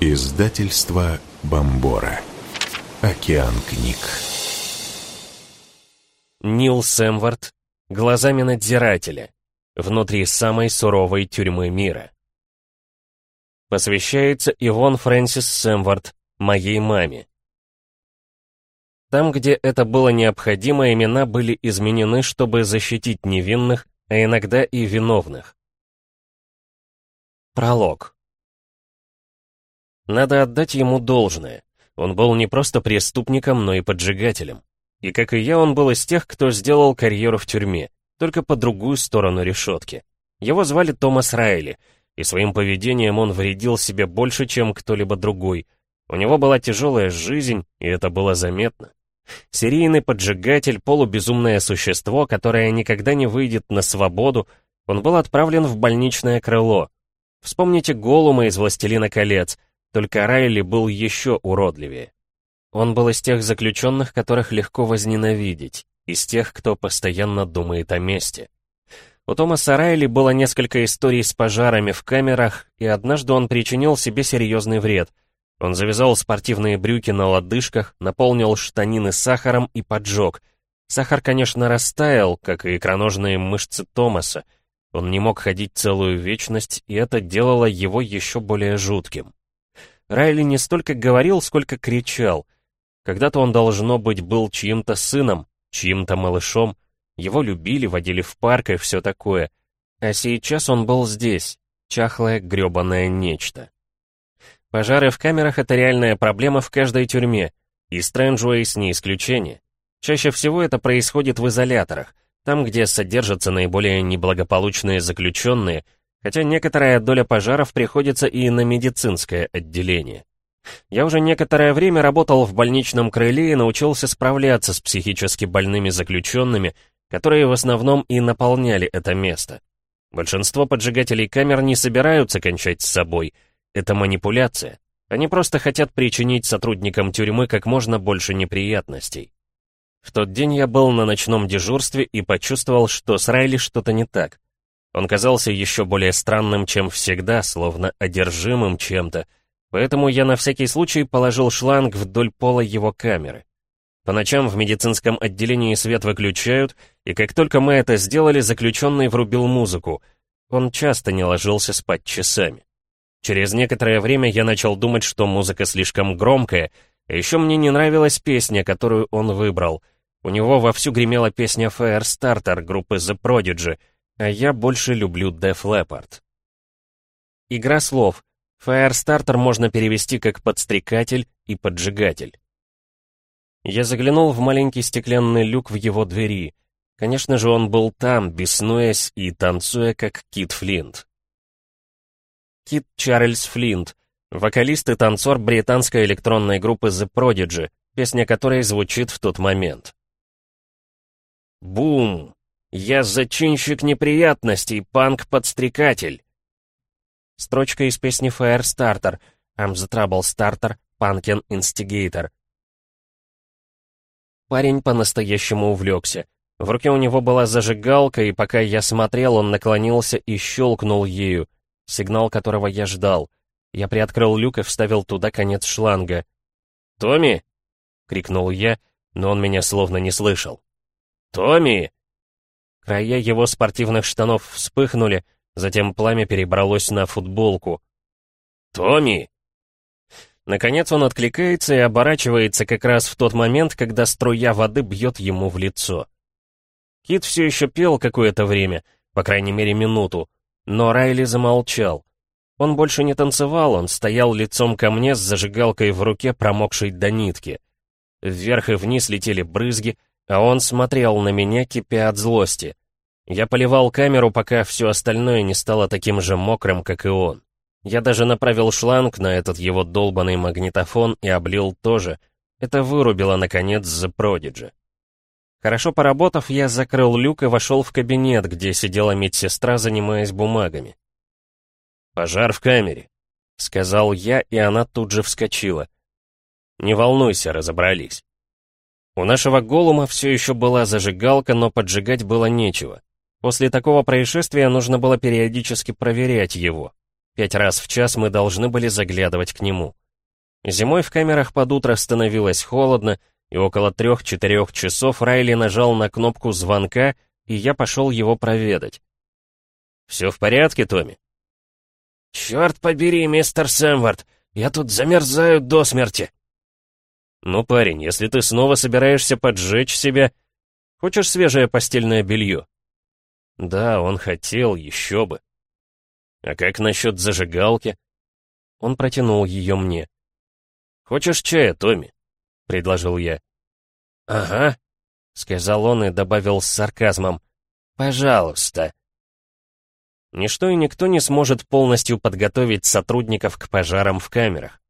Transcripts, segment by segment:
Издательство Бомбора. Океан книг. Нил Сэмвард. Глазами надзирателя. Внутри самой суровой тюрьмы мира. Посвящается Ивон Фрэнсис Сэмвард, моей маме. Там, где это было необходимо, имена были изменены, чтобы защитить невинных, а иногда и виновных. Пролог. Надо отдать ему должное. Он был не просто преступником, но и поджигателем. И как и я, он был из тех, кто сделал карьеру в тюрьме, только по другую сторону решетки. Его звали Томас Райли, и своим поведением он вредил себе больше, чем кто-либо другой. У него была тяжелая жизнь, и это было заметно. Серийный поджигатель, полубезумное существо, которое никогда не выйдет на свободу, он был отправлен в больничное крыло. Вспомните Голума из «Властелина колец», только Райли был еще уродливее. Он был из тех заключенных, которых легко возненавидеть, из тех, кто постоянно думает о мести. У Томаса Райли было несколько историй с пожарами в камерах, и однажды он причинил себе серьезный вред. Он завязал спортивные брюки на лодыжках, наполнил штанины сахаром и поджег. Сахар, конечно, растаял, как и икроножные мышцы Томаса. Он не мог ходить целую вечность, и это делало его еще более жутким. Райли не столько говорил, сколько кричал. Когда-то он, должно быть, был чьим-то сыном, чьим-то малышом. Его любили, водили в парк и все такое. А сейчас он был здесь, чахлое грёбаное нечто. Пожары в камерах — это реальная проблема в каждой тюрьме, и Стрэнджуэйс не исключение. Чаще всего это происходит в изоляторах, там, где содержатся наиболее неблагополучные заключенные — хотя некоторая доля пожаров приходится и на медицинское отделение. Я уже некоторое время работал в больничном крыле и научился справляться с психически больными заключенными, которые в основном и наполняли это место. Большинство поджигателей камер не собираются кончать с собой. Это манипуляция. Они просто хотят причинить сотрудникам тюрьмы как можно больше неприятностей. В тот день я был на ночном дежурстве и почувствовал, что с Райли что-то не так. Он казался еще более странным, чем всегда, словно одержимым чем-то, поэтому я на всякий случай положил шланг вдоль пола его камеры. По ночам в медицинском отделении свет выключают, и как только мы это сделали, заключенный врубил музыку. Он часто не ложился спать часами. Через некоторое время я начал думать, что музыка слишком громкая, а еще мне не нравилась песня, которую он выбрал. У него вовсю гремела песня Firestarter группы The Prodigy — а я больше люблю Def Leppard. Игра слов. Firestarter можно перевести как подстрекатель и поджигатель. Я заглянул в маленький стеклянный люк в его двери. Конечно же, он был там, беснуясь и танцуя, как Кит Флинт. Кит Чарльз Флинт, вокалист и танцор британской электронной группы The Prodigy, песня которой звучит в тот момент. Бум! «Я зачинщик неприятностей, панк-подстрекатель». Строчка из песни Firestarter «I'm the trouble starter, punkin instigator». Парень по-настоящему увлекся. В руке у него была зажигалка, и пока я смотрел, он наклонился и щелкнул ею, сигнал которого я ждал. Я приоткрыл люк и вставил туда конец шланга. «Томми!» — крикнул я, но он меня словно не слышал. «Томми!» Края его спортивных штанов вспыхнули, затем пламя перебралось на футболку. «Томми!» Наконец он откликается и оборачивается как раз в тот момент, когда струя воды бьет ему в лицо. Кит все еще пел какое-то время, по крайней мере минуту, но Райли замолчал. Он больше не танцевал, он стоял лицом ко мне с зажигалкой в руке, промокшей до нитки. Вверх и вниз летели брызги, а он смотрел на меня, кипя от злости. Я поливал камеру, пока все остальное не стало таким же мокрым, как и он. Я даже направил шланг на этот его долбанный магнитофон и облил тоже. Это вырубило, наконец, The Prodigy. Хорошо поработав, я закрыл люк и вошел в кабинет, где сидела медсестра, занимаясь бумагами. «Пожар в камере», — сказал я, и она тут же вскочила. «Не волнуйся, разобрались». У нашего голума все еще была зажигалка, но поджигать было нечего. После такого происшествия нужно было периодически проверять его. Пять раз в час мы должны были заглядывать к нему. Зимой в камерах под утро становилось холодно, и около трех-четырех часов Райли нажал на кнопку звонка, и я пошел его проведать. «Все в порядке, Томми?» «Черт побери, мистер Сэмвард, я тут замерзаю до смерти!» «Ну, парень, если ты снова собираешься поджечь себя, хочешь свежее постельное белье?» Да, он хотел, еще бы. А как насчет зажигалки? Он протянул ее мне. «Хочешь чая, Томми?» — предложил я. «Ага», — сказал он и добавил с сарказмом. «Пожалуйста». Ничто и никто не сможет полностью подготовить сотрудников к пожарам в камерах.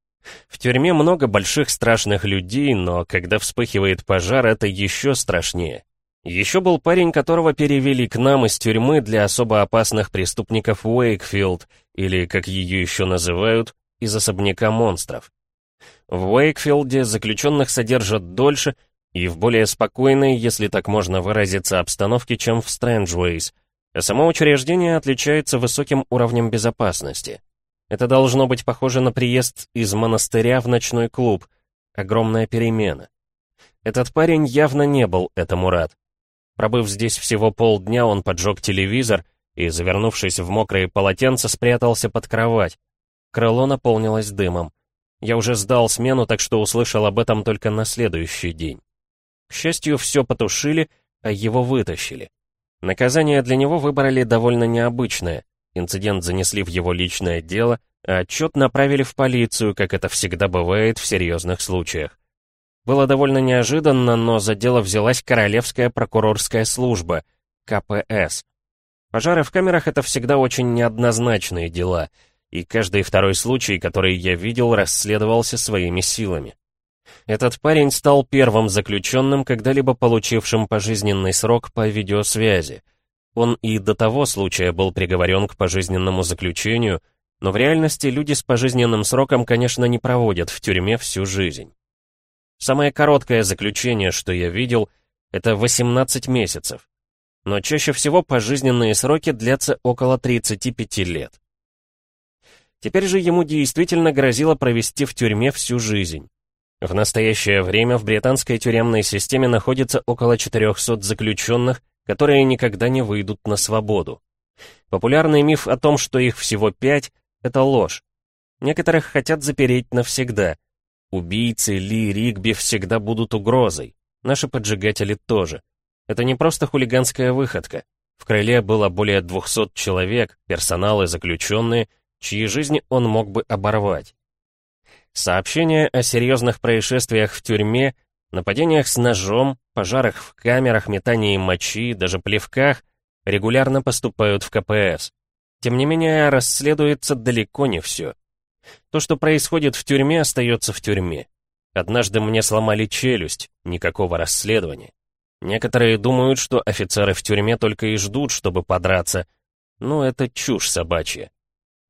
В тюрьме много больших страшных людей, но когда вспыхивает пожар, это еще страшнее. Еще был парень, которого перевели к нам из тюрьмы для особо опасных преступников Уэйкфилд, или, как ее еще называют, из особняка монстров. В Уэйкфилде заключенных содержат дольше и в более спокойной, если так можно выразиться, обстановке, чем в Стрэнджуэйс, само учреждение отличается высоким уровнем безопасности. Это должно быть похоже на приезд из монастыря в ночной клуб. Огромная перемена. Этот парень явно не был этому рад. Пробыв здесь всего полдня, он поджег телевизор и, завернувшись в мокрые полотенца, спрятался под кровать. Крыло наполнилось дымом. Я уже сдал смену, так что услышал об этом только на следующий день. К счастью, все потушили, а его вытащили. Наказание для него выбрали довольно необычное. Инцидент занесли в его личное дело, а отчет направили в полицию, как это всегда бывает в серьезных случаях. Было довольно неожиданно, но за дело взялась Королевская прокурорская служба, КПС. Пожары в камерах — это всегда очень неоднозначные дела — и каждый второй случай, который я видел, расследовался своими силами. Этот парень стал первым заключенным, когда-либо получившим пожизненный срок по видеосвязи. Он и до того случая был приговорен к пожизненному заключению, но в реальности люди с пожизненным сроком, конечно, не проводят в тюрьме всю жизнь. Самое короткое заключение, что я видел, это 18 месяцев. Но чаще всего пожизненные сроки длятся около 35 лет. Теперь же ему действительно грозило провести в тюрьме всю жизнь. В настоящее время в британской тюремной системе находится около 400 заключенных, которые никогда не выйдут на свободу. Популярный миф о том, что их всего пять, это ложь. Некоторых хотят запереть навсегда. Убийцы Ли Ригби всегда будут угрозой. Наши поджигатели тоже. Это не просто хулиганская выходка. В крыле было более 200 человек, персонал и заключенные, чьи жизни он мог бы оборвать. Сообщения о серьезных происшествиях в тюрьме, нападениях с ножом, пожарах в камерах, метании мочи, даже плевках регулярно поступают в КПС. Тем не менее, расследуется далеко не все. То, что происходит в тюрьме, остается в тюрьме. Однажды мне сломали челюсть, никакого расследования. Некоторые думают, что офицеры в тюрьме только и ждут, чтобы подраться. Но это чушь собачья.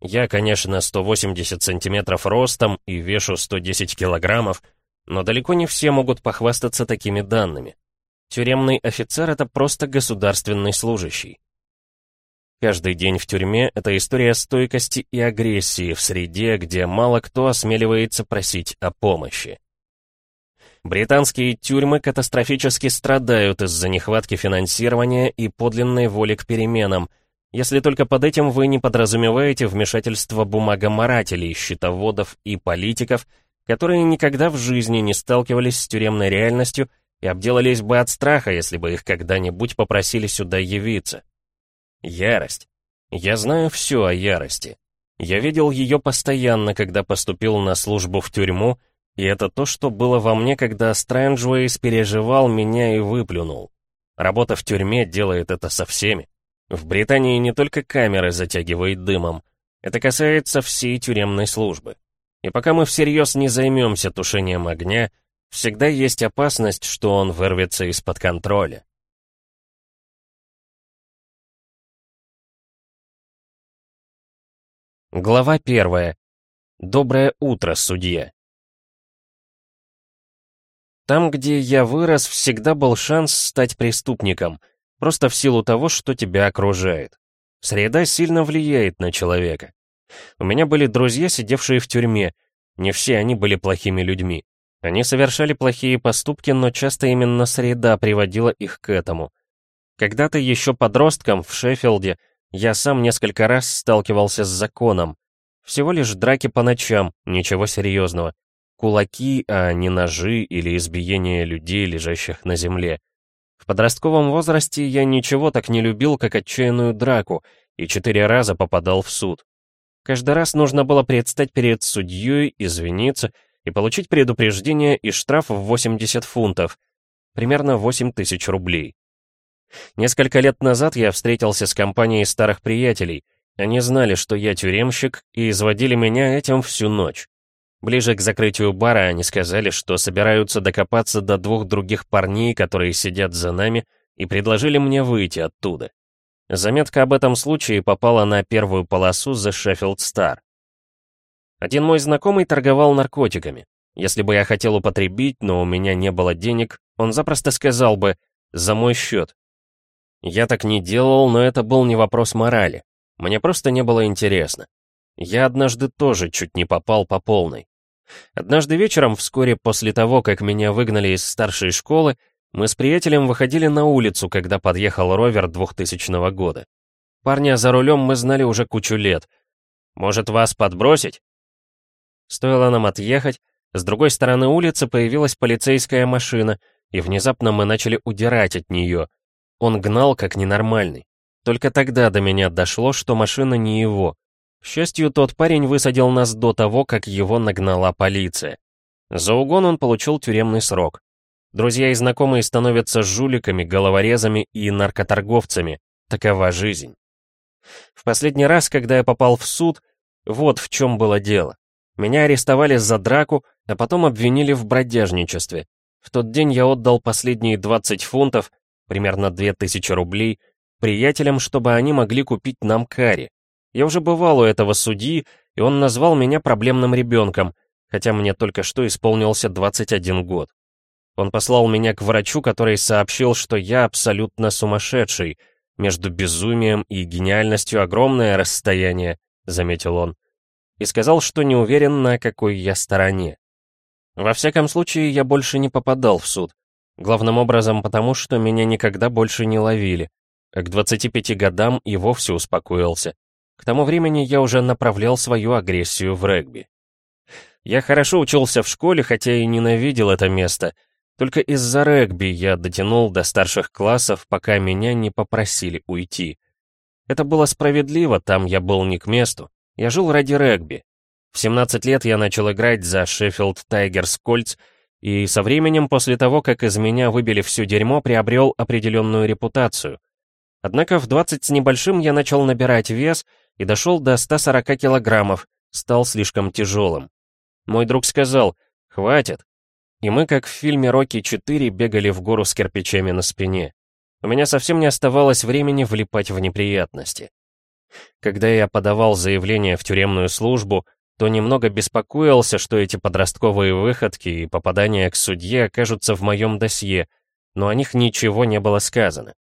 Я, конечно, 180 сантиметров ростом и вешу 110 килограммов, но далеко не все могут похвастаться такими данными. Тюремный офицер — это просто государственный служащий. Каждый день в тюрьме — это история стойкости и агрессии в среде, где мало кто осмеливается просить о помощи. Британские тюрьмы катастрофически страдают из-за нехватки финансирования и подлинной воли к переменам, если только под этим вы не подразумеваете вмешательство бумагоморателей, счетоводов и политиков, которые никогда в жизни не сталкивались с тюремной реальностью и обделались бы от страха, если бы их когда-нибудь попросили сюда явиться. Ярость. Я знаю все о ярости. Я видел ее постоянно, когда поступил на службу в тюрьму, и это то, что было во мне, когда Стрэнджуэйс переживал меня и выплюнул. Работа в тюрьме делает это со всеми. В Британии не только камеры затягивают дымом. Это касается всей тюремной службы. И пока мы всерьез не займемся тушением огня, всегда есть опасность, что он вырвется из-под контроля. Глава первая. Доброе утро, судья. Там, где я вырос, всегда был шанс стать преступником — Просто в силу того, что тебя окружает. Среда сильно влияет на человека. У меня были друзья, сидевшие в тюрьме. Не все они были плохими людьми. Они совершали плохие поступки, но часто именно среда приводила их к этому. Когда-то еще подростком в Шеффилде я сам несколько раз сталкивался с законом. Всего лишь драки по ночам, ничего серьезного. Кулаки, а не ножи или избиение людей, лежащих на земле. В подростковом возрасте я ничего так не любил, как отчаянную драку, и четыре раза попадал в суд. Каждый раз нужно было предстать перед судьей, извиниться и получить предупреждение и штраф в 80 фунтов, примерно 8 тысяч рублей. Несколько лет назад я встретился с компанией старых приятелей. Они знали, что я тюремщик, и изводили меня этим всю ночь. Ближе к закрытию бара они сказали, что собираются докопаться до двух других парней, которые сидят за нами, и предложили мне выйти оттуда. Заметка об этом случае попала на первую полосу The Sheffield Star. Один мой знакомый торговал наркотиками. Если бы я хотел употребить, но у меня не было денег, он запросто сказал бы «за мой счет». Я так не делал, но это был не вопрос морали. Мне просто не было интересно. Я однажды тоже чуть не попал по полной. Однажды вечером, вскоре после того, как меня выгнали из старшей школы, мы с приятелем выходили на улицу, когда подъехал ровер 2000 года. Парня за рулем мы знали уже кучу лет. «Может, вас подбросить?» Стоило нам отъехать, с другой стороны улицы появилась полицейская машина, и внезапно мы начали удирать от нее. Он гнал как ненормальный. Только тогда до меня дошло, что машина не его. К счастью, тот парень высадил нас до того, как его нагнала полиция. За угон он получил тюремный срок. Друзья и знакомые становятся жуликами, головорезами и наркоторговцами. Такова жизнь. В последний раз, когда я попал в суд, вот в чем было дело. Меня арестовали за драку, а потом обвинили в бродяжничестве. В тот день я отдал последние 20 фунтов, примерно 2000 рублей, приятелям, чтобы они могли купить нам карри. Я уже бывал у этого судьи, и он назвал меня проблемным ребенком, хотя мне только что исполнился 21 год. Он послал меня к врачу, который сообщил, что я абсолютно сумасшедший. Между безумием и гениальностью огромное расстояние, заметил он. И сказал, что не уверен, на какой я стороне. Во всяком случае, я больше не попадал в суд. Главным образом потому, что меня никогда больше не ловили. А к 25 годам и вовсе успокоился. К тому времени я уже направлял свою агрессию в регби. Я хорошо учился в школе, хотя и ненавидел это место — только из-за регби я дотянул до старших классов, пока меня не попросили уйти. Это было справедливо, там я был не к месту. Я жил ради регби. В 17 лет я начал играть за Шеффилд Тайгерс Кольц, и со временем, после того, как из меня выбили все дерьмо, приобрел определенную репутацию. Однако в 20 с небольшим я начал набирать вес и дошел до 140 килограммов, стал слишком тяжелым. Мой друг сказал, «Хватит, и мы, как в фильме «Рокки 4», бегали в гору с кирпичами на спине. У меня совсем не оставалось времени влипать в неприятности. Когда я подавал заявление в тюремную службу, то немного беспокоился, что эти подростковые выходки и попадания к судье окажутся в моем досье, но о них ничего не было сказано.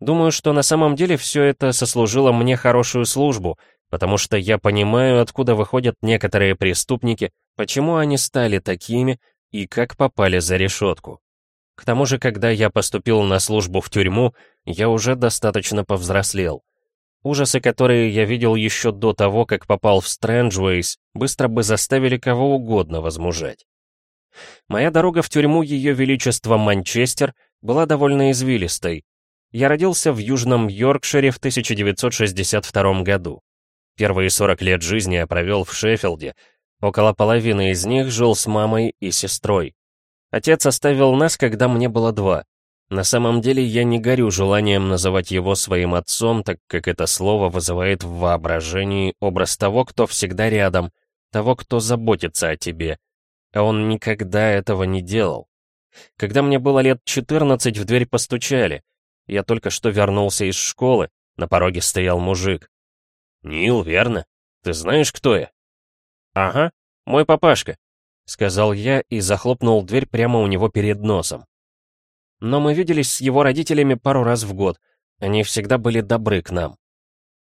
Думаю, что на самом деле все это сослужило мне хорошую службу, потому что я понимаю, откуда выходят некоторые преступники, почему они стали такими, и как попали за решетку. К тому же, когда я поступил на службу в тюрьму, я уже достаточно повзрослел. Ужасы, которые я видел еще до того, как попал в Стрэнджвейс, быстро бы заставили кого угодно возмужать. Моя дорога в тюрьму Ее Величества Манчестер была довольно извилистой. Я родился в Южном Йоркшире в 1962 году. Первые 40 лет жизни я провел в Шеффилде, Около половины из них жил с мамой и сестрой. Отец оставил нас, когда мне было два. На самом деле я не горю желанием называть его своим отцом, так как это слово вызывает в воображении образ того, кто всегда рядом, того, кто заботится о тебе. А он никогда этого не делал. Когда мне было лет 14, в дверь постучали. Я только что вернулся из школы, на пороге стоял мужик. «Нил, верно? Ты знаешь, кто я?» «Ага, мой папашка», — сказал я и захлопнул дверь прямо у него перед носом. Но мы виделись с его родителями пару раз в год. Они всегда были добры к нам.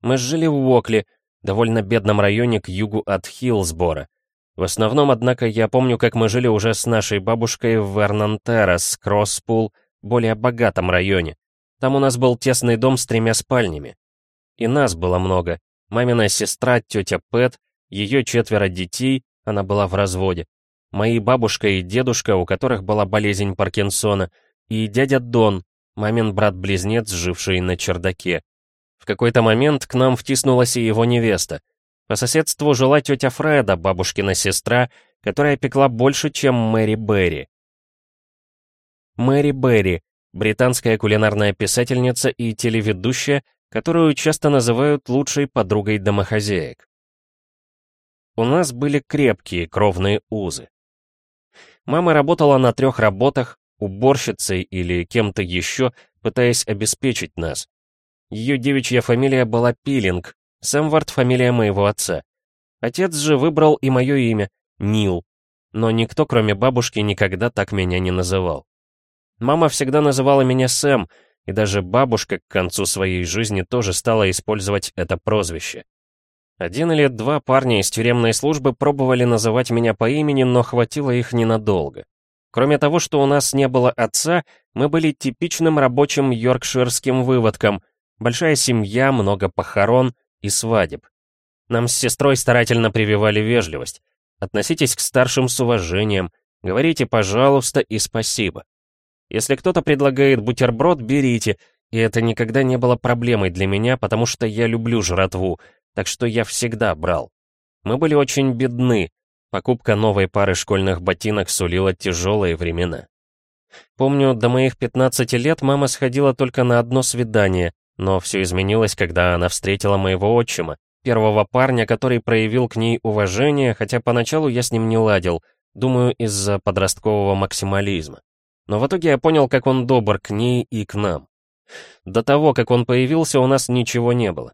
Мы жили в Уокле, довольно бедном районе к югу от Хиллсбора. В основном, однако, я помню, как мы жили уже с нашей бабушкой в Вернон-Террас, Кросспул, более богатом районе. Там у нас был тесный дом с тремя спальнями. И нас было много. Мамина сестра, тетя Пэт, ее четверо детей, она была в разводе. Мои бабушка и дедушка, у которых была болезнь Паркинсона, и дядя Дон, мамин брат-близнец, живший на чердаке. В какой-то момент к нам втиснулась и его невеста. По соседству жила тетя Фреда, бабушкина сестра, которая пекла больше, чем Мэри Берри. Мэри Берри, британская кулинарная писательница и телеведущая, которую часто называют лучшей подругой домохозяек. У нас были крепкие кровные узы. Мама работала на трех работах, уборщицей или кем-то еще, пытаясь обеспечить нас. Ее девичья фамилия была Пилинг, Сэмвард — фамилия моего отца. Отец же выбрал и мое имя — Нил, но никто, кроме бабушки, никогда так меня не называл. Мама всегда называла меня Сэм, и даже бабушка к концу своей жизни тоже стала использовать это прозвище. Один или два парня из тюремной службы пробовали называть меня по имени, но хватило их ненадолго. Кроме того, что у нас не было отца, мы были типичным рабочим йоркширским выводком. Большая семья, много похорон и свадеб. Нам с сестрой старательно прививали вежливость. Относитесь к старшим с уважением, говорите «пожалуйста» и «спасибо». Если кто-то предлагает бутерброд, берите, и это никогда не было проблемой для меня, потому что я люблю жратву, так что я всегда брал. Мы были очень бедны, покупка новой пары школьных ботинок сулила тяжелые времена. Помню, до моих 15 лет мама сходила только на одно свидание, но все изменилось, когда она встретила моего отчима, первого парня, который проявил к ней уважение, хотя поначалу я с ним не ладил, думаю, из-за подросткового максимализма. Но в итоге я понял, как он добр к ней и к нам. До того, как он появился, у нас ничего не было.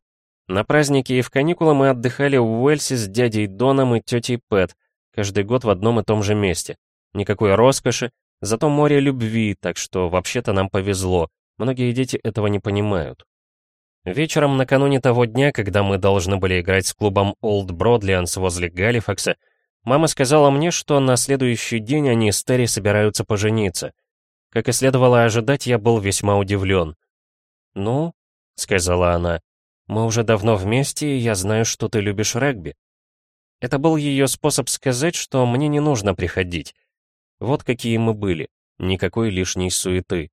На праздники и в каникулы мы отдыхали в Уэльсе с дядей Доном и тетей Пэт, каждый год в одном и том же месте. Никакой роскоши, зато море любви, так что вообще-то нам повезло. Многие дети этого не понимают. Вечером накануне того дня, когда мы должны были играть с клубом Old Broadlands возле Галифакса, мама сказала мне, что на следующий день они с Терри собираются пожениться. Как и следовало ожидать, я был весьма удивлен. «Ну», — сказала она, мы уже давно вместе, и я знаю, что ты любишь регби». Это был ее способ сказать, что мне не нужно приходить. Вот какие мы были. Никакой лишней суеты.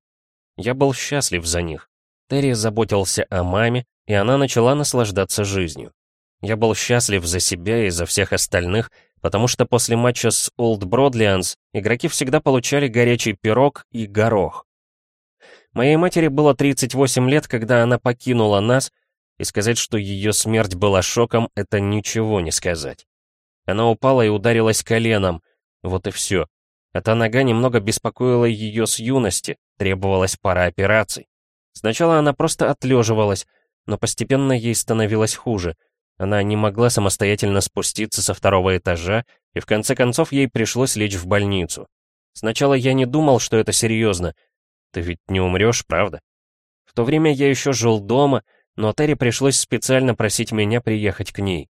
Я был счастлив за них. Терри заботился о маме, и она начала наслаждаться жизнью. Я был счастлив за себя и за всех остальных, потому что после матча с Олд Бродлианс игроки всегда получали горячий пирог и горох. Моей матери было 38 лет, когда она покинула нас, и сказать, что ее смерть была шоком, это ничего не сказать. Она упала и ударилась коленом, вот и все. Эта нога немного беспокоила ее с юности, требовалась пара операций. Сначала она просто отлеживалась, но постепенно ей становилось хуже. Она не могла самостоятельно спуститься со второго этажа, и в конце концов ей пришлось лечь в больницу. Сначала я не думал, что это серьезно. Ты ведь не умрешь, правда? В то время я еще жил дома, но Терри пришлось специально просить меня приехать к ней.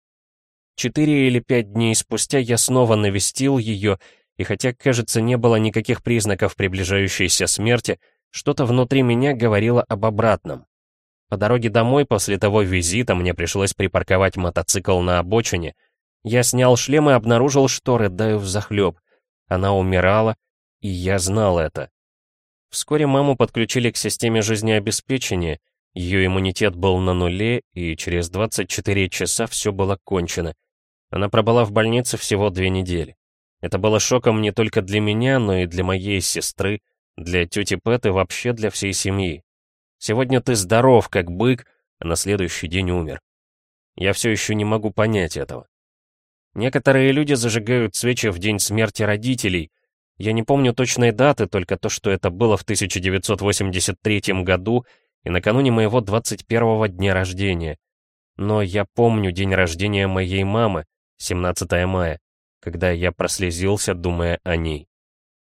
Четыре или пять дней спустя я снова навестил ее, и хотя, кажется, не было никаких признаков приближающейся смерти, что-то внутри меня говорило об обратном. По дороге домой после того визита мне пришлось припарковать мотоцикл на обочине. Я снял шлем и обнаружил, что рыдаю взахлеб. Она умирала, и я знал это. Вскоре маму подключили к системе жизнеобеспечения — ее иммунитет был на нуле, и через 24 часа все было кончено. Она пробыла в больнице всего две недели. Это было шоком не только для меня, но и для моей сестры, для тети Пэт и вообще для всей семьи. Сегодня ты здоров, как бык, а на следующий день умер. Я все еще не могу понять этого. Некоторые люди зажигают свечи в день смерти родителей. Я не помню точной даты, только то, что это было в 1983 году, и накануне моего 21-го дня рождения. Но я помню день рождения моей мамы, 17 мая, когда я прослезился, думая о ней.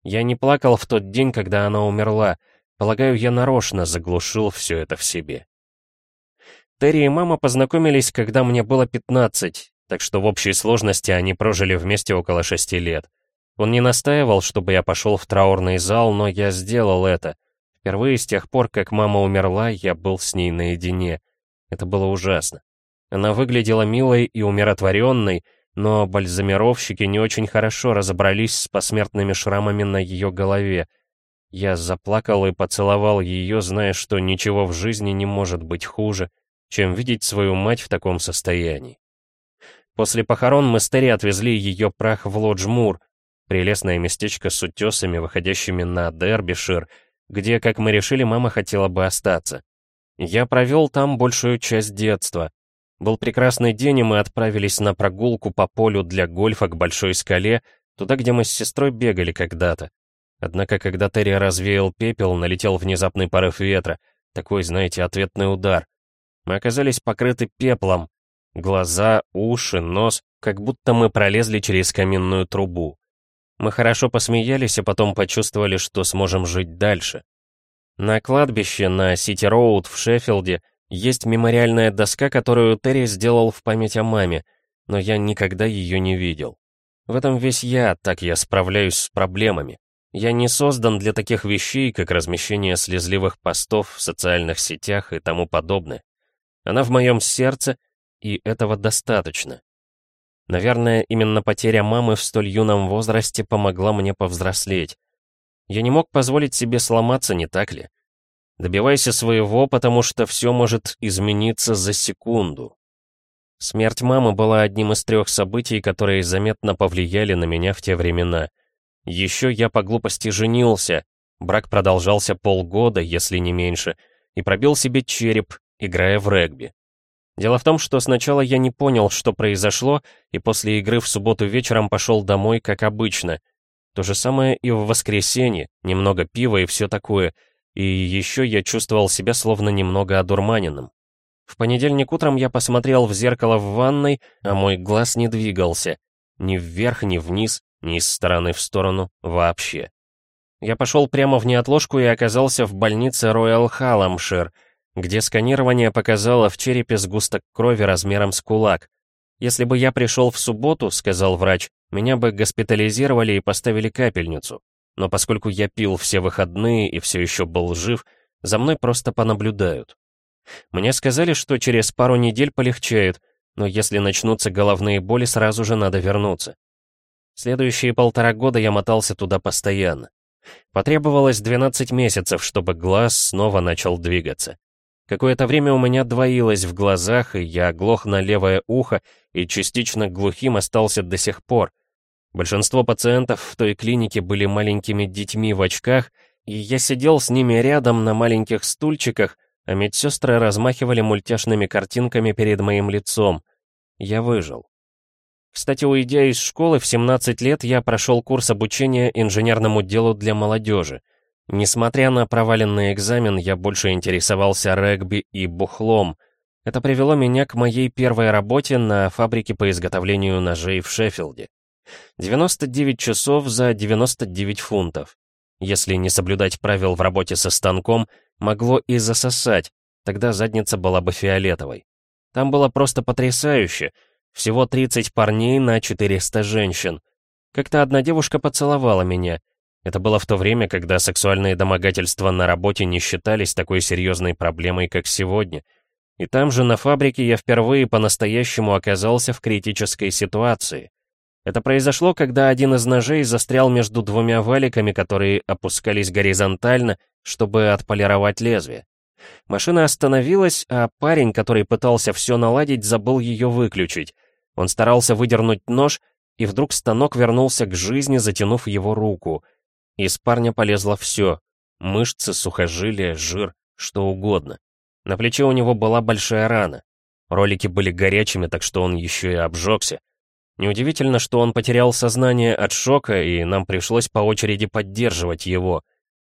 Я не плакал в тот день, когда она умерла, полагаю, я нарочно заглушил все это в себе. Терри и мама познакомились, когда мне было 15, так что в общей сложности они прожили вместе около шести лет. Он не настаивал, чтобы я пошел в траурный зал, но я сделал это. Впервые с тех пор, как мама умерла, я был с ней наедине. Это было ужасно. Она выглядела милой и умиротворенной, но бальзамировщики не очень хорошо разобрались с посмертными шрамами на ее голове. Я заплакал и поцеловал ее, зная, что ничего в жизни не может быть хуже, чем видеть свою мать в таком состоянии. После похорон мы с Терри отвезли ее прах в Лоджмур, прелестное местечко с утесами, выходящими на Дербишир, где, как мы решили, мама хотела бы остаться. Я провел там большую часть детства. Был прекрасный день, и мы отправились на прогулку по полю для гольфа к Большой скале, туда, где мы с сестрой бегали когда-то. Однако, когда Терри развеял пепел, налетел внезапный порыв ветра, такой, знаете, ответный удар. Мы оказались покрыты пеплом. Глаза, уши, нос, как будто мы пролезли через каминную трубу. Мы хорошо посмеялись, а потом почувствовали, что сможем жить дальше. На кладбище на Сити-Роуд в Шеффилде есть мемориальная доска, которую Терри сделал в память о маме, но я никогда ее не видел. В этом весь я, так я справляюсь с проблемами. Я не создан для таких вещей, как размещение слезливых постов в социальных сетях и тому подобное. Она в моем сердце, и этого достаточно. Наверное, именно потеря мамы в столь юном возрасте помогла мне повзрослеть. Я не мог позволить себе сломаться, не так ли? Добивайся своего, потому что все может измениться за секунду. Смерть мамы была одним из трех событий, которые заметно повлияли на меня в те времена. Еще я по глупости женился, брак продолжался полгода, если не меньше, и пробил себе череп, играя в регби. Дело в том, что сначала я не понял, что произошло, и после игры в субботу вечером пошел домой, как обычно. То же самое и в воскресенье, немного пива и все такое, и еще я чувствовал себя словно немного одурманенным. В понедельник утром я посмотрел в зеркало в ванной, а мой глаз не двигался. Ни вверх, ни вниз, ни из стороны в сторону, вообще. Я пошел прямо в неотложку и оказался в больнице Роyal Халламшир — где сканирование показало в черепе сгусток крови размером с кулак. «Если бы я пришел в субботу», — сказал врач, — «меня бы госпитализировали и поставили капельницу. Но поскольку я пил все выходные и все еще был жив, за мной просто понаблюдают. Мне сказали, что через пару недель полегчает, но если начнутся головные боли, сразу же надо вернуться. Следующие полтора года я мотался туда постоянно. Потребовалось 12 месяцев, чтобы глаз снова начал двигаться. Какое-то время у меня двоилось в глазах, и я оглох на левое ухо и частично глухим остался до сих пор. Большинство пациентов в той клинике были маленькими детьми в очках, и я сидел с ними рядом на маленьких стульчиках, а медсестры размахивали мультяшными картинками перед моим лицом. Я выжил. Кстати, уйдя из школы в 17 лет, я прошел курс обучения инженерному делу для молодежи — Несмотря на проваленный экзамен, я больше интересовался регби и бухлом. Это привело меня к моей первой работе на фабрике по изготовлению ножей в Шеффилде. 99 часов за 99 фунтов. Если не соблюдать правил в работе со станком, могло и засосать, тогда задница была бы фиолетовой. Там было просто потрясающе. Всего 30 парней на 400 женщин. Как-то одна девушка поцеловала меня — это было в то время, когда сексуальные домогательства на работе не считались такой серьезной проблемой, как сегодня. И там же, на фабрике, я впервые по-настоящему оказался в критической ситуации. Это произошло, когда один из ножей застрял между двумя валиками, которые опускались горизонтально, чтобы отполировать лезвие. Машина остановилась, а парень, который пытался все наладить, забыл ее выключить. Он старался выдернуть нож, и вдруг станок вернулся к жизни, затянув его руку — из парня полезло все. Мышцы, сухожилия, жир, что угодно. На плече у него была большая рана. Ролики были горячими, так что он еще и обжегся. Неудивительно, что он потерял сознание от шока, и нам пришлось по очереди поддерживать его.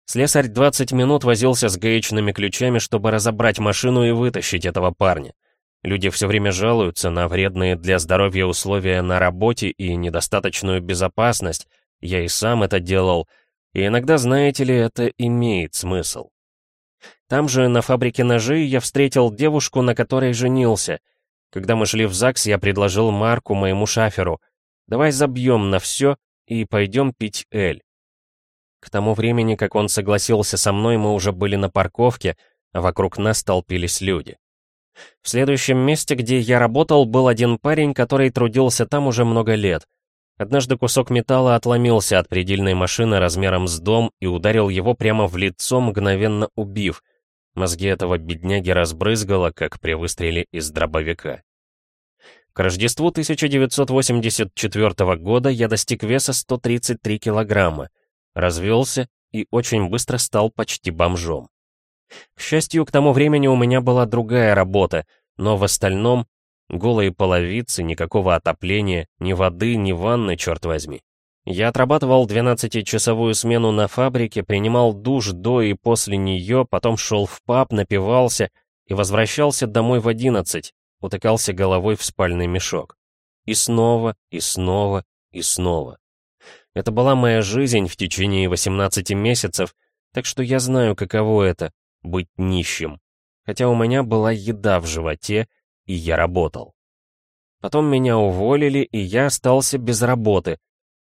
Слесарь 20 минут возился с гаечными ключами, чтобы разобрать машину и вытащить этого парня. Люди все время жалуются на вредные для здоровья условия на работе и недостаточную безопасность. Я и сам это делал — и иногда, знаете ли, это имеет смысл. Там же, на фабрике ножей, я встретил девушку, на которой женился. Когда мы шли в ЗАГС, я предложил Марку, моему шаферу, «Давай забьем на все и пойдем пить эль». К тому времени, как он согласился со мной, мы уже были на парковке, а вокруг нас толпились люди. В следующем месте, где я работал, был один парень, который трудился там уже много лет. Однажды кусок металла отломился от предельной машины размером с дом и ударил его прямо в лицо, мгновенно убив. Мозги этого бедняги разбрызгало, как при выстреле из дробовика. К Рождеству 1984 года я достиг веса 133 килограмма, развелся и очень быстро стал почти бомжом. К счастью, к тому времени у меня была другая работа, но в остальном голые половицы, никакого отопления, ни воды, ни ванны, черт возьми. Я отрабатывал 12-часовую смену на фабрике, принимал душ до и после нее, потом шел в паб, напивался и возвращался домой в 11, утыкался головой в спальный мешок. И снова, и снова, и снова. Это была моя жизнь в течение 18 месяцев, так что я знаю, каково это быть нищим, хотя у меня была еда в животе, и я работал. Потом меня уволили, и я остался без работы.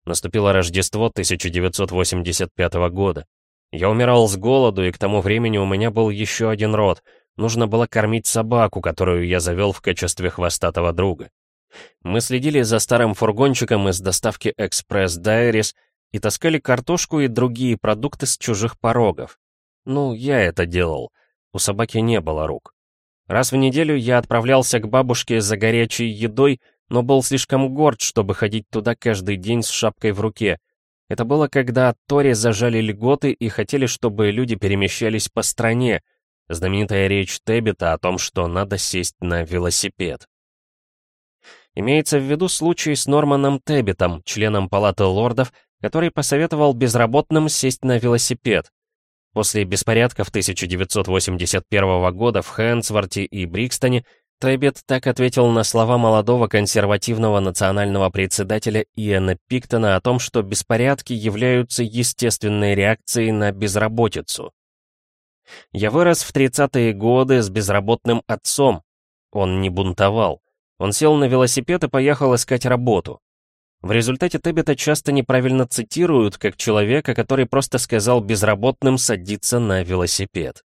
Наступило Рождество 1985 года. Я умирал с голоду, и к тому времени у меня был еще один род. Нужно было кормить собаку, которую я завел в качестве хвостатого друга. Мы следили за старым фургончиком из доставки «Экспресс Дайрис» и таскали картошку и другие продукты с чужих порогов. Ну, я это делал. У собаки не было рук. Раз в неделю я отправлялся к бабушке за горячей едой, но был слишком горд, чтобы ходить туда каждый день с шапкой в руке. Это было, когда Тори зажали льготы и хотели, чтобы люди перемещались по стране. Знаменитая речь Теббита о том, что надо сесть на велосипед. Имеется в виду случай с Норманом Теббитом, членом Палаты лордов, который посоветовал безработным сесть на велосипед. После беспорядков 1981 года в Хэнсворте и Брикстоне Тэббет так ответил на слова молодого консервативного национального председателя Иэна Пиктона о том, что беспорядки являются естественной реакцией на безработицу. «Я вырос в 30-е годы с безработным отцом. Он не бунтовал. Он сел на велосипед и поехал искать работу. В результате Теббета часто неправильно цитируют, как человека, который просто сказал безработным садиться на велосипед.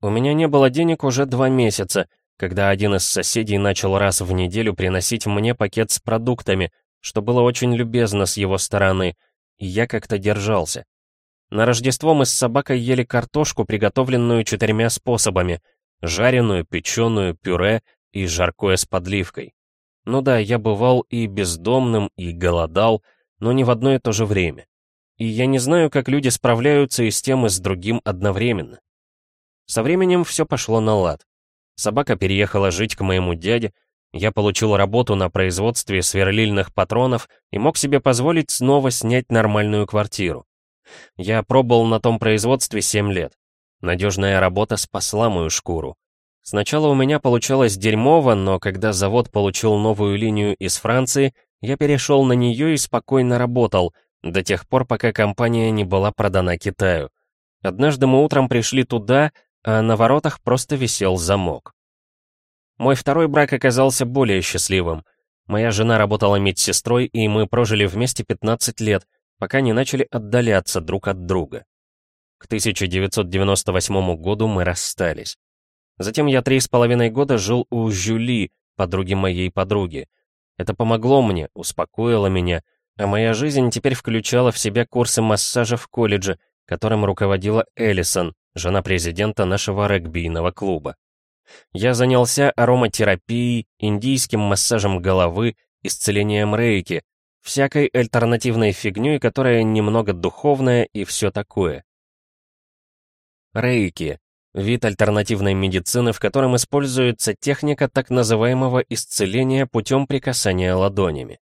У меня не было денег уже два месяца, когда один из соседей начал раз в неделю приносить мне пакет с продуктами, что было очень любезно с его стороны, и я как-то держался. На Рождество мы с собакой ели картошку, приготовленную четырьмя способами — жареную, печеную, пюре и жаркое с подливкой. Ну да, я бывал и бездомным, и голодал, но не в одно и то же время. И я не знаю, как люди справляются и с тем, и с другим одновременно. Со временем все пошло на лад. Собака переехала жить к моему дяде, я получил работу на производстве сверлильных патронов и мог себе позволить снова снять нормальную квартиру. Я пробовал на том производстве 7 лет. Надежная работа спасла мою шкуру. Сначала у меня получалось дерьмово, но когда завод получил новую линию из Франции, я перешел на нее и спокойно работал, до тех пор, пока компания не была продана Китаю. Однажды мы утром пришли туда, а на воротах просто висел замок. Мой второй брак оказался более счастливым. Моя жена работала медсестрой, и мы прожили вместе 15 лет, пока не начали отдаляться друг от друга. К 1998 году мы расстались. Затем я три с половиной года жил у Жюли, подруги моей подруги. Это помогло мне, успокоило меня, а моя жизнь теперь включала в себя курсы массажа в колледже, которым руководила Эллисон, жена президента нашего регбийного клуба. Я занялся ароматерапией, индийским массажем головы, исцелением рейки, всякой альтернативной фигней, которая немного духовная и все такое. Рейки Вид альтернативной медицины, в котором используется техника так называемого исцеления путем прикасания ладонями.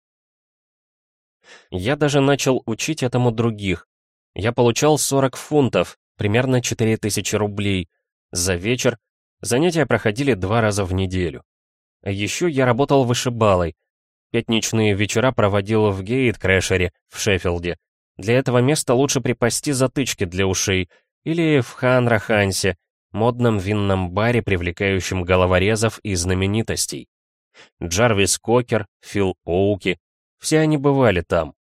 Я даже начал учить этому других. Я получал 40 фунтов, примерно 4000 рублей, за вечер. Занятия проходили два раза в неделю. А еще я работал вышибалой. Пятничные вечера проводил в Гейт-Крэшере в Шеффилде. Для этого места лучше припасти затычки для ушей — Или в Ханрахансе, модном винном баре, привлекающем головорезов и знаменитостей. Джарвис Кокер, Фил Оуки, все они бывали там.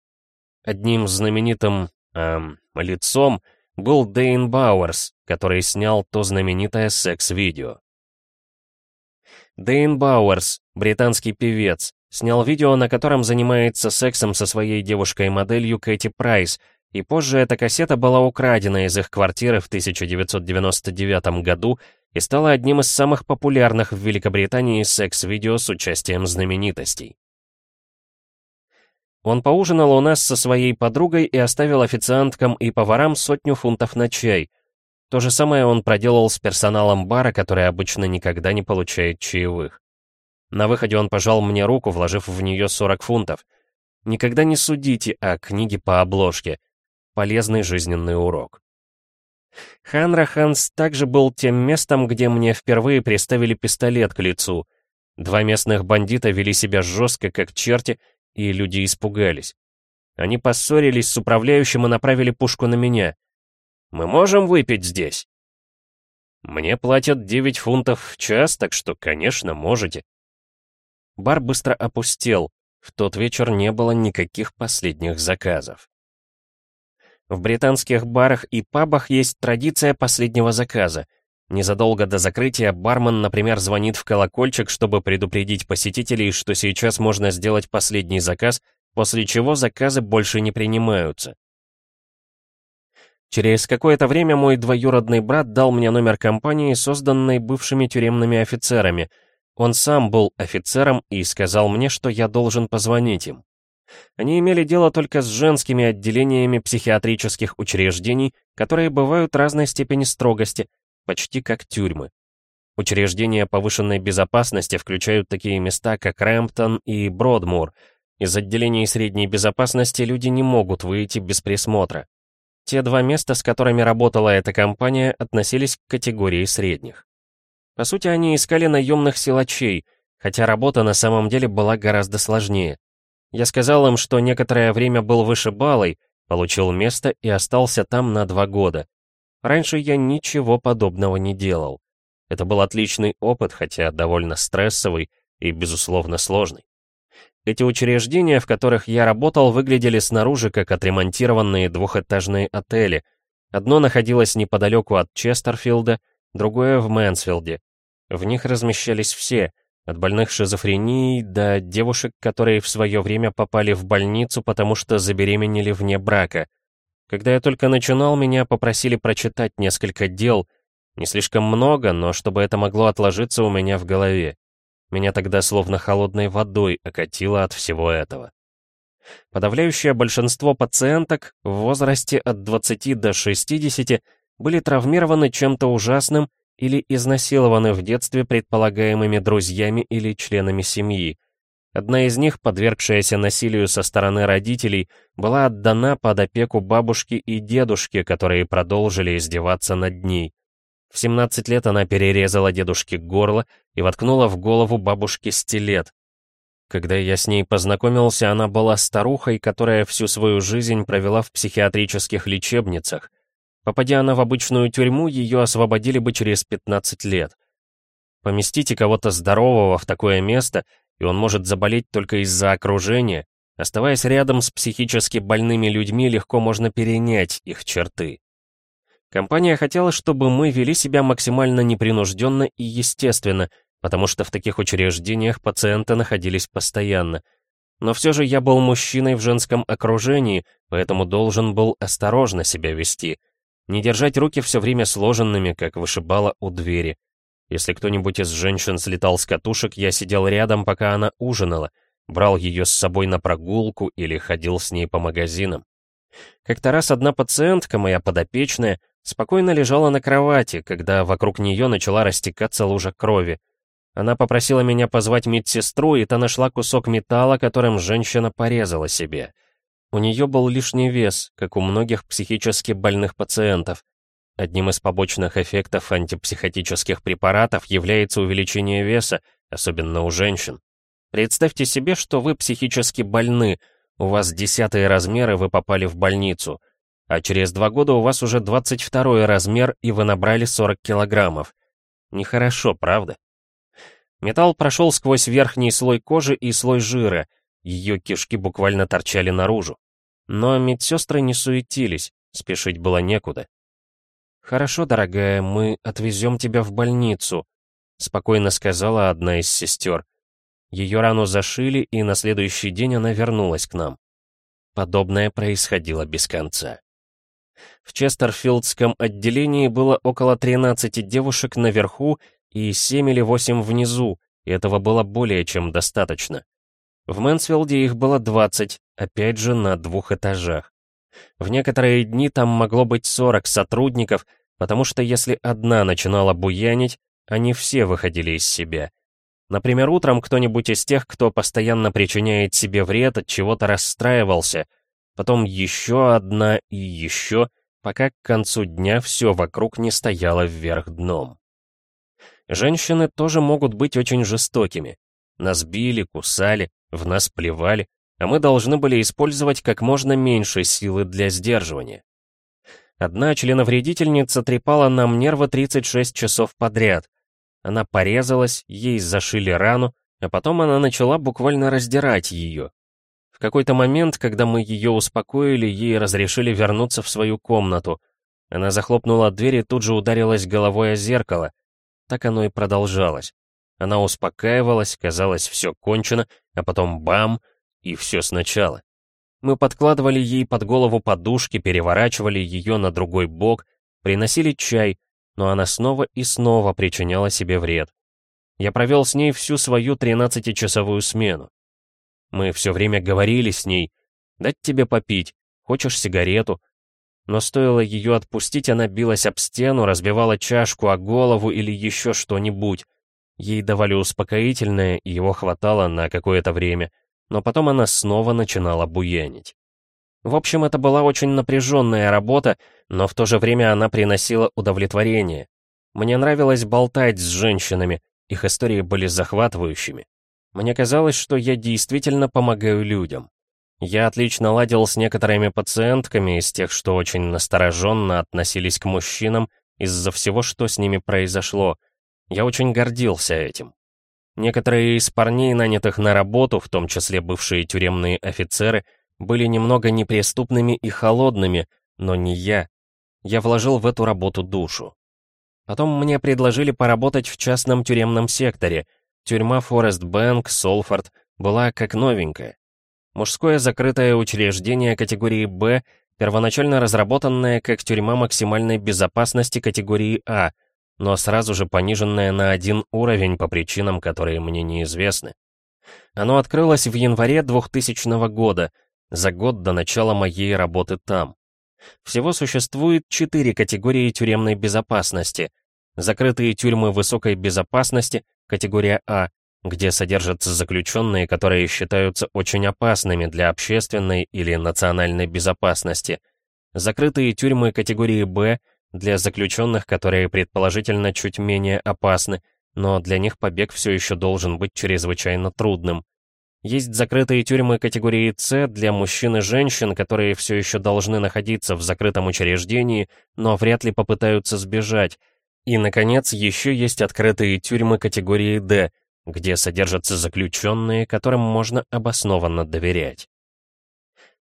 Одним знаменитым, эм, лицом был Дейн Бауэрс, который снял то знаменитое секс-видео. Дейн Бауэрс, британский певец, снял видео, на котором занимается сексом со своей девушкой-моделью Кэти Прайс, и позже эта кассета была украдена из их квартиры в 1999 году и стала одним из самых популярных в Великобритании секс-видео с участием знаменитостей. Он поужинал у нас со своей подругой и оставил официанткам и поварам сотню фунтов на чай. То же самое он проделал с персоналом бара, который обычно никогда не получает чаевых. На выходе он пожал мне руку, вложив в нее 40 фунтов. Никогда не судите о книге по обложке. Полезный жизненный урок. Ханра Ханс также был тем местом, где мне впервые приставили пистолет к лицу. Два местных бандита вели себя жестко, как черти, и люди испугались. Они поссорились с управляющим и направили пушку на меня. «Мы можем выпить здесь?» «Мне платят 9 фунтов в час, так что, конечно, можете». Бар быстро опустел. В тот вечер не было никаких последних заказов. В британских барах и пабах есть традиция последнего заказа. Незадолго до закрытия бармен, например, звонит в колокольчик, чтобы предупредить посетителей, что сейчас можно сделать последний заказ, после чего заказы больше не принимаются. Через какое-то время мой двоюродный брат дал мне номер компании, созданной бывшими тюремными офицерами. Он сам был офицером и сказал мне, что я должен позвонить им. Они имели дело только с женскими отделениями психиатрических учреждений, которые бывают разной степени строгости, почти как тюрьмы. Учреждения повышенной безопасности включают такие места, как Рэмптон и Бродмур. Из отделений средней безопасности люди не могут выйти без присмотра. Те два места, с которыми работала эта компания, относились к категории средних. По сути, они искали наемных силачей, хотя работа на самом деле была гораздо сложнее. Я сказал им, что некоторое время был вышибалой, получил место и остался там на два года. Раньше я ничего подобного не делал. Это был отличный опыт, хотя довольно стрессовый и, безусловно, сложный. Эти учреждения, в которых я работал, выглядели снаружи как отремонтированные двухэтажные отели. Одно находилось неподалеку от Честерфилда, другое в Мэнсфилде. В них размещались все, от больных шизофренией до девушек, которые в свое время попали в больницу, потому что забеременели вне брака — когда я только начинал, меня попросили прочитать несколько дел. Не слишком много, но чтобы это могло отложиться у меня в голове. Меня тогда словно холодной водой окатило от всего этого. Подавляющее большинство пациенток в возрасте от 20 до 60 были травмированы чем-то ужасным или изнасилованы в детстве предполагаемыми друзьями или членами семьи. Одна из них, подвергшаяся насилию со стороны родителей, была отдана под опеку бабушки и дедушки, которые продолжили издеваться над ней. В 17 лет она перерезала дедушке горло и воткнула в голову бабушки стилет. Когда я с ней познакомился, она была старухой, которая всю свою жизнь провела в психиатрических лечебницах. Попадя она в обычную тюрьму, ее освободили бы через 15 лет. Поместите кого-то здорового в такое место — и он может заболеть только из-за окружения. Оставаясь рядом с психически больными людьми, легко можно перенять их черты. Компания хотела, чтобы мы вели себя максимально непринужденно и естественно, потому что в таких учреждениях пациенты находились постоянно. Но все же я был мужчиной в женском окружении, поэтому должен был осторожно себя вести. Не держать руки все время сложенными, как вышибала у двери. Если кто-нибудь из женщин слетал с катушек, я сидел рядом, пока она ужинала, брал ее с собой на прогулку или ходил с ней по магазинам. Как-то раз одна пациентка, моя подопечная, спокойно лежала на кровати, когда вокруг нее начала растекаться лужа крови. Она попросила меня позвать медсестру, и та нашла кусок металла, которым женщина порезала себе. У нее был лишний вес, как у многих психически больных пациентов. Одним из побочных эффектов антипсихотических препаратов является увеличение веса, особенно у женщин. Представьте себе, что вы психически больны, у вас десятые размеры, вы попали в больницу. а через два года у вас уже 22 размер, и вы набрали 40 килограммов. Нехорошо, правда? Металл прошел сквозь верхний слой кожи и слой жира, ее кишки буквально торчали наружу. Но медсестры не суетились, спешить было некуда. «Хорошо, дорогая, мы отвезем тебя в больницу», — спокойно сказала одна из сестер. Ее рану зашили, и на следующий день она вернулась к нам. Подобное происходило без конца. В Честерфилдском отделении было около 13 девушек наверху и 7 или 8 внизу, и этого было более чем достаточно. В Мэнсфилде их было 20, опять же на двух этажах. В некоторые дни там могло быть 40 сотрудников, потому что если одна начинала буянить, они все выходили из себя. Например, утром кто-нибудь из тех, кто постоянно причиняет себе вред, от чего-то расстраивался, потом еще одна и еще, пока к концу дня все вокруг не стояло вверх дном. Женщины тоже могут быть очень жестокими. Нас били, кусали, в нас плевали, а мы должны были использовать как можно меньше силы для сдерживания. Одна членовредительница трепала нам нервы 36 часов подряд, она порезалась, ей зашили рану, а потом она начала буквально раздирать ее. В какой-то момент, когда мы ее успокоили, ей разрешили вернуться в свою комнату. Она захлопнула дверь и тут же ударилась головой о зеркало. Так оно и продолжалось. Она успокаивалась, казалось, все кончено, а потом бам, и все сначала. Мы подкладывали ей под голову подушки, переворачивали ее на другой бок, приносили чай, но она снова и снова причиняла себе вред. Я провел с ней всю свою 13-часовую смену. Мы все время говорили с ней, дать тебе попить, хочешь сигарету. Но стоило ее отпустить, она билась об стену, разбивала чашку о голову или еще что-нибудь. Ей давали успокоительное, и его хватало на какое-то время, но потом она снова начинала буянить. В общем, это была очень напряженная работа, но в то же время она приносила удовлетворение. Мне нравилось болтать с женщинами, их истории были захватывающими. Мне казалось, что я действительно помогаю людям. Я отлично ладил с некоторыми пациентками из тех, что очень настороженно относились к мужчинам из-за всего, что с ними произошло. Я очень гордился этим. Некоторые из парней, нанятых на работу, в том числе бывшие тюремные офицеры, были немного неприступными и холодными, но не я. Я вложил в эту работу душу. Потом мне предложили поработать в частном тюремном секторе. Тюрьма Форест Бэнк, Солфорд, была как новенькая. Мужское закрытое учреждение категории «Б», первоначально разработанное как тюрьма максимальной безопасности категории «А», но сразу же пониженное на один уровень по причинам, которые мне неизвестны. Оно открылось в январе 2000 года, за год до начала моей работы там. Всего существует четыре категории тюремной безопасности. Закрытые тюрьмы высокой безопасности, категория А, где содержатся заключенные, которые считаются очень опасными для общественной или национальной безопасности. Закрытые тюрьмы категории Б для заключенных, которые предположительно чуть менее опасны, но для них побег все еще должен быть чрезвычайно трудным. Есть закрытые тюрьмы категории С для мужчин и женщин, которые все еще должны находиться в закрытом учреждении, но вряд ли попытаются сбежать. И, наконец, еще есть открытые тюрьмы категории Д, где содержатся заключенные, которым можно обоснованно доверять.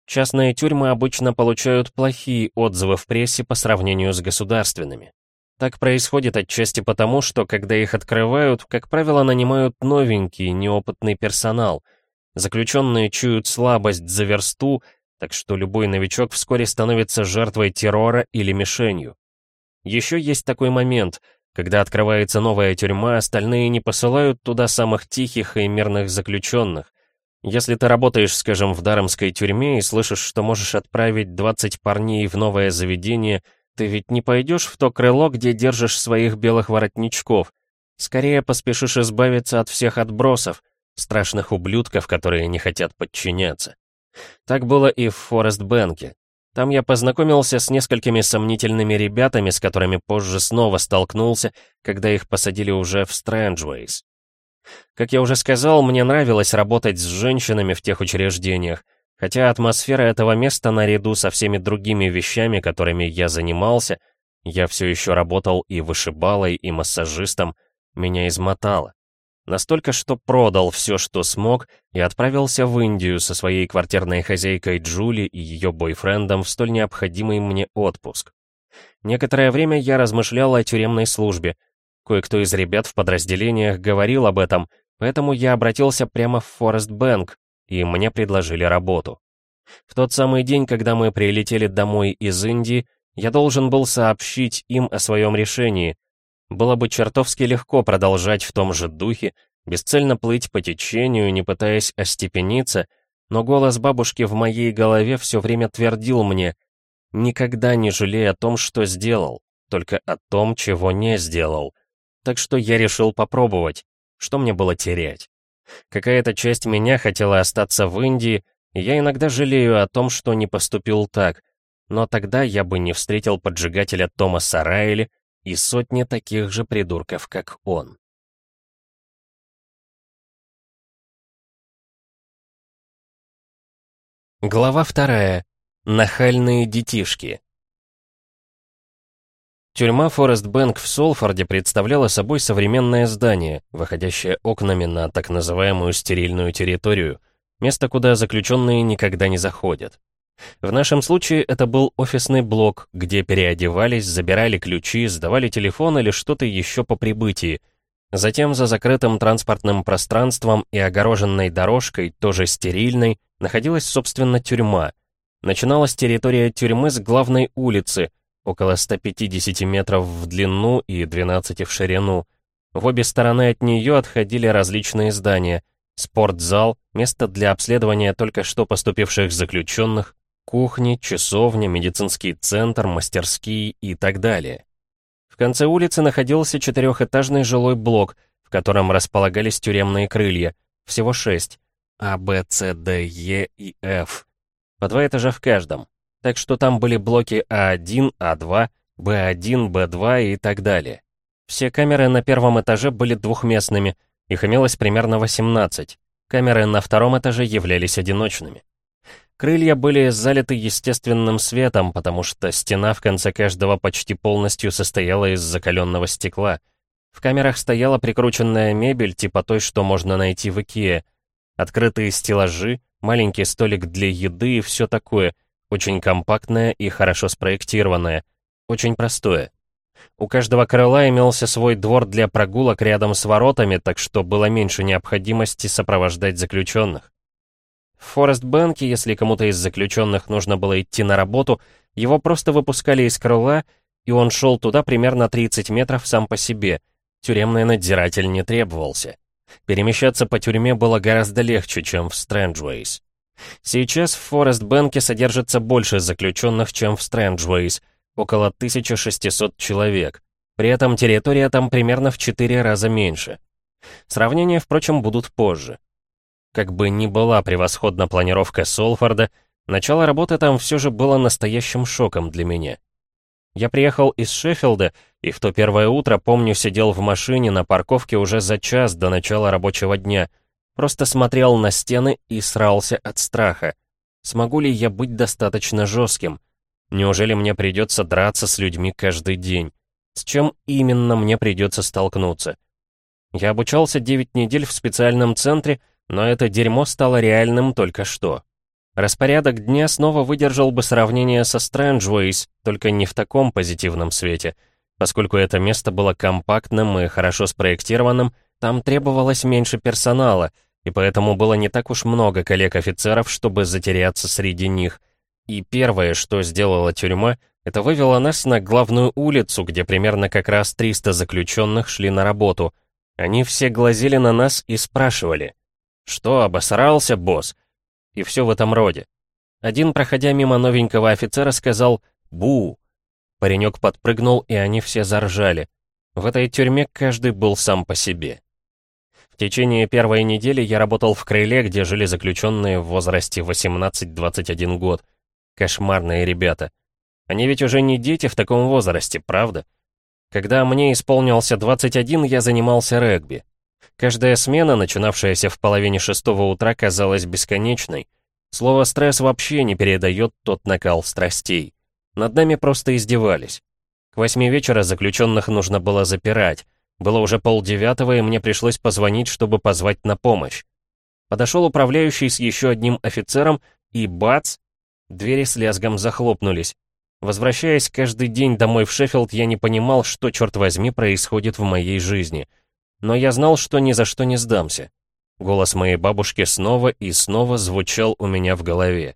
Частные тюрьмы обычно получают плохие отзывы в прессе по сравнению с государственными. Так происходит отчасти потому, что когда их открывают, как правило, нанимают новенький, неопытный персонал — Заключенные чуют слабость за версту, так что любой новичок вскоре становится жертвой террора или мишенью. Еще есть такой момент, когда открывается новая тюрьма, остальные не посылают туда самых тихих и мирных заключенных. Если ты работаешь, скажем, в Даромской тюрьме и слышишь, что можешь отправить 20 парней в новое заведение, ты ведь не пойдешь в то крыло, где держишь своих белых воротничков. Скорее поспешишь избавиться от всех отбросов, страшных ублюдков, которые не хотят подчиняться. Так было и в Форест-Бэнке. Там я познакомился с несколькими сомнительными ребятами, с которыми позже снова столкнулся, когда их посадили уже в Стрэнджвейс. Как я уже сказал, мне нравилось работать с женщинами в тех учреждениях, Хотя атмосфера этого места наряду со всеми другими вещами, которыми я занимался, я все еще работал и вышибалой, и массажистом, меня измотало. Настолько, что продал все, что смог, и отправился в Индию со своей квартирной хозяйкой Джули и ее бойфрендом в столь необходимый мне отпуск. Некоторое время я размышлял о тюремной службе. Кое-кто из ребят в подразделениях говорил об этом, поэтому я обратился прямо в Форест Бэнк, и мне предложили работу. В тот самый день, когда мы прилетели домой из Индии, я должен был сообщить им о своем решении. Было бы чертовски легко продолжать в том же духе, бесцельно плыть по течению, не пытаясь остепениться, но голос бабушки в моей голове все время твердил мне «Никогда не жалей о том, что сделал, только о том, чего не сделал». Так что я решил попробовать. Что мне было терять? Какая-то часть меня хотела остаться в Индии, и я иногда жалею о том, что не поступил так, но тогда я бы не встретил поджигателя Томаса Райли и сотни таких же придурков, как он. Глава вторая. Нахальные детишки. Тюрьма Форест Бэнк в Солфорде представляла собой современное здание, выходящее окнами на так называемую стерильную территорию, место, куда заключенные никогда не заходят. В нашем случае это был офисный блок, где переодевались, забирали ключи, сдавали телефон или что-то еще по прибытии. Затем за закрытым транспортным пространством и огороженной дорожкой, тоже стерильной, находилась, собственно, тюрьма. Начиналась территория тюрьмы с главной улицы, около 150 метров в длину и 12 в ширину. В обе стороны от нее отходили различные здания, спортзал, место для обследования только что поступивших заключенных, кухни, часовня, медицинский центр, мастерские и так далее. В конце улицы находился четырехэтажный жилой блок, в котором располагались тюремные крылья, всего шесть, А, Б, С, Д, Е и Ф. По два этажа в каждом. Так что там были блоки А1, А2, Б1, Б2 и так далее. Все камеры на первом этаже были двухместными, их имелось примерно 18. Камеры на втором этаже являлись одиночными. Крылья были залиты естественным светом, потому что стена в конце каждого почти полностью состояла из закаленного стекла. В камерах стояла прикрученная мебель, типа той, что можно найти в Икее. Открытые стеллажи, маленький столик для еды и все такое. Очень компактное и хорошо спроектированное. Очень простое. У каждого крыла имелся свой двор для прогулок рядом с воротами, так что было меньше необходимости сопровождать заключенных. В Форест-Бэнке, если кому-то из заключенных нужно было идти на работу, его просто выпускали из крыла, и он шел туда примерно 30 метров сам по себе. Тюремный надзиратель не требовался. Перемещаться по тюрьме было гораздо легче, чем в Стрэнджвейс. Сейчас в Форест-Бэнке содержится больше заключенных, чем в Стрэнджвейс, около 1600 человек. При этом территория там примерно в 4 раза меньше. Сравнения, впрочем, будут позже. Как бы ни была превосходна планировка Солфорда, начало работы там все же было настоящим шоком для меня. Я приехал из Шеффилда, и в то первое утро, помню, сидел в машине на парковке уже за час до начала рабочего дня. Просто смотрел на стены и срался от страха. Смогу ли я быть достаточно жестким? Неужели мне придется драться с людьми каждый день? С чем именно мне придется столкнуться? Я обучался 9 недель в специальном центре, но это дерьмо стало реальным только что. Распорядок дня снова выдержал бы сравнение со Strangeways, только не в таком позитивном свете. Поскольку это место было компактным и хорошо спроектированным, там требовалось меньше персонала, и поэтому было не так уж много коллег-офицеров, чтобы затеряться среди них. И первое, что сделала тюрьма, это вывела нас на главную улицу, где примерно как раз 300 заключенных шли на работу. Они все глазели на нас и спрашивали, «Что, обосрался, босс?» И все в этом роде. Один, проходя мимо новенького офицера, сказал «Бу!». Паренек подпрыгнул, и они все заржали. В этой тюрьме каждый был сам по себе. В течение первой недели я работал в крыле, где жили заключенные в возрасте 18-21 год. Кошмарные ребята. Они ведь уже не дети в таком возрасте, правда? Когда мне исполнился 21, я занимался регби. Каждая смена, начинавшаяся в половине шестого утра, казалась бесконечной. Слово «стресс» вообще не передает тот накал страстей. Над нами просто издевались. К восьми вечера заключенных нужно было запирать. Было уже полдевятого, и мне пришлось позвонить, чтобы позвать на помощь. Подошел управляющий с еще одним офицером, и бац! Двери с лязгом захлопнулись. Возвращаясь каждый день домой в Шеффилд, я не понимал, что, черт возьми, происходит в моей жизни. Но я знал, что ни за что не сдамся. Голос моей бабушки снова и снова звучал у меня в голове.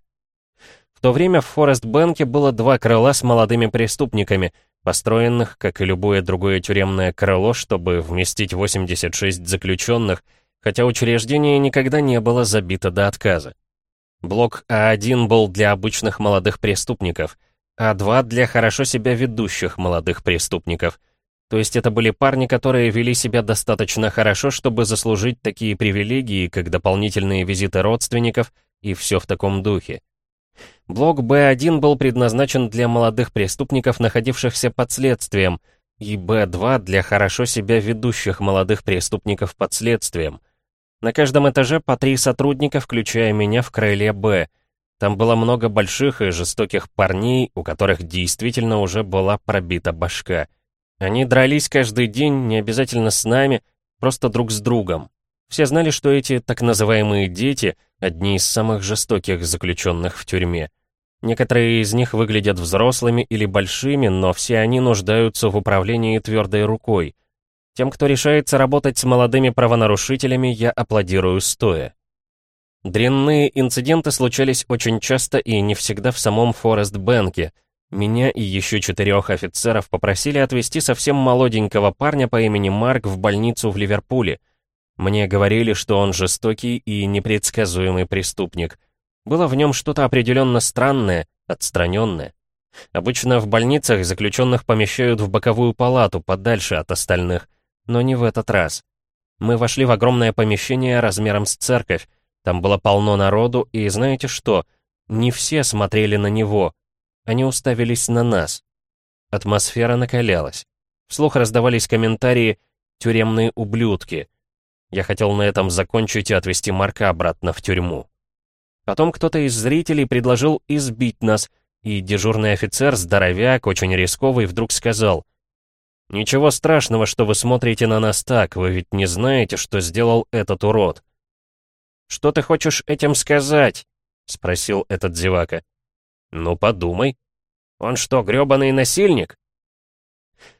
В то время в Форест-Бэнке было два крыла с молодыми преступниками, построенных, как и любое другое тюремное крыло, чтобы вместить 86 заключенных, хотя учреждение никогда не было забито до отказа. Блок А1 был для обычных молодых преступников, А2 для хорошо себя ведущих молодых преступников — то есть это были парни, которые вели себя достаточно хорошо, чтобы заслужить такие привилегии, как дополнительные визиты родственников и все в таком духе. Блок Б1 был предназначен для молодых преступников, находившихся под следствием, и Б2 для хорошо себя ведущих молодых преступников под следствием. На каждом этаже по три сотрудника, включая меня в крыле Б. Там было много больших и жестоких парней, у которых действительно уже была пробита башка — они дрались каждый день, не обязательно с нами, просто друг с другом. Все знали, что эти так называемые дети — одни из самых жестоких заключенных в тюрьме. Некоторые из них выглядят взрослыми или большими, но все они нуждаются в управлении твердой рукой. Тем, кто решается работать с молодыми правонарушителями, я аплодирую стоя. Дрянные инциденты случались очень часто и не всегда в самом Форест-Бенке — меня и еще четырех офицеров попросили отвезти совсем молоденького парня по имени Марк в больницу в Ливерпуле. Мне говорили, что он жестокий и непредсказуемый преступник. Было в нем что-то определенно странное, отстраненное. Обычно в больницах заключенных помещают в боковую палату, подальше от остальных, но не в этот раз. Мы вошли в огромное помещение размером с церковь, там было полно народу, и знаете что? Не все смотрели на него, они уставились на нас. Атмосфера накалялась. Вслух раздавались комментарии «тюремные ублюдки». Я хотел на этом закончить и отвезти Марка обратно в тюрьму. Потом кто-то из зрителей предложил избить нас, и дежурный офицер, здоровяк, очень рисковый, вдруг сказал «Ничего страшного, что вы смотрите на нас так, вы ведь не знаете, что сделал этот урод». «Что ты хочешь этим сказать?» — спросил этот зевака. «Ну, подумай. Он что, грёбаный насильник?»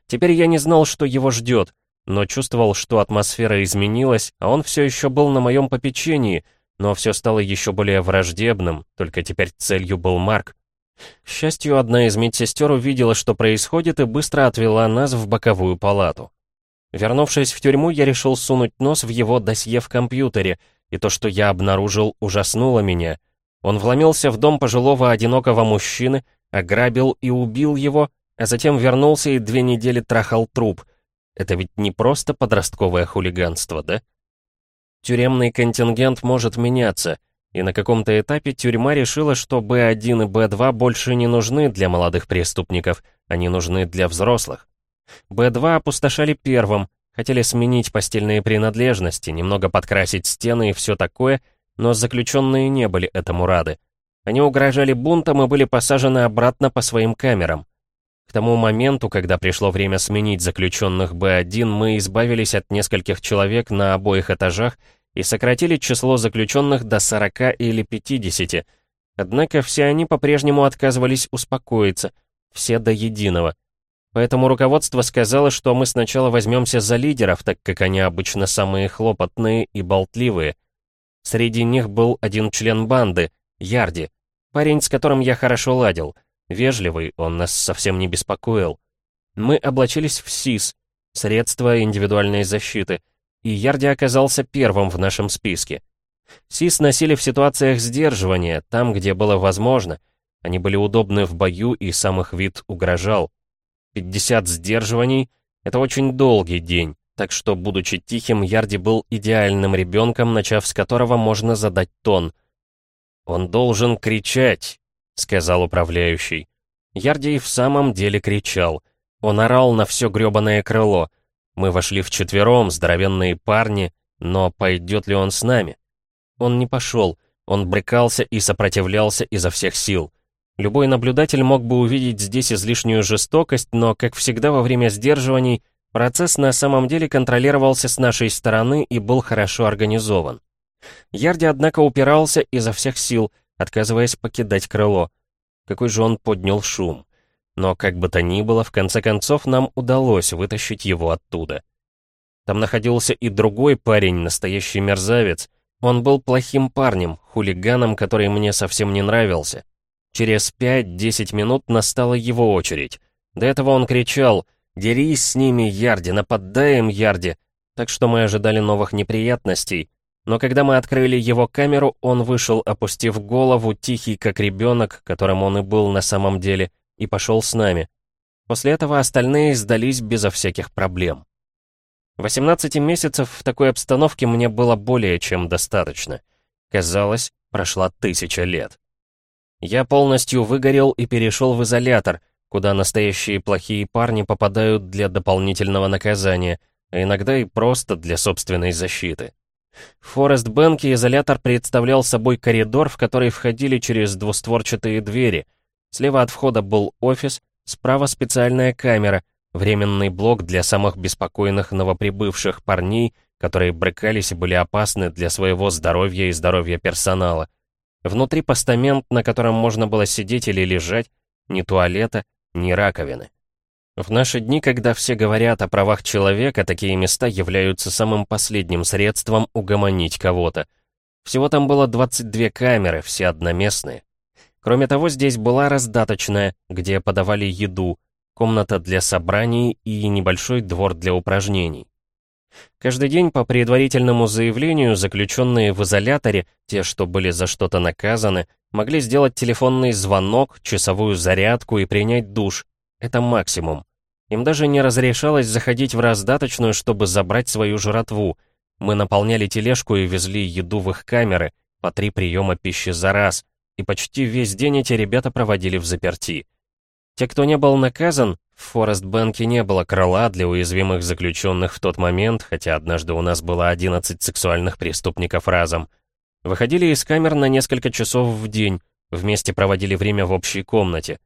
Теперь я не знал, что его ждет, но чувствовал, что атмосфера изменилась, а он все еще был на моем попечении, но все стало еще более враждебным, только теперь целью был Марк. К счастью, одна из медсестер увидела, что происходит, и быстро отвела нас в боковую палату. Вернувшись в тюрьму, я решил сунуть нос в его досье в компьютере, и то, что я обнаружил, ужаснуло меня — он вломился в дом пожилого одинокого мужчины, ограбил и убил его, а затем вернулся и две недели трахал труп. Это ведь не просто подростковое хулиганство, да? Тюремный контингент может меняться, и на каком-то этапе тюрьма решила, что Б1 и Б2 больше не нужны для молодых преступников, они нужны для взрослых. Б2 опустошали первым, хотели сменить постельные принадлежности, немного подкрасить стены и все такое — но заключенные не были этому рады. Они угрожали бунтом и были посажены обратно по своим камерам. Тому моменту, когда пришло время сменить заключенных Б1, мы избавились от нескольких человек на обоих этажах и сократили число заключенных до 40 или 50. Однако все они по-прежнему отказывались успокоиться, все до единого. Поэтому руководство сказало, что мы сначала возьмемся за лидеров, так как они обычно самые хлопотные и болтливые. Среди них был один член банды, Ярди, парень, с которым я хорошо ладил. Вежливый, он нас совсем не беспокоил. Мы облачились в СИС, средства индивидуальной защиты, и Ярди оказался первым в нашем списке. СИС носили в ситуациях сдерживания, там, где было возможно. Они были удобны в бою, и сам их вид угрожал. 50 сдерживаний — это очень долгий день. Так что, будучи тихим, Ярди был идеальным ребенком, начав с которого можно задать тон. «Он должен кричать», — сказал управляющий. Ярди и в самом деле кричал. Он орал на все грёбаное крыло. Мы вошли вчетвером, здоровенные парни, но пойдет ли он с нами? Он не пошел, Он брыкался и сопротивлялся изо всех сил. Любой наблюдатель мог бы увидеть здесь излишнюю жестокость, но, как всегда во время сдерживаний, процесс на самом деле контролировался с нашей стороны и был хорошо организован. Ярди, однако, упирался изо всех сил, отказываясь покидать крыло. Какой же он поднял шум. Но, как бы то ни было, в конце концов нам удалось вытащить его оттуда. Там находился и другой парень, настоящий мерзавец. Он был плохим парнем, хулиганом, который мне совсем не нравился. Через 5-10 минут настала его очередь. До этого он кричал «Дерись с ними, Ярди, нападай им, Ярди!» Так что мы ожидали новых неприятностей. Но когда мы открыли его камеру, он вышел, опустив голову, тихий, как ребенок, которым он и был на самом деле, и пошел с нами. После этого остальные сдались безо всяких проблем. 18 месяцев в такой обстановке мне было более чем достаточно. Казалось, прошла тысяча лет. Я полностью выгорел и перешел в изолятор, куда настоящие плохие парни попадают для дополнительного наказания, а иногда и просто для собственной защиты. В Форест-Бэнке изолятор представлял собой коридор, в который входили через двустворчатые двери. Слева от входа был офис, справа специальная камера, временный блок для самых беспокойных новоприбывших парней, которые брыкались и были опасны для своего здоровья и здоровья персонала. Внутри постамент, на котором можно было сидеть или лежать, ни туалета, ни раковины. В наши дни, когда все говорят о правах человека, такие места являются самым последним средством угомонить кого-то. Всего там было 22 камеры, все одноместные. Кроме того, здесь была раздаточная, где подавали еду, комната для собраний и небольшой двор для упражнений. Каждый день по предварительному заявлению заключенные в изоляторе, те, что были за что-то наказаны, могли сделать телефонный звонок, часовую зарядку и принять душ. Это максимум. Им даже не разрешалось заходить в раздаточную, чтобы забрать свою жратву. Мы наполняли тележку и везли еду в их камеры, по три приема пищи за раз, и почти весь день эти ребята проводили в заперти. Те, кто не был наказан, в Форест-Бэнке не было крыла для уязвимых заключенных в тот момент, хотя однажды у нас было 11 сексуальных преступников разом. Выходили из камер на несколько часов в день, вместе проводили время в общей комнате.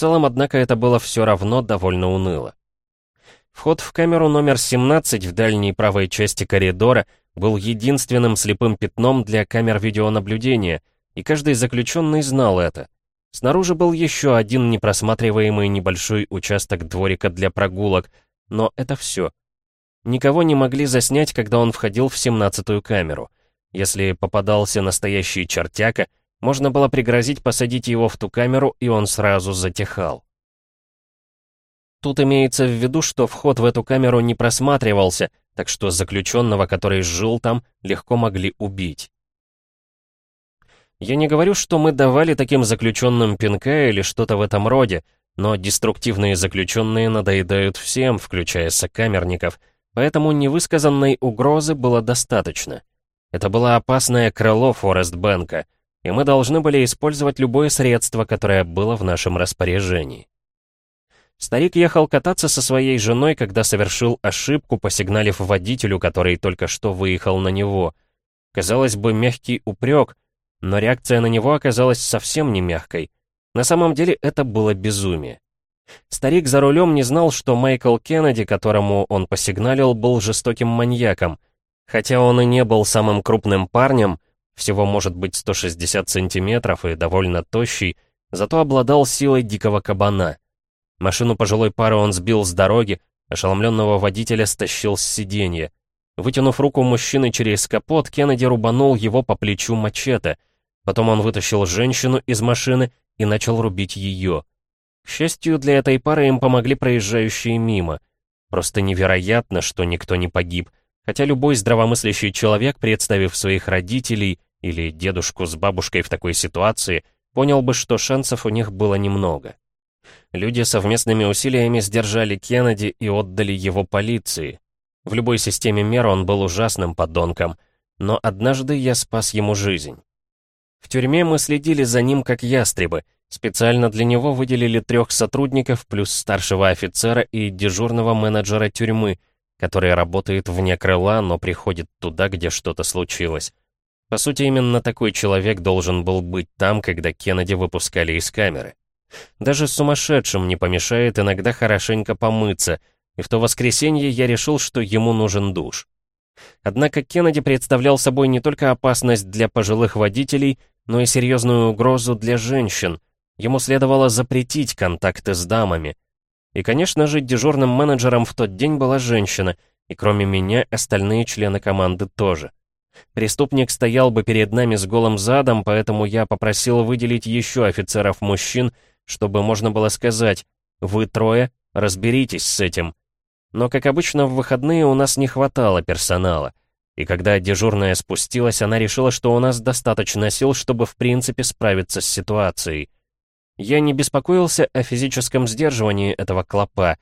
Целом, однако, это было все равно довольно уныло. Вход в камеру номер 17 в дальней правой части коридора был единственным слепым пятном для камер видеонаблюдения, и каждый заключенный знал это — Снаружи был еще один непросматриваемый небольшой участок дворика для прогулок, но это все. Никого не могли заснять, когда он входил в семнадцатую камеру. Если попадался настоящий чертяка, можно было пригрозить посадить его в ту камеру, и он сразу затихал. Тут имеется в виду, что вход в эту камеру не просматривался, так что заключенного, который жил там, легко могли убить. Я не говорю, что мы давали таким заключенным пинка или что-то в этом роде, но деструктивные заключенные надоедают всем, включая сокамерников, поэтому невысказанной угрозы было достаточно. Это было опасное крыло Форест-Бэнка, и мы должны были использовать любое средство, которое было в нашем распоряжении. Старик ехал кататься со своей женой, когда совершил ошибку, посигналив водителю, который только что выехал на него. Казалось бы, мягкий упрек — но реакция на него оказалась совсем не мягкой. На самом деле это было безумие. Старик за рулем не знал, что Майкл Кеннеди, которому он посигналил, был жестоким маньяком. Хотя он и не был самым крупным парнем, всего может быть 160 сантиметров и довольно тощий, зато обладал силой дикого кабана. Машину пожилой пары он сбил с дороги, ошеломленного водителя стащил с сиденья. Вытянув руку мужчины через капот, Кеннеди рубанул его по плечу мачете — Потом он вытащил женщину из машины и начал рубить ее. К счастью, для этой пары им помогли проезжающие мимо. Просто невероятно, что никто не погиб, хотя любой здравомыслящий человек, представив своих родителей или дедушку с бабушкой в такой ситуации, понял бы, что шансов у них было немного. Люди совместными усилиями сдержали Кеннеди и отдали его полиции. В любой системе мер он был ужасным подонком, но однажды я спас ему жизнь. В тюрьме мы следили за ним как ястребы. Специально для него выделили трех сотрудников плюс старшего офицера и дежурного менеджера тюрьмы, который работает вне крыла, но приходит туда, где что-то случилось. По сути, именно такой человек должен был быть там, когда Кеннеди выпускали из камеры. Даже сумасшедшим не помешает иногда хорошенько помыться, и в то воскресенье я решил, что ему нужен душ. Однако Кеннеди представлял собой не только опасность для пожилых водителей, но и серьезную угрозу для женщин. Ему следовало запретить контакты с дамами. И, конечно же, дежурным менеджером в тот день была женщина, и кроме меня остальные члены команды тоже. Преступник стоял бы перед нами с голым задом, поэтому я попросил выделить еще офицеров-мужчин, чтобы можно было сказать «Вы трое, разберитесь с этим». Но, как обычно, в выходные у нас не хватало персонала. И когда дежурная спустилась, она решила, что у нас достаточно сил, чтобы в принципе справиться с ситуацией. Я не беспокоился о физическом сдерживании этого клопа.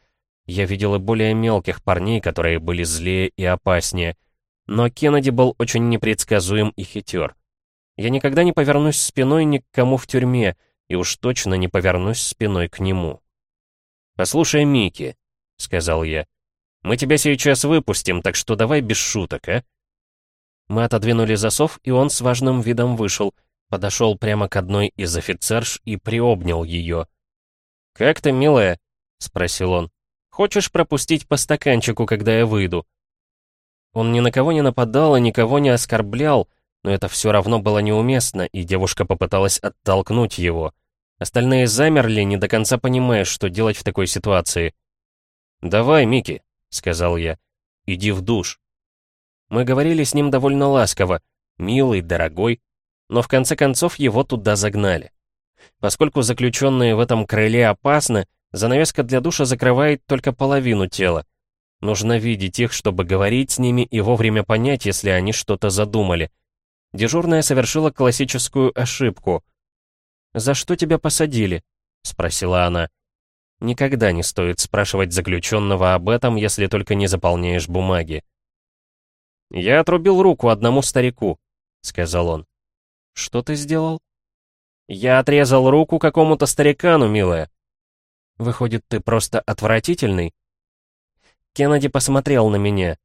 Я видел и более мелких парней, которые были злее и опаснее. Но Кеннеди был очень непредсказуем и хитер. Я никогда не повернусь спиной ни к кому в тюрьме, и уж точно не повернусь спиной к нему. «Послушай, Микки», — сказал я, — «мы тебя сейчас выпустим, так что давай без шуток, а?» Мы отодвинули засов, и он с важным видом вышел, подошел прямо к одной из офицерш и приобнял ее. «Как ты, милая?» — спросил он. «Хочешь пропустить по стаканчику, когда я выйду?» Он ни на кого не нападал и никого не оскорблял, но это все равно было неуместно, и девушка попыталась оттолкнуть его. Остальные замерли, не до конца понимая, что делать в такой ситуации. «Давай, Микки», — сказал я, — «иди в душ». Мы говорили с ним довольно ласково, милый, дорогой, но в конце концов его туда загнали. Поскольку заключенные в этом крыле опасны, занавеска для душа закрывает только половину тела. Нужно видеть их, чтобы говорить с ними и вовремя понять, если они что-то задумали. Дежурная совершила классическую ошибку. «За что тебя посадили?» — спросила она. Никогда не стоит спрашивать заключенного об этом, если только не заполняешь бумаги. «Я отрубил руку одному старику», — сказал он. «Что ты сделал?» «Я отрезал руку какому-то старикану, милая». «Выходит, ты просто отвратительный?» Кеннеди посмотрел на меня.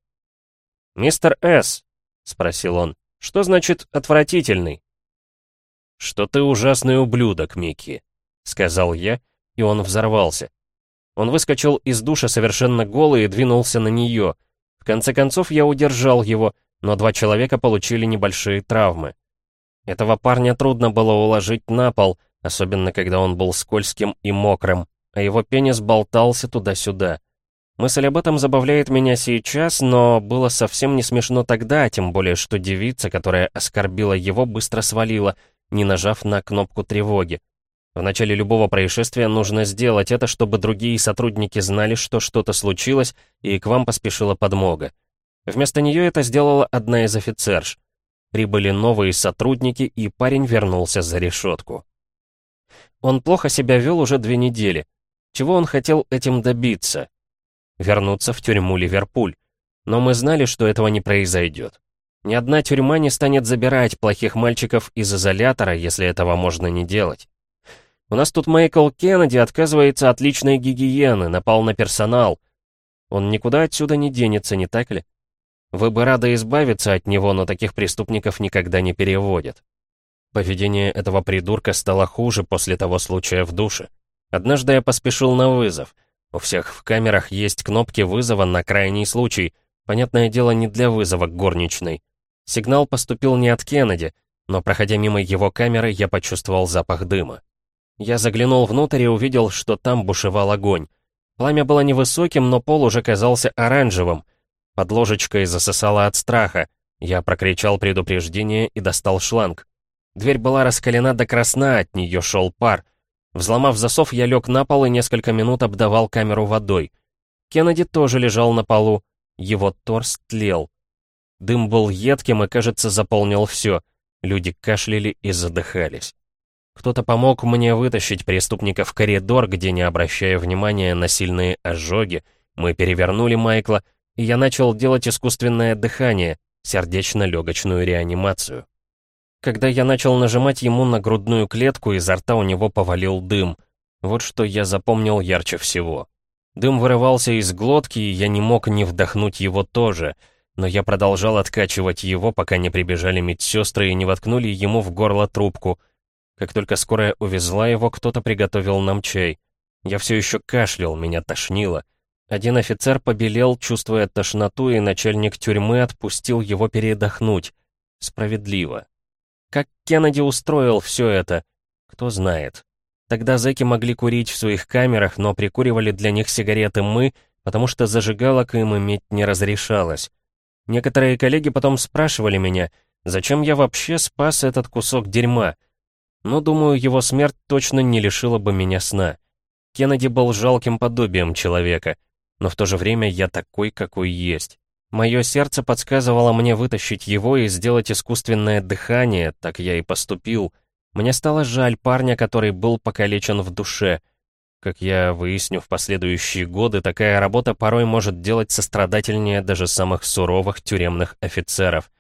«Мистер С», — спросил он, — «что значит «отвратительный»?» «Что ты ужасный ублюдок, Микки», — сказал я, и он взорвался. Он выскочил из душа совершенно голый и двинулся на нее. В конце концов, я удержал его, но два человека получили небольшие травмы. Этого парня трудно было уложить на пол, особенно когда он был скользким и мокрым, а его пенис болтался туда-сюда. Мысль об этом забавляет меня сейчас, но было совсем не смешно тогда, тем более что девица, которая оскорбила его, быстро свалила, не нажав на кнопку тревоги. В начале любого происшествия нужно сделать это, чтобы другие сотрудники знали, что что-то случилось, и к вам поспешила подмога. Вместо нее это сделала одна из офицерш. Прибыли новые сотрудники, и парень вернулся за решетку. Он плохо себя вел уже две недели. Чего он хотел этим добиться? Вернуться в тюрьму Ливерпуль. Но мы знали, что этого не произойдет. Ни одна тюрьма не станет забирать плохих мальчиков из изолятора, если этого можно не делать. У нас тут Майкл Кеннеди отказывается от личной гигиены, напал на персонал. Он никуда отсюда не денется, не так ли? Вы бы рады избавиться от него, но таких преступников никогда не переводят. Поведение этого придурка стало хуже после того случая в душе. Однажды я поспешил на вызов. У всех в камерах есть кнопки вызова на крайний случай. Понятное дело, не для вызова горничной. Сигнал поступил не от Кеннеди, но, проходя мимо его камеры, я почувствовал запах дыма. Я заглянул внутрь и увидел, что там бушевал огонь. Пламя было невысоким, но пол уже казался оранжевым. Под ложечкой засосало от страха. Я прокричал предупреждение и достал шланг. Дверь была раскалена до красна, от нее шел пар. Взломав засов, я лег на пол и несколько минут обдавал камеру водой. Кеннеди тоже лежал на полу. Его торс тлел. Дым был едким и, кажется, заполнил все. Люди кашляли и задыхались. Кто-то помог мне вытащить преступника в коридор, где, не обращая внимания на сильные ожоги, мы перевернули Майкла, и я начал делать искусственное дыхание, сердечно-легочную реанимацию. Когда я начал нажимать ему на грудную клетку, изо рта у него повалил дым. Вот что я запомнил ярче всего. Дым вырывался из глотки, и я не мог не вдохнуть его тоже. но я продолжал откачивать его, пока не прибежали медсестры и не воткнули ему в горло трубку. Как только скорая увезла его, кто-то приготовил нам чай. Я все еще кашлял, меня тошнило. Один офицер побелел, чувствуя тошноту, и начальник тюрьмы отпустил его передохнуть. Справедливо. Как Кеннеди устроил все это? Кто знает. Тогда зэки могли курить в своих камерах, но прикуривали для них сигареты мы, потому что зажигалок им иметь не разрешалось. Некоторые коллеги потом спрашивали меня, зачем я вообще спас этот кусок дерьма. Но, думаю, его смерть точно не лишила бы меня сна. Кеннеди был жалким подобием человека, но в то же время я такой, какой есть. Мое сердце подсказывало мне вытащить его и сделать искусственное дыхание, так я и поступил. Мне стало жаль парня, который был покалечен в душе — как я выясню в последующие годы, такая работа порой может делать сострадательнее даже самых суровых тюремных офицеров.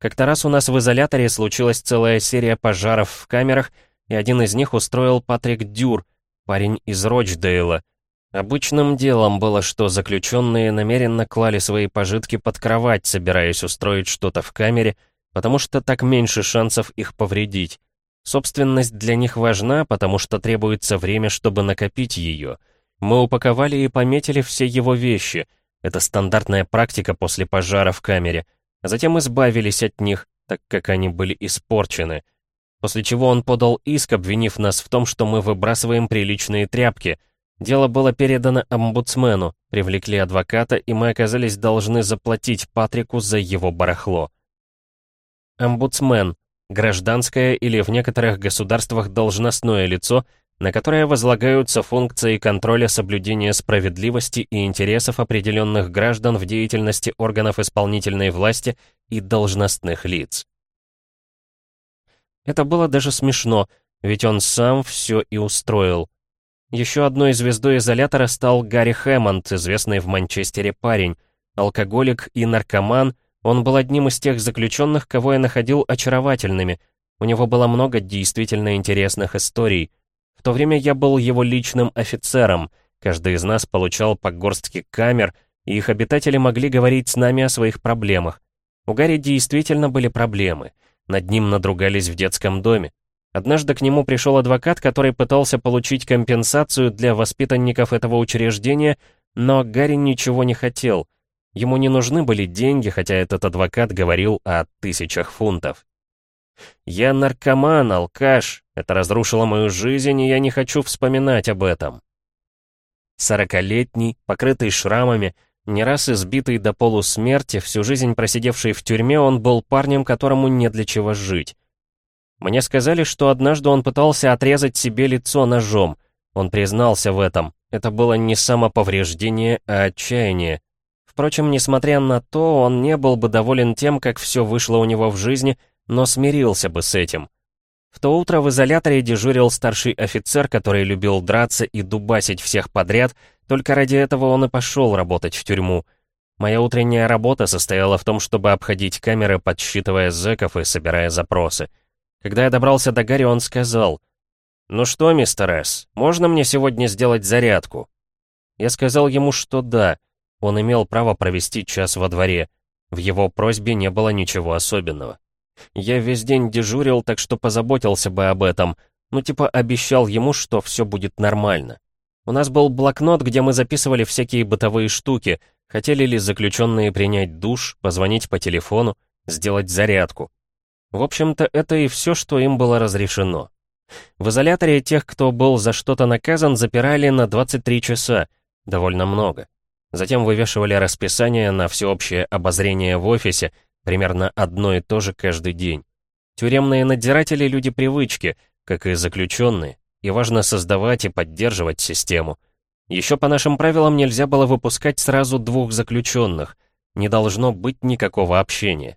Как-то раз у нас в изоляторе случилась целая серия пожаров в камерах, и один из них устроил Патрик Дюр, парень из Рочдейла. Обычным делом было, что заключенные намеренно клали свои пожитки под кровать, собираясь устроить что-то в камере, потому что так меньше шансов их повредить. Собственность для них важна, потому что требуется время, чтобы накопить ее. Мы упаковали и пометили все его вещи. Это стандартная практика после пожара в камере. А затем избавились от них, так как они были испорчены. После чего он подал иск, обвинив нас в том, что мы выбрасываем приличные тряпки. Дело было передано омбудсмену, привлекли адвоката, и мы оказались должны заплатить Патрику за его барахло. Омбудсмен гражданское или в некоторых государствах должностное лицо, на которое возлагаются функции контроля соблюдения справедливости и интересов определенных граждан в деятельности органов исполнительной власти и должностных лиц. Это было даже смешно, ведь он сам все и устроил. Еще одной звездой изолятора стал Гарри Хэммонд, известный в Манчестере парень, алкоголик и наркоман, он был одним из тех заключенных, кого я находил очаровательными. У него было много действительно интересных историй. В то время я был его личным офицером. Каждый из нас получал по горстке камер, и их обитатели могли говорить с нами о своих проблемах. У Гарри действительно были проблемы. Над ним надругались в детском доме. Однажды к нему пришел адвокат, который пытался получить компенсацию для воспитанников этого учреждения, но Гарри ничего не хотел — Ему не нужны были деньги, хотя этот адвокат говорил о тысячах фунтов. «Я наркоман, алкаш. Это разрушило мою жизнь, и я не хочу вспоминать об этом». Сорокалетний, покрытый шрамами, не раз избитый до полусмерти, всю жизнь просидевший в тюрьме, он был парнем, которому не для чего жить. Мне сказали, что однажды он пытался отрезать себе лицо ножом. Он признался в этом. Это было не самоповреждение, а отчаяние. Впрочем, несмотря на то, он не был бы доволен тем, как все вышло у него в жизни, но смирился бы с этим. В то утро в изоляторе дежурил старший офицер, который любил драться и дубасить всех подряд, только ради этого он и пошел работать в тюрьму. Моя утренняя работа состояла в том, чтобы обходить камеры, подсчитывая зэков и собирая запросы. Когда я добрался до Гарри, он сказал, «Ну что, мистер С, можно мне сегодня сделать зарядку?» Я сказал ему, что да, он имел право провести час во дворе. В его просьбе не было ничего особенного. Я весь день дежурил, так что позаботился бы об этом. Ну типа обещал ему, что все будет нормально. У нас был блокнот, где мы записывали всякие бытовые штуки. Хотели ли заключенные принять душ, позвонить по телефону, сделать зарядку. В общем-то, это и все, что им было разрешено. В изоляторе тех, кто был за что-то наказан, запирали на 23 часа. Довольно много. Затем вывешивали расписание на всеобщее обозрение в офисе, примерно одно и то же каждый день. Тюремные надзиратели — люди привычки, как и заключенные, и важно создавать и поддерживать систему. Еще по нашим правилам нельзя было выпускать сразу двух заключенных, не должно быть никакого общения.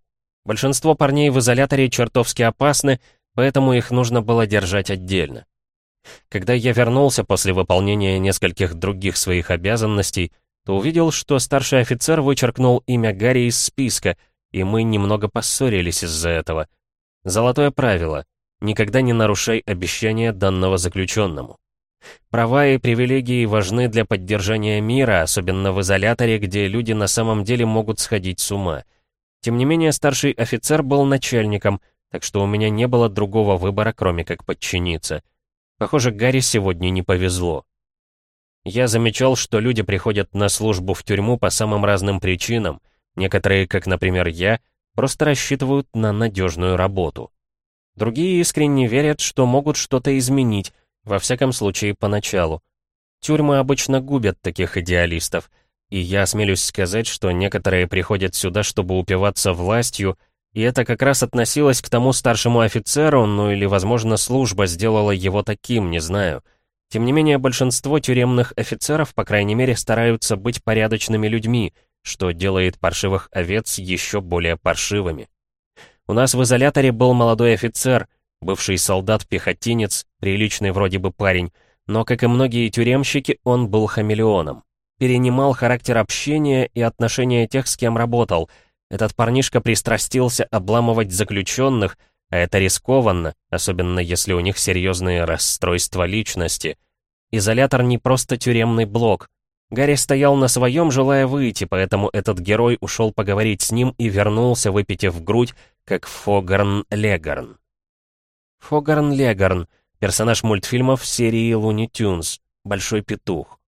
Большинство парней в изоляторе чертовски опасны, поэтому их нужно было держать отдельно. Когда я вернулся после выполнения нескольких других своих обязанностей, то увидел, что старший офицер вычеркнул имя Гарри из списка, и мы немного поссорились из-за этого. Золотое правило — никогда не нарушай обещания данного заключенному. Права и привилегии важны для поддержания мира, особенно в изоляторе, где люди на самом деле могут сходить с ума. Тем не менее, старший офицер был начальником, так что у меня не было другого выбора, кроме как подчиниться. Похоже, Гарри сегодня не повезло. Я замечал, что люди приходят на службу в тюрьму по самым разным причинам. Некоторые, как, например, я, просто рассчитывают на надежную работу. Другие искренне верят, что могут что-то изменить, во всяком случае, поначалу. Тюрьмы обычно губят таких идеалистов, и я осмелюсь сказать, что некоторые приходят сюда, чтобы упиваться властью, и это как раз относилось к тому старшему офицеру, ну или, возможно, служба сделала его таким, не знаю. Тем не менее, большинство тюремных офицеров, по крайней мере, стараются быть порядочными людьми, что делает паршивых овец еще более паршивыми. У нас в изоляторе был молодой офицер, бывший солдат-пехотинец, приличный вроде бы парень, но, как и многие тюремщики, он был хамелеоном. Перенимал характер общения и отношения тех, с кем работал — этот парнишка пристрастился обламывать заключенных, а это рискованно, особенно если у них серьезные расстройства личности. Изолятор не просто тюремный блок. Гарри стоял на своем, желая выйти, поэтому этот герой ушел поговорить с ним и вернулся, выпитив грудь, как Фогарн Легарн. Фогарн Легарн, персонаж мультфильмов серии Луни Тюнс, Большой петух.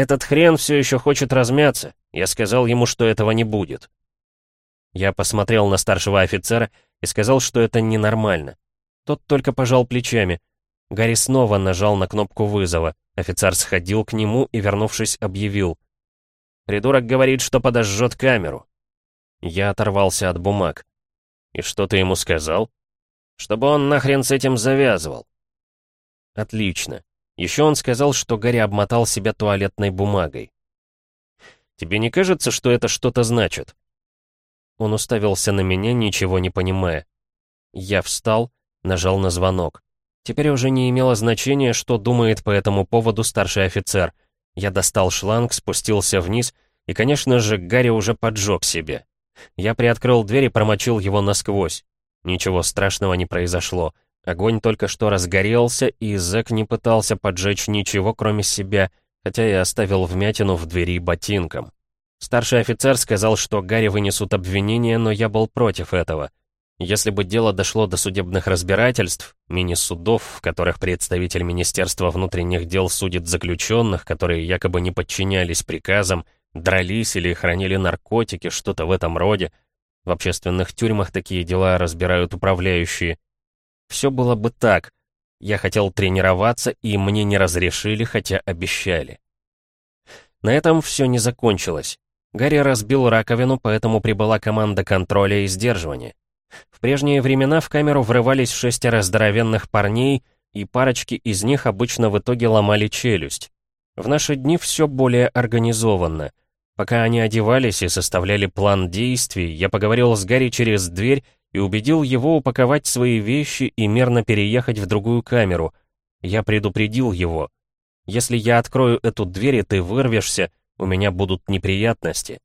Этот хрен все еще хочет размяться. Я сказал ему, что этого не будет. Я посмотрел на старшего офицера и сказал, что это ненормально. Тот только пожал плечами. Гарри снова нажал на кнопку вызова. Офицер сходил к нему и, вернувшись, объявил. «Придурок говорит, что подожжет камеру». Я оторвался от бумаг. «И что ты ему сказал?» «Чтобы он нахрен с этим завязывал». «Отлично. Еще он сказал, что Гарри обмотал себя туалетной бумагой. Тебе не кажется, что это что-то значит?» Он уставился на меня, ничего не понимая. Я встал, нажал на звонок. Теперь уже не имело значения, что думает по этому поводу старший офицер. Я достал шланг, спустился вниз, и, конечно же, Гарри уже поджег себе. Я приоткрыл дверь и промочил его насквозь. Ничего страшного не произошло. Огонь только что разгорелся, и зэк не пытался поджечь ничего, кроме себя, хотя и оставил вмятину в двери ботинком. Старший офицер сказал, что Гарри вынесут обвинение, но я был против этого. Если бы дело дошло до судебных разбирательств, мини-судов, в которых представитель Министерства внутренних дел судит заключенных, которые якобы не подчинялись приказам, дрались или хранили наркотики, что-то в этом роде, в общественных тюрьмах такие дела разбирают управляющие. Все было бы так, я хотел тренироваться, и мне не разрешили, хотя обещали. На этом все не закончилось. Гарри разбил раковину, поэтому прибыла команда контроля и сдерживания. В прежние времена в камеру врывались шестеро здоровенных парней, и парочки из них обычно в итоге ломали челюсть. В наши дни все более организованно. Пока они одевались и составляли план действий, я поговорил с Гарри через дверь и убедил его упаковать свои вещи и мирно переехать в другую камеру. Я предупредил его. Если я открою эту дверь и ты вырвешься, у меня будут неприятности.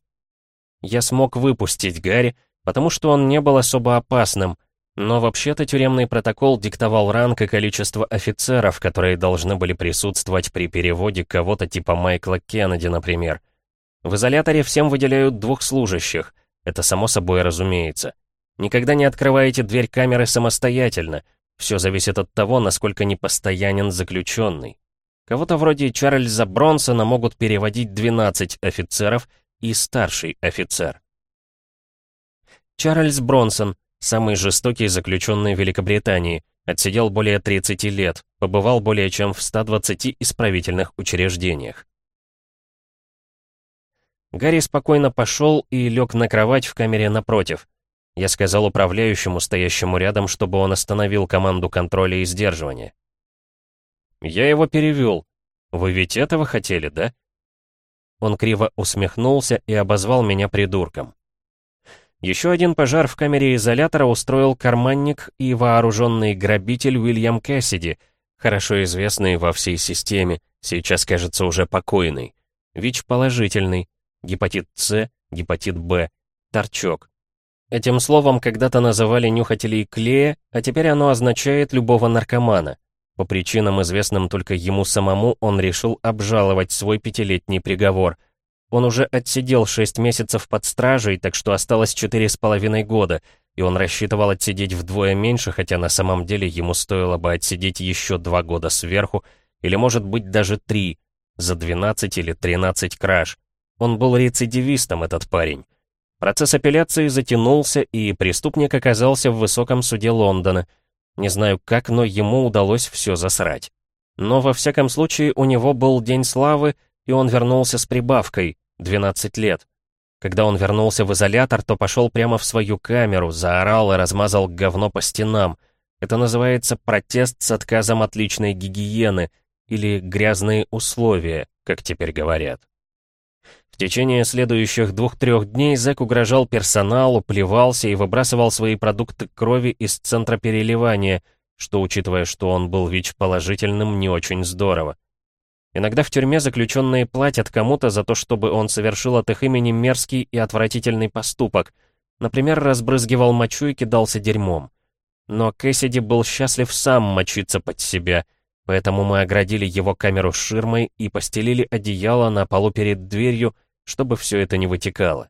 Я смог выпустить Гарри, потому что он не был особо опасным, но вообще-то тюремный протокол диктовал ранг и количество офицеров, которые должны были присутствовать при переводе кого-то типа Майкла Кеннеди, например. В изоляторе всем выделяют двух служащих, это само собой разумеется. Никогда не открывайте дверь камеры самостоятельно. Все зависит от того, насколько непостоянен заключенный. Кого-то вроде Чарльза Бронсона могут переводить 12 офицеров и старший офицер. Чарльз Бронсон, самый жестокий заключенный Великобритании, отсидел более 30 лет, побывал более чем в 120 исправительных учреждениях. Гарри спокойно пошел и лег на кровать в камере напротив. Я сказал управляющему, стоящему рядом, чтобы он остановил команду контроля и сдерживания. «Я его перевел. Вы ведь этого хотели, да?» Он криво усмехнулся и обозвал меня придурком. Еще один пожар в камере изолятора устроил карманник и вооруженный грабитель Уильям Кэссиди, хорошо известный во всей системе, сейчас, кажется, уже покойный. ВИЧ положительный, гепатит С, гепатит Б, торчок. Этим словом когда-то называли нюхателей клея, а теперь оно означает любого наркомана. По причинам, известным только ему самому, он решил обжаловать свой пятилетний приговор. Он уже отсидел 6 месяцев под стражей, так что осталось четыре с половиной года, и он рассчитывал отсидеть вдвое меньше, хотя на самом деле ему стоило бы отсидеть еще два года сверху, или может быть даже три, за 12 или 13 краж. Он был рецидивистом, этот парень. Процесс апелляции затянулся, и преступник оказался в высоком суде Лондона. Не знаю как, но ему удалось все засрать. Но во всяком случае у него был день славы, и он вернулся с прибавкой — 12 лет. Когда он вернулся в изолятор, то пошел прямо в свою камеру, заорал и размазал говно по стенам. Это называется протест с отказом от личной гигиены или грязные условия, как теперь говорят. В течение следующих двух-трех дней Зэк угрожал персоналу, плевался и выбрасывал свои продукты крови из центра переливания, что, учитывая, что он был ВИЧ-положительным, не очень здорово. Иногда в тюрьме заключенные платят кому-то за то, чтобы он совершил от их имени мерзкий и отвратительный поступок. Например, разбрызгивал мочу и кидался дерьмом. Но Кэссиди был счастлив сам мочиться под себя, поэтому мы оградили его камеру ширмой и постелили одеяло на полу перед дверью, чтобы все это не вытекало.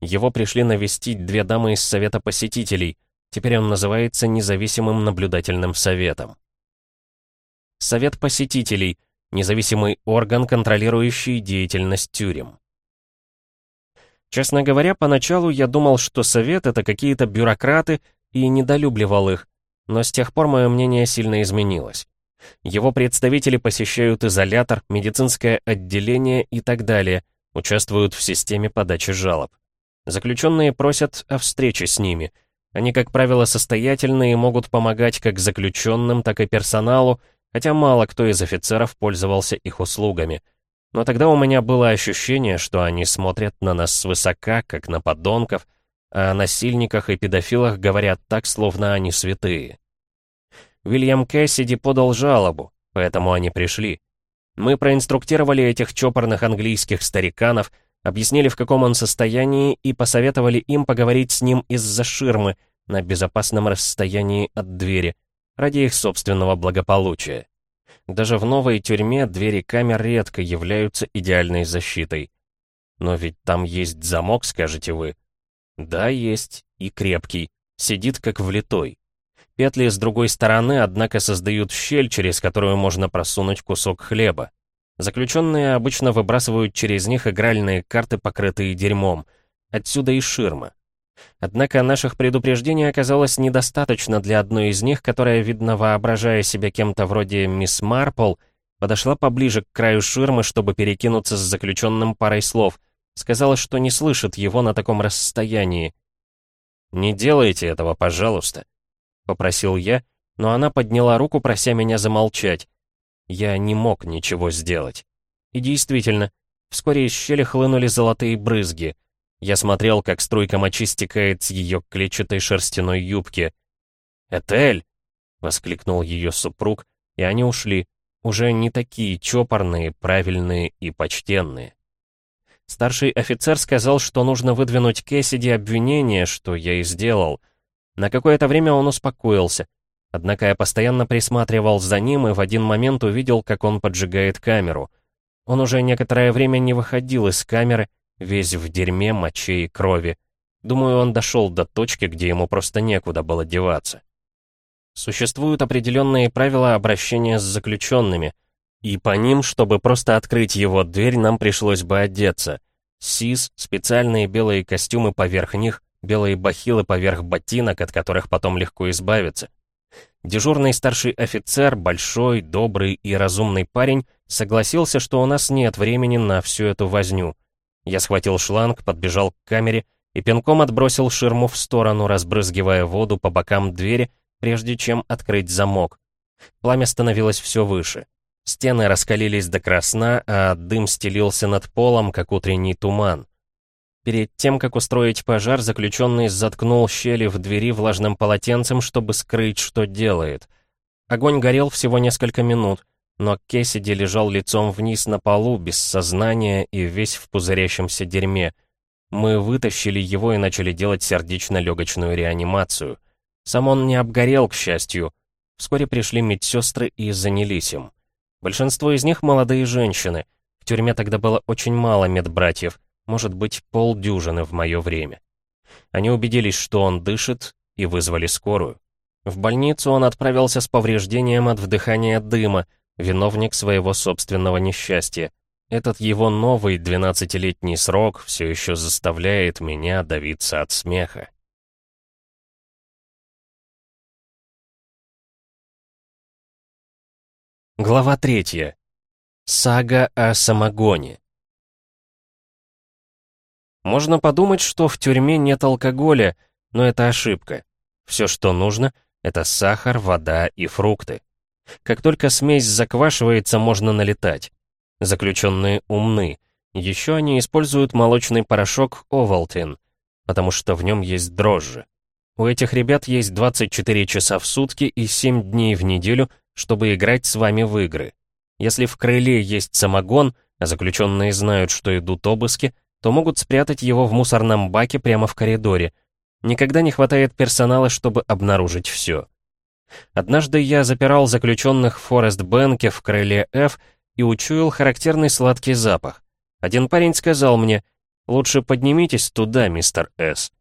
Его пришли навестить две дамы из Совета посетителей. Теперь он называется Независимым наблюдательным советом. Совет посетителей — независимый орган, контролирующий деятельность тюрем. Честно говоря, поначалу я думал, что Совет — это какие-то бюрократы, и недолюбливал их, но с тех пор мое мнение сильно изменилось. Его представители посещают изолятор, медицинское отделение и так далее — участвуют в системе подачи жалоб. Заключенные просят о встрече с ними. Они, как правило, состоятельные и могут помогать как заключенным, так и персоналу, хотя мало кто из офицеров пользовался их услугами. Но тогда у меня было ощущение, что они смотрят на нас свысока, как на подонков, а о насильниках и педофилах говорят так, словно они святые. Уильям Кэссиди подал жалобу, поэтому они пришли. Мы проинструктировали этих чопорных английских стариканов, объяснили, в каком он состоянии, и посоветовали им поговорить с ним из-за ширмы на безопасном расстоянии от двери, ради их собственного благополучия. Даже в новой тюрьме двери камер редко являются идеальной защитой. Но ведь там есть замок, скажете вы. Да, есть, и крепкий, сидит как влитой. Петли с другой стороны, однако, создают щель, через которую можно просунуть кусок хлеба. Заключенные обычно выбрасывают через них игральные карты, покрытые дерьмом. Отсюда и ширма. Однако наших предупреждений оказалось недостаточно для одной из них, которая, видно, воображая себя кем-то вроде мисс Марпл, подошла поближе к краю ширмы, чтобы перекинуться с заключенным парой слов. Сказала, что не слышит его на таком расстоянии. «Не делайте этого, пожалуйста», попросил я, но она подняла руку, прося меня замолчать. Я не мог ничего сделать. И действительно, вскоре из щели хлынули золотые брызги. Я смотрел, как струйка мочи стекает с ее клетчатой шерстяной юбки. «Этель!» — воскликнул ее супруг, и они ушли, уже не такие чопорные, правильные и почтенные. Старший офицер сказал, что нужно выдвинуть Кэссиди обвинение, что я и сделал — на какое-то время он успокоился. Однако я постоянно присматривал за ним и в один момент увидел, как он поджигает камеру. Он уже некоторое время не выходил из камеры, весь в дерьме, моче и крови. Думаю, он дошел до точки, где ему просто некуда было деваться. Существуют определенные правила обращения с заключенными, и по ним, чтобы просто открыть его дверь, нам пришлось бы одеться. СИС, специальные белые костюмы поверх них, белые бахилы поверх ботинок, от которых потом легко избавиться. Дежурный старший офицер, большой, добрый и разумный парень, согласился, что у нас нет времени на всю эту возню. Я схватил шланг, подбежал к камере и пинком отбросил ширму в сторону, разбрызгивая воду по бокам двери, прежде чем открыть замок. Пламя становилось все выше. Стены раскалились до красна, а дым стелился над полом, как утренний туман. Перед тем, как устроить пожар, заключенный заткнул щели в двери влажным полотенцем, чтобы скрыть, что делает. Огонь горел всего несколько минут, но Кессиди лежал лицом вниз на полу, без сознания и весь в пузырящемся дерьме. Мы вытащили его и начали делать сердечно-легочную реанимацию. Сам он не обгорел, к счастью. Вскоре пришли медсестры и занялись им. Большинство из них молодые женщины — тюрьме тогда было очень мало медбратьев, может быть, полдюжины в мое время. Они убедились, что он дышит, и вызвали скорую. В больницу он отправился с повреждением от вдыхания дыма, виновник своего собственного несчастья. Этот его новый 12-летний срок все еще заставляет меня давиться от смеха. Глава третья. Сага о самогоне. Можно подумать, что в тюрьме нет алкоголя, но это ошибка. Все, что нужно, это сахар, вода и фрукты. Как только смесь заквашивается, можно налетать. Заключенные умны. Еще они используют молочный порошок Овалтин, потому что в нем есть дрожжи. У этих ребят есть 24 часа в сутки и 7 дней в неделю, чтобы играть с вами в игры. Если в крыле есть самогон, а заключенные знают, что идут обыски, то могут спрятать его в мусорном баке прямо в коридоре. Никогда не хватает персонала, чтобы обнаружить все. Однажды я запирал заключенных в Форест-Бэнке в крыле F и учуял характерный сладкий запах. Один парень сказал мне, «Лучше поднимитесь туда, мистер С».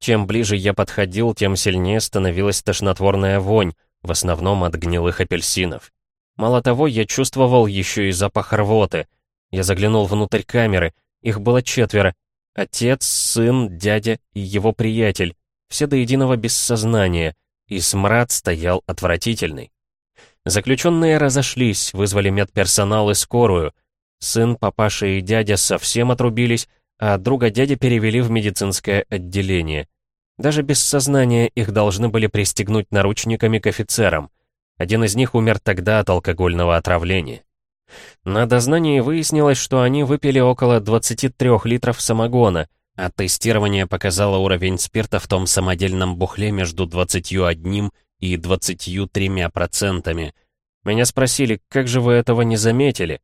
Чем ближе я подходил, тем сильнее становилась тошнотворная вонь, в основном от гнилых апельсинов. Мало того, я чувствовал еще и запах рвоты. Я заглянул внутрь камеры, их было четверо. Отец, сын, дядя и его приятель, все до единого без сознания, и смрад стоял отвратительный. Заключенные разошлись, вызвали медперсонал и скорую. Сын, папаша и дядя совсем отрубились, а друга дяди перевели в медицинское отделение. Даже без сознания их должны были пристегнуть наручниками к офицерам. Один из них умер тогда от алкогольного отравления. На дознании выяснилось, что они выпили около 23 литров самогона, а тестирование показало уровень спирта в том самодельном бухле между 21 и 23 процентами. Меня спросили, как же вы этого не заметили?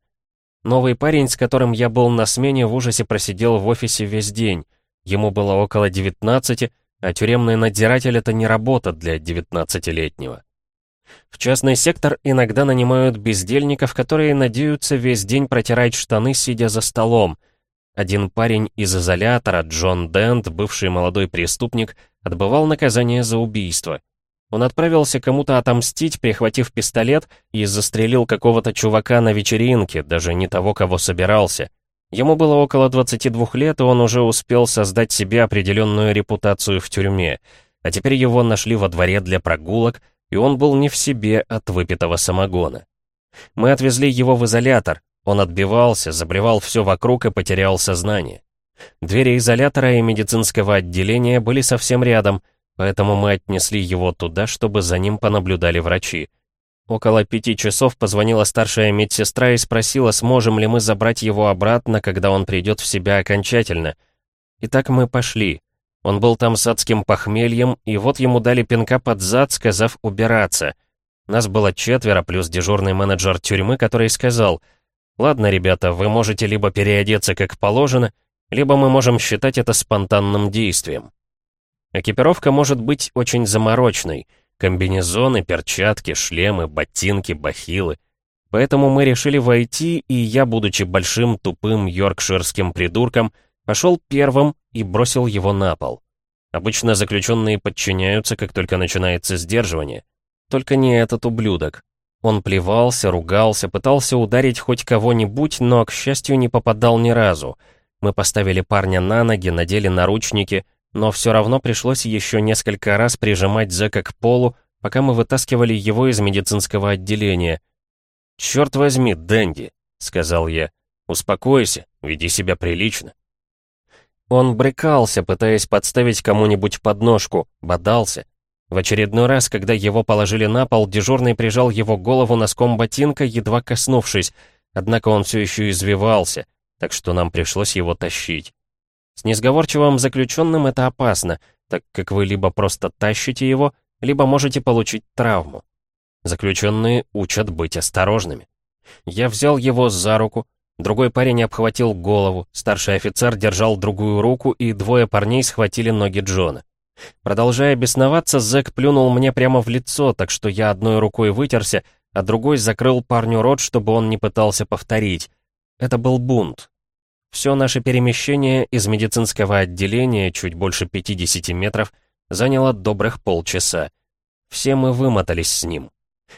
Новый парень, с которым я был на смене, в ужасе просидел в офисе весь день. Ему было около 19, а тюремный надзиратель — это не работа для 19-летнего. В частный сектор иногда нанимают бездельников, которые надеются весь день протирать штаны, сидя за столом. Один парень из изолятора, Джон Дент, бывший молодой преступник, отбывал наказание за убийство. Он отправился кому-то отомстить, прихватив пистолет, и застрелил какого-то чувака на вечеринке, даже не того, кого собирался. Ему было около 22 лет, и он уже успел создать себе определенную репутацию в тюрьме. А теперь его нашли во дворе для прогулок, и он был не в себе от выпитого самогона. Мы отвезли его в изолятор. Он отбивался, забревал все вокруг и потерял сознание. Двери изолятора и медицинского отделения были совсем рядом — поэтому мы отнесли его туда, чтобы за ним понаблюдали врачи. Около пяти часов позвонила старшая медсестра и спросила, сможем ли мы забрать его обратно, когда он придет в себя окончательно. Итак, мы пошли. Он был там с адским похмельем, и вот ему дали пинка под зад, сказав убираться. Нас было четверо, плюс дежурный менеджер тюрьмы, который сказал, «Ладно, ребята, вы можете либо переодеться как положено, либо мы можем считать это спонтанным действием». Экипировка может быть очень заморочной. Комбинезоны, перчатки, шлемы, ботинки, бахилы. Поэтому мы решили войти, и я, будучи большим тупым йоркширским придурком, пошел первым и бросил его на пол. Обычно заключенные подчиняются, как только начинается сдерживание. Только не этот ублюдок. Он плевался, ругался, пытался ударить хоть кого-нибудь, но, к счастью, не попадал ни разу. Мы поставили парня на ноги, надели наручники — но все равно пришлось еще несколько раз прижимать зэка к полу, пока мы вытаскивали его из медицинского отделения. «Черт возьми, Дэнди», — сказал я, — «успокойся, веди себя прилично». Он брыкался, пытаясь подставить кому-нибудь подножку, бодался. В очередной раз, когда его положили на пол, дежурный прижал его голову носком ботинка, едва коснувшись, однако он все еще извивался, так что нам пришлось его тащить. С несговорчивым заключенным это опасно, так как вы либо просто тащите его, либо можете получить травму. Заключенные учат быть осторожными. Я взял его за руку, другой парень обхватил голову, старший офицер держал другую руку, и двое парней схватили ноги Джона. Продолжая бесноваться, зэк плюнул мне прямо в лицо, так что я одной рукой вытерся, а другой закрыл парню рот, чтобы он не пытался повторить. Это был бунт. Все наше перемещение из медицинского отделения, чуть больше 50 метров, заняло добрых полчаса. Все мы вымотались с ним.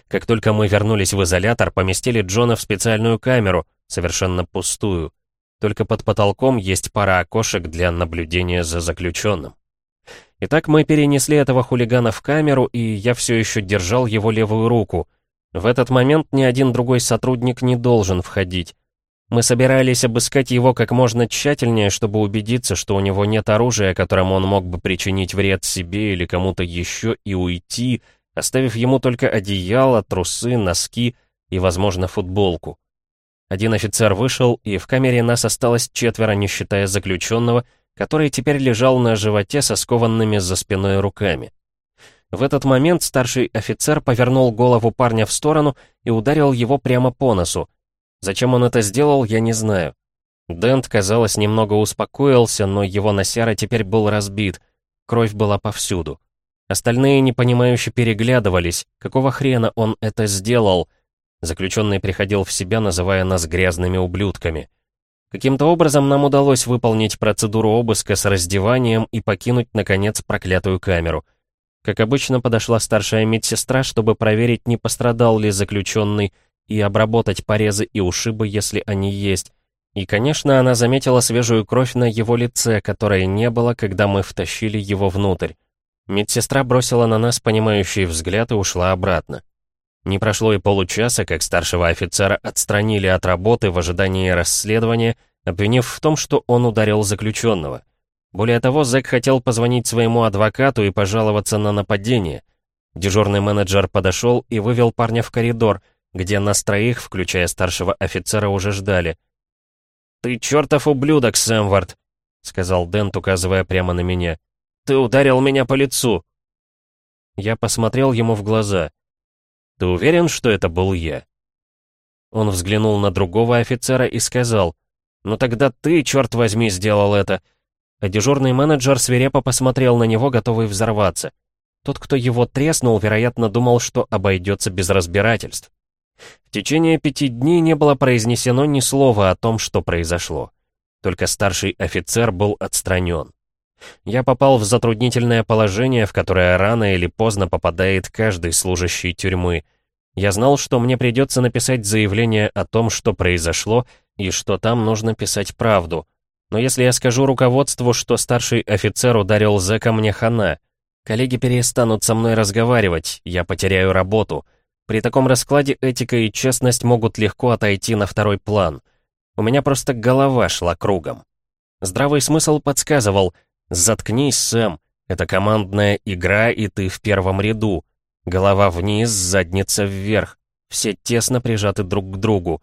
Как только мы вернулись в изолятор, поместили Джона в специальную камеру, совершенно пустую. Только под потолком есть пара окошек для наблюдения за заключенным. Итак, мы перенесли этого хулигана в камеру, и я все еще держал его левую руку. В этот момент ни один другой сотрудник не должен входить. Мы собирались обыскать его как можно тщательнее, чтобы убедиться, что у него нет оружия, которым он мог бы причинить вред себе или кому-то еще и уйти, оставив ему только одеяло, трусы, носки и, возможно, футболку. Один офицер вышел, и в камере нас осталось четверо, не считая заключенного, который теперь лежал на животе со скованными за спиной руками. В этот момент старший офицер повернул голову парня в сторону и ударил его прямо по носу. Зачем он это сделал, я не знаю. Дент, казалось, немного успокоился, но его носяра теперь был разбит. Кровь была повсюду. Остальные непонимающе переглядывались. Какого хрена он это сделал? Заключенный приходил в себя, называя нас грязными ублюдками. Каким-то образом нам удалось выполнить процедуру обыска с раздеванием и покинуть, наконец, проклятую камеру. Как обычно, подошла старшая медсестра, чтобы проверить, не пострадал ли заключенный, и обработать порезы и ушибы, если они есть. И, конечно, она заметила свежую кровь на его лице, которой не было, когда мы втащили его внутрь. Медсестра бросила на нас понимающий взгляд и ушла обратно. Не прошло и получаса, как старшего офицера отстранили от работы в ожидании расследования, обвинив в том, что он ударил заключенного. Более того, Зэк хотел позвонить своему адвокату и пожаловаться на нападение. Дежурный менеджер подошел и вывел парня в коридор, где нас троих, включая старшего офицера, уже ждали. «Ты чертов ублюдок, Сэмвард!» — сказал Дент, указывая прямо на меня. Ты ударил меня по лицу!» Я посмотрел ему в глаза. «Ты уверен, что это был я?» Он взглянул на другого офицера и сказал, «Ну тогда ты, черт возьми, сделал это!» А дежурный менеджер свирепо посмотрел на него, готовый взорваться. Тот, кто его треснул, вероятно, думал, что обойдется без разбирательств. В течение пяти дней не было произнесено ни слова о том, что произошло. Только старший офицер был отстранен. Я попал в затруднительное положение, в которое рано или поздно попадает каждый служащий тюрьмы. Я знал, что мне придется написать заявление о том, что произошло, и что там нужно писать правду. Но если я скажу руководству, что старший офицер ударил зэка мне хана, коллеги перестанут со мной разговаривать, я потеряю работу. При таком раскладе этика и честность могут легко отойти на второй план. У меня просто голова шла кругом. Здравый смысл подсказывал — «Заткнись, Сэм. Это командная игра, и ты в первом ряду. Голова вниз, задница вверх. Все тесно прижаты друг к другу.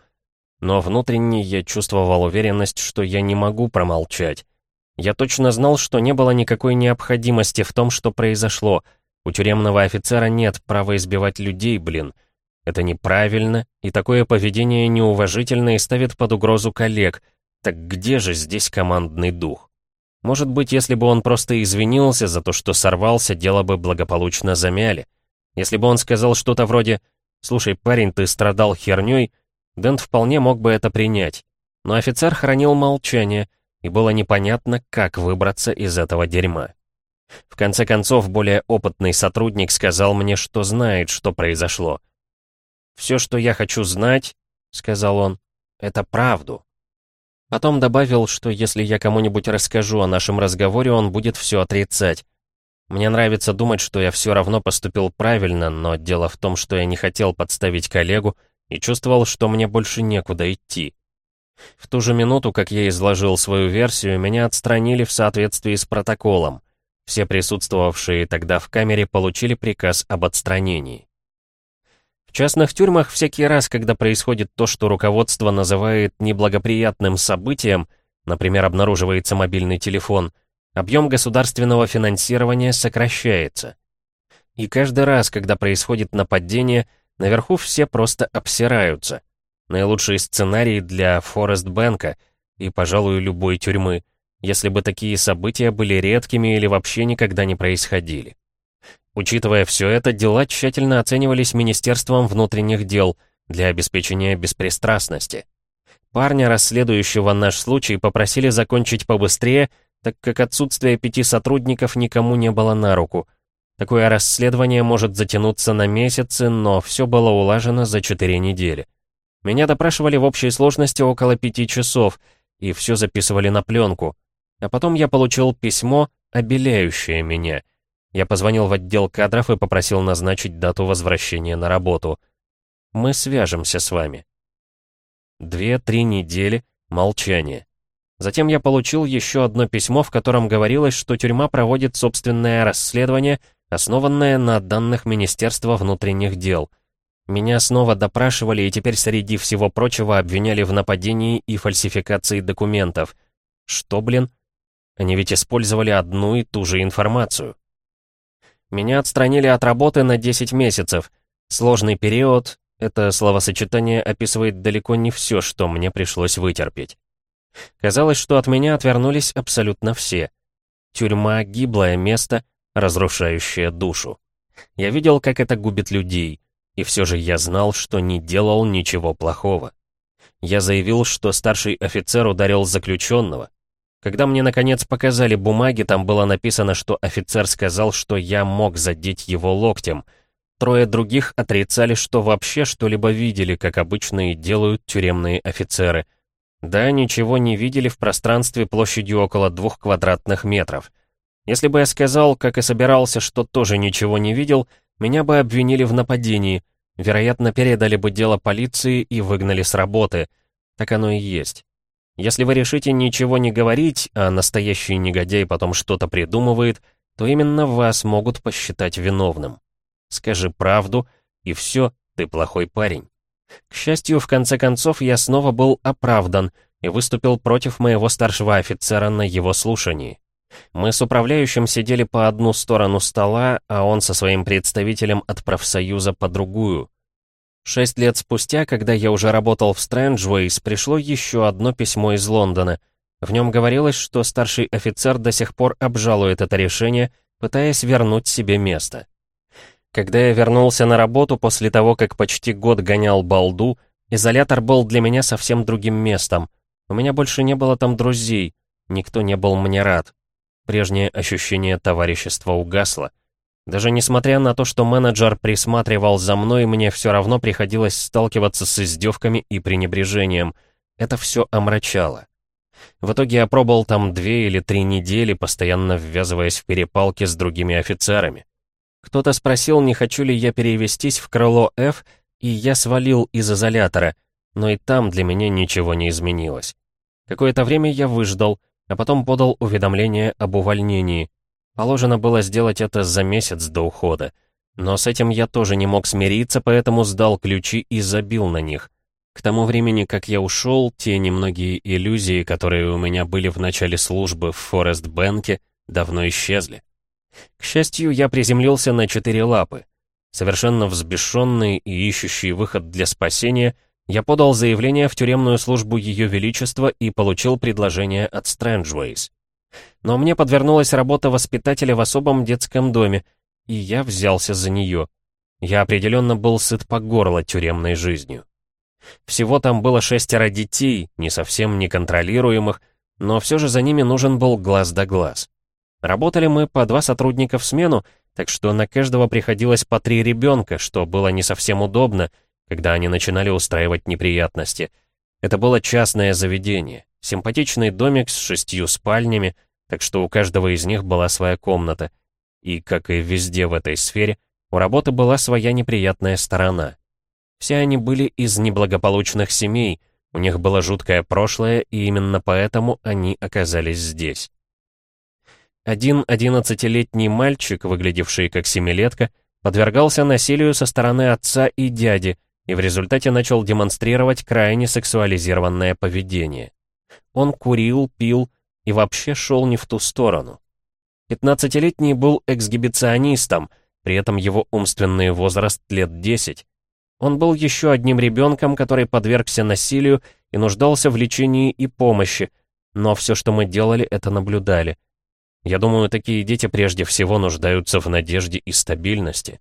Но внутренне я чувствовал уверенность, что я не могу промолчать. Я точно знал, что не было никакой необходимости в том, что произошло. У тюремного офицера нет права избивать людей, блин. Это неправильно, и такое поведение неуважительно и ставит под угрозу коллег. Так где же здесь командный дух? Может быть, если бы он просто извинился за то, что сорвался, дело бы благополучно замяли. Если бы он сказал что-то вроде «Слушай, парень, ты страдал хернёй», Дент вполне мог бы это принять. Но офицер хранил молчание, и было непонятно, как выбраться из этого дерьма. В конце концов, более опытный сотрудник сказал мне, что знает, что произошло. «Все, что я хочу знать», — сказал он, — «это правду». Потом добавил, что если я кому-нибудь расскажу о нашем разговоре, он будет все отрицать. Мне нравится думать, что я все равно поступил правильно, но дело в том, что я не хотел подставить коллегу и чувствовал, что мне больше некуда идти. В ту же минуту, как я изложил свою версию, меня отстранили в соответствии с протоколом. Все присутствовавшие тогда в камере получили приказ об отстранении частных тюрьмах всякий раз, когда происходит то, что руководство называет неблагоприятным событием, например, обнаруживается мобильный телефон, объем государственного финансирования сокращается. И каждый раз, когда происходит нападение, наверху все просто обсираются. Наилучший сценарий для Форест Бэнка и, пожалуй, любой тюрьмы, если бы такие события были редкими или вообще никогда не происходили. Учитывая все это, дела тщательно оценивались Министерством внутренних дел для обеспечения беспристрастности. Парня, расследующего наш случай, попросили закончить побыстрее, так как отсутствие пяти сотрудников никому не было на руку. Такое расследование может затянуться на месяцы, но все было улажено за четыре недели. Меня допрашивали в общей сложности около пяти часов, и все записывали на пленку. А потом я получил письмо, обеляющее меня. Я позвонил в отдел кадров и попросил назначить дату возвращения на работу. Мы свяжемся с вами. Две-три недели, молчание. Затем я получил еще одно письмо, в котором говорилось, что тюрьма проводит собственное расследование, основанное на данных Министерства внутренних дел — меня снова допрашивали и теперь среди всего прочего обвиняли в нападении и фальсификации документов. Что, блин? Они ведь использовали одну и ту же информацию. Меня отстранили от работы на 10 месяцев. Сложный период, это словосочетание описывает далеко не все, что мне пришлось вытерпеть. Казалось, что от меня отвернулись абсолютно все. Тюрьма — гиблое место, разрушающее душу. Я видел, как это губит людей — и все же я знал, что не делал ничего плохого. Я заявил, что старший офицер ударил заключенного. Когда мне, наконец, показали бумаги, там было написано, что офицер сказал, что я мог задеть его локтем. Трое других отрицали, что вообще что-либо видели, как обычно и делают тюремные офицеры. Да, ничего не видели в пространстве площадью около двух квадратных метров. Если бы я сказал, как и собирался, что тоже ничего не видел — меня бы обвинили в нападении, вероятно, передали бы дело полиции и выгнали с работы. Так оно и есть. Если вы решите ничего не говорить, а настоящий негодяй потом что-то придумывает, то именно вас могут посчитать виновным. Скажи правду, и все, ты плохой парень. К счастью, в конце концов, я снова был оправдан и выступил против моего старшего офицера на его слушании. Мы с управляющим сидели по одну сторону стола, а он со своим представителем от профсоюза по другую. Шесть лет спустя, когда я уже работал в Стрэнджвейс, пришло еще одно письмо из Лондона. В нем говорилось, что старший офицер до сих пор обжалует это решение, пытаясь вернуть себе место. Когда я вернулся на работу после того, как почти год гонял балду, изолятор был для меня совсем другим местом. У меня больше не было там друзей, никто не был мне рад. Прежнее ощущение товарищества угасло. Даже несмотря на то, что менеджер присматривал за мной, мне все равно приходилось сталкиваться с издевками и пренебрежением. Это все омрачало. В итоге я пробовал там две или три недели, постоянно ввязываясь в перепалки с другими офицерами. Кто-то спросил, не хочу ли я перевестись в крыло F, и я свалил из изолятора, но и там для меня ничего не изменилось. Какое-то время я выждал, а потом подал уведомление об увольнении. Положено было сделать это за месяц до ухода. Но с этим я тоже не мог смириться, поэтому сдал ключи и забил на них. К тому времени, как я ушел, те немногие иллюзии, которые у меня были в начале службы в Форест-Бэнке, давно исчезли. К счастью, я приземлился на четыре лапы. Совершенно взбешенный и ищущий выход для спасения, я подал заявление в тюремную службу Ее Величества и получил предложение от Стрэнджвейс. Но мне подвернулась работа воспитателя в особом детском доме, и я взялся за нее. Я определенно был сыт по горло тюремной жизнью. Всего там было шестеро детей, не совсем неконтролируемых, но все же за ними нужен был глаз да глаз. Работали мы по два сотрудника в смену, так что на каждого приходилось по три ребенка, что было не совсем удобно — когда они начинали устраивать неприятности. Это было частное заведение, симпатичный домик с шестью спальнями, так что у каждого из них была своя комната. И, как и везде в этой сфере, у работы была своя неприятная сторона. Все они были из неблагополучных семей, у них было жуткое прошлое, и именно поэтому они оказались здесь. Один одиннадцатилетний мальчик, выглядевший как семилетка, подвергался насилию со стороны отца и дяди, и в результате начал демонстрировать крайне сексуализированное поведение. Он курил, пил и вообще шел не в ту сторону. 15-летний был эксгибиционистом, при этом его умственный возраст лет 10. Он был еще одним ребенком, который подвергся насилию и нуждался в лечении и помощи, но все, что мы делали, это наблюдали. Я думаю, такие дети прежде всего нуждаются в надежде и стабильности.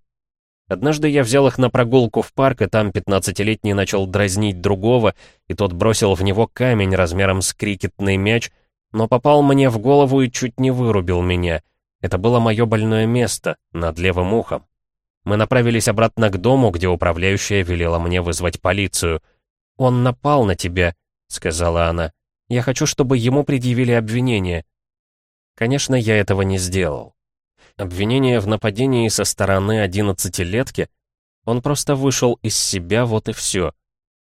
Однажды я взял их на прогулку в парк, и там пятнадцатилетний начал дразнить другого, и тот бросил в него камень размером с крикетный мяч, но попал мне в голову и чуть не вырубил меня. Это было мое больное место, над левым ухом. Мы направились обратно к дому, где управляющая велела мне вызвать полицию. «Он напал на тебя», — сказала она. «Я хочу, чтобы ему предъявили обвинение». Конечно, я этого не сделал. Обвинение в нападении со стороны одиннадцатилетки? Он просто вышел из себя, вот и все.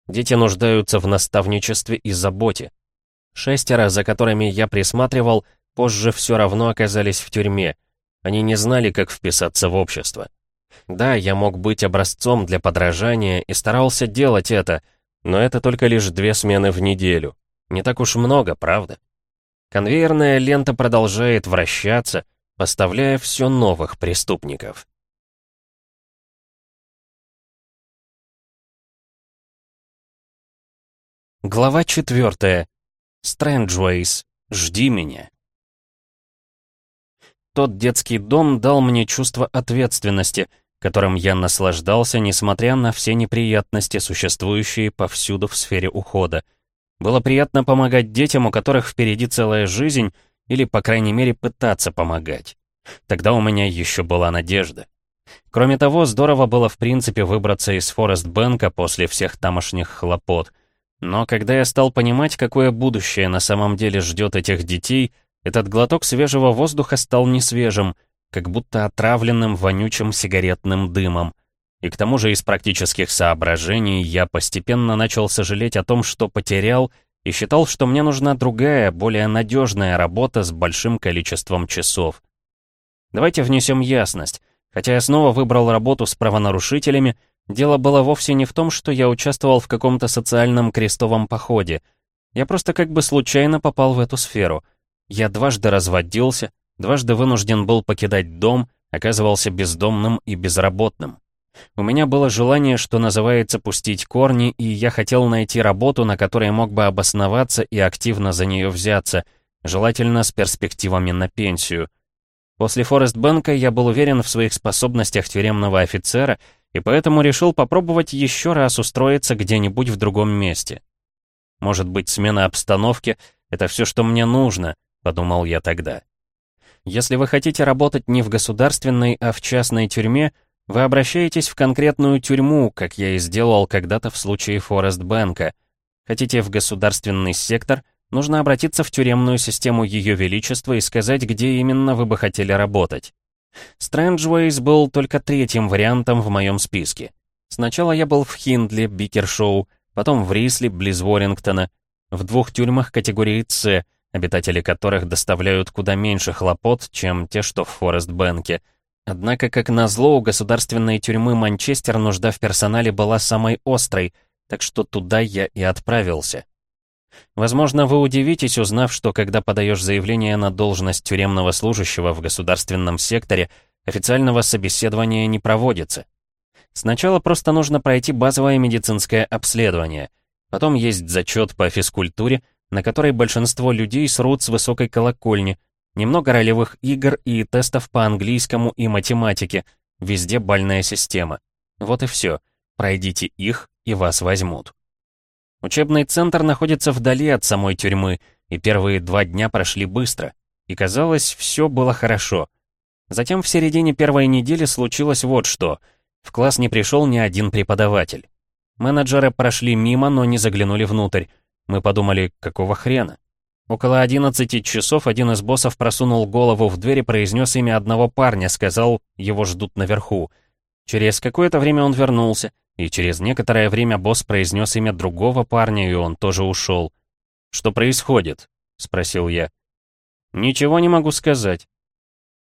Дети нуждаются в наставничестве и заботе. Шестеро, за которыми я присматривал, позже все равно оказались в тюрьме. Они не знали, как вписаться в общество. Да, я мог быть образцом для подражания и старался делать это, но это только лишь две смены в неделю. Не так уж много, правда? Конвейерная лента продолжает вращаться, поставляя все новых преступников. Глава четвертая. Стрэнджвейс. Жди меня. Тот детский дом дал мне чувство ответственности, которым я наслаждался, несмотря на все неприятности, существующие повсюду в сфере ухода. Было приятно помогать детям, у которых впереди целая жизнь, или, по крайней мере, пытаться помогать. Тогда у меня еще была надежда. Кроме того, здорово было в принципе выбраться из Форест-Бэнка после всех тамошних хлопот. Но когда я стал понимать, какое будущее на самом деле ждет этих детей, этот глоток свежего воздуха стал не свежим, как будто отравленным вонючим сигаретным дымом. И к тому же из практических соображений я постепенно начал сожалеть о том, что потерял, и считал, что мне нужна другая, более надежная работа с большим количеством часов. Давайте внесем ясность. Хотя я снова выбрал работу с правонарушителями, дело было вовсе не в том, что я участвовал в каком-то социальном крестовом походе. Я просто как бы случайно попал в эту сферу. Я дважды разводился, дважды вынужден был покидать дом, оказывался бездомным и безработным. У меня было желание, что называется, пустить корни, и я хотел найти работу, на которой мог бы обосноваться и активно за нее взяться, желательно с перспективами на пенсию. После Форест-Бэнка я был уверен в своих способностях тюремного офицера, и поэтому решил попробовать еще раз устроиться где-нибудь в другом месте. Может быть, смена обстановки — это все, что мне нужно, подумал я тогда. Если вы хотите работать не в государственной, а в частной тюрьме, вы обращаетесь в конкретную тюрьму, как я и сделал когда-то в случае Форест-Бэнка. Хотите в государственный сектор, нужно обратиться в тюремную систему Ее Величества и сказать, где именно вы бы хотели работать. Стрэнджвейс был только третьим вариантом в моем списке. Сначала я был в Хиндли, Бикершоу, потом в Рисли, близ Уоррингтона, в двух тюрьмах категории «С», обитатели которых доставляют куда меньше хлопот, чем те, что в Форест-Бэнке. Однако, как назло, у государственной тюрьмы Манчестер нужда в персонале была самой острой, так что туда я и отправился. Возможно, вы удивитесь, узнав, что когда подаешь заявление на должность тюремного служащего в государственном секторе, официального собеседования не проводится. Сначала просто нужно пройти базовое медицинское обследование. Потом есть зачет по физкультуре, на который большинство людей срут с высокой колокольни, немного ролевых игр и тестов по английскому и математике, везде бальная система. Вот и все. Пройдите их, и вас возьмут. Учебный центр находится вдали от самой тюрьмы, и первые два дня прошли быстро. И казалось, все было хорошо. Затем в середине первой недели случилось вот что. В класс не пришел ни один преподаватель. Менеджеры прошли мимо, но не заглянули внутрь. Мы подумали, какого хрена? Около 11 часов один из боссов просунул голову в дверь и произнес имя одного парня, сказал, его ждут наверху. Через какое-то время он вернулся, и через некоторое время босс произнес имя другого парня, и он тоже ушел. «Что происходит?» — спросил я. «Ничего не могу сказать».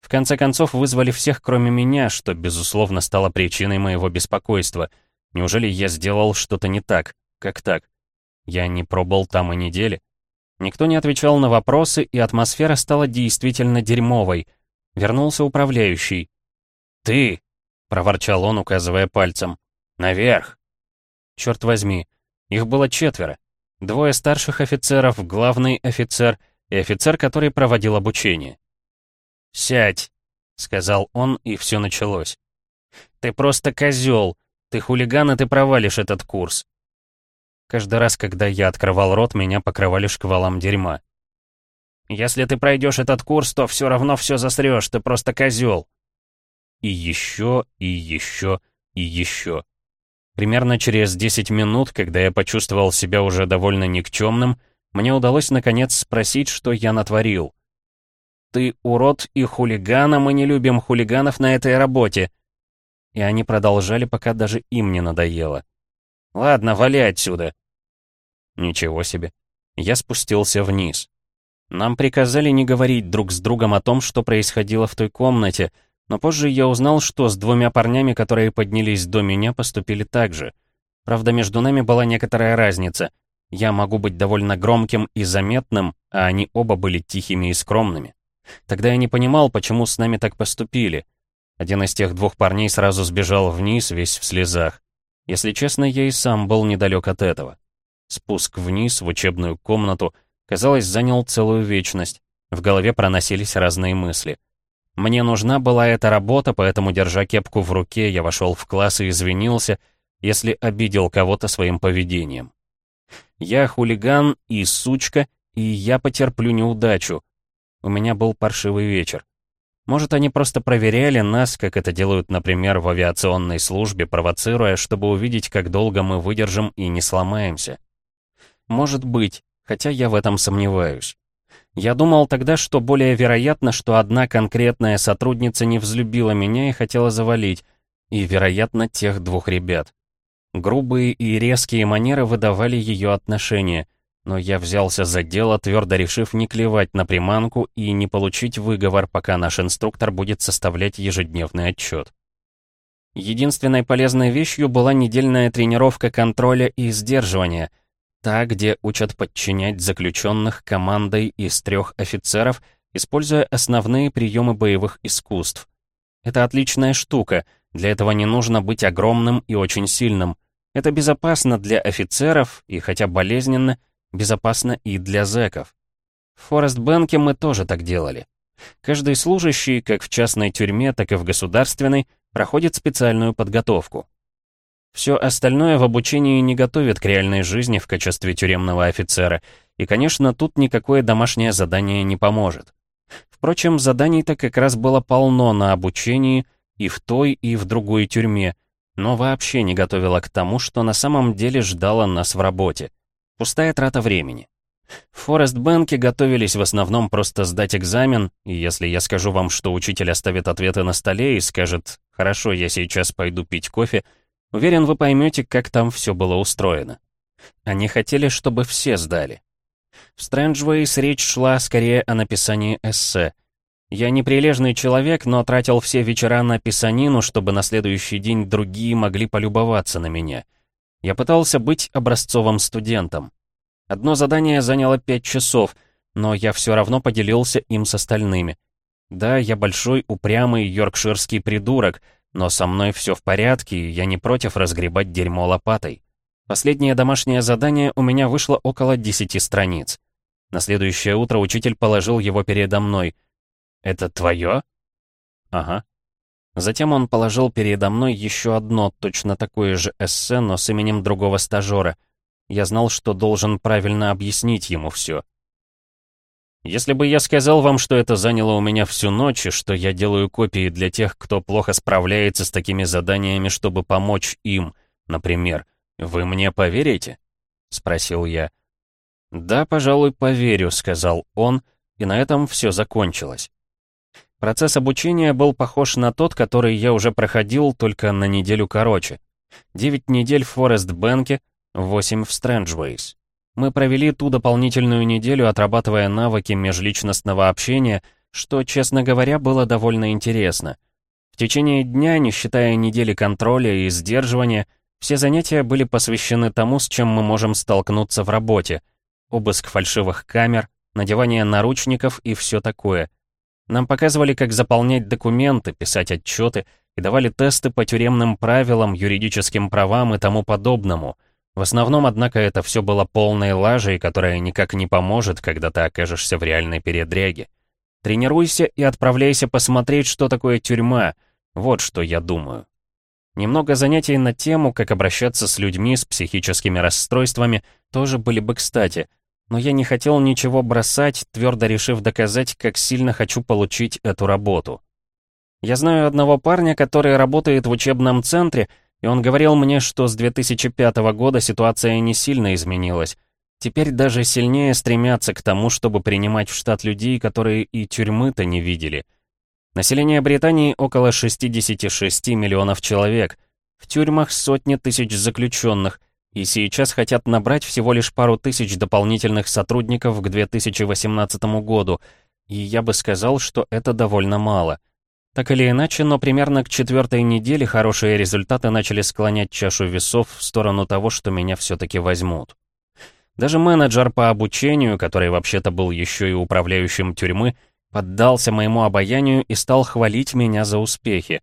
В конце концов вызвали всех, кроме меня, что, безусловно, стало причиной моего беспокойства. Неужели я сделал что-то не так? Как так? Я не пробыл там и недели. Никто не отвечал на вопросы, и атмосфера стала действительно дерьмовой. Вернулся управляющий. «Ты!» — проворчал он, указывая пальцем. Наверх!» Черт возьми, их было четверо. Двое старших офицеров, главный офицер и офицер, который проводил обучение. «Сядь!» — сказал он, и все началось. «Ты просто козел! Ты хулиган, и ты провалишь этот курс!» Каждый раз, когда я открывал рот, меня покрывали шквалом дерьма. «Если ты пройдешь этот курс, то все равно все засрешь, ты просто козел!» И еще, и еще, и еще. Примерно через 10 минут, когда я почувствовал себя уже довольно никчемным, мне удалось наконец спросить, что я натворил. «Ты урод и хулиган, а мы не любим хулиганов на этой работе!» И они продолжали, пока даже им не надоело. «Ладно, вали отсюда!» Ничего себе. Я спустился вниз. Нам приказали не говорить друг с другом о том, что происходило в той комнате, но позже я узнал, что с двумя парнями, которые поднялись до меня, поступили так же. Правда, между нами была некоторая разница. Я могу быть довольно громким и заметным, а они оба были тихими и скромными. Тогда я не понимал, почему с нами так поступили. Один из тех двух парней сразу сбежал вниз, весь в слезах. Если честно, я и сам был недалек от этого. Спуск вниз, в учебную комнату, казалось, занял целую вечность. В голове проносились разные мысли. Мне нужна была эта работа, поэтому, держа кепку в руке, я вошел в класс и извинился, если обидел кого-то своим поведением. Я хулиган и сучка, и я потерплю неудачу. У меня был паршивый вечер. Может, они просто проверяли нас, как это делают, например, в авиационной службе, провоцируя, чтобы увидеть, как долго мы выдержим и не сломаемся. Может быть, хотя я в этом сомневаюсь. Я думал тогда, что более вероятно, что одна конкретная сотрудница не взлюбила меня и хотела завалить, и, вероятно, тех двух ребят. Грубые и резкие манеры выдавали ее отношения, но я взялся за дело, твердо решив не клевать на приманку и не получить выговор, пока наш инструктор будет составлять ежедневный отчет. Единственной полезной вещью была недельная тренировка контроля и сдерживания — Та, где учат подчинять заключенных командой из трех офицеров, используя основные приемы боевых искусств. Это отличная штука, для этого не нужно быть огромным и очень сильным. Это безопасно для офицеров и, хотя болезненно, безопасно и для зэков. В Форест-Бэнке мы тоже так делали. Каждый служащий, как в частной тюрьме, так и в государственной, проходит специальную подготовку. Все остальное в обучении не готовит к реальной жизни в качестве тюремного офицера, и, конечно, тут никакое домашнее задание не поможет. Впрочем, заданий-то как раз было полно на обучении и в той, и в другой тюрьме, но вообще не готовило к тому, что на самом деле ждало нас в работе. Пустая трата времени. В Форест-Бэнке готовились в основном просто сдать экзамен, и если я скажу вам, что учитель оставит ответы на столе и скажет «Хорошо, я сейчас пойду пить кофе», Уверен, вы поймете, как там все было устроено. Они хотели, чтобы все сдали. В Стрэнджвейс речь шла скорее о написании эссе. Я неприлежный человек, но тратил все вечера на писанину, чтобы на следующий день другие могли полюбоваться на меня. Я пытался быть образцовым студентом. Одно задание заняло пять часов, но я все равно поделился им с остальными. Да, я большой, упрямый йоркширский придурок, но со мной все в порядке, и я не против разгребать дерьмо лопатой. Последнее домашнее задание у меня вышло около 10 страниц. На следующее утро учитель положил его передо мной. «Это твое?» «Ага». Затем он положил передо мной еще одно, точно такое же эссе, но с именем другого стажера. Я знал, что должен правильно объяснить ему все. Если бы я сказал вам, что это заняло у меня всю ночь, и что я делаю копии для тех, кто плохо справляется с такими заданиями, чтобы помочь им, например, вы мне поверите? Спросил я. Да, пожалуй, поверю, сказал он, и на этом все закончилось. Процесс обучения был похож на тот, который я уже проходил, только на неделю короче. Девять недель в Форест-Бэнке, восемь в Стрэнджвейс. Мы провели ту дополнительную неделю, отрабатывая навыки межличностного общения, что, честно говоря, было довольно интересно. В течение дня, не считая недели контроля и сдерживания, все занятия были посвящены тому, с чем мы можем столкнуться в работе. Обыск фальшивых камер, надевание наручников и все такое. Нам показывали, как заполнять документы, писать отчеты и давали тесты по тюремным правилам, юридическим правам и тому подобному — в основном, однако, это все было полной лажей, которая никак не поможет, когда ты окажешься в реальной передряге. Тренируйся и отправляйся посмотреть, что такое тюрьма. Вот что я думаю. Немного занятий на тему, как обращаться с людьми с психическими расстройствами, тоже были бы кстати. Но я не хотел ничего бросать, твердо решив доказать, как сильно хочу получить эту работу. Я знаю одного парня, который работает в учебном центре, и он говорил мне, что с 2005 года ситуация не сильно изменилась. Теперь даже сильнее стремятся к тому, чтобы принимать в штат людей, которые и тюрьмы-то не видели. Население Британии около 66 миллионов человек. В тюрьмах сотни тысяч заключенных, и сейчас хотят набрать всего лишь пару тысяч дополнительных сотрудников к 2018 году, и я бы сказал, что это довольно мало. Так или иначе, но примерно к четвертой неделе хорошие результаты начали склонять чашу весов в сторону того, что меня все-таки возьмут. Даже менеджер по обучению, который вообще-то был еще и управляющим тюрьмы, поддался моему обаянию и стал хвалить меня за успехи.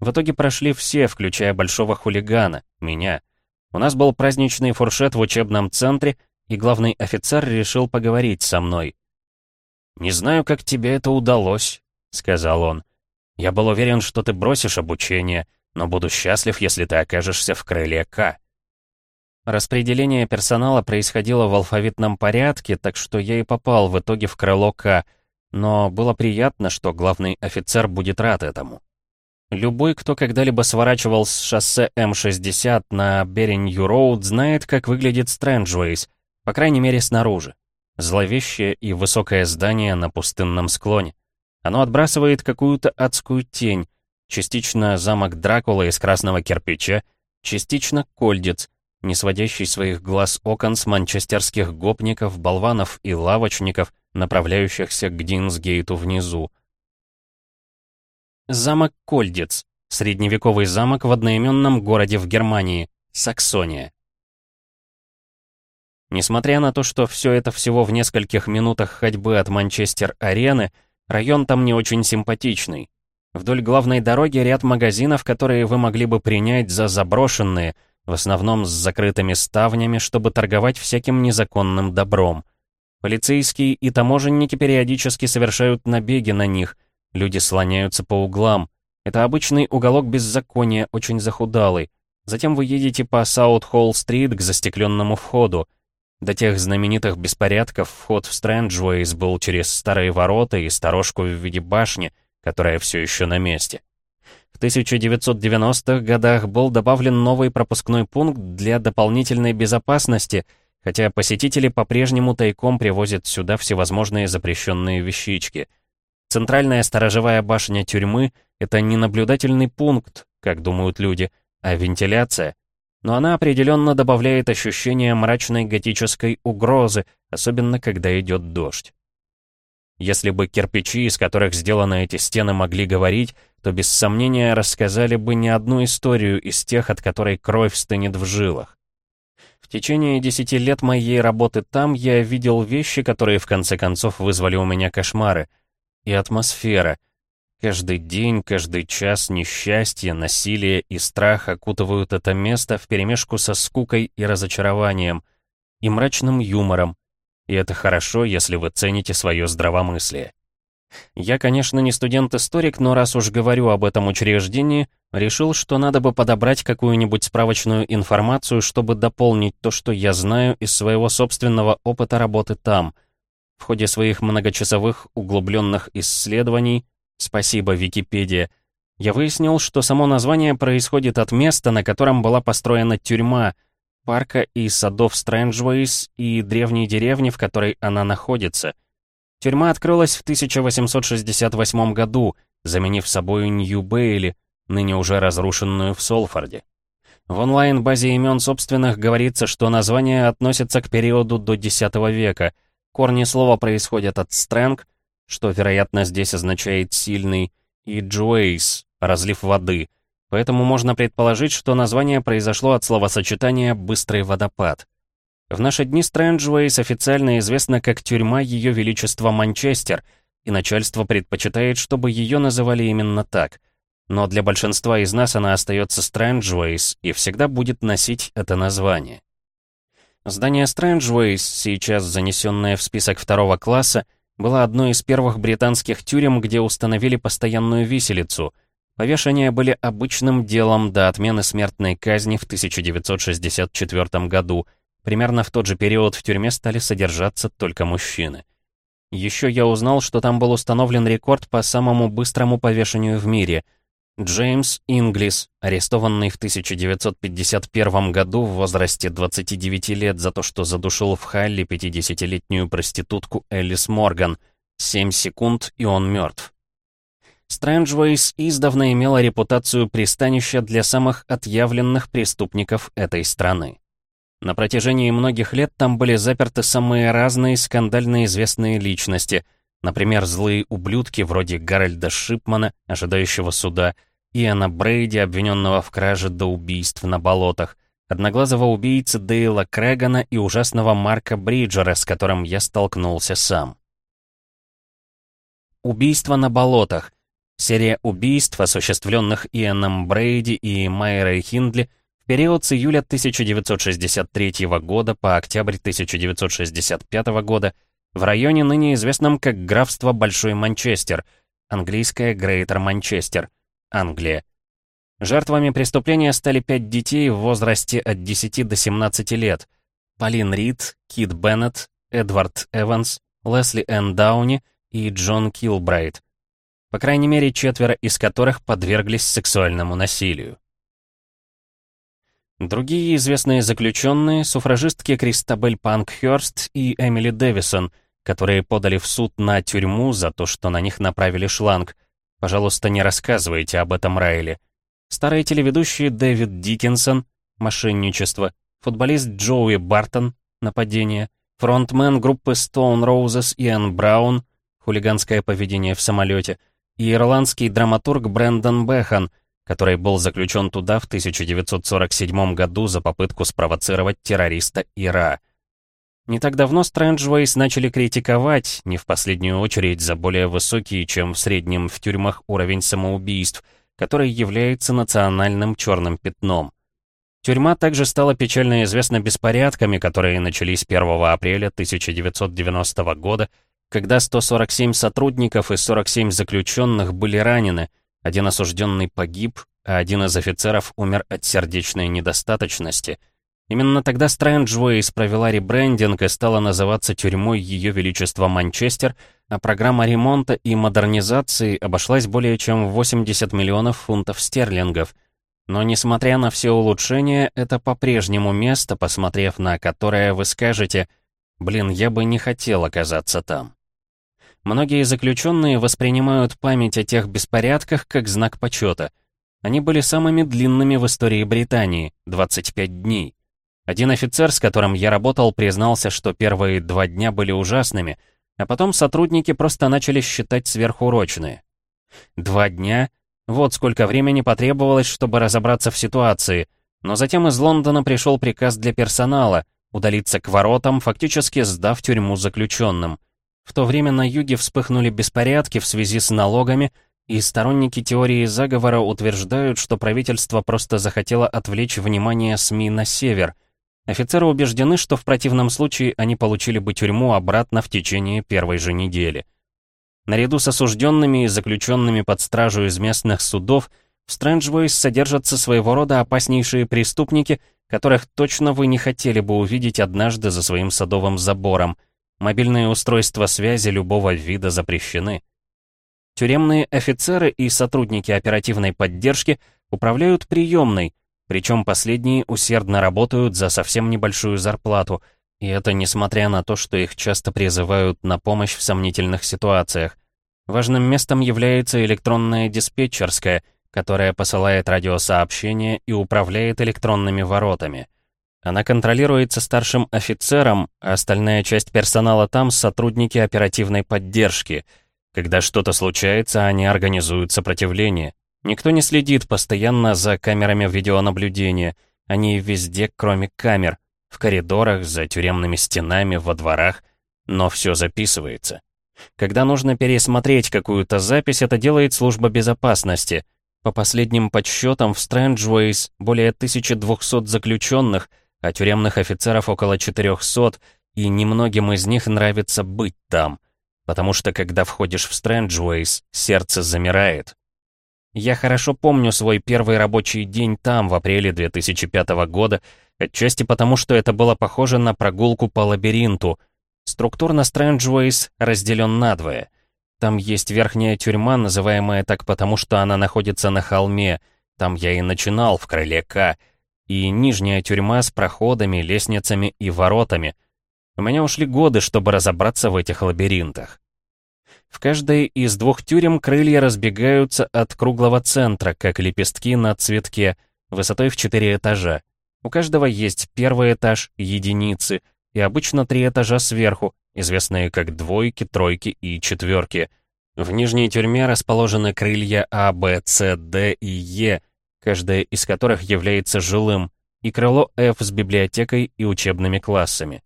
В итоге прошли все, включая большого хулигана, меня. У нас был праздничный фуршет в учебном центре, и главный офицер решил поговорить со мной. «Не знаю, как тебе это удалось», — сказал он. Я был уверен, что ты бросишь обучение, но буду счастлив, если ты окажешься в крыле К. Распределение персонала происходило в алфавитном порядке, так что я и попал в итоге в крыло К, но было приятно, что главный офицер будет рад этому. Любой, кто когда-либо сворачивал с шоссе М-60 на Беренью-Роуд, знает, как выглядит Стрэнджвейс, по крайней мере снаружи. Зловещее и высокое здание на пустынном склоне. Оно отбрасывает какую-то адскую тень, частично замок Дракула из красного кирпича, частично кольдец, не сводящий своих глаз окон с манчестерских гопников, болванов и лавочников, направляющихся к Динсгейту внизу. Замок Кольдец, средневековый замок в одноименном городе в Германии, Саксония. Несмотря на то, что все это всего в нескольких минутах ходьбы от Манчестер-арены, Район там не очень симпатичный. Вдоль главной дороги ряд магазинов, которые вы могли бы принять за заброшенные, в основном с закрытыми ставнями, чтобы торговать всяким незаконным добром. Полицейские и таможенники периодически совершают набеги на них, люди слоняются по углам. Это обычный уголок беззакония, очень захудалый. Затем вы едете по Саут-Холл-стрит к застекленному входу. До тех знаменитых беспорядков вход в Стрэнджвейс был через старые ворота и сторожку в виде башни, которая все еще на месте. В 1990-х годах был добавлен новый пропускной пункт для дополнительной безопасности, хотя посетители по-прежнему тайком привозят сюда всевозможные запрещенные вещички. Центральная сторожевая башня тюрьмы — это не наблюдательный пункт, как думают люди, а вентиляция — но она определенно добавляет ощущение мрачной готической угрозы, особенно когда идет дождь. Если бы кирпичи, из которых сделаны эти стены, могли говорить, то без сомнения рассказали бы не одну историю из тех, от которой кровь стынет в жилах. В течение десяти лет моей работы там я видел вещи, которые в конце концов вызвали у меня кошмары. И атмосфера, Каждый день, каждый час несчастье, насилие и страх окутывают это место вперемешку со скукой и разочарованием, и мрачным юмором, и это хорошо, если вы цените свое здравомыслие. Я, конечно, не студент-историк, но раз уж говорю об этом учреждении, решил, что надо бы подобрать какую-нибудь справочную информацию, чтобы дополнить то, что я знаю из своего собственного опыта работы там. В ходе своих многочасовых углубленных исследований Спасибо, Википедия. Я выяснил, что само название происходит от места, на котором была построена тюрьма, парка и садов Стрэнджвейс и древней деревни, в которой она находится. Тюрьма открылась в 1868 году, заменив собой Нью-Бейли, ныне уже разрушенную в Солфорде. В онлайн-базе имен собственных говорится, что название относится к периоду до X века. Корни слова происходят от «стрэнг», что, вероятно, здесь означает «сильный», и «джуэйс» — «разлив воды», поэтому можно предположить, что название произошло от словосочетания «быстрый водопад». В наши дни Стрэнджуэйс официально известна как тюрьма Ее Величества Манчестер, и начальство предпочитает, чтобы ее называли именно так. Но для большинства из нас она остается Стрэнджуэйс и всегда будет носить это название. Здание Стрэнджуэйс, сейчас занесенное в список второго класса, была одной из первых британских тюрем, где установили постоянную виселицу. Повешения были обычным делом до отмены смертной казни в 1964 году. Примерно в тот же период в тюрьме стали содержаться только мужчины. Еще я узнал, что там был установлен рекорд по самому быстрому повешению в мире. Джеймс Инглис, арестованный в 1951 году в возрасте 29 лет за то, что задушил в Халле 50-летнюю проститутку Элис Морган. 7 секунд, и он мертв. Стрэнджвейс издавна имела репутацию пристанища для самых отъявленных преступников этой страны. На протяжении многих лет там были заперты самые разные скандально известные личности, например, злые ублюдки вроде Гарольда Шипмана, ожидающего суда, Иэна Брейди, обвиненного в краже до убийств на болотах, одноглазого убийцы Дейла Крэгана и ужасного Марка Бриджера, с которым я столкнулся сам. Убийство на болотах. Серия убийств, осуществленных Иэном Брейди и Майерой Хиндли, период с июля 1963 года по октябрь 1965 года в районе, ныне известном как графство Большой Манчестер, английское Грейтер Манчестер, Англия. Жертвами преступления стали пять детей в возрасте от 10 до 17 лет. Полин Рид, Кит Беннет, Эдвард Эванс, Лесли Энн Дауни и Джон Килбрайт. По крайней мере, четверо из которых подверглись сексуальному насилию. Другие известные заключенные — суфражистки Кристабель Панкхёрст и Эмили Дэвисон, которые подали в суд на тюрьму за то, что на них направили шланг. Пожалуйста, не рассказывайте об этом Райли. Старые телеведущие Дэвид Диккенсон — мошенничество, футболист Джоуи Бартон — нападение, фронтмен группы Stone Roses Иэн Браун — хулиганское поведение в самолете, и ирландский драматург Брэндон Бэхан — который был заключен туда в 1947 году за попытку спровоцировать террориста Ира. Не так давно Стрэнджвейс начали критиковать, не в последнюю очередь за более высокий, чем в среднем в тюрьмах уровень самоубийств, который является национальным черным пятном. Тюрьма также стала печально известна беспорядками, которые начались 1 апреля 1990 года, когда 147 сотрудников и 47 заключенных были ранены, один осужденный погиб, а один из офицеров умер от сердечной недостаточности. Именно тогда Стрэнджвейс провела ребрендинг и стала называться тюрьмой Ее Величества Манчестер, а программа ремонта и модернизации обошлась более чем в 80 миллионов фунтов стерлингов. Но несмотря на все улучшения, это по-прежнему место, посмотрев на которое вы скажете «Блин, я бы не хотел оказаться там». Многие заключенные воспринимают память о тех беспорядках как знак почета. Они были самыми длинными в истории Британии — 25 дней. Один офицер, с которым я работал, признался, что первые два дня были ужасными, а потом сотрудники просто начали считать сверхурочные. Два дня — вот сколько времени потребовалось, чтобы разобраться в ситуации, но затем из Лондона пришел приказ для персонала — удалиться к воротам, фактически сдав тюрьму заключенным — в то время на юге вспыхнули беспорядки в связи с налогами, и сторонники теории заговора утверждают, что правительство просто захотело отвлечь внимание СМИ на север. Офицеры убеждены, что в противном случае они получили бы тюрьму обратно в течение первой же недели. Наряду с осужденными и заключенными под стражу из местных судов в Стрэнджвейс содержатся своего рода опаснейшие преступники, которых точно вы не хотели бы увидеть однажды за своим садовым забором — Мобильные устройства связи любого вида запрещены. Тюремные офицеры и сотрудники оперативной поддержки управляют приемной, причем последние усердно работают за совсем небольшую зарплату, и это несмотря на то, что их часто призывают на помощь в сомнительных ситуациях. Важным местом является электронная диспетчерская, которая посылает радиосообщения и управляет электронными воротами. Она контролируется старшим офицером, а остальная часть персонала там — сотрудники оперативной поддержки. Когда что-то случается, они организуют сопротивление. Никто не следит постоянно за камерами видеонаблюдения. Они везде, кроме камер. В коридорах, за тюремными стенами, во дворах. Но все записывается. Когда нужно пересмотреть какую-то запись, это делает служба безопасности. По последним подсчетам, в Стрэнджуэйс более 1200 заключенных — а тюремных офицеров около 400, и немногим из них нравится быть там, потому что когда входишь в Стрэнджуэйс, сердце замирает. Я хорошо помню свой первый рабочий день там, в апреле 2005 года, отчасти потому, что это было похоже на прогулку по лабиринту. Структурно Strangeways разделен надвое. Там есть верхняя тюрьма, называемая так потому, что она находится на холме. Там я и начинал, в крыле К. И нижняя тюрьма с проходами, лестницами и воротами. У меня ушли годы, чтобы разобраться в этих лабиринтах. В каждой из двух тюрем крылья разбегаются от круглого центра, как лепестки на цветке, высотой в четыре этажа. У каждого есть первый этаж, единицы, и обычно три этажа сверху, известные как двойки, тройки и четверки. В нижней тюрьме расположены крылья А, Б, С, Д и Е, каждая из которых является жилым, и крыло F с библиотекой и учебными классами.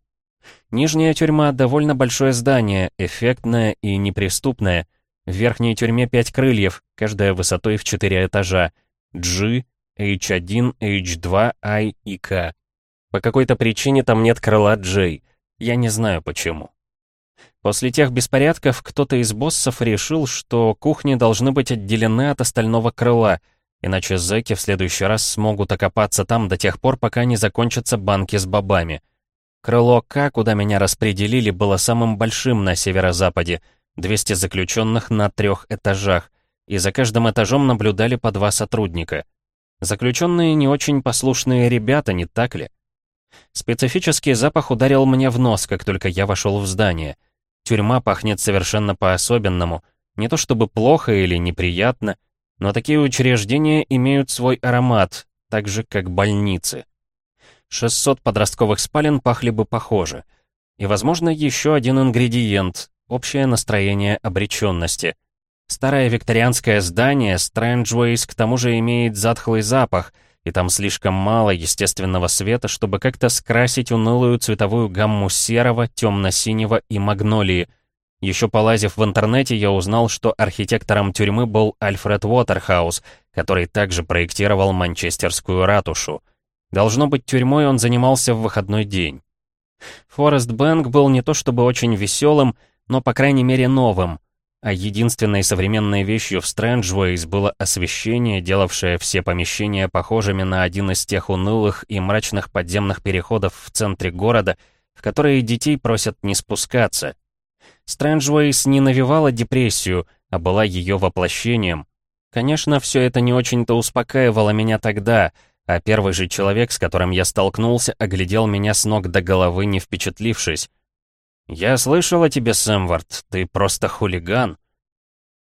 Нижняя тюрьма — довольно большое здание, эффектное и неприступное. В верхней тюрьме пять крыльев, каждая высотой в четыре этажа. G, H1, H2, I и K. По какой-то причине там нет крыла J. Я не знаю почему. После тех беспорядков кто-то из боссов решил, что кухни должны быть отделены от остального крыла, иначе зэки в следующий раз смогут окопаться там до тех пор, пока не закончатся банки с бобами. Крыло К, куда меня распределили, было самым большим на северо-западе, 200 заключенных на трех этажах, и за каждым этажом наблюдали по два сотрудника. Заключенные не очень послушные ребята, не так ли? Специфический запах ударил мне в нос, как только я вошел в здание. Тюрьма пахнет совершенно по-особенному. Не то чтобы плохо или неприятно, но такие учреждения имеют свой аромат, так же, как больницы. 600 подростковых спален пахли бы похоже. И, возможно, еще один ингредиент — общее настроение обреченности. Старое викторианское здание, Strangeways, к тому же имеет затхлый запах, и там слишком мало естественного света, чтобы как-то скрасить унылую цветовую гамму серого, темно-синего и магнолии. Еще полазив в интернете, я узнал, что архитектором тюрьмы был Альфред Уотерхаус, который также проектировал Манчестерскую ратушу. Должно быть, тюрьмой он занимался в выходной день. Форест Бэнк был не то чтобы очень веселым, но, по крайней мере, новым. А единственной современной вещью в Стрэнджвейс было освещение, делавшее все помещения похожими на один из тех унылых и мрачных подземных переходов в центре города, в которые детей просят не спускаться. Стрэнджвейс не навевала депрессию, а была ее воплощением. Конечно, все это не очень-то успокаивало меня тогда — а первый же человек, с которым я столкнулся, оглядел меня с ног до головы, не впечатлившись. «Я слышал о тебе, Сэмвард, ты просто хулиган».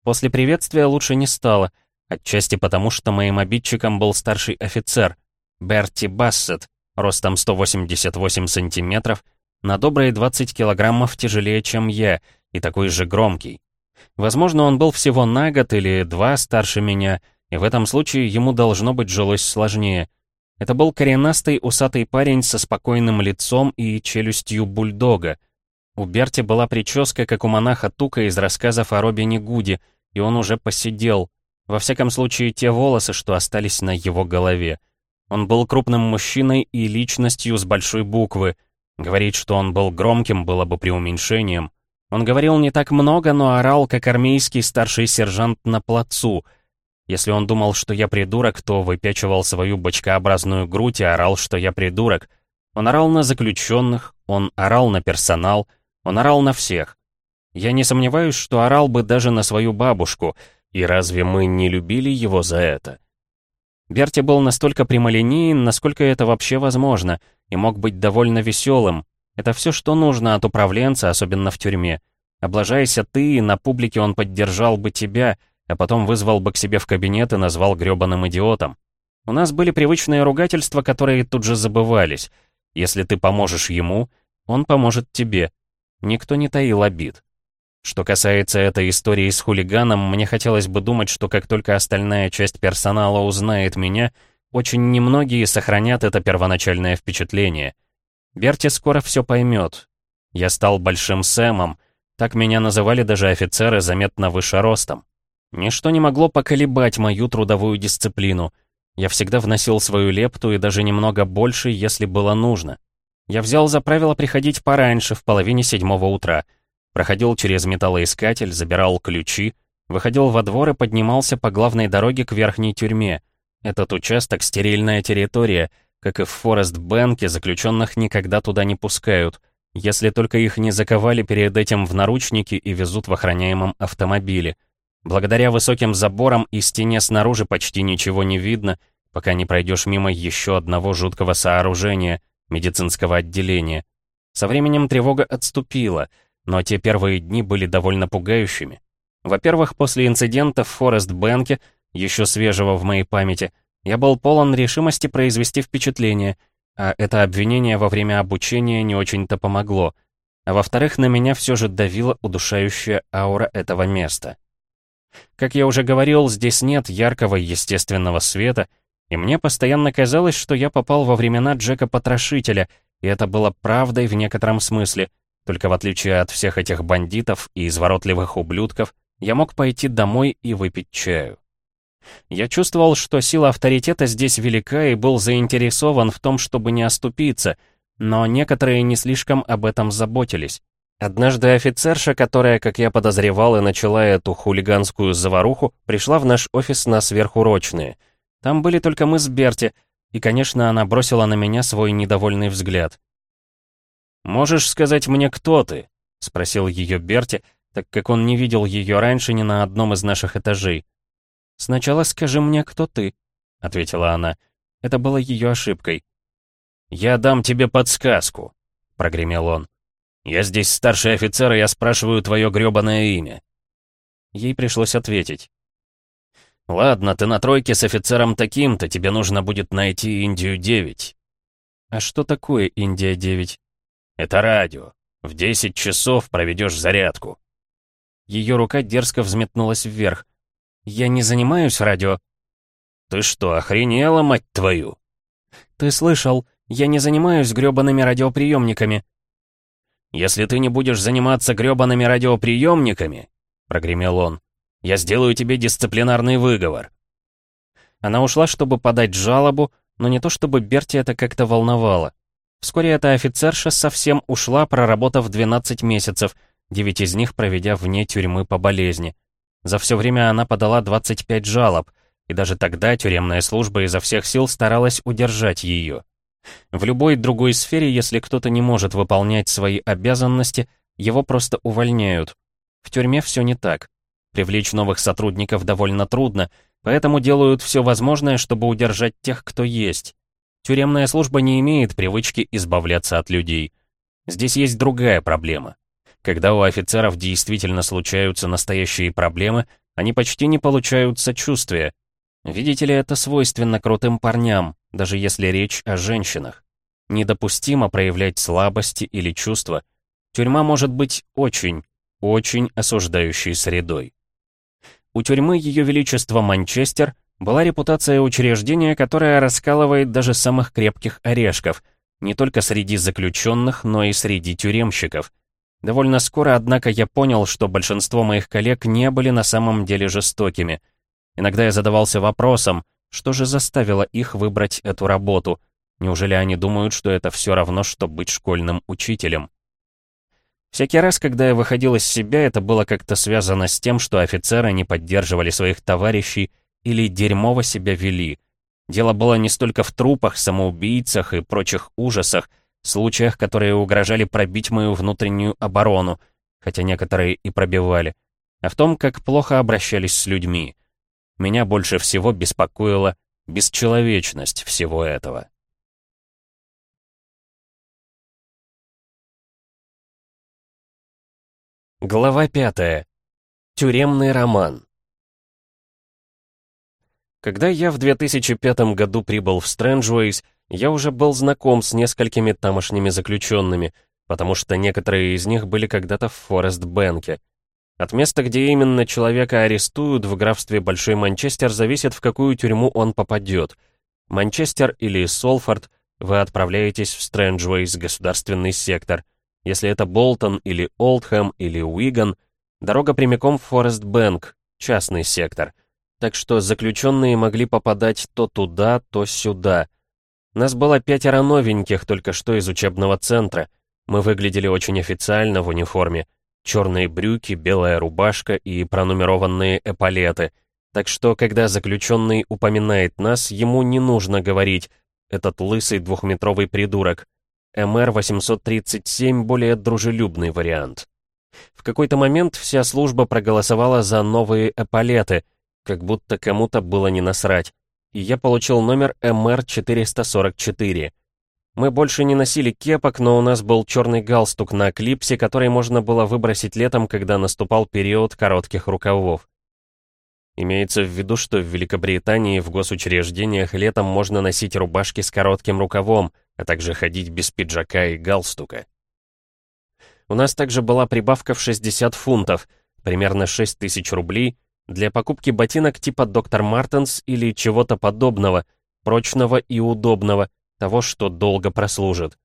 После приветствия лучше не стало, отчасти потому, что моим обидчиком был старший офицер, Берти Бассет, ростом 188 сантиметров, на добрые 20 килограммов тяжелее, чем я, и такой же громкий. Возможно, он был всего на год или два старше меня — и в этом случае ему должно быть жилось сложнее. Это был коренастый усатый парень со спокойным лицом и челюстью бульдога. У Берти была прическа, как у монаха Тука из рассказов о Робине Гуди, и он уже посидел. Во всяком случае, те волосы, что остались на его голове. Он был крупным мужчиной и личностью с большой буквы. Говорить, что он был громким, было бы преуменьшением. Он говорил не так много, но орал, как армейский старший сержант на плацу — если он думал, что я придурок, то выпячивал свою бочкообразную грудь и орал, что я придурок. Он орал на заключенных, он орал на персонал, он орал на всех. Я не сомневаюсь, что орал бы даже на свою бабушку, и разве мы не любили его за это? Берти был настолько прямолинеен, насколько это вообще возможно, и мог быть довольно веселым. Это все, что нужно от управленца, особенно в тюрьме. Облажайся ты, и на публике он поддержал бы тебя — а потом вызвал бы к себе в кабинет и назвал грёбаным идиотом. У нас были привычные ругательства, которые тут же забывались. Если ты поможешь ему, он поможет тебе. Никто не таил обид. Что касается этой истории с хулиганом, мне хотелось бы думать, что как только остальная часть персонала узнает меня, очень немногие сохранят это первоначальное впечатление. Берти скоро все поймет. Я стал Большим Сэмом, так меня называли даже офицеры заметно выше ростом. Ничто не могло поколебать мою трудовую дисциплину. Я всегда вносил свою лепту и даже немного больше, если было нужно. Я взял за правило приходить пораньше, в половине седьмого утра. Проходил через металлоискатель, забирал ключи, Выходил во двор и поднимался по главной дороге к верхней тюрьме. Этот участок — стерильная территория. Как и в Форест-Бэнке, заключенных никогда туда не пускают, если только их не заковали перед этим в наручники и везут в охраняемом автомобиле. Благодаря высоким заборам и стене снаружи почти ничего не видно, пока не пройдешь мимо еще одного жуткого сооружения — медицинского отделения. Со временем тревога отступила, но те первые дни были довольно пугающими. Во-первых, после инцидента в Форест-Бэнке, еще свежего в моей памяти, я был полон решимости произвести впечатление, а это обвинение во время обучения не очень-то помогло. А во-вторых, на меня все же давила удушающая аура этого места. Как я уже говорил, здесь нет яркого естественного света, и мне постоянно казалось, что я попал во времена Джека-потрошителя, и это было правдой в некотором смысле, только в отличие от всех этих бандитов и изворотливых ублюдков, я мог пойти домой и выпить чаю. Я чувствовал, что сила авторитета здесь велика и был заинтересован в том, чтобы не оступиться, но некоторые не слишком об этом заботились. Однажды офицерша, которая, как я подозревал, и начала эту хулиганскую заваруху, пришла в наш офис на сверхурочные. Там были только мы с Берти, и, конечно, она бросила на меня свой недовольный взгляд. «Можешь сказать мне, кто ты?» — спросил ее Берти, так как он не видел ее раньше ни на одном из наших этажей. «Сначала скажи мне, кто ты», — ответила она. Это было ее ошибкой. «Я дам тебе подсказку», — прогремел он. «Я здесь старший офицер, и я спрашиваю твое грёбаное имя». Ей пришлось ответить. «Ладно, ты на тройке с офицером таким-то, тебе нужно будет найти Индию-9». «А что такое Индия-9?» «Это радио. В 10 часов проведешь зарядку». Ее рука дерзко взметнулась вверх. «Я не занимаюсь радио». «Ты что, охренела, мать твою?» «Ты слышал, я не занимаюсь грёбаными радиоприемниками». «Если ты не будешь заниматься грёбаными радиоприемниками», — прогремел он, — «я сделаю тебе дисциплинарный выговор». Она ушла, чтобы подать жалобу, но не то чтобы Берти это как-то волновало. Вскоре эта офицерша совсем ушла, проработав 12 месяцев, девять из них проведя вне тюрьмы по болезни. За все время она подала 25 жалоб, и даже тогда тюремная служба изо всех сил старалась удержать ее. В любой другой сфере, если кто-то не может выполнять свои обязанности, его просто увольняют. В тюрьме все не так. Привлечь новых сотрудников довольно трудно, поэтому делают все возможное, чтобы удержать тех, кто есть. Тюремная служба не имеет привычки избавляться от людей. Здесь есть другая проблема. Когда у офицеров действительно случаются настоящие проблемы, они почти не получают сочувствия. Видите ли, это свойственно крутым парням, даже если речь о женщинах. Недопустимо проявлять слабости или чувства. Тюрьма может быть очень, очень осуждающей средой. У тюрьмы Ее Величества Манчестер была репутация учреждения, которое раскалывает даже самых крепких орешков, не только среди заключенных, но и среди тюремщиков — Довольно скоро, однако, я понял, что большинство моих коллег не были на самом деле жестокими. Иногда я задавался вопросом, что же заставило их выбрать эту работу? Неужели они думают, что это все равно, что быть школьным учителем? Всякий раз, когда я выходил из себя, это было как-то связано с тем, что офицеры не поддерживали своих товарищей или дерьмово себя вели. Дело было не столько в трупах, самоубийцах и прочих ужасах, случаях, которые угрожали пробить мою внутреннюю оборону, хотя некоторые и пробивали, а в том, как плохо обращались с людьми. Меня больше всего беспокоила бесчеловечность всего этого. Глава пятая. Тюремный роман. Когда я в 2005 году прибыл в Стрэнджуэйс, я уже был знаком с несколькими тамошними заключенными, потому что некоторые из них были когда-то в Форест-Бэнке. От места, где именно человека арестуют в графстве Большой Манчестер, зависит, в какую тюрьму он попадет. Манчестер или Солфорд, вы отправляетесь в Стрэнджвейс, государственный сектор. Если это Болтон или Олдхэм или Уиган, дорога прямиком в Форест-Бэнк, частный сектор. Так что заключенные могли попадать то туда, то сюда — нас было пятеро новеньких только что из учебного центра. Мы выглядели очень официально в униформе. Черные брюки, белая рубашка и пронумерованные эполеты. Так что, когда заключенный упоминает нас, ему не нужно говорить «этот лысый двухметровый придурок». МР-837 более дружелюбный вариант. В какой-то момент вся служба проголосовала за новые эполеты, как будто кому-то было не насрать, и я получил номер МР-444. Мы больше не носили кепок, но у нас был черный галстук на клипсе, который можно было выбросить летом, когда наступал период коротких рукавов. Имеется в виду, что в Великобритании в госучреждениях летом можно носить рубашки с коротким рукавом, а также ходить без пиджака и галстука. У нас также была прибавка в 60 фунтов, примерно 6 тысяч рублей, для покупки ботинок типа Доктор Мартенс или чего-то подобного, прочного и удобного, того, что долго прослужит.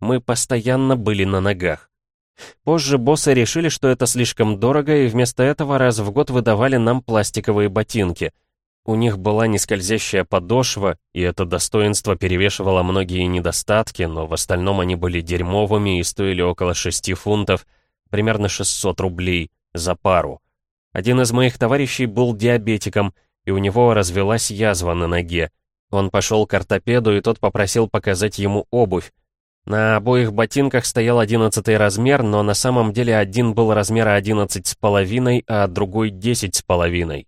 Мы постоянно были на ногах. Позже боссы решили, что это слишком дорого, и вместо этого раз в год выдавали нам пластиковые ботинки. У них была нескользящая подошва, и это достоинство перевешивало многие недостатки, но в остальном они были дерьмовыми и стоили около 6 фунтов, примерно 600 рублей, за пару. Один из моих товарищей был диабетиком, и у него развелась язва на ноге. Он пошел к ортопеду, и тот попросил показать ему обувь. На обоих ботинках стоял одиннадцатый размер, но на самом деле один был размера одиннадцать с половиной, а другой десять с половиной.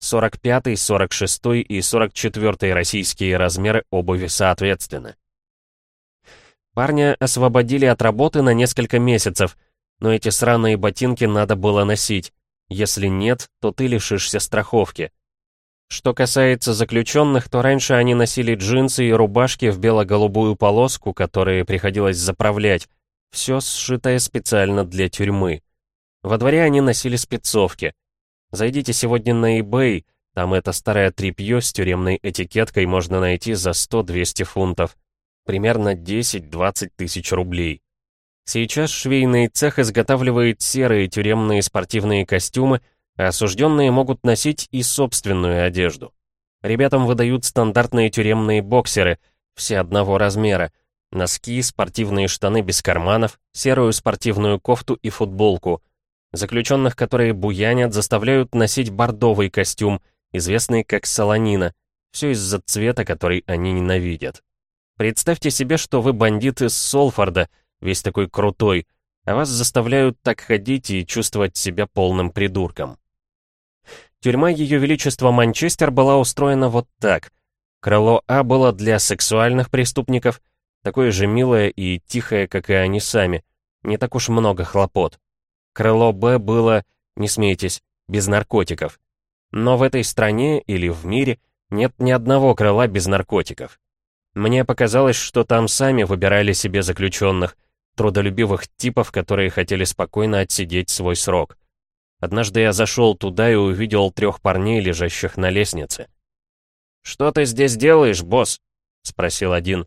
45, 46 и 44 российские размеры обуви соответственно. Парня освободили от работы на несколько месяцев, но эти сраные ботинки надо было носить. Если нет, то ты лишишься страховки. Что касается заключенных, то раньше они носили джинсы и рубашки в бело-голубую полоску, которые приходилось заправлять. Все сшитое специально для тюрьмы. Во дворе они носили спецовки. Зайдите сегодня на eBay, там это старое тряпье с тюремной этикеткой можно найти за 100-200 фунтов. Примерно 10-20 тысяч рублей. Сейчас швейный цех изготавливает серые тюремные спортивные костюмы, осужденные могут носить и собственную одежду. Ребятам выдают стандартные тюремные боксеры, все одного размера, носки, спортивные штаны без карманов, серую спортивную кофту и футболку. Заключенных, которые буянят, заставляют носить бордовый костюм, известный как солонина, все из-за цвета, который они ненавидят. Представьте себе, что вы бандит из Солфорда, весь такой крутой, а вас заставляют так ходить и чувствовать себя полным придурком. Тюрьма Ее Величества Манчестер была устроена вот так. Крыло А было для сексуальных преступников, такое же милое и тихое, как и они сами. Не так уж много хлопот. Крыло Б было, не смейтесь, без наркотиков. Но в этой стране или в мире нет ни одного крыла без наркотиков. Мне показалось, что там сами выбирали себе заключенных, трудолюбивых типов, которые хотели спокойно отсидеть свой срок. Однажды я зашел туда и увидел трех парней, лежащих на лестнице. «Что ты здесь делаешь, босс?» — спросил один.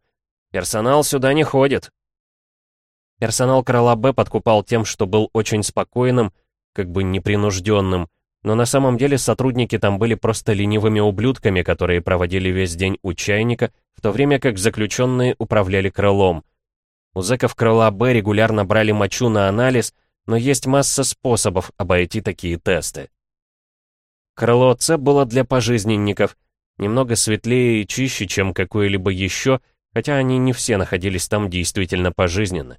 «Персонал сюда не ходит». Персонал крыла Б подкупал тем, что был очень спокойным, как бы непринужденным, но на самом деле сотрудники там были просто ленивыми ублюдками, которые проводили весь день у чайника, в то время как заключенные управляли крылом. У зэков крыла Б регулярно брали мочу на анализ — но есть масса способов обойти такие тесты. Крыло С было для пожизненников, немного светлее и чище, чем какое-либо еще, хотя они не все находились там действительно пожизненно.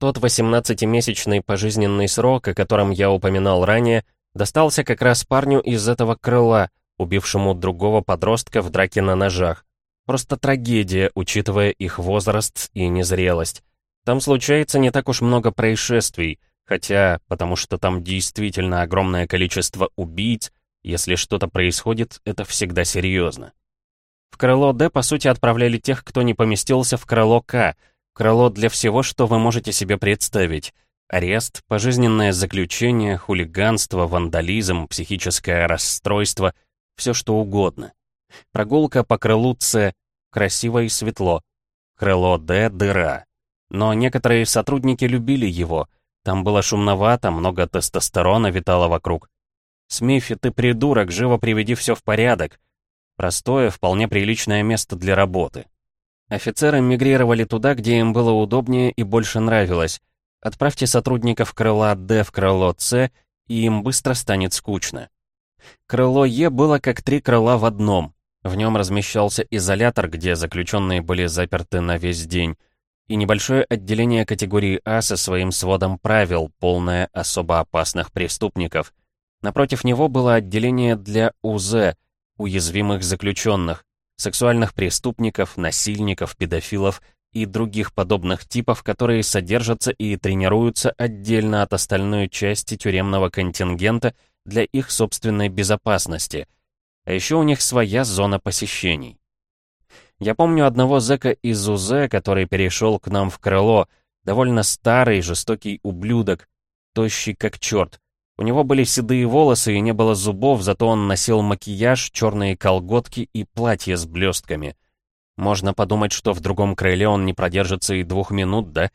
Тот 18-месячный пожизненный срок, о котором я упоминал ранее, достался как раз парню из этого крыла, убившему другого подростка в драке на ножах. Просто трагедия, учитывая их возраст и незрелость. Там случается не так уж много происшествий — Хотя, потому что там действительно огромное количество убийц, если что-то происходит, это всегда серьезно. В крыло Д, по сути, отправляли тех, кто не поместился в крыло К, крыло для всего, что вы можете себе представить. Арест, пожизненное заключение, хулиганство, вандализм, психическое расстройство, все что угодно. Прогулка по крылу С, красиво и светло. Крыло Д — дыра. Но некоторые сотрудники любили его — там было шумновато, много тестостерона витало вокруг. «Смифи, ты придурок, живо приведи все в порядок». Простое, вполне приличное место для работы. Офицеры мигрировали туда, где им было удобнее и больше нравилось. Отправьте сотрудников крыла Д в крыло С, и им быстро станет скучно. Крыло Е было как три крыла в одном. В нем размещался изолятор, где заключенные были заперты на весь день, и небольшое отделение категории А со своим сводом правил, полное особо опасных преступников. Напротив него было отделение для УЗ, уязвимых заключенных, сексуальных преступников, насильников, педофилов и других подобных типов, которые содержатся и тренируются отдельно от остальной части тюремного контингента для их собственной безопасности. А еще у них своя зона посещений. Я помню одного зэка из УЗ, который перешел к нам в крыло, довольно старый, жестокий ублюдок, тощий как черт. У него были седые волосы и не было зубов, зато он носил макияж, черные колготки и платье с блестками. Можно подумать, что в другом крыле он не продержится и двух минут, да?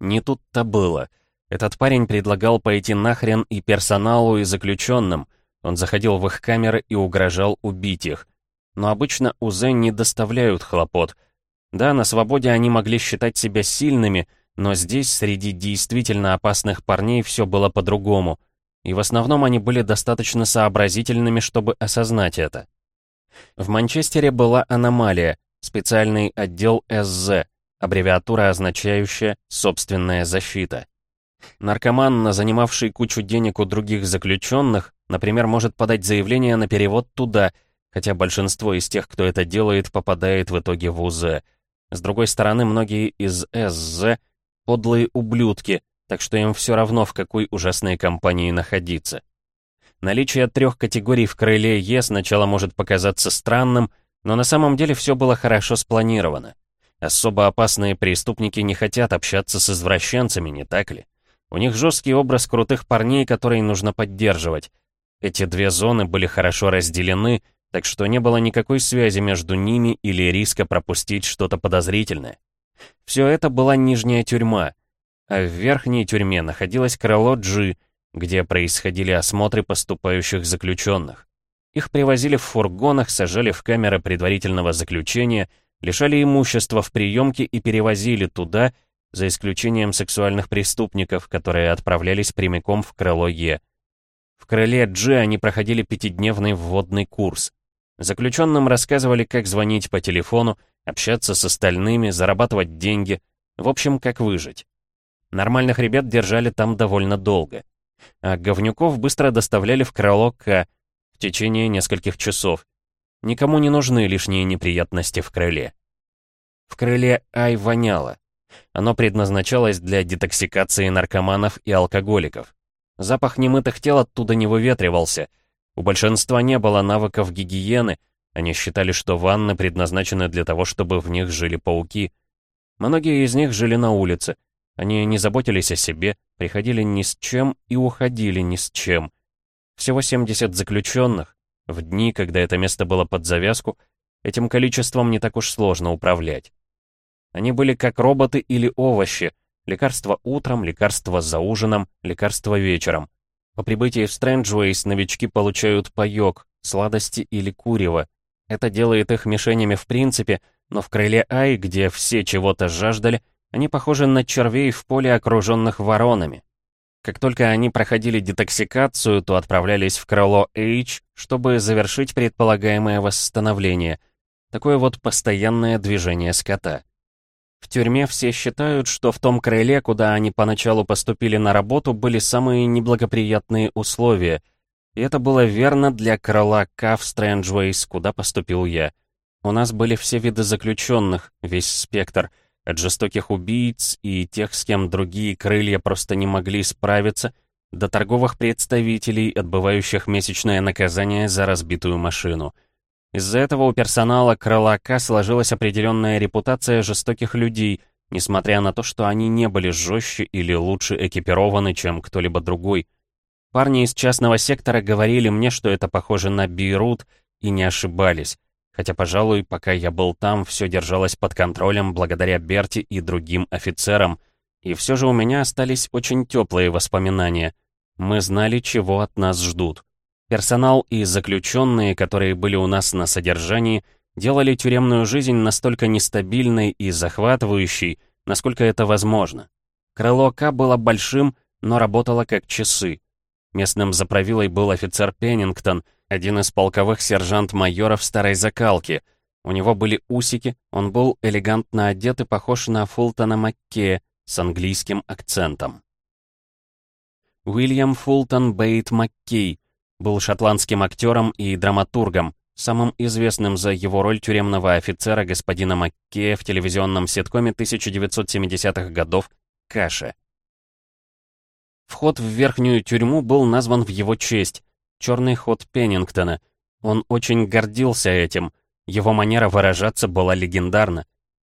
Не тут-то было. Этот парень предлагал пойти нахрен и персоналу, и заключенным. Он заходил в их камеры и угрожал убить их. Но обычно УЗ не доставляют хлопот. Да, на свободе они могли считать себя сильными, но здесь, среди действительно опасных парней, все было по-другому. И в основном они были достаточно сообразительными, чтобы осознать это. В Манчестере была аномалия — специальный отдел СЗ, аббревиатура, означающая «собственная защита». Наркоман, занимавший кучу денег у других заключенных, например, может подать заявление на перевод туда, хотя большинство из тех, кто это делает, попадает в итоге в УЗ. С другой стороны, многие из СЗ — подлые ублюдки, так что им все равно, в какой ужасной компании находиться. Наличие трех категорий в крыле Е сначала может показаться странным, но на самом деле все было хорошо спланировано. Особо опасные преступники не хотят общаться с извращенцами, не так ли? У них жесткий образ крутых парней, который нужно поддерживать. Эти две зоны были хорошо разделены, так что не было никакой связи между ними или риска пропустить что-то подозрительное. Все это была нижняя тюрьма, а в верхней тюрьме находилось крыло G, где происходили осмотры поступающих заключенных. Их привозили в фургонах, сажали в камеры предварительного заключения, лишали имущества в приемке и перевозили туда, за исключением сексуальных преступников, которые отправлялись прямиком в крыло Е. В крыле G они проходили пятидневный вводный курс. Заключенным рассказывали, как звонить по телефону, общаться с остальными, зарабатывать деньги, в общем, как выжить. Нормальных ребят держали там довольно долго. А говнюков быстро доставляли в крыло К, в течение нескольких часов. Никому не нужны лишние неприятности в крыле. В крыле Ай воняло. Оно предназначалось для детоксикации наркоманов и алкоголиков. Запах немытых тел оттуда не выветривался. У большинства не было навыков гигиены, они считали, что ванны предназначены для того, чтобы в них жили пауки. Многие из них жили на улице. Они не заботились о себе, приходили ни с чем и уходили ни с чем. Всего 70 заключенных. В дни, когда это место было под завязку, этим количеством не так уж сложно управлять. Они были как роботы или овощи. Лекарство утром, лекарство за ужином, лекарство вечером. По прибытии в Стрэнджуэйс новички получают паёк, сладости или курево. Это делает их мишенями в принципе, но в крыле Ай, где все чего-то жаждали, они похожи на червей в поле, окруженных воронами. Как только они проходили детоксикацию, то отправлялись в крыло H, чтобы завершить предполагаемое восстановление. Такое вот постоянное движение скота. В тюрьме все считают, что в том крыле, куда они поначалу поступили на работу, были самые неблагоприятные условия. И это было верно для крыла К в Стрэнджвейс, куда поступил я. У нас были все виды заключенных, весь спектр — от жестоких убийц и тех, с кем другие крылья просто не могли справиться, до торговых представителей, отбывающих месячное наказание за разбитую машину. Из-за этого у персонала крыла К сложилась определенная репутация жестоких людей, несмотря на то, что они не были жестче или лучше экипированы, чем кто-либо другой. Парни из частного сектора говорили мне, что это похоже на Бейрут, и не ошибались. Хотя, пожалуй, пока я был там, все держалось под контролем благодаря Берти и другим офицерам. И все же у меня остались очень теплые воспоминания. Мы знали, чего от нас ждут. Персонал и заключенные, которые были у нас на содержании, делали тюремную жизнь настолько нестабильной и захватывающей, насколько это возможно. Крыло К было большим, но работало как часы. Местным заправилой был офицер Пеннингтон, один из полковых сержант-майоров старой закалки. У него были усики, он был элегантно одет и похож на Фултона Маккея с английским акцентом. Уильям Фултон Бейт Маккей был шотландским актером и драматургом, самым известным за его роль тюремного офицера господина Маккея в телевизионном ситкоме 1970-х годов «Каша». Вход в верхнюю тюрьму был назван в его честь «Черный ход Пеннингтона». Он очень гордился этим, его манера выражаться была легендарна.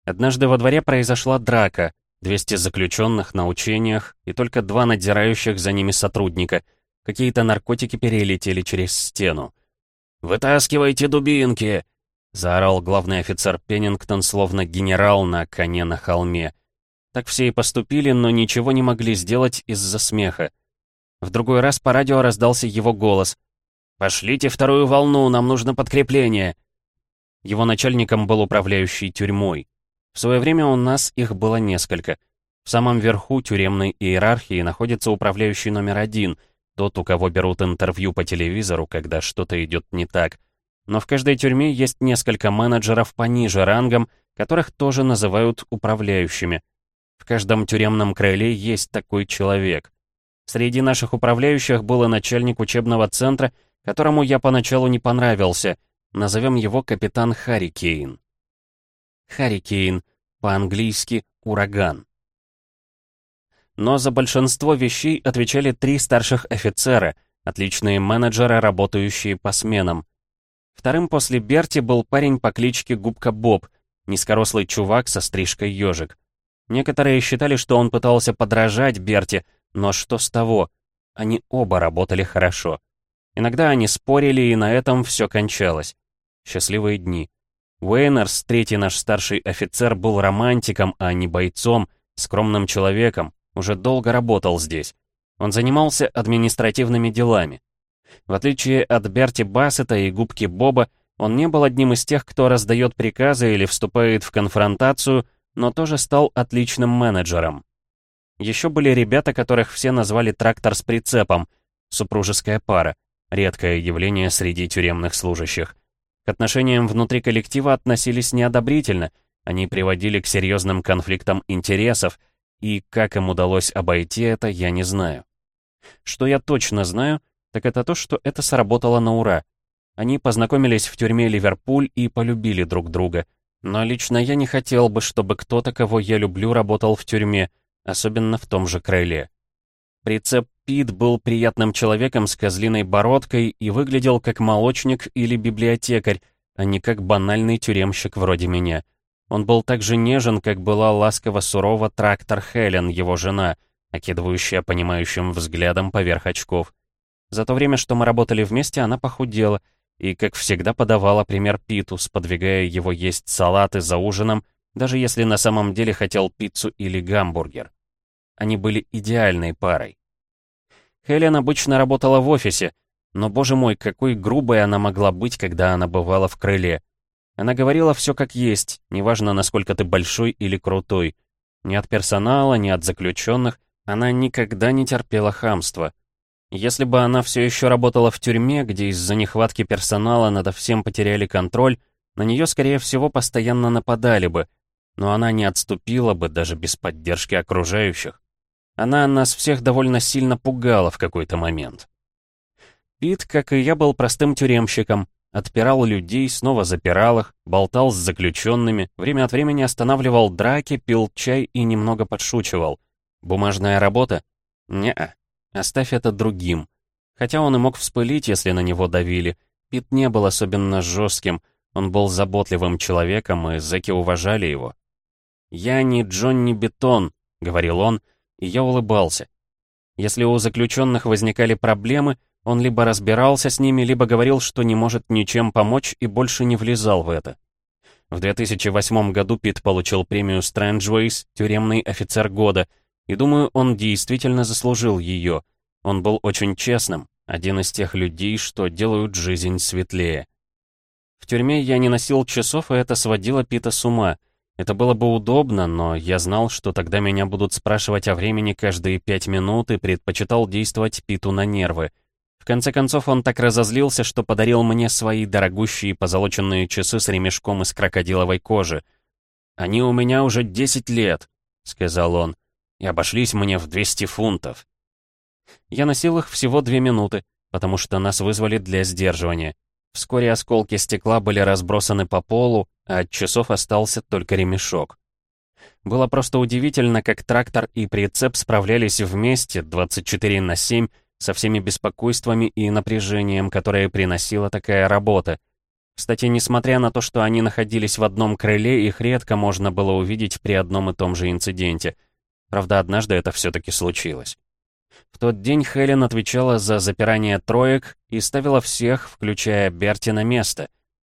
Однажды во дворе произошла драка, 200 заключенных на учениях и только два надзирающих за ними сотрудника. Какие-то наркотики перелетели через стену. «Вытаскивайте дубинки!» — заорал главный офицер Пеннингтон, словно генерал на коне на холме. Так все и поступили, но ничего не могли сделать из-за смеха. В другой раз по радио раздался его голос. «Пошлите вторую волну, нам нужно подкрепление!» Его начальником был управляющий тюрьмой. В свое время у нас их было несколько. В самом верху тюремной иерархии находится управляющий номер один, тот, у кого берут интервью по телевизору, когда что-то идет не так. Но в каждой тюрьме есть несколько менеджеров пониже рангом, которых тоже называют управляющими. В каждом тюремном крыле есть такой человек. Среди наших управляющих был начальник учебного центра, которому я поначалу не понравился. Назовем его капитан Харри Кейн. Харри Кейн, по-английски «ураган». Но за большинство вещей отвечали три старших офицера, отличные менеджеры, работающие по сменам. Вторым после Берти был парень по кличке Губка Боб, низкорослый чувак со стрижкой ежик. Некоторые считали, что он пытался подражать Берти, но что с того? Они оба работали хорошо. Иногда они спорили, и на этом все кончалось. Счастливые дни. Уэйнерс, третий наш старший офицер, был романтиком, а не бойцом, скромным человеком, уже долго работал здесь. Он занимался административными делами. В отличие от Берти Бассета и губки Боба, он не был одним из тех, кто раздает приказы или вступает в конфронтацию, но тоже стал отличным менеджером. Еще были ребята, которых все назвали трактор с прицепом, супружеская пара, редкое явление среди тюремных служащих. К отношениям внутри коллектива относились неодобрительно, они приводили к серьезным конфликтам интересов, и как им удалось обойти это, я не знаю. Что я точно знаю, так это то, что это сработало на ура. Они познакомились в тюрьме Ливерпуль и полюбили друг друга — но лично я не хотел бы, чтобы кто-то, кого я люблю, работал в тюрьме, особенно в том же крыле. Прицеп Пит был приятным человеком с козлиной бородкой и выглядел как молочник или библиотекарь, а не как банальный тюремщик вроде меня. Он был так же нежен, как была ласково-сурова трактор Хелен, его жена, окидывающая понимающим взглядом поверх очков. За то время, что мы работали вместе, она похудела — и, как всегда, подавала пример Питу, сподвигая его есть салаты за ужином, даже если на самом деле хотел пиццу или гамбургер. Они были идеальной парой. Хелен обычно работала в офисе, но, боже мой, какой грубой она могла быть, когда она бывала в крыле. Она говорила все как есть, неважно, насколько ты большой или крутой. Ни от персонала, ни от заключенных она никогда не терпела хамства. Если бы она все еще работала в тюрьме, где из-за нехватки персонала над всем потеряли контроль, на нее, скорее всего, постоянно нападали бы, но она не отступила бы даже без поддержки окружающих. Она нас всех довольно сильно пугала в какой-то момент. Пит, как и я, был простым тюремщиком, отпирал людей, снова запирал их, болтал с заключенными, время от времени останавливал драки, пил чай и немного подшучивал. Бумажная работа? Не-а. Оставь это другим. Хотя он и мог вспылить, если на него давили. Пит не был особенно жестким, он был заботливым человеком, и зэки уважали его. «Я не Джонни Бетон», — говорил он, и я улыбался. Если у заключенных возникали проблемы, он либо разбирался с ними, либо говорил, что не может ничем помочь и больше не влезал в это. В 2008 году Пит получил премию Strangeways «Тюремный офицер года», и думаю, он действительно заслужил ее. Он был очень честным, один из тех людей, что делают жизнь светлее. В тюрьме я не носил часов, и это сводило Пита с ума. Это было бы удобно, но я знал, что тогда меня будут спрашивать о времени каждые пять минут и предпочитал действовать Питу на нервы. В конце концов, он так разозлился, что подарил мне свои дорогущие позолоченные часы с ремешком из крокодиловой кожи. «Они у меня уже 10 лет», — сказал он, — «и обошлись мне в 200 фунтов». Я носил их всего две минуты, потому что нас вызвали для сдерживания. Вскоре осколки стекла были разбросаны по полу, а от часов остался только ремешок. Было просто удивительно, как трактор и прицеп справлялись вместе 24 на 7 со всеми беспокойствами и напряжением, которое приносила такая работа. Кстати, несмотря на то, что они находились в одном крыле, их редко можно было увидеть при одном и том же инциденте. Правда, однажды это все-таки случилось. В тот день Хелен отвечала за запирание троек и ставила всех, включая Берти, на место.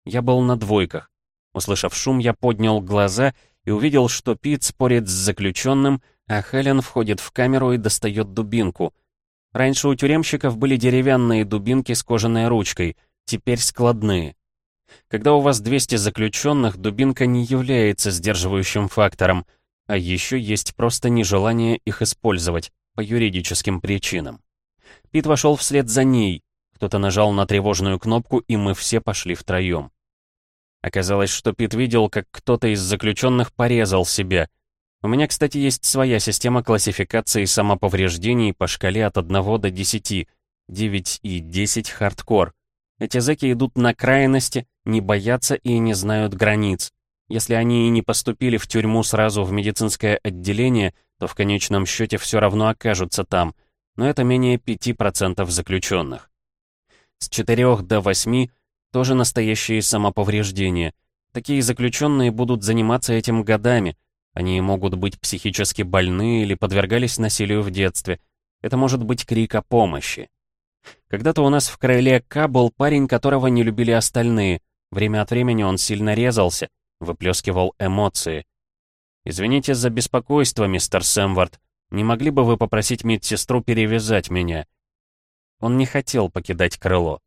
Я был на двойках. Услышав шум, я поднял глаза и увидел, что Пит спорит с заключенным, а Хелен входит в камеру и достает дубинку — Раньше у тюремщиков были деревянные дубинки с кожаной ручкой, теперь складные. Когда у вас 200 заключенных, дубинка не является сдерживающим фактором, а еще есть просто нежелание их использовать по юридическим причинам. Пит вошел вслед за ней, кто-то нажал на тревожную кнопку, и мы все пошли втроем. Оказалось, что Пит видел, как кто-то из заключенных порезал себя, у меня, кстати, есть своя система классификации самоповреждений по шкале от 1 до 10. 9 и 10 хардкор. Эти зэки идут на крайности, не боятся и не знают границ. Если они и не поступили в тюрьму сразу в медицинское отделение, то в конечном счете все равно окажутся там, но это менее 5% заключенных. С 4 до 8 тоже настоящие самоповреждения. Такие заключенные будут заниматься этим годами, они могут быть психически больны или подвергались насилию в детстве. Это может быть крик о помощи. Когда-то у нас в Крыле К был парень, которого не любили остальные. Время от времени он сильно резался, выплескивал эмоции. «Извините за беспокойство, мистер Сэмвард. Не могли бы вы попросить медсестру перевязать меня?» Он не хотел покидать крыло.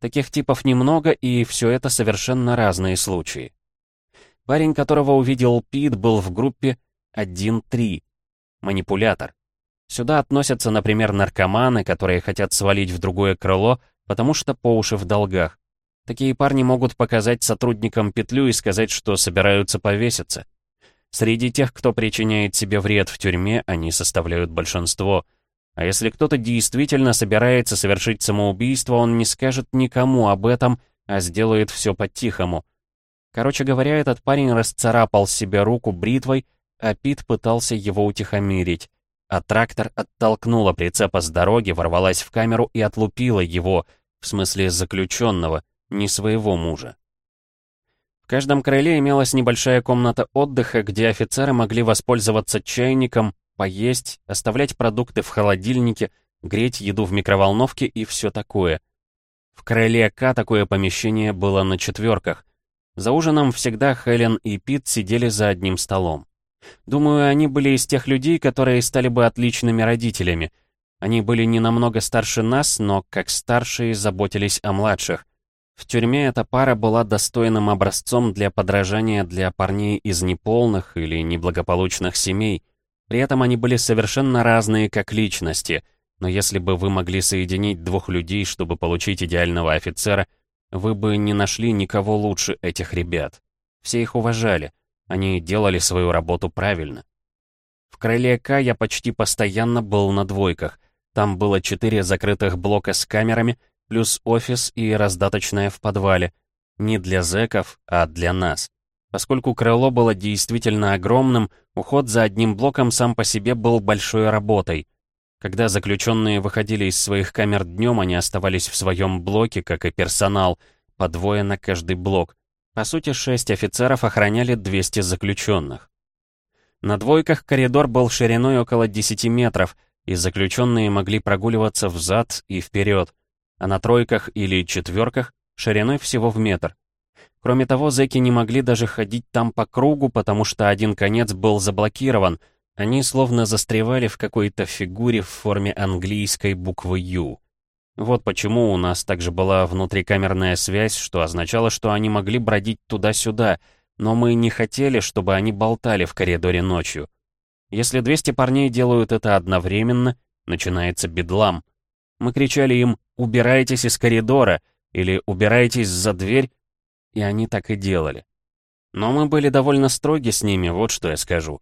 Таких типов немного, и все это совершенно разные случаи. Парень, которого увидел Пит, был в группе 1-3. Манипулятор. Сюда относятся, например, наркоманы, которые хотят свалить в другое крыло, потому что по уши в долгах. Такие парни могут показать сотрудникам петлю и сказать, что собираются повеситься. Среди тех, кто причиняет себе вред в тюрьме, они составляют большинство. А если кто-то действительно собирается совершить самоубийство, он не скажет никому об этом, а сделает все по-тихому — Короче говоря, этот парень расцарапал себе руку бритвой, а Пит пытался его утихомирить. А трактор оттолкнула прицепа с дороги, ворвалась в камеру и отлупила его, в смысле заключенного, не своего мужа. В каждом крыле имелась небольшая комната отдыха, где офицеры могли воспользоваться чайником, поесть, оставлять продукты в холодильнике, греть еду в микроволновке и все такое. В крыле К такое помещение было на четверках, за ужином всегда Хелен и Пит сидели за одним столом. Думаю, они были из тех людей, которые стали бы отличными родителями. Они были не намного старше нас, но как старшие заботились о младших. В тюрьме эта пара была достойным образцом для подражания для парней из неполных или неблагополучных семей. При этом они были совершенно разные как личности, но если бы вы могли соединить двух людей, чтобы получить идеального офицера, вы бы не нашли никого лучше этих ребят. Все их уважали. Они делали свою работу правильно. В крыле К я почти постоянно был на двойках. Там было четыре закрытых блока с камерами, плюс офис и раздаточная в подвале. Не для зэков, а для нас. Поскольку крыло было действительно огромным, уход за одним блоком сам по себе был большой работой — когда заключенные выходили из своих камер днем, они оставались в своем блоке, как и персонал, по двое на каждый блок. По сути, шесть офицеров охраняли 200 заключенных. На двойках коридор был шириной около 10 метров, и заключенные могли прогуливаться взад и вперед, а на тройках или четверках шириной всего в метр. Кроме того, зэки не могли даже ходить там по кругу, потому что один конец был заблокирован — они словно застревали в какой-то фигуре в форме английской буквы «Ю». Вот почему у нас также была внутрикамерная связь, что означало, что они могли бродить туда-сюда, Но мы не хотели, чтобы они болтали в коридоре ночью. Если 200 парней делают это одновременно, начинается бедлам. Мы кричали им «убирайтесь из коридора» или «убирайтесь за дверь», и они так и делали. Но мы были довольно строги с ними, вот что я скажу.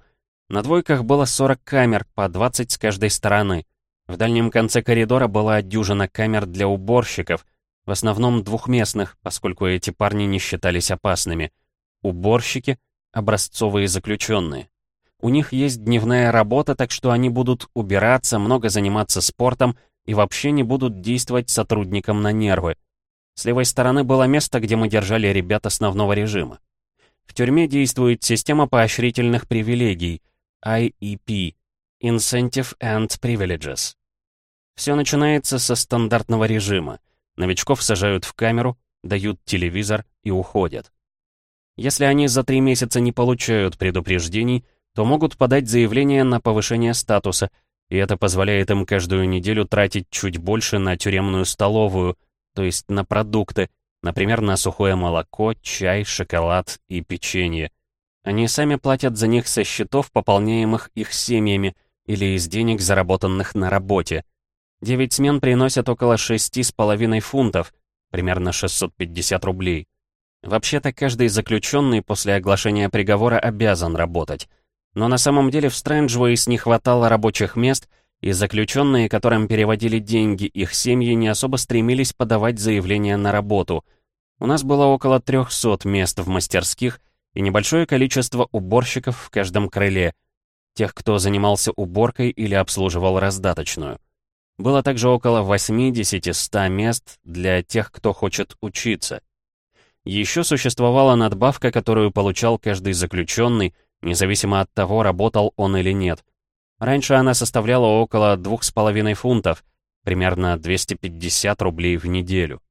На двойках было 40 камер, по 20 с каждой стороны. В дальнем конце коридора была дюжина камер для уборщиков, в основном двухместных, поскольку эти парни не считались опасными. Уборщики — образцовые заключенные. У них есть дневная работа, так что они будут убираться, много заниматься спортом и вообще не будут действовать сотрудникам на нервы. С левой стороны было место, где мы держали ребят основного режима. В тюрьме действует система поощрительных привилегий, IEP, Incentive and Privileges. Все начинается со стандартного режима. Новичков сажают в камеру, дают телевизор и уходят. Если они за три месяца не получают предупреждений, то могут подать заявление на повышение статуса, и это позволяет им каждую неделю тратить чуть больше на тюремную столовую, то есть на продукты, например, на сухое молоко, чай, шоколад и печенье. Они сами платят за них со счетов, пополняемых их семьями, или из денег, заработанных на работе. Девять смен приносят около шести с половиной фунтов, примерно 650 рублей. Вообще-то каждый заключенный после оглашения приговора обязан работать. Но на самом деле в Стрэнджвейс не хватало рабочих мест, и заключенные, которым переводили деньги, их семьи не особо стремились подавать заявления на работу. У нас было около 300 мест в мастерских и небольшое количество уборщиков в каждом крыле, тех, кто занимался уборкой или обслуживал раздаточную. Было также около 80-100 мест для тех, кто хочет учиться. Еще существовала надбавка, которую получал каждый заключенный, независимо от того, работал он или нет. Раньше она составляла около 2,5 фунтов, примерно 250 рублей в неделю.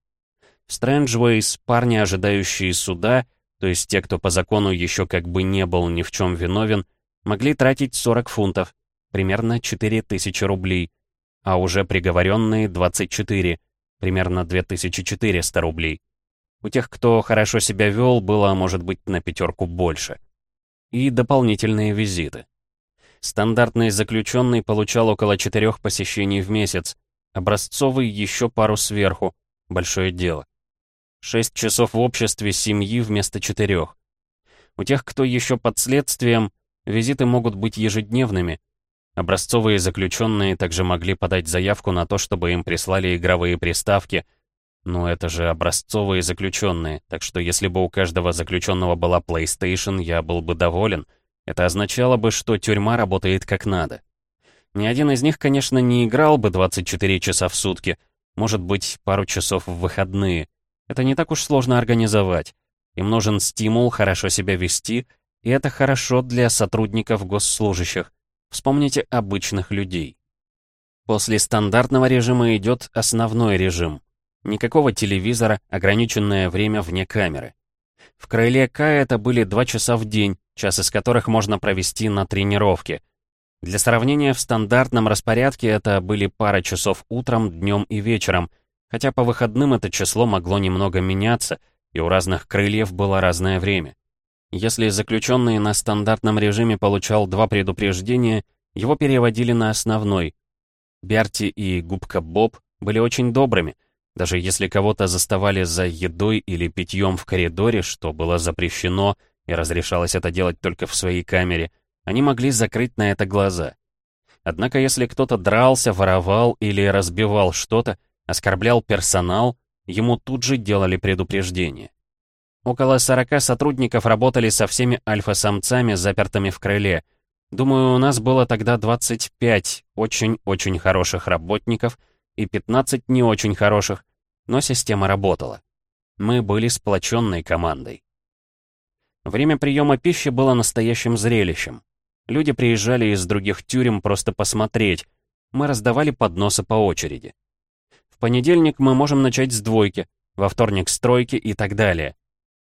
Стрэнджвейс парни, ожидающие суда, то есть те, кто по закону еще как бы не был ни в чем виновен, могли тратить 40 фунтов, примерно 4000 рублей, а уже приговоренные 24, примерно 2400 рублей. У тех, кто хорошо себя вел, было, может быть, на пятерку больше и дополнительные визиты. Стандартный заключенный получал около четырех посещений в месяц, образцовый еще пару сверху, большое дело. Шесть часов в обществе семьи вместо четырех. У тех, кто еще под следствием, визиты могут быть ежедневными. Образцовые заключенные также могли подать заявку на то, чтобы им прислали игровые приставки, но это же образцовые заключенные, так что если бы у каждого заключенного была PlayStation, я был бы доволен. Это означало бы, что тюрьма работает как надо. Ни один из них, конечно, не играл бы 24 часа в сутки, может быть, пару часов в выходные. Это не так уж сложно организовать. Им нужен стимул хорошо себя вести, и это хорошо для сотрудников госслужащих. Вспомните обычных людей. После стандартного режима идет основной режим. Никакого телевизора, ограниченное время вне камеры. В крыле К это были два часа в день, час из которых можно провести на тренировке. Для сравнения, в стандартном распорядке это были пара часов утром, днем и вечером, хотя по выходным это число могло немного меняться, и у разных крыльев было разное время. Если заключенный на стандартном режиме получал два предупреждения, его переводили на основной. Берти и Губка Боб были очень добрыми, даже если кого-то заставали за едой или питьем в коридоре, что было запрещено и разрешалось это делать только в своей камере, они могли закрыть на это глаза. Однако если кто-то дрался, воровал или разбивал что-то, оскорблял персонал, ему тут же делали предупреждение. Около 40 сотрудников работали со всеми альфа-самцами, запертыми в крыле. Думаю, у нас было тогда 25 очень-очень хороших работников — и 15 не очень хороших, но система работала. Мы были сплоченной командой. Время приема пищи было настоящим зрелищем. Люди приезжали из других тюрем просто посмотреть. Мы раздавали подносы по очереди. В понедельник мы можем начать с двойки, во вторник с тройки и так далее.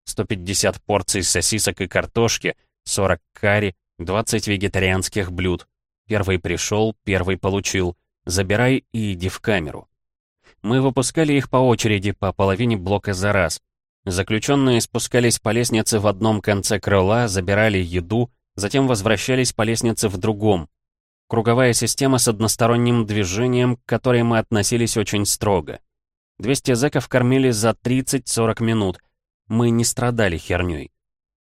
150 порций сосисок и картошки, 40 карри, 20 вегетарианских блюд. Первый пришел, первый получил. Забирай и иди в камеру. Мы выпускали их по очереди, по половине блока за раз. Заключенные спускались по лестнице в одном конце крыла, забирали еду, затем возвращались по лестнице в другом. Круговая система с односторонним движением, к которой мы относились очень строго. 200 зэков кормили за 30-40 минут. Мы не страдали херней.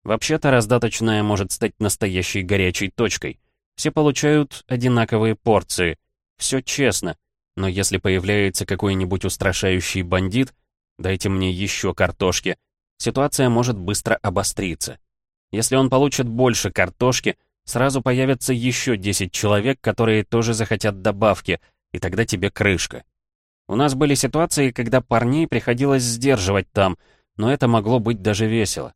Вообще-то раздаточная может стать настоящей горячей точкой. Все получают одинаковые порции. Все честно. Но если появляется какой-нибудь устрашающий бандит, дайте мне еще картошки, ситуация может быстро обостриться. Если он получит больше картошки, сразу появится еще 10 человек, которые тоже захотят добавки, и тогда тебе крышка. У нас были ситуации, когда парней приходилось сдерживать там, но это могло быть даже весело.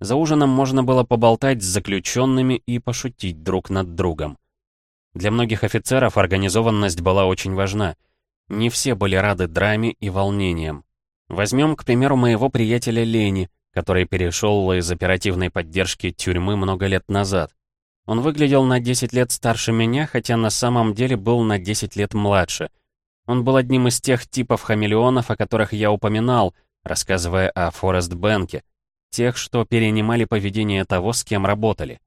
За ужином можно было поболтать с заключенными и пошутить друг над другом. Для многих офицеров организованность была очень важна. Не все были рады драме и волнениям. Возьмем, к примеру, моего приятеля Лени, который перешел из оперативной поддержки тюрьмы много лет назад. Он выглядел на 10 лет старше меня, хотя на самом деле был на 10 лет младше. Он был одним из тех типов хамелеонов, о которых я упоминал, рассказывая о Форест Бенке, тех, что перенимали поведение того, с кем работали.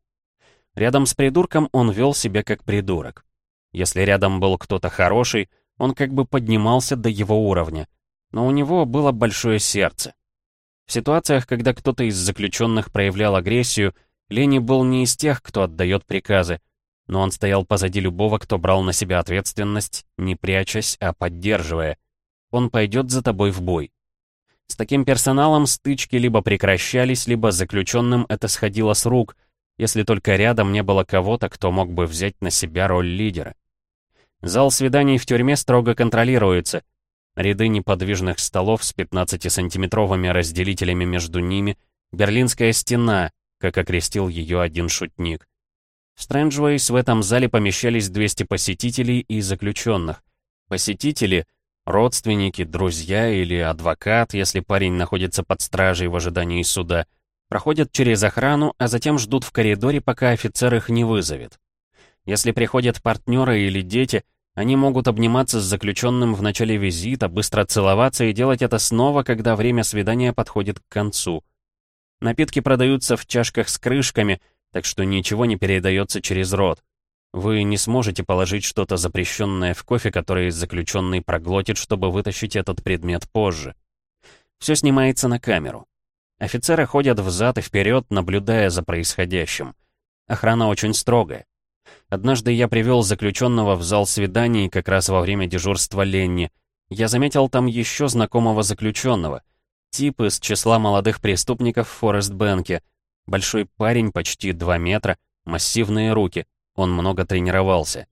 Рядом с придурком он вел себя как придурок. Если рядом был кто-то хороший, он как бы поднимался до его уровня. Но у него было большое сердце. В ситуациях, когда кто-то из заключенных проявлял агрессию, Лени был не из тех, кто отдает приказы, но он стоял позади любого, кто брал на себя ответственность, не прячась, а поддерживая. Он пойдет за тобой в бой. С таким персоналом стычки либо прекращались, либо заключенным это сходило с рук, если только рядом не было кого-то, кто мог бы взять на себя роль лидера. Зал свиданий в тюрьме строго контролируется. Ряды неподвижных столов с 15-сантиметровыми разделителями между ними, Берлинская стена, как окрестил ее один шутник. В Стрэнджвейс в этом зале помещались 200 посетителей и заключенных. Посетители — родственники, друзья или адвокат, если парень находится под стражей в ожидании суда — проходят через охрану, а затем ждут в коридоре, пока офицер их не вызовет. Если приходят партнеры или дети, они могут обниматься с заключенным в начале визита, быстро целоваться и делать это снова, когда время свидания подходит к концу. Напитки продаются в чашках с крышками, так что ничего не передается через рот. Вы не сможете положить что-то запрещенное в кофе, который заключенный проглотит, чтобы вытащить этот предмет позже. Все снимается на камеру. Офицеры ходят взад и вперед, наблюдая за происходящим. Охрана очень строгая. Однажды я привел заключенного в зал свиданий как раз во время дежурства Ленни. Я заметил там еще знакомого заключенного. Тип из числа молодых преступников в Форест-Бенке. Большой парень, почти 2 метра, массивные руки. Он много тренировался.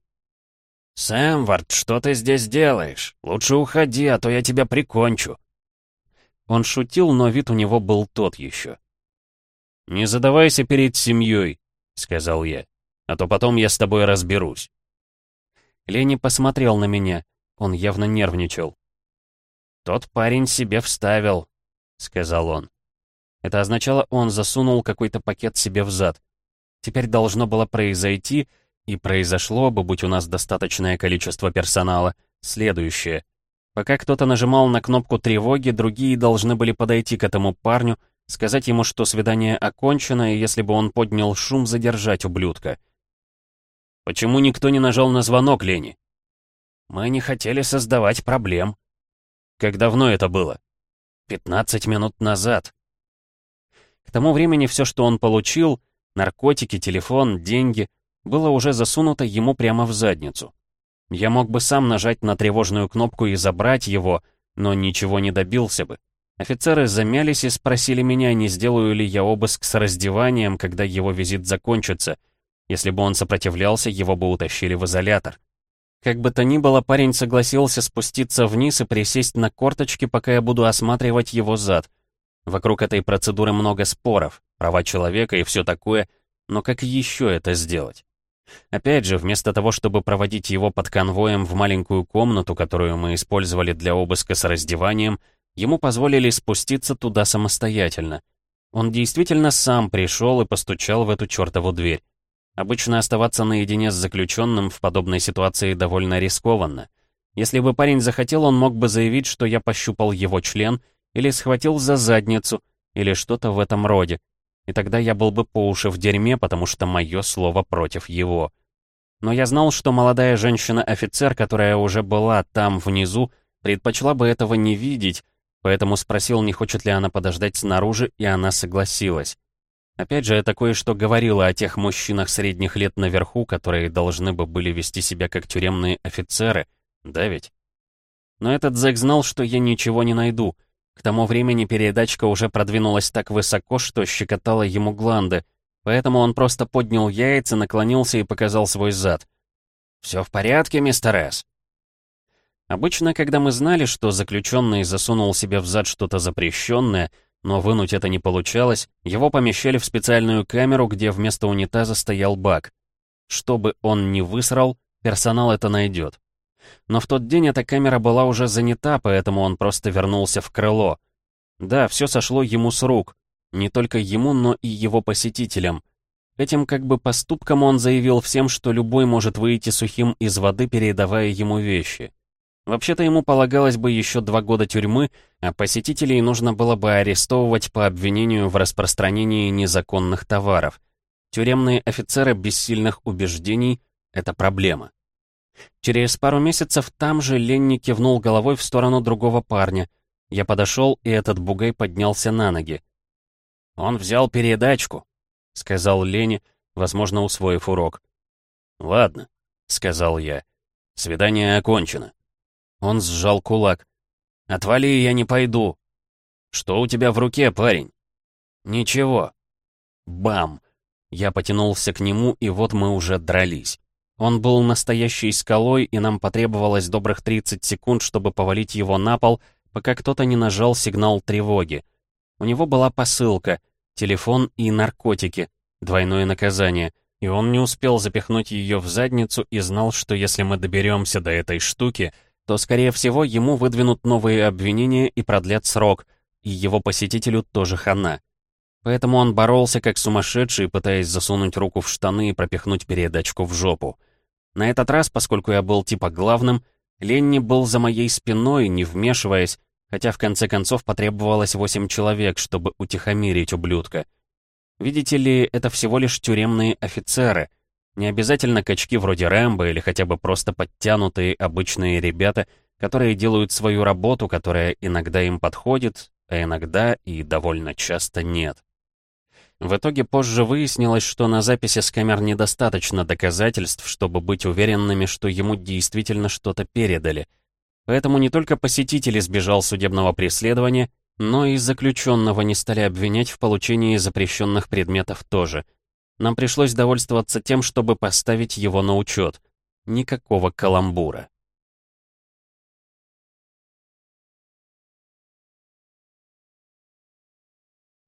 «Сэмвард, что ты здесь делаешь? Лучше уходи, а то я тебя прикончу», он шутил, но вид у него был тот еще. «Не задавайся перед семьей», — сказал я, — «а то потом я с тобой разберусь». Лени посмотрел на меня, он явно нервничал. «Тот парень себе вставил», — сказал он. Это означало, он засунул какой-то пакет себе в зад. Теперь должно было произойти, и произошло бы, будь у нас достаточное количество персонала, следующее. Пока кто-то нажимал на кнопку тревоги, другие должны были подойти к этому парню, сказать ему, что свидание окончено, и если бы он поднял шум, задержать ублюдка. «Почему никто не нажал на звонок, Лени?» «Мы не хотели создавать проблем». «Как давно это было?» «Пятнадцать минут назад». К тому времени все, что он получил, наркотики, телефон, деньги, было уже засунуто ему прямо в задницу. Я мог бы сам нажать на тревожную кнопку и забрать его, но ничего не добился бы. Офицеры замялись и спросили меня, не сделаю ли я обыск с раздеванием, когда его визит закончится. Если бы он сопротивлялся, его бы утащили в изолятор. Как бы то ни было, парень согласился спуститься вниз и присесть на корточки, пока я буду осматривать его зад. Вокруг этой процедуры много споров, права человека и все такое, но как еще это сделать? Опять же, вместо того, чтобы проводить его под конвоем в маленькую комнату, которую мы использовали для обыска с раздеванием, ему позволили спуститься туда самостоятельно. Он действительно сам пришел и постучал в эту чертову дверь. Обычно оставаться наедине с заключенным в подобной ситуации довольно рискованно. Если бы парень захотел, он мог бы заявить, что я пощупал его член или схватил за задницу, или что-то в этом роде. И тогда я был бы по уши в дерьме, потому что мое слово против его. Но я знал, что молодая женщина-офицер, которая уже была там, внизу, предпочла бы этого не видеть, поэтому спросил, не хочет ли она подождать снаружи, и она согласилась. Опять же, это кое-что говорило о тех мужчинах средних лет наверху, которые должны бы были вести себя как тюремные офицеры, да ведь? Но этот зэк знал, что я ничего не найду. К тому времени передачка уже продвинулась так высоко, что щекотала ему гланды, поэтому он просто поднял яйца, наклонился и показал свой зад. «Все в порядке, мистер С?» Обычно, когда мы знали, что заключенный засунул себе в зад что-то запрещенное, но вынуть это не получалось, его помещали в специальную камеру, где вместо унитаза стоял бак. Что бы он ни высрал, персонал это найдет. Но в тот день эта камера была уже занята, поэтому он просто вернулся в крыло. Да, все сошло ему с рук. Не только ему, но и его посетителям. Этим как бы поступком он заявил всем, что любой может выйти сухим из воды, передавая ему вещи. Вообще-то ему полагалось бы еще два года тюрьмы, а посетителей нужно было бы арестовывать по обвинению в распространении незаконных товаров. Тюремные офицеры без сильных убеждений — это проблема. Через пару месяцев там же Ленни кивнул головой в сторону другого парня. Я подошел, и этот бугай поднялся на ноги. «Он взял передачку», — сказал Ленни, возможно, усвоив урок. «Ладно», — сказал я. «Свидание окончено». Он сжал кулак. «Отвали, я не пойду». «Что у тебя в руке, парень?» «Ничего». Бам! Я потянулся к нему, и вот мы уже дрались. Он был настоящей скалой, и нам потребовалось добрых 30 секунд, чтобы повалить его на пол, пока кто-то не нажал сигнал тревоги. У него была посылка, телефон и наркотики, двойное наказание, и он не успел запихнуть ее в задницу и знал, что если мы доберемся до этой штуки — то, скорее всего, ему выдвинут новые обвинения и продлят срок, и его посетителю тоже хана. Поэтому он боролся как сумасшедший, пытаясь засунуть руку в штаны и пропихнуть передачку в жопу. На этот раз, поскольку я был типа главным, Ленни был за моей спиной, не вмешиваясь, хотя в конце концов потребовалось восемь человек, чтобы утихомирить ублюдка. Видите ли, это всего лишь тюремные офицеры — не обязательно качки вроде Рэмбо или хотя бы просто подтянутые обычные ребята, которые делают свою работу, которая иногда им подходит, а иногда и довольно часто нет. В итоге позже выяснилось, что на записи с камер недостаточно доказательств, чтобы быть уверенными, что ему действительно что-то передали. Поэтому не только посетитель избежал судебного преследования, но и заключенного не стали обвинять в получении запрещенных предметов тоже — нам пришлось довольствоваться тем, чтобы поставить его на учет. Никакого каламбура.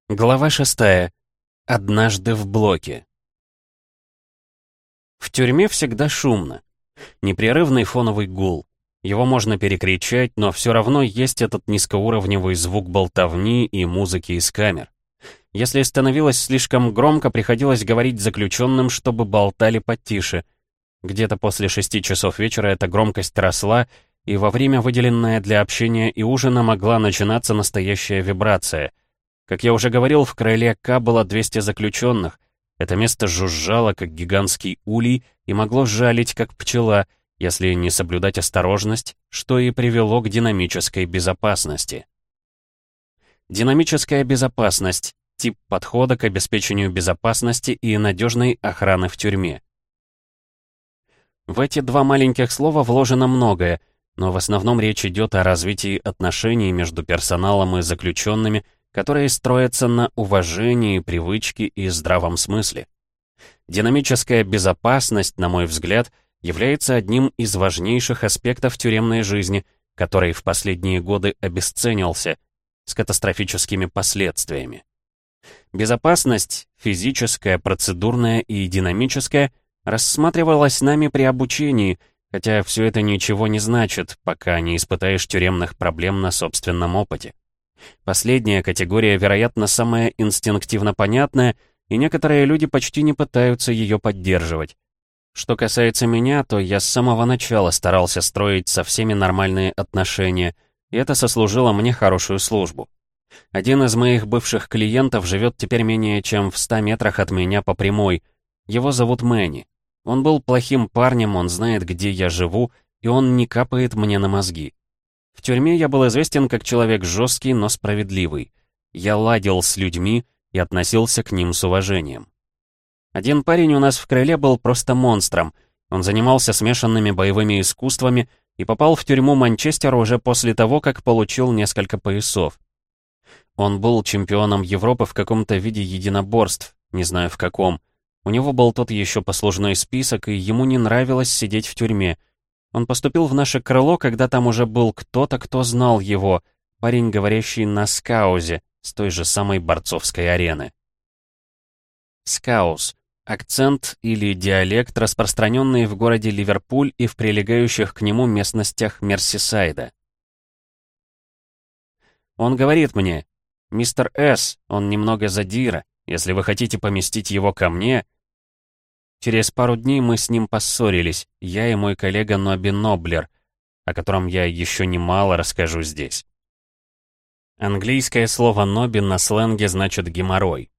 Глава шестая. Однажды в блоке. В тюрьме всегда шумно. Непрерывный фоновый гул. Его можно перекричать, но все равно есть этот низкоуровневый звук болтовни и музыки из камер. Если становилось слишком громко, приходилось говорить заключенным, чтобы болтали потише. Где-то после шести часов вечера эта громкость росла, и во время, выделенное для общения и ужина, могла начинаться настоящая вибрация. Как я уже говорил, в крыле К было 200 заключенных. Это место жужжало, как гигантский улей, и могло жалить, как пчела, если не соблюдать осторожность, что и привело к динамической безопасности. Динамическая безопасность тип подхода к обеспечению безопасности и надежной охраны в тюрьме. В эти два маленьких слова вложено многое, но в основном речь идет о развитии отношений между персоналом и заключенными, которые строятся на уважении, привычке и здравом смысле. Динамическая безопасность, на мой взгляд, является одним из важнейших аспектов тюремной жизни, который в последние годы обесценился, с катастрофическими последствиями. Безопасность, физическая, процедурная и динамическая, рассматривалась нами при обучении, хотя все это ничего не значит, пока не испытаешь тюремных проблем на собственном опыте. Последняя категория, вероятно, самая инстинктивно понятная, и некоторые люди почти не пытаются ее поддерживать. Что касается меня, то я с самого начала старался строить со всеми нормальные отношения, и это сослужило мне хорошую службу. Один из моих бывших клиентов живет теперь менее чем в 100 метрах от меня по прямой. Его зовут Мэнни. Он был плохим парнем, он знает, где я живу, и он не капает мне на мозги. В тюрьме я был известен как человек жесткий, но справедливый. Я ладил с людьми и относился к ним с уважением. Один парень у нас в крыле был просто монстром. Он занимался смешанными боевыми искусствами и попал в тюрьму Манчестера уже после того, как получил несколько поясов. Он был чемпионом Европы в каком-то виде единоборств, не знаю в каком. У него был тот еще послужной список, и ему не нравилось сидеть в тюрьме. Он поступил в наше крыло, когда там уже был кто-то, кто знал его, парень, говорящий на скаузе, с той же самой борцовской арены. Скаус — акцент или диалект, распространенный в городе Ливерпуль и в прилегающих к нему местностях Мерсисайда. Он говорит мне, «Мистер С, он немного задира, если вы хотите поместить его ко мне...» Через пару дней мы с ним поссорились, я и мой коллега Ноби Ноблер, о котором я еще немало расскажу здесь. Английское слово «ноби» на сленге значит «геморрой».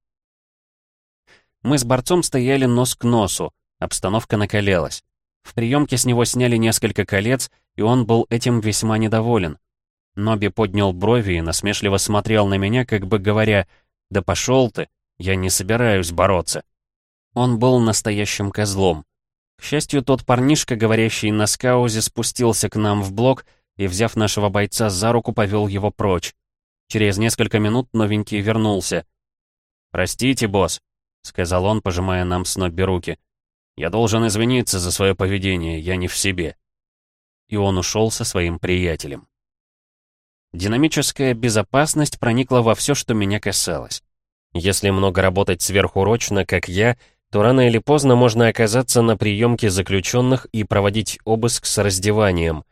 Мы с борцом стояли нос к носу, обстановка накалелась. В приемке с него сняли несколько колец, и он был этим весьма недоволен. Ноби поднял брови и насмешливо смотрел на меня, как бы говоря, «Да пошел ты, я не собираюсь бороться». Он был настоящим козлом. К счастью, тот парнишка, говорящий на скаузе, спустился к нам в блок и, взяв нашего бойца за руку, повел его прочь. Через несколько минут новенький вернулся. «Простите, босс», — сказал он, пожимая нам с Нобби руки. «Я должен извиниться за свое поведение, я не в себе». И он ушел со своим приятелем. Динамическая безопасность проникла во все, что меня касалось. Если много работать сверхурочно, как я, то рано или поздно можно оказаться на приемке заключенных и проводить обыск с раздеванием.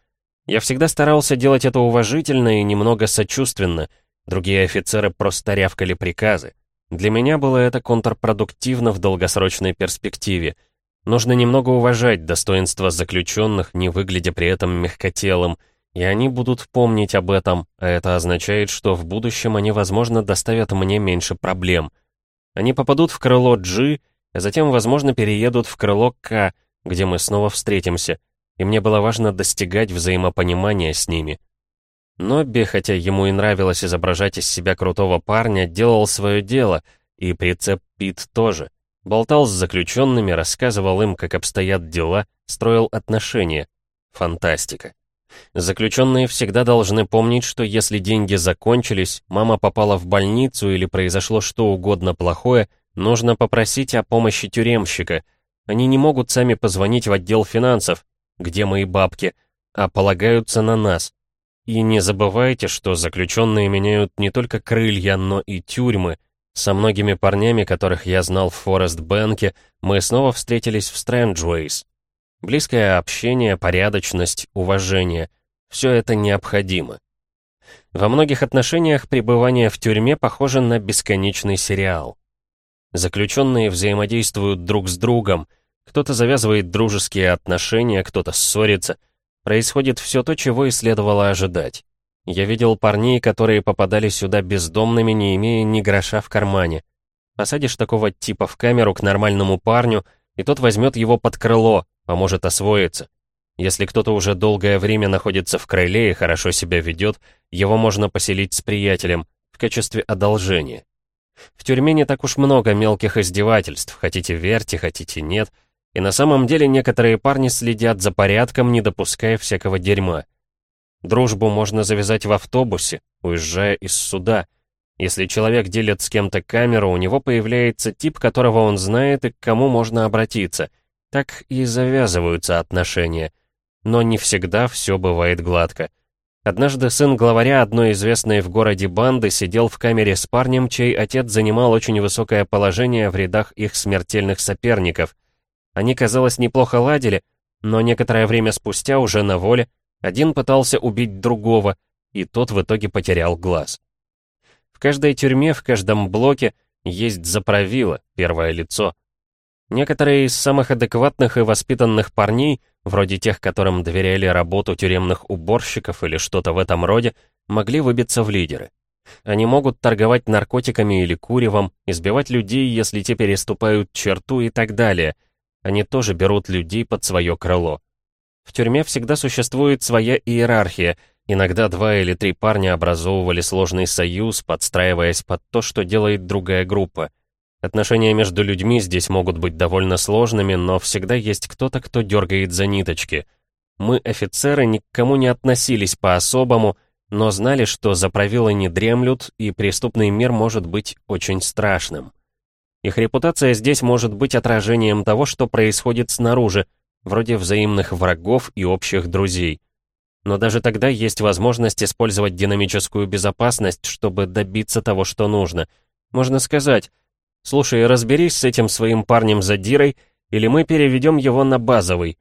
Я всегда старался делать это уважительно и немного сочувственно. Другие офицеры просто рявкали приказы. Для меня было это контрпродуктивно в долгосрочной перспективе. Нужно немного уважать достоинство заключенных, не выглядя при этом мягкотелым, и они будут помнить об этом, а это означает, что в будущем они, возможно, доставят мне меньше проблем. Они попадут в крыло G, а затем, возможно, переедут в крыло К, где мы снова встретимся, и мне было важно достигать взаимопонимания с ними. Нобби, хотя ему и нравилось изображать из себя крутого парня, делал свое дело, и прицеп Пит тоже. Болтал с заключенными, рассказывал им, как обстоят дела, строил отношения. Фантастика. Заключенные всегда должны помнить, что если деньги закончились, мама попала в больницу или произошло что угодно плохое, нужно попросить о помощи тюремщика. Они не могут сами позвонить в отдел финансов, где мои бабки, а полагаются на нас. И не забывайте, что заключенные меняют не только крылья, но и тюрьмы. Со многими парнями, которых я знал в Форест-Бэнке, мы снова встретились в Стрэнджуэйс. Близкое общение, порядочность, уважение — все это необходимо. Во многих отношениях пребывание в тюрьме похоже на бесконечный сериал. Заключенные взаимодействуют друг с другом, кто-то завязывает дружеские отношения, кто-то ссорится. Происходит все то, чего и следовало ожидать. Я видел парней, которые попадали сюда бездомными, не имея ни гроша в кармане. Посадишь такого типа в камеру к нормальному парню, и тот возьмет его под крыло, поможет освоиться. Если кто-то уже долгое время находится в крыле и хорошо себя ведет, его можно поселить с приятелем в качестве одолжения. В тюрьме не так уж много мелких издевательств, хотите верьте, хотите нет, и на самом деле некоторые парни следят за порядком, не допуская всякого дерьма. Дружбу можно завязать в автобусе, уезжая из суда. Если человек делит с кем-то камеру, у него появляется тип, которого он знает и к кому можно обратиться — так и завязываются отношения. Но не всегда все бывает гладко. Однажды сын главаря одной известной в городе банды сидел в камере с парнем, чей отец занимал очень высокое положение в рядах их смертельных соперников. Они, казалось, неплохо ладили, но некоторое время спустя, уже на воле, один пытался убить другого, и тот в итоге потерял глаз. В каждой тюрьме, в каждом блоке есть заправило, первое лицо — Некоторые из самых адекватных и воспитанных парней, вроде тех, которым доверяли работу тюремных уборщиков или что-то в этом роде, могли выбиться в лидеры. Они могут торговать наркотиками или куревом, избивать людей, если те переступают черту и так далее. Они тоже берут людей под свое крыло. В тюрьме всегда существует своя иерархия. Иногда два или три парня образовывали сложный союз, подстраиваясь под то, что делает другая группа. Отношения между людьми здесь могут быть довольно сложными, но всегда есть кто-то, кто дергает за ниточки. Мы, офицеры, ни к кому не относились по-особому, но знали, что за правила не дремлют, и преступный мир может быть очень страшным. Их репутация здесь может быть отражением того, что происходит снаружи, вроде взаимных врагов и общих друзей. Но даже тогда есть возможность использовать динамическую безопасность, чтобы добиться того, что нужно. Можно сказать, «Слушай, разберись с этим своим парнем-задирой, или мы переведем его на базовый».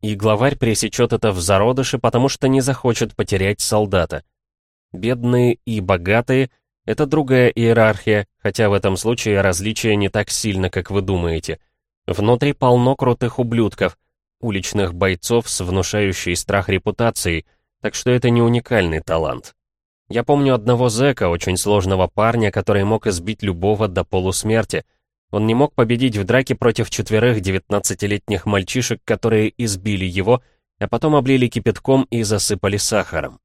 И главарь пресечет это в зародыше, потому что не захочет потерять солдата. Бедные и богатые — это другая иерархия, хотя в этом случае различия не так сильно, как вы думаете. Внутри полно крутых ублюдков, уличных бойцов с внушающей страх репутацией, так что это не уникальный талант. Я помню одного зэка, очень сложного парня, который мог избить любого до полусмерти. Он не мог победить в драке против четверых девятнадцатилетних мальчишек, которые избили его, а потом облили кипятком и засыпали сахаром.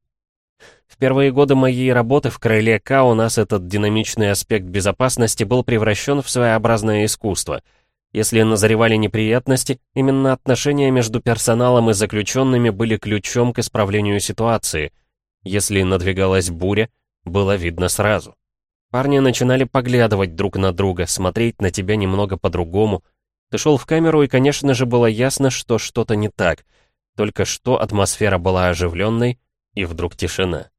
В первые годы моей работы в Крыле К у нас этот динамичный аспект безопасности был превращен в своеобразное искусство. Если назревали неприятности, именно отношения между персоналом и заключенными были ключом к исправлению ситуации. Если надвигалась буря, было видно сразу. Парни начинали поглядывать друг на друга, смотреть на тебя немного по-другому. Ты шел в камеру, и, конечно же, было ясно, что что-то не так. Только что атмосфера была оживленной, и вдруг тишина.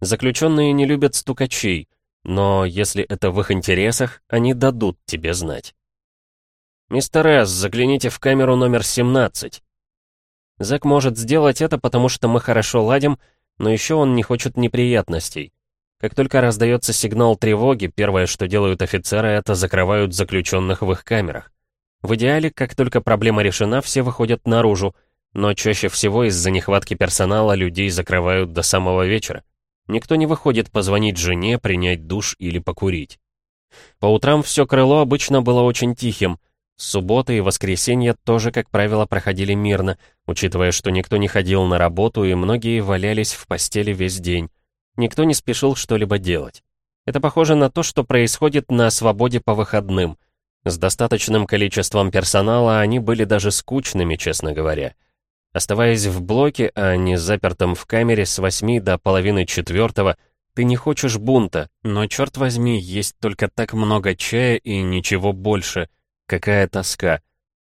Заключенные не любят стукачей, но если это в их интересах, они дадут тебе знать. «Мистер С, загляните в камеру номер 17». Зак может сделать это, потому что мы хорошо ладим, но еще он не хочет неприятностей. Как только раздается сигнал тревоги, первое, что делают офицеры, это закрывают заключенных в их камерах. В идеале, как только проблема решена, все выходят наружу, но чаще всего из-за нехватки персонала людей закрывают до самого вечера. Никто не выходит позвонить жене, принять душ или покурить. По утрам все крыло обычно было очень тихим. Субботы и воскресенья тоже, как правило, проходили мирно, учитывая, что никто не ходил на работу и многие валялись в постели весь день. Никто не спешил что-либо делать. Это похоже на то, что происходит на свободе по выходным. С достаточным количеством персонала они были даже скучными, честно говоря. Оставаясь в блоке, а не запертым в камере с восьми до половины четвертого, ты не хочешь бунта, но, черт возьми, есть только так много чая и ничего больше. Какая тоска.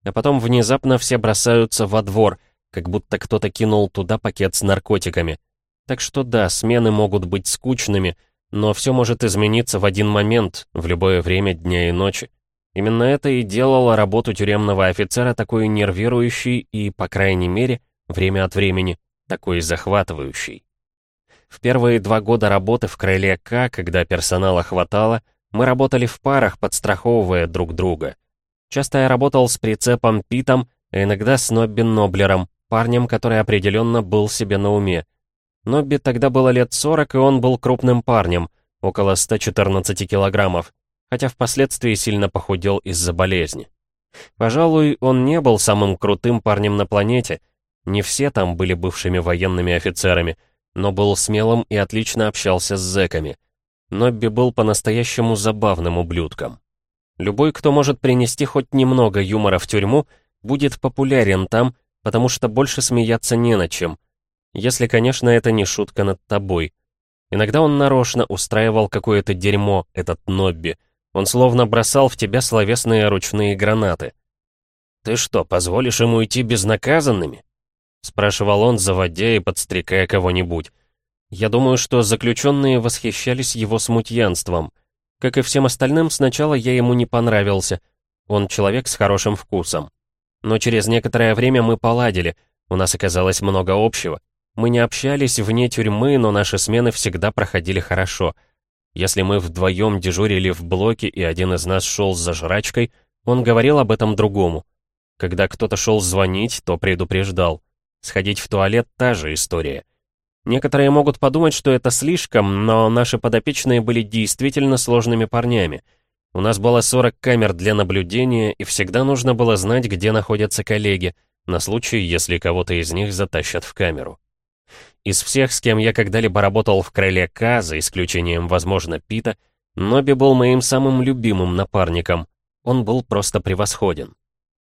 А потом внезапно все бросаются во двор, как будто кто-то кинул туда пакет с наркотиками. Так что да, смены могут быть скучными, но все может измениться в один момент, в любое время дня и ночи. Именно это и делало работу тюремного офицера такой нервирующей и, по крайней мере, время от времени, такой захватывающей. В первые два года работы в крыле К, когда персонала хватало, мы работали в парах, подстраховывая друг друга. Часто я работал с прицепом Питом, а иногда с Нобби Ноблером, парнем, который определенно был себе на уме. Нобби тогда было лет 40, и он был крупным парнем, около 114 килограммов хотя впоследствии сильно похудел из-за болезни. Пожалуй, он не был самым крутым парнем на планете, не все там были бывшими военными офицерами, но был смелым и отлично общался с зэками. Нобби был по-настоящему забавным ублюдком. Любой, кто может принести хоть немного юмора в тюрьму, будет популярен там, потому что больше смеяться не на чем. Если, конечно, это не шутка над тобой. Иногда он нарочно устраивал какое-то дерьмо, этот Нобби — он словно бросал в тебя словесные ручные гранаты. «Ты что, позволишь ему уйти безнаказанными?» — спрашивал он, заводя и подстрекая кого-нибудь. Я думаю, что заключенные восхищались его смутьянством. Как и всем остальным, сначала я ему не понравился. Он человек с хорошим вкусом. Но через некоторое время мы поладили, у нас оказалось много общего. Мы не общались вне тюрьмы, но наши смены всегда проходили хорошо — если мы вдвоем дежурили в блоке и один из нас шел за жрачкой, он говорил об этом другому. Когда кто-то шел звонить, то предупреждал. Сходить в туалет — та же история. Некоторые могут подумать, что это слишком, но наши подопечные были действительно сложными парнями. У нас было 40 камер для наблюдения, и всегда нужно было знать, где находятся коллеги, на случай, если кого-то из них затащат в камеру. Из всех, с кем я когда-либо работал в крыле К, за исключением, возможно, Пита, Ноби был моим самым любимым напарником. Он был просто превосходен.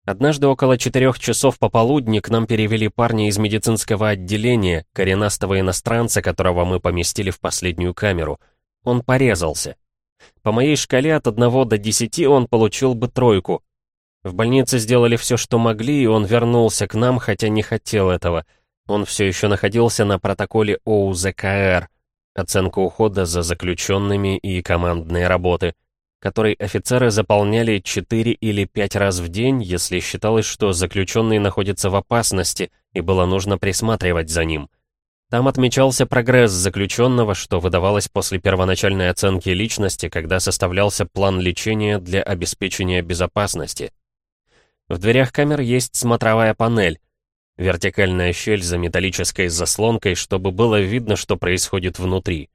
Однажды около четырех часов пополудни к нам перевели парня из медицинского отделения, коренастого иностранца, которого мы поместили в последнюю камеру. Он порезался. По моей шкале от 1 до 10 он получил бы тройку. В больнице сделали все, что могли, и он вернулся к нам, хотя не хотел этого. Он все еще находился на протоколе ОУЗКР, оценка ухода за заключенными и командные работы — который офицеры заполняли 4 или 5 раз в день, если считалось, что заключенный находится в опасности и было нужно присматривать за ним. Там отмечался прогресс заключенного, что выдавалось после первоначальной оценки личности, когда составлялся план лечения для обеспечения безопасности. В дверях камер есть смотровая панель, вертикальная щель за металлической заслонкой, чтобы было видно, что происходит внутри.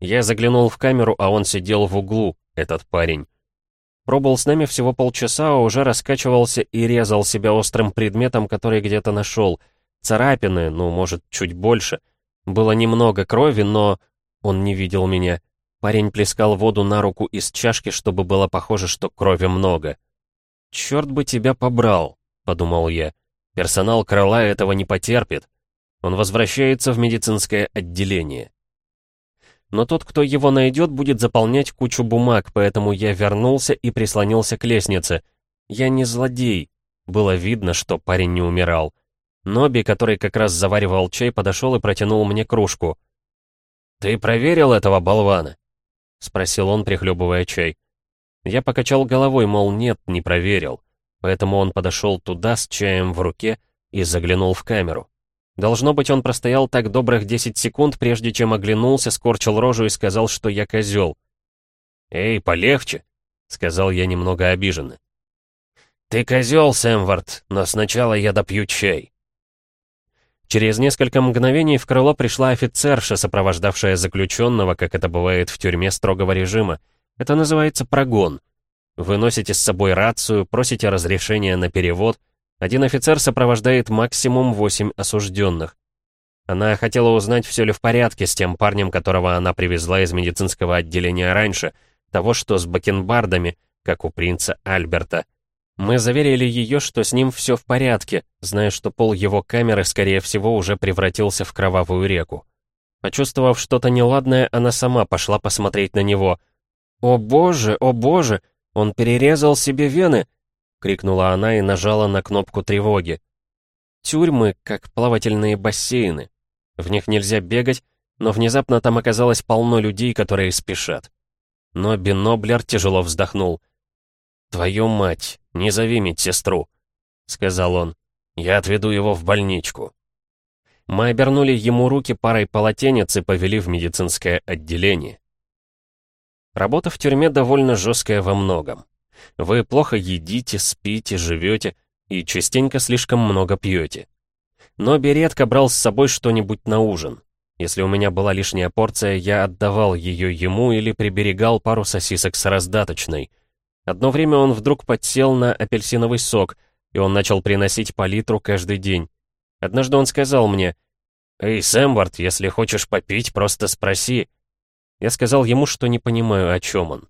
Я заглянул в камеру, а он сидел в углу, этот парень. Пробыл с нами всего полчаса, а уже раскачивался и резал себя острым предметом, который где-то нашел. Царапины, ну, может, чуть больше. Было немного крови, но... Он не видел меня. Парень плескал воду на руку из чашки, чтобы было похоже, что крови много. «Черт бы тебя побрал», — подумал я. «Персонал крыла этого не потерпит. Он возвращается в медицинское отделение» но тот, кто его найдет, будет заполнять кучу бумаг, поэтому я вернулся и прислонился к лестнице. Я не злодей. Было видно, что парень не умирал. Ноби, который как раз заваривал чай, подошел и протянул мне кружку. «Ты проверил этого болвана?» — спросил он, прихлебывая чай. Я покачал головой, мол, нет, не проверил. Поэтому он подошел туда с чаем в руке и заглянул в камеру. Должно быть, он простоял так добрых 10 секунд, прежде чем оглянулся, скорчил рожу и сказал, что я козел. «Эй, полегче», — сказал я немного обиженно. «Ты козел, Сэмвард, но сначала я допью чай». Через несколько мгновений в крыло пришла офицерша, сопровождавшая заключенного, как это бывает в тюрьме строгого режима. Это называется прогон. Вы носите с собой рацию, просите разрешения на перевод — один офицер сопровождает максимум восемь осужденных. Она хотела узнать, все ли в порядке с тем парнем, которого она привезла из медицинского отделения раньше, того, что с бакенбардами, как у принца Альберта. Мы заверили ее, что с ним все в порядке, зная, что пол его камеры, скорее всего, уже превратился в кровавую реку. Почувствовав что-то неладное, она сама пошла посмотреть на него. «О боже, о боже! Он перерезал себе вены! Крикнула она и нажала на кнопку тревоги. Тюрьмы, как плавательные бассейны. В них нельзя бегать, но внезапно там оказалось полно людей, которые спешат. Но Биноблер тяжело вздохнул. «Твою мать, не зови медсестру», — сказал он. «Я отведу его в больничку». Мы обернули ему руки парой полотенец и повели в медицинское отделение. Работа в тюрьме довольно жесткая во многом. Вы плохо едите, спите, живете и частенько слишком много пьете. Но редко брал с собой что-нибудь на ужин. Если у меня была лишняя порция, я отдавал ее ему или приберегал пару сосисок с раздаточной. Одно время он вдруг подсел на апельсиновый сок, и он начал приносить по литру каждый день. Однажды он сказал мне, «Эй, Сэмвард, если хочешь попить, просто спроси». Я сказал ему, что не понимаю, о чем он.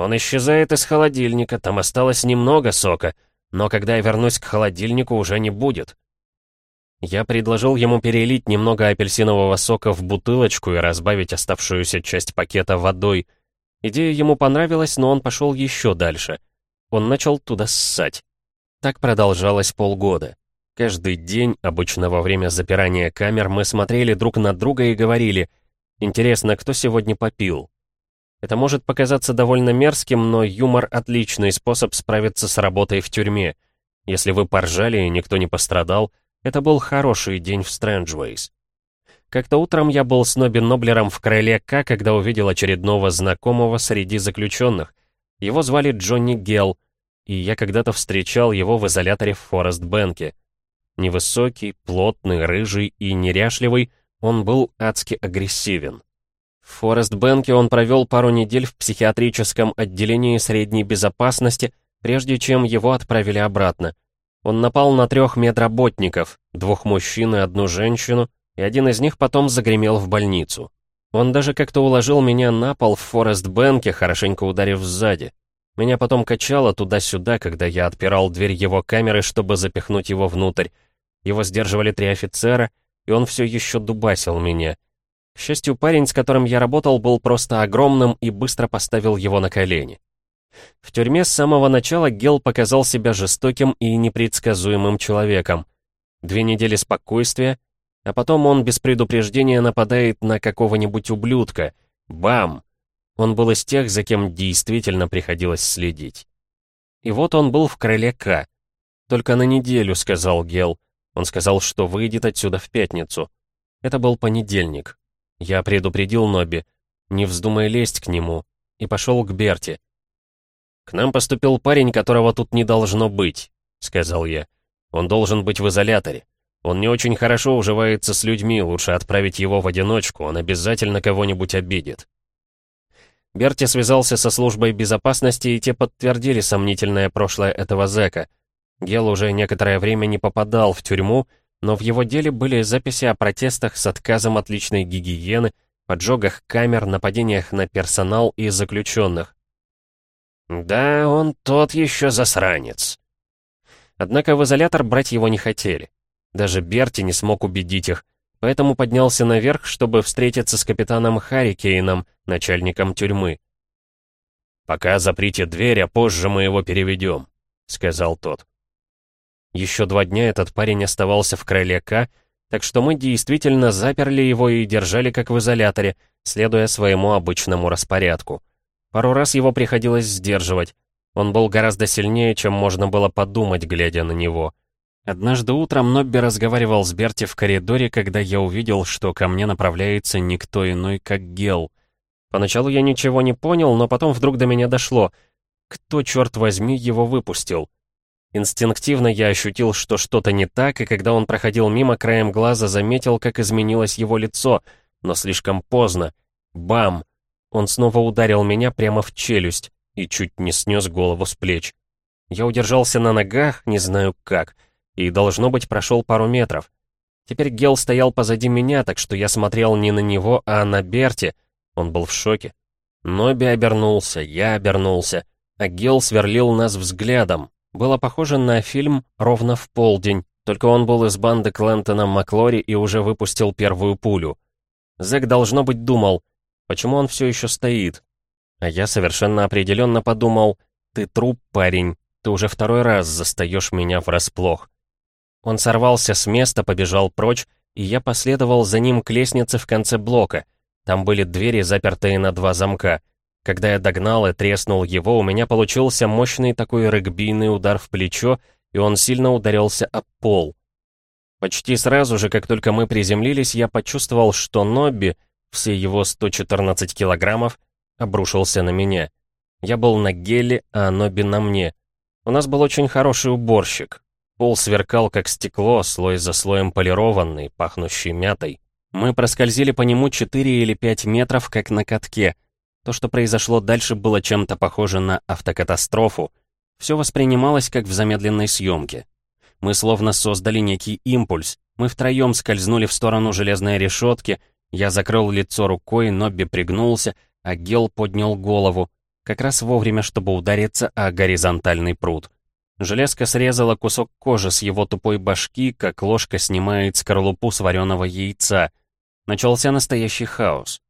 Он исчезает из холодильника, там осталось немного сока, но когда я вернусь к холодильнику, уже не будет. Я предложил ему перелить немного апельсинового сока в бутылочку и разбавить оставшуюся часть пакета водой. Идея ему понравилась, но он пошел еще дальше. Он начал туда ссать. Так продолжалось полгода. Каждый день, обычно во время запирания камер, мы смотрели друг на друга и говорили, «Интересно, кто сегодня попил?» Это может показаться довольно мерзким, но юмор — отличный способ справиться с работой в тюрьме. Если вы поржали и никто не пострадал, это был хороший день в Стрэнджвейс. Как-то утром я был с Ноби Ноблером в крыле К, когда увидел очередного знакомого среди заключенных. Его звали Джонни Гелл, и я когда-то встречал его в изоляторе в Форест-Бенке. Невысокий, плотный, рыжий и неряшливый, он был адски агрессивен. В Форест-Бенке он провел пару недель в психиатрическом отделении средней безопасности, прежде чем его отправили обратно. Он напал на трех медработников, двух мужчин и одну женщину, и один из них потом загремел в больницу. Он даже как-то уложил меня на пол в Форест-Бенке, хорошенько ударив сзади. Меня потом качало туда-сюда, когда я отпирал дверь его камеры, чтобы запихнуть его внутрь. Его сдерживали три офицера, и он все еще дубасил меня. К счастью, парень, с которым я работал, был просто огромным и быстро поставил его на колени. В тюрьме с самого начала Гел показал себя жестоким и непредсказуемым человеком. Две недели спокойствия, а потом он без предупреждения нападает на какого-нибудь ублюдка. Бам! Он был из тех, за кем действительно приходилось следить. И вот он был в крыле К. «Только на неделю», — сказал Гел. Он сказал, что выйдет отсюда в пятницу. Это был понедельник. Я предупредил Нобби, не вздумай лезть к нему, и пошел к Берти. «К нам поступил парень, которого тут не должно быть», — сказал я. «Он должен быть в изоляторе. Он не очень хорошо уживается с людьми, лучше отправить его в одиночку, он обязательно кого-нибудь обидит». Берти связался со службой безопасности, и те подтвердили сомнительное прошлое этого зэка. Гел уже некоторое время не попадал в тюрьму, но в его деле были записи о протестах с отказом от личной гигиены, поджогах камер, нападениях на персонал и заключенных. «Да, он тот еще засранец». Однако в изолятор брать его не хотели. Даже Берти не смог убедить их, поэтому поднялся наверх, чтобы встретиться с капитаном Харрикейном, начальником тюрьмы. «Пока заприте дверь, а позже мы его переведем», — сказал тот. Еще два дня этот парень оставался в крыле К, так что мы действительно заперли его и держали как в изоляторе, следуя своему обычному распорядку. Пару раз его приходилось сдерживать. Он был гораздо сильнее, чем можно было подумать, глядя на него. Однажды утром Нобби разговаривал с Берти в коридоре, когда я увидел, что ко мне направляется никто иной, как Гел. Поначалу я ничего не понял, но потом вдруг до меня дошло. Кто, черт возьми, его выпустил? Инстинктивно я ощутил, что что-то не так, и когда он проходил мимо, краем глаза заметил, как изменилось его лицо, но слишком поздно. Бам! Он снова ударил меня прямо в челюсть и чуть не снес голову с плеч. Я удержался на ногах, не знаю как, и, должно быть, прошел пару метров. Теперь Гел стоял позади меня, так что я смотрел не на него, а на Берти. Он был в шоке. Ноби обернулся, я обернулся, а Гел сверлил нас взглядом, было похоже на фильм «Ровно в полдень», только он был из банды Клентона Маклори и уже выпустил первую пулю. Зэк, должно быть, думал, почему он все еще стоит. А я совершенно определенно подумал, ты труп, парень, ты уже второй раз застаешь меня врасплох. Он сорвался с места, побежал прочь, и я последовал за ним к лестнице в конце блока. Там были двери, запертые на два замка. Когда я догнал и треснул его, у меня получился мощный такой регбийный удар в плечо, и он сильно ударился об пол. Почти сразу же, как только мы приземлились, я почувствовал, что Нобби, все его 114 килограммов, обрушился на меня. Я был на геле, а Нобби на мне. У нас был очень хороший уборщик. Пол сверкал, как стекло, слой за слоем полированный, пахнущий мятой. Мы проскользили по нему 4 или 5 метров, как на катке — то, что произошло дальше, было чем-то похоже на автокатастрофу. Все воспринималось как в замедленной съемке. Мы словно создали некий импульс. Мы втроем скользнули в сторону железной решетки. Я закрыл лицо рукой, Нобби пригнулся, а Гел поднял голову. Как раз вовремя, чтобы удариться о горизонтальный пруд. Железка срезала кусок кожи с его тупой башки, как ложка снимает скорлупу с вареного яйца. Начался настоящий хаос.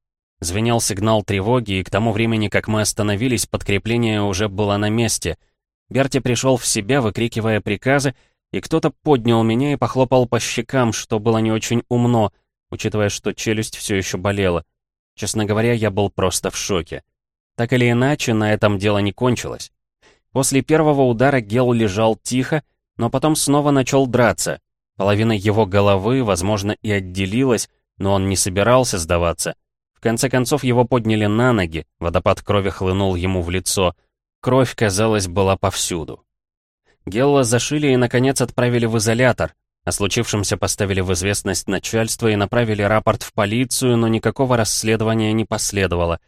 Звенел сигнал тревоги, и к тому времени, как мы остановились, подкрепление уже было на месте. Берти пришел в себя, выкрикивая приказы, и кто-то поднял меня и похлопал по щекам, что было не очень умно, учитывая, что челюсть все еще болела. Честно говоря, я был просто в шоке. Так или иначе, на этом дело не кончилось. После первого удара Гел лежал тихо, но потом снова начал драться. Половина его головы, возможно, и отделилась, но он не собирался сдаваться. В конце концов его подняли на ноги, водопад крови хлынул ему в лицо. Кровь, казалось, была повсюду. Гелла зашили и, наконец, отправили в изолятор. О случившемся поставили в известность начальство и направили рапорт в полицию, но никакого расследования не последовало.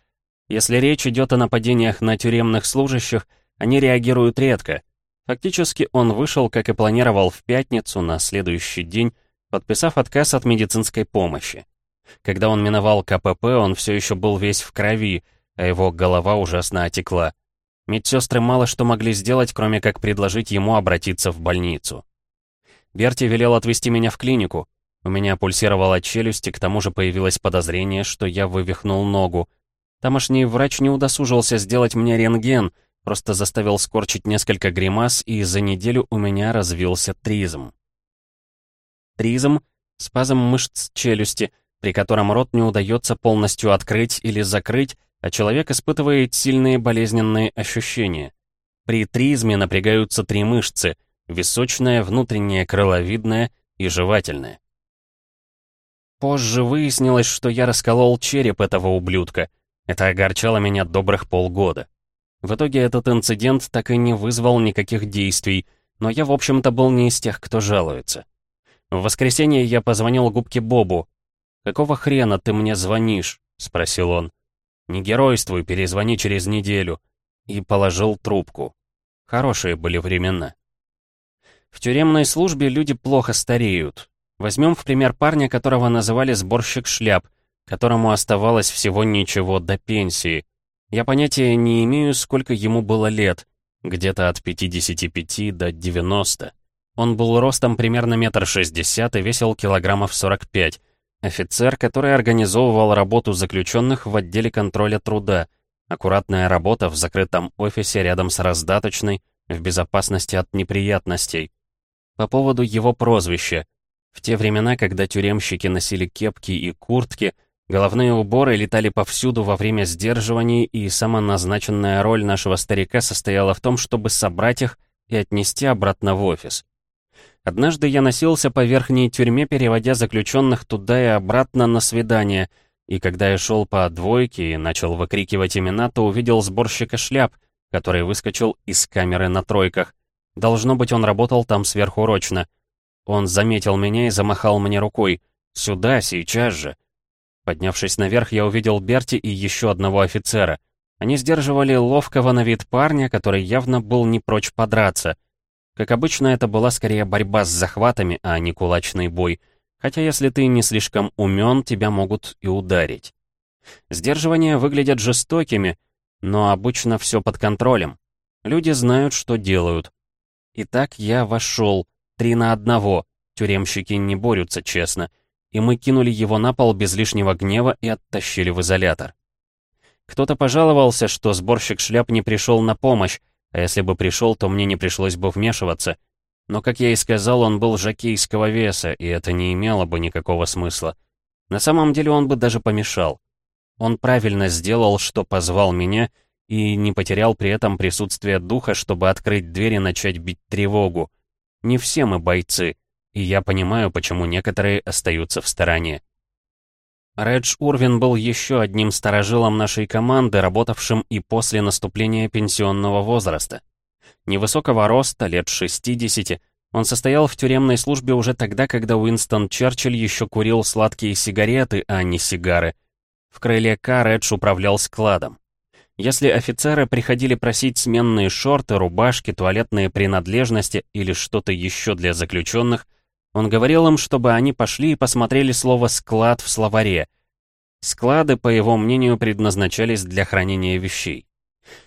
Если речь идет о нападениях на тюремных служащих, они реагируют редко. Фактически он вышел, как и планировал, в пятницу на следующий день, подписав отказ от медицинской помощи. Когда он миновал КПП, он все еще был весь в крови, а его голова ужасно отекла. Медсестры мало что могли сделать, кроме как предложить ему обратиться в больницу. Берти велел отвезти меня в клинику. У меня пульсировала челюсть, и к тому же появилось подозрение, что я вывихнул ногу. Тамошний врач не удосужился сделать мне рентген, просто заставил скорчить несколько гримас, и за неделю у меня развился тризм. Тризм — спазм мышц челюсти, при котором рот не удается полностью открыть или закрыть, а человек испытывает сильные болезненные ощущения. При тризме напрягаются три мышцы — височная, внутренняя крыловидная и жевательная. Позже выяснилось, что я расколол череп этого ублюдка. Это огорчало меня добрых полгода. В итоге этот инцидент так и не вызвал никаких действий, но я, в общем-то, был не из тех, кто жалуется. В воскресенье я позвонил губке Бобу. «Какого хрена ты мне звонишь?» — спросил он. «Не геройствуй, перезвони через неделю». И положил трубку. Хорошие были времена. В тюремной службе люди плохо стареют. Возьмем в пример парня, которого называли сборщик шляп, которому оставалось всего ничего до пенсии. Я понятия не имею, сколько ему было лет, где-то от 55 до 90. Он был ростом примерно метр шестьдесят и весил килограммов 45. Офицер, который организовывал работу заключенных в отделе контроля труда. Аккуратная работа в закрытом офисе рядом с раздаточной, в безопасности от неприятностей. По поводу его прозвища. В те времена, когда тюремщики носили кепки и куртки, головные уборы летали повсюду во время сдерживаний, и самоназначенная роль нашего старика состояла в том, чтобы собрать их и отнести обратно в офис. Однажды я носился по верхней тюрьме, переводя заключенных туда и обратно на свидание, и когда я шел по двойке и начал выкрикивать имена, то увидел сборщика шляп, который выскочил из камеры на тройках. Должно быть, он работал там сверхурочно. Он заметил меня и замахал мне рукой. «Сюда, сейчас же!» Поднявшись наверх, я увидел Берти и еще одного офицера. Они сдерживали ловкого на вид парня, который явно был не прочь подраться. Как обычно, это была скорее борьба с захватами, а не кулачный бой. Хотя если ты не слишком умен, тебя могут и ударить. Сдерживания выглядят жестокими, но обычно все под контролем. Люди знают, что делают. Итак, я вошел. Три на одного. Тюремщики не борются честно. И мы кинули его на пол без лишнего гнева и оттащили в изолятор. Кто-то пожаловался, что сборщик шляп не пришел на помощь, а если бы пришел, то мне не пришлось бы вмешиваться. Но, как я и сказал, он был жакейского веса, и это не имело бы никакого смысла. На самом деле он бы даже помешал. Он правильно сделал, что позвал меня, и не потерял при этом присутствие духа, чтобы открыть дверь и начать бить тревогу. Не все мы бойцы, и я понимаю, почему некоторые остаются в стороне. Редж Урвин был еще одним старожилом нашей команды, работавшим и после наступления пенсионного возраста. Невысокого роста, лет 60, он состоял в тюремной службе уже тогда, когда Уинстон Черчилль еще курил сладкие сигареты, а не сигары. В крыле К Редж управлял складом. Если офицеры приходили просить сменные шорты, рубашки, туалетные принадлежности или что-то еще для заключенных, он говорил им, чтобы они пошли и посмотрели слово «склад» в словаре. Склады, по его мнению, предназначались для хранения вещей.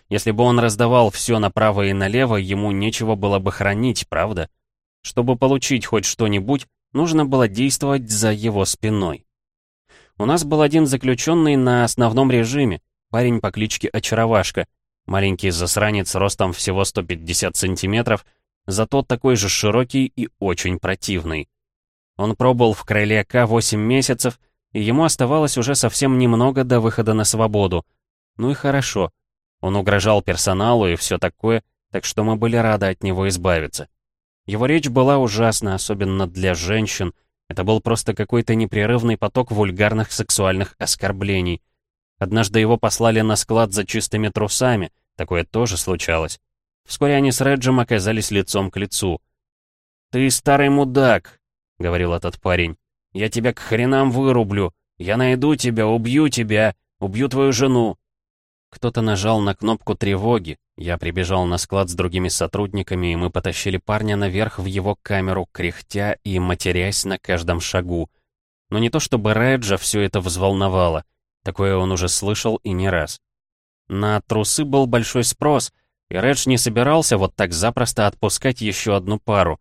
Если бы он раздавал все направо и налево, ему нечего было бы хранить, правда? Чтобы получить хоть что-нибудь, нужно было действовать за его спиной. У нас был один заключенный на основном режиме, Парень по кличке Очаровашка. Маленький засранец ростом всего 150 сантиметров, зато такой же широкий и очень противный. Он пробыл в крыле К 8 месяцев, и ему оставалось уже совсем немного до выхода на свободу. Ну и хорошо. Он угрожал персоналу и все такое, так что мы были рады от него избавиться. Его речь была ужасна, особенно для женщин. Это был просто какой-то непрерывный поток вульгарных сексуальных оскорблений — Однажды его послали на склад за чистыми трусами, такое тоже случалось. Вскоре они с Реджем оказались лицом к лицу. «Ты старый мудак!» — говорил этот парень. «Я тебя к хренам вырублю! Я найду тебя, убью тебя! Убью твою жену!» Кто-то нажал на кнопку тревоги. Я прибежал на склад с другими сотрудниками, и мы потащили парня наверх в его камеру, кряхтя и матерясь на каждом шагу. Но не то чтобы Реджа все это взволновало. Такое он уже слышал и не раз. На трусы был большой спрос, и Редж не собирался вот так запросто отпускать еще одну пару.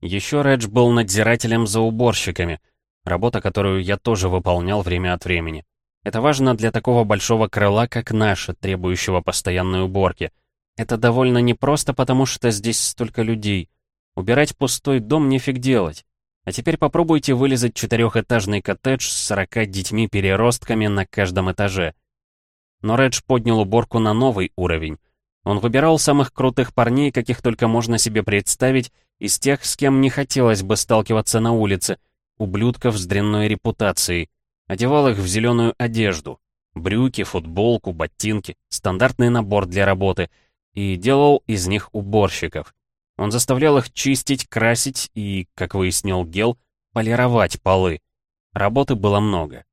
Еще Редж был надзирателем за уборщиками, работа, которую я тоже выполнял время от времени. Это важно для такого большого крыла, как наше, требующего постоянной уборки. Это довольно непросто, потому что здесь столько людей. Убирать пустой дом нефиг делать. А теперь попробуйте вылезать четырехэтажный коттедж с 40 детьми-переростками на каждом этаже. Но Редж поднял уборку на новый уровень. Он выбирал самых крутых парней, каких только можно себе представить, из тех, с кем не хотелось бы сталкиваться на улице, ублюдков с дрянной репутацией. Одевал их в зеленую одежду. Брюки, футболку, ботинки, стандартный набор для работы. И делал из них уборщиков. Он заставлял их чистить, красить и, как выяснил Гел, полировать полы. Работы было много.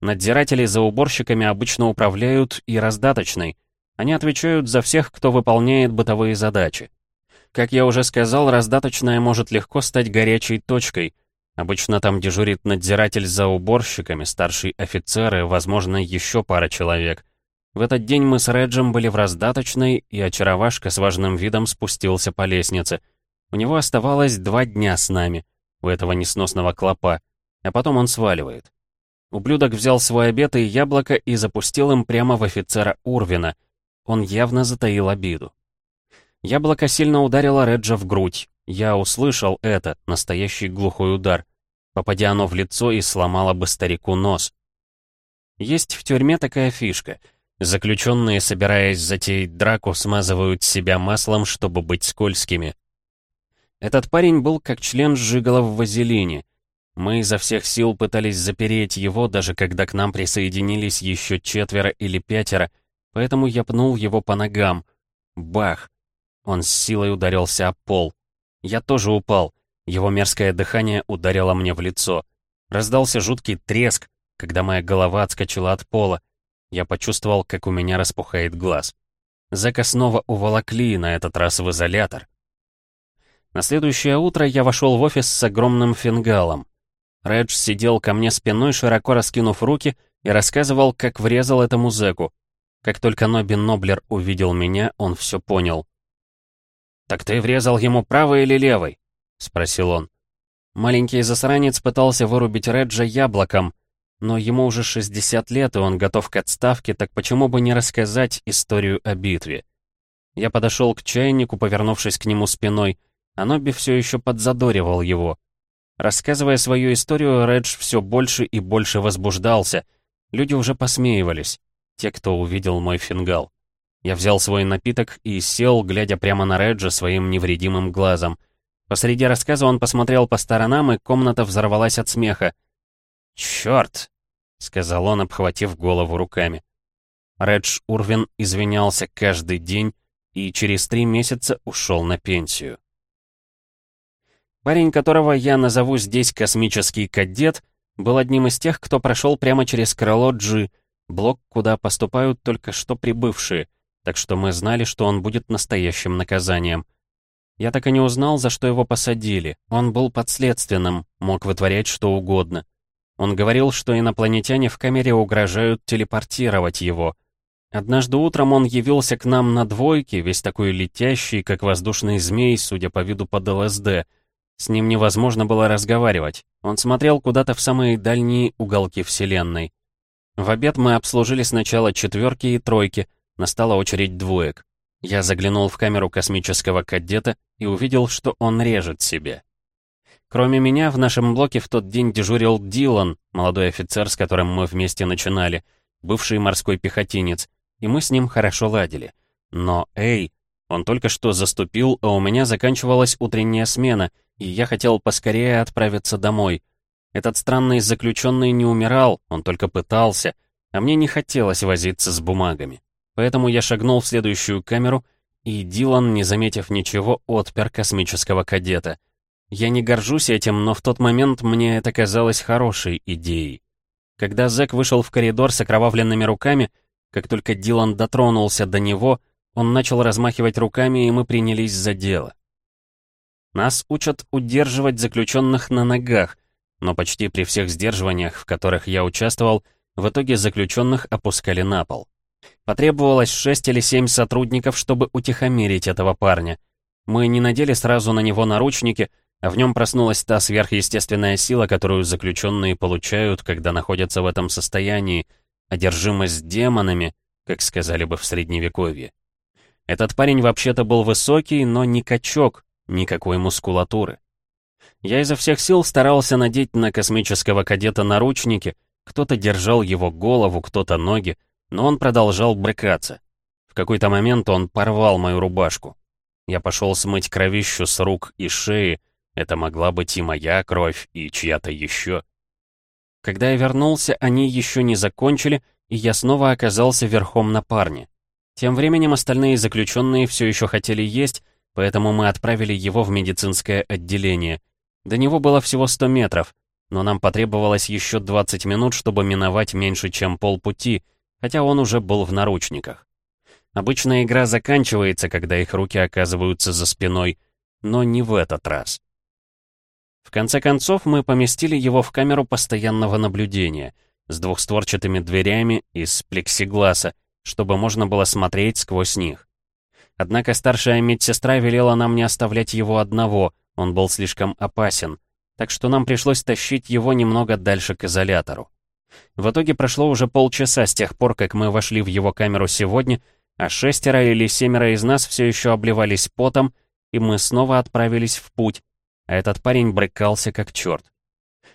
Надзиратели за уборщиками обычно управляют и раздаточной. Они отвечают за всех, кто выполняет бытовые задачи. Как я уже сказал, раздаточная может легко стать горячей точкой. Обычно там дежурит надзиратель за уборщиками, старший офицер и, возможно, еще пара человек — в этот день мы с Реджем были в раздаточной, и очаровашка с важным видом спустился по лестнице. У него оставалось два дня с нами, у этого несносного клопа, а потом он сваливает. Ублюдок взял свой обед и яблоко и запустил им прямо в офицера Урвина. Он явно затаил обиду. Яблоко сильно ударило Реджа в грудь. Я услышал это, настоящий глухой удар. Попадя оно в лицо и сломало бы старику нос. Есть в тюрьме такая фишка — Заключенные, собираясь затеять драку, смазывают себя маслом, чтобы быть скользкими. Этот парень был как член Жигала в вазелине. Мы изо всех сил пытались запереть его, даже когда к нам присоединились еще четверо или пятеро, поэтому я пнул его по ногам. Бах! Он с силой ударился об пол. Я тоже упал. Его мерзкое дыхание ударило мне в лицо. Раздался жуткий треск, когда моя голова отскочила от пола. Я почувствовал, как у меня распухает глаз. Зэка снова уволокли, на этот раз в изолятор. На следующее утро я вошел в офис с огромным фингалом. Редж сидел ко мне спиной, широко раскинув руки, и рассказывал, как врезал этому зэку. Как только Ноби Ноблер увидел меня, он все понял. «Так ты врезал ему правой или левой?» — спросил он. Маленький засранец пытался вырубить Реджа яблоком, но ему уже 60 лет, и он готов к отставке, так почему бы не рассказать историю о битве? Я подошел к чайнику, повернувшись к нему спиной, а Нобби все еще подзадоривал его. Рассказывая свою историю, Редж все больше и больше возбуждался. Люди уже посмеивались, те, кто увидел мой фингал. Я взял свой напиток и сел, глядя прямо на Реджа своим невредимым глазом. Посреди рассказа он посмотрел по сторонам, и комната взорвалась от смеха. «Чёрт!» — сказал он, обхватив голову руками. Редж Урвин извинялся каждый день и через три месяца ушел на пенсию. Парень, которого я назову здесь космический кадет, был одним из тех, кто прошел прямо через крыло G, блок, куда поступают только что прибывшие, так что мы знали, что он будет настоящим наказанием. Я так и не узнал, за что его посадили. Он был подследственным, мог вытворять что угодно. Он говорил, что инопланетяне в камере угрожают телепортировать его. Однажды утром он явился к нам на двойке, весь такой летящий, как воздушный змей, судя по виду под ЛСД. С ним невозможно было разговаривать. Он смотрел куда-то в самые дальние уголки Вселенной. В обед мы обслужили сначала четверки и тройки, настала очередь двоек. Я заглянул в камеру космического кадета и увидел, что он режет себе. Кроме меня, в нашем блоке в тот день дежурил Дилан, молодой офицер, с которым мы вместе начинали, бывший морской пехотинец, и мы с ним хорошо ладили. Но, эй, он только что заступил, а у меня заканчивалась утренняя смена, и я хотел поскорее отправиться домой. Этот странный заключенный не умирал, он только пытался, а мне не хотелось возиться с бумагами. Поэтому я шагнул в следующую камеру, и Дилан, не заметив ничего, отпер космического кадета — Я не горжусь этим, но в тот момент мне это казалось хорошей идеей. Когда Зэк вышел в коридор с окровавленными руками, как только Дилан дотронулся до него, он начал размахивать руками, и мы принялись за дело. Нас учат удерживать заключенных на ногах, но почти при всех сдерживаниях, в которых я участвовал, в итоге заключенных опускали на пол. Потребовалось шесть или семь сотрудников, чтобы утихомирить этого парня. Мы не надели сразу на него наручники, а в нем проснулась та сверхъестественная сила, которую заключенные получают, когда находятся в этом состоянии, одержимость демонами, как сказали бы в Средневековье. Этот парень вообще-то был высокий, но не качок, никакой мускулатуры. Я изо всех сил старался надеть на космического кадета наручники, кто-то держал его голову, кто-то ноги, но он продолжал брыкаться. В какой-то момент он порвал мою рубашку. Я пошел смыть кровищу с рук и шеи, это могла быть и моя кровь, и чья-то еще. Когда я вернулся, они еще не закончили, и я снова оказался верхом на парне. Тем временем остальные заключенные все еще хотели есть, поэтому мы отправили его в медицинское отделение. До него было всего 100 метров, но нам потребовалось еще 20 минут, чтобы миновать меньше, чем полпути, хотя он уже был в наручниках. Обычно игра заканчивается, когда их руки оказываются за спиной, но не в этот раз. В конце концов, мы поместили его в камеру постоянного наблюдения с двухстворчатыми дверями из плексигласа, чтобы можно было смотреть сквозь них. Однако старшая медсестра велела нам не оставлять его одного, он был слишком опасен, так что нам пришлось тащить его немного дальше к изолятору. В итоге прошло уже полчаса с тех пор, как мы вошли в его камеру сегодня, а шестеро или семеро из нас все еще обливались потом, и мы снова отправились в путь, а этот парень брыкался как черт.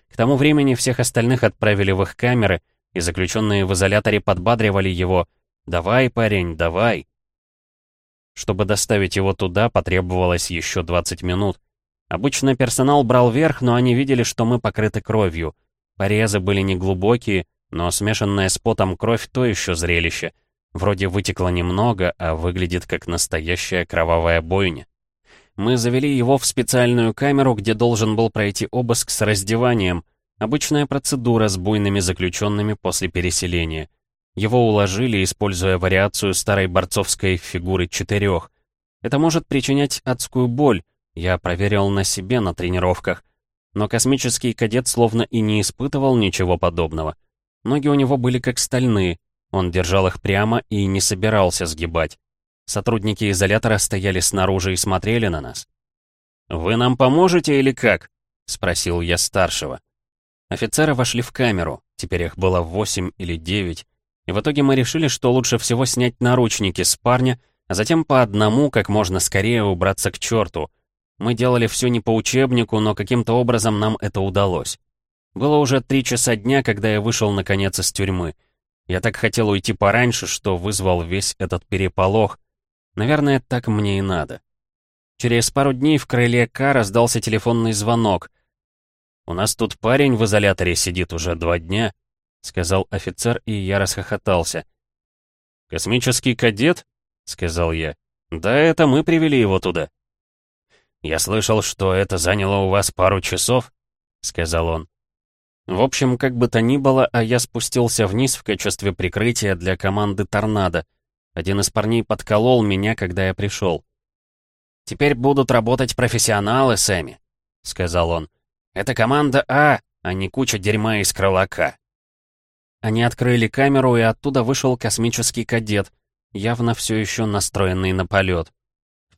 К тому времени всех остальных отправили в их камеры, и заключенные в изоляторе подбадривали его «Давай, парень, давай!». Чтобы доставить его туда, потребовалось еще 20 минут. Обычно персонал брал верх, но они видели, что мы покрыты кровью. Порезы были неглубокие, но смешанная с потом кровь — то еще зрелище. Вроде вытекло немного, а выглядит как настоящая кровавая бойня. Мы завели его в специальную камеру, где должен был пройти обыск с раздеванием. Обычная процедура с буйными заключенными после переселения. Его уложили, используя вариацию старой борцовской фигуры четырех. Это может причинять адскую боль, я проверил на себе на тренировках. Но космический кадет словно и не испытывал ничего подобного. Ноги у него были как стальные, он держал их прямо и не собирался сгибать. Сотрудники изолятора стояли снаружи и смотрели на нас. «Вы нам поможете или как?» — спросил я старшего. Офицеры вошли в камеру, теперь их было восемь или девять, и в итоге мы решили, что лучше всего снять наручники с парня, а затем по одному как можно скорее убраться к черту. Мы делали все не по учебнику, но каким-то образом нам это удалось. Было уже три часа дня, когда я вышел наконец из тюрьмы. Я так хотел уйти пораньше, что вызвал весь этот переполох, Наверное, так мне и надо. Через пару дней в крыле К раздался телефонный звонок. «У нас тут парень в изоляторе сидит уже два дня», — сказал офицер, и я расхохотался. «Космический кадет?» — сказал я. «Да, это мы привели его туда». «Я слышал, что это заняло у вас пару часов», — сказал он. В общем, как бы то ни было, а я спустился вниз в качестве прикрытия для команды «Торнадо», один из парней подколол меня, когда я пришел. «Теперь будут работать профессионалы, Сэмми», — сказал он. «Это команда А, а не куча дерьма из крылака». Они открыли камеру, и оттуда вышел космический кадет, явно все еще настроенный на полет.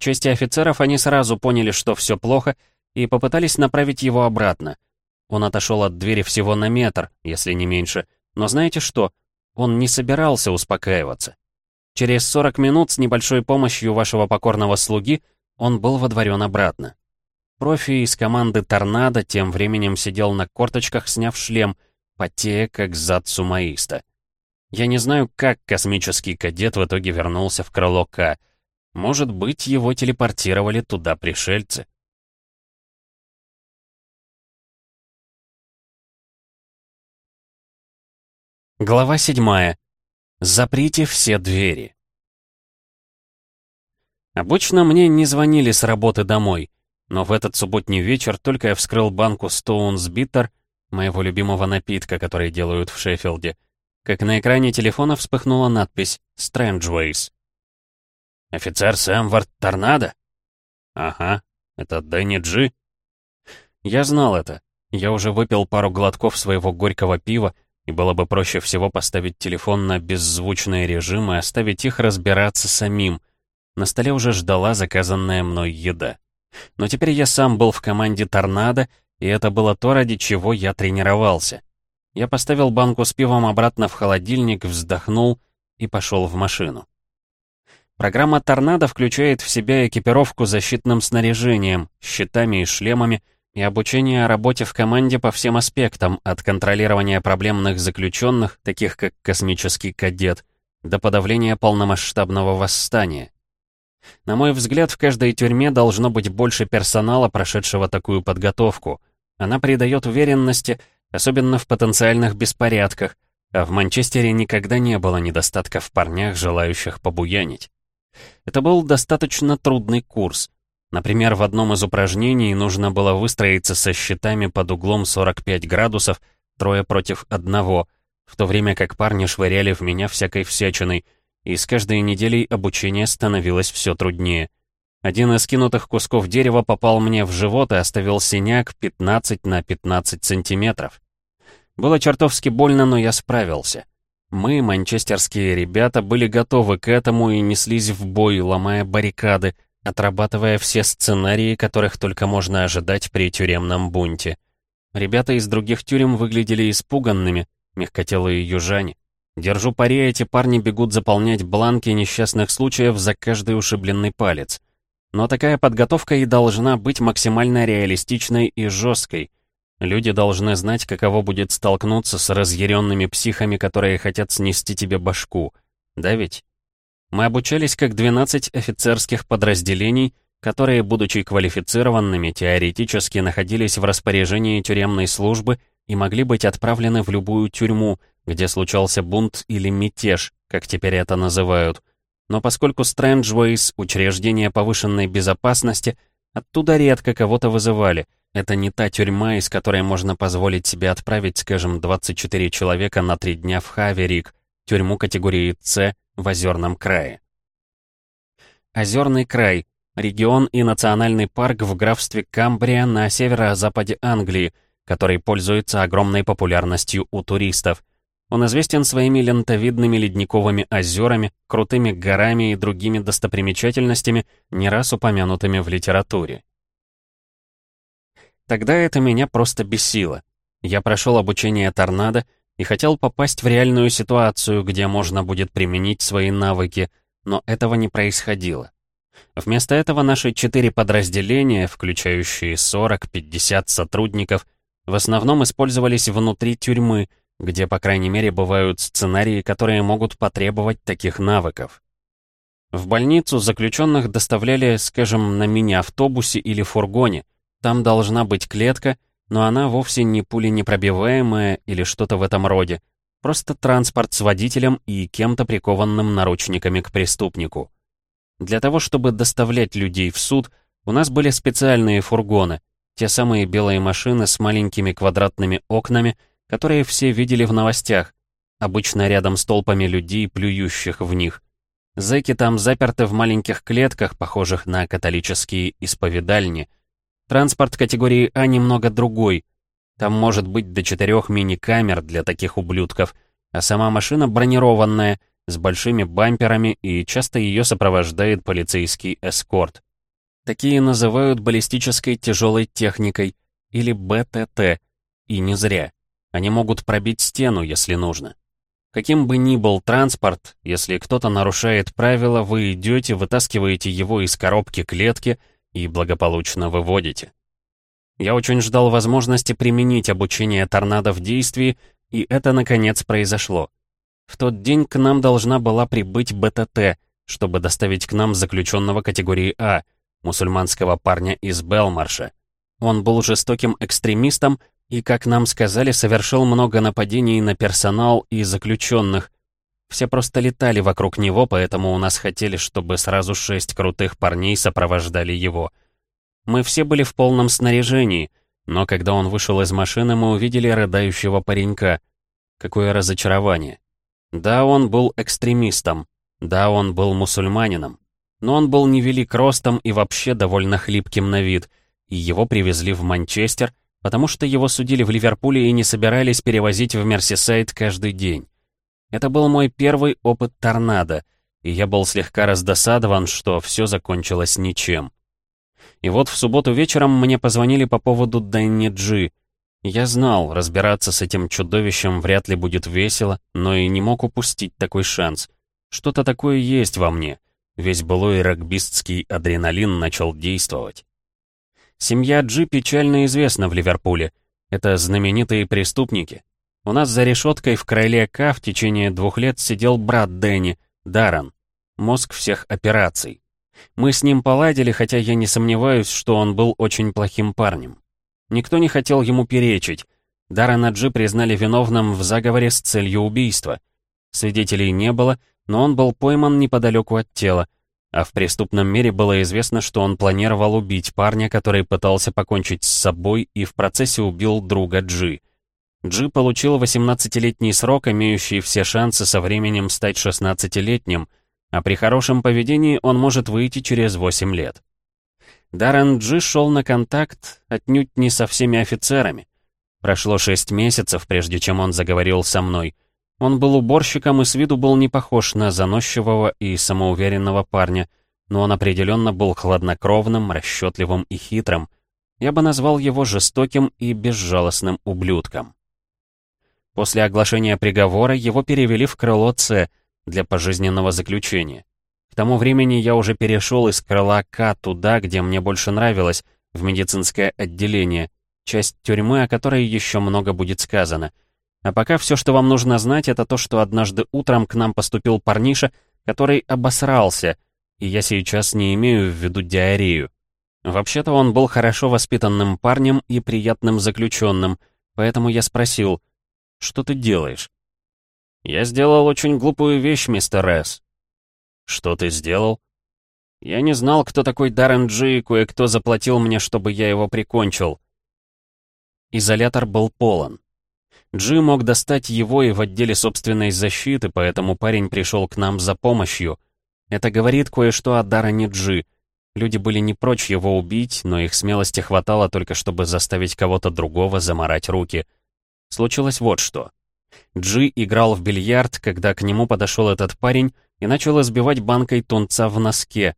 В чести офицеров они сразу поняли, что все плохо, и попытались направить его обратно. Он отошел от двери всего на метр, если не меньше. Но знаете что? Он не собирался успокаиваться. Через 40 минут с небольшой помощью вашего покорного слуги он был водворен обратно. Профи из команды «Торнадо» тем временем сидел на корточках, сняв шлем, потея, как зад сумаиста. Я не знаю, как космический кадет в итоге вернулся в крыло К. Может быть, его телепортировали туда пришельцы. Глава седьмая. Заприте все двери. Обычно мне не звонили с работы домой. Но в этот субботний вечер только я вскрыл банку Stones Bitter, моего любимого напитка, который делают в Шеффилде, как на экране телефона вспыхнула надпись «Strangeways». «Офицер Сэмвард Торнадо?» «Ага, это Дэнни Джи». Я знал это. Я уже выпил пару глотков своего горького пива, и было бы проще всего поставить телефон на беззвучный режим и оставить их разбираться самим. На столе уже ждала заказанная мной еда. Но теперь я сам был в команде «Торнадо», и это было то, ради чего я тренировался. Я поставил банку с пивом обратно в холодильник, вздохнул и пошел в машину. Программа «Торнадо» включает в себя экипировку защитным снаряжением, щитами и шлемами, и обучение работе в команде по всем аспектам, от контролирования проблемных заключенных, таких как космический кадет, до подавления полномасштабного восстания. На мой взгляд, в каждой тюрьме должно быть больше персонала, прошедшего такую подготовку. Она придает уверенности, особенно в потенциальных беспорядках, а в Манчестере никогда не было недостатка в парнях, желающих побуянить. Это был достаточно трудный курс. Например, в одном из упражнений нужно было выстроиться со щитами под углом 45 градусов, трое против одного, в то время как парни швыряли в меня всякой всячиной, и с каждой неделей обучение становилось все труднее. Один из кинутых кусков дерева попал мне в живот и оставил синяк 15 на 15 сантиметров. Было чертовски больно, но я справился. Мы, манчестерские ребята, были готовы к этому и неслись в бой, ломая баррикады, отрабатывая все сценарии, которых только можно ожидать при тюремном бунте. Ребята из других тюрем выглядели испуганными, мягкотелые южане. Держу пари, эти парни бегут заполнять бланки несчастных случаев за каждый ушибленный палец. Но такая подготовка и должна быть максимально реалистичной и жесткой. Люди должны знать, каково будет столкнуться с разъяренными психами, которые хотят снести тебе башку. Да ведь? Мы обучались как 12 офицерских подразделений, которые, будучи квалифицированными, теоретически находились в распоряжении тюремной службы и могли быть отправлены в любую тюрьму, где случался бунт или мятеж, как теперь это называют. Но поскольку Strangeways — учреждение повышенной безопасности, оттуда редко кого-то вызывали. Это не та тюрьма, из которой можно позволить себе отправить, скажем, 24 человека на три дня в Хаверик, тюрьму категории «С», в Озерном крае. Озерный край — регион и национальный парк в графстве Камбрия на северо-западе Англии, который пользуется огромной популярностью у туристов. Он известен своими лентовидными ледниковыми озерами, крутыми горами и другими достопримечательностями, не раз упомянутыми в литературе. Тогда это меня просто бесило. Я прошел обучение торнадо, и хотел попасть в реальную ситуацию, где можно будет применить свои навыки, но этого не происходило. Вместо этого наши четыре подразделения, включающие 40-50 сотрудников, в основном использовались внутри тюрьмы, где, по крайней мере, бывают сценарии, которые могут потребовать таких навыков. В больницу заключенных доставляли, скажем, на мини-автобусе или фургоне. Там должна быть клетка — но она вовсе не пуленепробиваемая или что-то в этом роде. Просто транспорт с водителем и кем-то прикованным наручниками к преступнику. Для того, чтобы доставлять людей в суд, у нас были специальные фургоны, те самые белые машины с маленькими квадратными окнами, которые все видели в новостях, обычно рядом с толпами людей, плюющих в них. Зэки там заперты в маленьких клетках, похожих на католические исповедальни — Транспорт категории А немного другой. Там может быть до четырех мини-камер для таких ублюдков, а сама машина бронированная, с большими бамперами, и часто ее сопровождает полицейский эскорт. Такие называют баллистической тяжелой техникой, или БТТ, и не зря. Они могут пробить стену, если нужно. Каким бы ни был транспорт, если кто-то нарушает правила, вы идете, вытаскиваете его из коробки клетки — и благополучно выводите. Я очень ждал возможности применить обучение торнадо в действии, и это, наконец, произошло. В тот день к нам должна была прибыть БТТ, чтобы доставить к нам заключенного категории А, мусульманского парня из Белмарша. Он был жестоким экстремистом и, как нам сказали, совершил много нападений на персонал и заключенных, все просто летали вокруг него, поэтому у нас хотели, чтобы сразу шесть крутых парней сопровождали его. Мы все были в полном снаряжении, но когда он вышел из машины, мы увидели рыдающего паренька. Какое разочарование. Да, он был экстремистом. Да, он был мусульманином. Но он был невелик ростом и вообще довольно хлипким на вид, и его привезли в Манчестер, потому что его судили в Ливерпуле и не собирались перевозить в Мерсисайд каждый день. Это был мой первый опыт торнадо, и я был слегка раздосадован, что все закончилось ничем. И вот в субботу вечером мне позвонили по поводу Дэнни Джи. Я знал, разбираться с этим чудовищем вряд ли будет весело, но и не мог упустить такой шанс. Что-то такое есть во мне. Весь былой регбистский адреналин начал действовать. Семья Джи печально известна в Ливерпуле. Это знаменитые преступники. У нас за решеткой в Крайле К в течение двух лет сидел брат Дэнни, Даррен. Мозг всех операций. Мы с ним поладили, хотя я не сомневаюсь, что он был очень плохим парнем. Никто не хотел ему перечить. Даррена Джи признали виновным в заговоре с целью убийства. Свидетелей не было, но он был пойман неподалеку от тела, а в преступном мире было известно, что он планировал убить парня, который пытался покончить с собой и в процессе убил друга Джи. Джи получил 18-летний срок, имеющий все шансы со временем стать 16-летним — а при хорошем поведении он может выйти через 8 лет. Даррен Джи шел на контакт отнюдь не со всеми офицерами. Прошло 6 месяцев, прежде чем он заговорил со мной. Он был уборщиком и с виду был не похож на заносчивого и самоуверенного парня, но он определенно был хладнокровным, расчетливым и хитрым. Я бы назвал его жестоким и безжалостным ублюдком. После оглашения приговора его перевели в крыло С — для пожизненного заключения. К тому времени я уже перешел из крыла К туда, где мне больше нравилось, в медицинское отделение, часть тюрьмы, о которой еще много будет сказано. А пока все, что вам нужно знать, это то, что однажды утром к нам поступил парниша, который обосрался, и я сейчас не имею в виду диарею. Вообще-то он был хорошо воспитанным парнем и приятным заключенным, поэтому я спросил, «Что ты делаешь?» «Я сделал очень глупую вещь, мистер С. «Что ты сделал?» «Я не знал, кто такой Даррен Джи, и кое-кто заплатил мне, чтобы я его прикончил». Изолятор был полон. Джи мог достать его и в отделе собственной защиты, поэтому парень пришел к нам за помощью. Это говорит кое-что о Даррене Джи. Люди были не прочь его убить, но их смелости хватало только, чтобы заставить кого-то другого заморать руки. Случилось вот что. Джи играл в бильярд, когда к нему подошел этот парень и начал избивать банкой тунца в носке.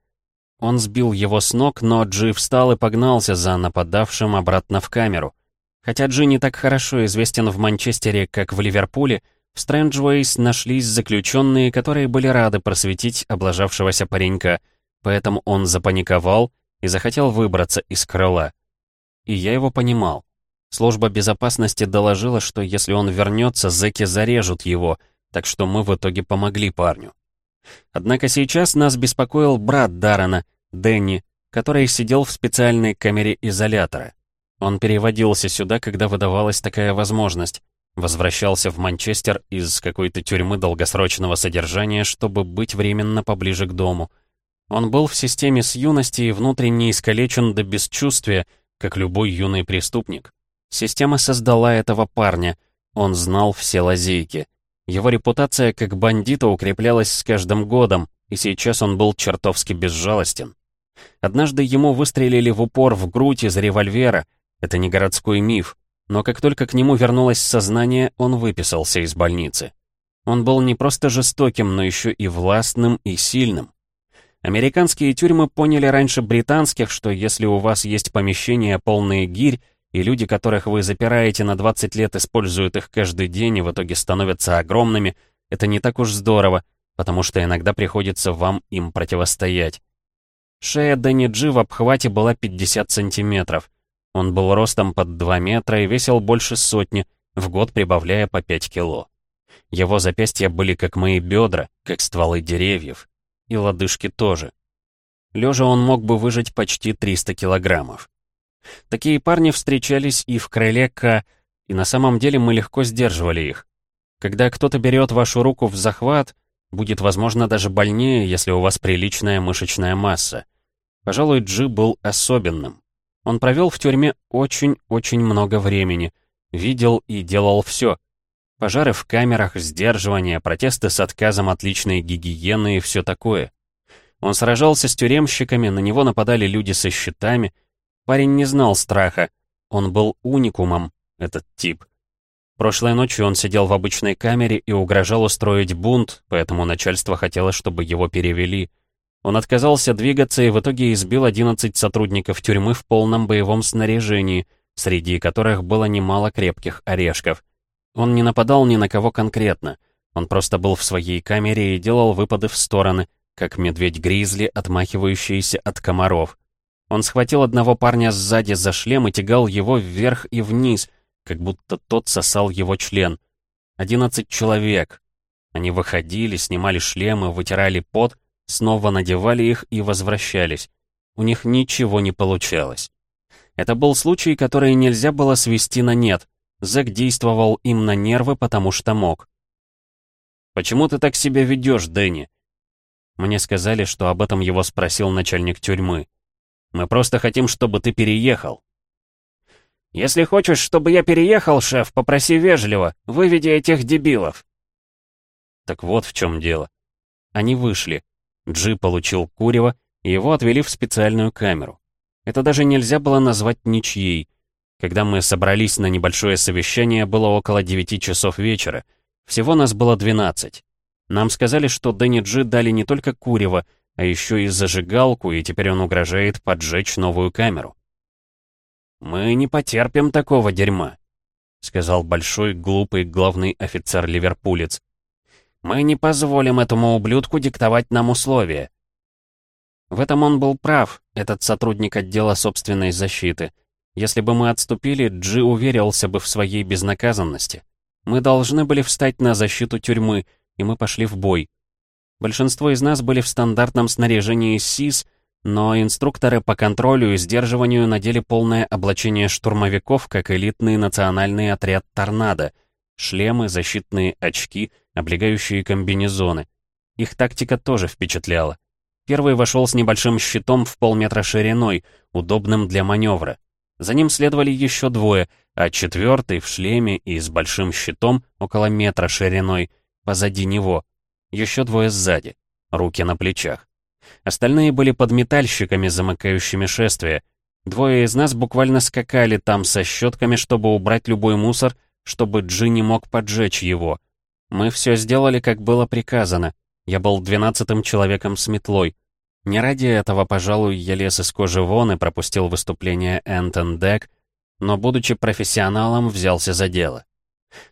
Он сбил его с ног, но Джи встал и погнался за нападавшим обратно в камеру. Хотя Джи не так хорошо известен в Манчестере, как в Ливерпуле, в Стрэнджвейс нашлись заключенные, которые были рады просветить облажавшегося паренька, поэтому он запаниковал и захотел выбраться из крыла. И я его понимал. Служба безопасности доложила, что если он вернется, зэки зарежут его, так что мы в итоге помогли парню. Однако сейчас нас беспокоил брат Даррена, Дэнни, который сидел в специальной камере изолятора. Он переводился сюда, когда выдавалась такая возможность. Возвращался в Манчестер из какой-то тюрьмы долгосрочного содержания, чтобы быть временно поближе к дому. Он был в системе с юности и внутренне искалечен до бесчувствия, как любой юный преступник. Система создала этого парня. Он знал все лазейки. Его репутация как бандита укреплялась с каждым годом, и сейчас он был чертовски безжалостен. Однажды ему выстрелили в упор в грудь из револьвера. Это не городской миф. Но как только к нему вернулось сознание, он выписался из больницы. Он был не просто жестоким, но еще и властным и сильным. Американские тюрьмы поняли раньше британских, что если у вас есть помещения полные гирь, и люди, которых вы запираете на 20 лет, используют их каждый день и в итоге становятся огромными, это не так уж здорово, потому что иногда приходится вам им противостоять. Шея Дэнни Джи в обхвате была 50 сантиметров. Он был ростом под 2 метра и весил больше сотни, в год прибавляя по 5 кило. Его запястья были как мои бедра, как стволы деревьев. И лодыжки тоже. Лежа он мог бы выжить почти 300 килограммов. Такие парни встречались и в крыле К, и на самом деле мы легко сдерживали их. Когда кто-то берет вашу руку в захват, будет, возможно, даже больнее, если у вас приличная мышечная масса. Пожалуй, Джи был особенным. Он провел в тюрьме очень-очень много времени. Видел и делал все. Пожары в камерах, сдерживания, протесты с отказом от личной гигиены и все такое. Он сражался с тюремщиками, на него нападали люди со щитами. Парень не знал страха. Он был уникумом, этот тип. Прошлой ночью он сидел в обычной камере и угрожал устроить бунт, поэтому начальство хотело, чтобы его перевели. Он отказался двигаться и в итоге избил 11 сотрудников тюрьмы в полном боевом снаряжении, среди которых было немало крепких орешков. Он не нападал ни на кого конкретно. Он просто был в своей камере и делал выпады в стороны, как медведь-гризли, отмахивающийся от комаров. Он схватил одного парня сзади за шлем и тягал его вверх и вниз, как будто тот сосал его член. Одиннадцать человек. Они выходили, снимали шлемы, вытирали пот, снова надевали их и возвращались. У них ничего не получалось. Это был случай, который нельзя было свести на нет. Зэк действовал им на нервы, потому что мог. «Почему ты так себя ведешь, Дэнни?» Мне сказали, что об этом его спросил начальник тюрьмы. «Мы просто хотим, чтобы ты переехал». «Если хочешь, чтобы я переехал, шеф, попроси вежливо, выведи этих дебилов». Так вот в чем дело. Они вышли. Джи получил курево, и его отвели в специальную камеру. Это даже нельзя было назвать ничьей. Когда мы собрались на небольшое совещание, было около 9 часов вечера. Всего нас было 12. Нам сказали, что Дэнни Джи дали не только курево, а еще и зажигалку, и теперь он угрожает поджечь новую камеру. «Мы не потерпим такого дерьма», — сказал большой, глупый главный офицер-ливерпулец. «Мы не позволим этому ублюдку диктовать нам условия». В этом он был прав, этот сотрудник отдела собственной защиты — если бы мы отступили, Джи уверился бы в своей безнаказанности. Мы должны были встать на защиту тюрьмы, и мы пошли в бой. Большинство из нас были в стандартном снаряжении СИС, но инструкторы по контролю и сдерживанию надели полное облачение штурмовиков, как элитный национальный отряд «Торнадо», шлемы, защитные очки, облегающие комбинезоны. Их тактика тоже впечатляла. Первый вошел с небольшим щитом в полметра шириной, удобным для маневра. За ним следовали еще двое, а четвертый в шлеме и с большим щитом около метра шириной, позади него. Еще двое сзади, руки на плечах. Остальные были подметальщиками, замыкающими шествие. Двое из нас буквально скакали там со щетками, чтобы убрать любой мусор, чтобы Джи не мог поджечь его. Мы все сделали, как было приказано. Я был двенадцатым человеком с метлой. Не ради этого, пожалуй, я лез из кожи вон и пропустил выступление Энтон Дек, но, будучи профессионалом, взялся за дело.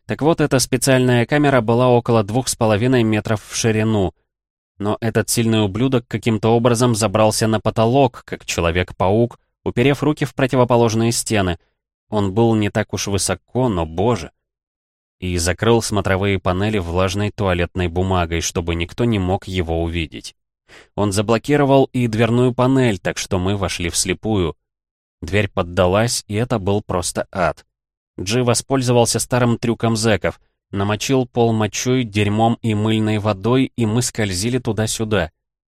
Так вот, эта специальная камера была около двух с половиной метров в ширину, но этот сильный ублюдок каким-то образом забрался на потолок, как Человек-паук, уперев руки в противоположные стены. Он был не так уж высоко, но, боже. И закрыл смотровые панели влажной туалетной бумагой, чтобы никто не мог его увидеть. Он заблокировал и дверную панель, так что мы вошли вслепую. Дверь поддалась, и это был просто ад. Джи воспользовался старым трюком зэков. Намочил пол мочой, дерьмом и мыльной водой, и мы скользили туда-сюда.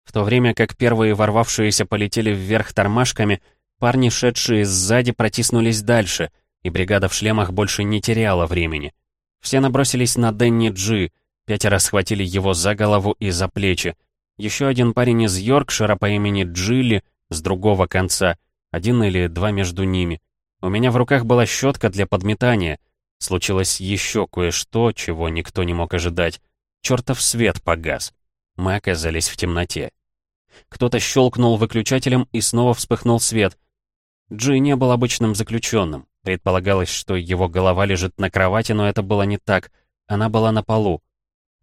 В то время как первые ворвавшиеся полетели вверх тормашками, парни, шедшие сзади, протиснулись дальше, и бригада в шлемах больше не теряла времени. Все набросились на Дэнни Джи, пятеро схватили его за голову и за плечи, еще один парень из Йоркшира по имени Джилли с другого конца, один или два между ними. У меня в руках была щетка для подметания. Случилось еще кое-что, чего никто не мог ожидать. Чертов свет погас. Мы оказались в темноте. Кто-то щелкнул выключателем, и снова вспыхнул свет. Джи не был обычным заключенным. Предполагалось, что его голова лежит на кровати, но это было не так. Она была на полу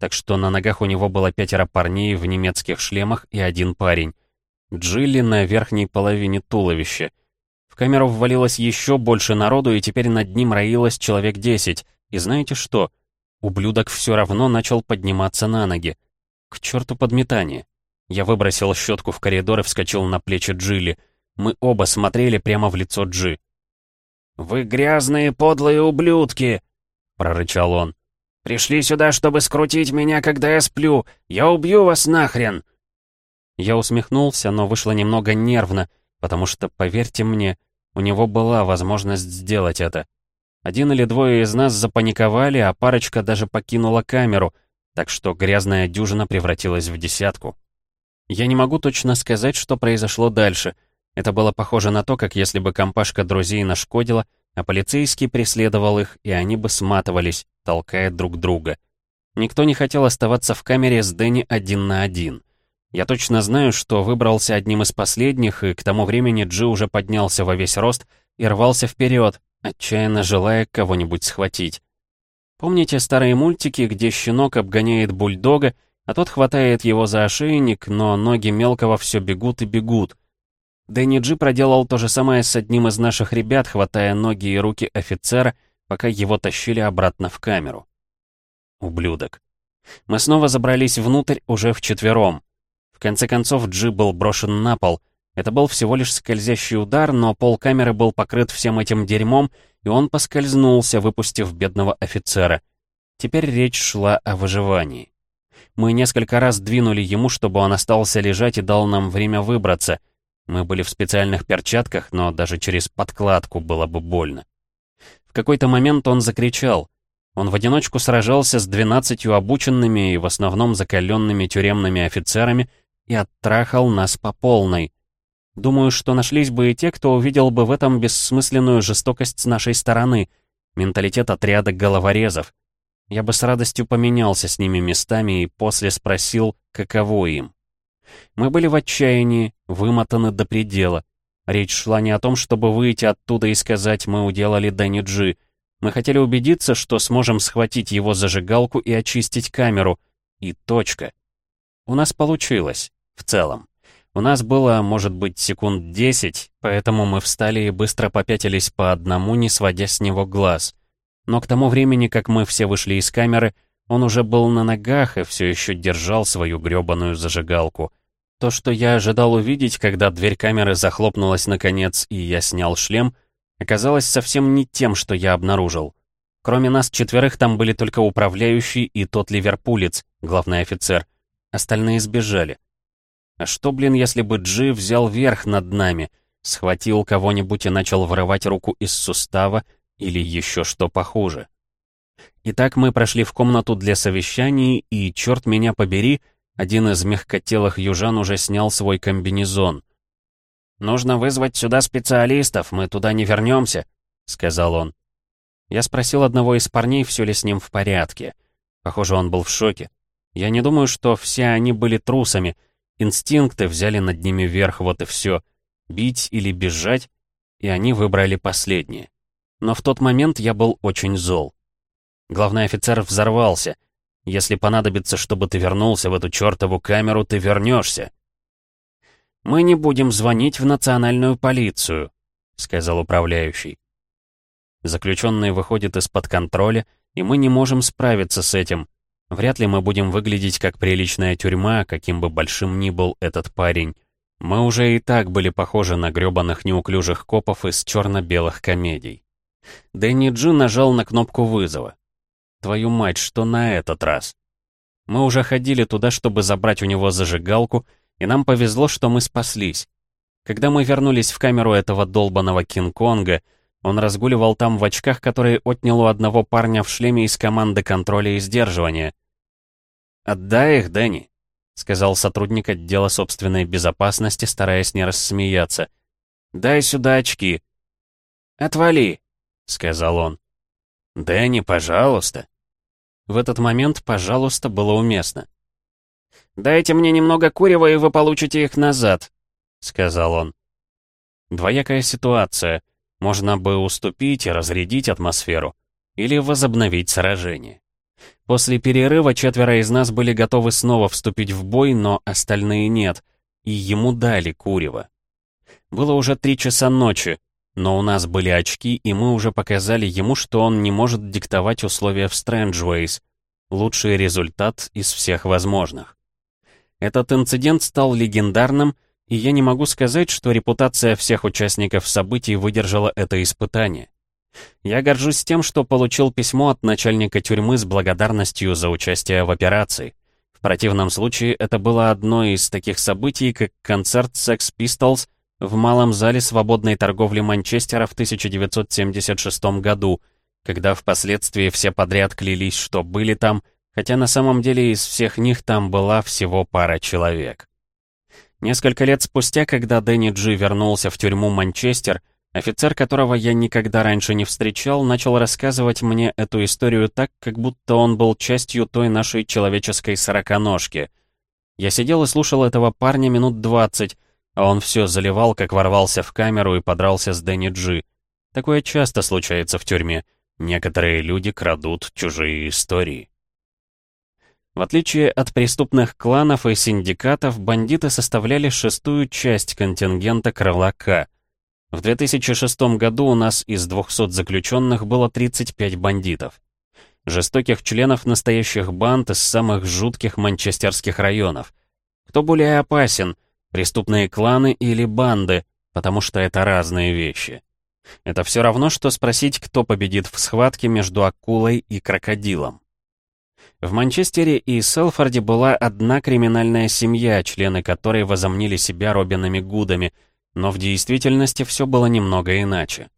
так что на ногах у него было пятеро парней в немецких шлемах и один парень. Джилли на верхней половине туловища. В камеру ввалилось еще больше народу, и теперь над ним роилось человек десять. И знаете что? Ублюдок все равно начал подниматься на ноги. К черту подметание. Я выбросил щетку в коридор и вскочил на плечи Джилли. Мы оба смотрели прямо в лицо Джи. «Вы грязные подлые ублюдки!» — прорычал он. Пришли сюда, чтобы скрутить меня, когда я сплю. Я убью вас нахрен!» Я усмехнулся, но вышло немного нервно, потому что, поверьте мне, У него была возможность сделать это. Один или двое из нас запаниковали, а парочка даже покинула камеру, так что грязная дюжина превратилась в десятку. Я не могу точно сказать, что произошло дальше. Это было похоже на то, как если бы компашка друзей нашкодила, а полицейский преследовал их, и они бы сматывались, толкая друг друга. Никто не хотел оставаться в камере с Дэнни один на один. Я точно знаю, что выбрался одним из последних, и к тому времени Джи уже поднялся во весь рост и рвался вперед, отчаянно желая кого-нибудь схватить. Помните старые мультики, где щенок обгоняет бульдога, а тот хватает его за ошейник, но ноги мелкого все бегут и бегут. Дэнни Джи проделал то же самое с одним из наших ребят, хватая ноги и руки офицера, пока его тащили обратно в камеру. Ублюдок. Мы снова забрались внутрь уже вчетвером. В конце концов Джи был брошен на пол. Это был всего лишь скользящий удар, но пол камеры был покрыт всем этим дерьмом, и он поскользнулся, выпустив бедного офицера. Теперь речь шла о выживании. Мы несколько раз двинули ему, чтобы он остался лежать и дал нам время выбраться. Мы были в специальных перчатках, но даже через подкладку было бы больно. В какой-то момент он закричал. Он в одиночку сражался с двенадцатью обученными и в основном закаленными тюремными офицерами и оттрахал нас по полной. Думаю, что нашлись бы и те, кто увидел бы в этом бессмысленную жестокость с нашей стороны, менталитет отряда головорезов. Я бы с радостью поменялся с ними местами и после спросил, каково им. Мы были в отчаянии, вымотаны до предела. Речь шла не о том, чтобы выйти оттуда и сказать «мы уделали Дэнни Джи». Мы хотели убедиться, что сможем схватить его зажигалку и очистить камеру. И точка. У нас получилось, в целом. У нас было, может быть, секунд десять, поэтому мы встали и быстро попятились по одному, не сводя с него глаз. Но к тому времени, как мы все вышли из камеры, он уже был на ногах и все еще держал свою грёбаную зажигалку. То, что я ожидал увидеть, когда дверь камеры захлопнулась наконец и я снял шлем, оказалось совсем не тем, что я обнаружил. Кроме нас четверых там были только управляющий и тот ливерпулец, главный офицер. Остальные сбежали. А что, блин, если бы Джи взял верх над нами, схватил кого-нибудь и начал вырывать руку из сустава, или еще что похуже. Итак, мы прошли в комнату для совещаний, и, черт меня побери, один из мягкотелых южан уже снял свой комбинезон. «Нужно вызвать сюда специалистов, мы туда не вернемся», — сказал он. Я спросил одного из парней, все ли с ним в порядке. Похоже, он был в шоке. Я не думаю, что все они были трусами. Инстинкты взяли над ними верх, вот и все. Бить или бежать, и они выбрали последнее. Но в тот момент я был очень зол. Главный офицер взорвался. «Если понадобится, чтобы ты вернулся в эту чертову камеру, ты вернешься». «Мы не будем звонить в национальную полицию», — сказал управляющий. Заключенный выходит из-под контроля, и мы не можем справиться с этим. Вряд ли мы будем выглядеть как приличная тюрьма, каким бы большим ни был этот парень. Мы уже и так были похожи на грёбаных неуклюжих копов из черно-белых комедий. Дэнни Джи нажал на кнопку вызова. Твою мать, что на этот раз? Мы уже ходили туда, чтобы забрать у него зажигалку, и нам повезло, что мы спаслись. Когда мы вернулись в камеру этого долбаного Кинг-Конга, он разгуливал там в очках, которые отнял у одного парня в шлеме из команды контроля и сдерживания. «Отдай их, Дэнни», — сказал сотрудник отдела собственной безопасности, стараясь не рассмеяться. «Дай сюда очки». «Отвали», — сказал он. «Дэнни, пожалуйста». В этот момент «пожалуйста» было уместно. «Дайте мне немного курева, и вы получите их назад», — сказал он. Двоякая ситуация. Можно бы уступить и разрядить атмосферу, или возобновить сражение. После перерыва четверо из нас были готовы снова вступить в бой, но остальные нет, и ему дали курева. Было уже три часа ночи, но у нас были очки, и мы уже показали ему, что он не может диктовать условия в Strangeways. Лучший результат из всех возможных. Этот инцидент стал легендарным, и я не могу сказать, что репутация всех участников событий выдержала это испытание. Я горжусь тем, что получил письмо от начальника тюрьмы с благодарностью за участие в операции. В противном случае это было одно из таких событий, как концерт Sex Pistols в малом зале свободной торговли Манчестера в 1976 году, когда впоследствии все подряд клялись, что были там, хотя на самом деле из всех них там была всего пара человек. Несколько лет спустя, когда Дэнни Джи вернулся в тюрьму Манчестер, офицер, которого я никогда раньше не встречал, начал рассказывать мне эту историю так, как будто он был частью той нашей человеческой сороконожки. Я сидел и слушал этого парня минут двадцать, а он все заливал, как ворвался в камеру и подрался с Дэнни Джи. Такое часто случается в тюрьме. Некоторые люди крадут чужие истории. В отличие от преступных кланов и синдикатов, бандиты составляли шестую часть контингента крыла К. В 2006 году у нас из 200 заключенных было 35 бандитов. Жестоких членов настоящих банд из самых жутких манчестерских районов. Кто более опасен, преступные кланы или банды, потому что это разные вещи. Это все равно, что спросить, кто победит в схватке между акулой и крокодилом. В Манчестере и Селфорде была одна криминальная семья, члены которой возомнили себя Робинами Гудами, но в действительности все было немного иначе.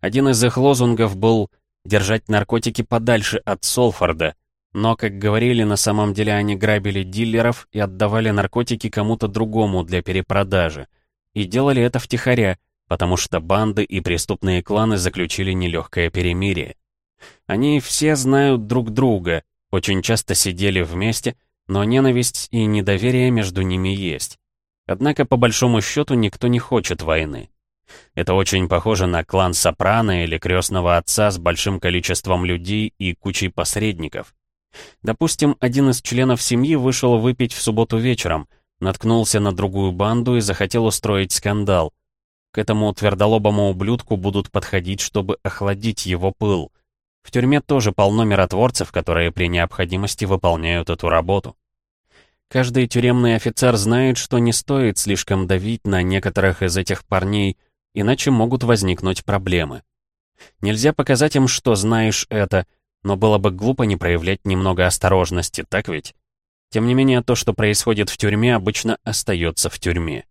Один из их лозунгов был «держать наркотики подальше от Солфорда», но, как говорили, на самом деле они грабили дилеров и отдавали наркотики кому-то другому для перепродажи. И делали это втихаря, потому что банды и преступные кланы заключили нелегкое перемирие. Они все знают друг друга — очень часто сидели вместе, но ненависть и недоверие между ними есть. Однако, по большому счету, никто не хочет войны. Это очень похоже на клан Сопрано или крестного отца с большим количеством людей и кучей посредников. Допустим, один из членов семьи вышел выпить в субботу вечером, наткнулся на другую банду и захотел устроить скандал. К этому твердолобому ублюдку будут подходить, чтобы охладить его пыл — в тюрьме тоже полно миротворцев, которые при необходимости выполняют эту работу. Каждый тюремный офицер знает, что не стоит слишком давить на некоторых из этих парней, иначе могут возникнуть проблемы. Нельзя показать им, что знаешь это, но было бы глупо не проявлять немного осторожности, так ведь? Тем не менее, то, что происходит в тюрьме, обычно остается в тюрьме.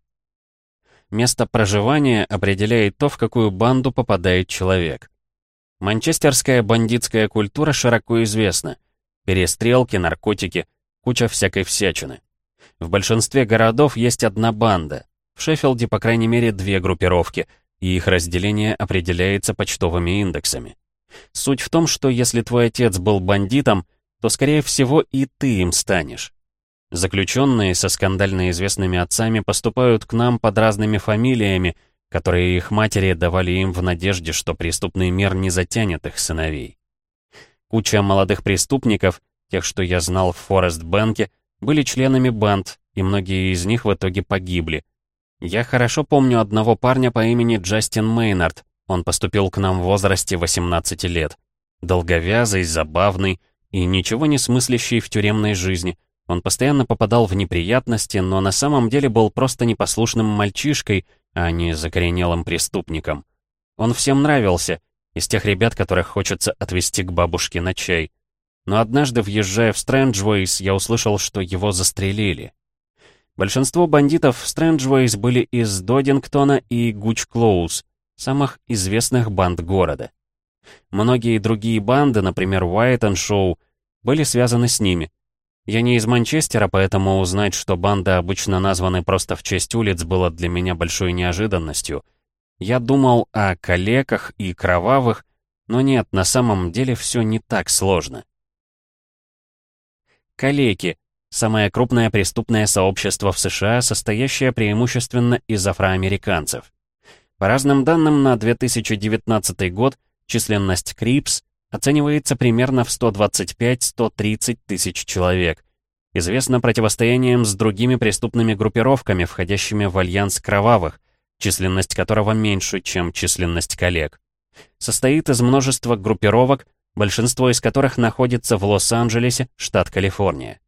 Место проживания определяет то, в какую банду попадает человек. Манчестерская бандитская культура широко известна. Перестрелки, наркотики, куча всякой всячины. В большинстве городов есть одна банда. В Шеффилде, по крайней мере, две группировки, и их разделение определяется почтовыми индексами. Суть в том, что если твой отец был бандитом, то, скорее всего, и ты им станешь. Заключенные со скандально известными отцами поступают к нам под разными фамилиями, которые их матери давали им в надежде, что преступный мир не затянет их сыновей. Куча молодых преступников, тех, что я знал в Форест-Бэнке, были членами банд, и многие из них в итоге погибли. Я хорошо помню одного парня по имени Джастин Мейнард. Он поступил к нам в возрасте 18 лет. Долговязый, забавный и ничего не смыслящий в тюремной жизни. Он постоянно попадал в неприятности, но на самом деле был просто непослушным мальчишкой, а не закоренелым преступником. Он всем нравился, из тех ребят, которых хочется отвезти к бабушке на чай. Но однажды, въезжая в Стрэнджвейс, я услышал, что его застрелили. Большинство бандитов в Стрэнджвейс были из Додингтона и Гуч-Клоуз, самых известных банд города. Многие другие банды, например, Уайт Шоу, были связаны с ними. Я не из Манчестера, поэтому узнать, что банды обычно названы просто в честь улиц, было для меня большой неожиданностью. Я думал о калеках и кровавых, но нет, на самом деле все не так сложно. Калеки — самое крупное преступное сообщество в США, состоящее преимущественно из афроамериканцев. По разным данным, на 2019 год численность Крипс оценивается примерно в 125-130 тысяч человек. Известно противостоянием с другими преступными группировками, входящими в альянс кровавых, численность которого меньше, чем численность коллег. Состоит из множества группировок, большинство из которых находится в Лос-Анджелесе, штат Калифорния.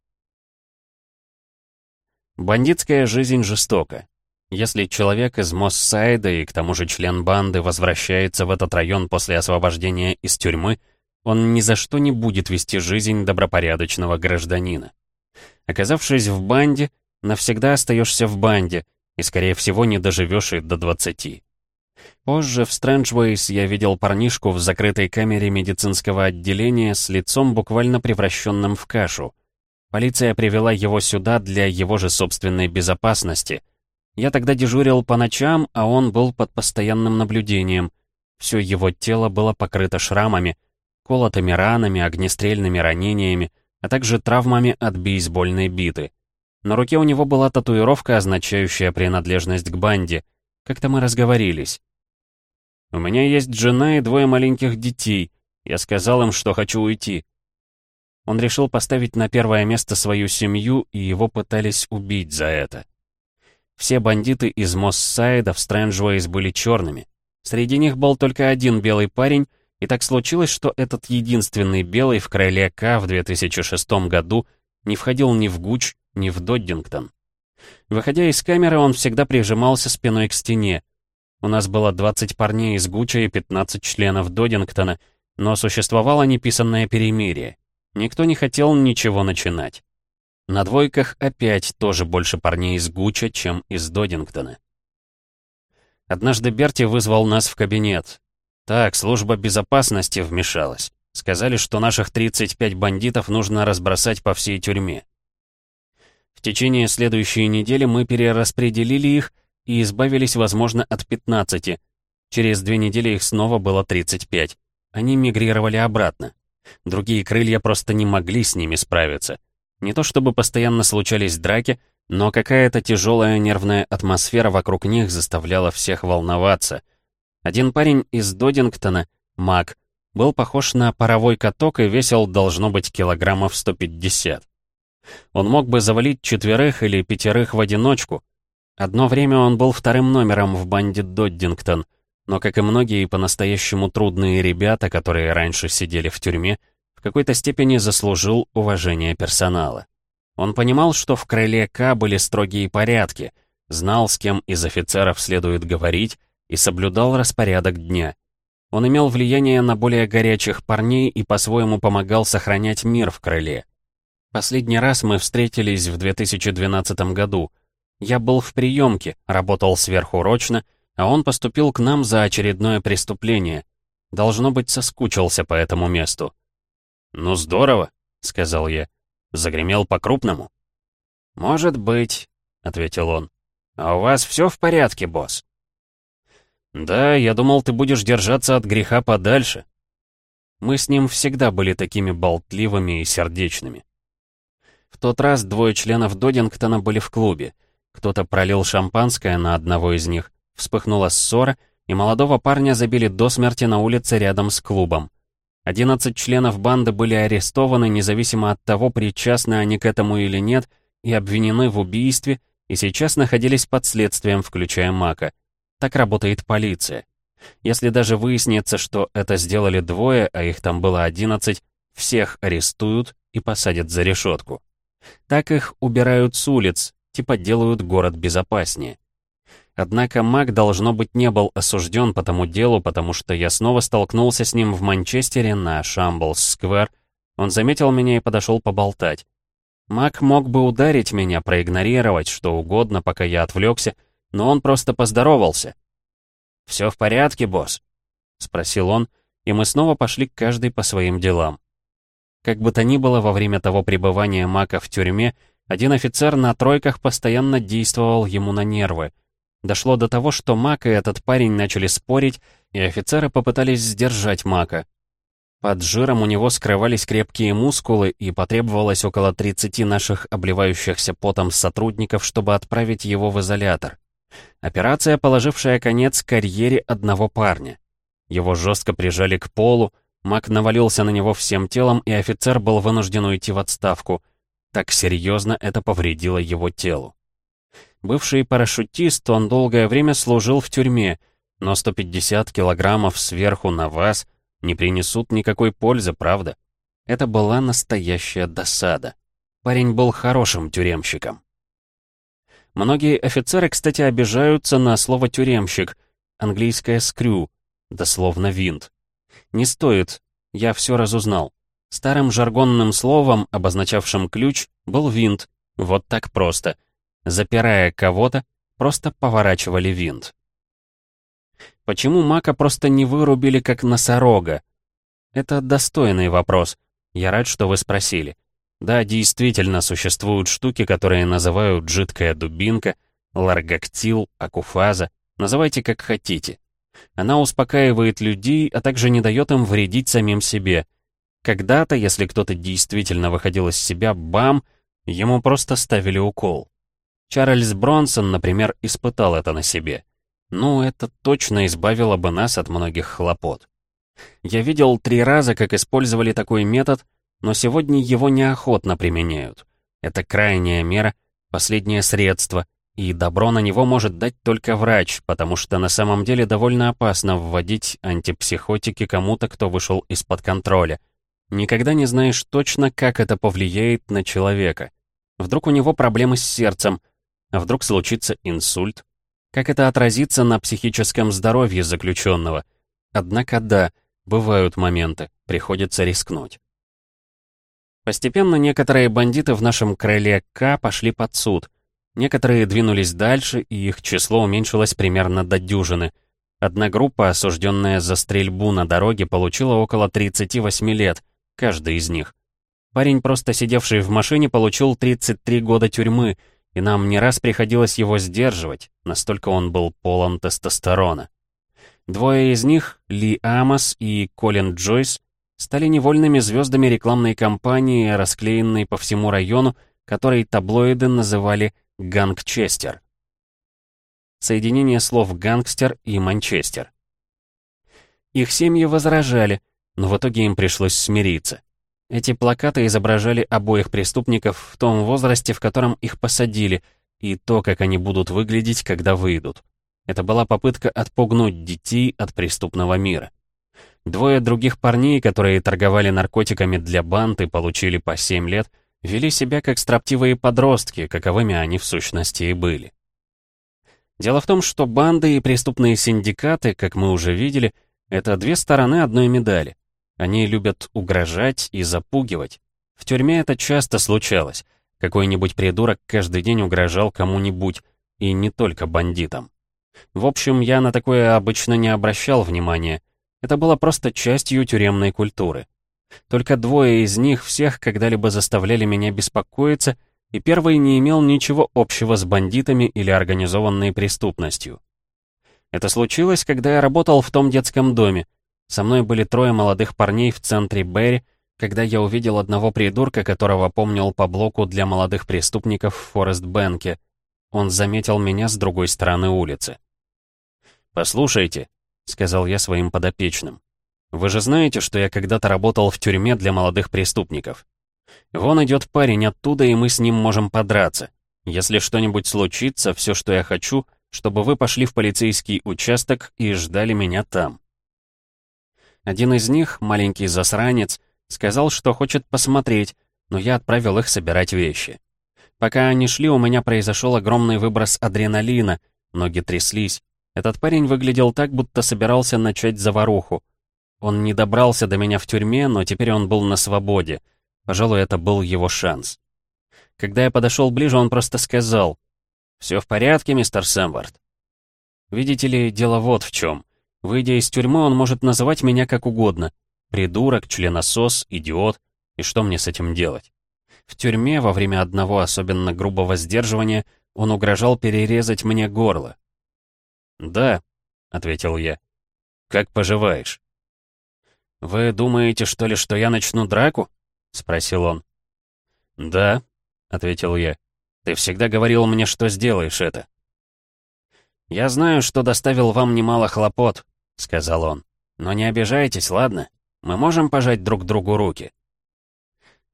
Бандитская жизнь жестока. Если человек из Моссайда и к тому же член банды возвращается в этот район после освобождения из тюрьмы, он ни за что не будет вести жизнь добропорядочного гражданина. Оказавшись в банде, навсегда остаешься в банде, и, скорее всего, не доживешь и до 20. Позже в Стрэнджвейс я видел парнишку в закрытой камере медицинского отделения с лицом буквально превращенным в кашу. Полиция привела его сюда для его же собственной безопасности. Я тогда дежурил по ночам, а он был под постоянным наблюдением. Все его тело было покрыто шрамами, колотыми ранами, огнестрельными ранениями, а также травмами от бейсбольной биты. На руке у него была татуировка, означающая принадлежность к банде. Как-то мы разговорились. «У меня есть жена и двое маленьких детей. Я сказал им, что хочу уйти». Он решил поставить на первое место свою семью, и его пытались убить за это. Все бандиты из Моссайда в Стрэнджвейс были черными. Среди них был только один белый парень, и так случилось, что этот единственный белый в Крайле К в 2006 году не входил ни в Гуч, ни в Доддингтон. Выходя из камеры, он всегда прижимался спиной к стене. У нас было 20 парней из Гуча и 15 членов Доддингтона, но существовало неписанное перемирие. Никто не хотел ничего начинать. На двойках опять тоже больше парней из Гуча, чем из Доддингтона. Однажды Берти вызвал нас в кабинет. Так, служба безопасности вмешалась. Сказали, что наших 35 бандитов нужно разбросать по всей тюрьме. В течение следующей недели мы перераспределили их и избавились, возможно, от 15. Через две недели их снова было 35. Они мигрировали обратно. Другие крылья просто не могли с ними справиться. Не то чтобы постоянно случались драки, но какая-то тяжелая нервная атмосфера вокруг них заставляла всех волноваться. Один парень из Додингтона, Мак, был похож на паровой каток и весил, должно быть, килограммов 150. Он мог бы завалить четверых или пятерых в одиночку. Одно время он был вторым номером в банде Доддингтон, но, как и многие по-настоящему трудные ребята, которые раньше сидели в тюрьме, в какой-то степени заслужил уважение персонала. Он понимал, что в крыле К были строгие порядки, знал, с кем из офицеров следует говорить, и соблюдал распорядок дня. Он имел влияние на более горячих парней и по-своему помогал сохранять мир в крыле. Последний раз мы встретились в 2012 году. Я был в приемке, работал сверхурочно, а он поступил к нам за очередное преступление. Должно быть, соскучился по этому месту. «Ну здорово», — сказал я. «Загремел по-крупному?» «Может быть», — ответил он. «А у вас все в порядке, босс?» «Да, я думал, ты будешь держаться от греха подальше». Мы с ним всегда были такими болтливыми и сердечными. В тот раз двое членов Додингтона были в клубе. Кто-то пролил шампанское на одного из них, вспыхнула ссора, и молодого парня забили до смерти на улице рядом с клубом. Одиннадцать членов банды были арестованы, независимо от того, причастны они к этому или нет, и обвинены в убийстве, и сейчас находились под следствием, включая Мака. Так работает полиция. Если даже выяснится, что это сделали двое, а их там было одиннадцать, всех арестуют и посадят за решетку. Так их убирают с улиц, типа делают город безопаснее. Однако Мак, должно быть, не был осужден по тому делу, потому что я снова столкнулся с ним в Манчестере на Шамблс-сквер. Он заметил меня и подошел поболтать. Мак мог бы ударить меня, проигнорировать, что угодно, пока я отвлекся, но он просто поздоровался. «Все в порядке, босс?» — спросил он, и мы снова пошли каждый по своим делам. Как бы то ни было, во время того пребывания Мака в тюрьме, один офицер на тройках постоянно действовал ему на нервы. Дошло до того, что Мак и этот парень начали спорить, и офицеры попытались сдержать Мака. Под жиром у него скрывались крепкие мускулы, и потребовалось около 30 наших обливающихся потом сотрудников, чтобы отправить его в изолятор. Операция, положившая конец карьере одного парня. Его жестко прижали к полу, Мак навалился на него всем телом, и офицер был вынужден уйти в отставку. Так серьезно это повредило его телу. Бывший парашютист, он долгое время служил в тюрьме, но 150 килограммов сверху на вас не принесут никакой пользы, правда? Это была настоящая досада. Парень был хорошим тюремщиком. Многие офицеры, кстати, обижаются на слово «тюремщик», английское «скрю», дословно «винт». Не стоит, я все разузнал. Старым жаргонным словом, обозначавшим ключ, был винт. Вот так просто. Запирая кого-то, просто поворачивали винт. Почему Мака просто не вырубили как носорога? Это достойный вопрос. Я рад, что вы спросили. Да, действительно, существуют штуки, которые называют жидкая дубинка, ларгактил, акуфаза, называйте как хотите. Она успокаивает людей, а также не дает им вредить самим себе. Когда-то, если кто-то действительно выходил из себя, бам, ему просто ставили укол. Чарльз Бронсон, например, испытал это на себе. Ну, это точно избавило бы нас от многих хлопот. Я видел три раза, как использовали такой метод, но сегодня его неохотно применяют. Это крайняя мера, последнее средство, и добро на него может дать только врач, потому что на самом деле довольно опасно вводить антипсихотики кому-то, кто вышел из-под контроля. Никогда не знаешь точно, как это повлияет на человека. Вдруг у него проблемы с сердцем, а вдруг случится инсульт. Как это отразится на психическом здоровье заключенного? Однако да, бывают моменты, приходится рискнуть. Постепенно некоторые бандиты в нашем крыле К пошли под суд. Некоторые двинулись дальше, и их число уменьшилось примерно до дюжины. Одна группа, осужденная за стрельбу на дороге, получила около 38 лет, каждый из них. Парень, просто сидевший в машине, получил 33 года тюрьмы, и нам не раз приходилось его сдерживать, настолько он был полон тестостерона. Двое из них, Ли Амос и Колин Джойс, стали невольными звездами рекламной кампании, расклеенной по всему району, который таблоиды называли «Гангчестер». Соединение слов «гангстер» и «Манчестер». Их семьи возражали, но в итоге им пришлось смириться. Эти плакаты изображали обоих преступников в том возрасте, в котором их посадили, и то, как они будут выглядеть, когда выйдут. Это была попытка отпугнуть детей от преступного мира. Двое других парней, которые торговали наркотиками для банд получили по 7 лет, вели себя как строптивые подростки, каковыми они в сущности и были. Дело в том, что банды и преступные синдикаты, как мы уже видели, это две стороны одной медали. Они любят угрожать и запугивать. В тюрьме это часто случалось. Какой-нибудь придурок каждый день угрожал кому-нибудь, и не только бандитам. В общем, я на такое обычно не обращал внимания, это было просто частью тюремной культуры. Только двое из них всех когда-либо заставляли меня беспокоиться, и первый не имел ничего общего с бандитами или организованной преступностью. Это случилось, когда я работал в том детском доме. Со мной были трое молодых парней в центре Берри, когда я увидел одного придурка, которого помнил по блоку для молодых преступников в Форест-Бенке. Он заметил меня с другой стороны улицы. «Послушайте», — сказал я своим подопечным. «Вы же знаете, что я когда-то работал в тюрьме для молодых преступников. Вон идет парень оттуда, и мы с ним можем подраться. Если что-нибудь случится, все, что я хочу, чтобы вы пошли в полицейский участок и ждали меня там». Один из них, маленький засранец, сказал, что хочет посмотреть, но я отправил их собирать вещи. Пока они шли, у меня произошел огромный выброс адреналина, ноги тряслись, этот парень выглядел так, будто собирался начать заваруху. Он не добрался до меня в тюрьме, но теперь он был на свободе. Пожалуй, это был его шанс. Когда я подошел ближе, он просто сказал, «Все в порядке, мистер Сэмвард?» Видите ли, дело вот в чем. Выйдя из тюрьмы, он может называть меня как угодно. Придурок, членосос, идиот. И что мне с этим делать? В тюрьме во время одного особенно грубого сдерживания он угрожал перерезать мне горло. «Да», — ответил я. «Как поживаешь?» «Вы думаете, что ли, что я начну драку?» — спросил он. «Да», — ответил я. «Ты всегда говорил мне, что сделаешь это». «Я знаю, что доставил вам немало хлопот», — сказал он. «Но не обижайтесь, ладно? Мы можем пожать друг другу руки».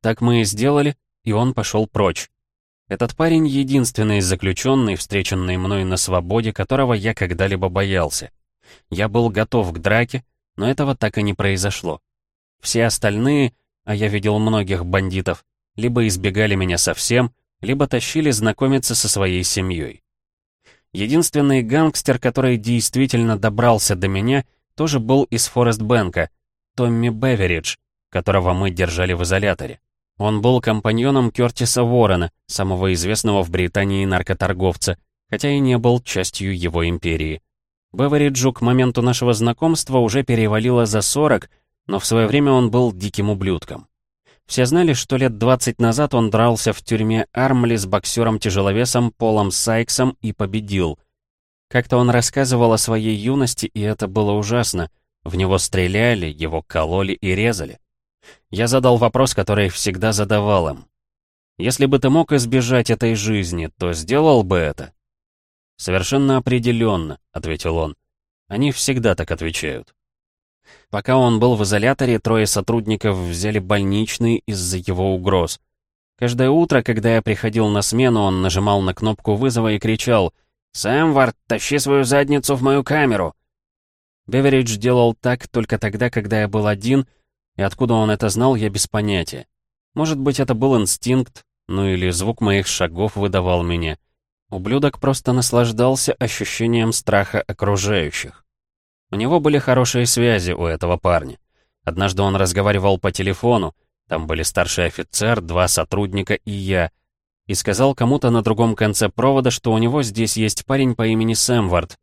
Так мы и сделали, и он пошел прочь. Этот парень — единственный заключенный, встреченный мной на свободе, которого я когда-либо боялся. Я был готов к драке, но этого так и не произошло. Все остальные, а я видел многих бандитов, либо избегали меня совсем, либо тащили знакомиться со своей семьей. Единственный гангстер, который действительно добрался до меня, тоже был из Форест-Бэнка, Томми Беверидж, которого мы держали в изоляторе. Он был компаньоном Кертиса Уоррена, самого известного в Британии наркоторговца, хотя и не был частью его империи. Бевериджу к моменту нашего знакомства уже перевалило за 40, но в свое время он был диким ублюдком. Все знали, что лет 20 назад он дрался в тюрьме Армли с боксером-тяжеловесом Полом Сайксом и победил. Как-то он рассказывал о своей юности, и это было ужасно. В него стреляли, его кололи и резали. Я задал вопрос, который всегда задавал им. «Если бы ты мог избежать этой жизни, то сделал бы это?» «Совершенно определенно», — ответил он. «Они всегда так отвечают». Пока он был в изоляторе, трое сотрудников взяли больничный из-за его угроз. Каждое утро, когда я приходил на смену, он нажимал на кнопку вызова и кричал «Сэмвард, тащи свою задницу в мою камеру!» Беверидж делал так только тогда, когда я был один, и откуда он это знал, я без понятия. Может быть, это был инстинкт, ну или звук моих шагов выдавал меня. Ублюдок просто наслаждался ощущением страха окружающих. У него были хорошие связи у этого парня. Однажды он разговаривал по телефону, там были старший офицер, два сотрудника и я, и сказал кому-то на другом конце провода, что у него здесь есть парень по имени Сэмвард.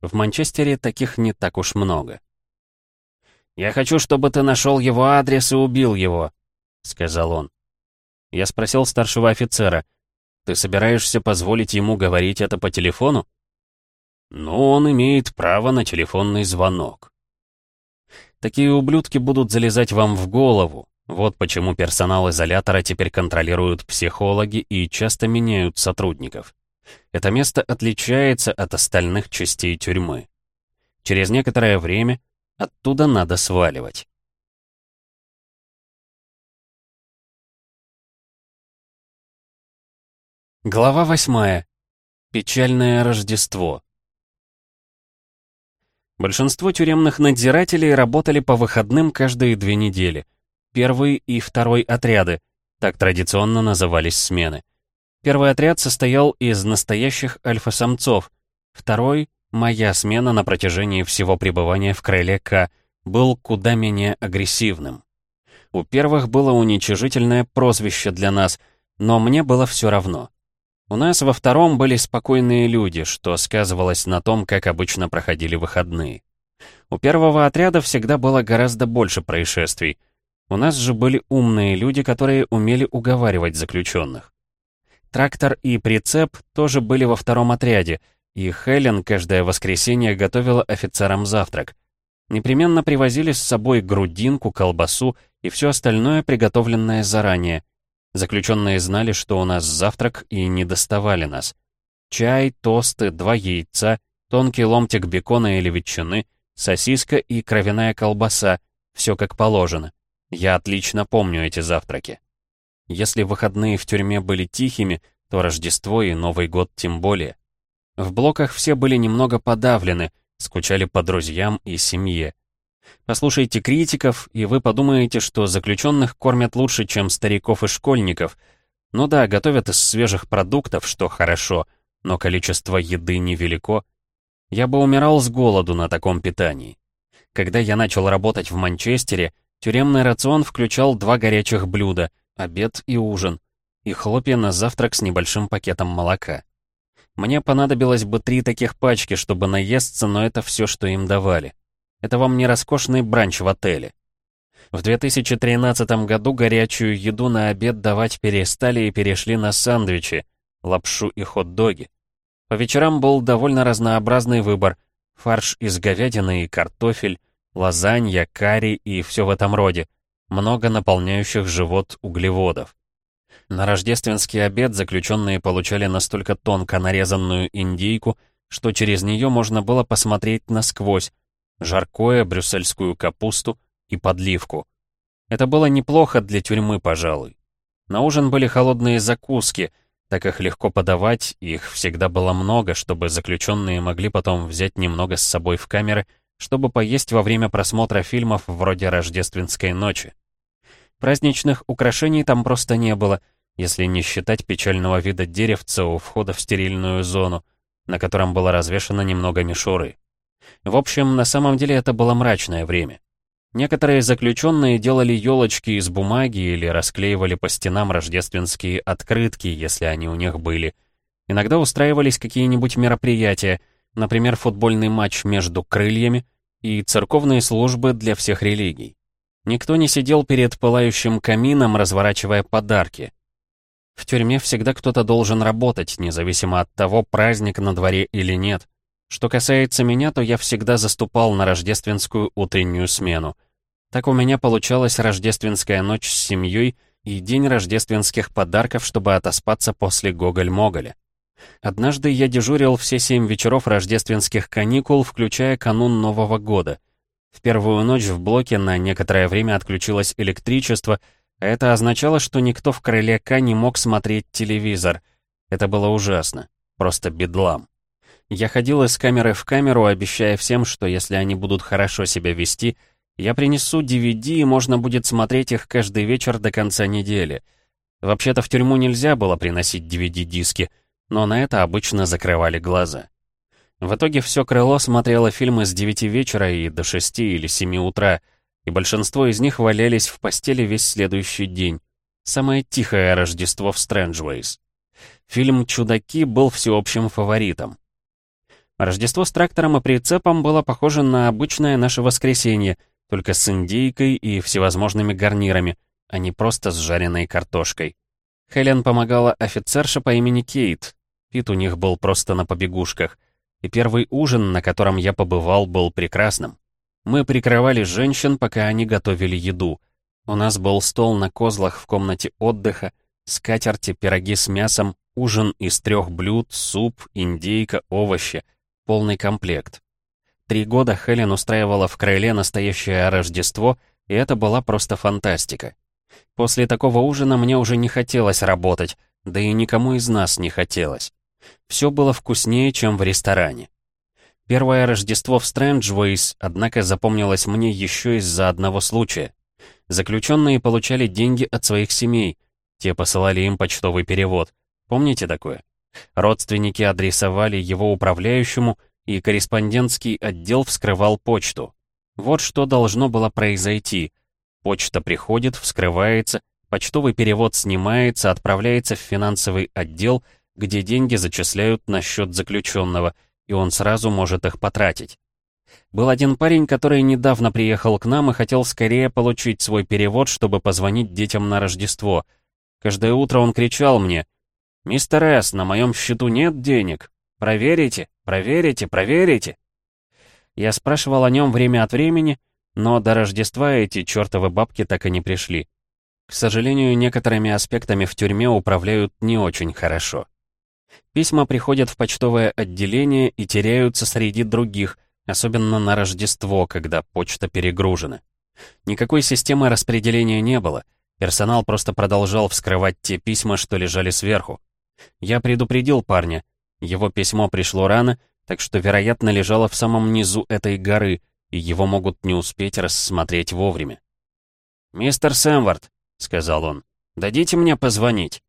В Манчестере таких не так уж много. «Я хочу, чтобы ты нашел его адрес и убил его», — сказал он. Я спросил старшего офицера, «Ты собираешься позволить ему говорить это по телефону?» «Ну, он имеет право на телефонный звонок». Такие ублюдки будут залезать вам в голову. Вот почему персонал изолятора теперь контролируют психологи и часто меняют сотрудников. Это место отличается от остальных частей тюрьмы. Через некоторое время оттуда надо сваливать. Глава восьмая. Печальное Рождество. Большинство тюремных надзирателей работали по выходным каждые две недели. Первый и второй отряды, так традиционно назывались смены. Первый отряд состоял из настоящих альфа-самцов, второй, моя смена на протяжении всего пребывания в крыле К, был куда менее агрессивным. У первых было уничижительное прозвище для нас, но мне было все равно. У нас во втором были спокойные люди, что сказывалось на том, как обычно проходили выходные. У первого отряда всегда было гораздо больше происшествий. У нас же были умные люди, которые умели уговаривать заключенных. Трактор и прицеп тоже были во втором отряде, и Хелен каждое воскресенье готовила офицерам завтрак. Непременно привозили с собой грудинку, колбасу и все остальное, приготовленное заранее — Заключенные знали, что у нас завтрак, и не доставали нас. Чай, тосты, два яйца, тонкий ломтик бекона или ветчины, сосиска и кровяная колбаса. Все как положено. Я отлично помню эти завтраки. Если выходные в тюрьме были тихими, то Рождество и Новый год тем более. В блоках все были немного подавлены, скучали по друзьям и семье. Послушайте критиков, и вы подумаете, что заключенных кормят лучше, чем стариков и школьников. Ну да, готовят из свежих продуктов, что хорошо, но количество еды невелико. Я бы умирал с голоду на таком питании. Когда я начал работать в Манчестере, тюремный рацион включал два горячих блюда, обед и ужин, и хлопья на завтрак с небольшим пакетом молока. Мне понадобилось бы три таких пачки, чтобы наесться, но это все, что им давали. Это вам не роскошный бранч в отеле. В 2013 году горячую еду на обед давать перестали и перешли на сэндвичи, лапшу и хот-доги. По вечерам был довольно разнообразный выбор. Фарш из говядины и картофель, лазанья, карри и все в этом роде. Много наполняющих живот углеводов. На рождественский обед заключенные получали настолько тонко нарезанную индейку, что через нее можно было посмотреть насквозь, жаркое, брюссельскую капусту и подливку. Это было неплохо для тюрьмы, пожалуй. На ужин были холодные закуски, так их легко подавать, их всегда было много, чтобы заключенные могли потом взять немного с собой в камеры, чтобы поесть во время просмотра фильмов вроде «Рождественской ночи». Праздничных украшений там просто не было, если не считать печального вида деревца у входа в стерильную зону, на котором было развешано немного мишуры. В общем, на самом деле это было мрачное время. Некоторые заключенные делали елочки из бумаги или расклеивали по стенам рождественские открытки, если они у них были. Иногда устраивались какие-нибудь мероприятия, например, футбольный матч между крыльями и церковные службы для всех религий. Никто не сидел перед пылающим камином, разворачивая подарки. В тюрьме всегда кто-то должен работать, независимо от того, праздник на дворе или нет. Что касается меня, то я всегда заступал на рождественскую утреннюю смену. Так у меня получалась рождественская ночь с семьей и день рождественских подарков, чтобы отоспаться после Гоголь-Моголя. Однажды я дежурил все семь вечеров рождественских каникул, включая канун Нового года. В первую ночь в блоке на некоторое время отключилось электричество, а это означало, что никто в крыле К не мог смотреть телевизор. Это было ужасно. Просто бедлам. Я ходил из камеры в камеру, обещая всем, что если они будут хорошо себя вести, я принесу DVD, и можно будет смотреть их каждый вечер до конца недели. Вообще-то в тюрьму нельзя было приносить DVD-диски — но на это обычно закрывали глаза. В итоге все крыло смотрело фильмы с 9 вечера и до 6 или 7 утра, и большинство из них валялись в постели весь следующий день. Самое тихое Рождество в Стрэнджвейс. Фильм «Чудаки» был всеобщим фаворитом. Рождество с трактором и прицепом было похоже на обычное наше воскресенье, только с индейкой и всевозможными гарнирами, а не просто с жареной картошкой. Хелен помогала офицерша по имени Кейт. Пит у них был просто на побегушках. И первый ужин, на котором я побывал, был прекрасным. Мы прикрывали женщин, пока они готовили еду. У нас был стол на козлах в комнате отдыха, скатерти, пироги с мясом, ужин из трех блюд, суп, индейка, овощи, полный комплект. Три года Хелен устраивала в Крыле настоящее Рождество, и это была просто фантастика. После такого ужина мне уже не хотелось работать, да и никому из нас не хотелось. Все было вкуснее, чем в ресторане. Первое Рождество в Стрэнджвейс, однако, запомнилось мне еще из-за одного случая. Заключенные получали деньги от своих семей, те посылали им почтовый перевод. Помните такое? Родственники адресовали его управляющему, и корреспондентский отдел вскрывал почту. Вот что должно было произойти — Почта приходит, вскрывается, почтовый перевод снимается, отправляется в финансовый отдел, где деньги зачисляют на счет заключенного, и он сразу может их потратить. Был один парень, который недавно приехал к нам и хотел скорее получить свой перевод, чтобы позвонить детям на Рождество. Каждое утро он кричал мне, «Мистер С, на моем счету нет денег. Проверите, проверите, проверите». Я спрашивал о нем время от времени, но до Рождества эти чертовы бабки так и не пришли. К сожалению, некоторыми аспектами в тюрьме управляют не очень хорошо. Письма приходят в почтовое отделение и теряются среди других, особенно на Рождество, когда почта перегружена. Никакой системы распределения не было, персонал просто продолжал вскрывать те письма, что лежали сверху. Я предупредил парня, его письмо пришло рано, так что, вероятно, лежало в самом низу этой горы — и его могут не успеть рассмотреть вовремя. «Мистер Сэмвард», — сказал он, — «дадите мне позвонить».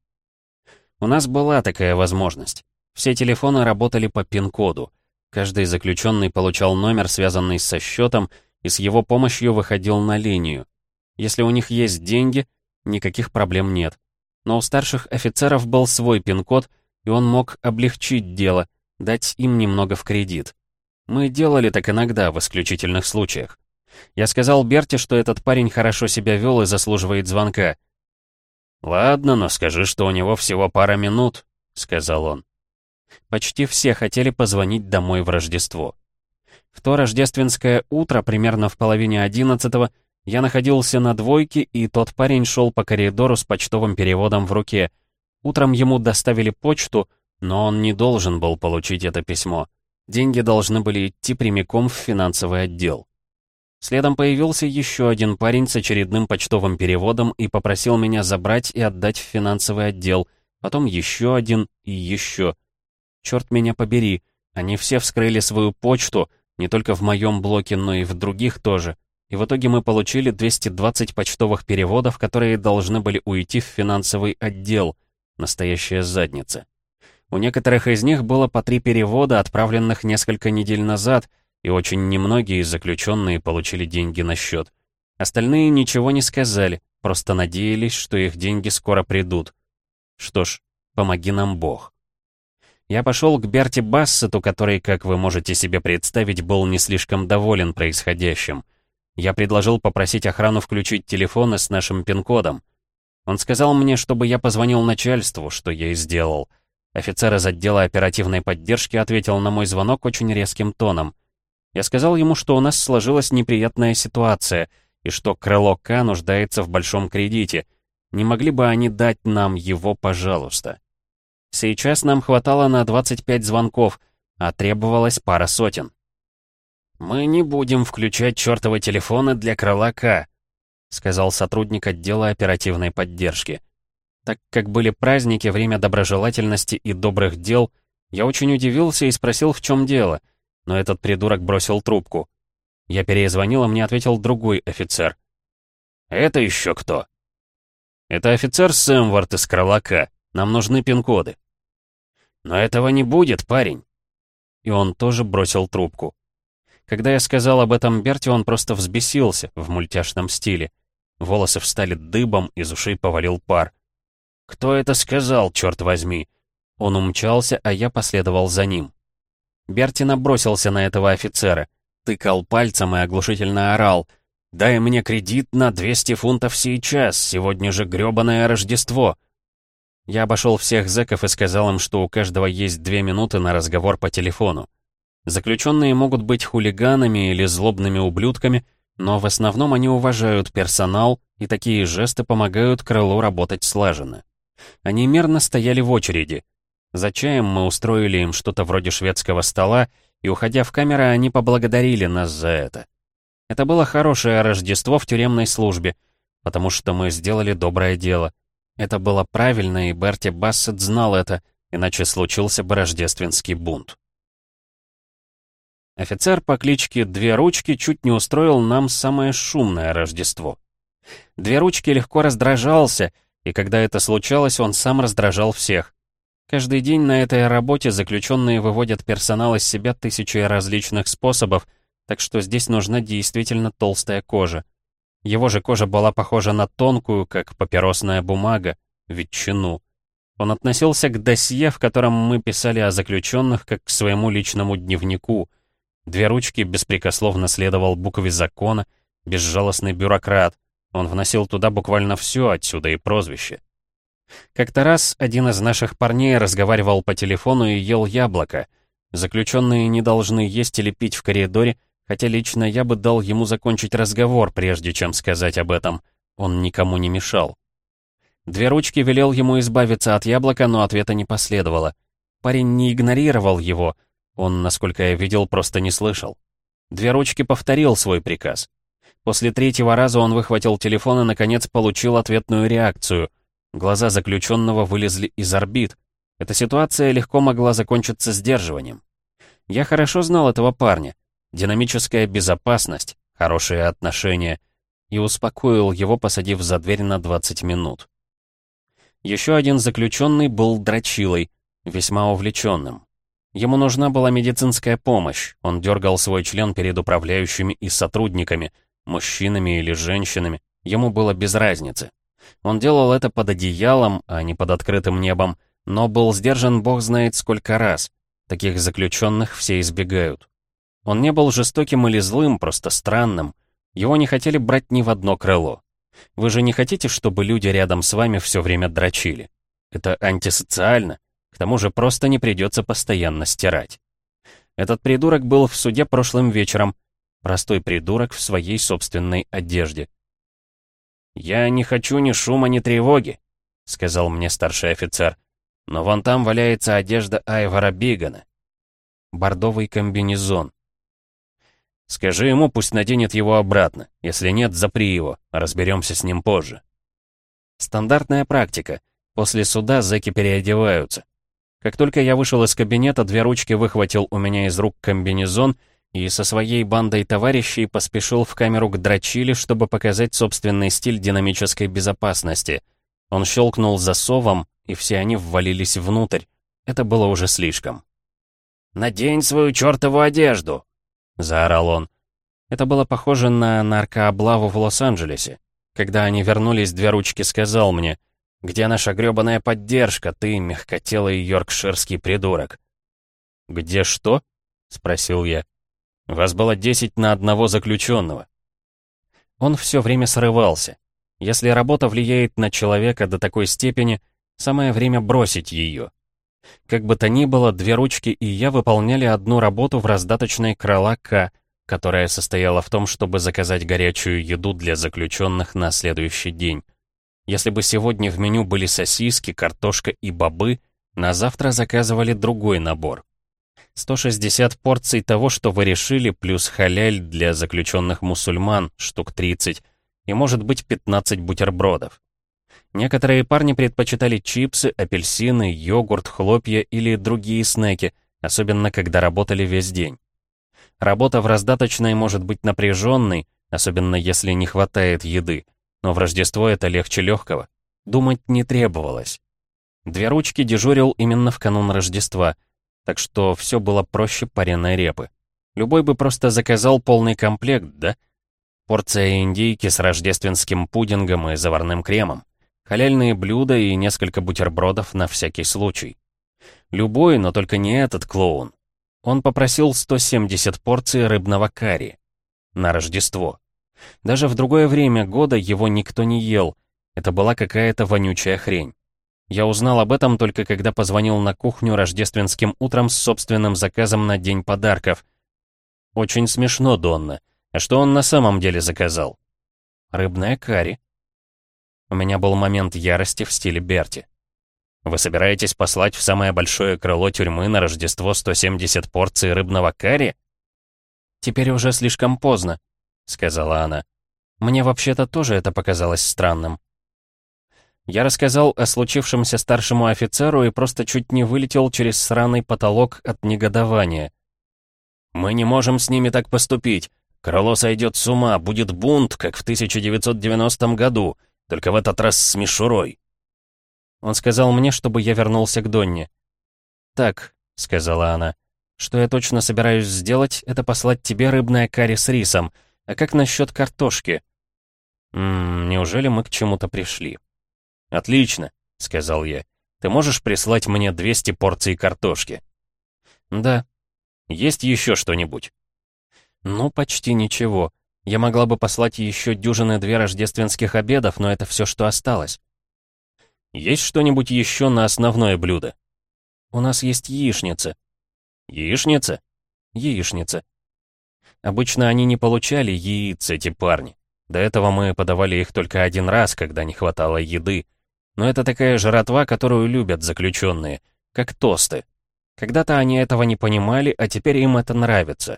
У нас была такая возможность. Все телефоны работали по пин-коду. Каждый заключенный получал номер, связанный со счетом, и с его помощью выходил на линию. Если у них есть деньги, никаких проблем нет. Но у старших офицеров был свой пин-код, и он мог облегчить дело, дать им немного в кредит. Мы делали так иногда, в исключительных случаях. Я сказал Берте, что этот парень хорошо себя вел и заслуживает звонка. «Ладно, но скажи, что у него всего пара минут», — сказал он. Почти все хотели позвонить домой в Рождество. В то рождественское утро, примерно в половине одиннадцатого, я находился на двойке, и тот парень шел по коридору с почтовым переводом в руке. Утром ему доставили почту, но он не должен был получить это письмо. Деньги должны были идти прямиком в финансовый отдел. Следом появился еще один парень с очередным почтовым переводом и попросил меня забрать и отдать в финансовый отдел, потом еще один и еще. Черт меня побери, они все вскрыли свою почту, не только в моем блоке, но и в других тоже. И в итоге мы получили 220 почтовых переводов, которые должны были уйти в финансовый отдел. Настоящая задница. У некоторых из них было по три перевода, отправленных несколько недель назад, и очень немногие заключенные получили деньги на счет. Остальные ничего не сказали, просто надеялись, что их деньги скоро придут. Что ж, помоги нам Бог. Я пошел к Берти Бассету, который, как вы можете себе представить, был не слишком доволен происходящим. Я предложил попросить охрану включить телефоны с нашим пин-кодом. Он сказал мне, чтобы я позвонил начальству, что я и сделал. Офицер из отдела оперативной поддержки ответил на мой звонок очень резким тоном. Я сказал ему, что у нас сложилась неприятная ситуация, и что крыло К нуждается в большом кредите. Не могли бы они дать нам его, пожалуйста? Сейчас нам хватало на 25 звонков, а требовалось пара сотен. «Мы не будем включать чертовы телефоны для крыла К», сказал сотрудник отдела оперативной поддержки. Так как были праздники, время доброжелательности и добрых дел, я очень удивился и спросил, в чем дело, но этот придурок бросил трубку. Я перезвонил, и мне ответил другой офицер. «Это еще кто?» «Это офицер Сэмвард из Крылака. Нам нужны пин-коды». «Но этого не будет, парень». И он тоже бросил трубку. Когда я сказал об этом Берти, он просто взбесился в мультяшном стиле. Волосы встали дыбом, из ушей повалил пар. «Кто это сказал, черт возьми?» Он умчался, а я последовал за ним. Берти набросился на этого офицера, тыкал пальцем и оглушительно орал. «Дай мне кредит на 200 фунтов сейчас, сегодня же грёбаное Рождество!» Я обошел всех зэков и сказал им, что у каждого есть две минуты на разговор по телефону. Заключенные могут быть хулиганами или злобными ублюдками, но в основном они уважают персонал, и такие жесты помогают крылу работать слаженно. Они мирно стояли в очереди. За чаем мы устроили им что-то вроде шведского стола, и, уходя в камеры, они поблагодарили нас за это. Это было хорошее Рождество в тюремной службе, потому что мы сделали доброе дело. Это было правильно, и Берти Бассет знал это, иначе случился бы рождественский бунт. Офицер по кличке Две Ручки чуть не устроил нам самое шумное Рождество. Две Ручки легко раздражался, и когда это случалось, он сам раздражал всех. Каждый день на этой работе заключенные выводят персонал из себя тысячи различных способов, так что здесь нужна действительно толстая кожа. Его же кожа была похожа на тонкую, как папиросная бумага, ветчину. Он относился к досье, в котором мы писали о заключенных, как к своему личному дневнику — Две ручки беспрекословно следовал букве закона, безжалостный бюрократ. Он вносил туда буквально все, отсюда и прозвище. Как-то раз один из наших парней разговаривал по телефону и ел яблоко. Заключенные не должны есть или пить в коридоре, хотя лично я бы дал ему закончить разговор, прежде чем сказать об этом. Он никому не мешал. Две ручки велел ему избавиться от яблока, но ответа не последовало. Парень не игнорировал его, он, насколько я видел, просто не слышал. Две ручки повторил свой приказ. После третьего раза он выхватил телефон и, наконец, получил ответную реакцию. Глаза заключенного вылезли из орбит. Эта ситуация легко могла закончиться сдерживанием. Я хорошо знал этого парня. Динамическая безопасность, хорошие отношения. И успокоил его, посадив за дверь на 20 минут. Еще один заключенный был дрочилой, весьма увлеченным. Ему нужна была медицинская помощь. Он дергал свой член перед управляющими и сотрудниками, мужчинами или женщинами. Ему было без разницы. Он делал это под одеялом, а не под открытым небом, но был сдержан бог знает сколько раз. Таких заключенных все избегают. Он не был жестоким или злым, просто странным. Его не хотели брать ни в одно крыло. Вы же не хотите, чтобы люди рядом с вами все время дрочили? Это антисоциально. К тому же просто не придется постоянно стирать. Этот придурок был в суде прошлым вечером. Простой придурок в своей собственной одежде. «Я не хочу ни шума, ни тревоги», — сказал мне старший офицер. «Но вон там валяется одежда Айвара Бигана. Бордовый комбинезон. Скажи ему, пусть наденет его обратно. Если нет, запри его. Разберемся с ним позже». Стандартная практика. После суда зэки переодеваются. Как только я вышел из кабинета, две ручки выхватил у меня из рук комбинезон и со своей бандой товарищей поспешил в камеру к дрочиле, чтобы показать собственный стиль динамической безопасности. Он щелкнул засовом, и все они ввалились внутрь. Это было уже слишком. «Надень свою чертову одежду!» — заорал он. Это было похоже на наркооблаву в Лос-Анджелесе. Когда они вернулись, две ручки сказал мне — Где наша грёбаная поддержка, ты, мягкотелый йоркширский придурок?» «Где что?» — спросил я. «Вас было десять на одного заключенного». Он все время срывался. Если работа влияет на человека до такой степени, самое время бросить ее. Как бы то ни было, две ручки и я выполняли одну работу в раздаточной крыла К, которая состояла в том, чтобы заказать горячую еду для заключенных на следующий день. Если бы сегодня в меню были сосиски, картошка и бобы, на завтра заказывали другой набор. 160 порций того, что вы решили, плюс халяль для заключенных мусульман, штук 30, и может быть 15 бутербродов. Некоторые парни предпочитали чипсы, апельсины, йогурт, хлопья или другие снеки, особенно когда работали весь день. Работа в раздаточной может быть напряженной, особенно если не хватает еды, но в Рождество это легче легкого. Думать не требовалось. Две ручки дежурил именно в канун Рождества, так что все было проще пареной репы. Любой бы просто заказал полный комплект, да? Порция индейки с рождественским пудингом и заварным кремом. Халяльные блюда и несколько бутербродов на всякий случай. Любой, но только не этот клоун. Он попросил 170 порций рыбного карри. На Рождество. Даже в другое время года его никто не ел. Это была какая-то вонючая хрень. Я узнал об этом только когда позвонил на кухню рождественским утром с собственным заказом на день подарков. Очень смешно, Донна. А что он на самом деле заказал? Рыбная карри. У меня был момент ярости в стиле Берти. Вы собираетесь послать в самое большое крыло тюрьмы на Рождество 170 порций рыбного карри? Теперь уже слишком поздно, сказала она. Мне вообще-то тоже это показалось странным. Я рассказал о случившемся старшему офицеру и просто чуть не вылетел через сраный потолок от негодования. «Мы не можем с ними так поступить. Крыло сойдет с ума, будет бунт, как в 1990 году, только в этот раз с мишурой. Он сказал мне, чтобы я вернулся к Донне. «Так», — сказала она, — «что я точно собираюсь сделать, это послать тебе рыбное карри с рисом. А как насчет картошки?» «Ммм, неужели мы к чему-то пришли?» «Отлично», — сказал я. «Ты можешь прислать мне 200 порций картошки?» «Да». «Есть еще что-нибудь?» «Ну, почти ничего. Я могла бы послать еще дюжины две рождественских обедов, но это все, что осталось». Есть что-нибудь еще на основное блюдо? У нас есть яичница. Яичница? Яичница. Обычно они не получали яиц, эти парни. До этого мы подавали их только один раз, когда не хватало еды. Но это такая жратва, которую любят заключенные, как тосты. Когда-то они этого не понимали, а теперь им это нравится.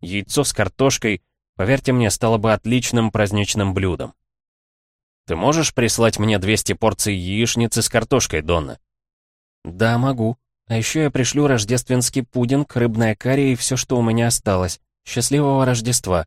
Яйцо с картошкой, поверьте мне, стало бы отличным праздничным блюдом. Ты можешь прислать мне 200 порций яичницы с картошкой, Донна?» «Да, могу. А еще я пришлю рождественский пудинг, рыбное карри и все, что у меня осталось. Счастливого Рождества!»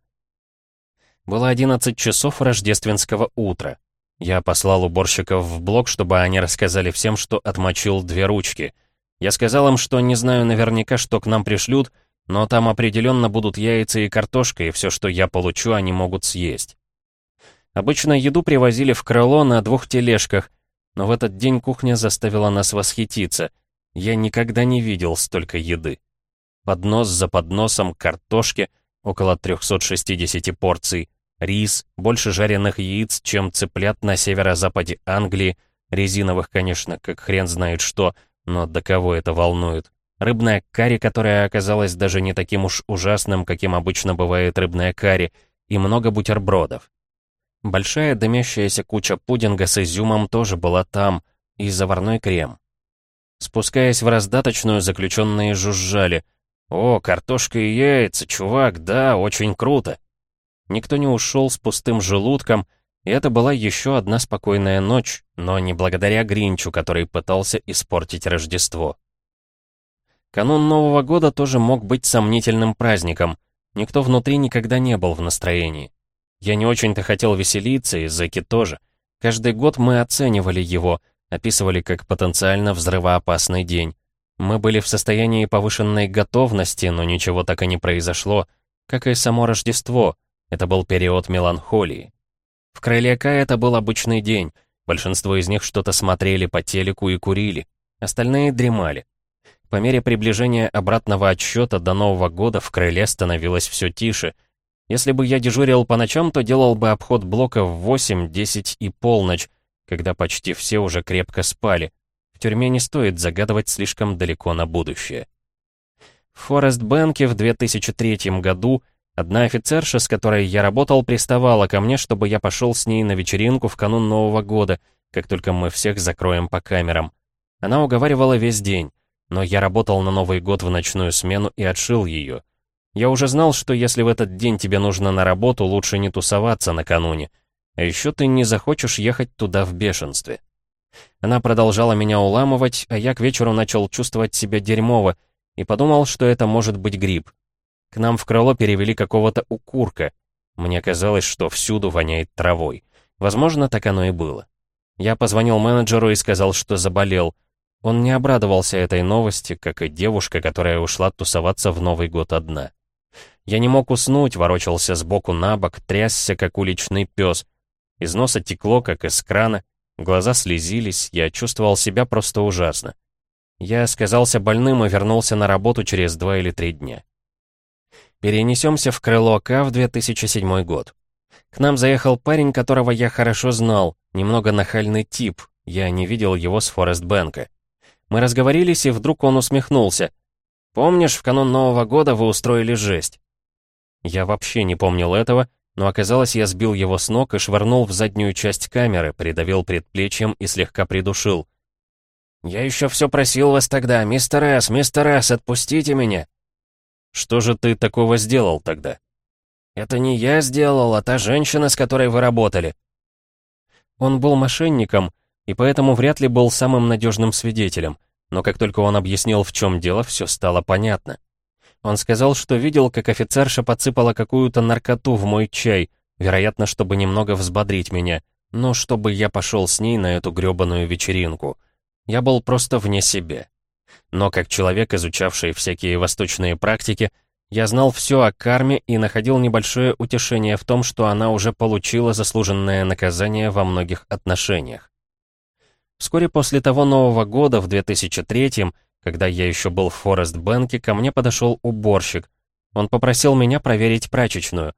Было 11 часов рождественского утра. Я послал уборщиков в блок, чтобы они рассказали всем, что отмочил две ручки. Я сказал им, что не знаю наверняка, что к нам пришлют, но там определенно будут яйца и картошка, и все, что я получу, они могут съесть. Обычно еду привозили в крыло на двух тележках, но в этот день кухня заставила нас восхититься. Я никогда не видел столько еды. Поднос за подносом картошки, около 360 порций, рис, больше жареных яиц, чем цыплят на северо-западе Англии, резиновых, конечно, как хрен знает что, но до кого это волнует. Рыбная карри, которая оказалась даже не таким уж ужасным, каким обычно бывает рыбная карри, и много бутербродов. Большая дымящаяся куча пудинга с изюмом тоже была там, и заварной крем. Спускаясь в раздаточную, заключенные жужжали. «О, картошка и яйца, чувак, да, очень круто!» Никто не ушел с пустым желудком, и это была еще одна спокойная ночь, но не благодаря Гринчу, который пытался испортить Рождество. Канун Нового года тоже мог быть сомнительным праздником. Никто внутри никогда не был в настроении. Я не очень-то хотел веселиться, и зэки тоже. Каждый год мы оценивали его, описывали как потенциально взрывоопасный день. Мы были в состоянии повышенной готовности, но ничего так и не произошло, как и само Рождество. Это был период меланхолии. В Крыльяка это был обычный день. Большинство из них что-то смотрели по телеку и курили. Остальные дремали. По мере приближения обратного отсчета до Нового года в крыле становилось все тише. Если бы я дежурил по ночам, то делал бы обход блока в 8, 10 и полночь, когда почти все уже крепко спали. В тюрьме не стоит загадывать слишком далеко на будущее. В Форест-Бэнке в 2003 году одна офицерша, с которой я работал, приставала ко мне, чтобы я пошел с ней на вечеринку в канун Нового года, как только мы всех закроем по камерам. Она уговаривала весь день, но я работал на Новый год в ночную смену и отшил ее. Я уже знал, что если в этот день тебе нужно на работу, лучше не тусоваться накануне. А еще ты не захочешь ехать туда в бешенстве. Она продолжала меня уламывать, а я к вечеру начал чувствовать себя дерьмово, и подумал, что это может быть гриб. К нам в крыло перевели какого-то укурка. Мне казалось, что всюду воняет травой. Возможно, так оно и было. Я позвонил менеджеру и сказал, что заболел. Он не обрадовался этой новости, как и девушка, которая ушла тусоваться в Новый год одна. Я не мог уснуть, ворочался сбоку на бок, трясся, как уличный пес. Из носа текло, как из крана, глаза слезились, я чувствовал себя просто ужасно. Я сказался больным и вернулся на работу через два или три дня. Перенесемся в крыло К в 2007 год. К нам заехал парень, которого я хорошо знал, немного нахальный тип, я не видел его с Форест-Бэнка. Мы разговорились, и вдруг он усмехнулся. «Помнишь, в канун Нового года вы устроили жесть?» Я вообще не помнил этого, но оказалось, я сбил его с ног и швырнул в заднюю часть камеры, придавил предплечьем и слегка придушил. «Я еще все просил вас тогда, мистер С, мистер С, отпустите меня!» «Что же ты такого сделал тогда?» «Это не я сделал, а та женщина, с которой вы работали». Он был мошенником, и поэтому вряд ли был самым надежным свидетелем, но как только он объяснил, в чем дело, все стало понятно. Он сказал, что видел, как офицерша подсыпала какую-то наркоту в мой чай, вероятно, чтобы немного взбодрить меня, но чтобы я пошел с ней на эту грёбаную вечеринку. Я был просто вне себя. Но как человек, изучавший всякие восточные практики, я знал все о карме и находил небольшое утешение в том, что она уже получила заслуженное наказание во многих отношениях. Вскоре после того Нового года, в 2003 когда я еще был в Форест-Бэнке, ко мне подошел уборщик. Он попросил меня проверить прачечную.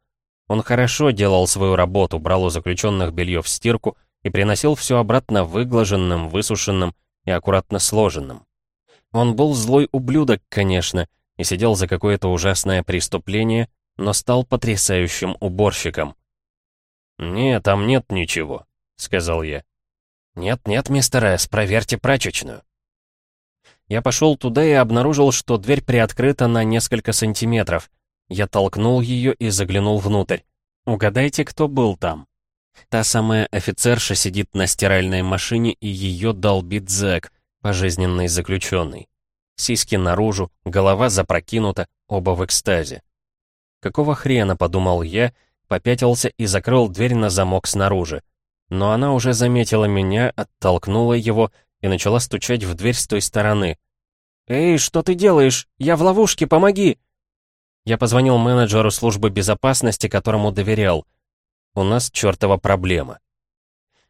Он хорошо делал свою работу, брал у заключенных белье в стирку и приносил все обратно выглаженным, высушенным, и аккуратно сложенным. Он был злой ублюдок, конечно, и сидел за какое-то ужасное преступление, но стал потрясающим уборщиком. «Нет, там нет ничего», — сказал я. «Нет-нет, мистер С, проверьте прачечную». Я пошел туда и обнаружил, что дверь приоткрыта на несколько сантиметров. Я толкнул ее и заглянул внутрь. Угадайте, кто был там? Та самая офицерша сидит на стиральной машине, и ее долбит зэк, пожизненный заключенный. Сиськи наружу, голова запрокинута, оба в экстазе. Какого хрена, подумал я, попятился и закрыл дверь на замок снаружи. Но она уже заметила меня, оттолкнула его и начала стучать в дверь с той стороны. «Эй, что ты делаешь? Я в ловушке, помоги!» Я позвонил менеджеру службы безопасности, которому доверял. У нас чертова проблема.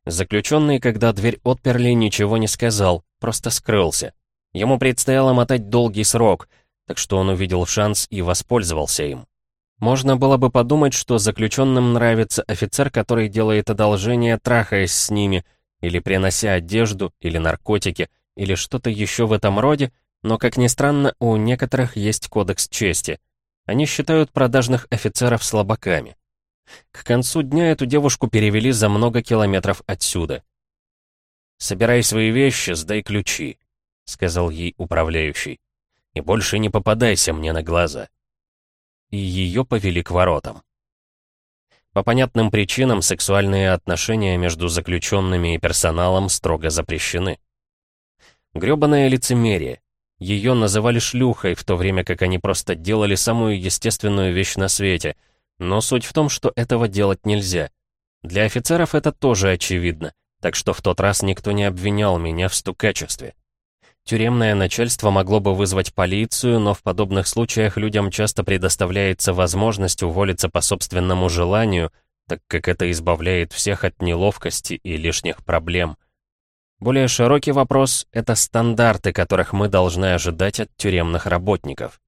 Заключенный, когда дверь отперли, ничего не сказал, просто скрылся. Ему предстояло мотать долгий срок, так что он увидел шанс и воспользовался им. Можно было бы подумать, что заключенным нравится офицер, который делает одолжение, трахаясь с ними, или принося одежду, или наркотики, или что-то еще в этом роде, но, как ни странно, у некоторых есть кодекс чести. Они считают продажных офицеров слабаками. К концу дня эту девушку перевели за много километров отсюда. «Собирай свои вещи, сдай ключи», — сказал ей управляющий. «И больше не попадайся мне на глаза». И ее повели к воротам. По понятным причинам сексуальные отношения между заключенными и персоналом строго запрещены. Грёбаное лицемерие. Ее называли шлюхой, в то время как они просто делали самую естественную вещь на свете — но суть в том, что этого делать нельзя. Для офицеров это тоже очевидно, так что в тот раз никто не обвинял меня в стукачестве. Тюремное начальство могло бы вызвать полицию, но в подобных случаях людям часто предоставляется возможность уволиться по собственному желанию, так как это избавляет всех от неловкости и лишних проблем. Более широкий вопрос — это стандарты, которых мы должны ожидать от тюремных работников.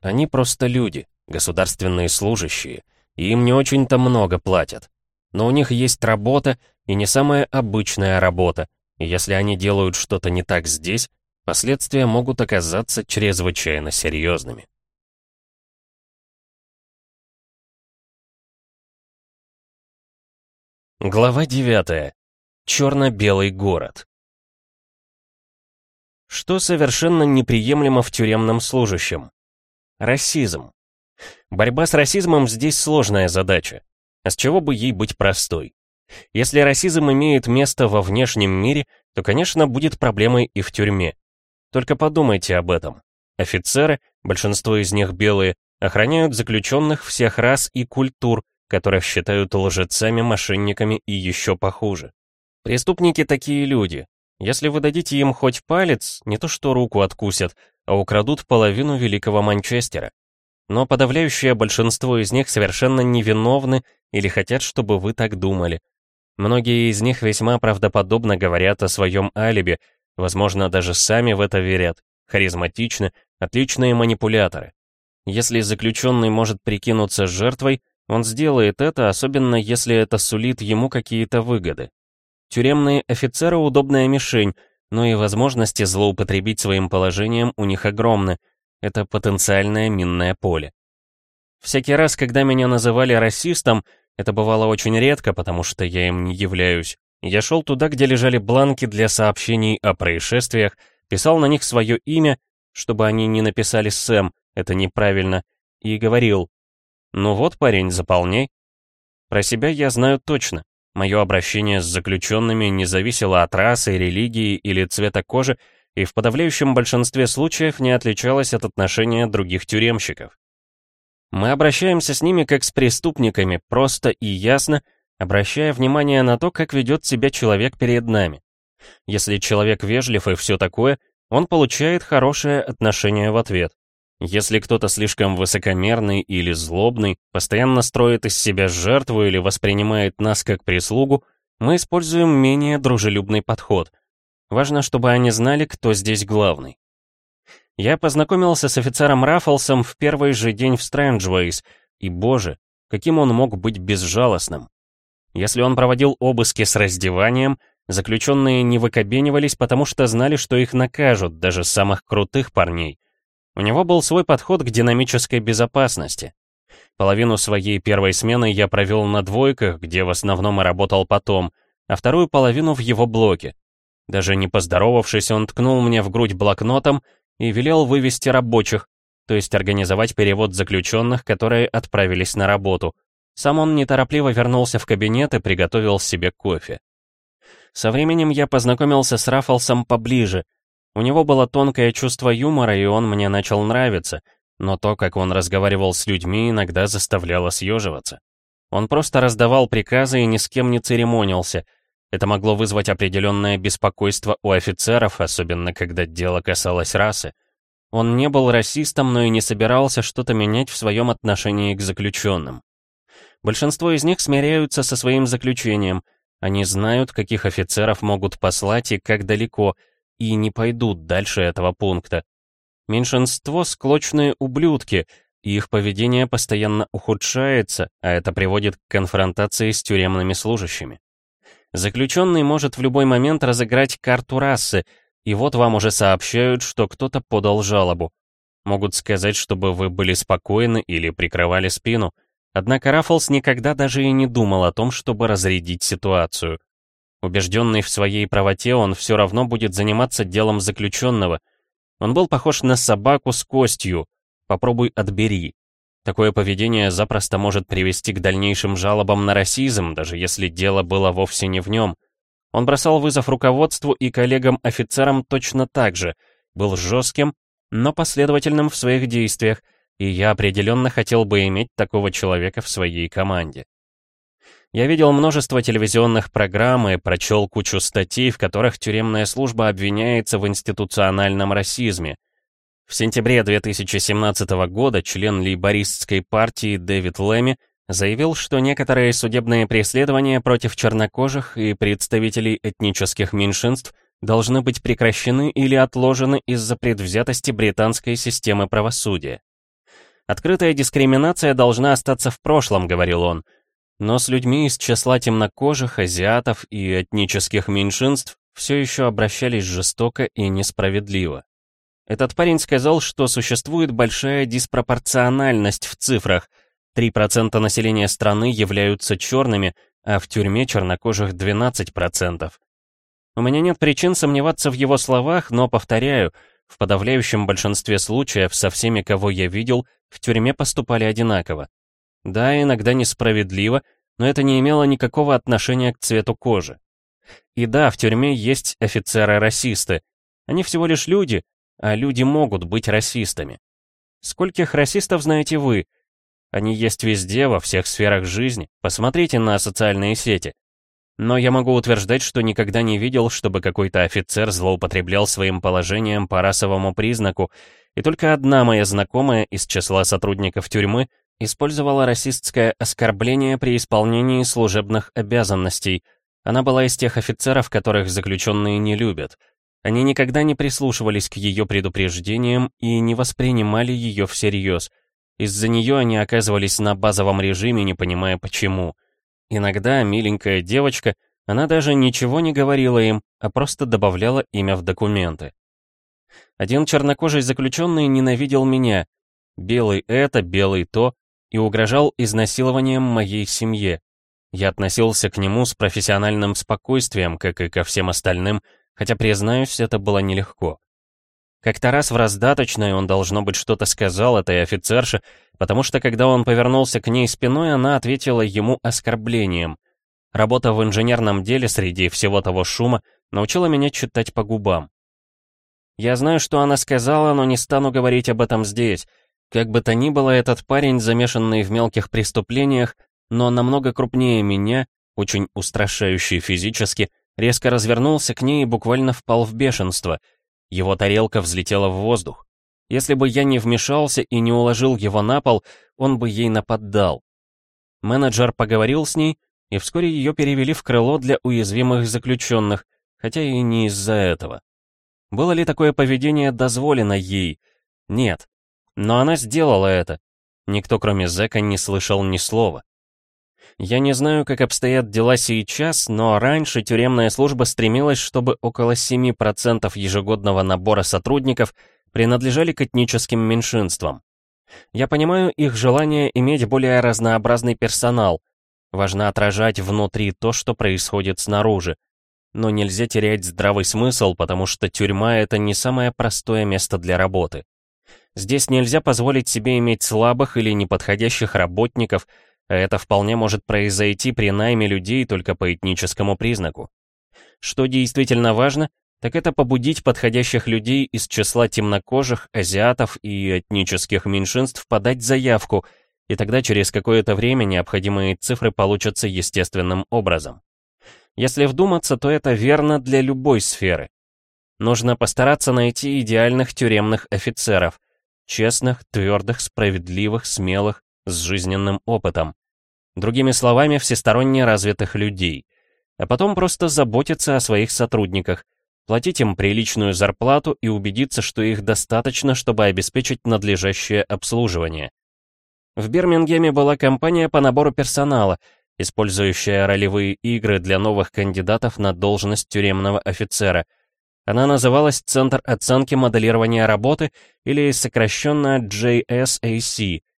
Они просто люди, государственные служащие, и им не очень-то много платят. Но у них есть работа, и не самая обычная работа, и если они делают что-то не так здесь, последствия могут оказаться чрезвычайно серьезными. Глава 9. Черно-белый город. Что совершенно неприемлемо в тюремном служащем? Расизм. Борьба с расизмом здесь сложная задача. А с чего бы ей быть простой? Если расизм имеет место во внешнем мире, то, конечно, будет проблемой и в тюрьме. Только подумайте об этом. Офицеры, большинство из них белые, охраняют заключенных всех рас и культур, которых считают лжецами, мошенниками и еще похуже. Преступники такие люди. Если вы дадите им хоть палец, не то что руку откусят, а украдут половину Великого Манчестера. Но подавляющее большинство из них совершенно невиновны или хотят, чтобы вы так думали. Многие из них весьма правдоподобно говорят о своем алиби, возможно, даже сами в это верят, харизматичны, отличные манипуляторы. Если заключенный может прикинуться жертвой, он сделает это, особенно если это сулит ему какие-то выгоды. Тюремные офицеры — удобная мишень, но и возможности злоупотребить своим положением у них огромны. Это потенциальное минное поле. Всякий раз, когда меня называли расистом, это бывало очень редко, потому что я им не являюсь. Я шел туда, где лежали бланки для сообщений о происшествиях, писал на них свое имя, чтобы они не написали «Сэм», это неправильно, и говорил «Ну вот, парень, заполняй». Про себя я знаю точно. Мое обращение с заключенными не зависело от расы, религии или цвета кожи, и в подавляющем большинстве случаев не отличалось от отношения других тюремщиков. Мы обращаемся с ними как с преступниками, просто и ясно, обращая внимание на то, как ведет себя человек перед нами. Если человек вежлив и все такое, он получает хорошее отношение в ответ. Если кто-то слишком высокомерный или злобный, постоянно строит из себя жертву или воспринимает нас как прислугу, мы используем менее дружелюбный подход. Важно, чтобы они знали, кто здесь главный. Я познакомился с офицером Раффлсом в первый же день в Стрэнджвейс, и, боже, каким он мог быть безжалостным. Если он проводил обыски с раздеванием, заключенные не выкобенивались, потому что знали, что их накажут, даже самых крутых парней. У него был свой подход к динамической безопасности. Половину своей первой смены я провел на двойках, где в основном и работал потом, а вторую половину в его блоке. Даже не поздоровавшись, он ткнул мне в грудь блокнотом и велел вывести рабочих, то есть организовать перевод заключенных, которые отправились на работу. Сам он неторопливо вернулся в кабинет и приготовил себе кофе. Со временем я познакомился с Раффлсом поближе, у него было тонкое чувство юмора, и он мне начал нравиться, но то, как он разговаривал с людьми, иногда заставляло съеживаться. Он просто раздавал приказы и ни с кем не церемонился. Это могло вызвать определенное беспокойство у офицеров, особенно когда дело касалось расы. Он не был расистом, но и не собирался что-то менять в своем отношении к заключенным. Большинство из них смиряются со своим заключением. Они знают, каких офицеров могут послать и как далеко — и не пойдут дальше этого пункта. Меньшинство — склочные ублюдки, и их поведение постоянно ухудшается, а это приводит к конфронтации с тюремными служащими. Заключенный может в любой момент разыграть карту расы, и вот вам уже сообщают, что кто-то подал жалобу. Могут сказать, чтобы вы были спокойны или прикрывали спину. Однако Раффлс никогда даже и не думал о том, чтобы разрядить ситуацию. Убежденный в своей правоте, он все равно будет заниматься делом заключенного. Он был похож на собаку с костью. Попробуй отбери. Такое поведение запросто может привести к дальнейшим жалобам на расизм, даже если дело было вовсе не в нем. Он бросал вызов руководству и коллегам-офицерам точно так же, был жестким, но последовательным в своих действиях, и я определенно хотел бы иметь такого человека в своей команде. Я видел множество телевизионных программ и прочел кучу статей, в которых тюремная служба обвиняется в институциональном расизме. В сентябре 2017 года член лейбористской партии Дэвид Лэми заявил, что некоторые судебные преследования против чернокожих и представителей этнических меньшинств должны быть прекращены или отложены из-за предвзятости британской системы правосудия. «Открытая дискриминация должна остаться в прошлом», — говорил он, но с людьми из числа темнокожих, азиатов и этнических меньшинств все еще обращались жестоко и несправедливо. Этот парень сказал, что существует большая диспропорциональность в цифрах. 3% населения страны являются черными, а в тюрьме чернокожих 12%. У меня нет причин сомневаться в его словах, но, повторяю, в подавляющем большинстве случаев со всеми, кого я видел, в тюрьме поступали одинаково. Да, иногда несправедливо, но это не имело никакого отношения к цвету кожи. И да, в тюрьме есть офицеры-расисты. Они всего лишь люди, а люди могут быть расистами. Скольких расистов знаете вы? Они есть везде, во всех сферах жизни. Посмотрите на социальные сети. Но я могу утверждать, что никогда не видел, чтобы какой-то офицер злоупотреблял своим положением по расовому признаку, и только одна моя знакомая из числа сотрудников тюрьмы использовала расистское оскорбление при исполнении служебных обязанностей. Она была из тех офицеров, которых заключенные не любят — они никогда не прислушивались к ее предупреждениям и не воспринимали ее всерьез. Из-за нее они оказывались на базовом режиме, не понимая почему. Иногда миленькая девочка, она даже ничего не говорила им, а просто добавляла имя в документы. Один чернокожий заключенный ненавидел меня. Белый это, белый то, и угрожал изнасилованием моей семье. Я относился к нему с профессиональным спокойствием, как и ко всем остальным, хотя, признаюсь, это было нелегко. Как-то раз в раздаточной он, должно быть, что-то сказал этой офицерше, потому что, когда он повернулся к ней спиной, она ответила ему оскорблением. Работа в инженерном деле среди всего того шума научила меня читать по губам. Я знаю, что она сказала, но не стану говорить об этом здесь. Как бы то ни было, этот парень, замешанный в мелких преступлениях, но намного крупнее меня, очень устрашающий физически, резко развернулся к ней и буквально впал в бешенство. Его тарелка взлетела в воздух. Если бы я не вмешался и не уложил его на пол, он бы ей нападал. Менеджер поговорил с ней, и вскоре ее перевели в крыло для уязвимых заключенных, хотя и не из-за этого. Было ли такое поведение дозволено ей? Нет. Но она сделала это. Никто, кроме Зека, не слышал ни слова. Я не знаю, как обстоят дела сейчас, но раньше тюремная служба стремилась, чтобы около 7% ежегодного набора сотрудников принадлежали к этническим меньшинствам. Я понимаю их желание иметь более разнообразный персонал. Важно отражать внутри то, что происходит снаружи. Но нельзя терять здравый смысл, потому что тюрьма — это не самое простое место для работы. Здесь нельзя позволить себе иметь слабых или неподходящих работников, а это вполне может произойти при найме людей только по этническому признаку. Что действительно важно, так это побудить подходящих людей из числа темнокожих, азиатов и этнических меньшинств подать заявку, и тогда через какое-то время необходимые цифры получатся естественным образом. Если вдуматься, то это верно для любой сферы. Нужно постараться найти идеальных тюремных офицеров, честных, твердых, справедливых, смелых, с жизненным опытом. Другими словами, всесторонне развитых людей. А потом просто заботиться о своих сотрудниках, платить им приличную зарплату и убедиться, что их достаточно, чтобы обеспечить надлежащее обслуживание. В Бирмингеме была компания по набору персонала, использующая ролевые игры для новых кандидатов на должность тюремного офицера. Она называлась Центр оценки моделирования работы или сокращенно JSAC —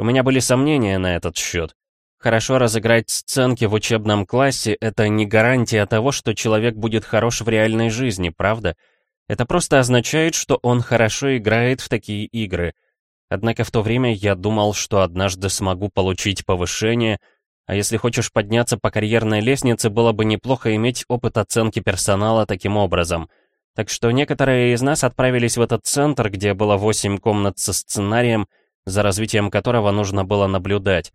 у меня были сомнения на этот счет. Хорошо разыграть сценки в учебном классе — это не гарантия того, что человек будет хорош в реальной жизни, правда? Это просто означает, что он хорошо играет в такие игры. Однако в то время я думал, что однажды смогу получить повышение, а если хочешь подняться по карьерной лестнице, было бы неплохо иметь опыт оценки персонала таким образом. Так что некоторые из нас отправились в этот центр, где было 8 комнат со сценарием — за развитием которого нужно было наблюдать.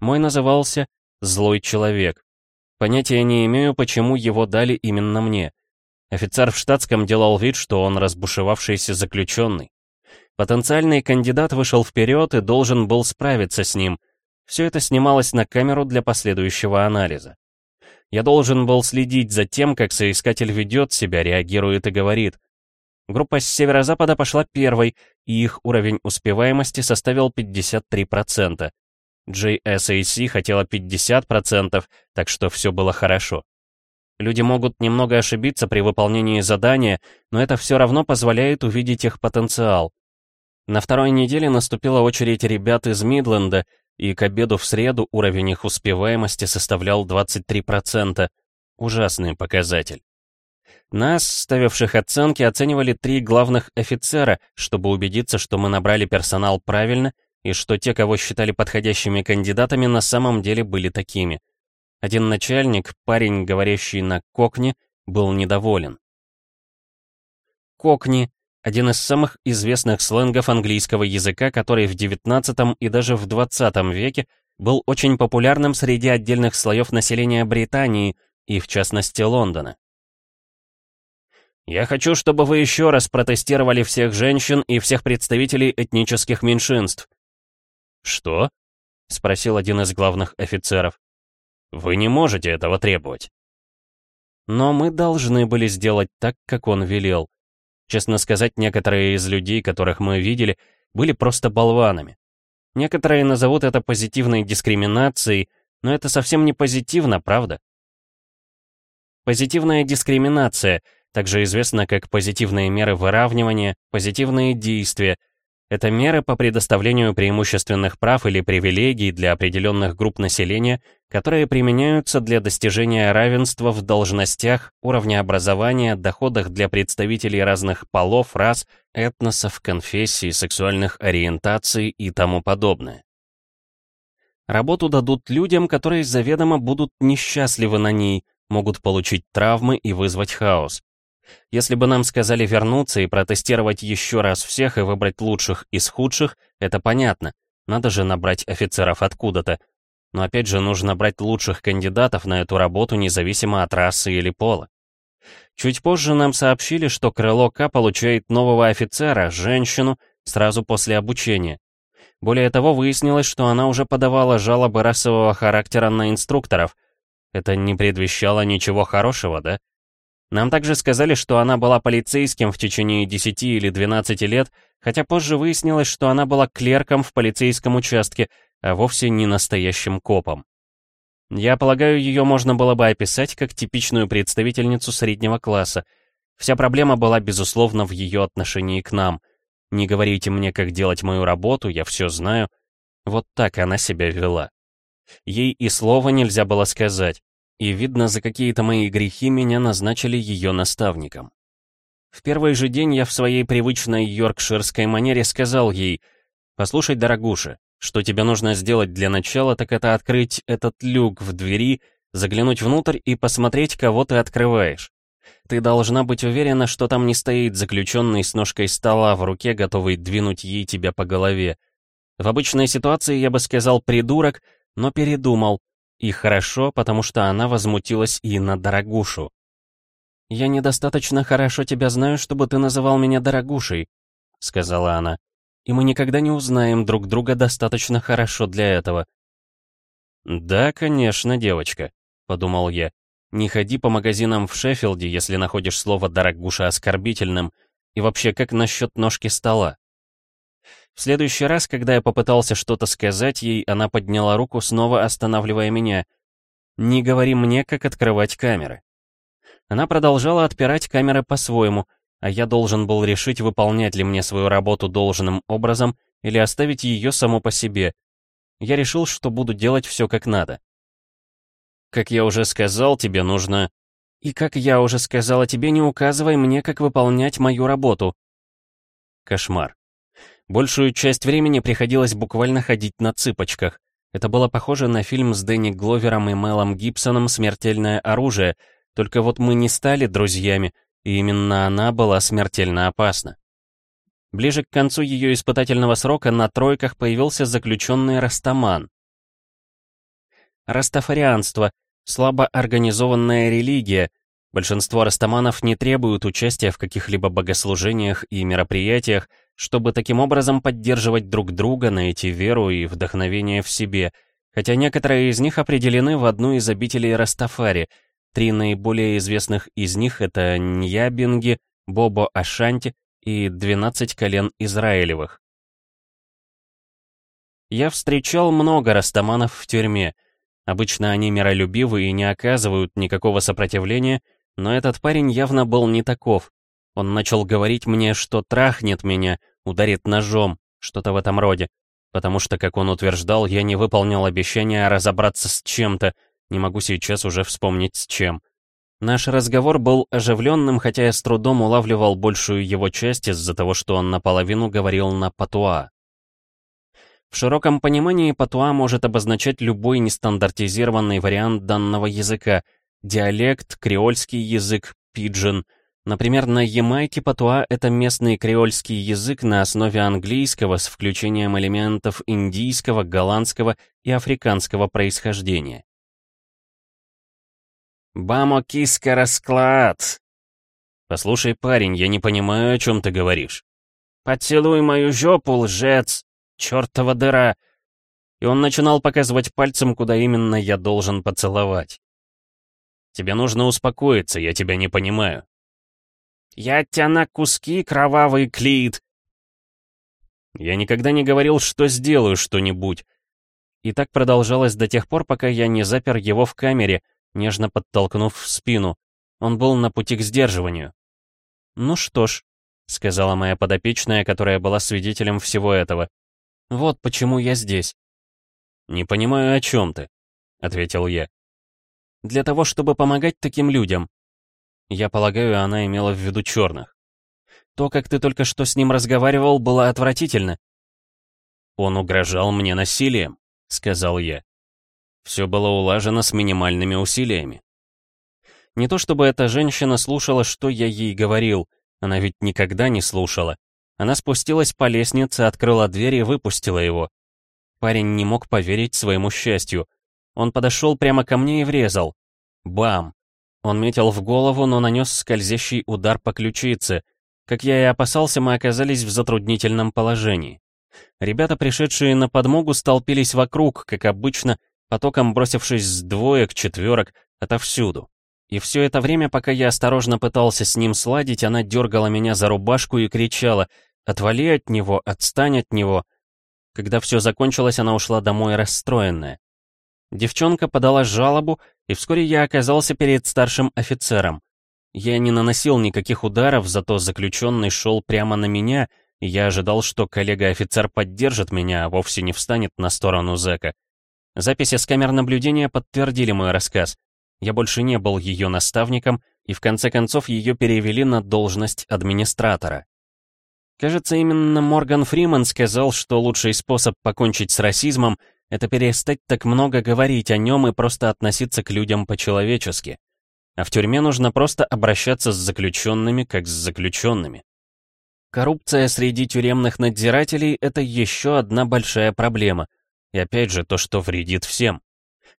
Мой назывался «Злой человек». Понятия не имею, почему его дали именно мне. Офицер в штатском делал вид, что он разбушевавшийся заключенный. Потенциальный кандидат вышел вперед и должен был справиться с ним. Все это снималось на камеру для последующего анализа. Я должен был следить за тем, как соискатель ведет себя, реагирует и говорит. Группа с северо-запада пошла первой, и их уровень успеваемости составил 53%. JSAC хотела 50%, так что все было хорошо. Люди могут немного ошибиться при выполнении задания, но это все равно позволяет увидеть их потенциал. На второй неделе наступила очередь ребят из Мидленда, и к обеду в среду уровень их успеваемости составлял 23%. Ужасный показатель. Нас, ставивших оценки, оценивали три главных офицера, чтобы убедиться, что мы набрали персонал правильно и что те, кого считали подходящими кандидатами, на самом деле были такими. Один начальник, парень, говорящий на кокне, был недоволен. Кокни — один из самых известных сленгов английского языка, который в XIX и даже в XX веке был очень популярным среди отдельных слоев населения Британии и, в частности, Лондона. Я хочу, чтобы вы еще раз протестировали всех женщин и всех представителей этнических меньшинств. Что? Спросил один из главных офицеров. Вы не можете этого требовать. Но мы должны были сделать так, как он велел. Честно сказать, некоторые из людей, которых мы видели, были просто болванами. Некоторые назовут это позитивной дискриминацией, но это совсем не позитивно, правда? Позитивная дискриминация — также известно как позитивные меры выравнивания, позитивные действия. Это меры по предоставлению преимущественных прав или привилегий для определенных групп населения, которые применяются для достижения равенства в должностях, уровне образования, доходах для представителей разных полов, рас, этносов, конфессий, сексуальных ориентаций и тому подобное. Работу дадут людям, которые заведомо будут несчастливы на ней, могут получить травмы и вызвать хаос. Если бы нам сказали вернуться и протестировать еще раз всех и выбрать лучших из худших, это понятно. Надо же набрать офицеров откуда-то. Но опять же нужно брать лучших кандидатов на эту работу независимо от расы или пола. Чуть позже нам сообщили, что крыло К получает нового офицера, женщину, сразу после обучения. Более того, выяснилось, что она уже подавала жалобы расового характера на инструкторов. Это не предвещало ничего хорошего, да? Нам также сказали, что она была полицейским в течение 10 или 12 лет, хотя позже выяснилось, что она была клерком в полицейском участке, а вовсе не настоящим копом. Я полагаю, ее можно было бы описать как типичную представительницу среднего класса. Вся проблема была, безусловно, в ее отношении к нам. Не говорите мне, как делать мою работу, я все знаю. Вот так она себя вела. Ей и слова нельзя было сказать и, видно, за какие-то мои грехи меня назначили ее наставником. В первый же день я в своей привычной йоркширской манере сказал ей, «Послушай, дорогуша, что тебе нужно сделать для начала, так это открыть этот люк в двери, заглянуть внутрь и посмотреть, кого ты открываешь. Ты должна быть уверена, что там не стоит заключенный с ножкой стола в руке, готовый двинуть ей тебя по голове. В обычной ситуации я бы сказал «придурок», но передумал, и хорошо, потому что она возмутилась и на дорогушу. «Я недостаточно хорошо тебя знаю, чтобы ты называл меня дорогушей», — сказала она. «И мы никогда не узнаем друг друга достаточно хорошо для этого». «Да, конечно, девочка», — подумал я. «Не ходи по магазинам в Шеффилде, если находишь слово «дорогуша» оскорбительным. И вообще, как насчет ножки стола?» В следующий раз, когда я попытался что-то сказать ей, она подняла руку, снова останавливая меня. «Не говори мне, как открывать камеры». Она продолжала отпирать камеры по-своему, а я должен был решить, выполнять ли мне свою работу должным образом или оставить ее само по себе. Я решил, что буду делать все как надо. Как я уже сказал, тебе нужно... И как я уже сказала, тебе не указывай мне, как выполнять мою работу. Кошмар. Большую часть времени приходилось буквально ходить на цыпочках. Это было похоже на фильм с Дэнни Гловером и Мелом Гибсоном «Смертельное оружие», только вот мы не стали друзьями, и именно она была смертельно опасна. Ближе к концу ее испытательного срока на тройках появился заключенный Растаман. Растафарианство — слабо организованная религия. Большинство растаманов не требуют участия в каких-либо богослужениях и мероприятиях, чтобы таким образом поддерживать друг друга, найти веру и вдохновение в себе, хотя некоторые из них определены в одну из обителей Растафари. Три наиболее известных из них — это Ньябинги, Бобо Ашанти и 12 колен Израилевых. Я встречал много растаманов в тюрьме. Обычно они миролюбивы и не оказывают никакого сопротивления, но этот парень явно был не таков. Он начал говорить мне, что трахнет меня, ударит ножом, что-то в этом роде. Потому что, как он утверждал, я не выполнил обещание разобраться с чем-то, не могу сейчас уже вспомнить с чем. Наш разговор был оживленным, хотя я с трудом улавливал большую его часть из-за того, что он наполовину говорил на патуа. В широком понимании патуа может обозначать любой нестандартизированный вариант данного языка, диалект, креольский язык, пиджин. Например, на Ямайке патуа — это местный креольский язык на основе английского с включением элементов индийского, голландского и африканского происхождения. «Бамо киска расклад!» «Послушай, парень, я не понимаю, о чем ты говоришь». «Поцелуй мою жопу, лжец!» чертова дыра!» И он начинал показывать пальцем, куда именно я должен поцеловать. «Тебе нужно успокоиться, я тебя не понимаю». «Я тебя на куски, кровавый клит!» Я никогда не говорил, что сделаю что-нибудь. И так продолжалось до тех пор, пока я не запер его в камере, нежно подтолкнув в спину. Он был на пути к сдерживанию. «Ну что ж», — сказала моя подопечная, которая была свидетелем всего этого. Вот почему я здесь». «Не понимаю, о чем ты», — ответил я. «Для того, чтобы помогать таким людям». Я полагаю, она имела в виду черных. То, как ты только что с ним разговаривал, было отвратительно. «Он угрожал мне насилием», — сказал я. Все было улажено с минимальными усилиями. Не то чтобы эта женщина слушала, что я ей говорил, она ведь никогда не слушала. Она спустилась по лестнице, открыла дверь и выпустила его. Парень не мог поверить своему счастью. Он подошел прямо ко мне и врезал. Бам! Он метил в голову, но нанес скользящий удар по ключице. Как я и опасался, мы оказались в затруднительном положении. Ребята, пришедшие на подмогу, столпились вокруг, как обычно, потоком бросившись с двоек, четверок, отовсюду. И все это время, пока я осторожно пытался с ним сладить, она дергала меня за рубашку и кричала — Отвали от него, отстань от него. Когда все закончилось, она ушла домой расстроенная. Девчонка подала жалобу, и вскоре я оказался перед старшим офицером. Я не наносил никаких ударов, зато заключенный шел прямо на меня, и я ожидал, что коллега-офицер поддержит меня, а вовсе не встанет на сторону зэка. Записи с камер наблюдения подтвердили мой рассказ. Я больше не был ее наставником, и в конце концов ее перевели на должность администратора. Кажется, именно Морган Фриман сказал, что лучший способ покончить с расизмом — это перестать так много говорить о нем и просто относиться к людям по-человечески. А в тюрьме нужно просто обращаться с заключенными, как с заключенными. Коррупция среди тюремных надзирателей — это еще одна большая проблема. И опять же, то, что вредит всем.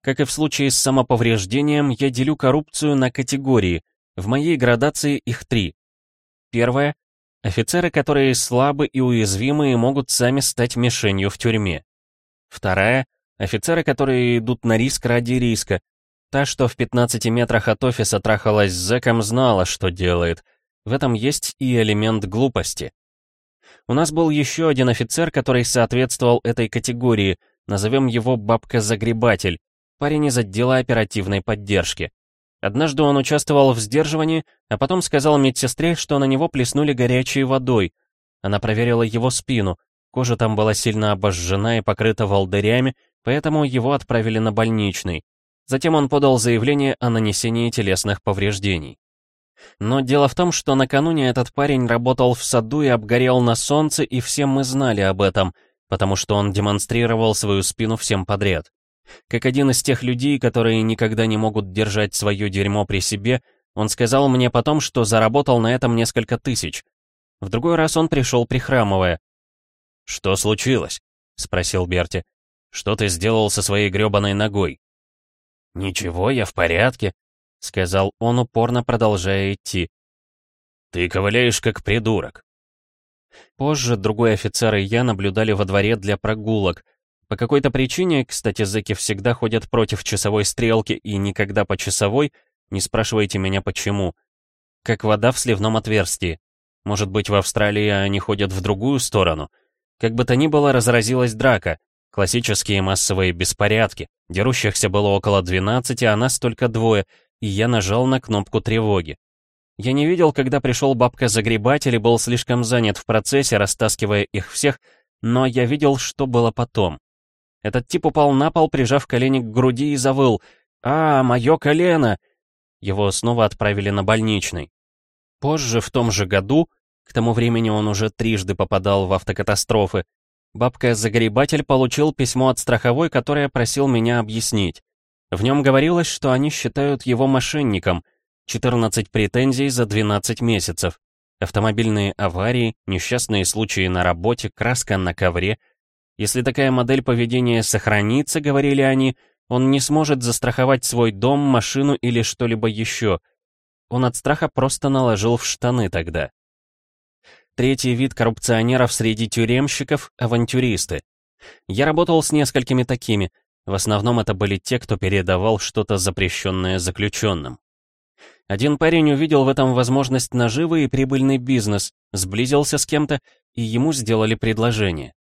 Как и в случае с самоповреждением, я делю коррупцию на категории. В моей градации их три. Первая Офицеры, которые слабы и уязвимы могут сами стать мишенью в тюрьме. Вторая — офицеры, которые идут на риск ради риска. Та, что в 15 метрах от офиса трахалась с зэком, знала, что делает. В этом есть и элемент глупости. У нас был еще один офицер, который соответствовал этой категории, назовем его «бабка-загребатель», парень из отдела оперативной поддержки. Однажды он участвовал в сдерживании, а потом сказал медсестре, что на него плеснули горячей водой. Она проверила его спину. Кожа там была сильно обожжена и покрыта волдырями, поэтому его отправили на больничный. Затем он подал заявление о нанесении телесных повреждений. Но дело в том, что накануне этот парень работал в саду и обгорел на солнце, и все мы знали об этом, потому что он демонстрировал свою спину всем подряд. Как один из тех людей, которые никогда не могут держать свое дерьмо при себе, он сказал мне потом, что заработал на этом несколько тысяч. В другой раз он пришел прихрамывая. «Что случилось?» — спросил Берти. «Что ты сделал со своей грёбаной ногой?» «Ничего, я в порядке», — сказал он, упорно продолжая идти. «Ты ковыляешь как придурок». Позже другой офицер и я наблюдали во дворе для прогулок — По какой-то причине, кстати, зэки всегда ходят против часовой стрелки и никогда по часовой, не спрашивайте меня почему. Как вода в сливном отверстии. Может быть, в Австралии они ходят в другую сторону? Как бы то ни было, разразилась драка. Классические массовые беспорядки. Дерущихся было около 12, а нас только двое, и я нажал на кнопку тревоги. Я не видел, когда пришел бабка-загребатель и был слишком занят в процессе, растаскивая их всех, но я видел, что было потом. Этот тип упал на пол, прижав колени к груди и завыл. «А, мое колено!» Его снова отправили на больничный. Позже, в том же году, к тому времени он уже трижды попадал в автокатастрофы, бабка-загребатель получил письмо от страховой, которое просил меня объяснить. В нем говорилось, что они считают его мошенником, 14 претензий за 12 месяцев, автомобильные аварии, несчастные случаи на работе, краска на ковре — если такая модель поведения сохранится, говорили они, он не сможет застраховать свой дом, машину или что-либо еще. Он от страха просто наложил в штаны тогда. Третий вид коррупционеров среди тюремщиков — авантюристы. Я работал с несколькими такими. В основном это были те, кто передавал что-то запрещенное заключенным. Один парень увидел в этом возможность наживы и прибыльный бизнес, сблизился с кем-то, и ему сделали предложение.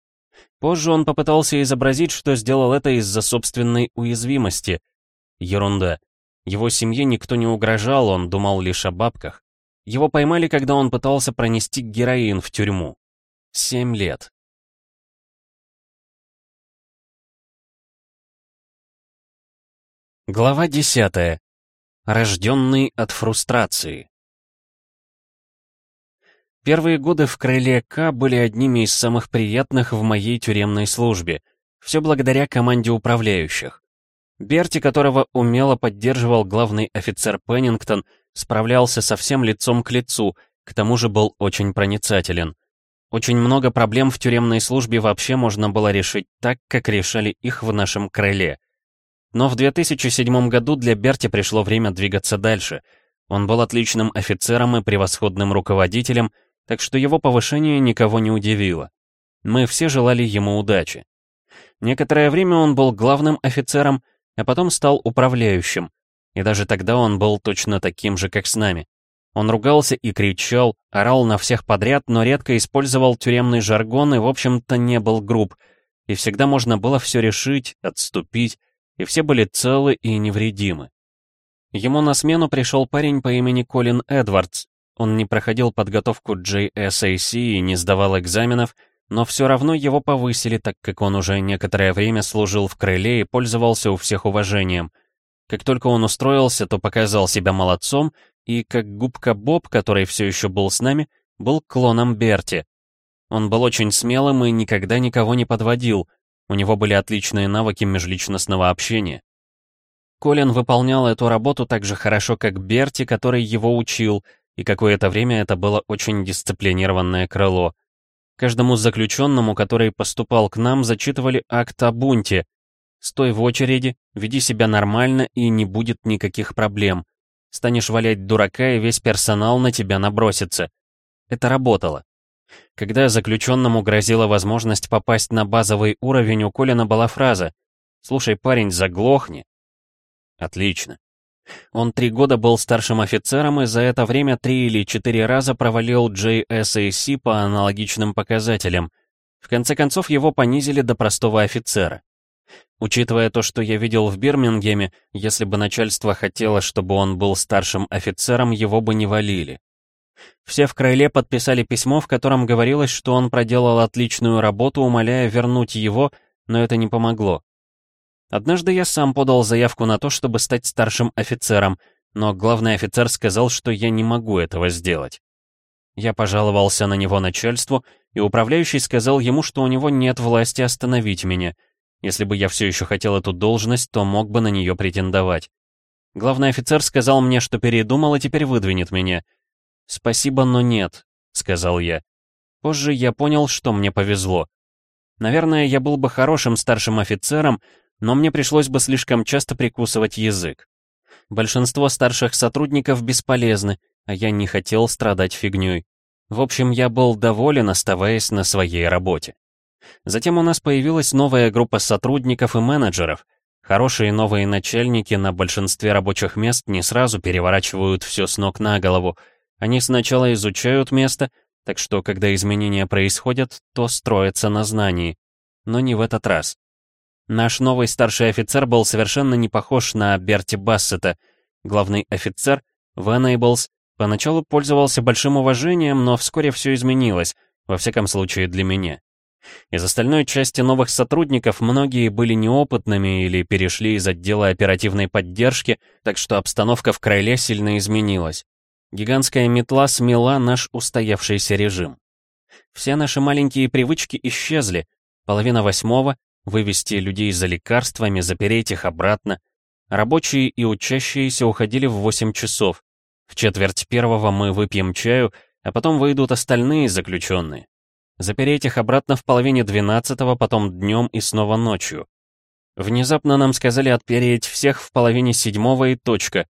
Позже он попытался изобразить, что сделал это из-за собственной уязвимости. Ерунда. Его семье никто не угрожал, он думал лишь о бабках. Его поймали, когда он пытался пронести героин в тюрьму. Семь лет. Глава десятая. Рожденный от фрустрации. Первые годы в крыле К были одними из самых приятных в моей тюремной службе. Все благодаря команде управляющих. Берти, которого умело поддерживал главный офицер Пеннингтон, справлялся со всем лицом к лицу, к тому же был очень проницателен. Очень много проблем в тюремной службе вообще можно было решить так, как решали их в нашем крыле. Но в 2007 году для Берти пришло время двигаться дальше. Он был отличным офицером и превосходным руководителем, так что его повышение никого не удивило. Мы все желали ему удачи. Некоторое время он был главным офицером, а потом стал управляющим, и даже тогда он был точно таким же, как с нами. Он ругался и кричал, орал на всех подряд, но редко использовал тюремный жаргон и, в общем-то, не был груб. И всегда можно было все решить, отступить, и все были целы и невредимы. Ему на смену пришел парень по имени Колин Эдвардс, он не проходил подготовку JSAC и не сдавал экзаменов, но все равно его повысили, так как он уже некоторое время служил в крыле и пользовался у всех уважением. Как только он устроился, то показал себя молодцом, и как губка Боб, который все еще был с нами, был клоном Берти. Он был очень смелым и никогда никого не подводил, у него были отличные навыки межличностного общения. Колин выполнял эту работу так же хорошо, как Берти, который его учил, и какое-то время это было очень дисциплинированное крыло. Каждому заключенному, который поступал к нам, зачитывали акт о бунте. «Стой в очереди, веди себя нормально, и не будет никаких проблем. Станешь валять дурака, и весь персонал на тебя набросится». Это работало. Когда заключенному грозила возможность попасть на базовый уровень, у Колина была фраза «Слушай, парень, заглохни». Отлично. Он три года был старшим офицером и за это время три или четыре раза провалил JSAC по аналогичным показателям. В конце концов, его понизили до простого офицера. Учитывая то, что я видел в Бирмингеме, если бы начальство хотело, чтобы он был старшим офицером, его бы не валили. Все в Крайле подписали письмо, в котором говорилось, что он проделал отличную работу, умоляя вернуть его, но это не помогло. Однажды я сам подал заявку на то, чтобы стать старшим офицером, но главный офицер сказал, что я не могу этого сделать. Я пожаловался на него начальству, и управляющий сказал ему, что у него нет власти остановить меня. Если бы я все еще хотел эту должность, то мог бы на нее претендовать. Главный офицер сказал мне, что передумал и теперь выдвинет меня. «Спасибо, но нет», — сказал я. Позже я понял, что мне повезло. Наверное, я был бы хорошим старшим офицером, но мне пришлось бы слишком часто прикусывать язык. Большинство старших сотрудников бесполезны, а я не хотел страдать фигней. В общем, я был доволен, оставаясь на своей работе. Затем у нас появилась новая группа сотрудников и менеджеров. Хорошие новые начальники на большинстве рабочих мест не сразу переворачивают все с ног на голову. Они сначала изучают место, так что, когда изменения происходят, то строятся на знании. Но не в этот раз. Наш новый старший офицер был совершенно не похож на Берти Бассета. Главный офицер, Венейблс, поначалу пользовался большим уважением, но вскоре все изменилось, во всяком случае для меня. Из остальной части новых сотрудников многие были неопытными или перешли из отдела оперативной поддержки, так что обстановка в Крайле сильно изменилась. Гигантская метла смела наш устоявшийся режим. Все наши маленькие привычки исчезли. Половина восьмого — вывести людей за лекарствами, запереть их обратно. Рабочие и учащиеся уходили в 8 часов. В четверть первого мы выпьем чаю, а потом выйдут остальные заключенные. Запереть их обратно в половине двенадцатого, потом днем и снова ночью. Внезапно нам сказали отпереть всех в половине седьмого и точка.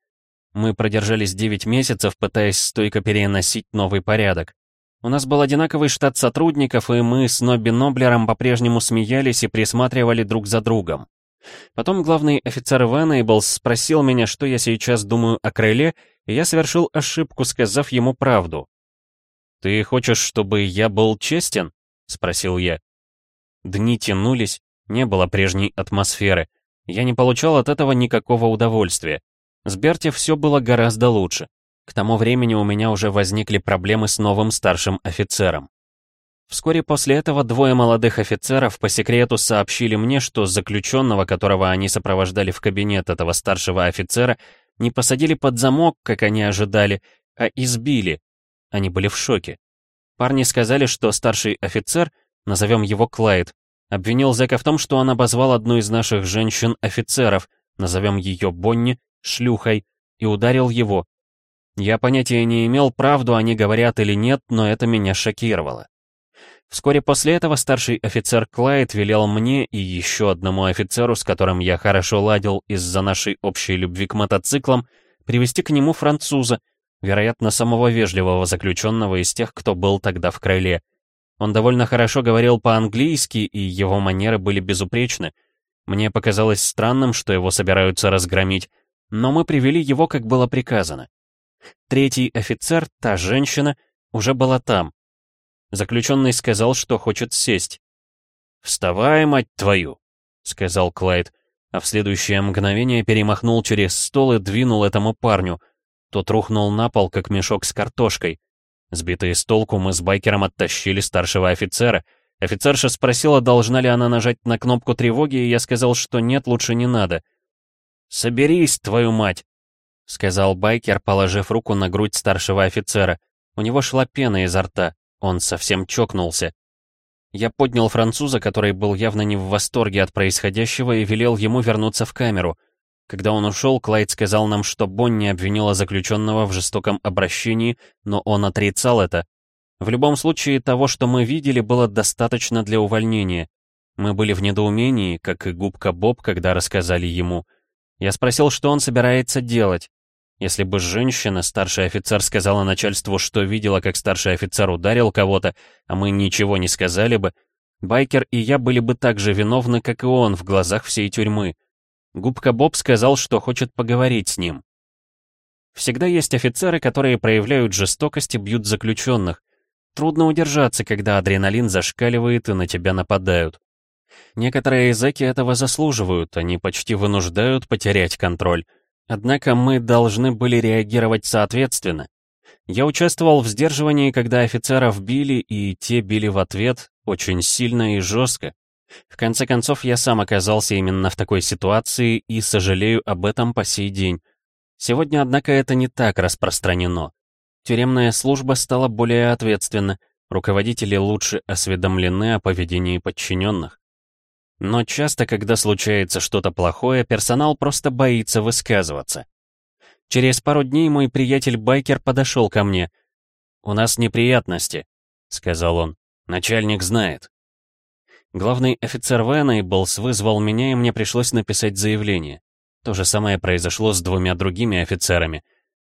Мы продержались 9 месяцев, пытаясь стойко переносить новый порядок. У нас был одинаковый штат сотрудников, и мы с Нобби Ноблером по-прежнему смеялись и присматривали друг за другом. Потом главный офицер Венейблс спросил меня, что я сейчас думаю о крыле, и я совершил ошибку, сказав ему правду. «Ты хочешь, чтобы я был честен?» — спросил я. Дни тянулись, не было прежней атмосферы. Я не получал от этого никакого удовольствия. С Берти все было гораздо лучше. К тому времени у меня уже возникли проблемы с новым старшим офицером. Вскоре после этого двое молодых офицеров по секрету сообщили мне, что заключенного, которого они сопровождали в кабинет этого старшего офицера, не посадили под замок, как они ожидали, а избили. Они были в шоке. Парни сказали, что старший офицер, назовем его Клайд, обвинил Зека в том, что он обозвал одну из наших женщин-офицеров, назовем ее Бонни, шлюхой, и ударил его. Я понятия не имел, правду они говорят или нет, но это меня шокировало. Вскоре после этого старший офицер Клайд велел мне и еще одному офицеру, с которым я хорошо ладил из-за нашей общей любви к мотоциклам, привести к нему француза, вероятно, самого вежливого заключенного из тех, кто был тогда в крыле. Он довольно хорошо говорил по-английски, и его манеры были безупречны. Мне показалось странным, что его собираются разгромить, но мы привели его, как было приказано. Третий офицер, та женщина, уже была там. Заключенный сказал, что хочет сесть. «Вставай, мать твою!» — сказал Клайд, а в следующее мгновение перемахнул через стол и двинул этому парню. Тот рухнул на пол, как мешок с картошкой. Сбитые с толку, мы с байкером оттащили старшего офицера. Офицерша спросила, должна ли она нажать на кнопку тревоги, и я сказал, что нет, лучше не надо. «Соберись, твою мать!» — сказал байкер, положив руку на грудь старшего офицера. У него шла пена изо рта. Он совсем чокнулся. Я поднял француза, который был явно не в восторге от происходящего, и велел ему вернуться в камеру. Когда он ушел, Клайд сказал нам, что Бонни обвинила заключенного в жестоком обращении, но он отрицал это. В любом случае, того, что мы видели, было достаточно для увольнения. Мы были в недоумении, как и губка Боб, когда рассказали ему. Я спросил, что он собирается делать. Если бы женщина, старший офицер, сказала начальству, что видела, как старший офицер ударил кого-то, а мы ничего не сказали бы, Байкер и я были бы так же виновны, как и он, в глазах всей тюрьмы. Губка Боб сказал, что хочет поговорить с ним. Всегда есть офицеры, которые проявляют жестокость и бьют заключенных. Трудно удержаться, когда адреналин зашкаливает и на тебя нападают. Некоторые зэки этого заслуживают, они почти вынуждают потерять контроль. Однако мы должны были реагировать соответственно. Я участвовал в сдерживании, когда офицеров били, и те били в ответ очень сильно и жестко. В конце концов, я сам оказался именно в такой ситуации и сожалею об этом по сей день. Сегодня, однако, это не так распространено. Тюремная служба стала более ответственна, руководители лучше осведомлены о поведении подчиненных. Но часто, когда случается что-то плохое, персонал просто боится высказываться. Через пару дней мой приятель-байкер подошел ко мне. «У нас неприятности», — сказал он. «Начальник знает». Главный офицер Венейблс вызвал меня, и мне пришлось написать заявление. То же самое произошло с двумя другими офицерами.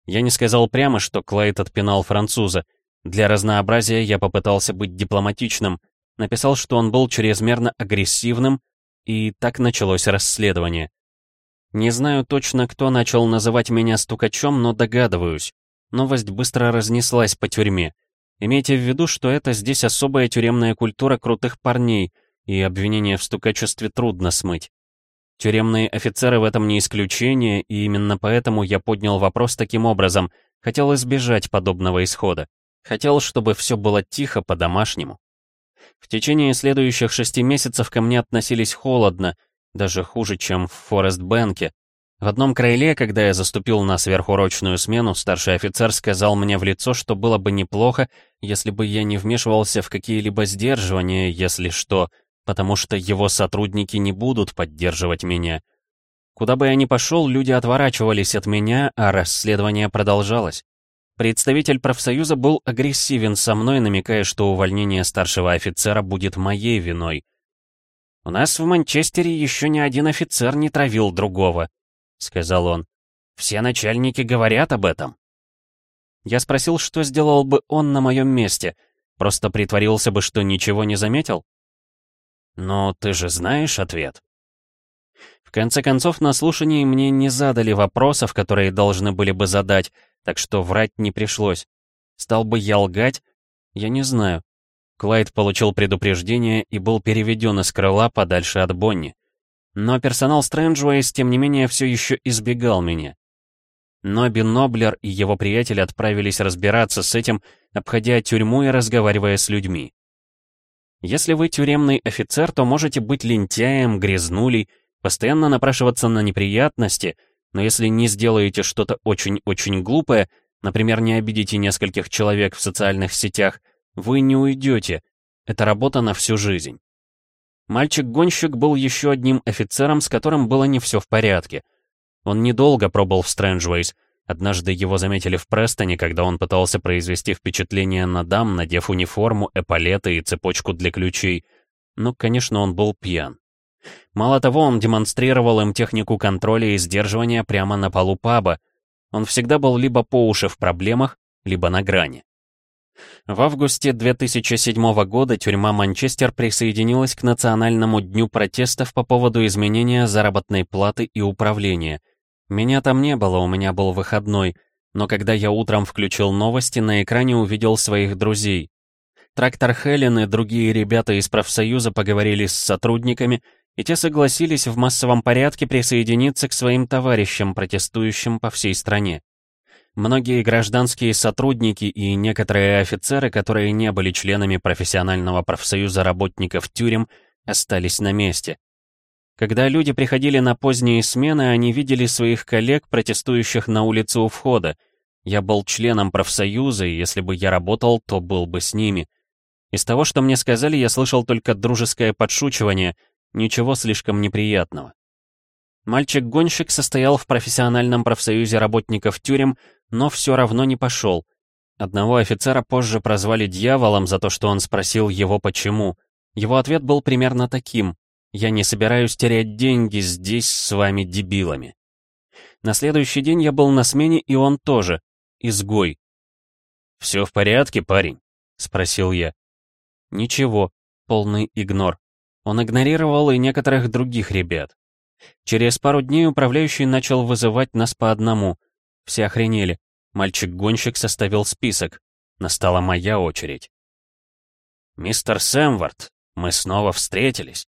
Я не сказал прямо, что Клайд отпинал француза. Для разнообразия я попытался быть дипломатичным, Написал, что он был чрезмерно агрессивным, и так началось расследование. Не знаю точно, кто начал называть меня стукачом, но догадываюсь. Новость быстро разнеслась по тюрьме. Имейте в виду, что это здесь особая тюремная культура крутых парней, и обвинение в стукачестве трудно смыть. Тюремные офицеры в этом не исключение, и именно поэтому я поднял вопрос таким образом, хотел избежать подобного исхода. Хотел, чтобы все было тихо, по-домашнему. В течение следующих шести месяцев ко мне относились холодно, даже хуже, чем в Форест-Бэнке. В одном крыле, когда я заступил на сверхурочную смену, старший офицер сказал мне в лицо, что было бы неплохо, если бы я не вмешивался в какие-либо сдерживания, если что, потому что его сотрудники не будут поддерживать меня. Куда бы я ни пошел, люди отворачивались от меня, а расследование продолжалось. Представитель профсоюза был агрессивен со мной, намекая, что увольнение старшего офицера будет моей виной. «У нас в Манчестере еще ни один офицер не травил другого», — сказал он. «Все начальники говорят об этом». Я спросил, что сделал бы он на моем месте. Просто притворился бы, что ничего не заметил? «Но ты же знаешь ответ». В конце концов, на слушании мне не задали вопросов, которые должны были бы задать, так что врать не пришлось. Стал бы я лгать? Я не знаю. Клайд получил предупреждение и был переведен из крыла подальше от Бонни. Но персонал Стрэнджуэйс, тем не менее, все еще избегал меня. Ноби Ноблер и его приятель отправились разбираться с этим, обходя тюрьму и разговаривая с людьми. Если вы тюремный офицер, то можете быть лентяем, грязнулей, постоянно напрашиваться на неприятности — но если не сделаете что-то очень-очень глупое, например, не обидите нескольких человек в социальных сетях, вы не уйдете. Это работа на всю жизнь. Мальчик-гонщик был еще одним офицером, с которым было не все в порядке. Он недолго пробыл в Стрэнджвейс. Однажды его заметили в Престоне, когда он пытался произвести впечатление на дам, надев униформу, эполеты и цепочку для ключей. Но, конечно, он был пьян. Мало того, он демонстрировал им технику контроля и сдерживания прямо на полу паба. Он всегда был либо по уши в проблемах, либо на грани. В августе 2007 года тюрьма Манчестер присоединилась к Национальному дню протестов по поводу изменения заработной платы и управления. Меня там не было, у меня был выходной, но когда я утром включил новости, на экране увидел своих друзей. Трактор Хелен и другие ребята из профсоюза поговорили с сотрудниками, и те согласились в массовом порядке присоединиться к своим товарищам, протестующим по всей стране. Многие гражданские сотрудники и некоторые офицеры, которые не были членами профессионального профсоюза работников тюрем, остались на месте. Когда люди приходили на поздние смены, они видели своих коллег, протестующих на улице у входа. Я был членом профсоюза, и если бы я работал, то был бы с ними. Из того, что мне сказали, я слышал только дружеское подшучивание — Ничего слишком неприятного. Мальчик-гонщик состоял в профессиональном профсоюзе работников тюрем, но все равно не пошел. Одного офицера позже прозвали дьяволом за то, что он спросил его почему. Его ответ был примерно таким. «Я не собираюсь терять деньги здесь с вами дебилами». На следующий день я был на смене, и он тоже. Изгой. «Все в порядке, парень?» — спросил я. «Ничего, полный игнор. Он игнорировал и некоторых других ребят. Через пару дней управляющий начал вызывать нас по одному. Все охренели. Мальчик-гонщик составил список. Настала моя очередь. «Мистер Сэмвард, мы снова встретились».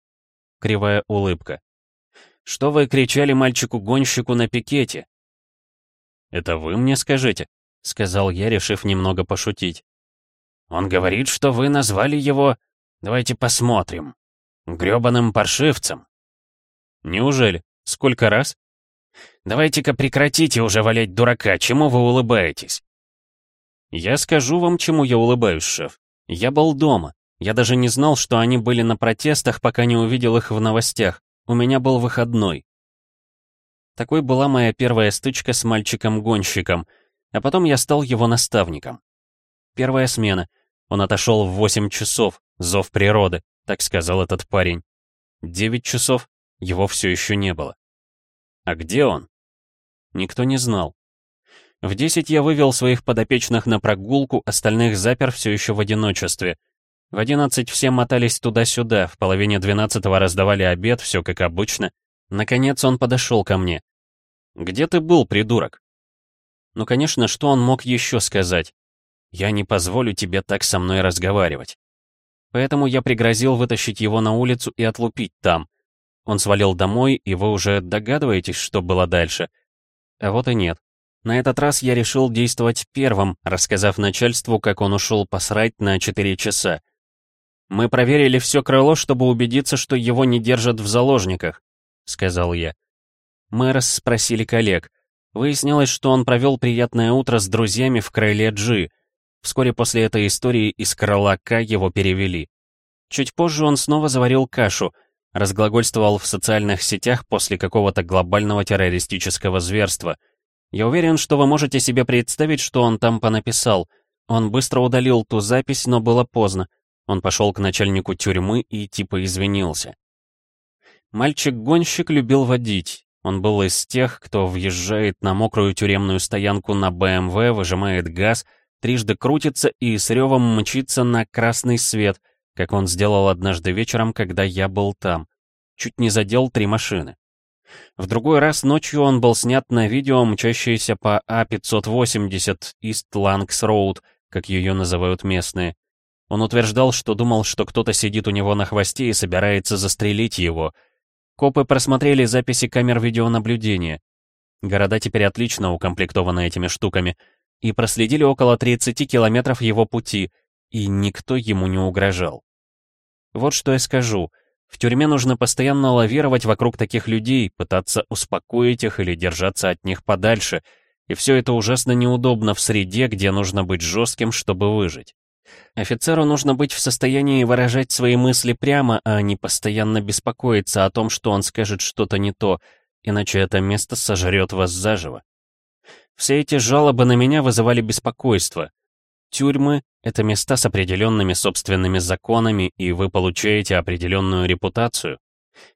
Кривая улыбка. «Что вы кричали мальчику-гонщику на пикете?» «Это вы мне скажите», — сказал я, решив немного пошутить. «Он говорит, что вы назвали его... Давайте посмотрим. Грёбаным паршивцем. Неужели? Сколько раз? Давайте-ка прекратите уже валять дурака, чему вы улыбаетесь? Я скажу вам, чему я улыбаюсь, шеф. Я был дома. Я даже не знал, что они были на протестах, пока не увидел их в новостях. У меня был выходной. Такой была моя первая стычка с мальчиком-гонщиком, а потом я стал его наставником. Первая смена. Он отошел в 8 часов, зов природы. Так сказал этот парень. Девять часов, его все еще не было. А где он? Никто не знал. В десять я вывел своих подопечных на прогулку, остальных запер все еще в одиночестве. В одиннадцать все мотались туда-сюда, в половине двенадцатого раздавали обед, все как обычно. Наконец он подошел ко мне. «Где ты был, придурок?» Ну, конечно, что он мог еще сказать? «Я не позволю тебе так со мной разговаривать». Поэтому я пригрозил вытащить его на улицу и отлупить там. Он свалил домой, и вы уже догадываетесь, что было дальше. А вот и нет. На этот раз я решил действовать первым, рассказав начальству, как он ушел посрать на 4 часа. «Мы проверили все крыло, чтобы убедиться, что его не держат в заложниках», — сказал я. Мы расспросили коллег. Выяснилось, что он провел приятное утро с друзьями в крыле Джи. Вскоре после этой истории из крыла К его перевели. Чуть позже он снова заварил кашу, разглагольствовал в социальных сетях после какого-то глобального террористического зверства — я уверен, что вы можете себе представить, что он там понаписал. Он быстро удалил ту запись, но было поздно. Он пошел к начальнику тюрьмы и типа извинился. Мальчик-гонщик любил водить. Он был из тех, кто въезжает на мокрую тюремную стоянку на БМВ, выжимает газ, трижды крутится и с ревом мчится на красный свет, как он сделал однажды вечером, когда я был там. Чуть не задел три машины. В другой раз ночью он был снят на видео, мчащееся по А-580 East Langs Road, как ее называют местные. Он утверждал, что думал, что кто-то сидит у него на хвосте и собирается застрелить его. Копы просмотрели записи камер видеонаблюдения. Города теперь отлично укомплектованы этими штуками. И проследили около 30 километров его пути, и никто ему не угрожал. Вот что я скажу — в тюрьме нужно постоянно лавировать вокруг таких людей, пытаться успокоить их или держаться от них подальше. И все это ужасно неудобно в среде, где нужно быть жестким, чтобы выжить. Офицеру нужно быть в состоянии выражать свои мысли прямо, а не постоянно беспокоиться о том, что он скажет что-то не то, иначе это место сожрет вас заживо. Все эти жалобы на меня вызывали беспокойство. Тюрьмы — это места с определенными собственными законами, и вы получаете определенную репутацию.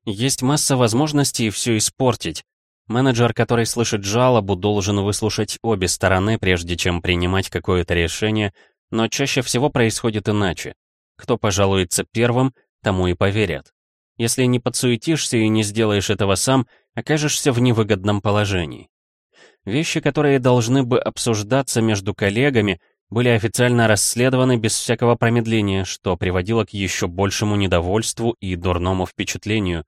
Есть масса возможностей все испортить. Менеджер, который слышит жалобу, должен выслушать обе стороны, прежде чем принимать какое-то решение, но чаще всего происходит иначе. Кто пожалуется первым, тому и поверят. Если не подсуетишься и не сделаешь этого сам, окажешься в невыгодном положении. Вещи, которые должны бы обсуждаться между коллегами — были официально расследованы без всякого промедления, что приводило к еще большему недовольству и дурному впечатлению.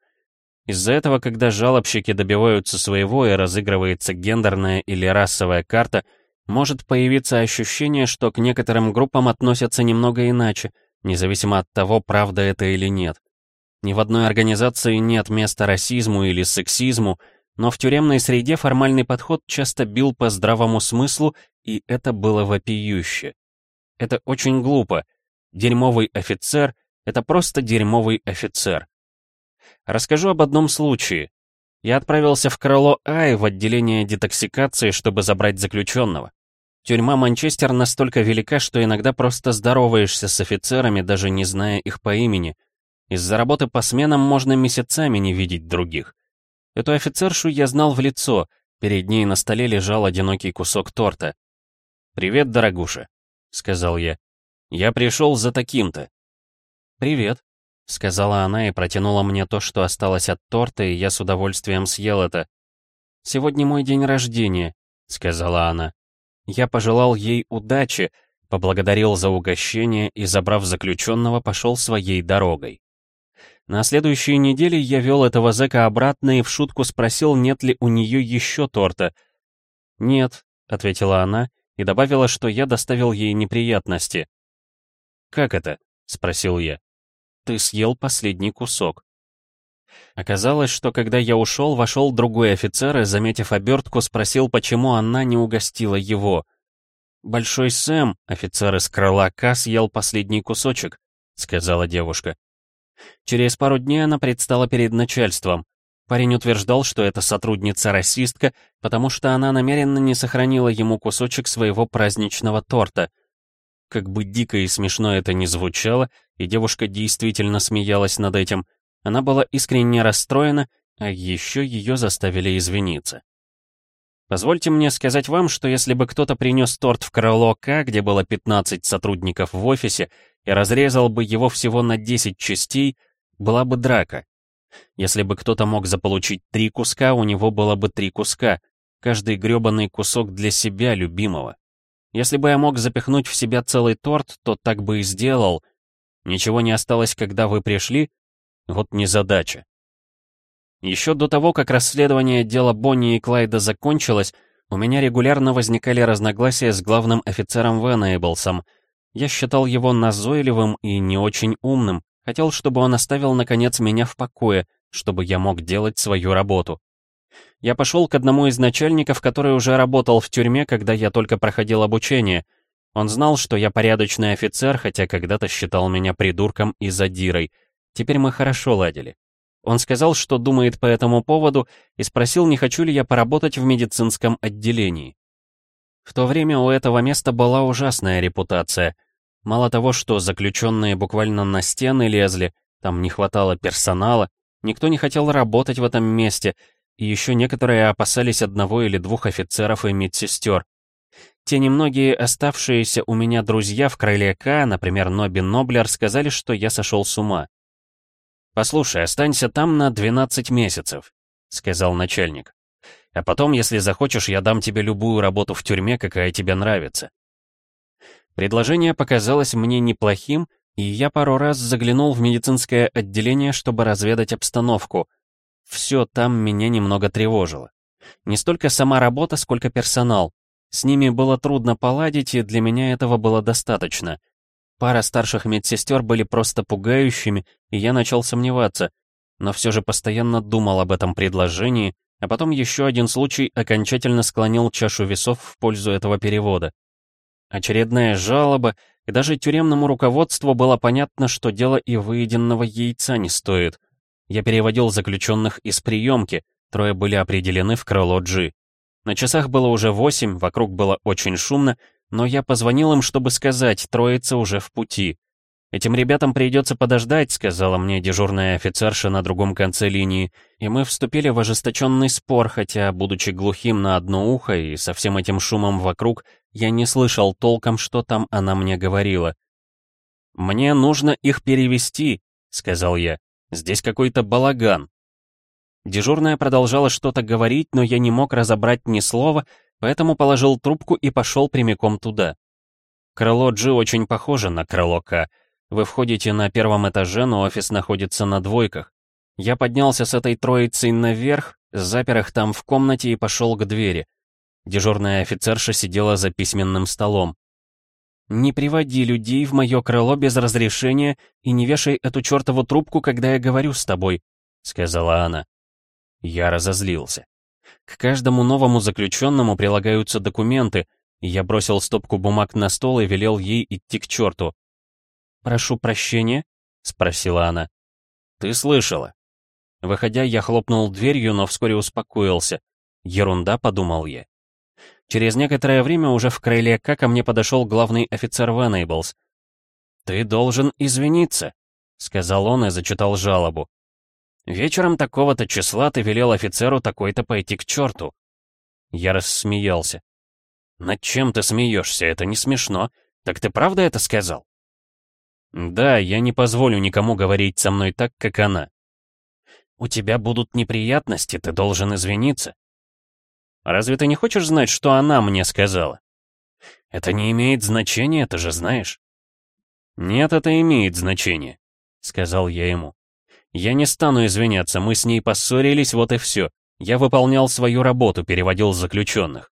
Из-за этого, когда жалобщики добиваются своего и разыгрывается гендерная или расовая карта, может появиться ощущение, что к некоторым группам относятся немного иначе, независимо от того, правда это или нет. Ни в одной организации нет места расизму или сексизму, но в тюремной среде формальный подход часто бил по здравому смыслу и это было вопиюще. Это очень глупо. Дерьмовый офицер — это просто дерьмовый офицер. Расскажу об одном случае. Я отправился в крыло Ай в отделение детоксикации, чтобы забрать заключенного. Тюрьма Манчестер настолько велика, что иногда просто здороваешься с офицерами, даже не зная их по имени. Из-за работы по сменам можно месяцами не видеть других. Эту офицершу я знал в лицо, перед ней на столе лежал одинокий кусок торта. «Привет, дорогуша», — сказал я. «Я пришел за таким-то». «Привет», — сказала она и протянула мне то, что осталось от торта, и я с удовольствием съел это. «Сегодня мой день рождения», — сказала она. Я пожелал ей удачи, поблагодарил за угощение и, забрав заключенного, пошел своей дорогой. На следующей неделе я вел этого зэка обратно и в шутку спросил, нет ли у нее еще торта. «Нет», — ответила она и добавила, что я доставил ей неприятности. «Как это?» — спросил я. «Ты съел последний кусок». Оказалось, что когда я ушел, вошел другой офицер и, заметив обертку, спросил, почему она не угостила его. «Большой Сэм, офицер из крыла К, съел последний кусочек», — сказала девушка. Через пару дней она предстала перед начальством. Парень утверждал, что это сотрудница-расистка, потому что она намеренно не сохранила ему кусочек своего праздничного торта. Как бы дико и смешно это ни звучало, и девушка действительно смеялась над этим, она была искренне расстроена, а еще ее заставили извиниться. Позвольте мне сказать вам, что если бы кто-то принес торт в крыло К, где было 15 сотрудников в офисе, и разрезал бы его всего на 10 частей, была бы драка. Если бы кто-то мог заполучить три куска, у него было бы три куска, каждый грёбаный кусок для себя, любимого. Если бы я мог запихнуть в себя целый торт, то так бы и сделал. Ничего не осталось, когда вы пришли? Вот незадача. Еще до того, как расследование дела Бонни и Клайда закончилось, у меня регулярно возникали разногласия с главным офицером Венейблсом. Я считал его назойливым и не очень умным, хотел, чтобы он оставил, наконец, меня в покое, чтобы я мог делать свою работу. Я пошел к одному из начальников, который уже работал в тюрьме, когда я только проходил обучение. Он знал, что я порядочный офицер, хотя когда-то считал меня придурком и задирой. Теперь мы хорошо ладили. Он сказал, что думает по этому поводу, и спросил, не хочу ли я поработать в медицинском отделении. В то время у этого места была ужасная репутация. Мало того, что заключенные буквально на стены лезли, там не хватало персонала, никто не хотел работать в этом месте, и еще некоторые опасались одного или двух офицеров и медсестер. Те немногие оставшиеся у меня друзья в крыле К, например, Ноби Ноблер, сказали, что я сошел с ума. «Послушай, останься там на 12 месяцев», — сказал начальник. «А потом, если захочешь, я дам тебе любую работу в тюрьме, какая тебе нравится». Предложение показалось мне неплохим, и я пару раз заглянул в медицинское отделение, чтобы разведать обстановку. Все там меня немного тревожило. Не столько сама работа, сколько персонал. С ними было трудно поладить, и для меня этого было достаточно. Пара старших медсестер были просто пугающими, и я начал сомневаться, но все же постоянно думал об этом предложении, а потом еще один случай окончательно склонил чашу весов в пользу этого перевода. Очередная жалоба, и даже тюремному руководству было понятно, что дело и выеденного яйца не стоит. Я переводил заключенных из приемки, трое были определены в крыло G. На часах было уже восемь, вокруг было очень шумно, но я позвонил им, чтобы сказать, троица уже в пути. «Этим ребятам придется подождать», — сказала мне дежурная офицерша на другом конце линии, и мы вступили в ожесточенный спор, хотя, будучи глухим на одно ухо и со всем этим шумом вокруг, я не слышал толком, что там она мне говорила. «Мне нужно их перевести», — сказал я. «Здесь какой-то балаган». Дежурная продолжала что-то говорить, но я не мог разобрать ни слова, поэтому положил трубку и пошел прямиком туда. Крыло G очень похоже на крыло К. Вы входите на первом этаже, но офис находится на двойках. Я поднялся с этой троицей наверх, запер их там в комнате и пошел к двери. Дежурная офицерша сидела за письменным столом. «Не приводи людей в мое крыло без разрешения и не вешай эту чертову трубку, когда я говорю с тобой», — сказала она. Я разозлился. К каждому новому заключенному прилагаются документы, я бросил стопку бумаг на стол и велел ей идти к черту. «Прошу прощения?» — спросила она. «Ты слышала?» Выходя, я хлопнул дверью, но вскоре успокоился. «Ерунда», — подумал я. Через некоторое время уже в крыле К ко мне подошел главный офицер Венейблс. «Ты должен извиниться», — сказал он и зачитал жалобу. Вечером такого-то числа ты велел офицеру такой-то пойти к черту. Я рассмеялся. Над чем ты смеешься? Это не смешно. Так ты правда это сказал? Да, я не позволю никому говорить со мной так, как она. У тебя будут неприятности, ты должен извиниться. Разве ты не хочешь знать, что она мне сказала? Это не имеет значения, ты же знаешь. Нет, это имеет значение, сказал я ему. Я не стану извиняться, мы с ней поссорились, вот и все. Я выполнял свою работу, переводил заключенных.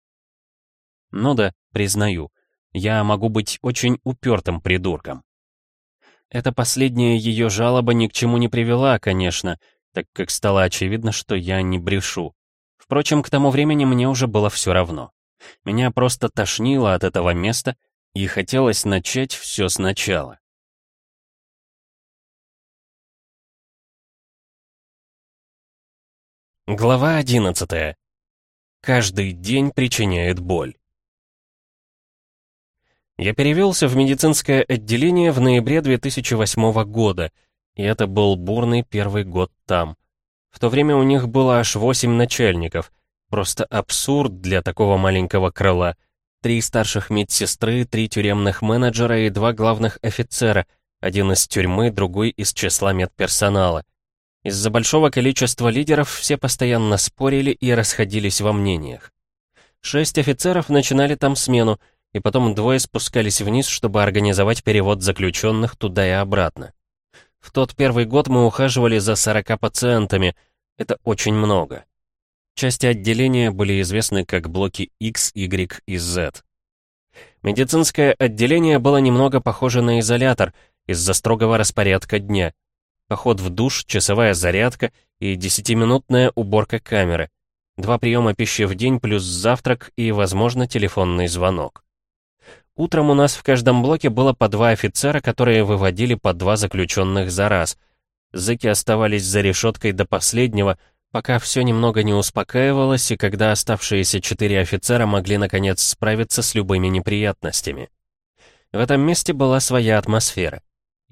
Ну да, признаю, я могу быть очень упертым придурком. Эта последняя ее жалоба ни к чему не привела, конечно, так как стало очевидно, что я не брешу. Впрочем, к тому времени мне уже было все равно. Меня просто тошнило от этого места, и хотелось начать все сначала. Глава 11. Каждый день причиняет боль. Я перевелся в медицинское отделение в ноябре 2008 года, и это был бурный первый год там. В то время у них было аж восемь начальников. Просто абсурд для такого маленького крыла. Три старших медсестры, три тюремных менеджера и два главных офицера, один из тюрьмы, другой из числа медперсонала. Из-за большого количества лидеров все постоянно спорили и расходились во мнениях. Шесть офицеров начинали там смену, и потом двое спускались вниз, чтобы организовать перевод заключенных туда и обратно. В тот первый год мы ухаживали за 40 пациентами. Это очень много. Части отделения были известны как блоки X, Y и Z. Медицинское отделение было немного похоже на изолятор из-за строгого распорядка дня. Поход в душ, часовая зарядка и десятиминутная уборка камеры. Два приема пищи в день плюс завтрак и, возможно, телефонный звонок. Утром у нас в каждом блоке было по два офицера, которые выводили по два заключенных за раз. Зыки оставались за решеткой до последнего, пока все немного не успокаивалось, и когда оставшиеся четыре офицера могли наконец справиться с любыми неприятностями. В этом месте была своя атмосфера.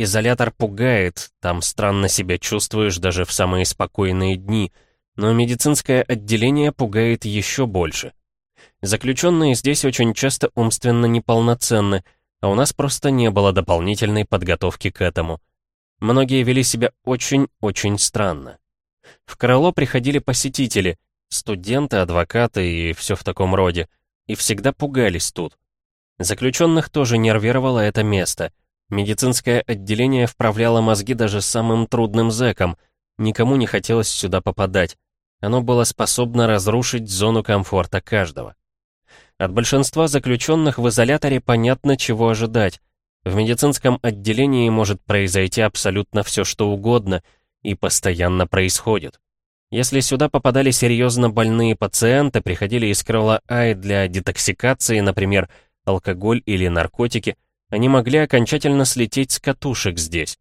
Изолятор пугает, там странно себя чувствуешь даже в самые спокойные дни, но медицинское отделение пугает еще больше. Заключенные здесь очень часто умственно неполноценны, а у нас просто не было дополнительной подготовки к этому. Многие вели себя очень-очень странно. В крыло приходили посетители, студенты, адвокаты и все в таком роде, и всегда пугались тут. Заключенных тоже нервировало это место. Медицинское отделение вправляло мозги даже самым трудным зэкам, никому не хотелось сюда попадать. Оно было способно разрушить зону комфорта каждого. От большинства заключенных в изоляторе понятно, чего ожидать. В медицинском отделении может произойти абсолютно все, что угодно — и постоянно происходит. Если сюда попадали серьезно больные пациенты, приходили из крыла АИ для детоксикации, например, алкоголь или наркотики, они могли окончательно слететь с катушек здесь.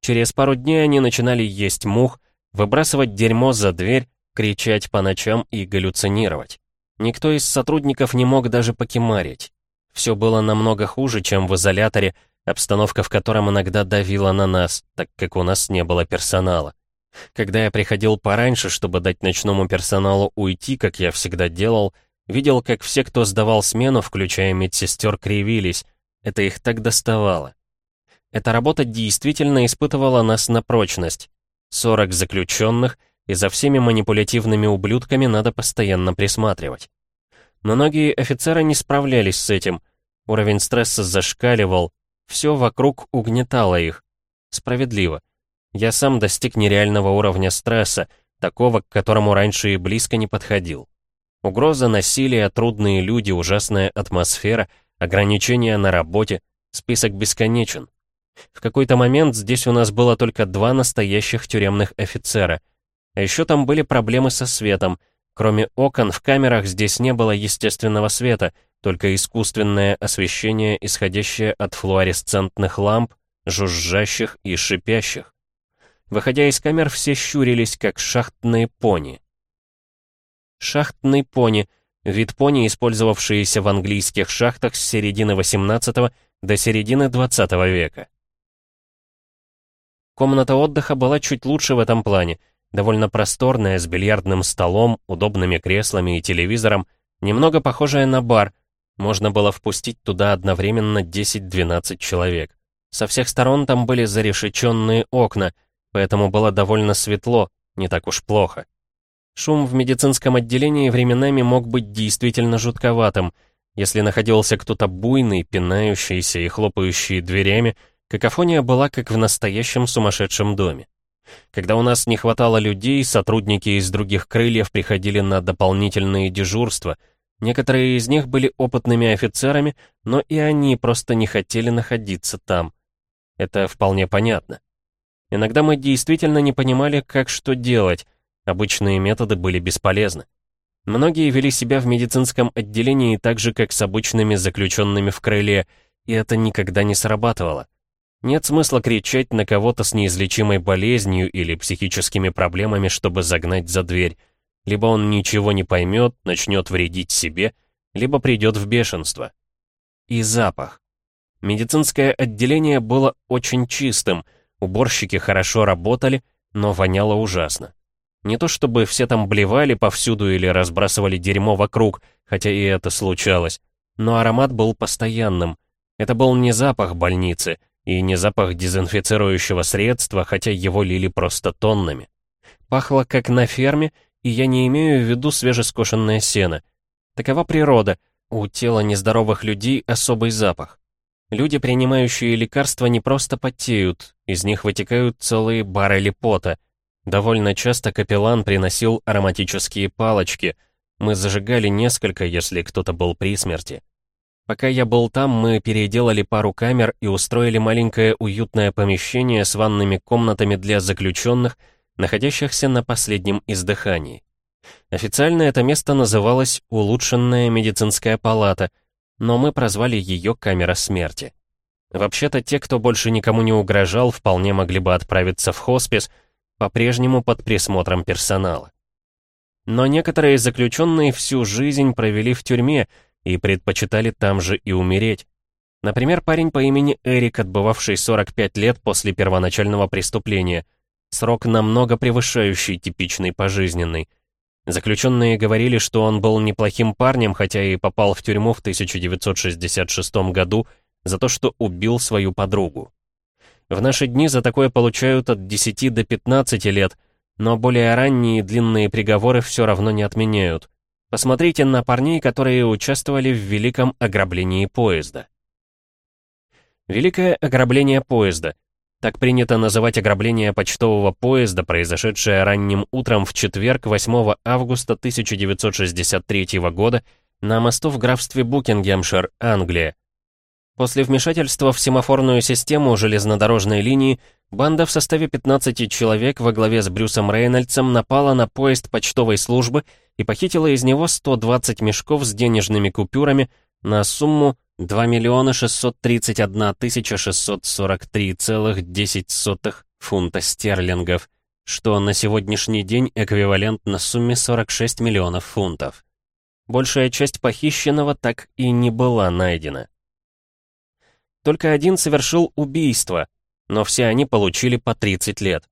Через пару дней они начинали есть мух, выбрасывать дерьмо за дверь, кричать по ночам и галлюцинировать. Никто из сотрудников не мог даже покемарить. Все было намного хуже, чем в изоляторе, обстановка в котором иногда давила на нас, так как у нас не было персонала. Когда я приходил пораньше, чтобы дать ночному персоналу уйти, как я всегда делал, видел, как все, кто сдавал смену, включая медсестер, кривились. Это их так доставало. Эта работа действительно испытывала нас на прочность. 40 заключенных, и за всеми манипулятивными ублюдками надо постоянно присматривать. Многие офицеры не справлялись с этим. Уровень стресса зашкаливал, все вокруг угнетало их. Справедливо. Я сам достиг нереального уровня стресса, такого, к которому раньше и близко не подходил. Угроза насилия, трудные люди, ужасная атмосфера, ограничения на работе, список бесконечен. В какой-то момент здесь у нас было только два настоящих тюремных офицера. А еще там были проблемы со светом. Кроме окон, в камерах здесь не было естественного света — только искусственное освещение, исходящее от флуоресцентных ламп, жужжащих и шипящих. Выходя из камер, все щурились, как шахтные пони. Шахтный пони — вид пони, использовавшийся в английских шахтах с середины XVIII до середины XX века. Комната отдыха была чуть лучше в этом плане, довольно просторная, с бильярдным столом, удобными креслами и телевизором, немного похожая на бар, можно было впустить туда одновременно 10-12 человек. Со всех сторон там были зарешеченные окна, поэтому было довольно светло, не так уж плохо. Шум в медицинском отделении временами мог быть действительно жутковатым. Если находился кто-то буйный, пинающийся и хлопающий дверями, какофония была как в настоящем сумасшедшем доме. Когда у нас не хватало людей, сотрудники из других крыльев приходили на дополнительные дежурства — Некоторые из них были опытными офицерами, но и они просто не хотели находиться там. Это вполне понятно. Иногда мы действительно не понимали, как что делать. Обычные методы были бесполезны. Многие вели себя в медицинском отделении так же, как с обычными заключенными в крыле, и это никогда не срабатывало. Нет смысла кричать на кого-то с неизлечимой болезнью или психическими проблемами, чтобы загнать за дверь. Либо он ничего не поймет, начнет вредить себе, либо придет в бешенство. И запах. Медицинское отделение было очень чистым, уборщики хорошо работали, но воняло ужасно. Не то чтобы все там блевали повсюду или разбрасывали дерьмо вокруг, хотя и это случалось, но аромат был постоянным. Это был не запах больницы и не запах дезинфицирующего средства, хотя его лили просто тоннами. Пахло как на ферме, и я не имею в виду свежескошенное сено. Такова природа, у тела нездоровых людей особый запах. Люди, принимающие лекарства, не просто потеют, из них вытекают целые баррели пота. Довольно часто капеллан приносил ароматические палочки. Мы зажигали несколько, если кто-то был при смерти. Пока я был там, мы переделали пару камер и устроили маленькое уютное помещение с ванными комнатами для заключенных, находящихся на последнем издыхании. Официально это место называлось «Улучшенная медицинская палата», но мы прозвали ее «Камера смерти». Вообще-то те, кто больше никому не угрожал, вполне могли бы отправиться в хоспис, по-прежнему под присмотром персонала. Но некоторые заключенные всю жизнь провели в тюрьме и предпочитали там же и умереть. Например, парень по имени Эрик, отбывавший 45 лет после первоначального преступления. Срок намного превышающий типичный пожизненный. Заключенные говорили, что он был неплохим парнем, хотя и попал в тюрьму в 1966 году за то, что убил свою подругу. В наши дни за такое получают от 10 до 15 лет, но более ранние длинные приговоры все равно не отменяют. Посмотрите на парней, которые участвовали в великом ограблении поезда. Великое ограбление поезда так принято называть ограбление почтового поезда, произошедшее ранним утром в четверг 8 августа 1963 года на мосту в графстве Букингемшир, Англия. После вмешательства в семафорную систему железнодорожной линии банда в составе 15 человек во главе с Брюсом Рейнольдсом напала на поезд почтовой службы и похитила из него 120 мешков с денежными купюрами на сумму 2 миллиона 631 тысяча 643,10 фунта стерлингов, что на сегодняшний день эквивалентно сумме 46 миллионов фунтов. Большая часть похищенного так и не была найдена. Только один совершил убийство, но все они получили по 30 лет.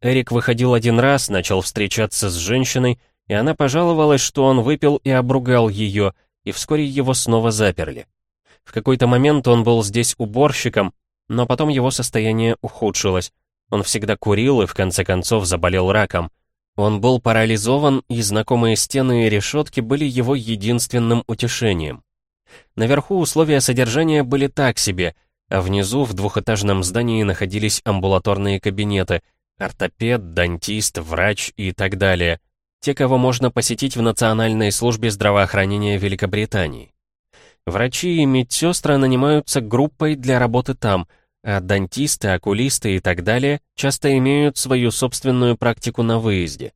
Эрик выходил один раз, начал встречаться с женщиной, и она пожаловалась, что он выпил и обругал ее, и вскоре его снова заперли. В какой-то момент он был здесь уборщиком, но потом его состояние ухудшилось. Он всегда курил и в конце концов заболел раком. Он был парализован, и знакомые стены и решетки были его единственным утешением. Наверху условия содержания были так себе, а внизу в двухэтажном здании находились амбулаторные кабинеты, ортопед, дантист, врач и так далее. Те, кого можно посетить в Национальной службе здравоохранения Великобритании. Врачи и медсестры нанимаются группой для работы там, а дантисты, окулисты и так далее часто имеют свою собственную практику на выезде.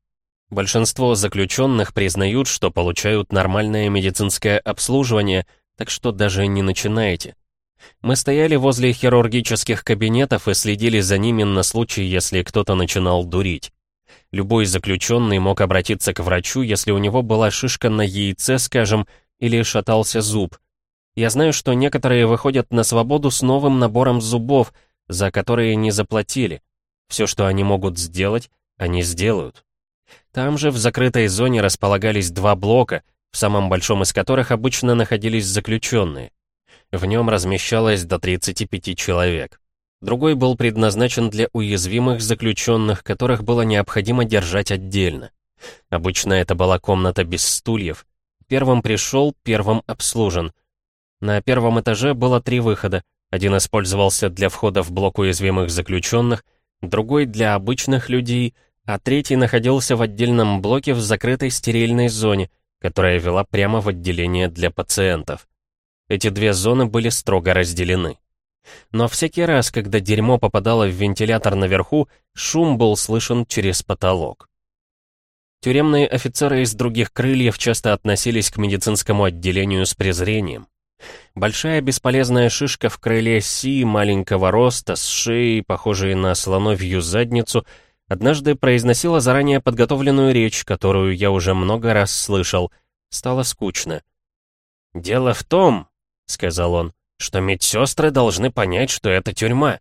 Большинство заключенных признают, что получают нормальное медицинское обслуживание, так что даже не начинайте. Мы стояли возле хирургических кабинетов и следили за ними на случай, если кто-то начинал дурить. Любой заключенный мог обратиться к врачу, если у него была шишка на яйце, скажем, или шатался зуб, я знаю, что некоторые выходят на свободу с новым набором зубов, за которые не заплатили. Все, что они могут сделать, они сделают. Там же в закрытой зоне располагались два блока, в самом большом из которых обычно находились заключенные. В нем размещалось до 35 человек. Другой был предназначен для уязвимых заключенных, которых было необходимо держать отдельно. Обычно это была комната без стульев. Первым пришел, первым обслужен — на первом этаже было три выхода. Один использовался для входа в блок уязвимых заключенных, другой для обычных людей, а третий находился в отдельном блоке в закрытой стерильной зоне, которая вела прямо в отделение для пациентов. Эти две зоны были строго разделены. Но всякий раз, когда дерьмо попадало в вентилятор наверху, шум был слышен через потолок. Тюремные офицеры из других крыльев часто относились к медицинскому отделению с презрением. Большая бесполезная шишка в крыле Си маленького роста, с шеей, похожей на слоновью задницу, однажды произносила заранее подготовленную речь, которую я уже много раз слышал. Стало скучно. «Дело в том», — сказал он, — «что медсестры должны понять, что это тюрьма».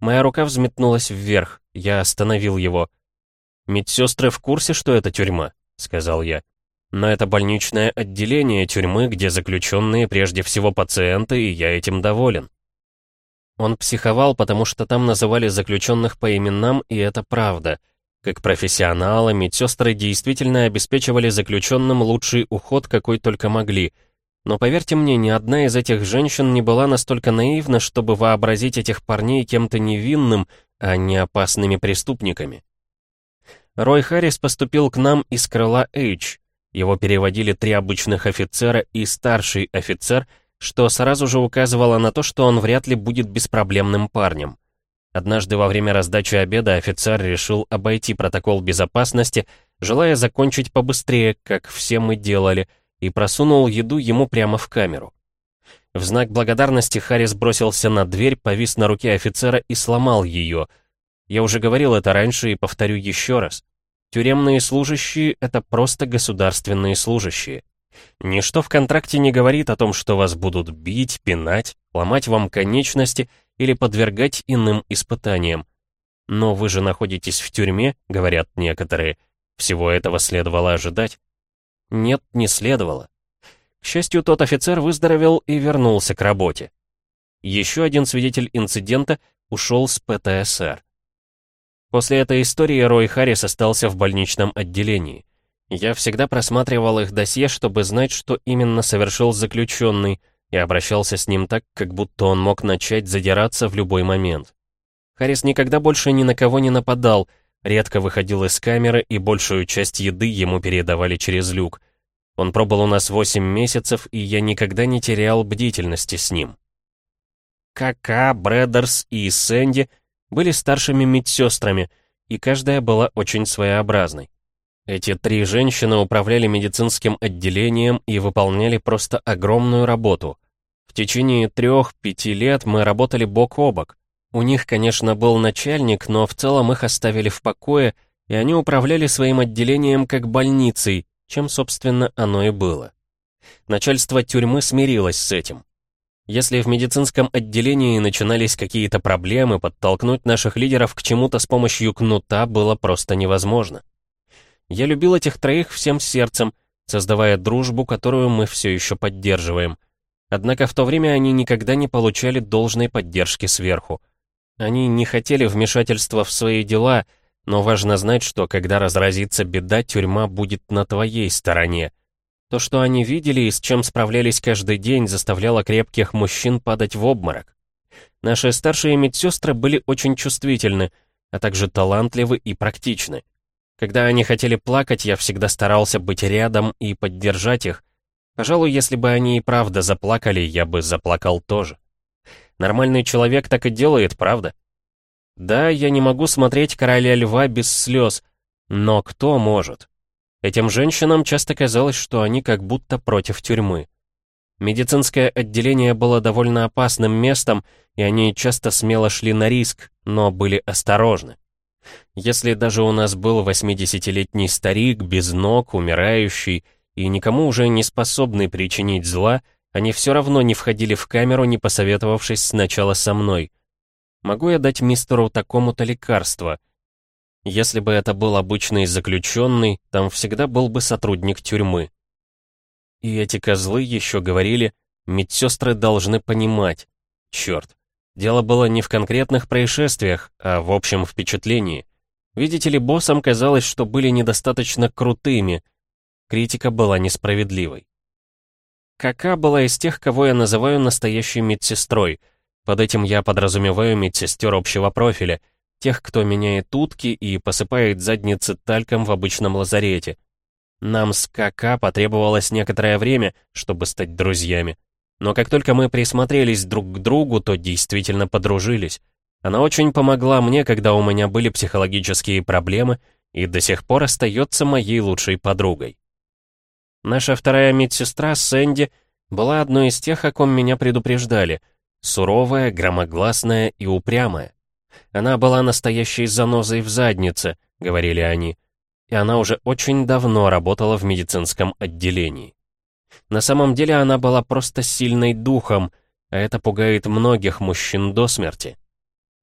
Моя рука взметнулась вверх, я остановил его. «Медсестры в курсе, что это тюрьма», — сказал я. «Но это больничное отделение тюрьмы, где заключенные прежде всего пациенты, и я этим доволен». Он психовал, потому что там называли заключенных по именам, и это правда. Как профессионалы, медсестры действительно обеспечивали заключенным лучший уход, какой только могли — но поверьте мне, ни одна из этих женщин не была настолько наивна, чтобы вообразить этих парней кем-то невинным, а не опасными преступниками. Рой Харрис поступил к нам из крыла H. Его переводили три обычных офицера и старший офицер, что сразу же указывало на то, что он вряд ли будет беспроблемным парнем. Однажды во время раздачи обеда офицер решил обойти протокол безопасности, желая закончить побыстрее, как все мы делали — и просунул еду ему прямо в камеру. В знак благодарности Харрис бросился на дверь, повис на руке офицера и сломал ее. Я уже говорил это раньше и повторю еще раз. Тюремные служащие — это просто государственные служащие. Ничто в контракте не говорит о том, что вас будут бить, пинать, ломать вам конечности или подвергать иным испытаниям. Но вы же находитесь в тюрьме, говорят некоторые. Всего этого следовало ожидать. Нет, не следовало. К счастью, тот офицер выздоровел и вернулся к работе. Еще один свидетель инцидента ушел с ПТСР. После этой истории Рой Харрис остался в больничном отделении. Я всегда просматривал их досье, чтобы знать, что именно совершил заключенный, и обращался с ним так, как будто он мог начать задираться в любой момент. Харрис никогда больше ни на кого не нападал, редко выходил из камеры, и большую часть еды ему передавали через люк. Он пробыл у нас 8 месяцев, и я никогда не терял бдительности с ним. Кака, Брэдерс и Сэнди были старшими медсестрами, и каждая была очень своеобразной. Эти три женщины управляли медицинским отделением и выполняли просто огромную работу. В течение трех-пяти лет мы работали бок о бок. У них, конечно, был начальник, но в целом их оставили в покое, и они управляли своим отделением как больницей, чем, собственно, оно и было. Начальство тюрьмы смирилось с этим. Если в медицинском отделении начинались какие-то проблемы, подтолкнуть наших лидеров к чему-то с помощью кнута было просто невозможно. Я любил этих троих всем сердцем, создавая дружбу, которую мы все еще поддерживаем. Однако в то время они никогда не получали должной поддержки сверху. Они не хотели вмешательства в свои дела, но важно знать, что когда разразится беда, тюрьма будет на твоей стороне. То, что они видели и с чем справлялись каждый день, заставляло крепких мужчин падать в обморок. Наши старшие медсестры были очень чувствительны, а также талантливы и практичны. Когда они хотели плакать, я всегда старался быть рядом и поддержать их. Пожалуй, если бы они и правда заплакали, я бы заплакал тоже. Нормальный человек так и делает, правда? Да, я не могу смотреть «Короля льва» без слез, но кто может? Этим женщинам часто казалось, что они как будто против тюрьмы. Медицинское отделение было довольно опасным местом, и они часто смело шли на риск, но были осторожны. Если даже у нас был 80-летний старик, без ног, умирающий, и никому уже не способный причинить зла, они все равно не входили в камеру, не посоветовавшись сначала со мной. Могу я дать мистеру такому-то лекарство? Если бы это был обычный заключенный, там всегда был бы сотрудник тюрьмы. И эти козлы еще говорили, медсестры должны понимать. Черт, дело было не в конкретных происшествиях, а в общем впечатлении. Видите ли, боссам казалось, что были недостаточно крутыми. Критика была несправедливой. Кака была из тех, кого я называю настоящей медсестрой. Под этим я подразумеваю медсестер общего профиля, тех, кто меняет утки и посыпает задницы тальком в обычном лазарете. Нам с Кака потребовалось некоторое время, чтобы стать друзьями. Но как только мы присмотрелись друг к другу, то действительно подружились. Она очень помогла мне, когда у меня были психологические проблемы, и до сих пор остается моей лучшей подругой. Наша вторая медсестра, Сэнди, была одной из тех, о ком меня предупреждали. Суровая, громогласная и упрямая. Она была настоящей занозой в заднице, говорили они. И она уже очень давно работала в медицинском отделении. На самом деле она была просто сильной духом, а это пугает многих мужчин до смерти.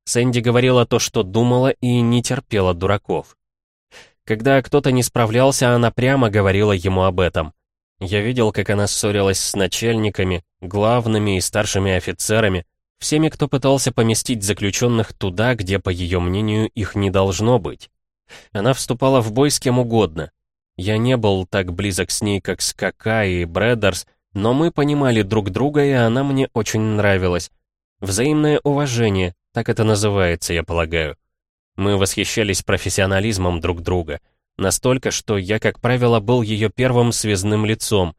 Сэнди говорила то, что думала, и не терпела дураков. Когда кто-то не справлялся, она прямо говорила ему об этом. Я видел, как она ссорилась с начальниками, главными и старшими офицерами, всеми, кто пытался поместить заключенных туда, где, по ее мнению, их не должно быть. Она вступала в бой с кем угодно. Я не был так близок с ней, как с Кака и Брэдерс, но мы понимали друг друга, и она мне очень нравилась. Взаимное уважение, так это называется, я полагаю. Мы восхищались профессионализмом друг друга. Настолько, что я, как правило, был ее первым связным лицом.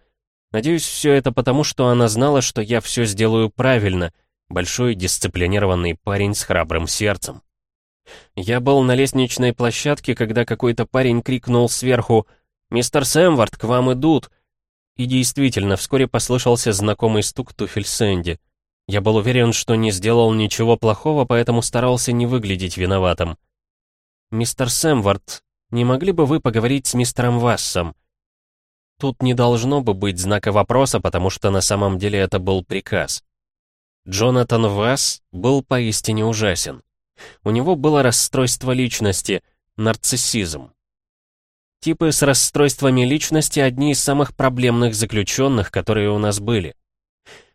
Надеюсь, все это потому, что она знала, что я все сделаю правильно. Большой дисциплинированный парень с храбрым сердцем. Я был на лестничной площадке, когда какой-то парень крикнул сверху «Мистер Сэмвард, к вам идут!» И действительно, вскоре послышался знакомый стук туфель Сэнди. Я был уверен, что не сделал ничего плохого, поэтому старался не выглядеть виноватым. «Мистер Сэмвард, не могли бы вы поговорить с мистером Вассом?» Тут не должно бы быть знака вопроса, потому что на самом деле это был приказ. Джонатан Васс был поистине ужасен. У него было расстройство личности, нарциссизм. Типы с расстройствами личности одни из самых проблемных заключенных, которые у нас были.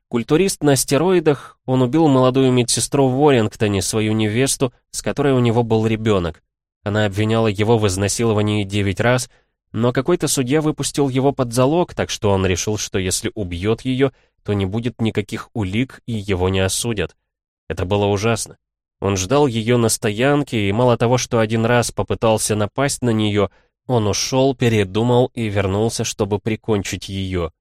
Культурист на стероидах, он убил молодую медсестру в Уоррингтоне, свою невесту, с которой у него был ребенок. Она обвиняла его в изнасиловании девять раз, но какой-то судья выпустил его под залог, так что он решил, что если убьет ее, то не будет никаких улик и его не осудят. Это было ужасно. Он ждал ее на стоянке, и мало того, что один раз попытался напасть на нее, он ушел, передумал и вернулся, чтобы прикончить ее.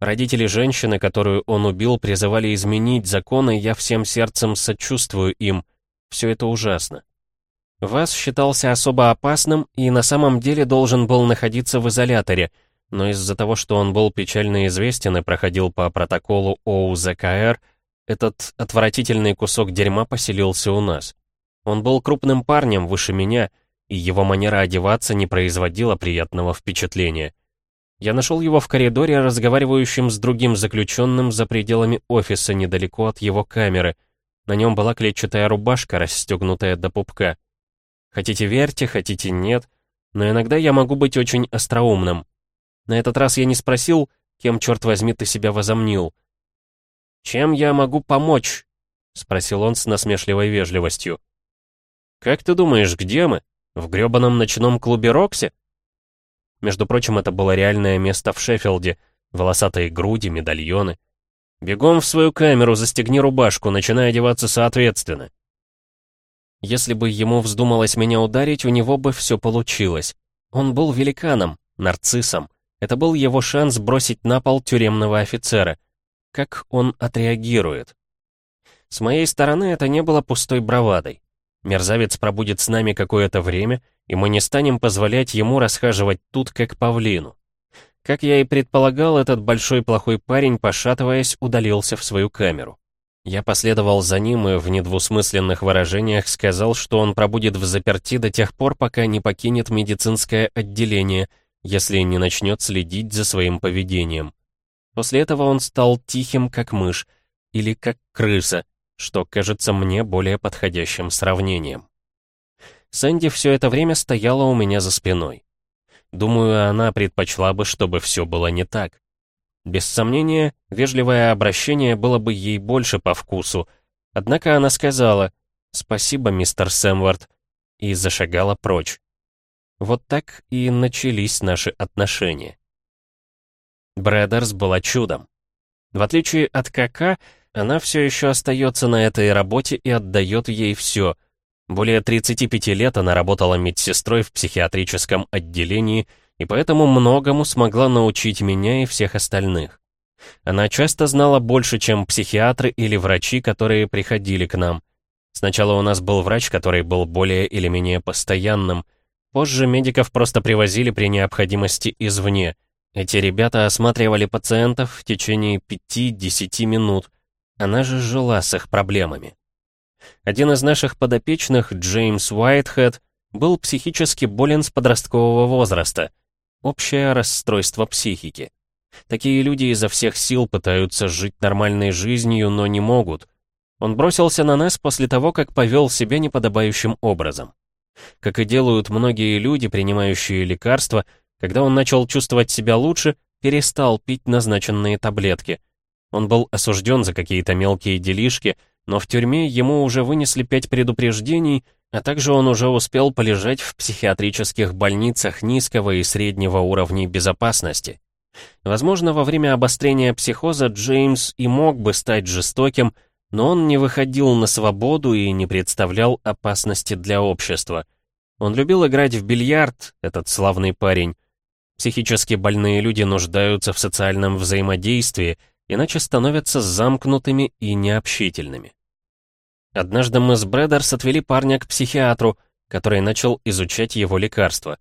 Родители женщины, которую он убил, призывали изменить законы, я всем сердцем сочувствую им. Все это ужасно. Вас считался особо опасным и на самом деле должен был находиться в изоляторе, но из-за того, что он был печально известен и проходил по протоколу ОУЗКР, этот отвратительный кусок дерьма поселился у нас. Он был крупным парнем, выше меня, и его манера одеваться не производила приятного впечатления. Я нашел его в коридоре, разговаривающим с другим заключенным за пределами офиса, недалеко от его камеры. На нем была клетчатая рубашка, расстегнутая до пупка. Хотите верьте, хотите нет, но иногда я могу быть очень остроумным. На этот раз я не спросил, кем, черт возьми, ты себя возомнил. «Чем я могу помочь?» — спросил он с насмешливой вежливостью. «Как ты думаешь, где мы? В грёбаном ночном клубе Рокси?» Между прочим, это было реальное место в Шеффилде. Волосатые груди, медальоны. «Бегом в свою камеру, застегни рубашку, начинай одеваться соответственно». Если бы ему вздумалось меня ударить, у него бы все получилось. Он был великаном, нарциссом. Это был его шанс бросить на пол тюремного офицера как он отреагирует. С моей стороны это не было пустой бравадой. Мерзавец пробудет с нами какое-то время, и мы не станем позволять ему расхаживать тут, как павлину. Как я и предполагал, этот большой плохой парень, пошатываясь, удалился в свою камеру. Я последовал за ним и в недвусмысленных выражениях сказал, что он пробудет в заперти до тех пор, пока не покинет медицинское отделение, если не начнет следить за своим поведением. После этого он стал тихим, как мышь, или как крыса, что кажется мне более подходящим сравнением. Сэнди все это время стояла у меня за спиной. Думаю, она предпочла бы, чтобы все было не так. Без сомнения, вежливое обращение было бы ей больше по вкусу, однако она сказала «Спасибо, мистер Сэмвард», и зашагала прочь. Вот так и начались наши отношения. Брэдерс была чудом. В отличие от КК, она все еще остается на этой работе и отдает ей все. Более 35 лет она работала медсестрой в психиатрическом отделении и поэтому многому смогла научить меня и всех остальных. Она часто знала больше, чем психиатры или врачи, которые приходили к нам. Сначала у нас был врач, который был более или менее постоянным. Позже медиков просто привозили при необходимости извне. Эти ребята осматривали пациентов в течение 5-10 минут. Она же жила с их проблемами. Один из наших подопечных, Джеймс Уайтхед, был психически болен с подросткового возраста. Общее расстройство психики. Такие люди изо всех сил пытаются жить нормальной жизнью, но не могут. Он бросился на нас после того, как повел себя неподобающим образом. Как и делают многие люди, принимающие лекарства, когда он начал чувствовать себя лучше, перестал пить назначенные таблетки. Он был осужден за какие-то мелкие делишки, но в тюрьме ему уже вынесли пять предупреждений, а также он уже успел полежать в психиатрических больницах низкого и среднего уровней безопасности. Возможно, во время обострения психоза Джеймс и мог бы стать жестоким, но он не выходил на свободу и не представлял опасности для общества. Он любил играть в бильярд, этот славный парень. Психически больные люди нуждаются в социальном взаимодействии, иначе становятся замкнутыми и необщительными. Однажды мы с Брэдерс отвели парня к психиатру, который начал изучать его лекарства.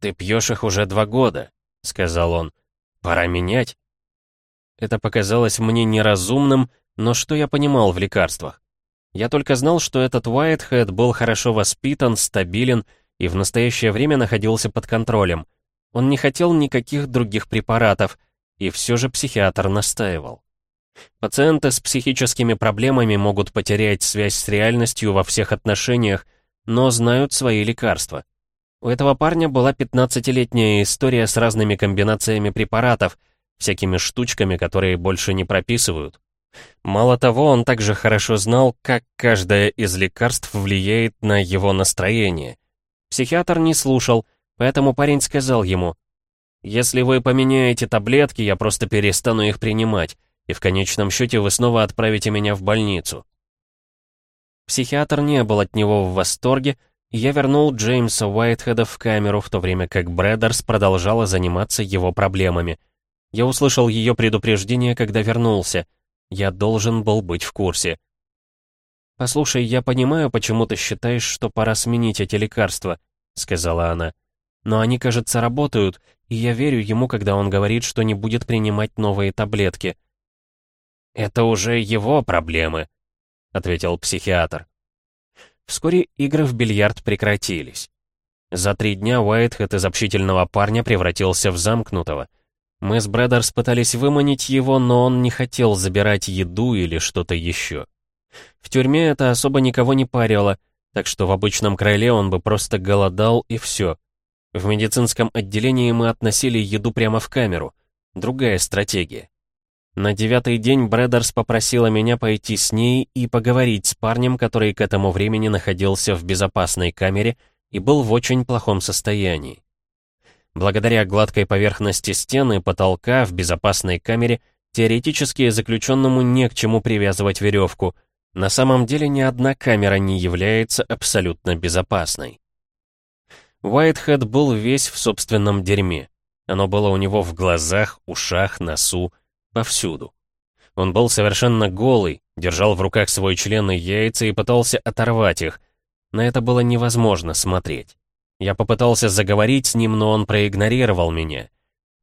«Ты пьешь их уже два года», — сказал он. «Пора менять». Это показалось мне неразумным, но что я понимал в лекарствах? Я только знал, что этот Уайтхед был хорошо воспитан, стабилен и в настоящее время находился под контролем. Он не хотел никаких других препаратов, и все же психиатр настаивал. Пациенты с психическими проблемами могут потерять связь с реальностью во всех отношениях, но знают свои лекарства. У этого парня была 15-летняя история с разными комбинациями препаратов, всякими штучками, которые больше не прописывают. Мало того, он также хорошо знал, как каждое из лекарств влияет на его настроение. Психиатр не слушал, поэтому парень сказал ему, «Если вы поменяете таблетки, я просто перестану их принимать и в конечном счете вы снова отправите меня в больницу». Психиатр не был от него в восторге, и я вернул Джеймса Уайтхеда в камеру, в то время как Брэдерс продолжала заниматься его проблемами. Я услышал ее предупреждение, когда вернулся. Я должен был быть в курсе. «Послушай, я понимаю, почему ты считаешь, что пора сменить эти лекарства», — сказала она. «Но они, кажется, работают, и я верю ему, когда он говорит, что не будет принимать новые таблетки». «Это уже его проблемы», — ответил психиатр. Вскоре игры в бильярд прекратились. За три дня Уайтхед из общительного парня превратился в замкнутого. Мы с Брэдерс пытались выманить его, но он не хотел забирать еду или что-то еще. В тюрьме это особо никого не парило, так что в обычном крыле он бы просто голодал и все. В медицинском отделении мы относили еду прямо в камеру. Другая стратегия. На девятый день Брэдерс попросила меня пойти с ней и поговорить с парнем, который к этому времени находился в безопасной камере и был в очень плохом состоянии. Благодаря гладкой поверхности стены потолка в безопасной камере теоретически заключенному не к чему привязывать веревку. На самом деле ни одна камера не является абсолютно безопасной. Уайтхед был весь в собственном дерьме. Оно было у него в глазах, ушах, носу, повсюду. Он был совершенно голый, держал в руках свой член и яйца и пытался оторвать их. На это было невозможно смотреть. Я попытался заговорить с ним, но он проигнорировал меня.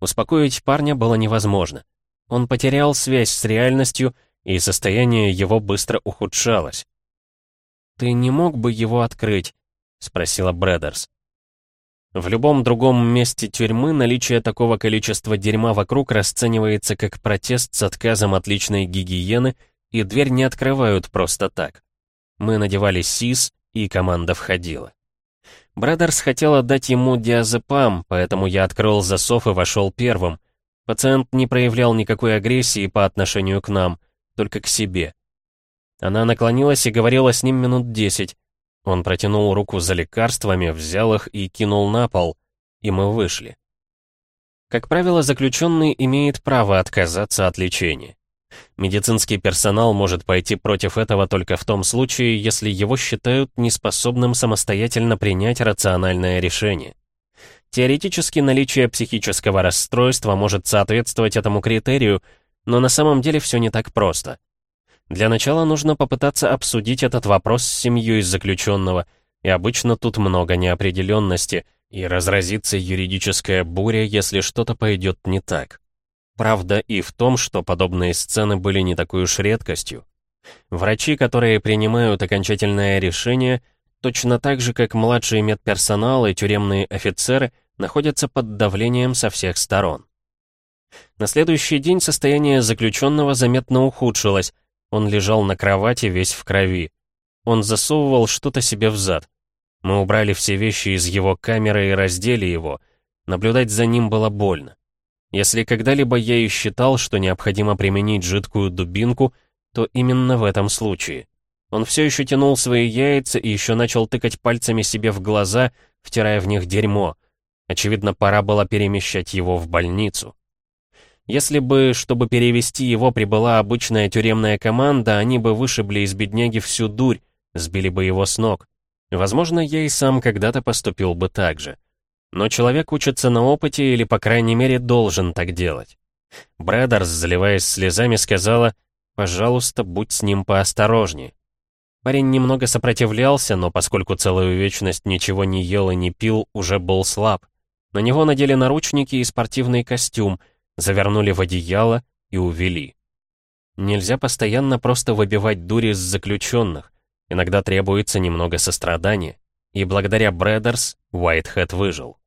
Успокоить парня было невозможно. Он потерял связь с реальностью, и состояние его быстро ухудшалось. «Ты не мог бы его открыть?» — спросила Брэдерс. В любом другом месте тюрьмы наличие такого количества дерьма вокруг расценивается как протест с отказом от личной гигиены, и дверь не открывают просто так. Мы надевали СИС, и команда входила. Брэдерс хотела дать ему диазепам, поэтому я открыл засов и вошел первым. Пациент не проявлял никакой агрессии по отношению к нам, только к себе. Она наклонилась и говорила с ним минут десять, он протянул руку за лекарствами, взял их и кинул на пол, и мы вышли. Как правило, заключенный имеет право отказаться от лечения. Медицинский персонал может пойти против этого только в том случае, если его считают неспособным самостоятельно принять рациональное решение. Теоретически наличие психического расстройства может соответствовать этому критерию, но на самом деле все не так просто. Для начала нужно попытаться обсудить этот вопрос с семьей заключенного, и обычно тут много неопределенности, и разразится юридическая буря, если что-то пойдет не так. Правда и в том, что подобные сцены были не такой уж редкостью. Врачи, которые принимают окончательное решение, точно так же, как младший медперсонал и тюремные офицеры, находятся под давлением со всех сторон. На следующий день состояние заключенного заметно ухудшилось, он лежал на кровати весь в крови. Он засовывал что-то себе в зад. Мы убрали все вещи из его камеры и раздели его. Наблюдать за ним было больно. Если когда-либо я и считал, что необходимо применить жидкую дубинку, то именно в этом случае. Он все еще тянул свои яйца и еще начал тыкать пальцами себе в глаза, втирая в них дерьмо. Очевидно, пора было перемещать его в больницу. Если бы, чтобы перевести его, прибыла обычная тюремная команда, они бы вышибли из бедняги всю дурь, сбили бы его с ног. Возможно, я и сам когда-то поступил бы так же. Но человек учится на опыте или, по крайней мере, должен так делать. Брэдерс, заливаясь слезами, сказала, «Пожалуйста, будь с ним поосторожнее». Парень немного сопротивлялся, но поскольку целую вечность ничего не ел и не пил, уже был слаб. На него надели наручники и спортивный костюм — завернули в одеяло и увели. Нельзя постоянно просто выбивать дури с заключенных, иногда требуется немного сострадания, и благодаря Брэдерс Уайтхед выжил.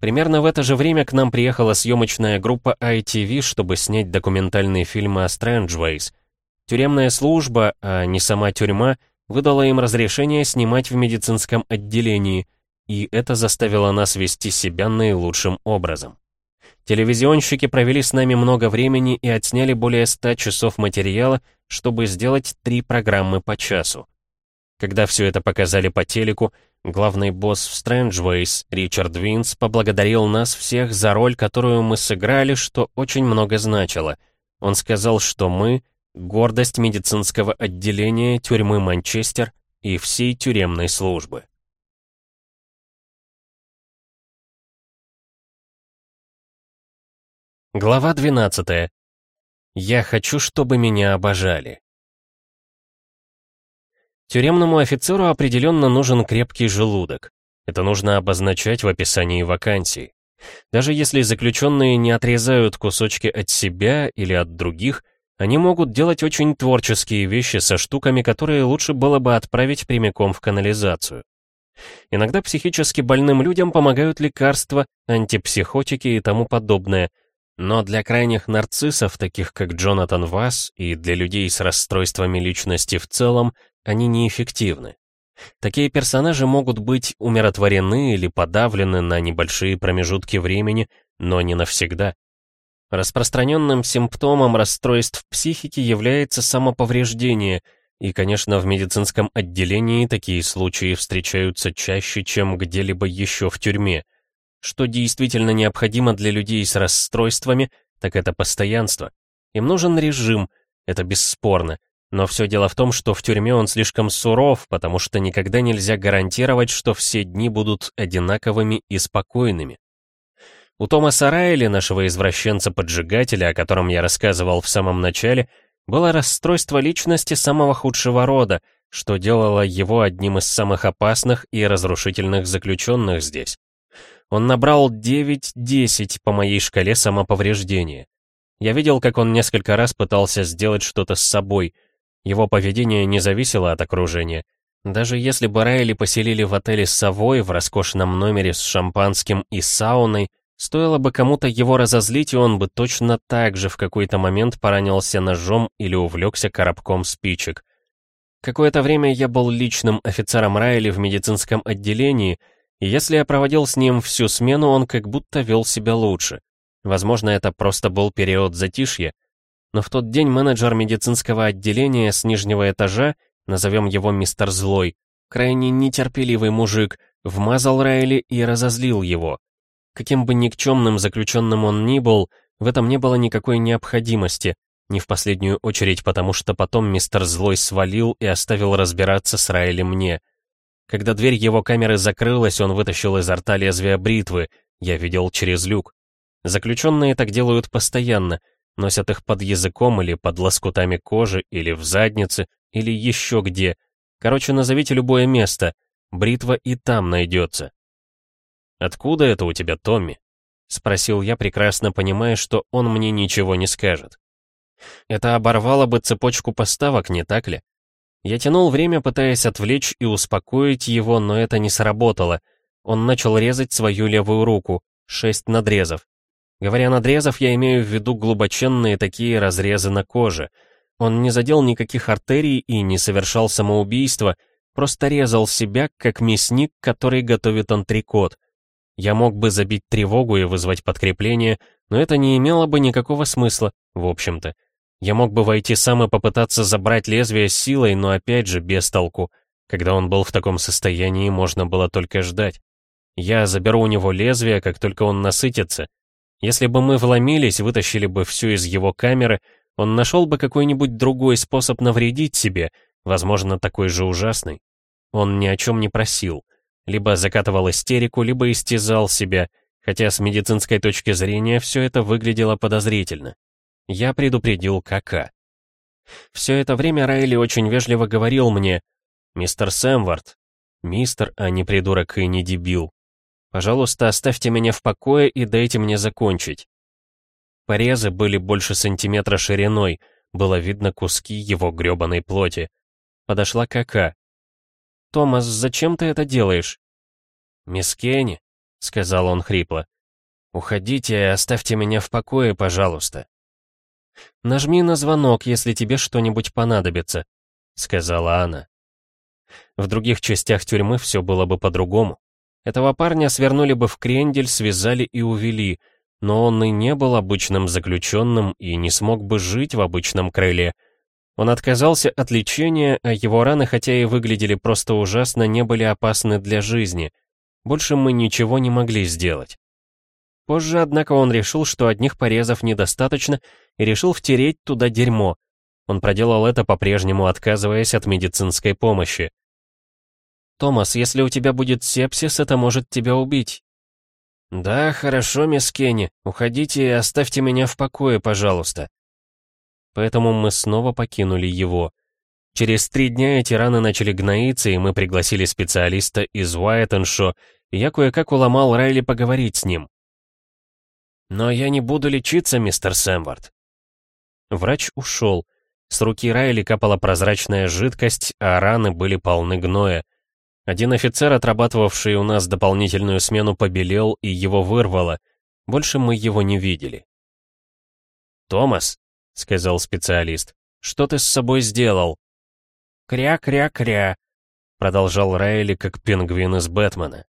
Примерно в это же время к нам приехала съемочная группа ITV, чтобы снять документальные фильмы о Strangeways. Тюремная служба, а не сама тюрьма, выдала им разрешение снимать в медицинском отделении, и это заставило нас вести себя наилучшим образом. Телевизионщики провели с нами много времени и отсняли более 100 часов материала, чтобы сделать три программы по часу. Когда все это показали по телеку, главный босс в Strangeways, Ричард Винс, поблагодарил нас всех за роль, которую мы сыграли, что очень много значило. Он сказал, что мы — гордость медицинского отделения тюрьмы Манчестер и всей тюремной службы. Глава 12. Я хочу, чтобы меня обожали. Тюремному офицеру определенно нужен крепкий желудок. Это нужно обозначать в описании вакансии. Даже если заключенные не отрезают кусочки от себя или от других, они могут делать очень творческие вещи со штуками, которые лучше было бы отправить прямиком в канализацию. Иногда психически больным людям помогают лекарства, антипсихотики и тому подобное – но для крайних нарциссов, таких как Джонатан Васс, и для людей с расстройствами личности в целом, они неэффективны. Такие персонажи могут быть умиротворены или подавлены на небольшие промежутки времени, но не навсегда. Распространенным симптомом расстройств психики является самоповреждение, и, конечно, в медицинском отделении такие случаи встречаются чаще, чем где-либо еще в тюрьме. Что действительно необходимо для людей с расстройствами, так это постоянство. Им нужен режим, это бесспорно. Но все дело в том, что в тюрьме он слишком суров, потому что никогда нельзя гарантировать, что все дни будут одинаковыми и спокойными. У Томаса Райли, нашего извращенца-поджигателя, о котором я рассказывал в самом начале, было расстройство личности самого худшего рода, что делало его одним из самых опасных и разрушительных заключенных здесь. Он набрал 9-10 по моей шкале самоповреждения. Я видел, как он несколько раз пытался сделать что-то с собой. Его поведение не зависело от окружения. Даже если бы Райли поселили в отеле «Совой» в роскошном номере с шампанским и сауной, стоило бы кому-то его разозлить, и он бы точно так же в какой-то момент поранился ножом или увлекся коробком спичек. Какое-то время я был личным офицером Райли в медицинском отделении — и если я проводил с ним всю смену, он как будто вел себя лучше. Возможно, это просто был период затишья. Но в тот день менеджер медицинского отделения с нижнего этажа, назовем его мистер Злой, крайне нетерпеливый мужик, вмазал Райли и разозлил его. Каким бы никчемным заключенным он ни был, в этом не было никакой необходимости, не в последнюю очередь потому, что потом мистер Злой свалил и оставил разбираться с Райли мне — когда дверь его камеры закрылась, он вытащил изо рта лезвие бритвы, я видел через люк. Заключенные так делают постоянно, носят их под языком или под лоскутами кожи, или в заднице, или еще где. Короче, назовите любое место, бритва и там найдется. «Откуда это у тебя, Томми?» — спросил я, прекрасно понимая, что он мне ничего не скажет. Это оборвало бы цепочку поставок, не так ли? Я тянул время, пытаясь отвлечь и успокоить его, но это не сработало. Он начал резать свою левую руку. Шесть надрезов. Говоря надрезов, я имею в виду глубоченные такие разрезы на коже. Он не задел никаких артерий и не совершал самоубийства, Просто резал себя, как мясник, который готовит антрикот. Я мог бы забить тревогу и вызвать подкрепление, но это не имело бы никакого смысла, в общем-то. Я мог бы войти сам и попытаться забрать лезвие силой, но опять же без толку. Когда он был в таком состоянии, можно было только ждать. Я заберу у него лезвие, как только он насытится. Если бы мы вломились, вытащили бы все из его камеры, он нашел бы какой-нибудь другой способ навредить себе, возможно, такой же ужасный. Он ни о чем не просил. Либо закатывал истерику, либо истязал себя, хотя с медицинской точки зрения все это выглядело подозрительно. Я предупредил Кака. Все это время Райли очень вежливо говорил мне, «Мистер Сэмвард, мистер, а не придурок и не дебил, пожалуйста, оставьте меня в покое и дайте мне закончить». Порезы были больше сантиметра шириной, было видно куски его грёбаной плоти. Подошла Кака. «Томас, зачем ты это делаешь?» «Мисс Кенни», — сказал он хрипло, — «уходите и оставьте меня в покое, пожалуйста». «Нажми на звонок, если тебе что-нибудь понадобится», — сказала она. В других частях тюрьмы все было бы по-другому. Этого парня свернули бы в крендель, связали и увели — но он и не был обычным заключенным и не смог бы жить в обычном крыле. Он отказался от лечения, а его раны, хотя и выглядели просто ужасно, не были опасны для жизни. Больше мы ничего не могли сделать. Позже, однако, он решил, что одних порезов недостаточно, и решил втереть туда дерьмо. Он проделал это, по-прежнему отказываясь от медицинской помощи. «Томас, если у тебя будет сепсис, это может тебя убить. «Да, хорошо, мисс Кенни. Уходите и оставьте меня в покое, пожалуйста». Поэтому мы снова покинули его. Через три дня эти раны начали гноиться, и мы пригласили специалиста из Уайтеншо, и я кое-как уломал Райли поговорить с ним. «Но я не буду лечиться, мистер Сэмвард». Врач ушел. С руки Райли капала прозрачная жидкость, а раны были полны гноя. Один офицер, отрабатывавший у нас дополнительную смену, побелел и его вырвало. Больше мы его не видели. «Томас», — сказал специалист, — «что ты с собой сделал?» «Кря-кря-кря», — продолжал Райли, как пингвин из Бэтмена.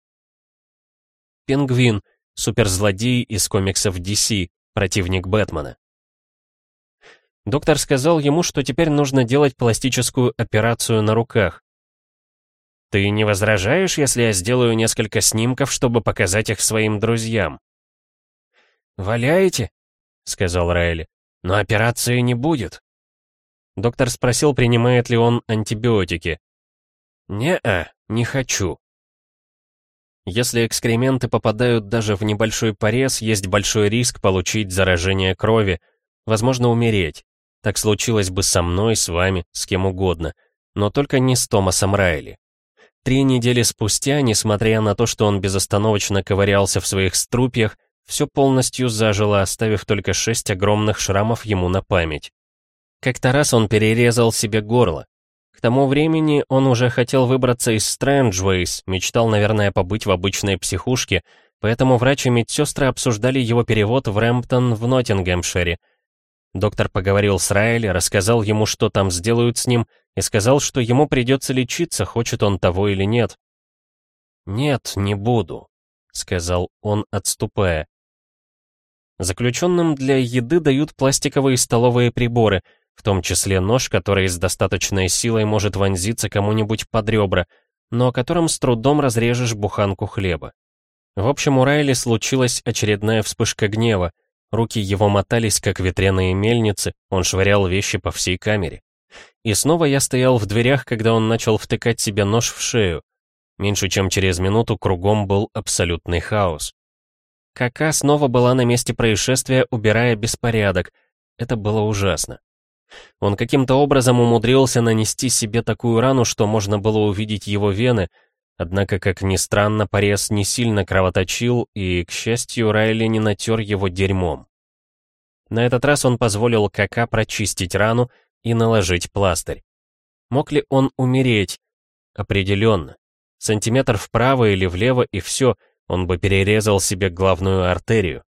Пингвин — суперзлодей из комиксов DC, противник Бэтмена. Доктор сказал ему, что теперь нужно делать пластическую операцию на руках. Ты не возражаешь, если я сделаю несколько снимков, чтобы показать их своим друзьям?» «Валяете?» — сказал Райли. «Но операции не будет». Доктор спросил, принимает ли он антибиотики. «Не-а, не хочу». Если экскременты попадают даже в небольшой порез, есть большой риск получить заражение крови, возможно, умереть. Так случилось бы со мной, с вами, с кем угодно, но только не с Томасом Райли. Три недели спустя, несмотря на то, что он безостановочно ковырялся в своих струпьях, все полностью зажило, оставив только шесть огромных шрамов ему на память. Как-то раз он перерезал себе горло. К тому времени он уже хотел выбраться из Стрэнджвейс, мечтал, наверное, побыть в обычной психушке, поэтому врачи и медсестры обсуждали его перевод в Рэмптон в Ноттингемшире. Доктор поговорил с Райли, рассказал ему, что там сделают с ним, и сказал, что ему придется лечиться, хочет он того или нет. «Нет, не буду», — сказал он, отступая. Заключенным для еды дают пластиковые столовые приборы, в том числе нож, который с достаточной силой может вонзиться кому-нибудь под ребра, но которым с трудом разрежешь буханку хлеба. В общем, у Райли случилась очередная вспышка гнева. Руки его мотались, как ветряные мельницы, он швырял вещи по всей камере. И снова я стоял в дверях, когда он начал втыкать себе нож в шею. Меньше чем через минуту кругом был абсолютный хаос. Кака снова была на месте происшествия, убирая беспорядок. Это было ужасно. Он каким-то образом умудрился нанести себе такую рану, что можно было увидеть его вены, однако, как ни странно, порез не сильно кровоточил, и, к счастью, Райли не натер его дерьмом. На этот раз он позволил Кака прочистить рану, и наложить пластырь. Мог ли он умереть? Определенно. Сантиметр вправо или влево и все, он бы перерезал себе главную артерию.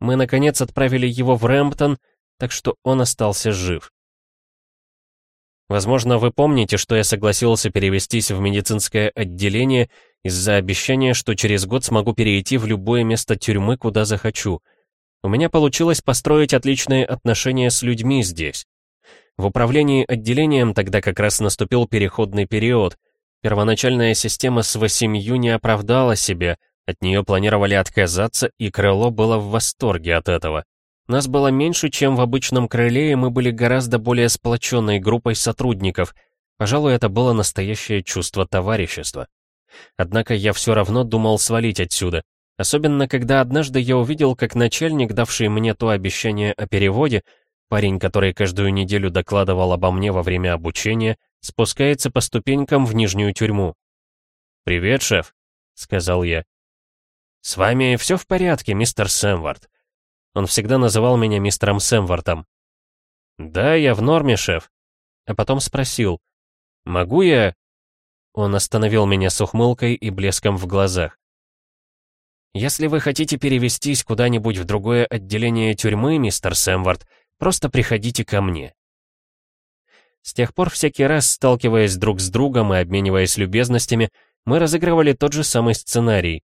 Мы, наконец, отправили его в Рэмптон, так что он остался жив. Возможно, вы помните, что я согласился перевестись в медицинское отделение из-за обещания, что через год смогу перейти в любое место тюрьмы, куда захочу. У меня получилось построить отличные отношения с людьми здесь. В управлении отделением тогда как раз наступил переходный период. Первоначальная система с восемью не оправдала себя, от нее планировали отказаться, и крыло было в восторге от этого. Нас было меньше, чем в обычном крыле, и мы были гораздо более сплоченной группой сотрудников. Пожалуй, это было настоящее чувство товарищества. Однако я все равно думал свалить отсюда. Особенно, когда однажды я увидел, как начальник, давший мне то обещание о переводе, парень, который каждую неделю докладывал обо мне во время обучения, спускается по ступенькам в нижнюю тюрьму. «Привет, шеф», — сказал я. «С вами все в порядке, мистер Сэмвард?» Он всегда называл меня мистером Сэмвортом. «Да, я в норме, шеф». А потом спросил, «Могу я...» Он остановил меня с ухмылкой и блеском в глазах. «Если вы хотите перевестись куда-нибудь в другое отделение тюрьмы, мистер Сэмвард, просто приходите ко мне». С тех пор, всякий раз сталкиваясь друг с другом и обмениваясь любезностями, мы разыгрывали тот же самый сценарий.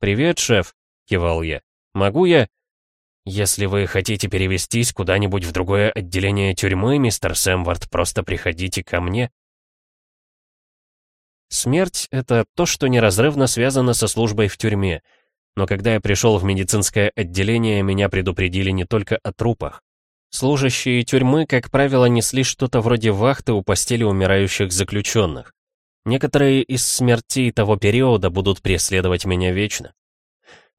«Привет, шеф», — кивал я. «Могу я...» «Если вы хотите перевестись куда-нибудь в другое отделение тюрьмы, мистер Сэмвард, просто приходите ко мне». Смерть — это то, что неразрывно связано со службой в тюрьме. Но когда я пришел в медицинское отделение, меня предупредили не только о трупах. Служащие тюрьмы, как правило, несли что-то вроде вахты у постели умирающих заключенных. Некоторые из смертей того периода будут преследовать меня вечно.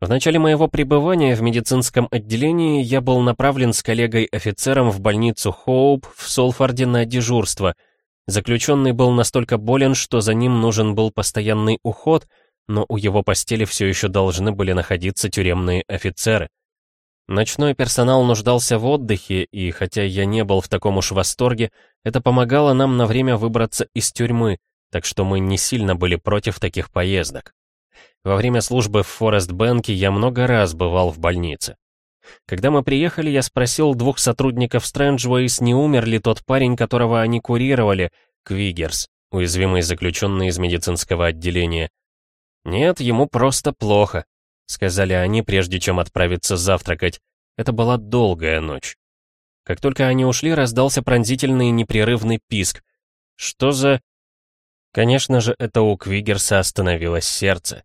В начале моего пребывания в медицинском отделении я был направлен с коллегой-офицером в больницу Хоуп в Солфорде на дежурство. Заключенный был настолько болен, что за ним нужен был постоянный уход, но у его постели все еще должны были находиться тюремные офицеры. Ночной персонал нуждался в отдыхе, и хотя я не был в таком уж восторге, это помогало нам на время выбраться из тюрьмы, так что мы не сильно были против таких поездок. Во время службы в Форест-Бэнке я много раз бывал в больнице. Когда мы приехали, я спросил двух сотрудников Стрэнджвейс, не умер ли тот парень, которого они курировали, Квигерс, уязвимый заключенный из медицинского отделения. «Нет, ему просто плохо», — сказали они, прежде чем отправиться завтракать. Это была долгая ночь. Как только они ушли, раздался пронзительный непрерывный писк. Что за... Конечно же, это у Квигерса остановилось сердце.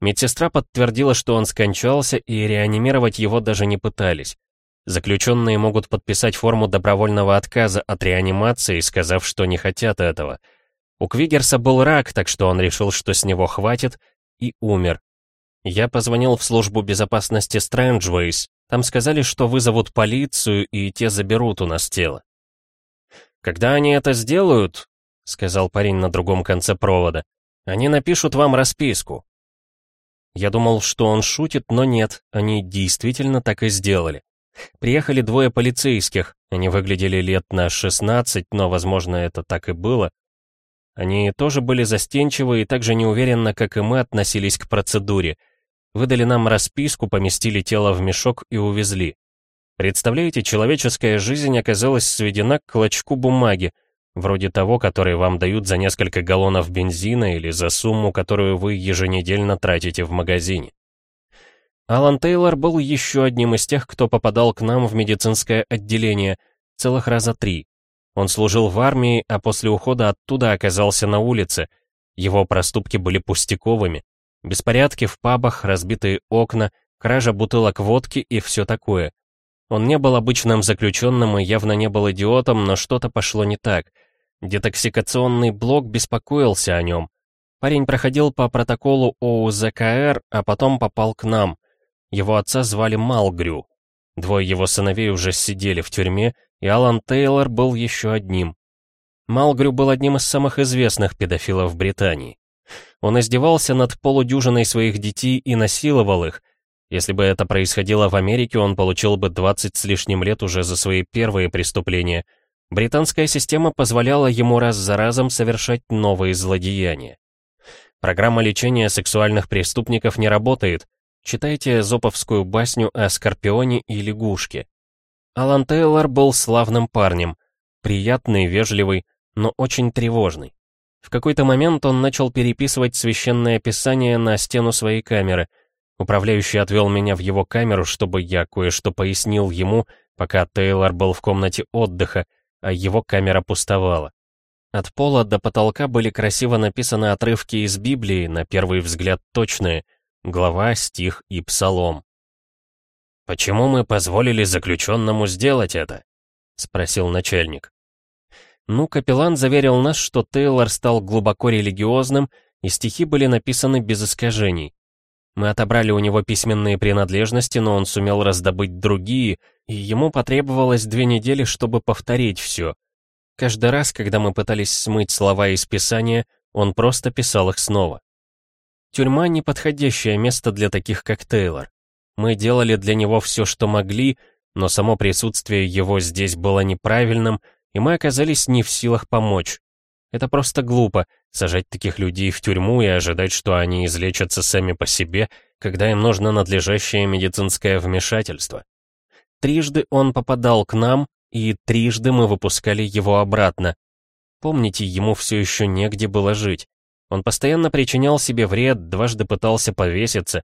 Медсестра подтвердила, что он скончался, и реанимировать его даже не пытались. Заключенные могут подписать форму добровольного отказа от реанимации, сказав, что не хотят этого. У Квигерса был рак, так что он решил, что с него хватит, и умер. Я позвонил в службу безопасности Стрэнджвейс. Там сказали, что вызовут полицию, и те заберут у нас тело. «Когда они это сделают», — сказал парень на другом конце провода, — «они напишут вам расписку. Я думал, что он шутит, но нет, они действительно так и сделали. Приехали двое полицейских, они выглядели лет на 16, но, возможно, это так и было. Они тоже были застенчивы и так же неуверенно, как и мы, относились к процедуре. Выдали нам расписку, поместили тело в мешок и увезли. Представляете, человеческая жизнь оказалась сведена к клочку бумаги, Вроде того, который вам дают за несколько галлонов бензина или за сумму, которую вы еженедельно тратите в магазине. Алан Тейлор был еще одним из тех, кто попадал к нам в медицинское отделение, целых раза три. Он служил в армии, а после ухода оттуда оказался на улице. Его проступки были пустяковыми. Беспорядки в пабах, разбитые окна, кража бутылок водки и все такое. Он не был обычным заключенным и явно не был идиотом, но что-то пошло не так. Детоксикационный блок беспокоился о нем. Парень проходил по протоколу ОУЗКР, а потом попал к нам. Его отца звали Малгрю. Двое его сыновей уже сидели в тюрьме, и Алан Тейлор был еще одним. Малгрю был одним из самых известных педофилов Британии. Он издевался над полудюжиной своих детей и насиловал их, если бы это происходило в Америке, он получил бы 20 с лишним лет уже за свои первые преступления. Британская система позволяла ему раз за разом совершать новые злодеяния. Программа лечения сексуальных преступников не работает. Читайте зоповскую басню о Скорпионе и лягушке. Алан Тейлор был славным парнем. Приятный, вежливый, но очень тревожный. В какой-то момент он начал переписывать священное писание на стену своей камеры. Управляющий отвел меня в его камеру, чтобы я кое-что пояснил ему, пока Тейлор был в комнате отдыха, а его камера пустовала. От пола до потолка были красиво написаны отрывки из Библии, на первый взгляд точные, глава, стих и псалом. «Почему мы позволили заключенному сделать это?» — спросил начальник. Ну, капеллан заверил нас, что Тейлор стал глубоко религиозным, и стихи были написаны без искажений. Мы отобрали у него письменные принадлежности, но он сумел раздобыть другие, и ему потребовалось две недели, чтобы повторить все. Каждый раз, когда мы пытались смыть слова из Писания, он просто писал их снова. Тюрьма — неподходящее место для таких, как Тейлор. Мы делали для него все, что могли, но само присутствие его здесь было неправильным — и мы оказались не в силах помочь. Это просто глупо, сажать таких людей в тюрьму и ожидать, что они излечатся сами по себе, когда им нужно надлежащее медицинское вмешательство. Трижды он попадал к нам, и трижды мы выпускали его обратно. Помните, ему все еще негде было жить. Он постоянно причинял себе вред, дважды пытался повеситься.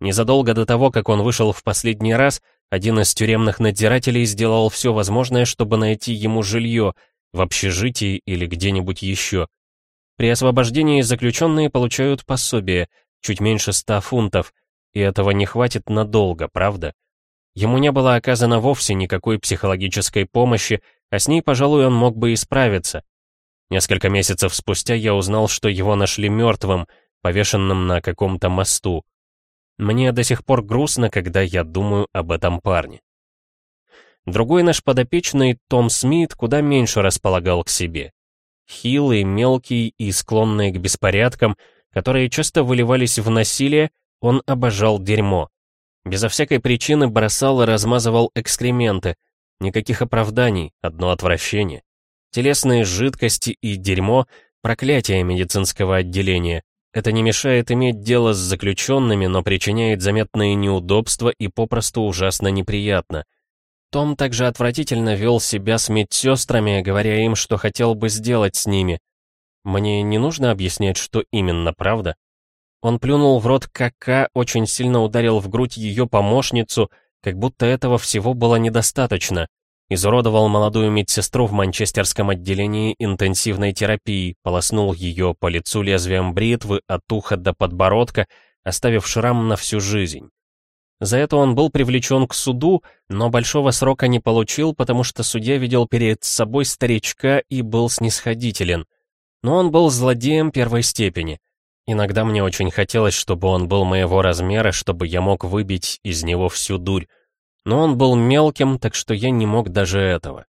Незадолго до того, как он вышел в последний раз, один из тюремных надзирателей сделал все возможное, чтобы найти ему жилье в общежитии или где-нибудь еще. При освобождении заключенные получают пособие, чуть меньше ста фунтов, и этого не хватит надолго, правда? Ему не было оказано вовсе никакой психологической помощи, а с ней, пожалуй, он мог бы и справиться. Несколько месяцев спустя я узнал, что его нашли мертвым, повешенным на каком-то мосту. Мне до сих пор грустно, когда я думаю об этом парне. Другой наш подопечный, Том Смит, куда меньше располагал к себе. Хилый, мелкий и склонный к беспорядкам, которые часто выливались в насилие, он обожал дерьмо. Безо всякой причины бросал и размазывал экскременты. Никаких оправданий, одно отвращение. Телесные жидкости и дерьмо — проклятие медицинского отделения. Это не мешает иметь дело с заключенными, но причиняет заметные неудобства и попросту ужасно неприятно. Том также отвратительно вел себя с медсестрами, говоря им, что хотел бы сделать с ними. Мне не нужно объяснять, что именно, правда? Он плюнул в рот кака, очень сильно ударил в грудь ее помощницу, как будто этого всего было недостаточно — Изуродовал молодую медсестру в манчестерском отделении интенсивной терапии, полоснул ее по лицу лезвием бритвы от уха до подбородка, оставив шрам на всю жизнь. За это он был привлечен к суду, но большого срока не получил, потому что судья видел перед собой старичка и был снисходителен. Но он был злодеем первой степени. Иногда мне очень хотелось, чтобы он был моего размера, чтобы я мог выбить из него всю дурь. Но он был мелким, так что я не мог даже этого.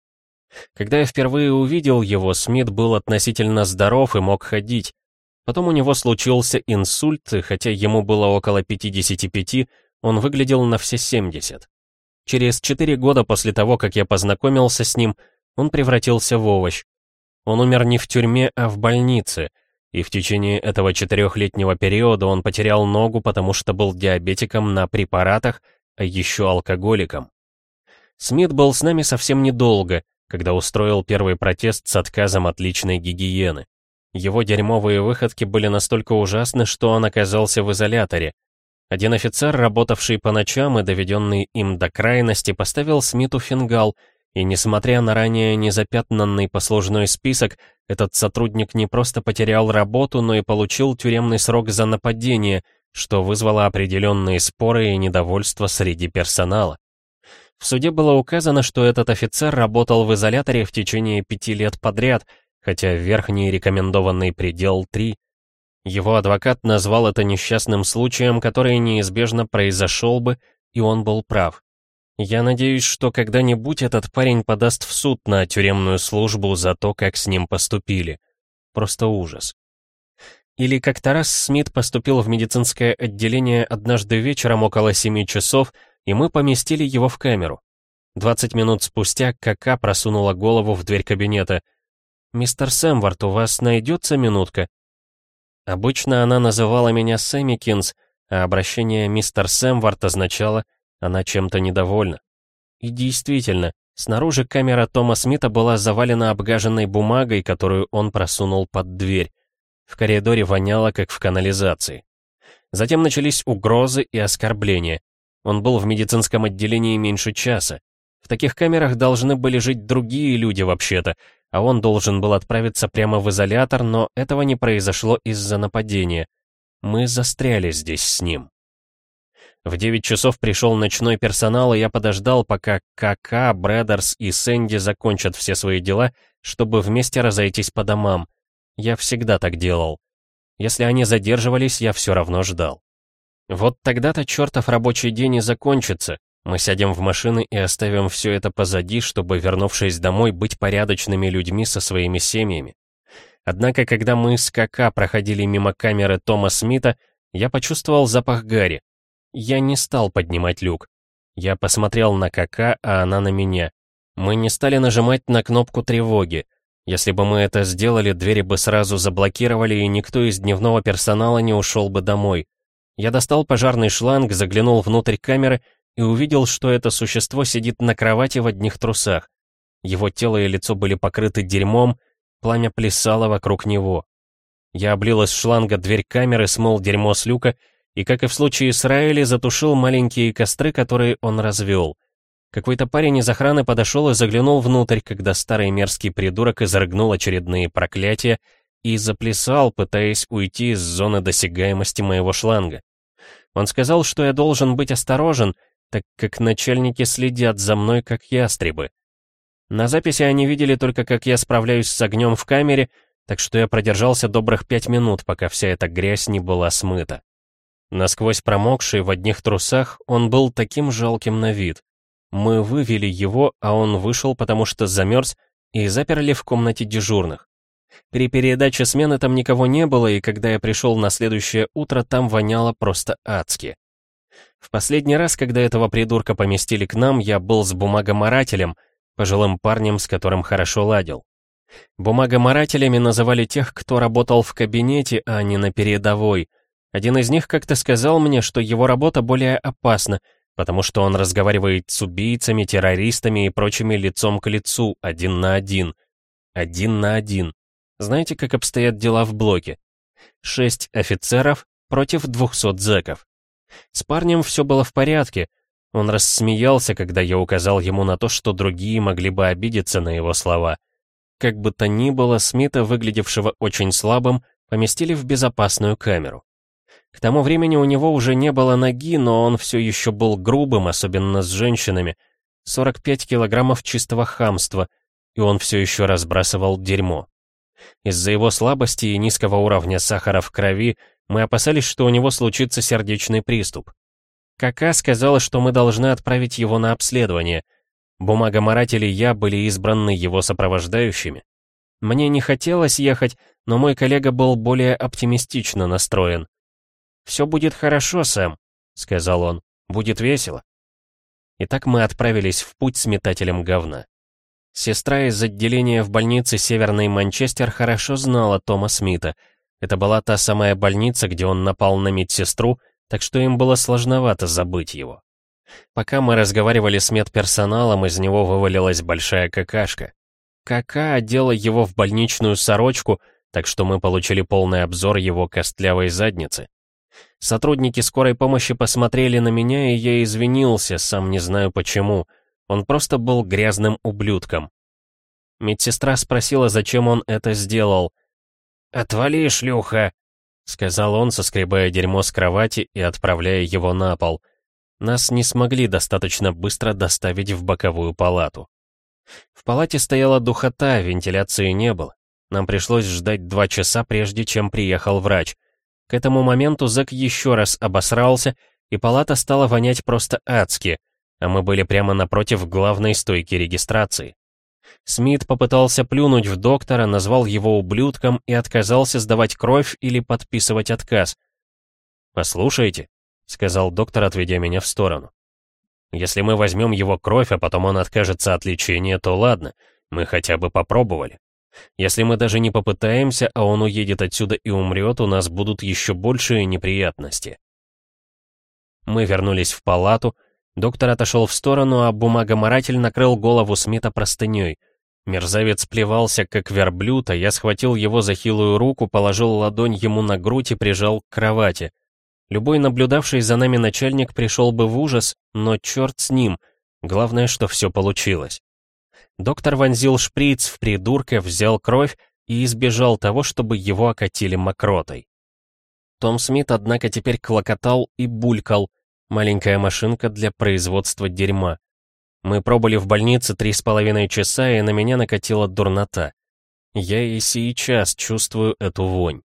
Когда я впервые увидел его, Смит был относительно здоров и мог ходить. Потом у него случился инсульт, и хотя ему было около 55, он выглядел на все 70. Через 4 года после того, как я познакомился с ним, он превратился в овощ. Он умер не в тюрьме, а в больнице, и в течение этого четырехлетнего периода он потерял ногу, потому что был диабетиком на препаратах, а еще алкоголиком. Смит был с нами совсем недолго, когда устроил первый протест с отказом от личной гигиены. Его дерьмовые выходки были настолько ужасны, что он оказался в изоляторе. Один офицер, работавший по ночам и доведенный им до крайности, поставил Смиту фингал, и, несмотря на ранее незапятнанный послужной список, этот сотрудник не просто потерял работу, но и получил тюремный срок за нападение — что вызвало определенные споры и недовольство среди персонала. В суде было указано, что этот офицер работал в изоляторе в течение пяти лет подряд, хотя верхний рекомендованный предел — три. Его адвокат назвал это несчастным случаем, который неизбежно произошел бы, и он был прав. Я надеюсь, что когда-нибудь этот парень подаст в суд на тюремную службу за то, как с ним поступили. Просто ужас. Или как Тарас Смит поступил в медицинское отделение однажды вечером около 7 часов, и мы поместили его в камеру. 20 минут спустя Кака просунула голову в дверь кабинета. «Мистер Сэмвард, у вас найдется минутка?» Обычно она называла меня Сэмикинс, а обращение «мистер Сэмвард» означало «она чем-то недовольна». И действительно, Снаружи камера Тома Смита была завалена обгаженной бумагой, которую он просунул под дверь. В коридоре воняло, как в канализации. Затем начались угрозы и оскорбления. Он был в медицинском отделении меньше часа. В таких камерах должны были жить другие люди вообще-то, а он должен был отправиться прямо в изолятор, но этого не произошло из-за нападения. Мы застряли здесь с ним. В 9 часов пришел ночной персонал, и я подождал, пока КК, Брэдерс и Сэнди закончат все свои дела, чтобы вместе разойтись по домам. Я всегда так делал. Если они задерживались, я все равно ждал. Вот тогда-то чертов рабочий день и закончится. Мы сядем в машины и оставим все это позади, чтобы, вернувшись домой, быть порядочными людьми со своими семьями. Однако, когда мы с КК проходили мимо камеры Тома Смита, я почувствовал запах гари. Я не стал поднимать люк. Я посмотрел на КК, а она на меня. Мы не стали нажимать на кнопку тревоги. Если бы мы это сделали, двери бы сразу заблокировали, и никто из дневного персонала не ушел бы домой. Я достал пожарный шланг, заглянул внутрь камеры и увидел, что это существо сидит на кровати в одних трусах. Его тело и лицо были покрыты дерьмом, пламя плясало вокруг него. Я облил из шланга дверь камеры, смыл дерьмо с люка и, как и в случае с Райли, затушил маленькие костры, которые он развел. Какой-то парень из охраны подошел и заглянул внутрь, когда старый мерзкий придурок изрыгнул очередные проклятия и заплясал, пытаясь уйти из зоны досягаемости моего шланга. Он сказал, что я должен быть осторожен, так как начальники следят за мной, как ястребы. На записи они видели только, как я справляюсь с огнем в камере, так что я продержался добрых пять минут, пока вся эта грязь не была смыта. Насквозь промокший в одних трусах, он был таким жалким на вид. Мы вывели его, а он вышел, потому что замерз, и заперли в комнате дежурных. При передаче смены там никого не было, и когда я пришел на следующее утро, там воняло просто адски. В последний раз, когда этого придурка поместили к нам, я был с бумагоморателем, пожилым парнем, с которым хорошо ладил. Бумагоморателями называли тех, кто работал в кабинете, а не на передовой — один из них как-то сказал мне, что его работа более опасна, потому что он разговаривает с убийцами, террористами и прочими лицом к лицу, один на один. Один на один. Знаете, как обстоят дела в блоке? Шесть офицеров против двухсот зэков. С парнем все было в порядке. Он рассмеялся, когда я указал ему на то, что другие могли бы обидеться на его слова. Как бы то ни было, Смита, выглядевшего очень слабым, поместили в безопасную камеру. К тому времени у него уже не было ноги, но он все еще был грубым, особенно с женщинами. 45 килограммов чистого хамства, и он все еще разбрасывал дерьмо. Из-за его слабости и низкого уровня сахара в крови мы опасались, что у него случится сердечный приступ. Кака сказала, что мы должны отправить его на обследование. Бумага Маратель и я были избраны его сопровождающими. Мне не хотелось ехать, но мой коллега был более оптимистично настроен. «Все будет хорошо, Сэм», — сказал он. «Будет весело». Итак, мы отправились в путь с метателем говна. Сестра из отделения в больнице Северный Манчестер хорошо знала Тома Смита. Это была та самая больница, где он напал на медсестру, так что им было сложновато забыть его. Пока мы разговаривали с медперсоналом, из него вывалилась большая какашка. Кака одела его в больничную сорочку, так что мы получили полный обзор его костлявой задницы. Сотрудники скорой помощи посмотрели на меня, и я извинился, сам не знаю почему. Он просто был грязным ублюдком. Медсестра спросила, зачем он это сделал. «Отвали, шлюха!» — сказал он, соскребая дерьмо с кровати и отправляя его на пол. Нас не смогли достаточно быстро доставить в боковую палату. В палате стояла духота, вентиляции не было. Нам пришлось ждать два часа, прежде чем приехал врач — к этому моменту Зэк еще раз обосрался, и палата стала вонять просто адски, а мы были прямо напротив главной стойки регистрации. Смит попытался плюнуть в доктора, назвал его ублюдком и отказался сдавать кровь или подписывать отказ. «Послушайте», — сказал доктор, отведя меня в сторону. «Если мы возьмем его кровь, а потом он откажется от лечения, то ладно, мы хотя бы попробовали. Если мы даже не попытаемся, а он уедет отсюда и умрет, у нас будут еще большие неприятности. Мы вернулись в палату, Доктор отошел в сторону, а бумагоморатель накрыл голову Смита простыней. Мерзавец плевался, как верблюд, а я схватил его за хилую руку, положил ладонь ему на грудь и прижал к кровати. Любой наблюдавший за нами начальник пришел бы в ужас, но черт с ним. Главное, что все получилось. Доктор вонзил шприц в придурка, взял кровь и избежал того, чтобы его окатили мокротой. Том Смит, однако, теперь клокотал и булькал. Маленькая машинка для производства дерьма. Мы пробыли в больнице три с половиной часа, и на меня накатила дурнота. Я и сейчас чувствую эту вонь.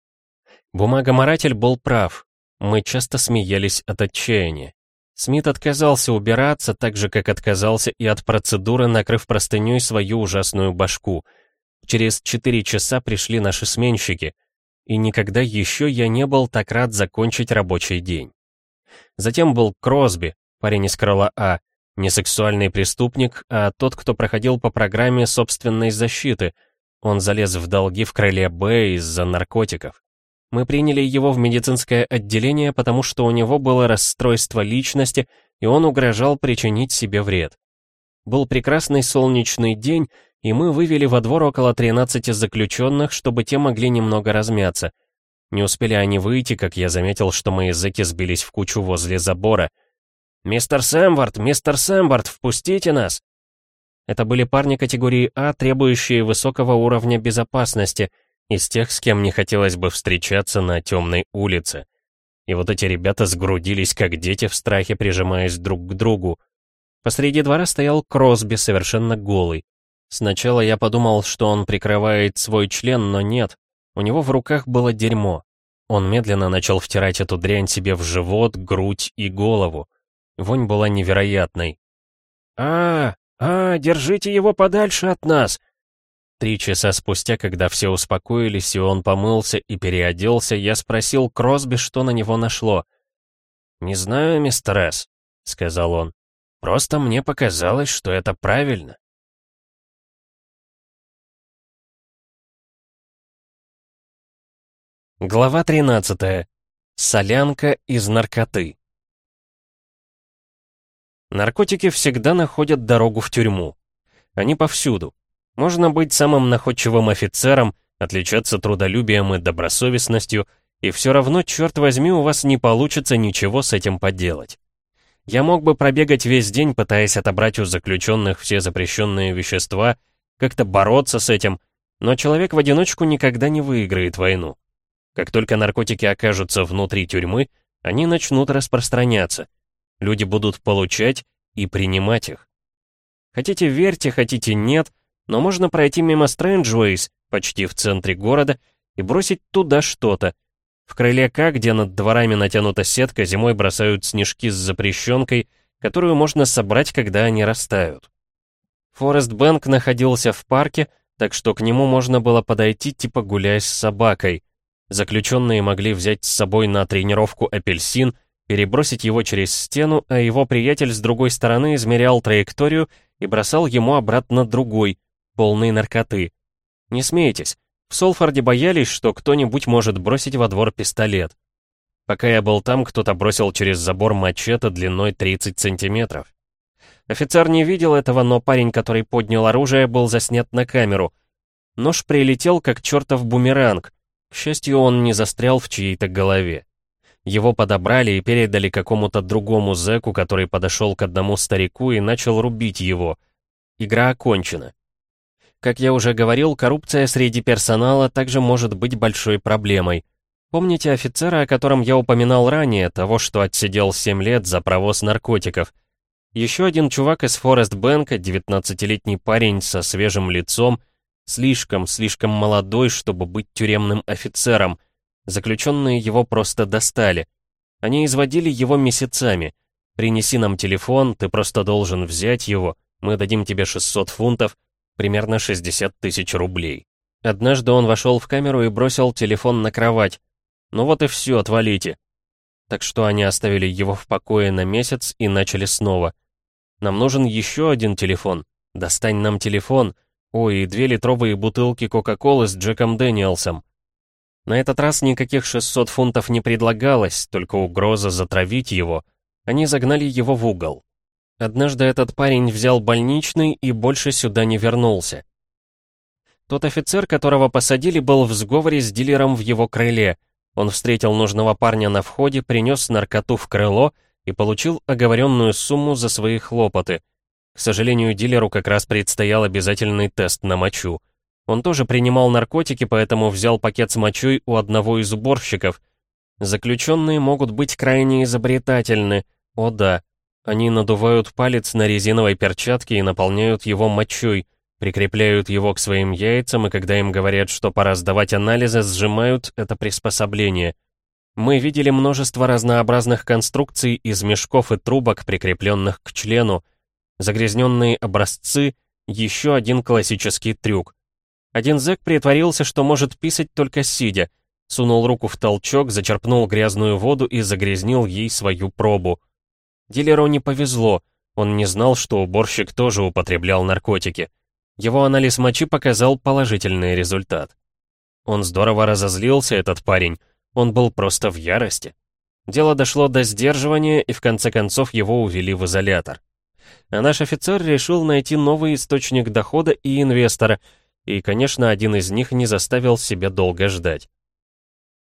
Бумагоморатель был прав. Мы часто смеялись от отчаяния. Смит отказался убираться, так же, как отказался и от процедуры, накрыв простыней свою ужасную башку. Через четыре часа пришли наши сменщики, и никогда еще я не был так рад закончить рабочий день. Затем был Кросби, парень из крыла А, не сексуальный преступник, а тот, кто проходил по программе собственной защиты. Он залез в долги в крыле Б из-за наркотиков. Мы приняли его в медицинское отделение, потому что у него было расстройство личности, и он угрожал причинить себе вред. Был прекрасный солнечный день, и мы вывели во двор около 13 заключенных, чтобы те могли немного размяться. Не успели они выйти, как я заметил, что мои зэки сбились в кучу возле забора. «Мистер Сэмвард, мистер Сэмвард, впустите нас!» Это были парни категории А, требующие высокого уровня безопасности, из тех, с кем не хотелось бы встречаться на темной улице. И вот эти ребята сгрудились, как дети в страхе, прижимаясь друг к другу. Посреди двора стоял Кросби, совершенно голый. Сначала я подумал, что он прикрывает свой член, но нет. У него в руках было дерьмо. Он медленно начал втирать эту дрянь себе в живот, грудь и голову. Вонь была невероятной. «А, а, держите его подальше от нас!» Три часа спустя, когда все успокоились, и он помылся и переоделся, я спросил Кросби, что на него нашло. «Не знаю, мистер С», — сказал он. «Просто мне показалось, что это правильно». Глава 13. Солянка из наркоты. Наркотики всегда находят дорогу в тюрьму. Они повсюду. Можно быть самым находчивым офицером, отличаться трудолюбием и добросовестностью, и все равно, черт возьми, у вас не получится ничего с этим поделать. Я мог бы пробегать весь день, пытаясь отобрать у заключенных все запрещенные вещества, как-то бороться с этим, но человек в одиночку никогда не выиграет войну. Как только наркотики окажутся внутри тюрьмы, они начнут распространяться. Люди будут получать и принимать их. Хотите верьте, хотите нет, но можно пройти мимо Стрэнджуэйс, почти в центре города, и бросить туда что-то. В крыле К, где над дворами натянута сетка, зимой бросают снежки с запрещенкой, которую можно собрать, когда они растают. Форест Бэнк находился в парке, так что к нему можно было подойти, типа гуляя с собакой. Заключенные могли взять с собой на тренировку апельсин, перебросить его через стену, а его приятель с другой стороны измерял траекторию и бросал ему обратно другой, полный наркоты. Не смейтесь, в Солфорде боялись, что кто-нибудь может бросить во двор пистолет. Пока я был там, кто-то бросил через забор мачете длиной 30 сантиметров. Офицер не видел этого, но парень, который поднял оружие, был заснят на камеру. Нож прилетел, как чертов бумеранг, к счастью, он не застрял в чьей-то голове. Его подобрали и передали какому-то другому зэку, который подошел к одному старику и начал рубить его. Игра окончена. Как я уже говорил, коррупция среди персонала также может быть большой проблемой. Помните офицера, о котором я упоминал ранее, того, что отсидел 7 лет за провоз наркотиков? Еще один чувак из Форест Бэнка, 19-летний парень со свежим лицом, Слишком, слишком молодой, чтобы быть тюремным офицером. Заключенные его просто достали. Они изводили его месяцами. «Принеси нам телефон, ты просто должен взять его, мы дадим тебе 600 фунтов, примерно 60 тысяч рублей». Однажды он вошел в камеру и бросил телефон на кровать. «Ну вот и все, отвалите». Так что они оставили его в покое на месяц и начали снова. «Нам нужен еще один телефон. Достань нам телефон. Ой, и две литровые бутылки Кока-Колы с Джеком Дэниелсом. На этот раз никаких 600 фунтов не предлагалось, только угроза затравить его. Они загнали его в угол. Однажды этот парень взял больничный и больше сюда не вернулся. Тот офицер, которого посадили, был в сговоре с дилером в его крыле. Он встретил нужного парня на входе, принес наркоту в крыло и получил оговоренную сумму за свои хлопоты. К сожалению, дилеру как раз предстоял обязательный тест на мочу. Он тоже принимал наркотики, поэтому взял пакет с мочой у одного из уборщиков. Заключенные могут быть крайне изобретательны. О да, они надувают палец на резиновой перчатке и наполняют его мочой, прикрепляют его к своим яйцам, и когда им говорят, что пора сдавать анализы, сжимают это приспособление. Мы видели множество разнообразных конструкций из мешков и трубок, прикрепленных к члену. Загрязненные образцы — еще один классический трюк. Один зэк притворился, что может писать только сидя, сунул руку в толчок, зачерпнул грязную воду и загрязнил ей свою пробу. Дилеру не повезло, он не знал, что уборщик тоже употреблял наркотики. Его анализ мочи показал положительный результат. Он здорово разозлился, этот парень, он был просто в ярости. Дело дошло до сдерживания, и в конце концов его увели в изолятор. А наш офицер решил найти новый источник дохода и инвестора, и, конечно, один из них не заставил себя долго ждать.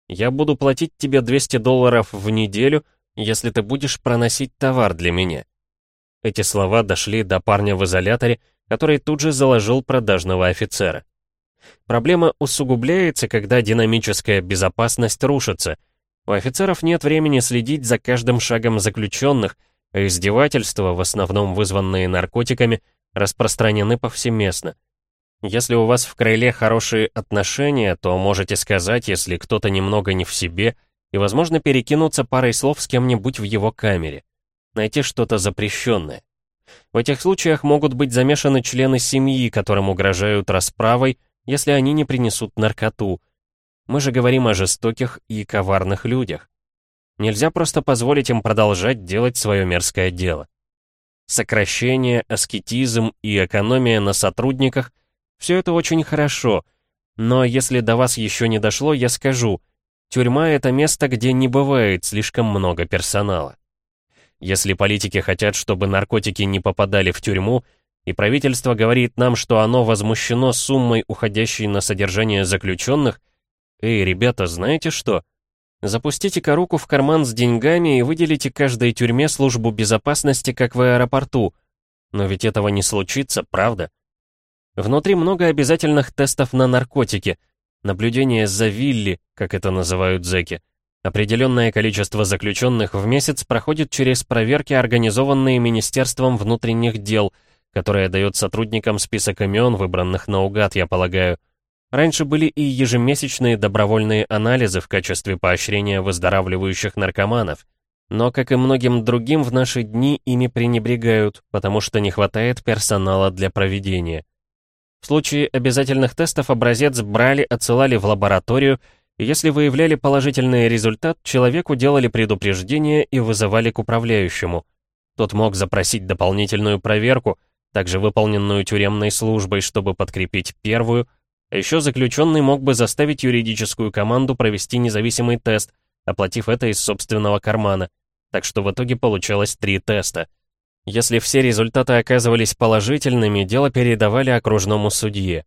«Я буду платить тебе 200 долларов в неделю если ты будешь проносить товар для меня». Эти слова дошли до парня в изоляторе, который тут же заложил продажного офицера. Проблема усугубляется, когда динамическая безопасность рушится. У офицеров нет времени следить за каждым шагом заключенных, издевательства, в основном вызванные наркотиками, распространены повсеместно. Если у вас в крыле хорошие отношения, то можете сказать, если кто-то немного не в себе, и, возможно, перекинуться парой слов с кем-нибудь в его камере. Найти что-то запрещенное. В этих случаях могут быть замешаны члены семьи, которым угрожают расправой, если они не принесут наркоту. Мы же говорим о жестоких и коварных людях. Нельзя просто позволить им продолжать делать свое мерзкое дело. Сокращение, аскетизм и экономия на сотрудниках — все это очень хорошо, но если до вас еще не дошло, я скажу — Тюрьма — это место, где не бывает слишком много персонала. Если политики хотят, чтобы наркотики не попадали в тюрьму, и правительство говорит нам, что оно возмущено суммой, уходящей на содержание заключенных, эй, ребята, знаете что? Запустите-ка руку в карман с деньгами и выделите каждой тюрьме службу безопасности, как в аэропорту. Но ведь этого не случится, правда? Внутри много обязательных тестов на наркотики — Наблюдение за Вилли, как это называют зэки. Определенное количество заключенных в месяц проходит через проверки, организованные Министерством внутренних дел, которое дает сотрудникам список имен, выбранных наугад, я полагаю. Раньше были и ежемесячные добровольные анализы в качестве поощрения выздоравливающих наркоманов. Но, как и многим другим, в наши дни ими пренебрегают, потому что не хватает персонала для проведения. В случае обязательных тестов образец брали, отсылали в лабораторию, и если выявляли положительный результат, человеку делали предупреждение и вызывали к управляющему. Тот мог запросить дополнительную проверку, также выполненную тюремной службой, чтобы подкрепить первую, а еще заключенный мог бы заставить юридическую команду провести независимый тест, оплатив это из собственного кармана. Так что в итоге получалось три теста — если все результаты оказывались положительными, дело передавали окружному судье.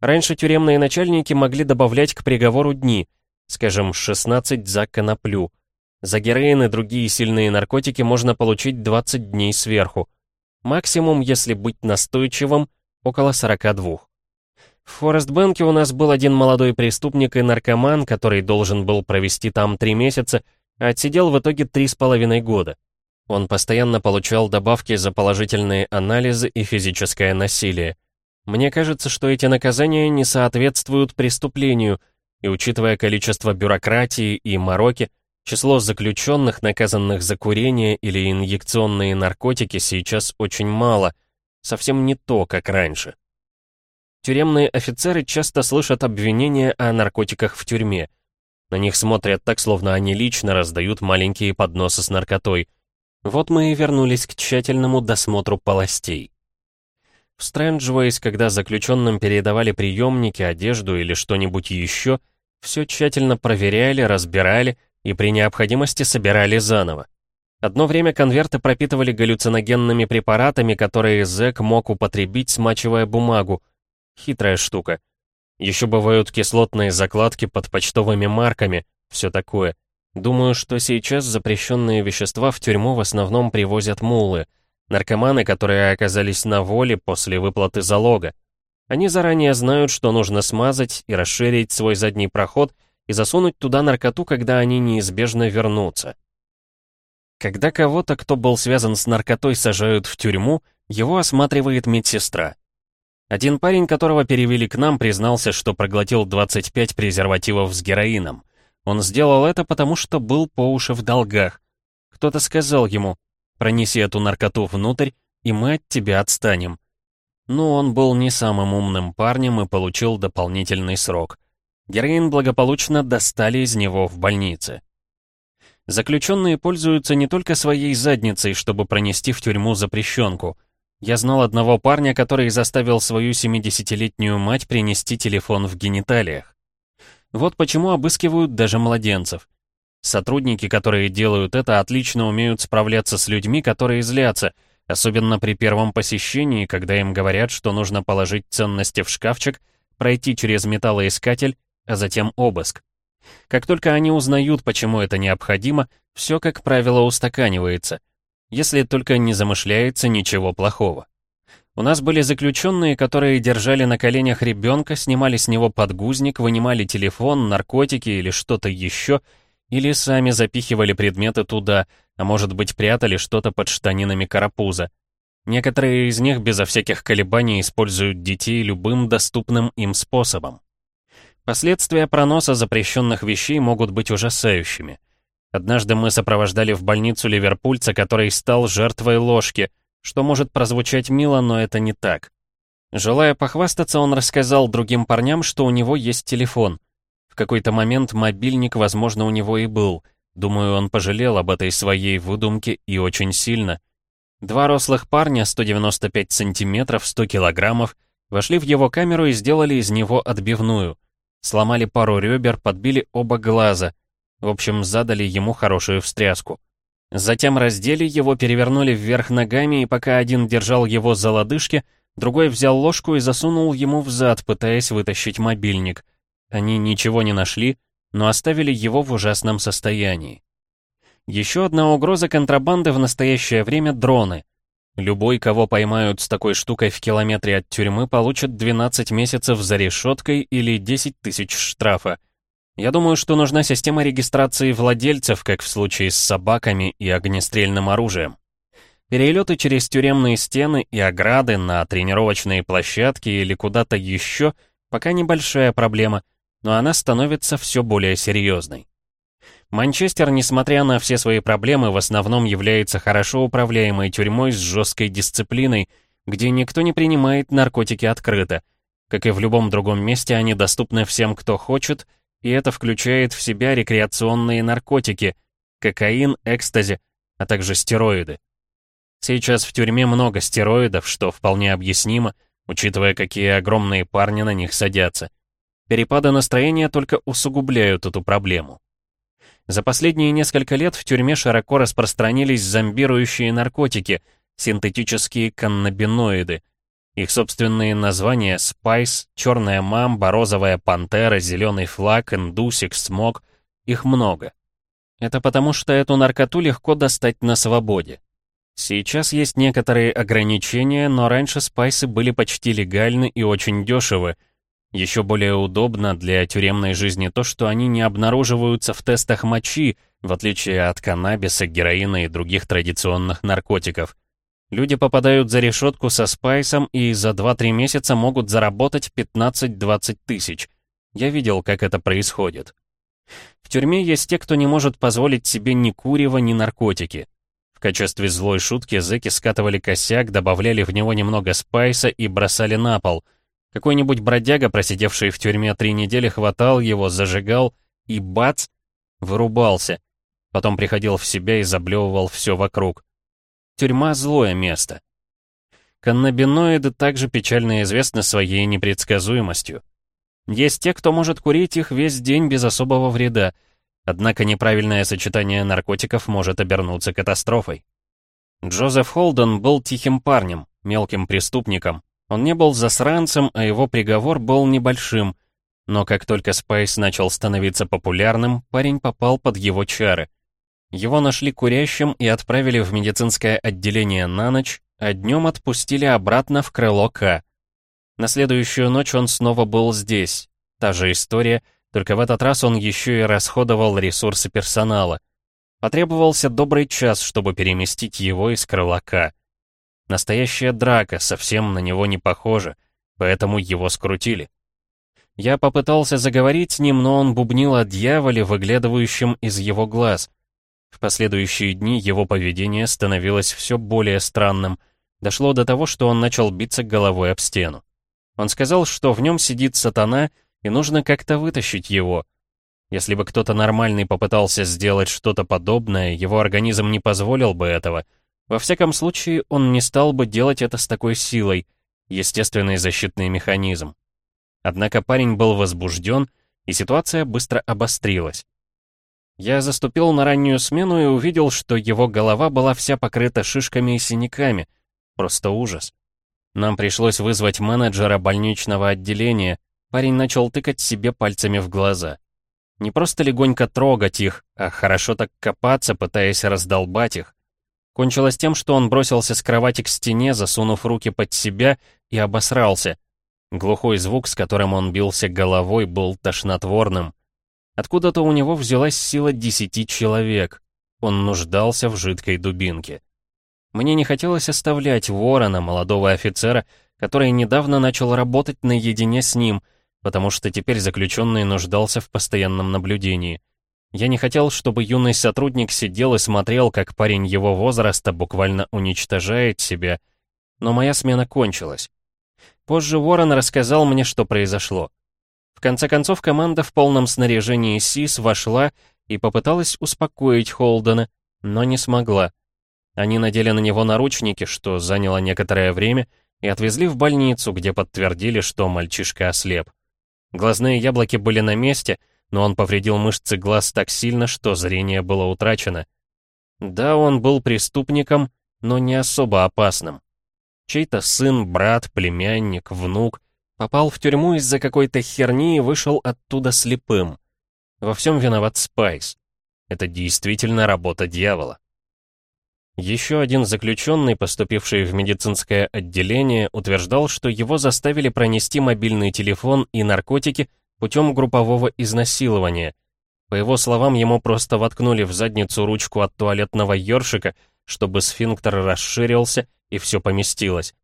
Раньше тюремные начальники могли добавлять к приговору дни, скажем, 16 за коноплю. За героин и другие сильные наркотики можно получить 20 дней сверху. Максимум, если быть настойчивым, около 42. В Форестбэнке у нас был один молодой преступник и наркоман, который должен был провести там три месяца, а отсидел в итоге три с половиной года. Он постоянно получал добавки за положительные анализы и физическое насилие. Мне кажется, что эти наказания не соответствуют преступлению, и учитывая количество бюрократии и мороки, число заключенных, наказанных за курение или инъекционные наркотики, сейчас очень мало, совсем не то, как раньше. Тюремные офицеры часто слышат обвинения о наркотиках в тюрьме. На них смотрят так, словно они лично раздают маленькие подносы с наркотой — вот мы и вернулись к тщательному досмотру полостей. В Стрэнджвейс, когда заключенным передавали приемники, одежду или что-нибудь еще, все тщательно проверяли, разбирали и при необходимости собирали заново. Одно время конверты пропитывали галлюциногенными препаратами, которые зэк мог употребить, смачивая бумагу. Хитрая штука. Еще бывают кислотные закладки под почтовыми марками, все такое. Думаю, что сейчас запрещенные вещества в тюрьму в основном привозят мулы, наркоманы, которые оказались на воле после выплаты залога. Они заранее знают, что нужно смазать и расширить свой задний проход и засунуть туда наркоту, когда они неизбежно вернутся. Когда кого-то, кто был связан с наркотой, сажают в тюрьму, его осматривает медсестра. Один парень, которого перевели к нам, признался, что проглотил 25 презервативов с героином. Он сделал это потому, что был по уши в долгах. Кто-то сказал ему, пронеси эту наркоту внутрь, и мы от тебя отстанем. Но он был не самым умным парнем и получил дополнительный срок. Героин благополучно достали из него в больнице. Заключенные пользуются не только своей задницей, чтобы пронести в тюрьму запрещенку. Я знал одного парня, который заставил свою 70-летнюю мать принести телефон в гениталиях. Вот почему обыскивают даже младенцев. Сотрудники, которые делают это, отлично умеют справляться с людьми, которые злятся, особенно при первом посещении, когда им говорят, что нужно положить ценности в шкафчик, пройти через металлоискатель, а затем обыск. Как только они узнают, почему это необходимо, все, как правило, устаканивается, если только не замышляется ничего плохого. У нас были заключенные, которые держали на коленях ребенка, снимали с него подгузник, вынимали телефон, наркотики или что-то еще, или сами запихивали предметы туда, а может быть прятали что-то под штанинами карапуза. Некоторые из них безо всяких колебаний используют детей любым доступным им способом. Последствия проноса запрещенных вещей могут быть ужасающими. Однажды мы сопровождали в больницу ливерпульца, который стал жертвой ложки, что может прозвучать мило, но это не так. Желая похвастаться, он рассказал другим парням, что у него есть телефон. В какой-то момент мобильник, возможно, у него и был. Думаю, он пожалел об этой своей выдумке и очень сильно. Два рослых парня, 195 сантиметров, 100 килограммов, вошли в его камеру и сделали из него отбивную. Сломали пару ребер, подбили оба глаза. В общем, задали ему хорошую встряску. Затем раздели его, перевернули вверх ногами, и пока один держал его за лодыжки, другой взял ложку и засунул ему в зад, пытаясь вытащить мобильник. Они ничего не нашли, но оставили его в ужасном состоянии. Еще одна угроза контрабанды в настоящее время — дроны. Любой, кого поймают с такой штукой в километре от тюрьмы, получит 12 месяцев за решеткой или 10 тысяч штрафа. Я думаю, что нужна система регистрации владельцев, как в случае с собаками и огнестрельным оружием. Перелеты через тюремные стены и ограды на тренировочные площадки или куда-то еще пока небольшая проблема, но она становится все более серьезной. Манчестер, несмотря на все свои проблемы, в основном является хорошо управляемой тюрьмой с жесткой дисциплиной, где никто не принимает наркотики открыто. Как и в любом другом месте, они доступны всем, кто хочет, и это включает в себя рекреационные наркотики, кокаин, экстази, а также стероиды. Сейчас в тюрьме много стероидов, что вполне объяснимо, учитывая, какие огромные парни на них садятся. Перепады настроения только усугубляют эту проблему. За последние несколько лет в тюрьме широко распространились зомбирующие наркотики, синтетические каннабиноиды. Их собственные названия «Спайс», «Черная мамба», «Розовая пантера», «Зеленый флаг», «Индусик», «Смог» — их много. Это потому, что эту наркоту легко достать на свободе. Сейчас есть некоторые ограничения, но раньше спайсы были почти легальны и очень дешевы — еще более удобно для тюремной жизни то, что они не обнаруживаются в тестах мочи, в отличие от каннабиса, героина и других традиционных наркотиков. Люди попадают за решетку со спайсом и за 2-3 месяца могут заработать 15-20 тысяч. Я видел, как это происходит. В тюрьме есть те, кто не может позволить себе ни курева, ни наркотики. В качестве злой шутки зэки скатывали косяк, добавляли в него немного спайса и бросали на пол — какой-нибудь бродяга, просидевший в тюрьме три недели, хватал его, зажигал и бац, вырубался. Потом приходил в себя и заблевывал все вокруг. Тюрьма — злое место. Каннабиноиды также печально известны своей непредсказуемостью. Есть те, кто может курить их весь день без особого вреда. Однако неправильное сочетание наркотиков может обернуться катастрофой. Джозеф Холден был тихим парнем, мелким преступником. Он не был засранцем, а его приговор был небольшим. Но как только Спайс начал становиться популярным, парень попал под его чары. Его нашли курящим и отправили в медицинское отделение на ночь, а днем отпустили обратно в крыло К. На следующую ночь он снова был здесь. Та же история, только в этот раз он еще и расходовал ресурсы персонала. Потребовался добрый час, чтобы переместить его из крылака. Настоящая драка, совсем на него не похожа, поэтому его скрутили. Я попытался заговорить с ним, но он бубнил о дьяволе, выглядывающем из его глаз. В последующие дни его поведение становилось все более странным. Дошло до того, что он начал биться головой об стену. Он сказал, что в нем сидит сатана, и нужно как-то вытащить его. Если бы кто-то нормальный попытался сделать что-то подобное, его организм не позволил бы этого. Во всяком случае, он не стал бы делать это с такой силой. Естественный защитный механизм. Однако парень был возбужден, и ситуация быстро обострилась. Я заступил на раннюю смену и увидел, что его голова была вся покрыта шишками и синяками. Просто ужас. Нам пришлось вызвать менеджера больничного отделения. Парень начал тыкать себе пальцами в глаза. Не просто легонько трогать их, а хорошо так копаться, пытаясь раздолбать их. Кончилось тем, что он бросился с кровати к стене, засунув руки под себя, и обосрался. Глухой звук, с которым он бился головой, был тошнотворным. Откуда-то у него взялась сила десяти человек. Он нуждался в жидкой дубинке. Мне не хотелось оставлять ворона, молодого офицера, который недавно начал работать наедине с ним, потому что теперь заключенный нуждался в постоянном наблюдении. Я не хотел, чтобы юный сотрудник сидел и смотрел, как парень его возраста буквально уничтожает себя, но моя смена кончилась. Позже Ворон рассказал мне, что произошло. В конце концов, команда в полном снаряжении СИС вошла и попыталась успокоить Холдена, но не смогла. Они надели на него наручники, что заняло некоторое время, и отвезли в больницу, где подтвердили, что мальчишка ослеп. Глазные яблоки были на месте, но он повредил мышцы глаз так сильно, что зрение было утрачено. Да, он был преступником, но не особо опасным. Чей-то сын, брат, племянник, внук попал в тюрьму из-за какой-то херни и вышел оттуда слепым. Во всем виноват Спайс. Это действительно работа дьявола. Еще один заключенный, поступивший в медицинское отделение, утверждал, что его заставили пронести мобильный телефон и наркотики путем группового изнасилования. По его словам, ему просто воткнули в задницу ручку от туалетного ёршика, чтобы сфинктер расширился и все поместилось.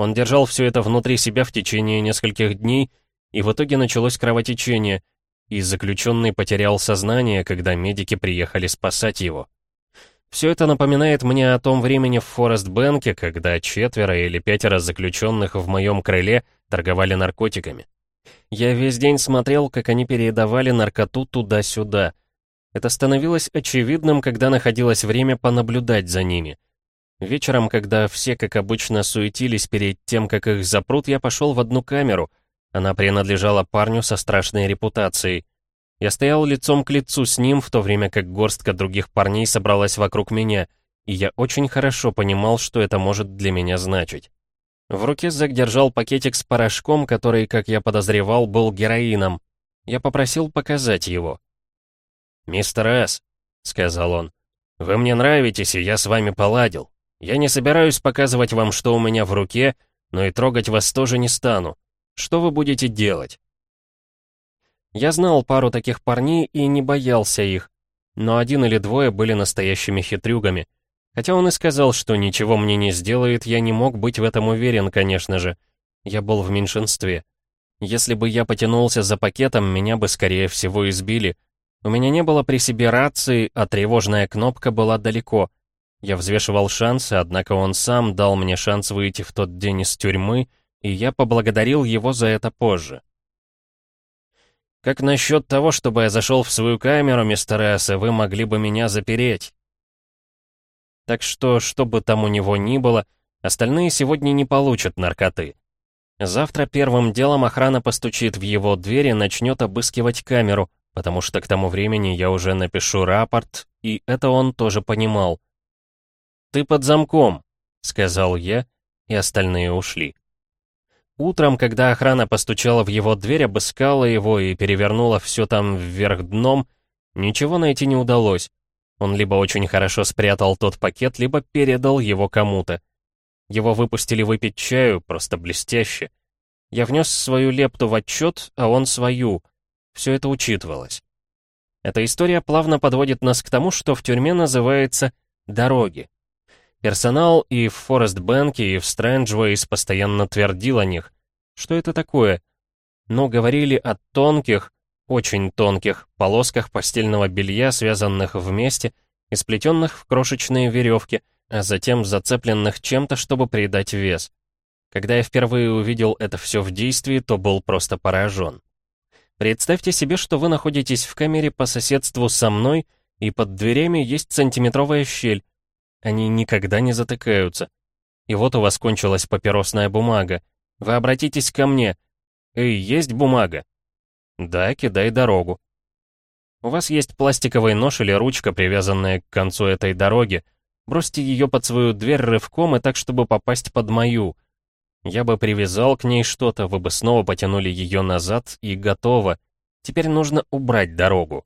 Он держал все это внутри себя в течение нескольких дней, и в итоге началось кровотечение, и заключенный потерял сознание, когда медики приехали спасать его. Все это напоминает мне о том времени в Форест-Бенке, когда четверо или пятеро заключенных в моем крыле торговали наркотиками. Я весь день смотрел, как они передавали наркоту туда-сюда. Это становилось очевидным, когда находилось время понаблюдать за ними. Вечером, когда все, как обычно, суетились перед тем, как их запрут, я пошел в одну камеру. Она принадлежала парню со страшной репутацией. Я стоял лицом к лицу с ним, в то время как горстка других парней собралась вокруг меня, и я очень хорошо понимал, что это может для меня значить. В руке Зэк держал пакетик с порошком, который, как я подозревал, был героином. Я попросил показать его. «Мистер С», — сказал он, — «вы мне нравитесь, и я с вами поладил. Я не собираюсь показывать вам, что у меня в руке, но и трогать вас тоже не стану. Что вы будете делать?» Я знал пару таких парней и не боялся их, но один или двое были настоящими хитрюгами. Хотя он и сказал, что ничего мне не сделает, я не мог быть в этом уверен, конечно же. Я был в меньшинстве. Если бы я потянулся за пакетом, меня бы, скорее всего, избили. У меня не было при себе рации, а тревожная кнопка была далеко. Я взвешивал шансы, однако он сам дал мне шанс выйти в тот день из тюрьмы, и я поблагодарил его за это позже. Как насчет того, чтобы я зашел в свою камеру, мистер Эс, и вы могли бы меня запереть? Так что, что бы там у него ни было, остальные сегодня не получат наркоты. Завтра первым делом охрана постучит в его дверь и начнет обыскивать камеру, потому что к тому времени я уже напишу рапорт, и это он тоже понимал. «Ты под замком», — сказал я, и остальные ушли. Утром, когда охрана постучала в его дверь, обыскала его и перевернула все там вверх дном, ничего найти не удалось. Он либо очень хорошо спрятал тот пакет, либо передал его кому-то. Его выпустили выпить чаю, просто блестяще. Я внес свою лепту в отчет, а он свою. Все это учитывалось. Эта история плавно подводит нас к тому, что в тюрьме называется «дороги». Персонал и в Форест-Бэнке, и в Стрэнджвейс постоянно твердил о них. Что это такое? Но говорили о тонких, очень тонких полосках постельного белья, связанных вместе и сплетенных в крошечные веревки, а затем зацепленных чем-то, чтобы придать вес. Когда я впервые увидел это все в действии, то был просто поражен. Представьте себе, что вы находитесь в камере по соседству со мной, и под дверями есть сантиметровая щель. Они никогда не затыкаются. И вот у вас кончилась папиросная бумага. Вы обратитесь ко мне. «Эй, есть бумага?» Да, кидай дорогу. У вас есть пластиковый нож или ручка, привязанная к концу этой дороги. Бросьте ее под свою дверь рывком и так, чтобы попасть под мою. Я бы привязал к ней что-то, вы бы снова потянули ее назад, и готово. Теперь нужно убрать дорогу.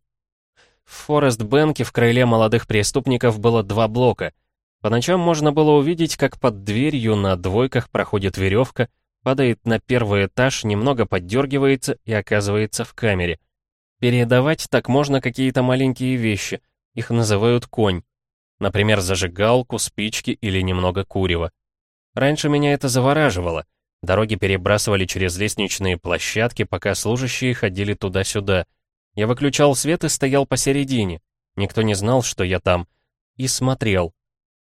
В Форест-Бэнке в крыле молодых преступников было два блока. По ночам можно было увидеть, как под дверью на двойках проходит веревка, падает на первый этаж, немного поддергивается и оказывается в камере. Передавать так можно какие-то маленькие вещи, их называют конь. Например, зажигалку, спички или немного курева. Раньше меня это завораживало. Дороги перебрасывали через лестничные площадки, пока служащие ходили туда-сюда. Я выключал свет и стоял посередине. Никто не знал, что я там. И смотрел.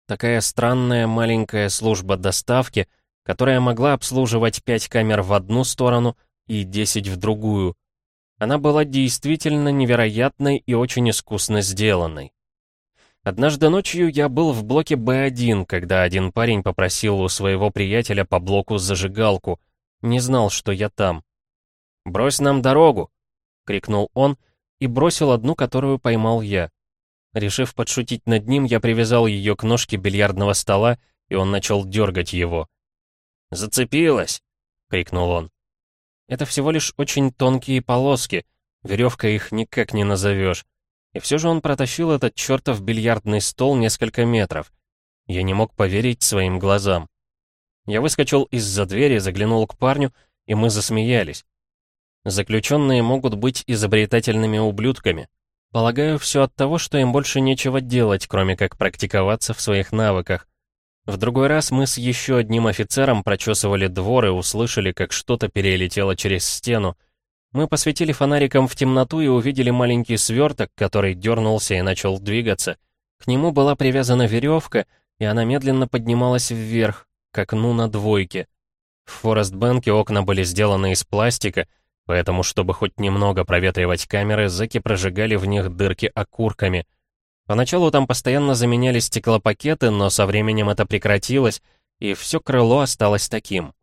Такая странная маленькая служба доставки — которая могла обслуживать пять камер в одну сторону и десять в другую. Она была действительно невероятной и очень искусно сделанной. Однажды ночью я был в блоке Б1, когда один парень попросил у своего приятеля по блоку зажигалку. Не знал, что я там. «Брось нам дорогу!» — крикнул он и бросил одну, которую поймал я. Решив подшутить над ним, я привязал ее к ножке бильярдного стола, и он начал дергать его. «Зацепилась!» — крикнул он. «Это всего лишь очень тонкие полоски, веревка их никак не назовешь. И все же он протащил этот чертов бильярдный стол несколько метров. Я не мог поверить своим глазам. Я выскочил из-за двери, заглянул к парню, и мы засмеялись. Заключенные могут быть изобретательными ублюдками. Полагаю, все от того, что им больше нечего делать, кроме как практиковаться в своих навыках. В другой раз мы с еще одним офицером прочесывали двор и услышали, как что-то перелетело через стену. Мы посветили фонариком в темноту и увидели маленький сверток, который дернулся и начал двигаться. К нему была привязана веревка, и она медленно поднималась вверх, к окну на двойке. В Форест-Бэнке окна были сделаны из пластика, поэтому, чтобы хоть немного проветривать камеры, зэки прожигали в них дырки окурками — Поначалу там постоянно заменяли стеклопакеты, но со временем это прекратилось, и все крыло осталось таким.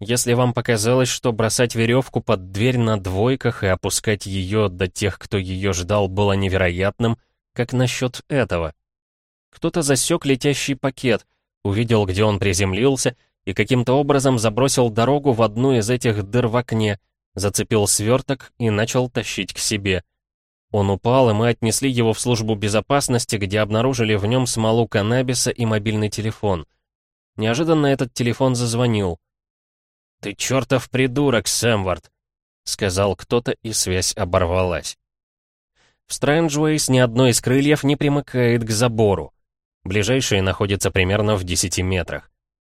Если вам показалось, что бросать веревку под дверь на двойках и опускать ее до тех, кто ее ждал, было невероятным, как насчет этого? Кто-то засек летящий пакет, увидел, где он приземлился, и каким-то образом забросил дорогу в одну из этих дыр в окне, зацепил сверток и начал тащить к себе — он упал, и мы отнесли его в службу безопасности, где обнаружили в нем смолу каннабиса и мобильный телефон. Неожиданно этот телефон зазвонил. «Ты чертов придурок, Сэмвард!» — сказал кто-то, и связь оборвалась. В Стрэнджуэйс ни одно из крыльев не примыкает к забору. Ближайшие находятся примерно в 10 метрах.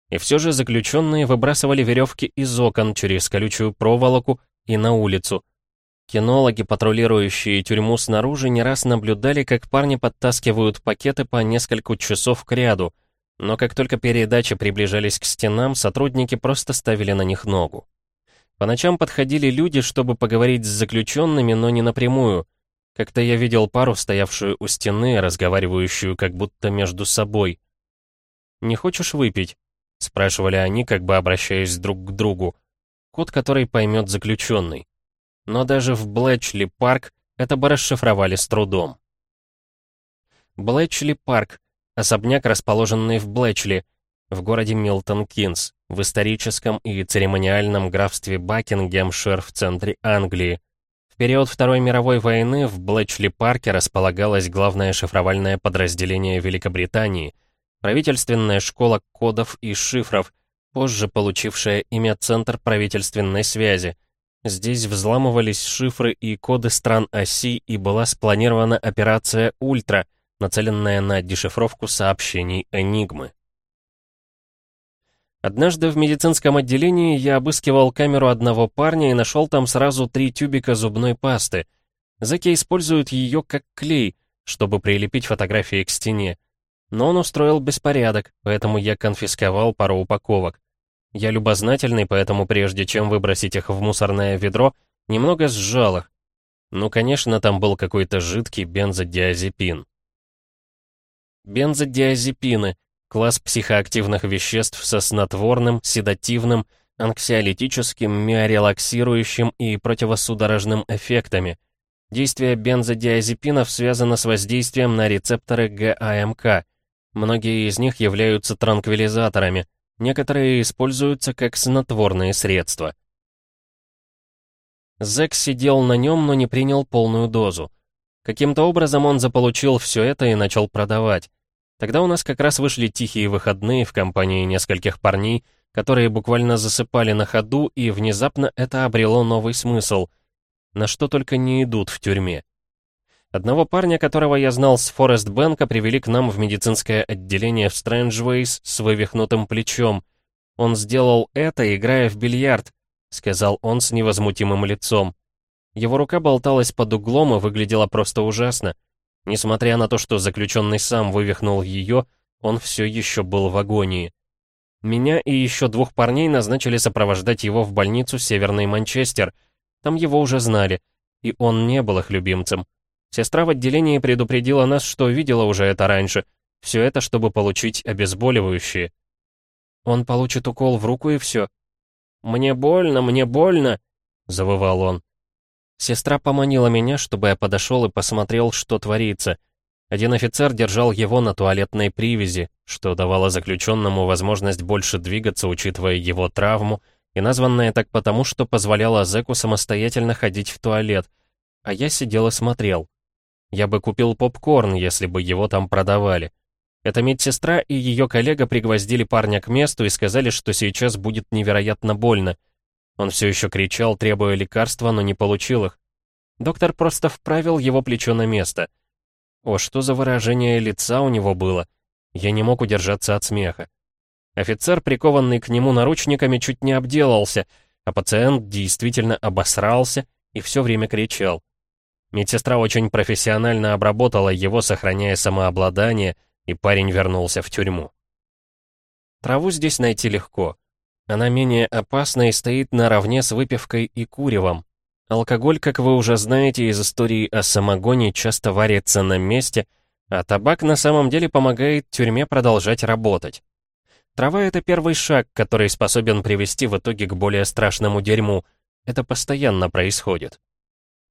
И все же заключенные выбрасывали веревки из окон через колючую проволоку и на улицу — Кинологи, патрулирующие тюрьму снаружи, не раз наблюдали, как парни подтаскивают пакеты по несколько часов к ряду, но как только передачи приближались к стенам, сотрудники просто ставили на них ногу. По ночам подходили люди, чтобы поговорить с заключенными, но не напрямую. Как-то я видел пару, стоявшую у стены, разговаривающую как будто между собой. «Не хочешь выпить?» — спрашивали они, как бы обращаясь друг к другу. Код, который поймет заключенный. Но даже в Блэчли-парк это бы расшифровали с трудом. Блэчли парк, особняк, расположенный в Блэчли, в городе Милтон-Кинс, в историческом и церемониальном графстве Бакингемшир в центре Англии. В период Второй мировой войны в Блэчли-парке располагалось главное шифровальное подразделение Великобритании, правительственная школа кодов и шифров, позже получившая имя Центр правительственной связи. Здесь взламывались шифры и коды стран оси и была спланирована операция «Ультра», нацеленная на дешифровку сообщений «Энигмы». Однажды в медицинском отделении я обыскивал камеру одного парня и нашел там сразу три тюбика зубной пасты. Зэки используют ее как клей, чтобы прилепить фотографии к стене. Но он устроил беспорядок, поэтому я конфисковал пару упаковок. Я любознательный, поэтому прежде чем выбросить их в мусорное ведро, немного сжал их. Ну, конечно, там был какой-то жидкий бензодиазепин. Бензодиазепины — класс психоактивных веществ со снотворным, седативным, анксиолитическим, миорелаксирующим и противосудорожным эффектами. Действие бензодиазепинов связано с воздействием на рецепторы ГАМК. Многие из них являются транквилизаторами, некоторые используются как снотворные средства. Зэк сидел на нем, но не принял полную дозу. Каким-то образом он заполучил все это и начал продавать. Тогда у нас как раз вышли тихие выходные в компании нескольких парней, которые буквально засыпали на ходу, и внезапно это обрело новый смысл. На что только не идут в тюрьме. Одного парня, которого я знал с Форест Бэнка, привели к нам в медицинское отделение в Стрэнджвейс с вывихнутым плечом. Он сделал это, играя в бильярд, сказал он с невозмутимым лицом. Его рука болталась под углом и выглядела просто ужасно. Несмотря на то, что заключенный сам вывихнул ее, он все еще был в агонии. Меня и еще двух парней назначили сопровождать его в больницу Северный Манчестер. Там его уже знали, и он не был их любимцем. Сестра в отделении предупредила нас, что видела уже это раньше. Все это, чтобы получить обезболивающие. Он получит укол в руку и все. «Мне больно, мне больно!» — завывал он. Сестра поманила меня, чтобы я подошел и посмотрел, что творится. Один офицер держал его на туалетной привязи, что давало заключенному возможность больше двигаться, учитывая его травму, и названное так потому, что позволяло зэку самостоятельно ходить в туалет, а я сидел и смотрел. Я бы купил попкорн, если бы его там продавали. Эта медсестра и ее коллега пригвоздили парня к месту и сказали, что сейчас будет невероятно больно. Он все еще кричал, требуя лекарства, но не получил их. Доктор просто вправил его плечо на место. О, что за выражение лица у него было. Я не мог удержаться от смеха. Офицер, прикованный к нему наручниками, чуть не обделался, а пациент действительно обосрался и все время кричал. Медсестра очень профессионально обработала его, сохраняя самообладание, и парень вернулся в тюрьму. Траву здесь найти легко. Она менее опасна и стоит наравне с выпивкой и куревом. Алкоголь, как вы уже знаете из истории о самогоне, часто варится на месте, а табак на самом деле помогает тюрьме продолжать работать. Трава — это первый шаг, который способен привести в итоге к более страшному дерьму. Это постоянно происходит.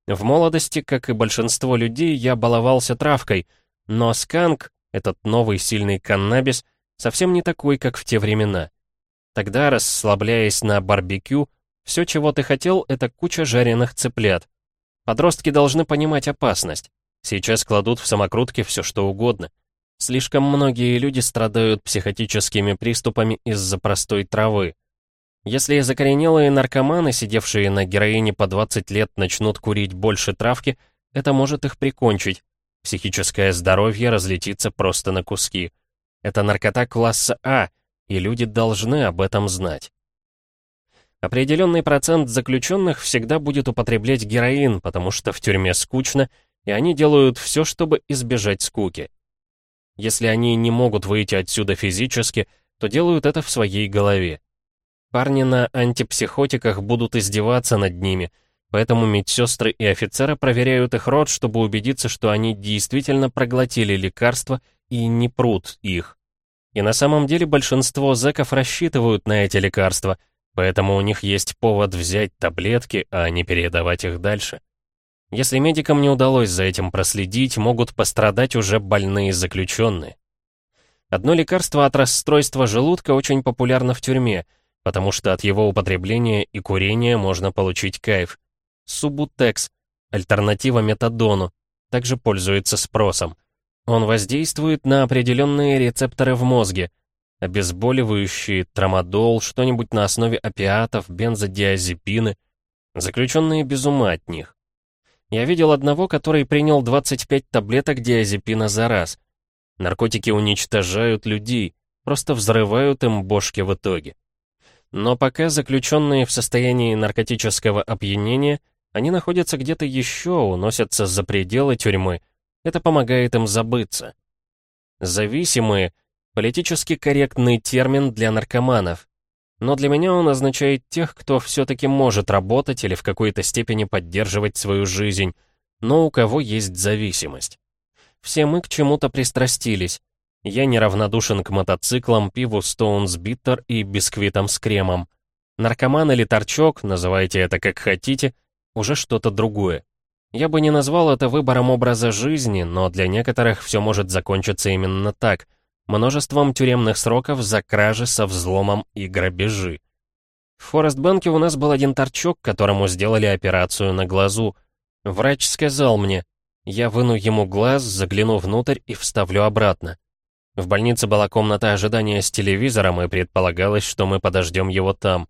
В молодости, как и большинство людей, я баловался травкой, но сканк, этот новый сильный каннабис, совсем не такой, как в те времена. Тогда, расслабляясь на барбекю, все, чего ты хотел, это куча жареных цыплят. Подростки должны понимать опасность. Сейчас кладут в самокрутки все что угодно. Слишком многие люди страдают психотическими приступами из-за простой травы. Если закоренелые наркоманы, сидевшие на героине по 20 лет, начнут курить больше травки, это может их прикончить. Психическое здоровье разлетится просто на куски. Это наркота класса А, и люди должны об этом знать. Определенный процент заключенных всегда будет употреблять героин, потому что в тюрьме скучно, и они делают все, чтобы избежать скуки. Если они не могут выйти отсюда физически, то делают это в своей голове. Парни на антипсихотиках будут издеваться над ними, поэтому медсестры и офицеры проверяют их рот, чтобы убедиться, что они действительно проглотили лекарства и не прут их. И на самом деле большинство зэков рассчитывают на эти лекарства, поэтому у них есть повод взять таблетки, а не передавать их дальше. Если медикам не удалось за этим проследить, могут пострадать уже больные заключенные. Одно лекарство от расстройства желудка очень популярно в тюрьме, потому что от его употребления и курения можно получить кайф. Субутекс, альтернатива метадону, также пользуется спросом. Он воздействует на определенные рецепторы в мозге, обезболивающие, трамадол, что-нибудь на основе опиатов, бензодиазепины. Заключенные без ума от них. Я видел одного, который принял 25 таблеток диазепина за раз. Наркотики уничтожают людей, просто взрывают им бошки в итоге. Но пока заключенные в состоянии наркотического опьянения, они находятся где-то еще, уносятся за пределы тюрьмы. Это помогает им забыться. Зависимые — политически корректный термин для наркоманов. Но для меня он означает тех, кто все-таки может работать или в какой-то степени поддерживать свою жизнь, но у кого есть зависимость. Все мы к чему-то пристрастились. Я неравнодушен к мотоциклам, пиву Stones Bitter и бисквитам с кремом. Наркоман или торчок, называйте это как хотите, уже что-то другое. Я бы не назвал это выбором образа жизни, но для некоторых все может закончиться именно так — множеством тюремных сроков за кражи со взломом и грабежи. В Форестбанке у нас был один торчок, которому сделали операцию на глазу. Врач сказал мне, я выну ему глаз, загляну внутрь и вставлю обратно. В больнице была комната ожидания с телевизором, и предполагалось, что мы подождем его там.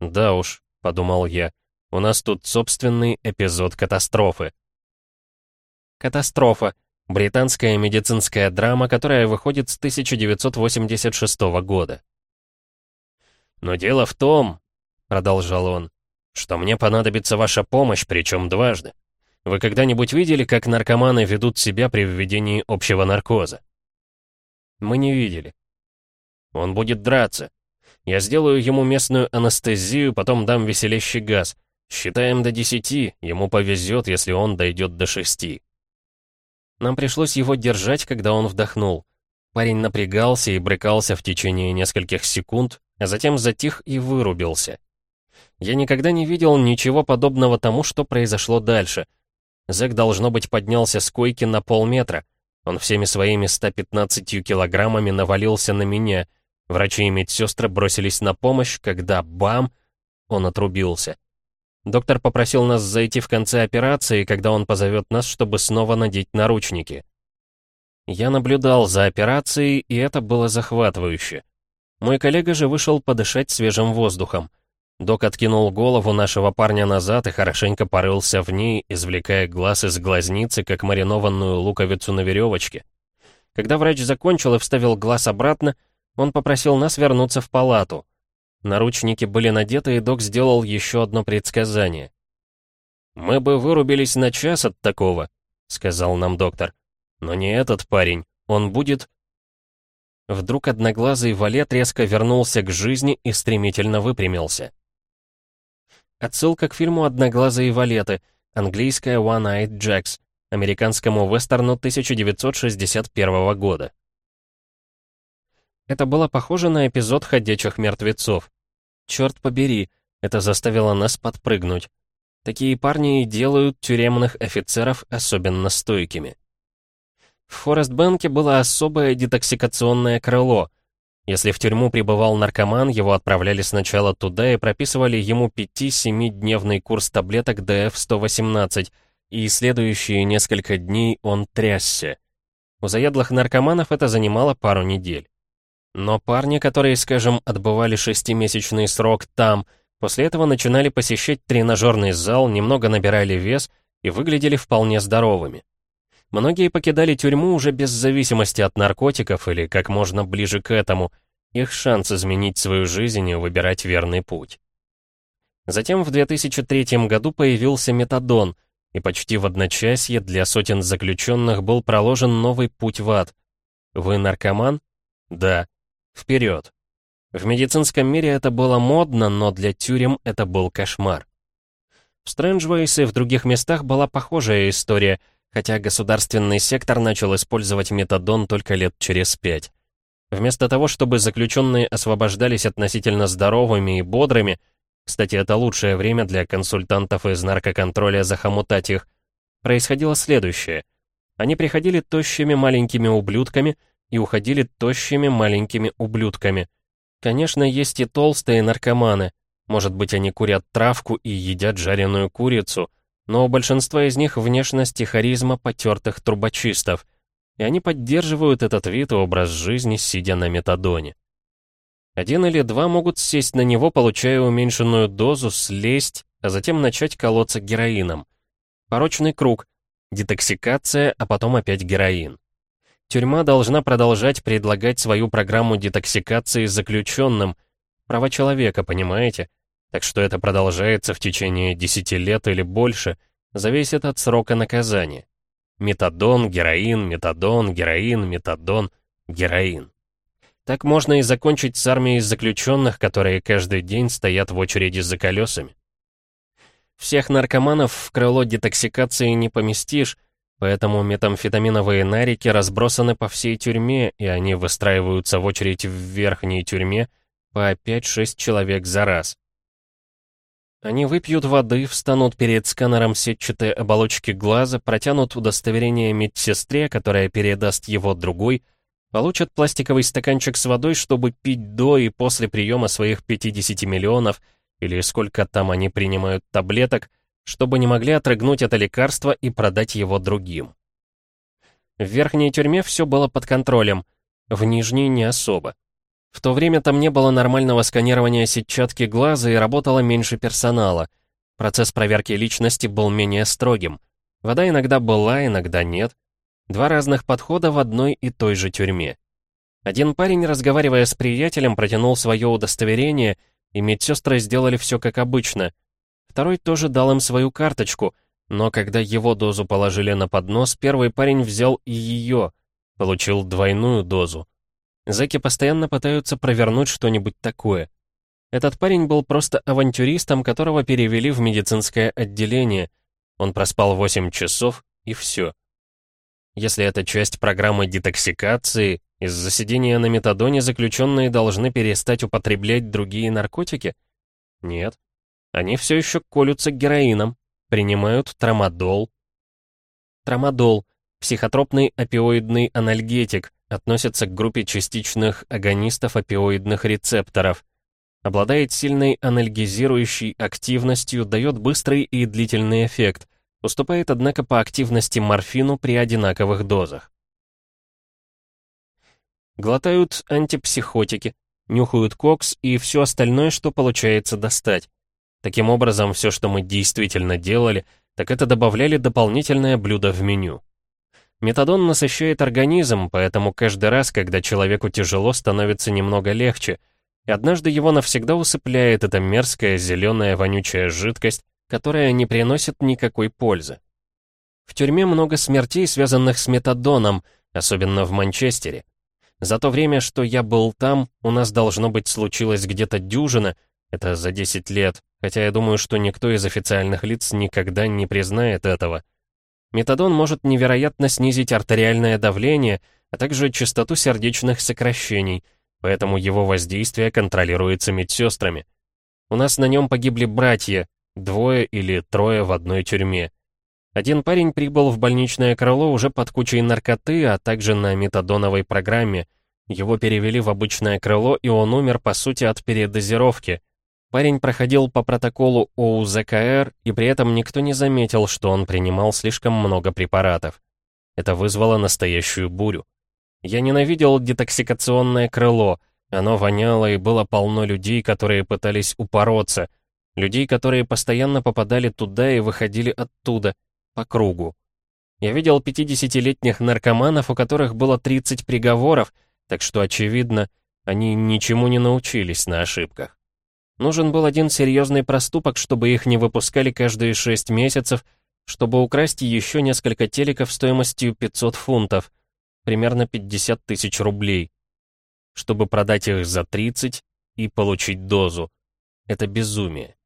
«Да уж», — подумал я, — «у нас тут собственный эпизод катастрофы». Катастрофа Британская медицинская драма, которая выходит с 1986 года. «Но дело в том», — продолжал он, — «что мне понадобится ваша помощь, причем дважды. Вы когда-нибудь видели, как наркоманы ведут себя при введении общего наркоза?» «Мы не видели». «Он будет драться. Я сделаю ему местную анестезию, потом дам веселящий газ. Считаем до десяти, ему повезет, если он дойдет до шести». Нам пришлось его держать, когда он вдохнул. Парень напрягался и брыкался в течение нескольких секунд, а затем затих и вырубился. Я никогда не видел ничего подобного тому, что произошло дальше. Зэк, должно быть, поднялся с койки на полметра. Он всеми своими 115 килограммами навалился на меня. Врачи и медсестры бросились на помощь, когда бам! Он отрубился. Доктор попросил нас зайти в конце операции, когда он позовет нас, чтобы снова надеть наручники. Я наблюдал за операцией, и это было захватывающе. Мой коллега же вышел подышать свежим воздухом. Док откинул голову нашего парня назад и хорошенько порылся в ней, извлекая глаз из глазницы, как маринованную луковицу на веревочке. Когда врач закончил и вставил глаз обратно, он попросил нас вернуться в палату. Наручники были надеты, и док сделал еще одно предсказание. «Мы бы вырубились на час от такого», — сказал нам доктор. «Но не этот парень. Он будет...» Вдруг одноглазый валет резко вернулся к жизни и стремительно выпрямился. Отсылка к фильму «Одноглазые валеты», английская «One-Eyed Jacks», американскому вестерну 1961 года. Это было похоже на эпизод «Ходячих мертвецов». Черт побери, это заставило нас подпрыгнуть. Такие парни и делают тюремных офицеров особенно стойкими. В Форестбанке было особое детоксикационное крыло. Если в тюрьму прибывал наркоман, его отправляли сначала туда и прописывали ему 5-7-дневный курс таблеток ДФ-118, и следующие несколько дней он трясся. У заядлых наркоманов это занимало пару недель. Но парни, которые, скажем, отбывали шестимесячный срок там, после этого начинали посещать тренажерный зал, немного набирали вес и выглядели вполне здоровыми. Многие покидали тюрьму уже без зависимости от наркотиков или как можно ближе к этому, их шанс изменить свою жизнь и выбирать верный путь. Затем в 2003 году появился метадон, и почти в одночасье для сотен заключенных был проложен новый путь в ад. Вы наркоман? Да. Вперед! В медицинском мире это было модно, но для тюрем это был кошмар. В Стрэнджвейс и в других местах была похожая история, хотя государственный сектор начал использовать метадон только лет через пять. Вместо того, чтобы заключенные освобождались относительно здоровыми и бодрыми, Кстати, это лучшее время для консультантов из наркоконтроля захомутать их. Происходило следующее. Они приходили тощими маленькими ублюдками и уходили тощими маленькими ублюдками. Конечно, есть и толстые наркоманы. Может быть, они курят травку и едят жареную курицу, но у большинства из них внешность и харизма потертых трубочистов, и они поддерживают этот вид и образ жизни, сидя на метадоне. Один или два могут сесть на него, получая уменьшенную дозу, слезть, а затем начать колоться героином. Порочный круг, детоксикация, а потом опять героин. Тюрьма должна продолжать предлагать свою программу детоксикации заключенным. Права человека, понимаете? Так что это продолжается в течение 10 лет или больше, зависит от срока наказания. Метадон, героин, метадон, героин, метадон, героин. Так можно и закончить с армией заключенных, которые каждый день стоят в очереди за колесами. Всех наркоманов в крыло детоксикации не поместишь, поэтому метамфетаминовые нарики разбросаны по всей тюрьме, и они выстраиваются в очередь в верхней тюрьме по 5-6 человек за раз. Они выпьют воды, встанут перед сканером сетчатой оболочки глаза, протянут удостоверение медсестре, которая передаст его другой, получат пластиковый стаканчик с водой, чтобы пить до и после приема своих 50 миллионов, или сколько там они принимают таблеток, чтобы не могли отрыгнуть это лекарство и продать его другим. В верхней тюрьме все было под контролем, в нижней не особо. В то время там не было нормального сканирования сетчатки глаза и работало меньше персонала. Процесс проверки личности был менее строгим. Вода иногда была, иногда нет. Два разных подхода в одной и той же тюрьме. Один парень, разговаривая с приятелем, протянул свое удостоверение, и медсестры сделали все как обычно. Второй тоже дал им свою карточку, но когда его дозу положили на поднос, первый парень взял и ее, получил двойную дозу. Зэки постоянно пытаются провернуть что-нибудь такое. Этот парень был просто авантюристом, которого перевели в медицинское отделение. Он проспал 8 часов, и все. Если это часть программы детоксикации, из-за сидения на метадоне заключенные должны перестать употреблять другие наркотики? Нет. Они все еще колются героином, принимают трамадол. Трамадол — психотропный опиоидный анальгетик, относится к группе частичных агонистов опиоидных рецепторов. Обладает сильной анальгезирующей активностью, дает быстрый и длительный эффект, уступает, однако, по активности морфину при одинаковых дозах. Глотают антипсихотики, нюхают кокс и все остальное, что получается достать. Таким образом, все, что мы действительно делали, так это добавляли дополнительное блюдо в меню. Метадон насыщает организм, поэтому каждый раз, когда человеку тяжело, становится немного легче. И однажды его навсегда усыпляет эта мерзкая зеленая вонючая жидкость, которая не приносит никакой пользы. В тюрьме много смертей, связанных с метадоном, особенно в Манчестере. За то время, что я был там, у нас должно быть случилось где-то дюжина, это за 10 лет, хотя я думаю, что никто из официальных лиц никогда не признает этого. Метадон может невероятно снизить артериальное давление, а также частоту сердечных сокращений, поэтому его воздействие контролируется медсестрами. У нас на нем погибли братья, двое или трое в одной тюрьме. Один парень прибыл в больничное крыло уже под кучей наркоты, а также на метадоновой программе. Его перевели в обычное крыло, и он умер, по сути, от передозировки. Парень проходил по протоколу ОУЗКР, и при этом никто не заметил, что он принимал слишком много препаратов. Это вызвало настоящую бурю. Я ненавидел детоксикационное крыло. Оно воняло, и было полно людей, которые пытались упороться. Людей, которые постоянно попадали туда и выходили оттуда, по кругу. Я видел 50-летних наркоманов, у которых было 30 приговоров, так что, очевидно, они ничему не научились на ошибках. Нужен был один серьезный проступок, чтобы их не выпускали каждые шесть месяцев, чтобы украсть еще несколько телеков стоимостью 500 фунтов, примерно 50 тысяч рублей, чтобы продать их за 30 и получить дозу. Это безумие.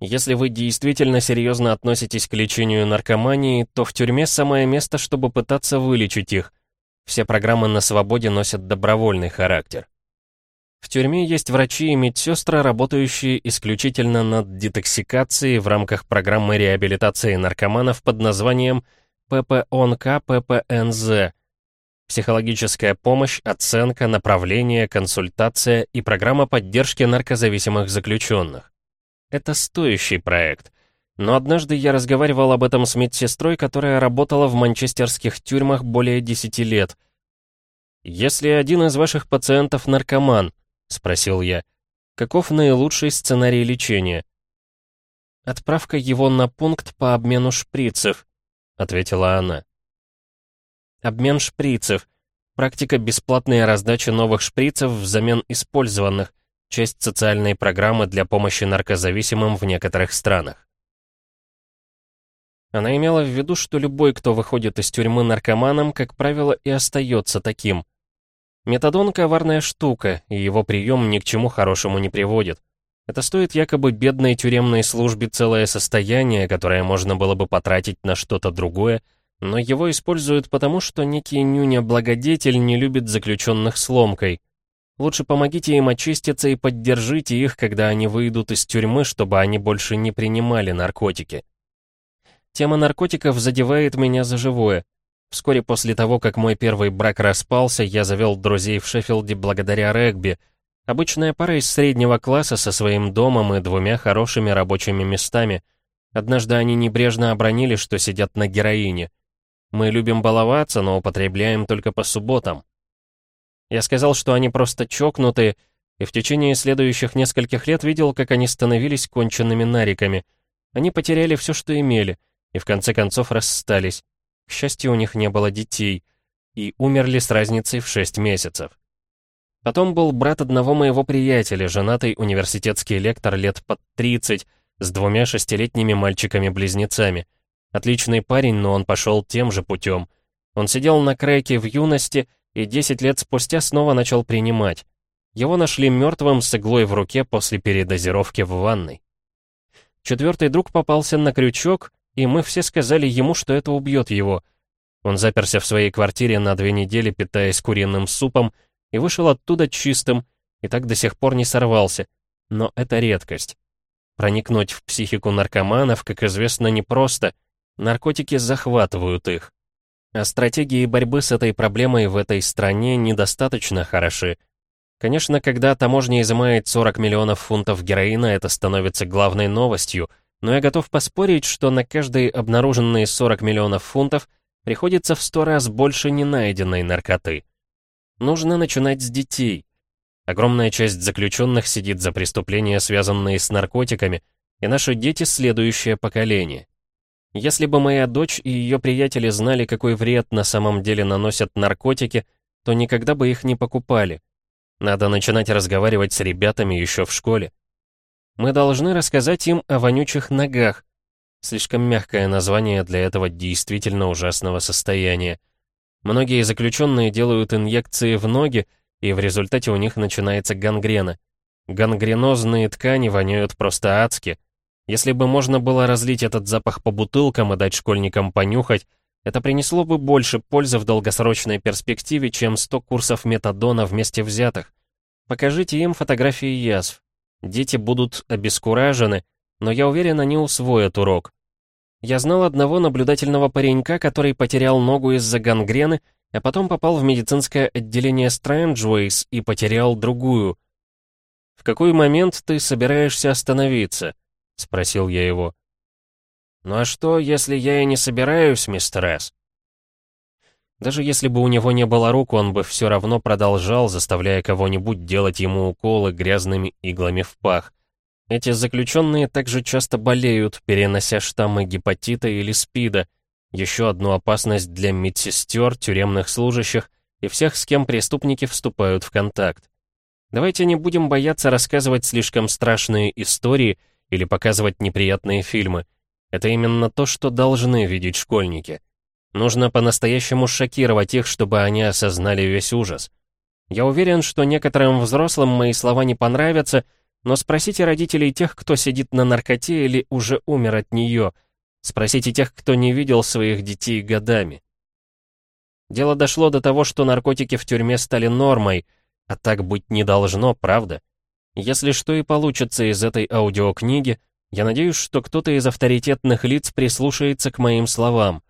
Если вы действительно серьезно относитесь к лечению наркомании, то в тюрьме самое место, чтобы пытаться вылечить их. Все программы на свободе носят добровольный характер. В тюрьме есть врачи и медсестры, работающие исключительно над детоксикацией в рамках программы реабилитации наркоманов под названием ППОНК-ППНЗ. Психологическая помощь, оценка, направление, консультация и программа поддержки наркозависимых заключенных. Это стоящий проект. Но однажды я разговаривал об этом с медсестрой, которая работала в манчестерских тюрьмах более 10 лет. «Если один из ваших пациентов наркоман», — спросил я, — «каков наилучший сценарий лечения?» «Отправка его на пункт по обмену шприцев», — ответила она. Обмен шприцев. Практика бесплатной раздачи новых шприцев взамен использованных. Часть социальной программы для помощи наркозависимым в некоторых странах. Она имела в виду, что любой, кто выходит из тюрьмы наркоманом, как правило, и остается таким. Метадон — коварная штука, и его прием ни к чему хорошему не приводит. Это стоит якобы бедной тюремной службе целое состояние, которое можно было бы потратить на что-то другое, но его используют потому, что некий нюня-благодетель не любит заключенных с ломкой. Лучше помогите им очиститься и поддержите их, когда они выйдут из тюрьмы, чтобы они больше не принимали наркотики. Тема наркотиков задевает меня за живое. Вскоре после того, как мой первый брак распался, я завел друзей в Шеффилде благодаря регби. Обычная пара из среднего класса со своим домом и двумя хорошими рабочими местами. Однажды они небрежно обронили, что сидят на героине. Мы любим баловаться, но употребляем только по субботам. Я сказал, что они просто чокнутые, и в течение следующих нескольких лет видел, как они становились конченными нариками. Они потеряли все, что имели, и в конце концов расстались. К счастью, у них не было детей, и умерли с разницей в 6 месяцев. Потом был брат одного моего приятеля, женатый университетский лектор лет под 30, с двумя шестилетними мальчиками-близнецами. Отличный парень, но он пошел тем же путем. Он сидел на крэке в юности и 10 лет спустя снова начал принимать. Его нашли мертвым с иглой в руке после передозировки в ванной. Четвертый друг попался на крючок, и мы все сказали ему, что это убьет его. Он заперся в своей квартире на две недели, питаясь куриным супом, и вышел оттуда чистым, и так до сих пор не сорвался. Но это редкость. Проникнуть в психику наркоманов, как известно, непросто. Наркотики захватывают их. А стратегии борьбы с этой проблемой в этой стране недостаточно хороши. Конечно, когда таможня изымает 40 миллионов фунтов героина, это становится главной новостью — но я готов поспорить, что на каждые обнаруженные 40 миллионов фунтов приходится в сто раз больше ненайденной наркоты. Нужно начинать с детей. Огромная часть заключенных сидит за преступления, связанные с наркотиками, и наши дети — следующее поколение. Если бы моя дочь и ее приятели знали, какой вред на самом деле наносят наркотики, то никогда бы их не покупали. Надо начинать разговаривать с ребятами еще в школе. Мы должны рассказать им о вонючих ногах. Слишком мягкое название для этого действительно ужасного состояния. Многие заключенные делают инъекции в ноги, и в результате у них начинается гангрена. Гангренозные ткани воняют просто адски. Если бы можно было разлить этот запах по бутылкам и дать школьникам понюхать, это принесло бы больше пользы в долгосрочной перспективе, чем 100 курсов метадона вместе взятых. Покажите им фотографии язв. Дети будут обескуражены, но я уверен, они усвоят урок. Я знал одного наблюдательного паренька, который потерял ногу из-за гангрены, а потом попал в медицинское отделение Strangeways и потерял другую. «В какой момент ты собираешься остановиться?» — спросил я его. «Ну а что, если я и не собираюсь, мистер С?» Даже если бы у него не было рук, он бы все равно продолжал, заставляя кого-нибудь делать ему уколы грязными иглами в пах. Эти заключенные также часто болеют, перенося штаммы гепатита или СПИДа, еще одну опасность для медсестер, тюремных служащих и всех, с кем преступники вступают в контакт. Давайте не будем бояться рассказывать слишком страшные истории или показывать неприятные фильмы. Это именно то, что должны видеть школьники. Нужно по-настоящему шокировать их, чтобы они осознали весь ужас. Я уверен, что некоторым взрослым мои слова не понравятся, но спросите родителей тех, кто сидит на наркоте или уже умер от нее. Спросите тех, кто не видел своих детей годами. Дело дошло до того, что наркотики в тюрьме стали нормой, А так быть не должно, правда? Если что и получится из этой аудиокниги, я надеюсь, что кто-то из авторитетных лиц прислушается к моим словам.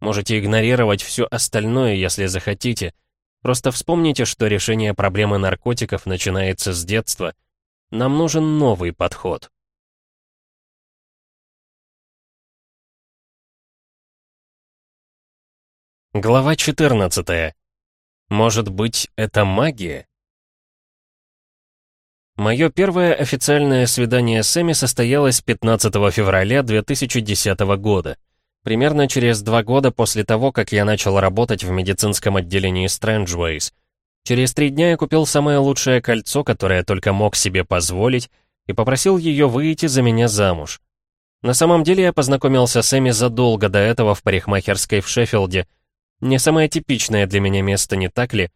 Можете игнорировать все остальное, если захотите. Просто вспомните, что решение проблемы наркотиков начинается с детства. Нам нужен новый подход. Глава 14. Может быть, это магия? Мое первое официальное свидание с Эми состоялось 15 февраля 2010 года. Примерно через два года после того, как я начал работать в медицинском отделении Strangeways. Через три дня я купил самое лучшее кольцо, которое только мог себе позволить, и попросил ее выйти за меня замуж. На самом деле я познакомился с Эми задолго до этого в парикмахерской в Шеффилде. Не самое типичное для меня место, не так ли?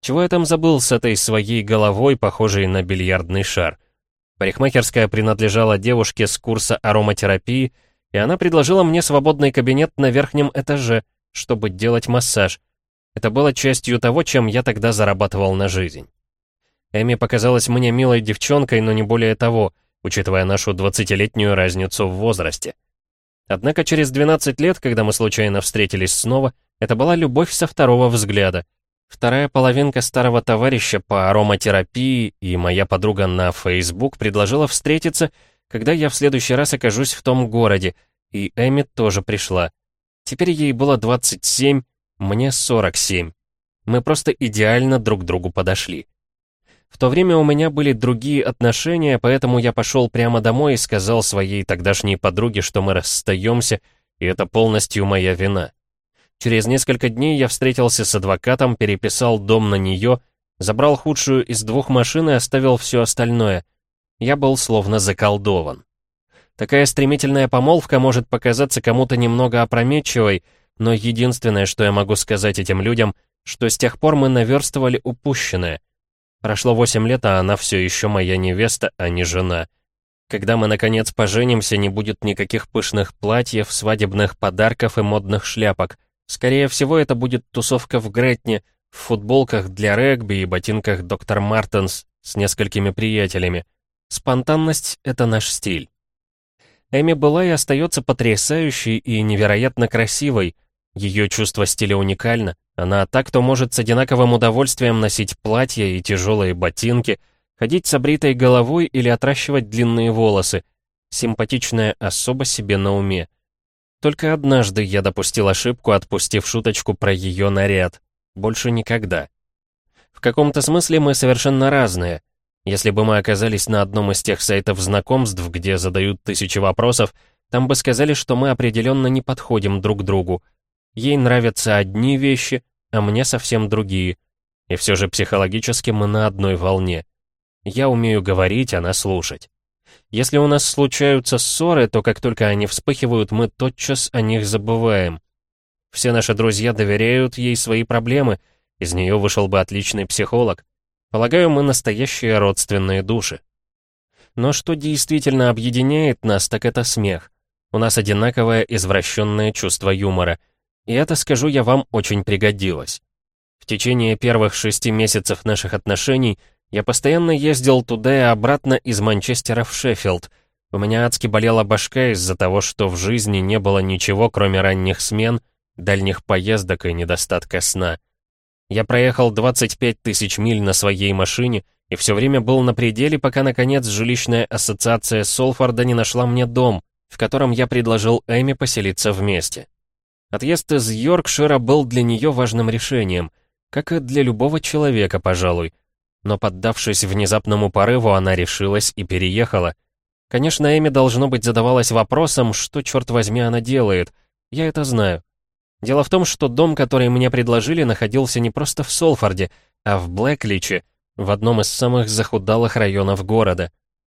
Чего я там забыл с этой своей головой, похожей на бильярдный шар? Парикмахерская принадлежала девушке с курса ароматерапии, и она предложила мне свободный кабинет на верхнем этаже, чтобы делать массаж. Это было частью того, чем я тогда зарабатывал на жизнь. Эми показалась мне милой девчонкой, но не более того, учитывая нашу 20-летнюю разницу в возрасте. Однако через 12 лет, когда мы случайно встретились снова, это была любовь со второго взгляда — Вторая половинка старого товарища по ароматерапии и моя подруга на Facebook предложила встретиться, когда я в следующий раз окажусь в том городе, и Эми тоже пришла. Теперь ей было 27, мне 47. Мы просто идеально друг другу подошли. В то время у меня были другие отношения, поэтому я пошел прямо домой и сказал своей тогдашней подруге, что мы расстаемся, и это полностью моя вина. Через несколько дней я встретился с адвокатом, переписал дом на нее, забрал худшую из двух машин и оставил все остальное. Я был словно заколдован. Такая стремительная помолвка может показаться кому-то немного опрометчивой, но единственное, что я могу сказать этим людям, что с тех пор мы наверстывали упущенное. Прошло восемь лет, а она все еще моя невеста, а не жена. Когда мы, наконец, поженимся, не будет никаких пышных платьев, свадебных подарков и модных шляпок — Скорее всего, это будет тусовка в Гретне, в футболках для регби и ботинках доктор Мартенс с несколькими приятелями. Спонтанность — это наш стиль. Эми была и остается потрясающей и невероятно красивой. Ее чувство стиля уникально. Она так-то может с одинаковым удовольствием носить платья и тяжелые ботинки, ходить с обритой головой или отращивать длинные волосы. Симпатичная особа себе на уме. Только однажды я допустил ошибку, отпустив шуточку про ее наряд. Больше никогда. В каком-то смысле мы совершенно разные. Если бы мы оказались на одном из тех сайтов знакомств, где задают тысячи вопросов, там бы сказали, что мы определенно не подходим друг другу. Ей нравятся одни вещи, а мне совсем другие. И все же психологически мы на одной волне. Я умею говорить, она слушать. Если у нас случаются ссоры, то как только они вспыхивают, мы тотчас о них забываем. Все наши друзья доверяют ей свои проблемы, из нее вышел бы отличный психолог. Полагаю, мы настоящие родственные души. Но что действительно объединяет нас, так это смех. У нас одинаковое извращенное чувство юмора. И это, скажу я вам, очень пригодилось. В течение первых шести месяцев наших отношений я постоянно ездил туда и обратно из Манчестера в Шеффилд. У меня адски болела башка из-за того, что в жизни не было ничего, кроме ранних смен, дальних поездок и недостатка сна. Я проехал 25 тысяч миль на своей машине и все время был на пределе, пока, наконец, жилищная ассоциация Солфорда не нашла мне дом, в котором я предложил Эми поселиться вместе. Отъезд из Йоркшира был для нее важным решением, как и для любого человека, пожалуй, но поддавшись внезапному порыву, она решилась и переехала. Конечно, Эми, должно быть, задавалась вопросом, что, черт возьми, она делает. Я это знаю. Дело в том, что дом, который мне предложили, находился не просто в Солфорде, а в Блэкличе, в одном из самых захудалых районов города.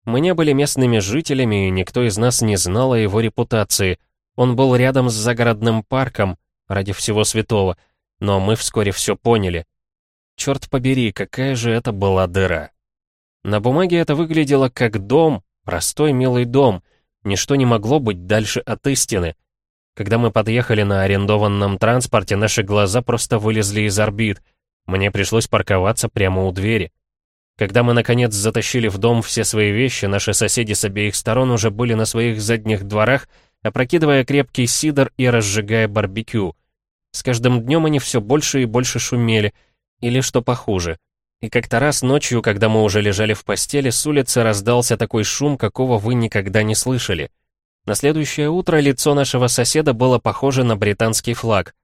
Мы не были местными жителями, и никто из нас не знал о его репутации. Он был рядом с загородным парком, ради всего святого, но мы вскоре все поняли. Черт побери, какая же это была дыра. На бумаге это выглядело как дом, простой милый дом. Ничто не могло быть дальше от истины. Когда мы подъехали на арендованном транспорте, наши глаза просто вылезли из орбит. Мне пришлось парковаться прямо у двери. Когда мы, наконец, затащили в дом все свои вещи, наши соседи с обеих сторон уже были на своих задних дворах, опрокидывая крепкий сидр и разжигая барбекю. С каждым днем они все больше и больше шумели, или что похуже. И как-то раз ночью, когда мы уже лежали в постели, с улицы раздался такой шум, какого вы никогда не слышали. На следующее утро лицо нашего соседа было похоже на британский флаг.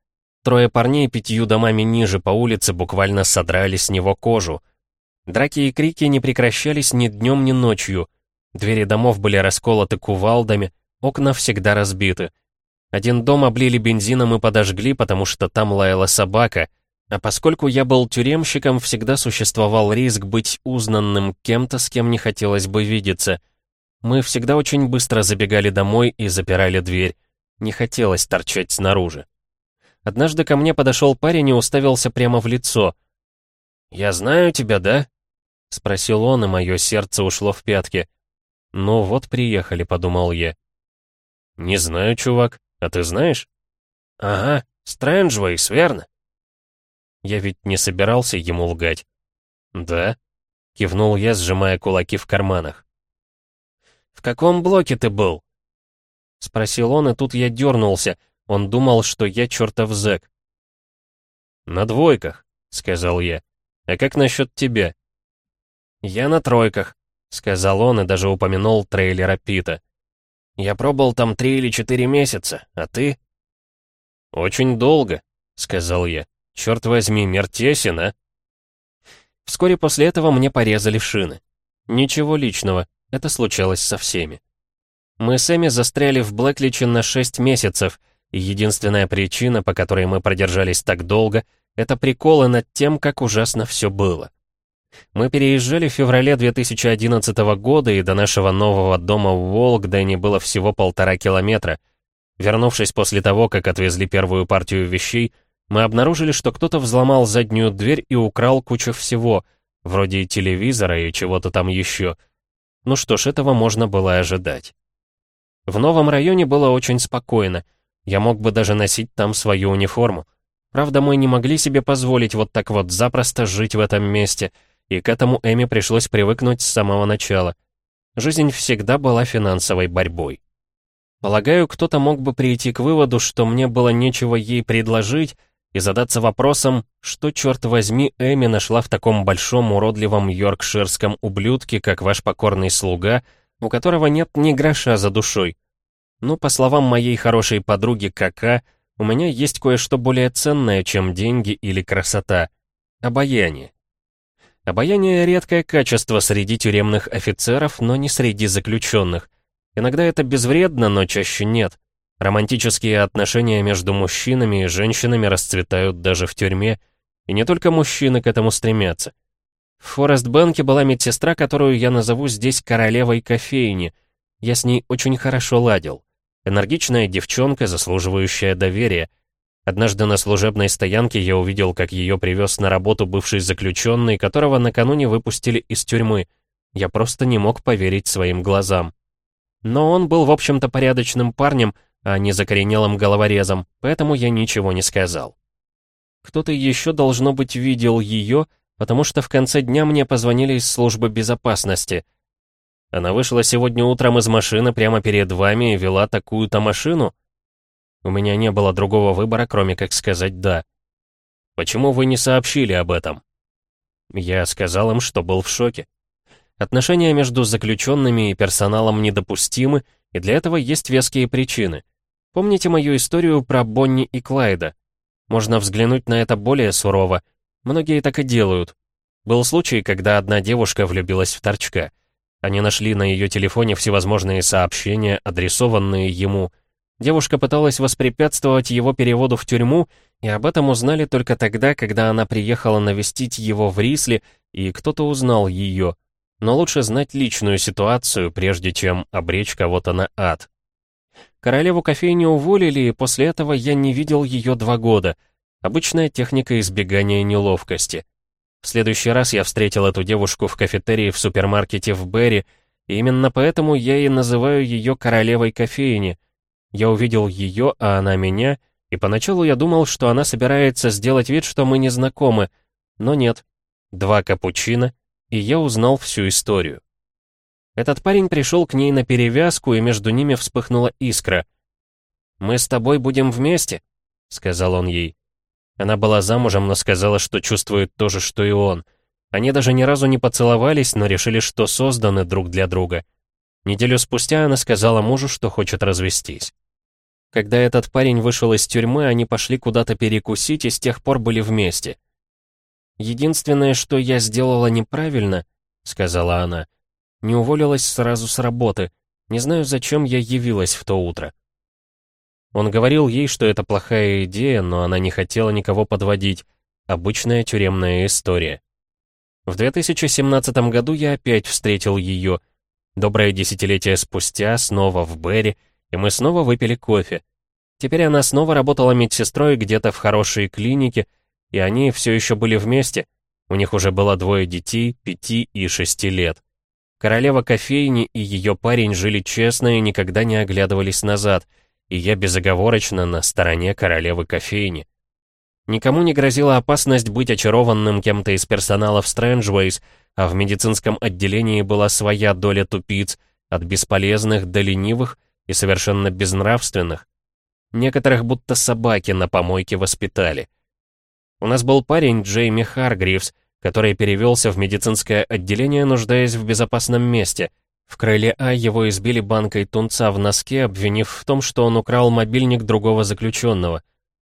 Трое парней пятью домами ниже по улице буквально содрали с него кожу. Драки и крики не прекращались ни днем, ни ночью. Двери домов были расколоты кувалдами, окна всегда разбиты. Один дом облили бензином и подожгли, потому что там лаяла собака, а поскольку я был тюремщиком, всегда существовал риск быть узнанным кем-то, с кем не хотелось бы видеться. Мы всегда очень быстро забегали домой и запирали дверь. Не хотелось торчать снаружи. Однажды ко мне подошел парень и уставился прямо в лицо. «Я знаю тебя, да?» — спросил он, и мое сердце ушло в пятки. «Ну вот приехали», — подумал я. «Не знаю, чувак. А ты знаешь?» «Ага, Стрэнджвейс, верно?» Я ведь не собирался ему лгать. «Да?» — кивнул я, сжимая кулаки в карманах. «В каком блоке ты был?» — спросил он, и тут я дернулся. Он думал, что я чертов зэк. «На двойках», — сказал я. «А как насчет тебя?» «Я на тройках», — сказал он и даже упомянул трейлера Пита. «Я пробыл там три или четыре месяца, а ты?» «Очень долго», — сказал я. «Черт возьми, мир тесен, а?» Вскоре после этого мне порезали шины. Ничего личного, это случалось со всеми. Мы с Эми застряли в Блэкличе на 6 месяцев, и единственная причина, по которой мы продержались так долго, это приколы над тем, как ужасно все было. Мы переезжали в феврале 2011 года, и до нашего нового дома в Волгдене было всего полтора километра. Вернувшись после того, как отвезли первую партию вещей, мы обнаружили, что кто-то взломал заднюю дверь и украл кучу всего, вроде телевизора и чего-то там еще. Ну что ж, этого можно было ожидать. В новом районе было очень спокойно. Я мог бы даже носить там свою униформу. Правда, мы не могли себе позволить вот так вот запросто жить в этом месте — и к этому Эми пришлось привыкнуть с самого начала. Жизнь всегда была финансовой борьбой. Полагаю, кто-то мог бы прийти к выводу, что мне было нечего ей предложить, и задаться вопросом, что, черт возьми, Эми нашла в таком большом уродливом йоркширском ублюдке, как ваш покорный слуга, у которого нет ни гроша за душой. Ну, по словам моей хорошей подруги Кака, у меня есть кое-что более ценное, чем деньги или красота. Обаяние. Обаяние — редкое качество среди тюремных офицеров, но не среди заключенных. Иногда это безвредно, но чаще нет. Романтические отношения между мужчинами и женщинами расцветают даже в тюрьме, и не только мужчины к этому стремятся. В Форест-Бэнке была медсестра, которую я назову здесь королевой кофейни. Я с ней очень хорошо ладил. Энергичная девчонка, заслуживающая доверия — Однажды на служебной стоянке я увидел, как ее привез на работу бывший заключенный, которого накануне выпустили из тюрьмы. Я просто не мог поверить своим глазам. Но он был, в общем-то, порядочным парнем, а не закоренелым головорезом, поэтому я ничего не сказал. Кто-то еще, должно быть, видел ее, потому что в конце дня мне позвонили из службы безопасности. Она вышла сегодня утром из машины прямо перед вами и вела такую-то машину, у меня не было другого выбора, кроме как сказать «да». «Почему вы не сообщили об этом?» Я сказал им, что был в шоке. Отношения между заключенными и персоналом недопустимы, и для этого есть веские причины. Помните мою историю про Бонни и Клайда? Можно взглянуть на это более сурово. Многие так и делают. Был случай, когда одна девушка влюбилась в торчка. Они нашли на ее телефоне всевозможные сообщения, адресованные ему, Девушка пыталась воспрепятствовать его переводу в тюрьму, и об этом узнали только тогда, когда она приехала навестить его в Рисле, и кто-то узнал ее. Но лучше знать личную ситуацию, прежде чем обречь кого-то на ад. Королеву кофейню уволили, и после этого я не видел ее два года. Обычная техника избегания неловкости. В следующий раз я встретил эту девушку в кафетерии в супермаркете в Берри, и именно поэтому я и называю ее королевой кофейни — я увидел ее, а она меня, и поначалу я думал, что она собирается сделать вид, что мы не знакомы, Но нет. Два капучино, и я узнал всю историю. Этот парень пришел к ней на перевязку, и между ними вспыхнула искра. «Мы с тобой будем вместе», — сказал он ей. Она была замужем, но сказала, что чувствует то же, что и он. Они даже ни разу не поцеловались, но решили, что созданы друг для друга. Неделю спустя она сказала мужу, что хочет развестись. Когда этот парень вышел из тюрьмы, они пошли куда-то перекусить и с тех пор были вместе. «Единственное, что я сделала неправильно», — сказала она, — «не уволилась сразу с работы. Не знаю, зачем я явилась в то утро». Он говорил ей, что это плохая идея, но она не хотела никого подводить. Обычная тюремная история. В 2017 году я опять встретил ее. Доброе десятилетие спустя, снова в Берри, и мы снова выпили кофе. Теперь она снова работала медсестрой где-то в хорошей клинике, и они все еще были вместе. У них уже было двое детей, пяти и шести лет. Королева кофейни и ее парень жили честно и никогда не оглядывались назад — и я безоговорочно на стороне королевы кофейни. Никому не грозила опасность быть очарованным кем-то из персонала в Стрэнджвейс, а в медицинском отделении была своя доля тупиц, от бесполезных до ленивых и совершенно безнравственных. Некоторых будто собаки на помойке воспитали. У нас был парень Джейми Харгривс, который перевелся в медицинское отделение, нуждаясь в безопасном месте — в крыле А его избили банкой тунца в носке, обвинив в том, что он украл мобильник другого заключенного.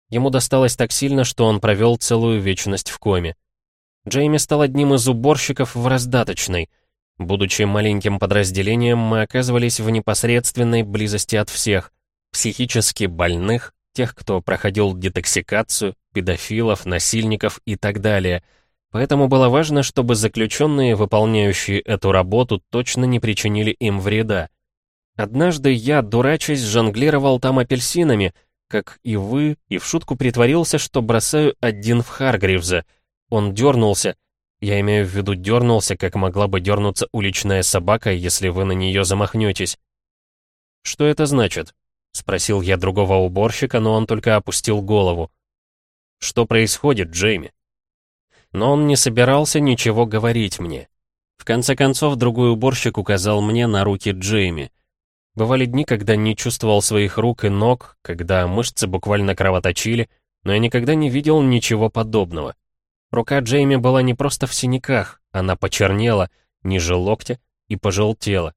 Ему досталось так сильно, что он провел целую вечность в коме. Джейми стал одним из уборщиков в раздаточной. Будучи маленьким подразделением, мы оказывались в непосредственной близости от всех. Психически больных, тех, кто проходил детоксикацию, педофилов, насильников и так далее — Поэтому было важно, чтобы заключенные, выполняющие эту работу, точно не причинили им вреда. Однажды я, дурачась, жонглировал там апельсинами, как и вы, и в шутку притворился, что бросаю один в Харгривза. Он дернулся. Я имею в виду дернулся, как могла бы дернуться уличная собака, если вы на нее замахнетесь. «Что это значит?» — спросил я другого уборщика, но он только опустил голову. «Что происходит, Джейми?» но он не собирался ничего говорить мне. В конце концов, другой уборщик указал мне на руки Джейми. Бывали дни, когда не чувствовал своих рук и ног, когда мышцы буквально кровоточили, но я никогда не видел ничего подобного. Рука Джейми была не просто в синяках, она почернела, ниже локтя, и пожелтела.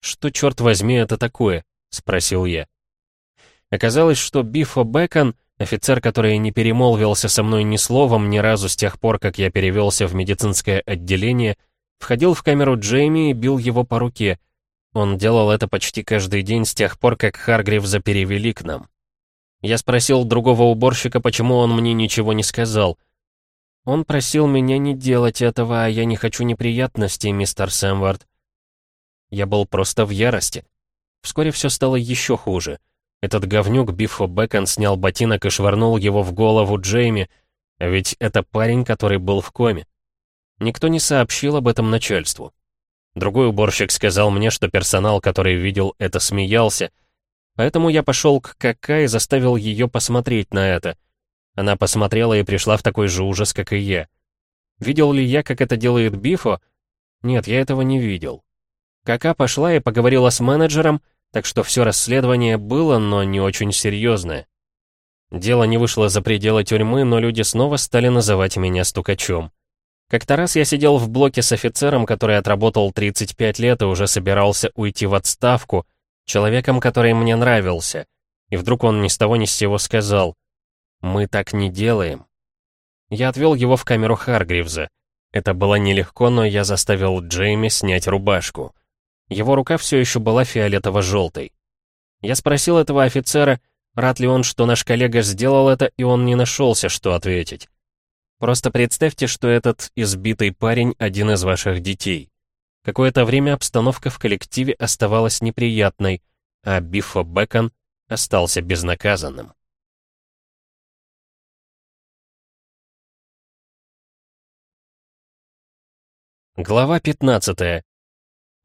«Что, черт возьми, это такое?» — спросил я. Оказалось, что Бифо Бекон — Офицер, который не перемолвился со мной ни словом ни разу с тех пор, как я перевелся в медицинское отделение, входил в камеру Джейми и бил его по руке. Он делал это почти каждый день с тех пор, как Харгривза перевели к нам. Я спросил другого уборщика, почему он мне ничего не сказал. Он просил меня не делать этого, а я не хочу неприятностей, мистер Сэмвард. Я был просто в ярости. Вскоре все стало еще хуже — этот говнюк Биффо Бэкон снял ботинок и швырнул его в голову Джейми, а ведь это парень, который был в коме. Никто не сообщил об этом начальству. Другой уборщик сказал мне, что персонал, который видел это, смеялся, поэтому я пошел к КК и заставил ее посмотреть на это. Она посмотрела и пришла в такой же ужас, как и я. Видел ли я, как это делает Бифо? Нет, я этого не видел. КК пошла и поговорила с менеджером, так что все расследование было, но не очень серьезное. Дело не вышло за пределы тюрьмы, но люди снова стали называть меня стукачом. Как-то раз я сидел в блоке с офицером, который отработал 35 лет и уже собирался уйти в отставку, человеком, который мне нравился. И вдруг он ни с того ни с сего сказал «Мы так не делаем». Я отвел его в камеру Харгривза. Это было нелегко, но я заставил Джейми снять рубашку. Его рука все еще была фиолетово-желтой. Я спросил этого офицера, рад ли он, что наш коллега сделал это, и он не нашелся, что ответить. Просто представьте, что этот избитый парень — один из ваших детей. Какое-то время обстановка в коллективе оставалась неприятной, а Биффо Бекон остался безнаказанным. Глава 15.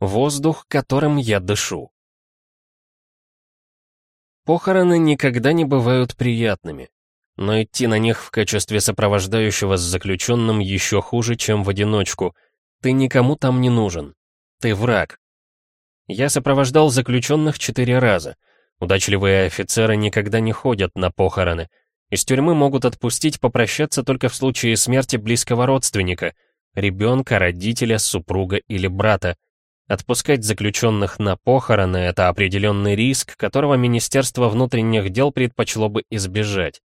Воздух, которым я дышу. Похороны никогда не бывают приятными. но идти на них в качестве сопровождающего с заключенным еще хуже, чем в одиночку. Ты никому там не нужен. Ты враг. Я сопровождал заключенных четыре раза. Удачливые офицеры никогда не ходят на похороны. Из тюрьмы могут отпустить попрощаться только в случае смерти близкого родственника, ребенка, родителя, супруга или брата. Отпускать заключенных на похороны — это определенный риск, которого Министерство внутренних дел предпочло бы избежать.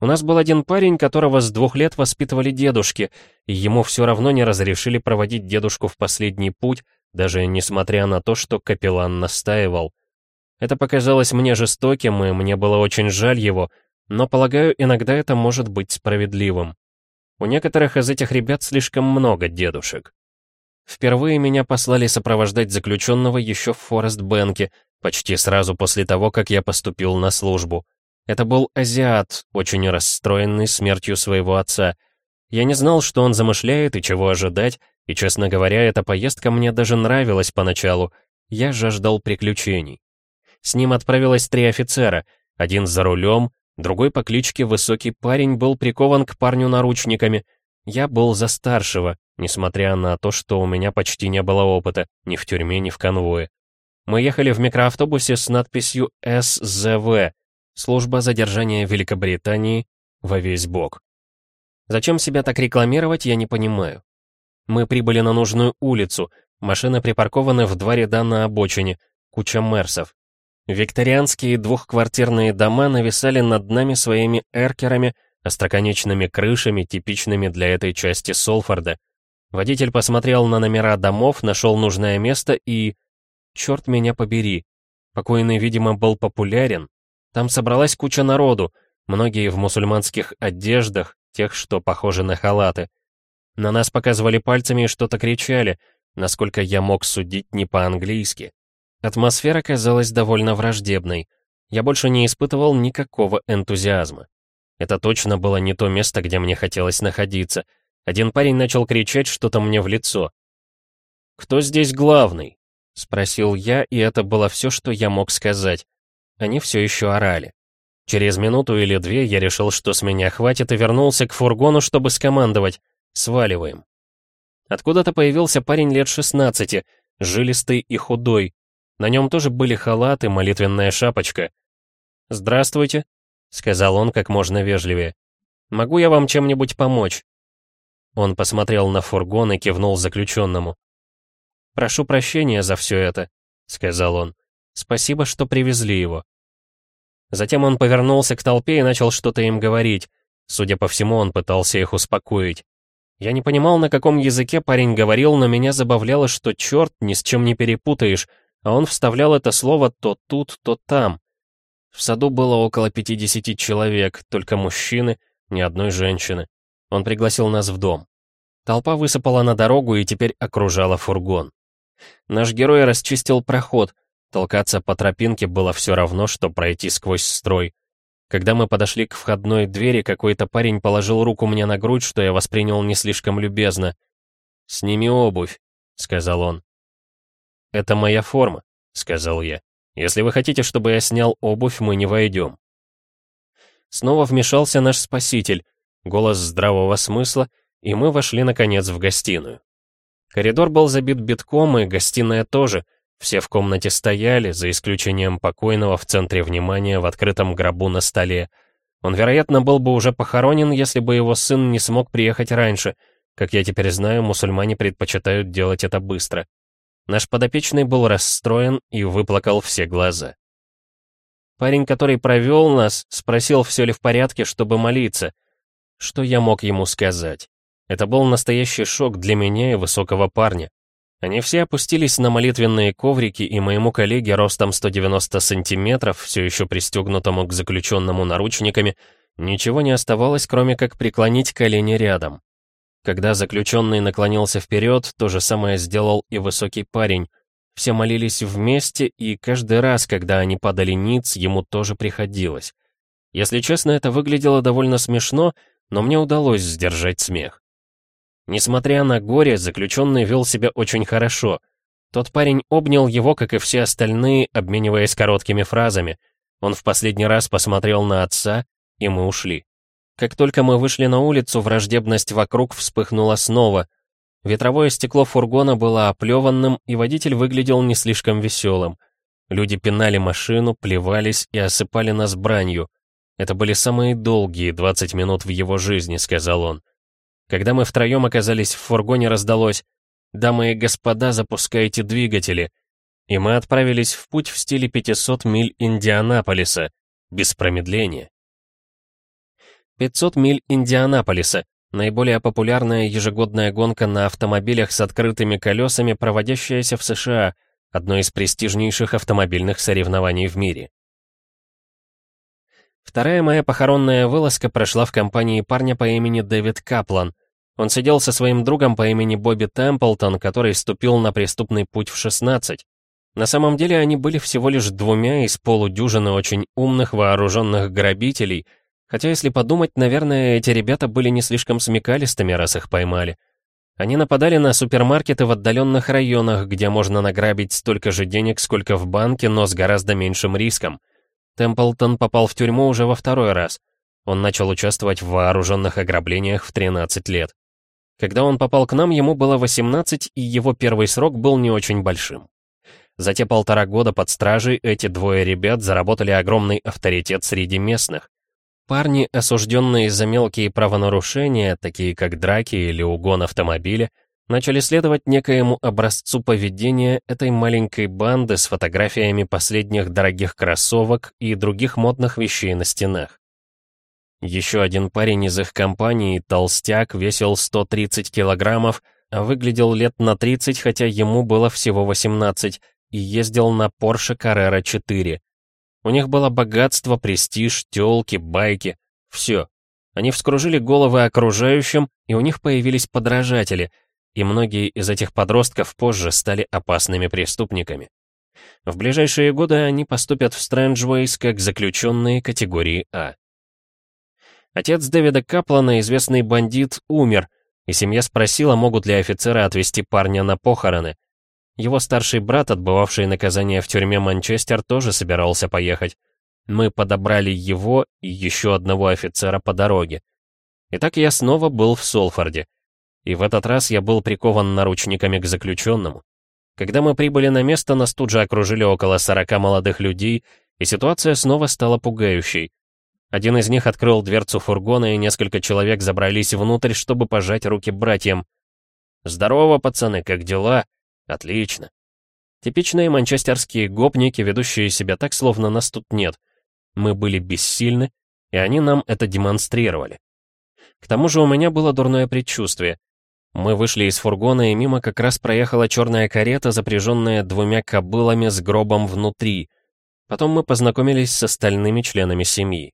У нас был один парень, которого с двух лет воспитывали дедушки, и ему все равно не разрешили проводить дедушку в последний путь, даже несмотря на то, что капеллан настаивал. Это показалось мне жестоким, и мне было очень жаль его, но, полагаю, иногда это может быть справедливым. У некоторых из этих ребят слишком много дедушек. Впервые меня послали сопровождать заключенного еще в Форест-Бенке, почти сразу после того, как я поступил на службу. Это был азиат, очень расстроенный смертью своего отца. Я не знал, что он замышляет и чего ожидать, и, честно говоря, эта поездка мне даже нравилась поначалу. Я жаждал приключений. С ним отправилось три офицера, один за рулем, другой по кличке Высокий парень был прикован к парню наручниками. Я был за старшего, несмотря на то, что у меня почти не было опыта, ни в тюрьме, ни в конвое. Мы ехали в микроавтобусе с надписью «СЗВ» — «Служба задержания Великобритании» во весь бок. Зачем себя так рекламировать, я не понимаю. Мы прибыли на нужную улицу, машины припаркованы в два ряда на обочине, куча мерсов. Викторианские двухквартирные дома нависали над нами своими эркерами, остроконечными крышами, типичными для этой части Солфорда. Водитель посмотрел на номера домов, нашел нужное место и... Черт меня побери. Покойный, видимо, был популярен. Там собралась куча народу, многие в мусульманских одеждах, тех, что похожи на халаты. На нас показывали пальцами и что-то кричали, насколько я мог судить не по-английски. Атмосфера казалась довольно враждебной. Я больше не испытывал никакого энтузиазма. Это точно было не то место, где мне хотелось находиться. Один парень начал кричать что-то мне в лицо. «Кто здесь главный?» — спросил я, и это было все, что я мог сказать. Они все еще орали. Через минуту или две я решил, что с меня хватит, и вернулся к фургону, чтобы скомандовать. Сваливаем. Откуда-то появился парень лет 16, жилистый и худой. На нем тоже были халаты, молитвенная шапочка. «Здравствуйте», — сказал он как можно вежливее. «Могу я вам чем-нибудь помочь?» Он посмотрел на фургон и кивнул заключенному. «Прошу прощения за все это», — сказал он. «Спасибо, что привезли его». Затем он повернулся к толпе и начал что-то им говорить. Судя по всему, он пытался их успокоить. Я не понимал, на каком языке парень говорил, но меня забавляло, что черт ни с чем не перепутаешь, а он вставлял это слово то тут, то там. В саду было около 50 человек, только мужчины, ни одной женщины. Он пригласил нас в дом. Толпа высыпала на дорогу и теперь окружала фургон. Наш герой расчистил проход. Толкаться по тропинке было все равно, что пройти сквозь строй. Когда мы подошли к входной двери, какой-то парень положил руку мне на грудь, что я воспринял не слишком любезно. «Сними обувь», — сказал он. «Это моя форма», — сказал я. «Если вы хотите, чтобы я снял обувь, мы не войдем». Снова вмешался наш спаситель, голос здравого смысла, и мы вошли, наконец, в гостиную. Коридор был забит битком, и гостиная тоже, все в комнате стояли, за исключением покойного в центре внимания в открытом гробу на столе. Он, вероятно, был бы уже похоронен, если бы его сын не смог приехать раньше. Как я теперь знаю, мусульмане предпочитают делать это быстро. Наш подопечный был расстроен и выплакал все глаза. Парень, который провел нас, спросил, все ли в порядке, чтобы молиться. Что я мог ему сказать? Это был настоящий шок для меня и высокого парня. Они все опустились на молитвенные коврики, и моему коллеге ростом 190 сантиметров, все еще пристегнутому к заключенному наручниками, ничего не оставалось, кроме как преклонить колени рядом. Когда заключенный наклонился вперед, то же самое сделал и высокий парень. Все молились вместе, и каждый раз, когда они падали ниц, ему тоже приходилось. Если честно, это выглядело довольно смешно, но мне удалось сдержать смех. Несмотря на горе, заключенный вел себя очень хорошо. Тот парень обнял его, как и все остальные, обмениваясь короткими фразами. Он в последний раз посмотрел на отца, и мы ушли. Как только мы вышли на улицу, враждебность вокруг вспыхнула снова. Ветровое стекло фургона было оплеванным, и водитель выглядел не слишком веселым. Люди пинали машину, плевались и осыпали нас бранью. Это были самые долгие 20 минут в его жизни, сказал он. Когда мы втроем оказались в фургоне, раздалось «Дамы и господа, запускайте двигатели!» И мы отправились в путь в стиле 500 миль Индианаполиса, без промедления. 500 миль Индианаполиса — наиболее популярная ежегодная гонка на автомобилях с открытыми колесами, проводящаяся в США, одно из престижнейших автомобильных соревнований в мире. Вторая моя похоронная вылазка прошла в компании парня по имени Дэвид Каплан. Он сидел со своим другом по имени Бобби Темплтон, который ступил на преступный путь в 16. На самом деле они были всего лишь двумя из полудюжины очень умных вооруженных грабителей, хотя если подумать, наверное, эти ребята были не слишком смекалистыми, раз их поймали. Они нападали на супермаркеты в отдаленных районах, где можно награбить столько же денег, сколько в банке, но с гораздо меньшим риском. Темплтон попал в тюрьму уже во второй раз. Он начал участвовать в вооруженных ограблениях в 13 лет. Когда он попал к нам, ему было 18, и его первый срок был не очень большим. За те полтора года под стражей эти двое ребят заработали огромный авторитет среди местных. Парни, осужденные за мелкие правонарушения, такие как драки или угон автомобиля, начали следовать некоему образцу поведения этой маленькой банды с фотографиями последних дорогих кроссовок и других модных вещей на стенах. Еще один парень из их компании, толстяк, весил 130 килограммов, а выглядел лет на 30, хотя ему было всего 18, и ездил на Porsche Carrera 4. У них было богатство, престиж, тёлки, байки, все. Они вскружили головы окружающим, и у них появились подражатели — и многие из этих подростков позже стали опасными преступниками. В ближайшие годы они поступят в Стрэнджвейс как заключенные категории А. Отец Дэвида Каплана, известный бандит, умер, и семья спросила, могут ли офицеры отвезти парня на похороны. Его старший брат, отбывавший наказание в тюрьме Манчестер, тоже собирался поехать. Мы подобрали его и еще одного офицера по дороге. Итак, я снова был в Солфорде. И в этот раз я был прикован наручниками к заключенному. Когда мы прибыли на место, нас тут же окружили около 40 молодых людей, и ситуация снова стала пугающей. Один из них открыл дверцу фургона, и несколько человек забрались внутрь, чтобы пожать руки братьям. «Здорово, пацаны, как дела?» «Отлично». Типичные манчестерские гопники, ведущие себя так, словно нас тут нет. Мы были бессильны, и они нам это демонстрировали. К тому же у меня было дурное предчувствие. Мы вышли из фургона, и мимо как раз проехала черная карета, запряженная двумя кобылами с гробом внутри. Потом мы познакомились с остальными членами семьи.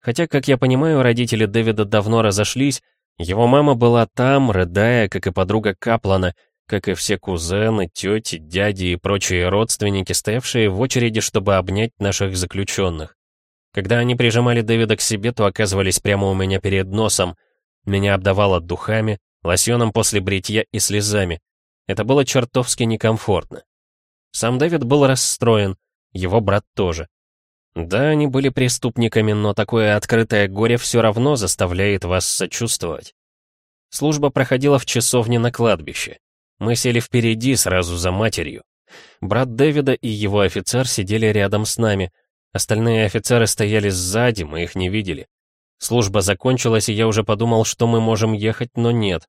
Хотя, как я понимаю, родители Дэвида давно разошлись, его мама была там, рыдая, как и подруга Каплана, как и все кузены, тети, дяди и прочие родственники, стоявшие в очереди, чтобы обнять наших заключенных. Когда они прижимали Дэвида к себе, то оказывались прямо у меня перед носом. Меня обдавало духами, лосьоном после бритья и слезами. Это было чертовски некомфортно. Сам Дэвид был расстроен, его брат тоже. Да, они были преступниками, но такое открытое горе все равно заставляет вас сочувствовать. Служба проходила в часовне на кладбище. Мы сели впереди, сразу за матерью. Брат Дэвида и его офицер сидели рядом с нами. Остальные офицеры стояли сзади, мы их не видели. Служба закончилась, и я уже подумал, что мы можем ехать, но нет.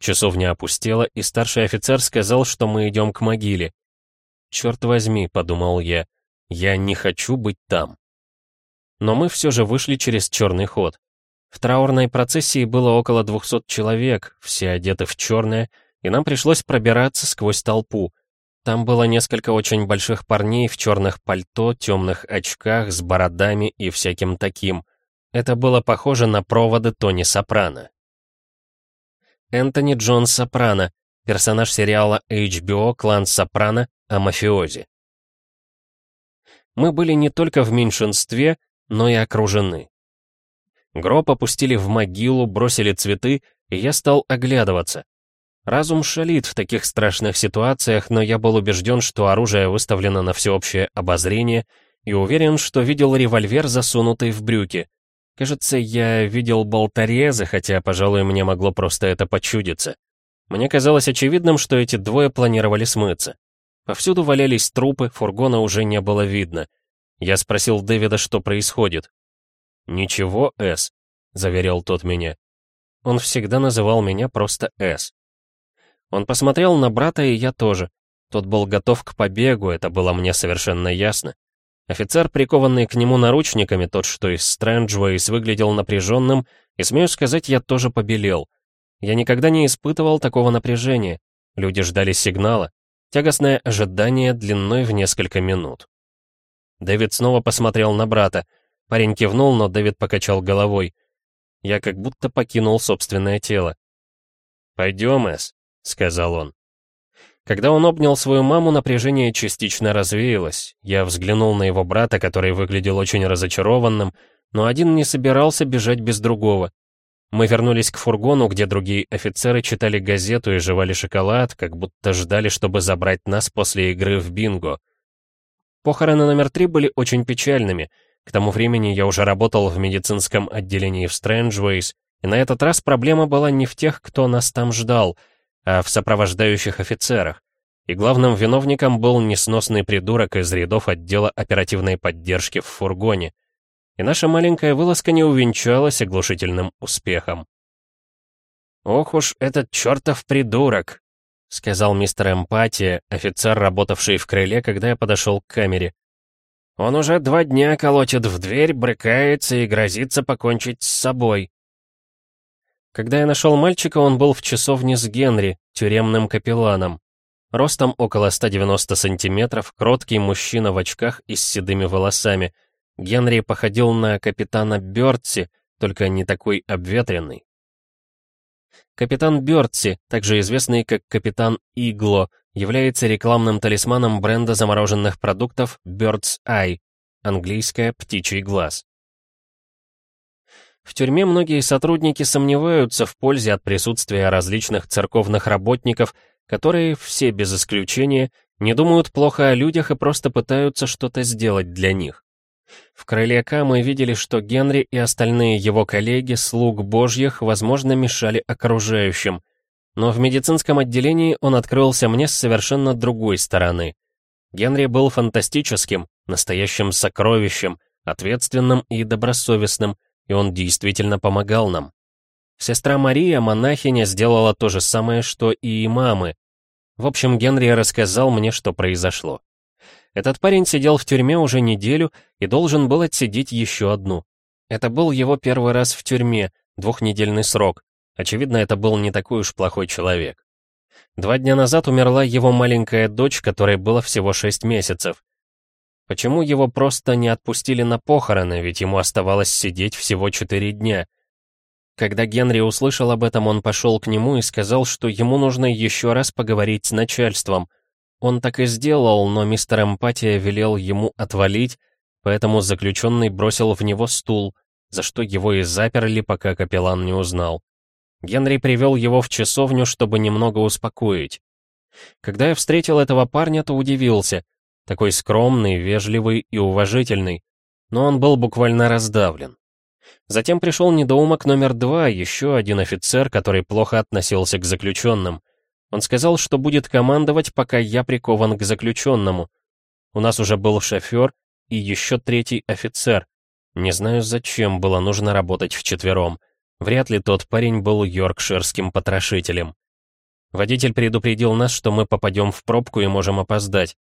Часовня опустела, и старший офицер сказал, что мы идем к могиле. «Черт возьми», — подумал я, — «я не хочу быть там». Но мы все же вышли через черный ход. В траурной процессии было около 200 человек, все одеты в черное, и нам пришлось пробираться сквозь толпу. Там было несколько очень больших парней в черных пальто, темных очках, с бородами и всяким таким. Это было похоже на проводы Тони Сопрано. Энтони Джон Сопрано, персонаж сериала HBO «Клан Сопрано» о мафиози. Мы были не только в меньшинстве, но и окружены. Гроб опустили в могилу, бросили цветы, и я стал оглядываться. Разум шалит в таких страшных ситуациях, но я был убежден, что оружие выставлено на всеобщее обозрение, и уверен, что видел револьвер, засунутый в брюки. Кажется, я видел болторезы, хотя, пожалуй, мне могло просто это почудиться. Мне казалось очевидным, что эти двое планировали смыться. Повсюду валялись трупы, фургона уже не было видно. Я спросил Дэвида, что происходит. «Ничего, С», — заверил тот меня. Он всегда называл меня просто С. Он посмотрел на брата, и я тоже. Тот был готов к побегу, это было мне совершенно ясно. Офицер, прикованный к нему наручниками, тот, что из Стрэнджвейс, выглядел напряженным, и, смею сказать, я тоже побелел. Я никогда не испытывал такого напряжения. Люди ждали сигнала. Тягостное ожидание длиной в несколько минут. Дэвид снова посмотрел на брата. Парень кивнул, но Дэвид покачал головой. Я как будто покинул собственное тело. «Пойдем, Эс», — сказал он. Когда он обнял свою маму, напряжение частично развеялось. Я взглянул на его брата, который выглядел очень разочарованным, но один не собирался бежать без другого. Мы вернулись к фургону, где другие офицеры читали газету и жевали шоколад, как будто ждали, чтобы забрать нас после игры в бинго. Похороны номер три были очень печальными. К тому времени я уже работал в медицинском отделении в Стрэнджвейс, и на этот раз проблема была не в тех, кто нас там ждал — а в сопровождающих офицерах. И главным виновником был несносный придурок из рядов отдела оперативной поддержки в фургоне. И наша маленькая вылазка не увенчалась оглушительным успехом. «Ох уж этот чертов придурок!» — сказал мистер Эмпатия, офицер, работавший в крыле, когда я подошел к камере. «Он уже два дня колотит в дверь, брыкается и грозится покончить с собой. Когда я нашел мальчика, он был в часовне с Генри, тюремным капелланом. Ростом около 190 сантиметров, кроткий мужчина в очках и с седыми волосами. Генри походил на капитана Бёрдси, только не такой обветренный. Капитан Бёрдси, также известный как капитан Игло, является рекламным талисманом бренда замороженных продуктов Bird's Eye, английское «птичий глаз». В тюрьме многие сотрудники сомневаются в пользе от присутствия различных церковных работников, которые, все без исключения, не думают плохо о людях и просто пытаются что-то сделать для них. В крыле К мы видели, что Генри и остальные его коллеги, слуг божьих, возможно, мешали окружающим. Но в медицинском отделении он открылся мне с совершенно другой стороны. Генри был фантастическим, настоящим сокровищем, ответственным и добросовестным, и он действительно помогал нам. Сестра Мария, монахиня, сделала то же самое, что и имамы. В общем, Генри рассказал мне, что произошло. Этот парень сидел в тюрьме уже неделю и должен был отсидеть еще одну. Это был его первый раз в тюрьме, двухнедельный срок. Очевидно, это был не такой уж плохой человек. Два дня назад умерла его маленькая дочь, которой было всего шесть месяцев. Почему его просто не отпустили на похороны, ведь ему оставалось сидеть всего четыре дня? Когда Генри услышал об этом, он пошел к нему и сказал, что ему нужно еще раз поговорить с начальством. Он так и сделал, но мистер Эмпатия велел ему отвалить, поэтому заключенный бросил в него стул, за что его и заперли, пока капеллан не узнал. Генри привел его в часовню, чтобы немного успокоить. Когда я встретил этого парня, то удивился — такой скромный, вежливый и уважительный, но он был буквально раздавлен. Затем пришел недоумок номер два, еще один офицер, который плохо относился к заключенным. Он сказал, что будет командовать, пока я прикован к заключенному. У нас уже был шофер и еще третий офицер. Не знаю, зачем было нужно работать вчетвером. Вряд ли тот парень был йоркширским потрошителем. Водитель предупредил нас, что мы попадем в пробку и можем опоздать.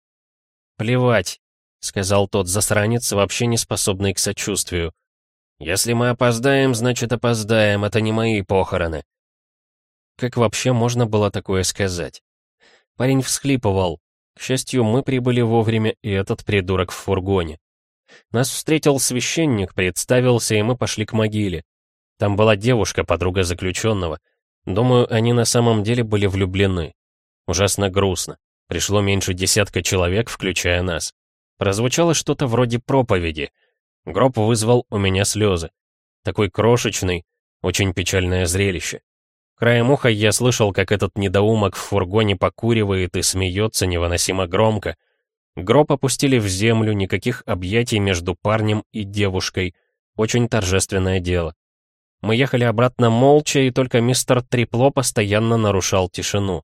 «Плевать», — сказал тот засранец, вообще не способный к сочувствию. «Если мы опоздаем, значит опоздаем, это не мои похороны». Как вообще можно было такое сказать? Парень всхлипывал. К счастью, мы прибыли вовремя, и этот придурок в фургоне. Нас встретил священник, представился, и мы пошли к могиле. Там была девушка, подруга заключенного. Думаю, они на самом деле были влюблены. Ужасно грустно. Пришло меньше десятка человек, включая нас. Прозвучало что-то вроде проповеди. Гроб вызвал у меня слезы. Такой крошечный, очень печальное зрелище. Краем уха я слышал, как этот недоумок в фургоне покуривает и смеется невыносимо громко. Гроб опустили в землю, никаких объятий между парнем и девушкой. Очень торжественное дело. Мы ехали обратно молча, и только мистер Трипло постоянно нарушал тишину.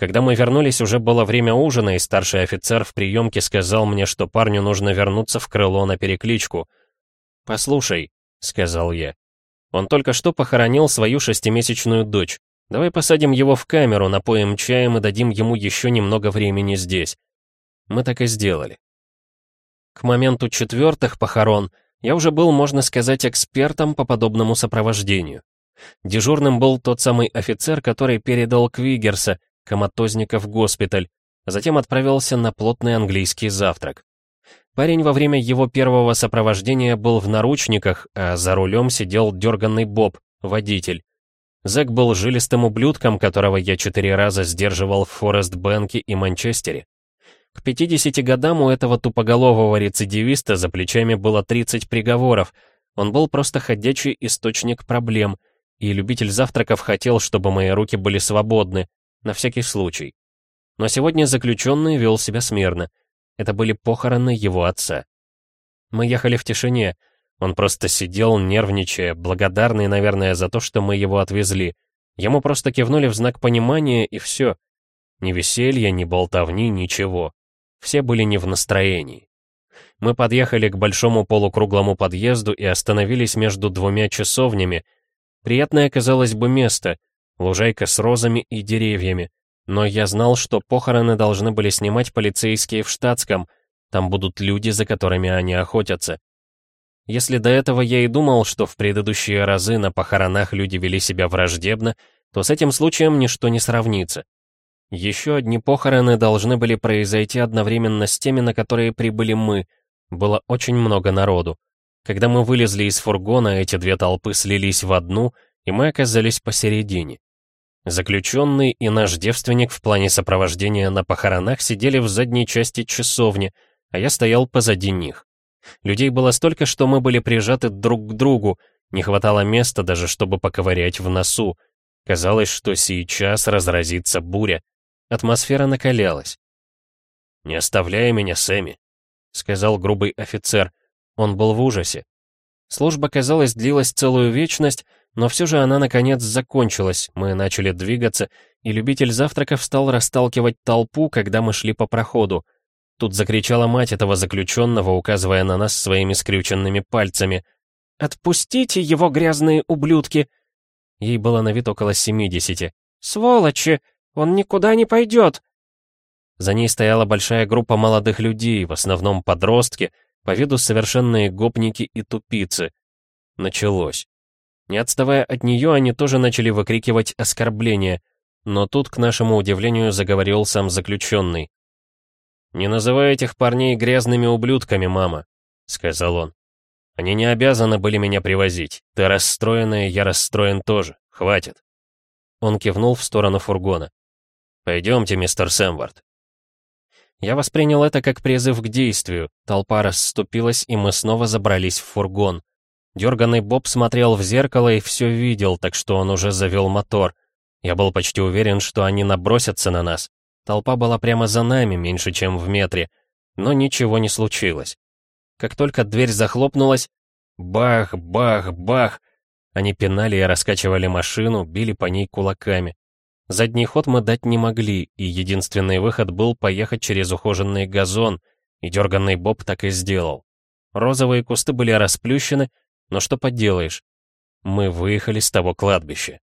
Когда мы вернулись, уже было время ужина, и старший офицер в приемке сказал мне, что парню нужно вернуться в крыло на перекличку. «Послушай», — сказал я, — «он только что похоронил свою шестимесячную дочь. Давай посадим его в камеру, напоим чаем и дадим ему еще немного времени здесь». Мы так и сделали. К моменту четвертых похорон я уже был, можно сказать, экспертом по подобному сопровождению. Дежурным был тот самый офицер, который передал Квигерса, коматозника, в госпиталь, а затем отправился на плотный английский завтрак. Парень во время его первого сопровождения был в наручниках, а за рулем сидел дерганный Боб, водитель. Зэк был жилистым ублюдком, которого я четыре раза сдерживал в Форест-Бэнке и Манчестере. К 50 годам у этого тупоголового рецидивиста за плечами было 30 приговоров. Он был просто ходячий источник проблем, и любитель завтраков хотел, чтобы мои руки были свободны, на всякий случай. Но сегодня заключенный вел себя смирно. Это были похороны его отца. Мы ехали в тишине. Он просто сидел, нервничая, благодарный, наверное, за то, что мы его отвезли. Ему просто кивнули в знак понимания, и все. Ни веселья, ни болтовни, ничего. Все были не в настроении. Мы подъехали к большому полукруглому подъезду и остановились между двумя часовнями. Приятное, казалось бы, место, лужайка с розами и деревьями. Но я знал, что похороны должны были снимать полицейские в штатском, там будут люди, за которыми они охотятся. Если до этого я и думал, что в предыдущие разы на похоронах люди вели себя враждебно, то с этим случаем ничто не сравнится. Еще одни похороны должны были произойти одновременно с теми, на которые прибыли мы. Было очень много народу. Когда мы вылезли из фургона, эти две толпы слились в одну, и мы оказались посередине. Заключенный и наш девственник в плане сопровождения на похоронах сидели в задней части часовни, а я стоял позади них. Людей было столько, что мы были прижаты друг к другу, не хватало места даже, чтобы поковырять в носу. Казалось, что сейчас разразится буря. Атмосфера накалялась. «Не оставляй меня, Сэмми», — сказал грубый офицер. Он был в ужасе. Служба, казалось, длилась целую вечность, но все же она наконец закончилась, мы начали двигаться, и любитель завтраков стал расталкивать толпу, когда мы шли по проходу. Тут закричала мать этого заключенного, указывая на нас своими скрюченными пальцами. «Отпустите его, грязные ублюдки!» Ей было на вид около семидесяти. «Сволочи! Он никуда не пойдет!» За ней стояла большая группа молодых людей, в основном подростки, по виду совершенные гопники и тупицы. Началось. Не отставая от нее, они тоже начали выкрикивать оскорбления, но тут, к нашему удивлению, заговорил сам заключенный. «Не называй этих парней грязными ублюдками, мама», — сказал он. «Они не обязаны были меня привозить. Ты расстроенная, я расстроен тоже. Хватит». Он кивнул в сторону фургона. «Пойдемте, мистер Сэмвард». Я воспринял это как призыв к действию. Толпа расступилась, и мы снова забрались в фургон. Дерганный Боб смотрел в зеркало и все видел, так что он уже завел мотор. Я был почти уверен, что они набросятся на нас. Толпа была прямо за нами, меньше чем в метре. Но ничего не случилось. Как только дверь захлопнулась, бах, бах, бах, они пинали и раскачивали машину, били по ней кулаками. Задний ход мы дать не могли, и единственный выход был поехать через ухоженный газон, и дерганный Боб так и сделал. Розовые кусты были расплющены, но что поделаешь, мы выехали с того кладбища.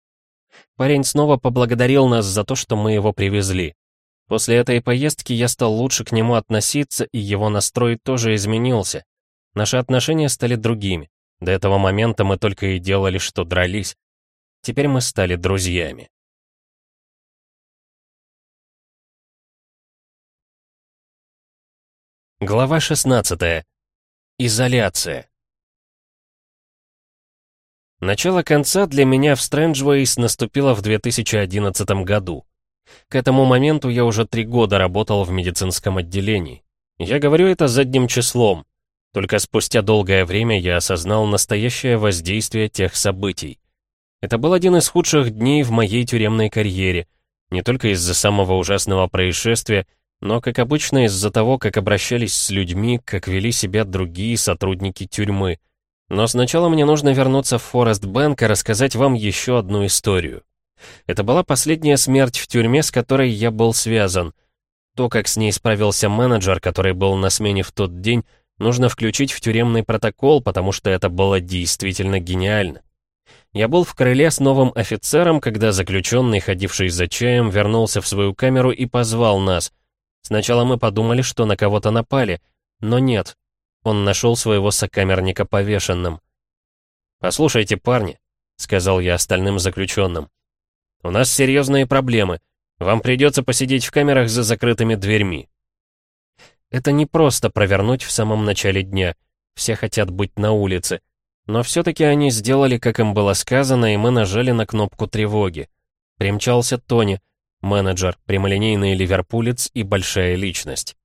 Парень снова поблагодарил нас за то, что мы его привезли. После этой поездки я стал лучше к нему относиться, и его настрой тоже изменился. Наши отношения стали другими. До этого момента мы только и делали, что дрались. Теперь мы стали друзьями. Глава 16. Изоляция. Начало конца для меня в Стрэнджвейс наступило в 2011 году. К этому моменту я уже три года работал в медицинском отделении. Я говорю это задним числом. Только спустя долгое время я осознал настоящее воздействие тех событий. Это был один из худших дней в моей тюремной карьере, не только из-за самого ужасного происшествия, но, как обычно, из-за того, как обращались с людьми, как вели себя другие сотрудники тюрьмы. Но сначала мне нужно вернуться в Форест Бэнк и рассказать вам еще одну историю. Это была последняя смерть в тюрьме, с которой я был связан. То, как с ней справился менеджер, который был на смене в тот день, нужно включить в тюремный протокол, потому что это было действительно гениально. Я был в крыле с новым офицером, когда заключенный, ходивший за чаем, вернулся в свою камеру и позвал нас. Сначала мы подумали, что на кого-то напали, но нет. Он нашел своего сокамерника повешенным. «Послушайте, парни», — сказал я остальным заключенным, — «у нас серьезные проблемы. Вам придется посидеть в камерах за закрытыми дверьми». Это не просто провернуть в самом начале дня. Все хотят быть на улице. Но все-таки они сделали, как им было сказано, и мы нажали на кнопку тревоги. Примчался Тони, менеджер, прямолинейный ливерпулец и большая личность.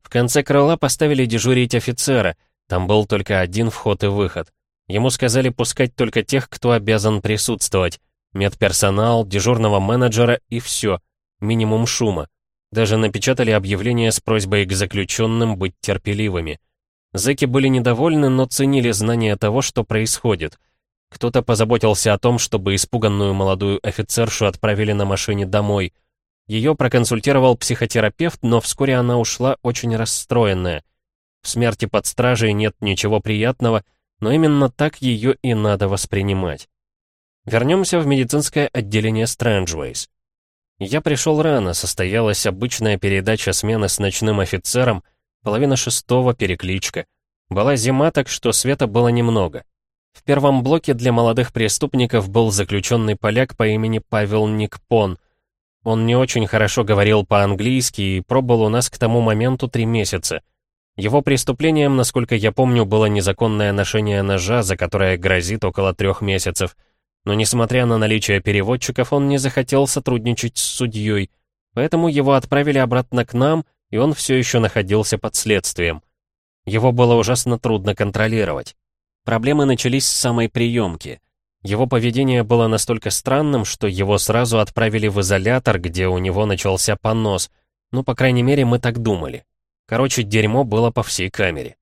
В конце крыла поставили дежурить офицера, там был только один вход и выход. Ему сказали пускать только тех, кто обязан присутствовать. Медперсонал, дежурного менеджера и все. Минимум шума. Даже напечатали объявление с просьбой к заключенным быть терпеливыми. Зэки были недовольны, но ценили знание того, что происходит. Кто-то позаботился о том, чтобы испуганную молодую офицершу отправили на машине домой. Ее проконсультировал психотерапевт, но вскоре она ушла очень расстроенная. В смерти под стражей нет ничего приятного, но именно так ее и надо воспринимать. Вернемся в медицинское отделение Strangeways. Я пришел рано, состоялась обычная передача смены с ночным офицером, половина шестого, перекличка. Была зима, так что света было немного. В первом блоке для молодых преступников был заключенный поляк по имени Павел Никпон. Он не очень хорошо говорил по-английски и пробыл у нас к тому моменту три месяца. Его преступлением, насколько я помню, было незаконное ношение ножа, за которое грозит около трех месяцев. Но несмотря на наличие переводчиков, он не захотел сотрудничать с судьей, поэтому его отправили обратно к нам, и он все еще находился под следствием. Его было ужасно трудно контролировать. Проблемы начались с самой приемки. Его поведение было настолько странным, что его сразу отправили в изолятор, где у него начался понос. Ну, по крайней мере, мы так думали. Короче, дерьмо было по всей камере.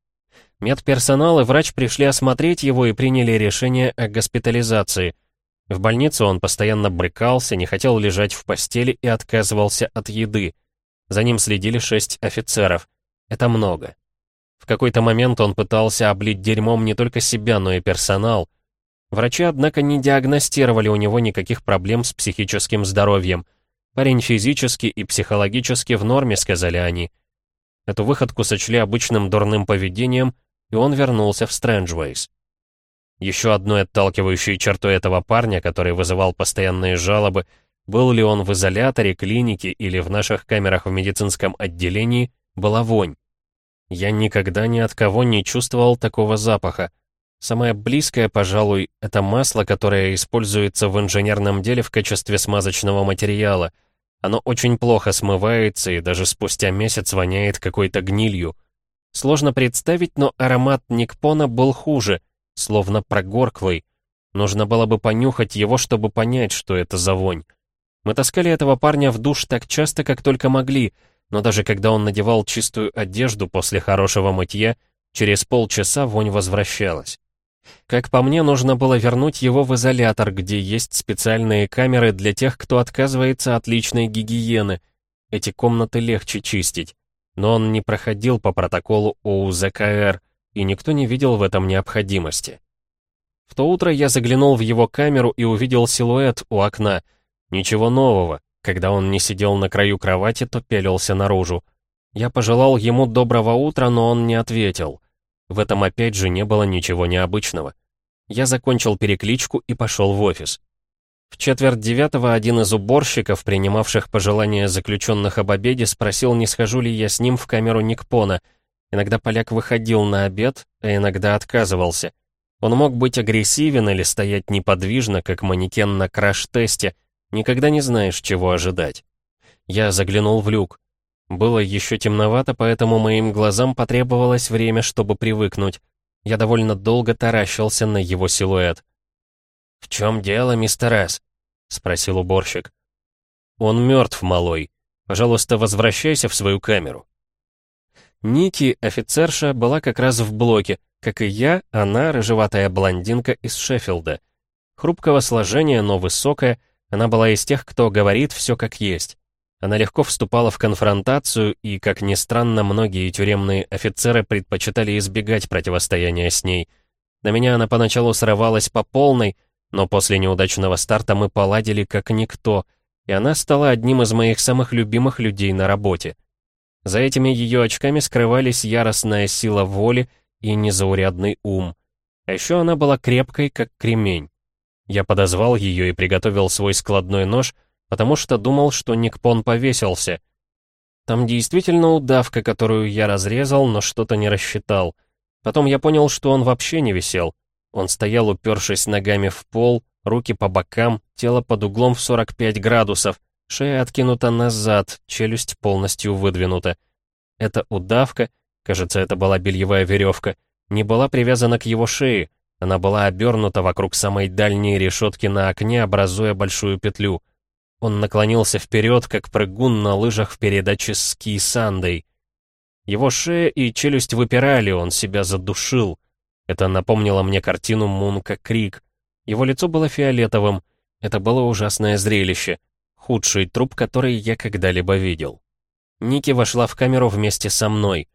Медперсонал и врач пришли осмотреть его и приняли решение о госпитализации. В больнице он постоянно брыкался, не хотел лежать в постели и отказывался от еды. За ним следили шесть офицеров. Это много. В какой-то момент он пытался облить дерьмом не только себя, но и персонал. Врачи, однако, не диагностировали у него никаких проблем с психическим здоровьем. Парень физически и психологически в норме, сказали они. Эту выходку сочли обычным дурным поведением, и он вернулся в Стрэнджвейс. Еще одной отталкивающей чертой этого парня, который вызывал постоянные жалобы, был ли он в изоляторе, клинике или в наших камерах в медицинском отделении, была вонь. Я никогда ни от кого не чувствовал такого запаха. Самое близкое, пожалуй, это масло, которое используется в инженерном деле в качестве смазочного материала. Оно очень плохо смывается и даже спустя месяц воняет какой-то гнилью. Сложно представить, но аромат Никпона был хуже, словно прогорклый. Нужно было бы понюхать его, чтобы понять, что это за вонь. Мы таскали этого парня в душ так часто, как только могли, но даже когда он надевал чистую одежду после хорошего мытья, через полчаса вонь возвращалась. Как по мне, нужно было вернуть его в изолятор, где есть специальные камеры для тех, кто отказывается от личной гигиены. Эти комнаты легче чистить. Но он не проходил по протоколу ОУЗКР, и никто не видел в этом необходимости. В то утро я заглянул в его камеру и увидел силуэт у окна — Ничего нового. Когда он не сидел на краю кровати, то пелился наружу. Я пожелал ему доброго утра, но он не ответил. В этом опять же не было ничего необычного. Я закончил перекличку и пошел в офис. В четверть девятого один из уборщиков, принимавших пожелания заключенных об обеде, спросил, не схожу ли я с ним в камеру Никпона. Иногда поляк выходил на обед, а иногда отказывался. Он мог быть агрессивен или стоять неподвижно, как манекен на краш-тесте, Никогда не знаешь, чего ожидать. Я заглянул в люк. Было еще темновато, поэтому моим глазам потребовалось время, чтобы привыкнуть. Я довольно долго таращился на его силуэт. «В чем дело, мистер С?» — спросил уборщик. «Он мертв, малой. Пожалуйста, возвращайся в свою камеру». Ники, офицерша, была как раз в блоке, Как и я, она рыжеватая блондинка из Шеффилда. Хрупкого сложения, но высокая, она была из тех, кто говорит все как есть. Она легко вступала в конфронтацию, и, как ни странно, многие тюремные офицеры предпочитали избегать противостояния с ней. На меня она поначалу срывалась по полной, но после неудачного старта мы поладили как никто, и она стала одним из моих самых любимых людей на работе. За этими ее очками скрывались яростная сила воли и незаурядный ум. А еще она была крепкой, как кремень. Я подозвал ее и приготовил свой складной нож — потому что думал, что Никпон повесился. Там действительно удавка, которую я разрезал, но что-то не рассчитал. Потом я понял, что он вообще не висел. Он стоял, упершись ногами в пол, руки по бокам, тело под углом в 45 градусов, шея откинута назад, челюсть полностью выдвинута. Эта удавка, кажется, это была бельевая веревка, не была привязана к его шее, она была обернута вокруг самой дальней решетки на окне, образуя большую петлю. Он наклонился вперед, как прыгун на лыжах в передаче «Ски Сандей». Его шея и челюсть выпирали, он себя задушил. Это напомнило мне картину Мунка Крик. Его лицо было фиолетовым. Это было ужасное зрелище. Худший труп, который я когда-либо видел. Ники вошла в камеру вместе со мной.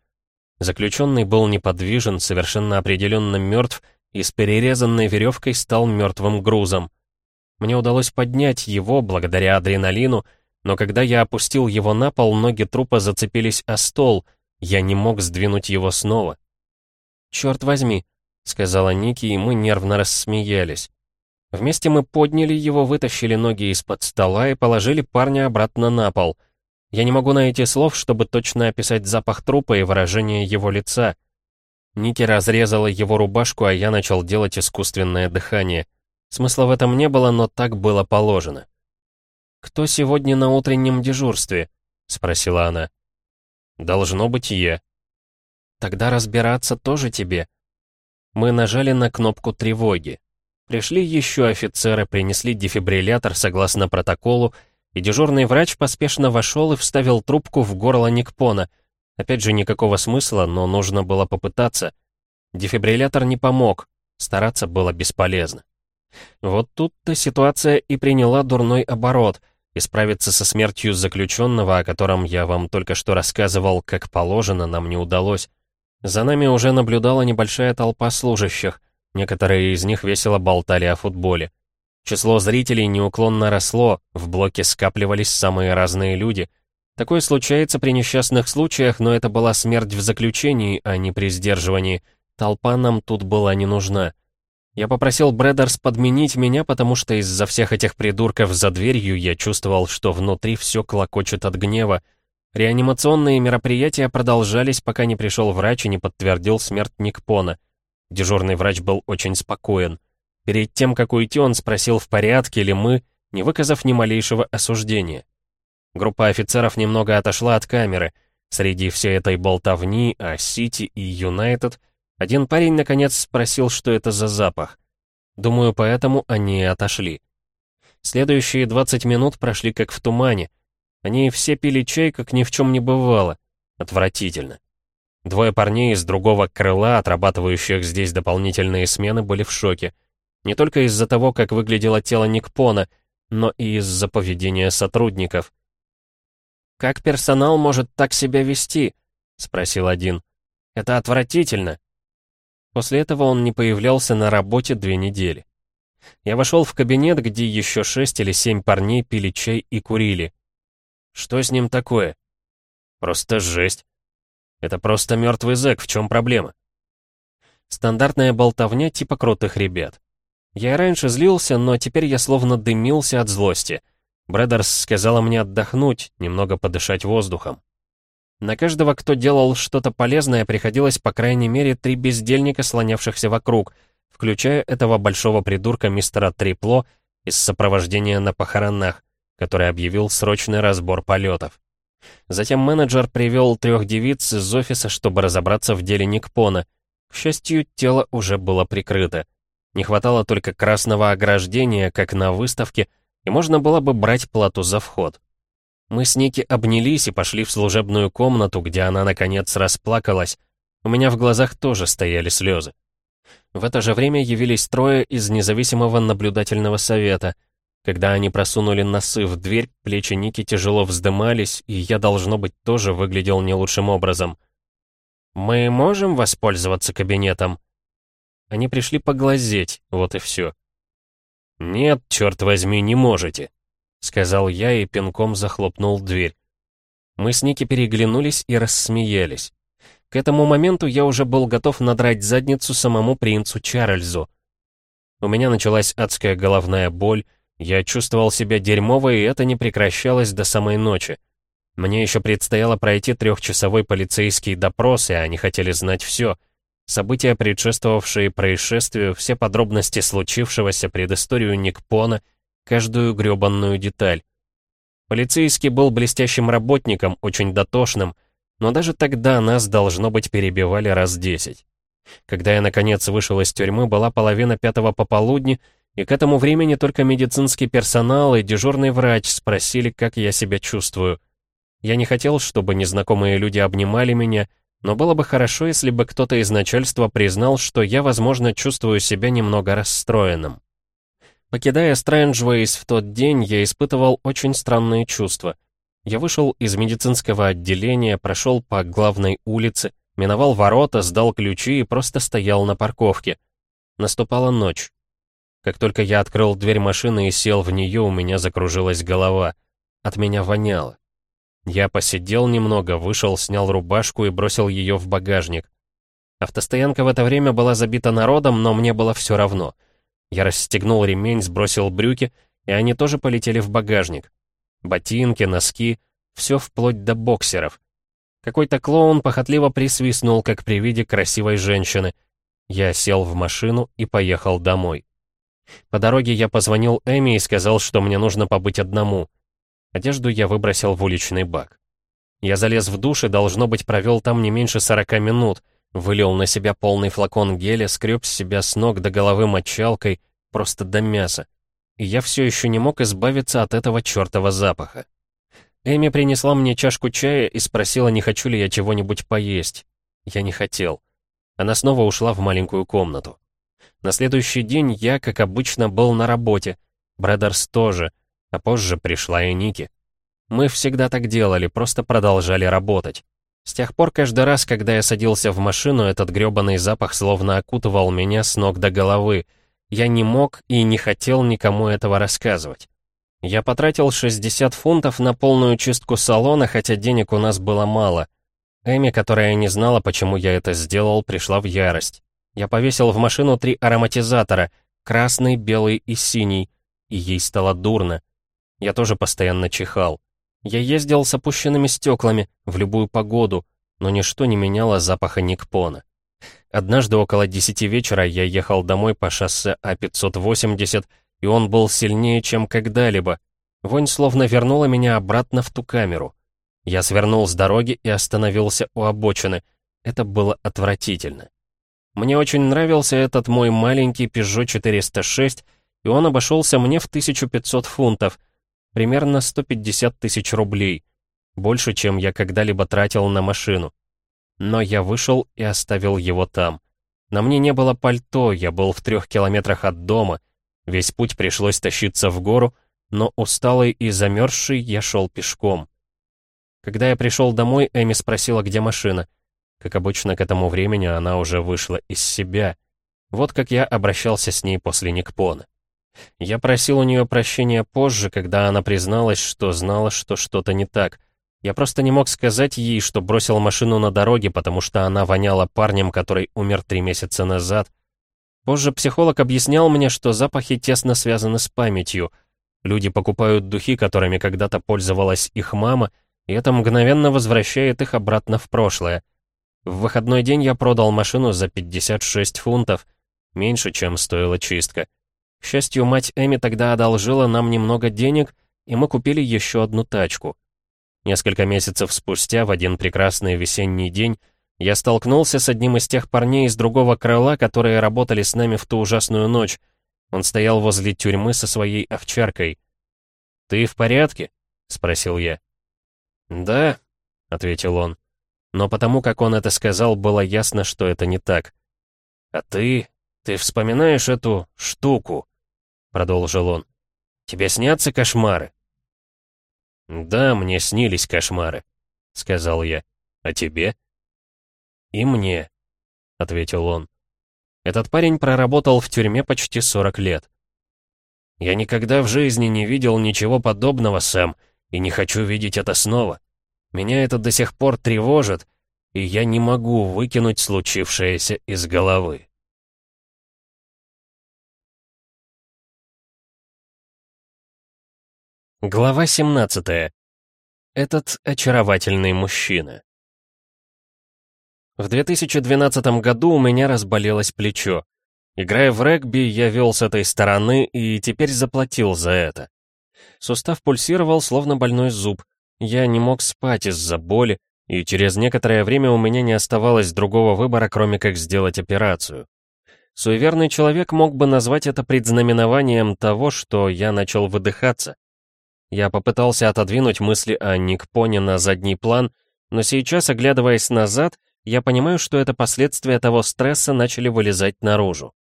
Заключенный был неподвижен, совершенно определенно мертв, и с перерезанной веревкой стал мертвым грузом. Мне удалось поднять его благодаря адреналину, но когда я опустил его на пол, ноги трупа зацепились о стол, я не мог сдвинуть его снова. «Черт возьми», — сказала Ники, и мы нервно рассмеялись. Вместе мы подняли его, вытащили ноги из-под стола и положили парня обратно на пол. Я не могу найти слов, чтобы точно описать запах трупа и выражение его лица. Ники разрезала его рубашку, а я начал делать искусственное дыхание. Смысла в этом не было, но так было положено. «Кто сегодня на утреннем дежурстве?» — спросила она. «Должно быть я». «Тогда разбираться тоже тебе». Мы нажали на кнопку тревоги. Пришли еще офицеры, принесли дефибриллятор согласно протоколу, и дежурный врач поспешно вошел и вставил трубку в горло Никпона. Опять же, никакого смысла, но нужно было попытаться. Дефибриллятор не помог, стараться было бесполезно. Вот тут-то ситуация и приняла дурной оборот, и справиться со смертью заключенного, о котором я вам только что рассказывал, как положено, нам не удалось. За нами уже наблюдала небольшая толпа служащих, некоторые из них весело болтали о футболе. Число зрителей неуклонно росло, в блоке скапливались самые разные люди. Такое случается при несчастных случаях, но это была смерть в заключении, а не при сдерживании. Толпа нам тут была не нужна. Я попросил Брэдерс подменить меня, потому что из-за всех этих придурков за дверью я чувствовал, что внутри все клокочет от гнева. Реанимационные мероприятия продолжались, пока не пришел врач и не подтвердил смерть Никпона. Дежурный врач был очень спокоен. Перед тем, как уйти, он спросил, в порядке ли мы, не выказав ни малейшего осуждения. Группа офицеров немного отошла от камеры. Среди всей этой болтовни о Сити и Юнайтед — один парень, наконец, спросил, что это за запах. Думаю, поэтому они отошли. Следующие 20 минут прошли как в тумане. Они все пили чай, как ни в чем не бывало. Отвратительно. Двое парней из другого крыла, отрабатывающих здесь дополнительные смены, были в шоке. Не только из-за того, как выглядело тело Никпона, но и из-за поведения сотрудников. «Как персонал может так себя вести?» — спросил один. «Это отвратительно. После этого он не появлялся на работе две недели. Я вошел в кабинет, где еще шесть или семь парней пили чай и курили. Что с ним такое? Просто жесть. Это просто мертвый зэк, в чем проблема? Стандартная болтовня типа крутых ребят. Я раньше злился, но теперь я словно дымился от злости. Брэдерс сказала мне отдохнуть, немного подышать воздухом. На каждого, кто делал что-то полезное, приходилось по крайней мере три бездельника, слонявшихся вокруг, включая этого большого придурка мистера Трипло из сопровождения на похоронах, который объявил срочный разбор полетов. Затем менеджер привел трех девиц из офиса, чтобы разобраться в деле Никпона. К счастью, тело уже было прикрыто. Не хватало только красного ограждения, как на выставке, и можно было бы брать плату за вход. Мы с Ники обнялись и пошли в служебную комнату, где она, наконец, расплакалась. У меня в глазах тоже стояли слезы. В это же время явились трое из независимого наблюдательного совета. Когда они просунули носы в дверь, плечи Ники тяжело вздымались, и я, должно быть, тоже выглядел не лучшим образом. «Мы можем воспользоваться кабинетом?» Они пришли поглазеть, вот и все. «Нет, черт возьми, не можете», — сказал я и пинком захлопнул дверь. Мы с Ники переглянулись и рассмеялись. К этому моменту я уже был готов надрать задницу самому принцу Чарльзу. У меня началась адская головная боль, я чувствовал себя дерьмово, и это не прекращалось до самой ночи. Мне еще предстояло пройти трехчасовой полицейский допрос, и они хотели знать все. События, предшествовавшие происшествию, все подробности случившегося, предысторию Никпона, каждую грёбанную деталь. Полицейский был блестящим работником, очень дотошным, но даже тогда нас, должно быть, перебивали раз десять. Когда я, наконец, вышел из тюрьмы, была половина пятого пополудни, и к этому времени только медицинский персонал и дежурный врач спросили, как я себя чувствую. Я не хотел, чтобы незнакомые люди обнимали меня, но было бы хорошо, если бы кто-то из начальства признал, что я, возможно, чувствую себя немного расстроенным. Покидая Стрэнджвейс в тот день, я испытывал очень странные чувства. Я вышел из медицинского отделения, прошел по главной улице, миновал ворота, сдал ключи и просто стоял на парковке. Наступала ночь. Как только я открыл дверь машины и сел в нее, у меня закружилась голова. От меня воняло. Я посидел немного, вышел, снял рубашку и бросил ее в багажник. Автостоянка в это время была забита народом, но мне было все равно. Я расстегнул ремень, сбросил брюки, и они тоже полетели в багажник. Ботинки, носки, все вплоть до боксеров. Какой-то клоун похотливо присвистнул, как при виде красивой женщины. Я сел в машину и поехал домой. По дороге я позвонил Эми и сказал, что мне нужно побыть одному. Одежду я выбросил в уличный бак. Я залез в душ и, должно быть, провел там не меньше 40 минут, вылил на себя полный флакон геля, скреб с себя с ног до головы мочалкой, просто до мяса и я все еще не мог избавиться от этого чертова запаха. Эми принесла мне чашку чая и спросила, не хочу ли я чего-нибудь поесть. Я не хотел. Она снова ушла в маленькую комнату. На следующий день я, как обычно, был на работе. Брэдерс тоже, а позже пришла и Ники. Мы всегда так делали, просто продолжали работать. С тех пор каждый раз, когда я садился в машину, этот грёбаный запах словно окутывал меня с ног до головы, я не мог и не хотел никому этого рассказывать. Я потратил 60 фунтов на полную чистку салона, хотя денег у нас было мало. Эми, которая не знала, почему я это сделал, пришла в ярость. Я повесил в машину три ароматизатора — красный, белый и синий, и ей стало дурно. Я тоже постоянно чихал. Я ездил с опущенными стеклами в любую погоду, но ничто не меняло запаха Никпона. Однажды около десяти вечера я ехал домой по шоссе А-580, и он был сильнее, чем когда-либо. Вонь словно вернула меня обратно в ту камеру. Я свернул с дороги и остановился у обочины. Это было отвратительно. Мне очень нравился этот мой маленький Peugeot 406, и он обошелся мне в 1500 фунтов, примерно 150 тысяч рублей, больше, чем я когда-либо тратил на машину. Но я вышел и оставил его там. На мне не было пальто, я был в трех километрах от дома. Весь путь пришлось тащиться в гору, но усталый и замерзший я шел пешком. Когда я пришел домой, Эми спросила, где машина. Как обычно, к этому времени она уже вышла из себя. Вот как я обращался с ней после Никпона. Я просил у нее прощения позже, когда она призналась, что знала, что что-то не так — я просто не мог сказать ей, что бросил машину на дороге, потому что она воняла парнем, который умер три месяца назад. Позже психолог объяснял мне, что запахи тесно связаны с памятью. Люди покупают духи, которыми когда-то пользовалась их мама, и это мгновенно возвращает их обратно в прошлое. В выходной день я продал машину за 56 фунтов, меньше, чем стоила чистка. К счастью, мать Эми тогда одолжила нам немного денег, и мы купили еще одну тачку. Несколько месяцев спустя, в один прекрасный весенний день, я столкнулся с одним из тех парней из другого крыла, которые работали с нами в ту ужасную ночь. Он стоял возле тюрьмы со своей овчаркой. «Ты в порядке?» — спросил я. «Да», — ответил он. Но потому как он это сказал, было ясно, что это не так. «А ты... ты вспоминаешь эту штуку?» — продолжил он. «Тебе снятся кошмары?» «Да, мне снились кошмары», — сказал я. «А тебе?» «И мне», — ответил он. Этот парень проработал в тюрьме почти 40 лет. «Я никогда в жизни не видел ничего подобного, Сэм, и не хочу видеть это снова. Меня это до сих пор тревожит, и я не могу выкинуть случившееся из головы». Глава 17. Этот очаровательный мужчина. В 2012 году у меня разболелось плечо. Играя в регби, я вел с этой стороны и теперь заплатил за это. Сустав пульсировал, словно больной зуб. Я не мог спать из-за боли, и через некоторое время у меня не оставалось другого выбора, кроме как сделать операцию. Суеверный человек мог бы назвать это предзнаменованием того, что я начал выдыхаться. Я попытался отодвинуть мысли о Никпоне на задний план, но сейчас, оглядываясь назад, я понимаю, что это последствия того стресса начали вылезать наружу.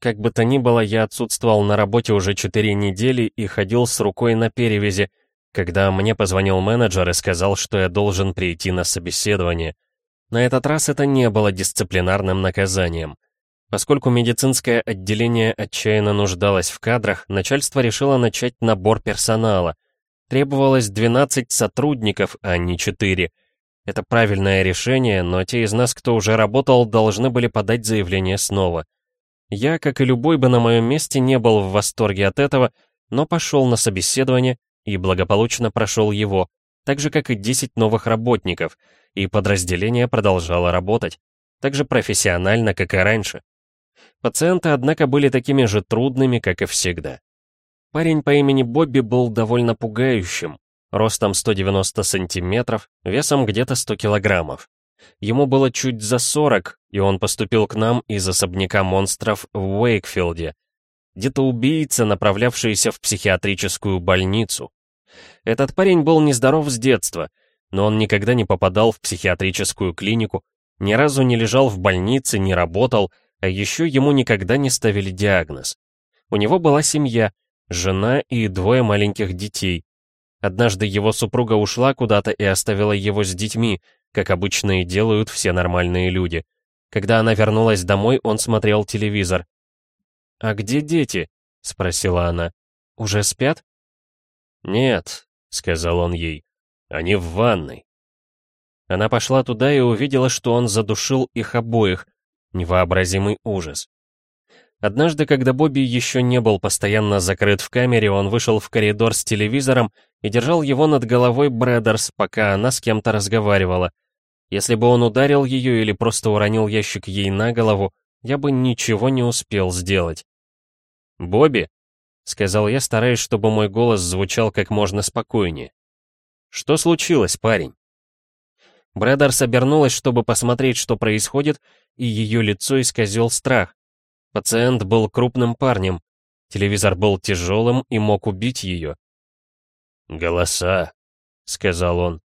Как бы то ни было, я отсутствовал на работе уже 4 недели и ходил с рукой на перевязи, когда мне позвонил менеджер и сказал, что я должен прийти на собеседование. На этот раз это не было дисциплинарным наказанием. Поскольку медицинское отделение отчаянно нуждалось в кадрах, начальство решило начать набор персонала. Требовалось 12 сотрудников, а не 4. Это правильное решение, но те из нас, кто уже работал, должны были подать заявление снова. Я, как и любой бы на моем месте, не был в восторге от этого, но пошел на собеседование и благополучно прошел его, так же, как и 10 новых работников, и подразделение продолжало работать, так же профессионально, как и раньше. Пациенты, однако, были такими же трудными, как и всегда. Парень по имени Бобби был довольно пугающим, ростом 190 сантиметров, весом где-то 100 килограммов. Ему было чуть за 40, и он поступил к нам из особняка монстров в Уэйкфилде. Где-то убийца, направлявшийся в психиатрическую больницу. Этот парень был нездоров с детства, но он никогда не попадал в психиатрическую клинику, ни разу не лежал в больнице, не работал, а еще ему никогда не ставили диагноз. У него была семья, жена и двое маленьких детей. Однажды его супруга ушла куда-то и оставила его с детьми, как обычно и делают все нормальные люди. Когда она вернулась домой, он смотрел телевизор. «А где дети?» — спросила она. «Уже спят?» «Нет», — сказал он ей, — «они в ванной». Она пошла туда и увидела, что он задушил их обоих. Невообразимый ужас. Однажды, когда Бобби еще не был постоянно закрыт в камере, он вышел в коридор с телевизором и держал его над головой Брэдерс, пока она с кем-то разговаривала. Если бы он ударил ее или просто уронил ящик ей на голову, я бы ничего не успел сделать. «Бобби», — сказал я, стараясь, чтобы мой голос звучал как можно спокойнее. «Что случилось, парень?» Брэдерс обернулась, чтобы посмотреть, что происходит, и ее лицо исказил страх. Пациент был крупным парнем. Телевизор был тяжелым и мог убить ее. «Голоса», — сказал он.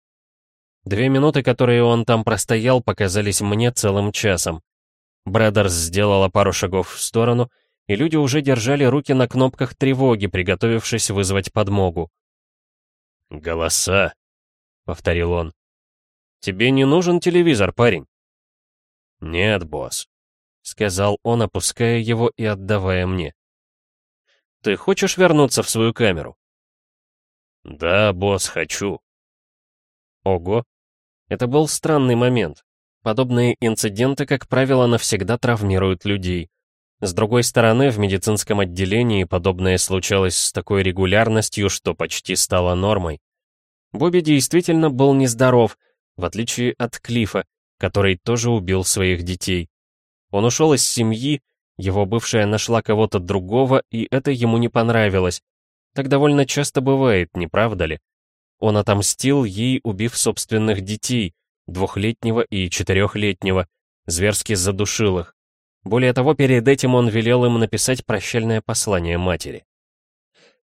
Две минуты, которые он там простоял, показались мне целым часом. Брэдерс сделала пару шагов в сторону, и люди уже держали руки на кнопках тревоги, приготовившись вызвать подмогу. «Голоса», — повторил он. «Тебе не нужен телевизор, парень?» «Нет, босс. — сказал он, опуская его и отдавая мне. «Ты хочешь вернуться в свою камеру?» «Да, босс, хочу». Ого. Это был странный момент. Подобные инциденты, как правило, навсегда травмируют людей. С другой стороны, в медицинском отделении подобное случалось с такой регулярностью, что почти стало нормой. Бобби действительно был нездоров, в отличие от Клифа, который тоже убил своих детей. Он ушел из семьи, его бывшая нашла кого-то другого, и это ему не понравилось. Так довольно часто бывает, не правда ли? Он отомстил ей, убив собственных детей, двухлетнего и четырехлетнего, зверски задушил их. Более того, перед этим он велел им написать прощальное послание матери.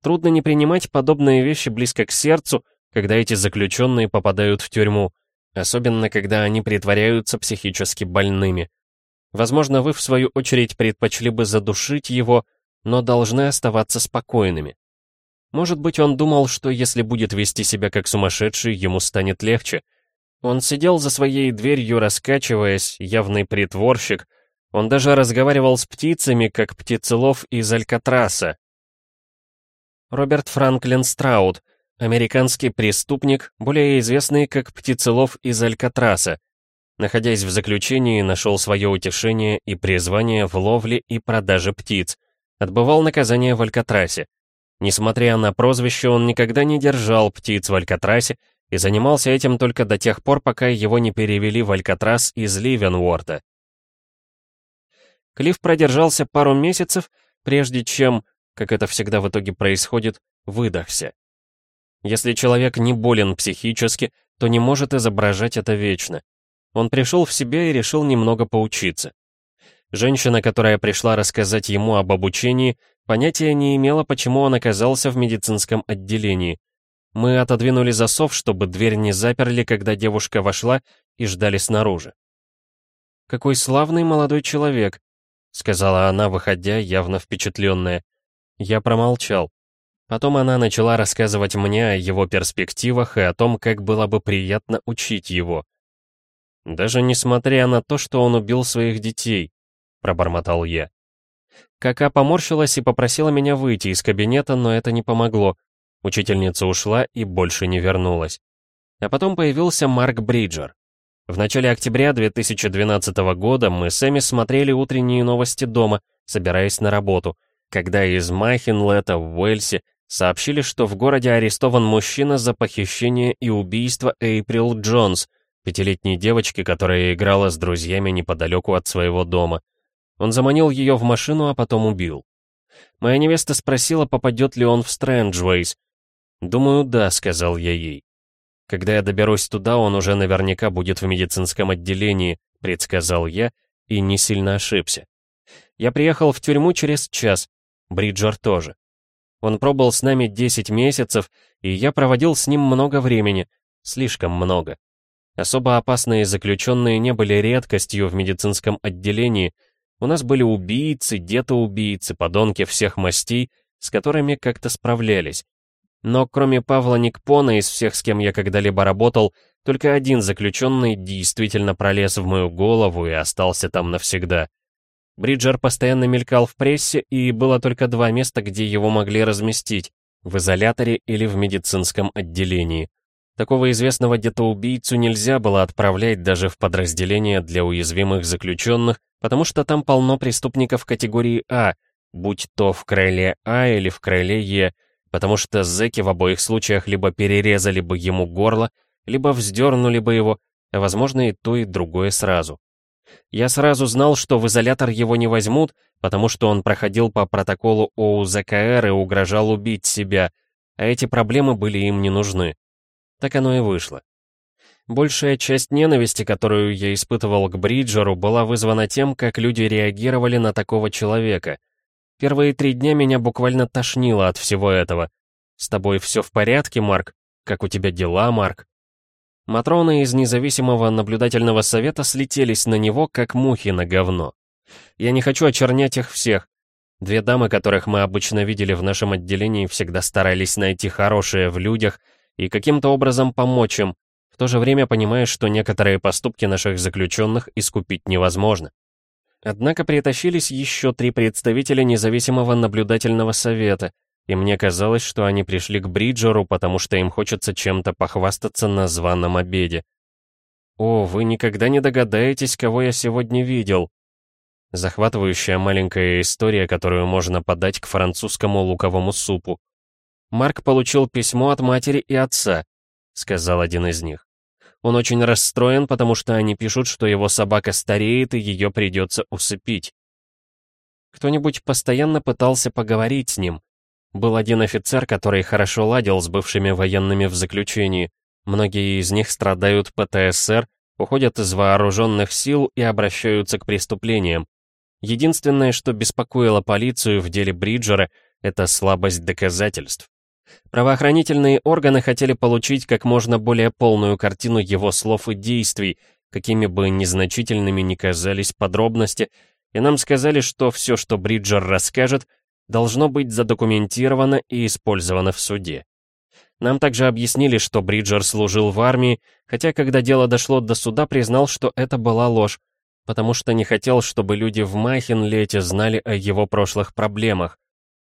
Трудно не принимать подобные вещи близко к сердцу, когда эти заключенные попадают в тюрьму. Особенно когда они притворяются психически больными. Возможно, вы, в свою очередь, предпочли бы задушить его, но должны оставаться спокойными. Может быть, он думал, что если будет вести себя как сумасшедший, ему станет легче. Он сидел за своей дверью, раскачиваясь, явный притворщик. Он даже разговаривал с птицами, как птицелов из Алькатраса. Роберт Франклин Страут, американский преступник, более известный как птицелов из Алькатраса. Находясь в заключении, нашел свое утешение и призвание в ловле и продаже птиц. Отбывал наказание в Алькатрасе. Несмотря на прозвище, он никогда не держал птиц в Алькатрасе и занимался этим только до тех пор, пока его не перевели в Алькатрас из Ливенворта. Клифф продержался пару месяцев, прежде чем, как это всегда в итоге происходит, выдохся. Если человек не болен психически, то не может изображать это вечно. Он пришел в себя и решил немного поучиться. Женщина, которая пришла рассказать ему об обучении, понятия не имела, почему он оказался в медицинском отделении. Мы отодвинули засов, чтобы дверь не заперли, когда девушка вошла, и ждали снаружи. «Какой славный молодой человек», — сказала она, выходя, явно впечатленная. Я промолчал. Потом она начала рассказывать мне о его перспективах и о том, как было бы приятно учить его. Даже несмотря на то, что он убил своих детей, пробормотал я. Кака поморщилась и попросила меня выйти из кабинета, но это не помогло. Учительница ушла и больше не вернулась. А потом появился Марк Бриджер. В начале октября 2012 года мы с Эми смотрели утренние новости дома, собираясь на работу, когда из Махенлета в Уэльсе сообщили, что в городе арестован мужчина за похищение и убийство Эйприл Джонс, пятилетней девочки, которая играла с друзьями неподалеку от своего дома. Он заманил ее в машину, а потом убил. Моя невеста спросила, попадет ли он в Стрэнджвейс. «Думаю, да», — сказал я ей. «Когда я доберусь туда, он уже наверняка будет в медицинском отделении», — предсказал я, и не сильно ошибся. Я приехал в тюрьму через час, Бриджер тоже. Он пробыл с нами 10 месяцев, и я проводил с ним много времени, слишком много. Особо опасные заключенные не были редкостью в медицинском отделении, у нас были убийцы, детоубийцы, подонки всех мастей, с которыми как-то справлялись. Но кроме Павла Никпона из всех, с кем я когда-либо работал, только один заключенный действительно пролез в мою голову и остался там навсегда. Бриджер постоянно мелькал в прессе, и было только два места, где его могли разместить — в изоляторе или в медицинском отделении. Такого известного детоубийцу нельзя было отправлять даже в подразделение для уязвимых заключенных, потому что там полно преступников категории А, будь то в крыле А или в крыле Е, потому что зэки в обоих случаях либо перерезали бы ему горло, либо вздернули бы его, а возможно и то, и другое сразу. Я сразу знал, что в изолятор его не возьмут, потому что он проходил по протоколу ОУЗКР и угрожал убить себя, а эти проблемы были им не нужны. Так оно и вышло. Большая часть ненависти, которую я испытывал к Бриджеру, была вызвана тем, как люди реагировали на такого человека. Первые три дня меня буквально тошнило от всего этого. «С тобой все в порядке, Марк? Как у тебя дела, Марк?» Матроны из независимого наблюдательного совета слетелись на него, как мухи на говно. Я не хочу очернять их всех. Две дамы, которых мы обычно видели в нашем отделении, всегда старались найти хорошее в людях — и каким-то образом помочь им, в то же время понимая, что некоторые поступки наших заключенных искупить невозможно. Однако притащились еще три представителя независимого наблюдательного совета, и мне казалось, что они пришли к Бриджеру, потому что им хочется чем-то похвастаться на званом обеде. «О, вы никогда не догадаетесь, кого я сегодня видел», Захватывающая маленькая история, которую можно подать к французскому луковому супу. «Марк получил письмо от матери и отца», — сказал один из них. «Он очень расстроен, потому что они пишут, что его собака стареет и ее придется усыпить». Кто-нибудь постоянно пытался поговорить с ним. Был один офицер, который хорошо ладил с бывшими военными в заключении. Многие из них страдают ПТСР, уходят из вооруженных сил и обращаются к преступлениям. Единственное, что беспокоило полицию в деле Бриджера, это слабость доказательств. Правоохранительные органы хотели получить как можно более полную картину его слов и действий, какими бы незначительными ни казались подробности, и нам сказали, что все, что Бриджер расскажет, должно быть задокументировано и использовано в суде. Нам также объяснили, что Бриджер служил в армии, хотя когда дело дошло до суда, признал, что это была ложь, потому что не хотел, чтобы люди в Махенлете знали о его прошлых проблемах.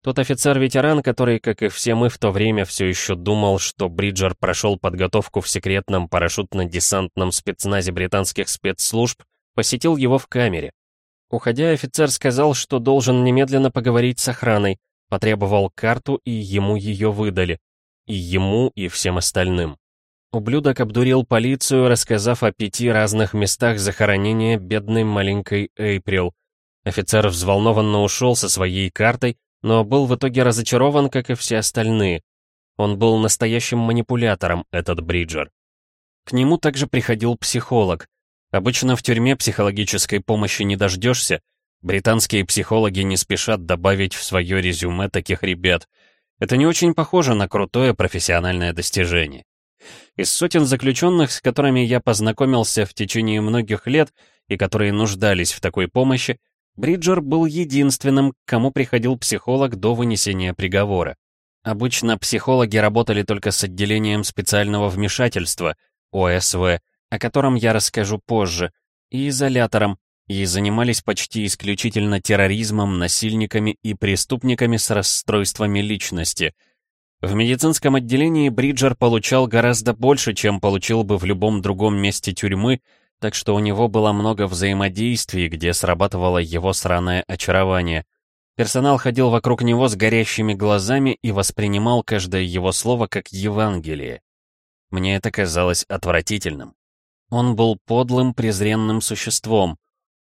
Тот офицер-ветеран, который, как и все мы в то время, все еще думал, что Бриджер прошел подготовку в секретном парашютно-десантном спецназе британских спецслужб, посетил его в камере. Уходя, офицер сказал, что должен немедленно поговорить с охраной, потребовал карту, и ему ее выдали. И ему, и всем остальным. Ублюдок обдурил полицию, рассказав о пяти разных местах захоронения бедной маленькой Эйприл. Офицер взволнованно ушел со своей картой, но был в итоге разочарован, как и все остальные. Он был настоящим манипулятором, этот Бриджер. К нему также приходил психолог. Обычно в тюрьме психологической помощи не дождешься. Британские психологи не спешат добавить в свое резюме таких ребят. Это не очень похоже на крутое профессиональное достижение. Из сотен заключенных, с которыми я познакомился в течение многих лет и которые нуждались в такой помощи, Бриджер был единственным, к кому приходил психолог до вынесения приговора. Обычно психологи работали только с отделением специального вмешательства, ОСВ, о котором я расскажу позже, и изолятором, и занимались почти исключительно терроризмом, насильниками и преступниками с расстройствами личности. В медицинском отделении Бриджер получал гораздо больше, чем получил бы в любом другом месте тюрьмы, так что у него было много взаимодействий, где срабатывало его сраное очарование. Персонал ходил вокруг него с горящими глазами и воспринимал каждое его слово как Евангелие. Мне это казалось отвратительным. Он был подлым, презренным существом.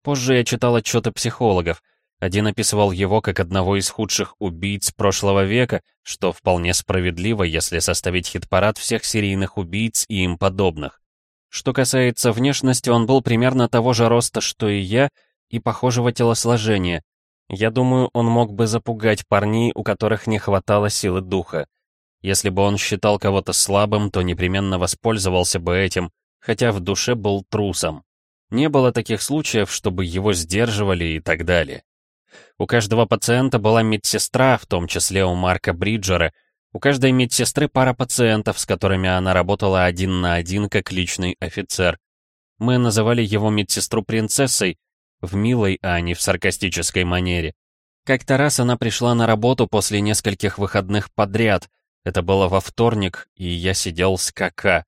Позже я читал отчеты психологов. Один описывал его как одного из худших убийц прошлого века, что вполне справедливо, если составить хит-парад всех серийных убийц и им подобных. Что касается внешности, он был примерно того же роста, что и я, и похожего телосложения. Я думаю, он мог бы запугать парней, у которых не хватало силы духа. Если бы он считал кого-то слабым, то непременно воспользовался бы этим, хотя в душе был трусом. Не было таких случаев, чтобы его сдерживали и так далее. У каждого пациента была медсестра, в том числе у Марка Бриджера, у каждой медсестры пара пациентов, с которыми она работала один на один как личный офицер. Мы называли его медсестру принцессой, в милой, а не в саркастической манере. Как-то раз она пришла на работу после нескольких выходных подряд. Это было во вторник, и я сидел с КК.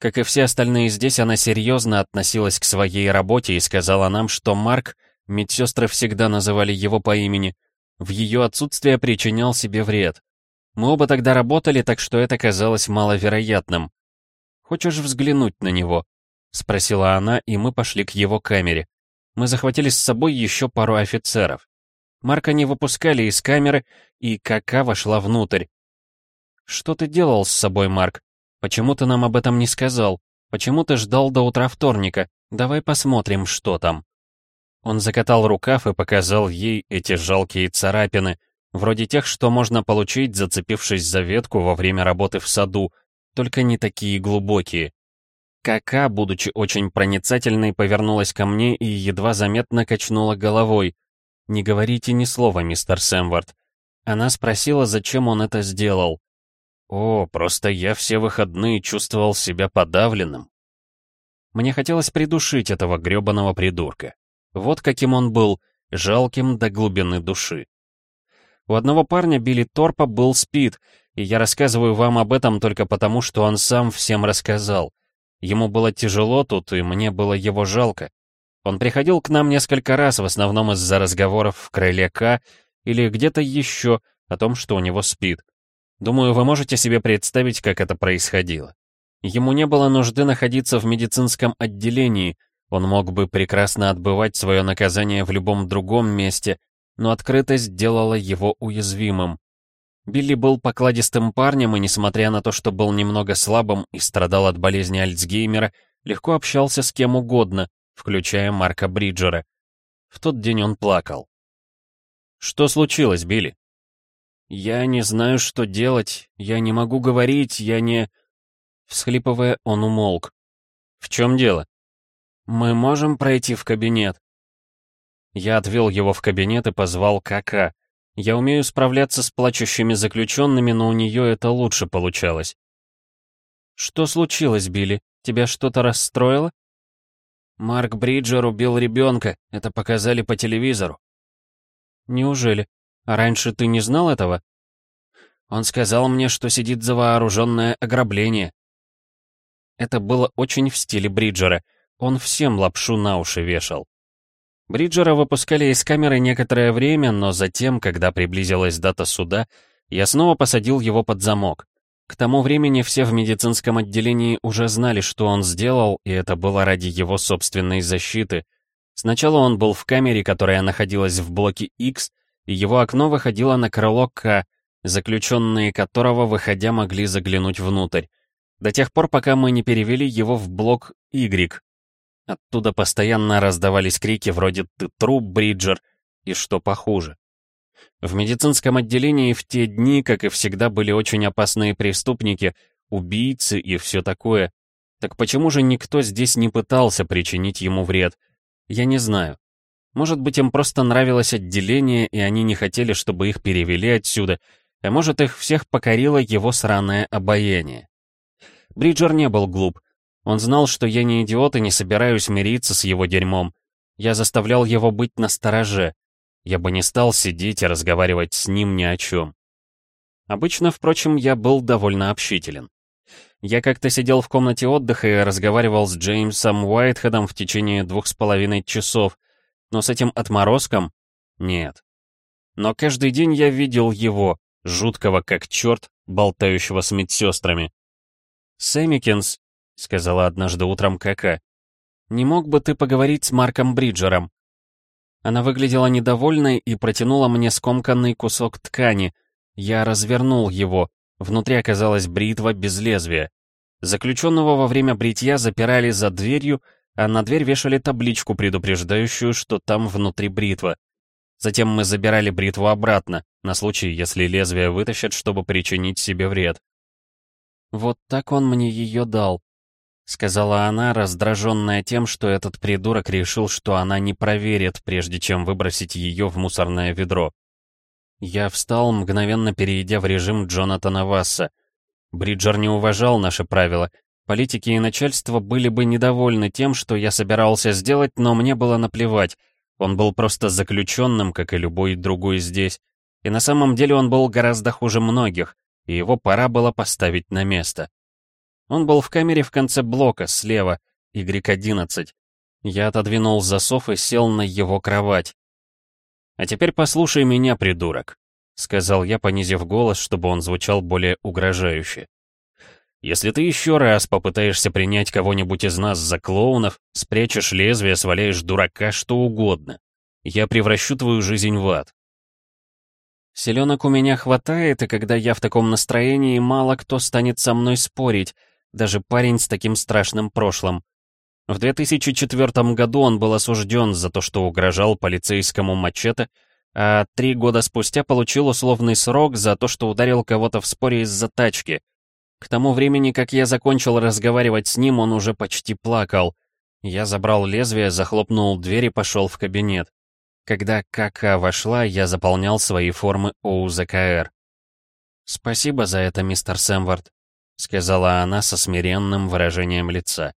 Как и все остальные здесь, она серьезно относилась к своей работе и сказала нам, что Марк, медсестры всегда называли его по имени, в ее отсутствие причинял себе вред. Мы оба тогда работали, так что это казалось маловероятным. «Хочешь взглянуть на него?» — спросила она, и мы пошли к его камере. Мы захватили с собой еще пару офицеров. Марка не выпускали из камеры, и Кака вошла внутрь. «Что ты делал с собой, Марк? Почему ты нам об этом не сказал? Почему ты ждал до утра вторника? Давай посмотрим, что там». Он закатал рукав и показал ей эти жалкие царапины — Вроде тех, что можно получить, зацепившись за ветку во время работы в саду, только не такие глубокие. Кака, будучи очень проницательной, повернулась ко мне и едва заметно качнула головой. «Не говорите ни слова, мистер Сэмвард». Она спросила, зачем он это сделал. «О, просто я все выходные чувствовал себя подавленным». Мне хотелось придушить этого грёбаного придурка. Вот каким он был, жалким до глубины души. У одного парня Билли Торпа был спид, и я рассказываю вам об этом только потому, что он сам всем рассказал. Ему было тяжело тут, и мне было его жалко. Он приходил к нам несколько раз, в основном из-за разговоров в крыле К или где-то еще о том, что у него спид. Думаю, вы можете себе представить, как это происходило. Ему не было нужды находиться в медицинском отделении, он мог бы прекрасно отбывать свое наказание в любом другом месте, но открытость делала его уязвимым. Билли был покладистым парнем и, несмотря на то, что был немного слабым и страдал от болезни Альцгеймера, легко общался с кем угодно, включая Марка Бриджера. В тот день он плакал. «Что случилось, Билли?» «Я не знаю, что делать. Я не могу говорить, я не...» Всхлипывая, он умолк. «В чем дело?» «Мы можем пройти в кабинет?» Я отвел его в кабинет и позвал Кака. Я умею справляться с плачущими заключенными, но у нее это лучше получалось. «Что случилось, Билли? Тебя что-то расстроило?» «Марк Бриджер убил ребенка. Это показали по телевизору». «Неужели? Раньше ты не знал этого?» «Он сказал мне, что сидит за вооруженное ограбление». Это было очень в стиле Бриджера. Он всем лапшу на уши вешал. Бриджера выпускали из камеры некоторое время, но затем, когда приблизилась дата суда, я снова посадил его под замок. К тому времени все в медицинском отделении уже знали, что он сделал, и это было ради его собственной защиты. Сначала он был в камере, которая находилась в блоке X, его окно выходило на крыло К, заключенные которого, выходя, могли заглянуть внутрь. До тех пор, пока мы не перевели его в блок Y, Оттуда постоянно раздавались крики вроде «ты труп, Бриджер» и что похуже. В медицинском отделении в те дни, как и всегда, были очень опасные преступники, убийцы и все такое. Так почему же никто здесь не пытался причинить ему вред? Я не знаю. Может быть, им просто нравилось отделение, и они не хотели, чтобы их перевели отсюда, а может, их всех покорило его сраное обаяние. Бриджер не был глуп, он знал, что я не идиот и не собираюсь мириться с его дерьмом. Я заставлял его быть настороже. Я бы не стал сидеть и разговаривать с ним ни о чем. Обычно, впрочем, я был довольно общителен. Я как-то сидел в комнате отдыха и разговаривал с Джеймсом Уайтхедом в течение двух с половиной часов, но с этим отморозком — нет. Но каждый день я видел его, жуткого как черт, болтающего с медсестрами. Сэмикинс — сказала однажды утром Кака. «Не мог бы ты поговорить с Марком Бриджером?» Она выглядела недовольной и протянула мне скомканный кусок ткани. Я развернул его. Внутри оказалась бритва без лезвия. Заключенного во время бритья запирали за дверью, а на дверь вешали табличку, предупреждающую, что там внутри бритва. Затем мы забирали бритву обратно, на случай, если лезвие вытащат, чтобы причинить себе вред. Вот так он мне ее дал, сказала она, раздраженная тем, что этот придурок решил, что она не проверит, прежде чем выбросить ее в мусорное ведро. Я встал, мгновенно перейдя в режим Джонатана Васса. Бриджер не уважал наши правила. Политики и начальство были бы недовольны тем, что я собирался сделать, но мне было наплевать. Он был просто заключенным, как и любой другой здесь. И на самом деле он был гораздо хуже многих, и его пора было поставить на место. Он был в камере в конце блока, слева, Y11. Я отодвинул засов и сел на его кровать. «А теперь послушай меня, придурок», — сказал я, понизив голос, чтобы он звучал более угрожающе. «Если ты еще раз попытаешься принять кого-нибудь из нас за клоунов, спрячешь лезвие, сваляешь дурака, что угодно, я превращу твою жизнь в ад». Селенок у меня хватает, и когда я в таком настроении, мало кто станет со мной спорить, даже парень с таким страшным прошлым. В 2004 году он был осужден за то, что угрожал полицейскому мачете, а три года спустя получил условный срок за то, что ударил кого-то в споре из-за тачки. К тому времени, как я закончил разговаривать с ним, он уже почти плакал. Я забрал лезвие, захлопнул дверь и пошел в кабинет. Когда КК вошла, я заполнял свои формы ОУЗКР. «Спасибо за это, мистер Сэмвард», сказала она со смиренным выражением лица.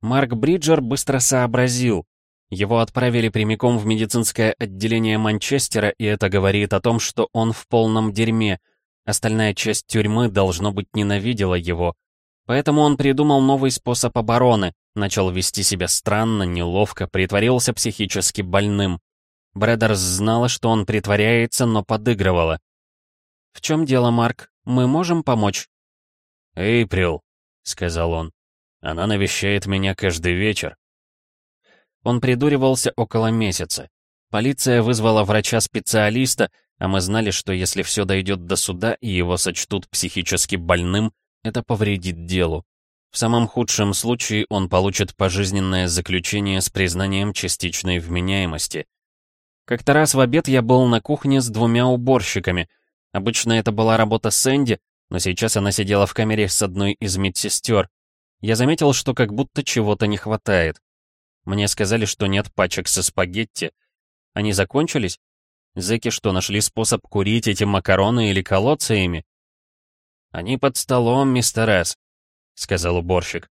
Марк Бриджер быстро сообразил. Его отправили прямиком в медицинское отделение Манчестера, и это говорит о том, что он в полном дерьме. Остальная часть тюрьмы, должно быть, ненавидела его. Поэтому он придумал новый способ обороны, начал вести себя странно, неловко, притворился психически больным. Брэдерс знала, что он притворяется, но подыгрывала. «В чем дело, Марк? Мы можем помочь?» «Эйприл», — сказал он. «Она навещает меня каждый вечер». Он придуривался около месяца. Полиция вызвала врача-специалиста, а мы знали, что если все дойдет до суда и его сочтут психически больным, это повредит делу. В самом худшем случае он получит пожизненное заключение с признанием частичной вменяемости. Как-то раз в обед я был на кухне с двумя уборщиками. Обычно это была работа Сэнди, но сейчас она сидела в камере с одной из медсестер. Я заметил, что как будто чего-то не хватает. Мне сказали, что нет пачек со спагетти. Они закончились? Зэки что, нашли способ курить эти макароны или колоться ими? «Они под столом, мистер С», — сказал уборщик.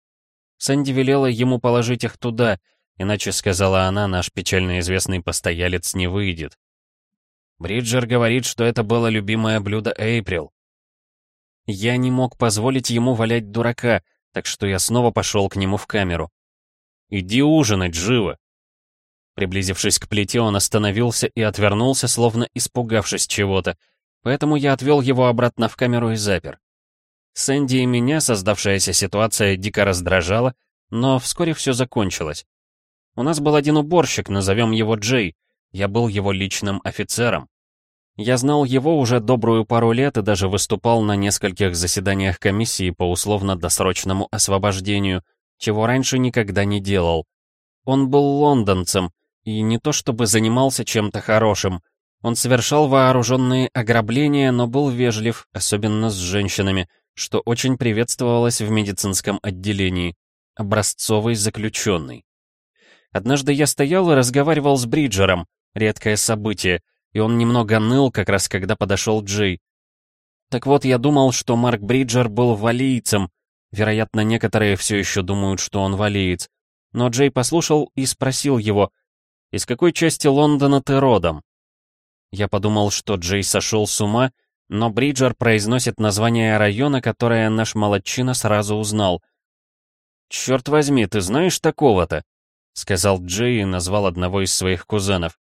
Сэнди велела ему положить их туда, иначе, сказала она, наш печально известный постоялец не выйдет. Бриджер говорит, что это было любимое блюдо Эйприл. Я не мог позволить ему валять дурака, так что я снова пошел к нему в камеру. «Иди ужинать, живо!» Приблизившись к плите, он остановился и отвернулся, словно испугавшись чего-то, поэтому я отвел его обратно в камеру и запер. Сэнди и меня создавшаяся ситуация дико раздражала, но вскоре все закончилось. У нас был один уборщик, назовем его Джей, я был его личным офицером. Я знал его уже добрую пару лет и даже выступал на нескольких заседаниях комиссии по условно-досрочному освобождению, чего раньше никогда не делал. Он был лондонцем, и не то чтобы занимался чем-то хорошим. Он совершал вооруженные ограбления, но был вежлив, особенно с женщинами, что очень приветствовалось в медицинском отделении. Образцовый заключенный. Однажды я стоял и разговаривал с Бриджером, редкое событие, и он немного ныл, как раз когда подошел Джей. Так вот, я думал, что Марк Бриджер был валийцем. Вероятно, некоторые все еще думают, что он валиец. Но Джей послушал и спросил его, «Из какой части Лондона ты родом?» Я подумал, что Джей сошел с ума, но Бриджер произносит название района, которое наш молодчина сразу узнал. «Черт возьми, ты знаешь такого-то?» — сказал Джей и назвал одного из своих кузенов.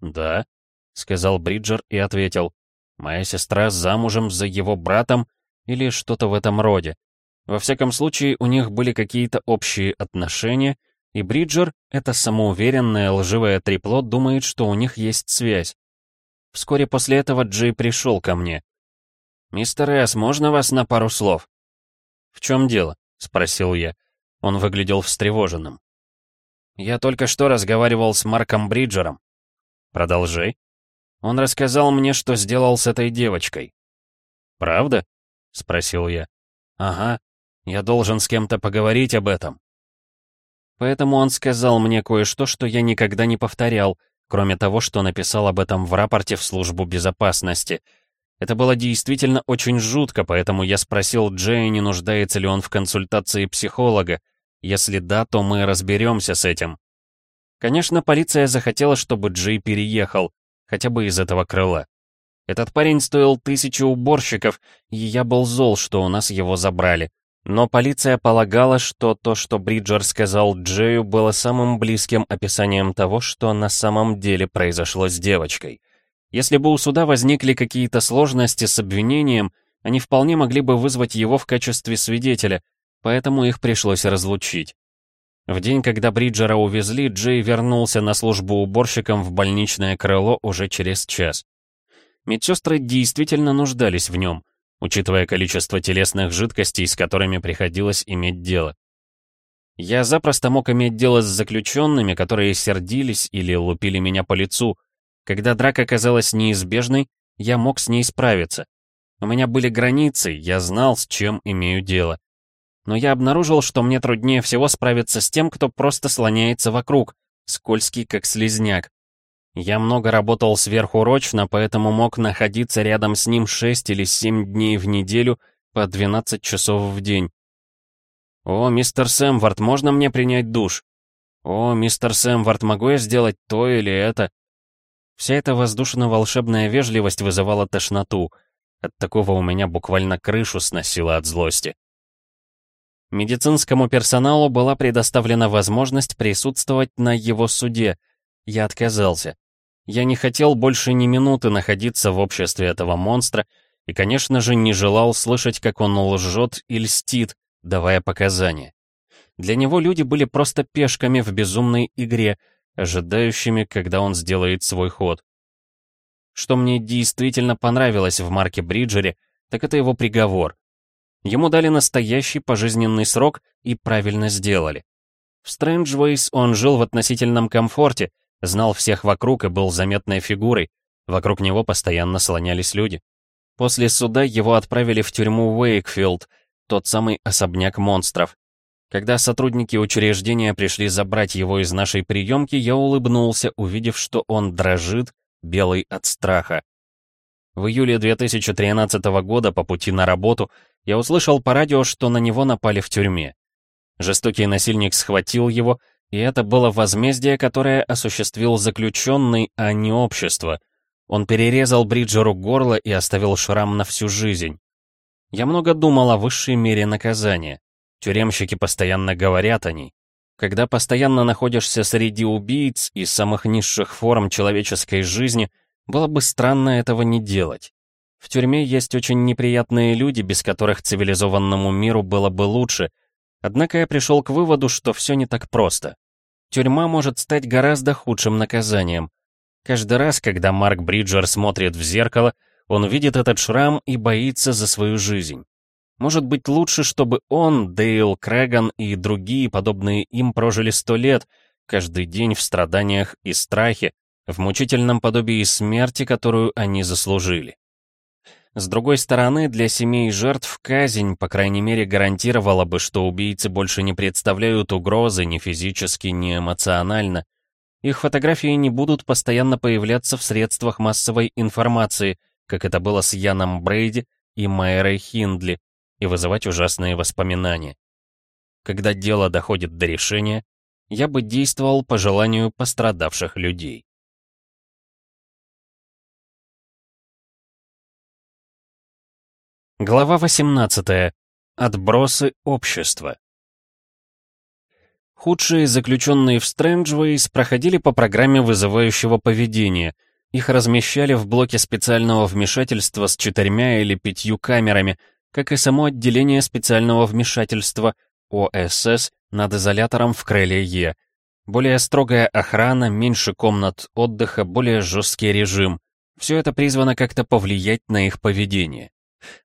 «Да», — сказал Бриджер и ответил. «Моя сестра замужем за его братом или что-то в этом роде. Во всяком случае, у них были какие-то общие отношения, и Бриджер, это самоуверенное лживое трепло, думает, что у них есть связь. Вскоре после этого Джей пришел ко мне. «Мистер Эс, можно вас на пару слов?» «В чем дело?» — спросил я. Он выглядел встревоженным. «Я только что разговаривал с Марком Бриджером». «Продолжай». Он рассказал мне, что сделал с этой девочкой. «Правда?» — спросил я. «Ага. Я должен с кем-то поговорить об этом». Поэтому он сказал мне кое-что, что я никогда не повторял, кроме того, что написал об этом в рапорте в службу безопасности. Это было действительно очень жутко, поэтому я спросил Джея, не нуждается ли он в консультации психолога. Если да, то мы разберемся с этим. Конечно, полиция захотела, чтобы Джей переехал, хотя бы из этого крыла. Этот парень стоил тысячу уборщиков, и я был зол, что у нас его забрали. Но полиция полагала, что то, что Бриджер сказал Джею, было самым близким описанием того, что на самом деле произошло с девочкой. Если бы у суда возникли какие-то сложности с обвинением, они вполне могли бы вызвать его в качестве свидетеля, поэтому их пришлось разлучить. В день, когда Бриджера увезли, Джей вернулся на службу уборщиком в больничное крыло уже через час. Медсестры действительно нуждались в нем — учитывая количество телесных жидкостей, с которыми приходилось иметь дело. Я запросто мог иметь дело с заключенными, которые сердились или лупили меня по лицу. Когда драка казалась неизбежной, я мог с ней справиться. У меня были границы, я знал, с чем имею дело. Но я обнаружил, что мне труднее всего справиться с тем, кто просто слоняется вокруг, скользкий как слизняк. Я много работал сверхурочно, поэтому мог находиться рядом с ним 6 или 7 дней в неделю по 12 часов в день. «О, мистер Сэмвард, можно мне принять душ?» «О, мистер Сэмвард, могу я сделать то или это?» Вся эта воздушно-волшебная вежливость вызывала тошноту. От такого у меня буквально крышу сносило от злости. Медицинскому персоналу была предоставлена возможность присутствовать на его суде. Я отказался. Я не хотел больше ни минуты находиться в обществе этого монстра и, конечно же, не желал слышать, как он лжет и льстит, давая показания. Для него люди были просто пешками в безумной игре, ожидающими, когда он сделает свой ход. Что мне действительно понравилось в Марке Бриджере, так это его приговор. Ему дали настоящий пожизненный срок и правильно сделали. В Strangeways он жил в относительном комфорте, Знал всех вокруг и был заметной фигурой. Вокруг него постоянно слонялись люди. После суда его отправили в тюрьму Уэйкфилд, тот самый особняк монстров. Когда сотрудники учреждения пришли забрать его из нашей приемки, я улыбнулся, увидев, что он дрожит, белый от страха. В июле 2013 года по пути на работу я услышал по радио, что на него напали в тюрьме. Жестокий насильник схватил его, и это было возмездие, которое осуществил заключенный, а не общество. Он перерезал Бриджеру горло и оставил шрам на всю жизнь. Я много думал о высшей мере наказания. Тюремщики постоянно говорят о ней. Когда постоянно находишься среди убийц и самых низших форм человеческой жизни, было бы странно этого не делать. В тюрьме есть очень неприятные люди, без которых цивилизованному миру было бы лучше. Однако я пришел к выводу, что все не так просто. Тюрьма может стать гораздо худшим наказанием. Каждый раз, когда Марк Бриджер смотрит в зеркало, он видит этот шрам и боится за свою жизнь. Может быть, лучше, чтобы он, Дейл, Крэган и другие, подобные им, прожили сто лет, каждый день в страданиях и страхе, в мучительном подобии смерти, которую они заслужили. С другой стороны, для семей жертв казнь, по крайней мере, гарантировала бы, что убийцы больше не представляют угрозы ни физически, ни эмоционально. Их фотографии не будут постоянно появляться в средствах массовой информации, как это было с Яном Брейди и Майерой Хиндли, и вызывать ужасные воспоминания. Когда дело доходит до решения, я бы действовал по желанию пострадавших людей. Глава 18. Отбросы общества. Худшие заключенные в Стрэнджвейс проходили по программе вызывающего поведения. Их размещали в блоке специального вмешательства с четырьмя или пятью камерами, как и само отделение специального вмешательства ОСС над изолятором в крыле Е. Более строгая охрана, меньше комнат отдыха, более жесткий режим. Все это призвано как-то повлиять на их поведение.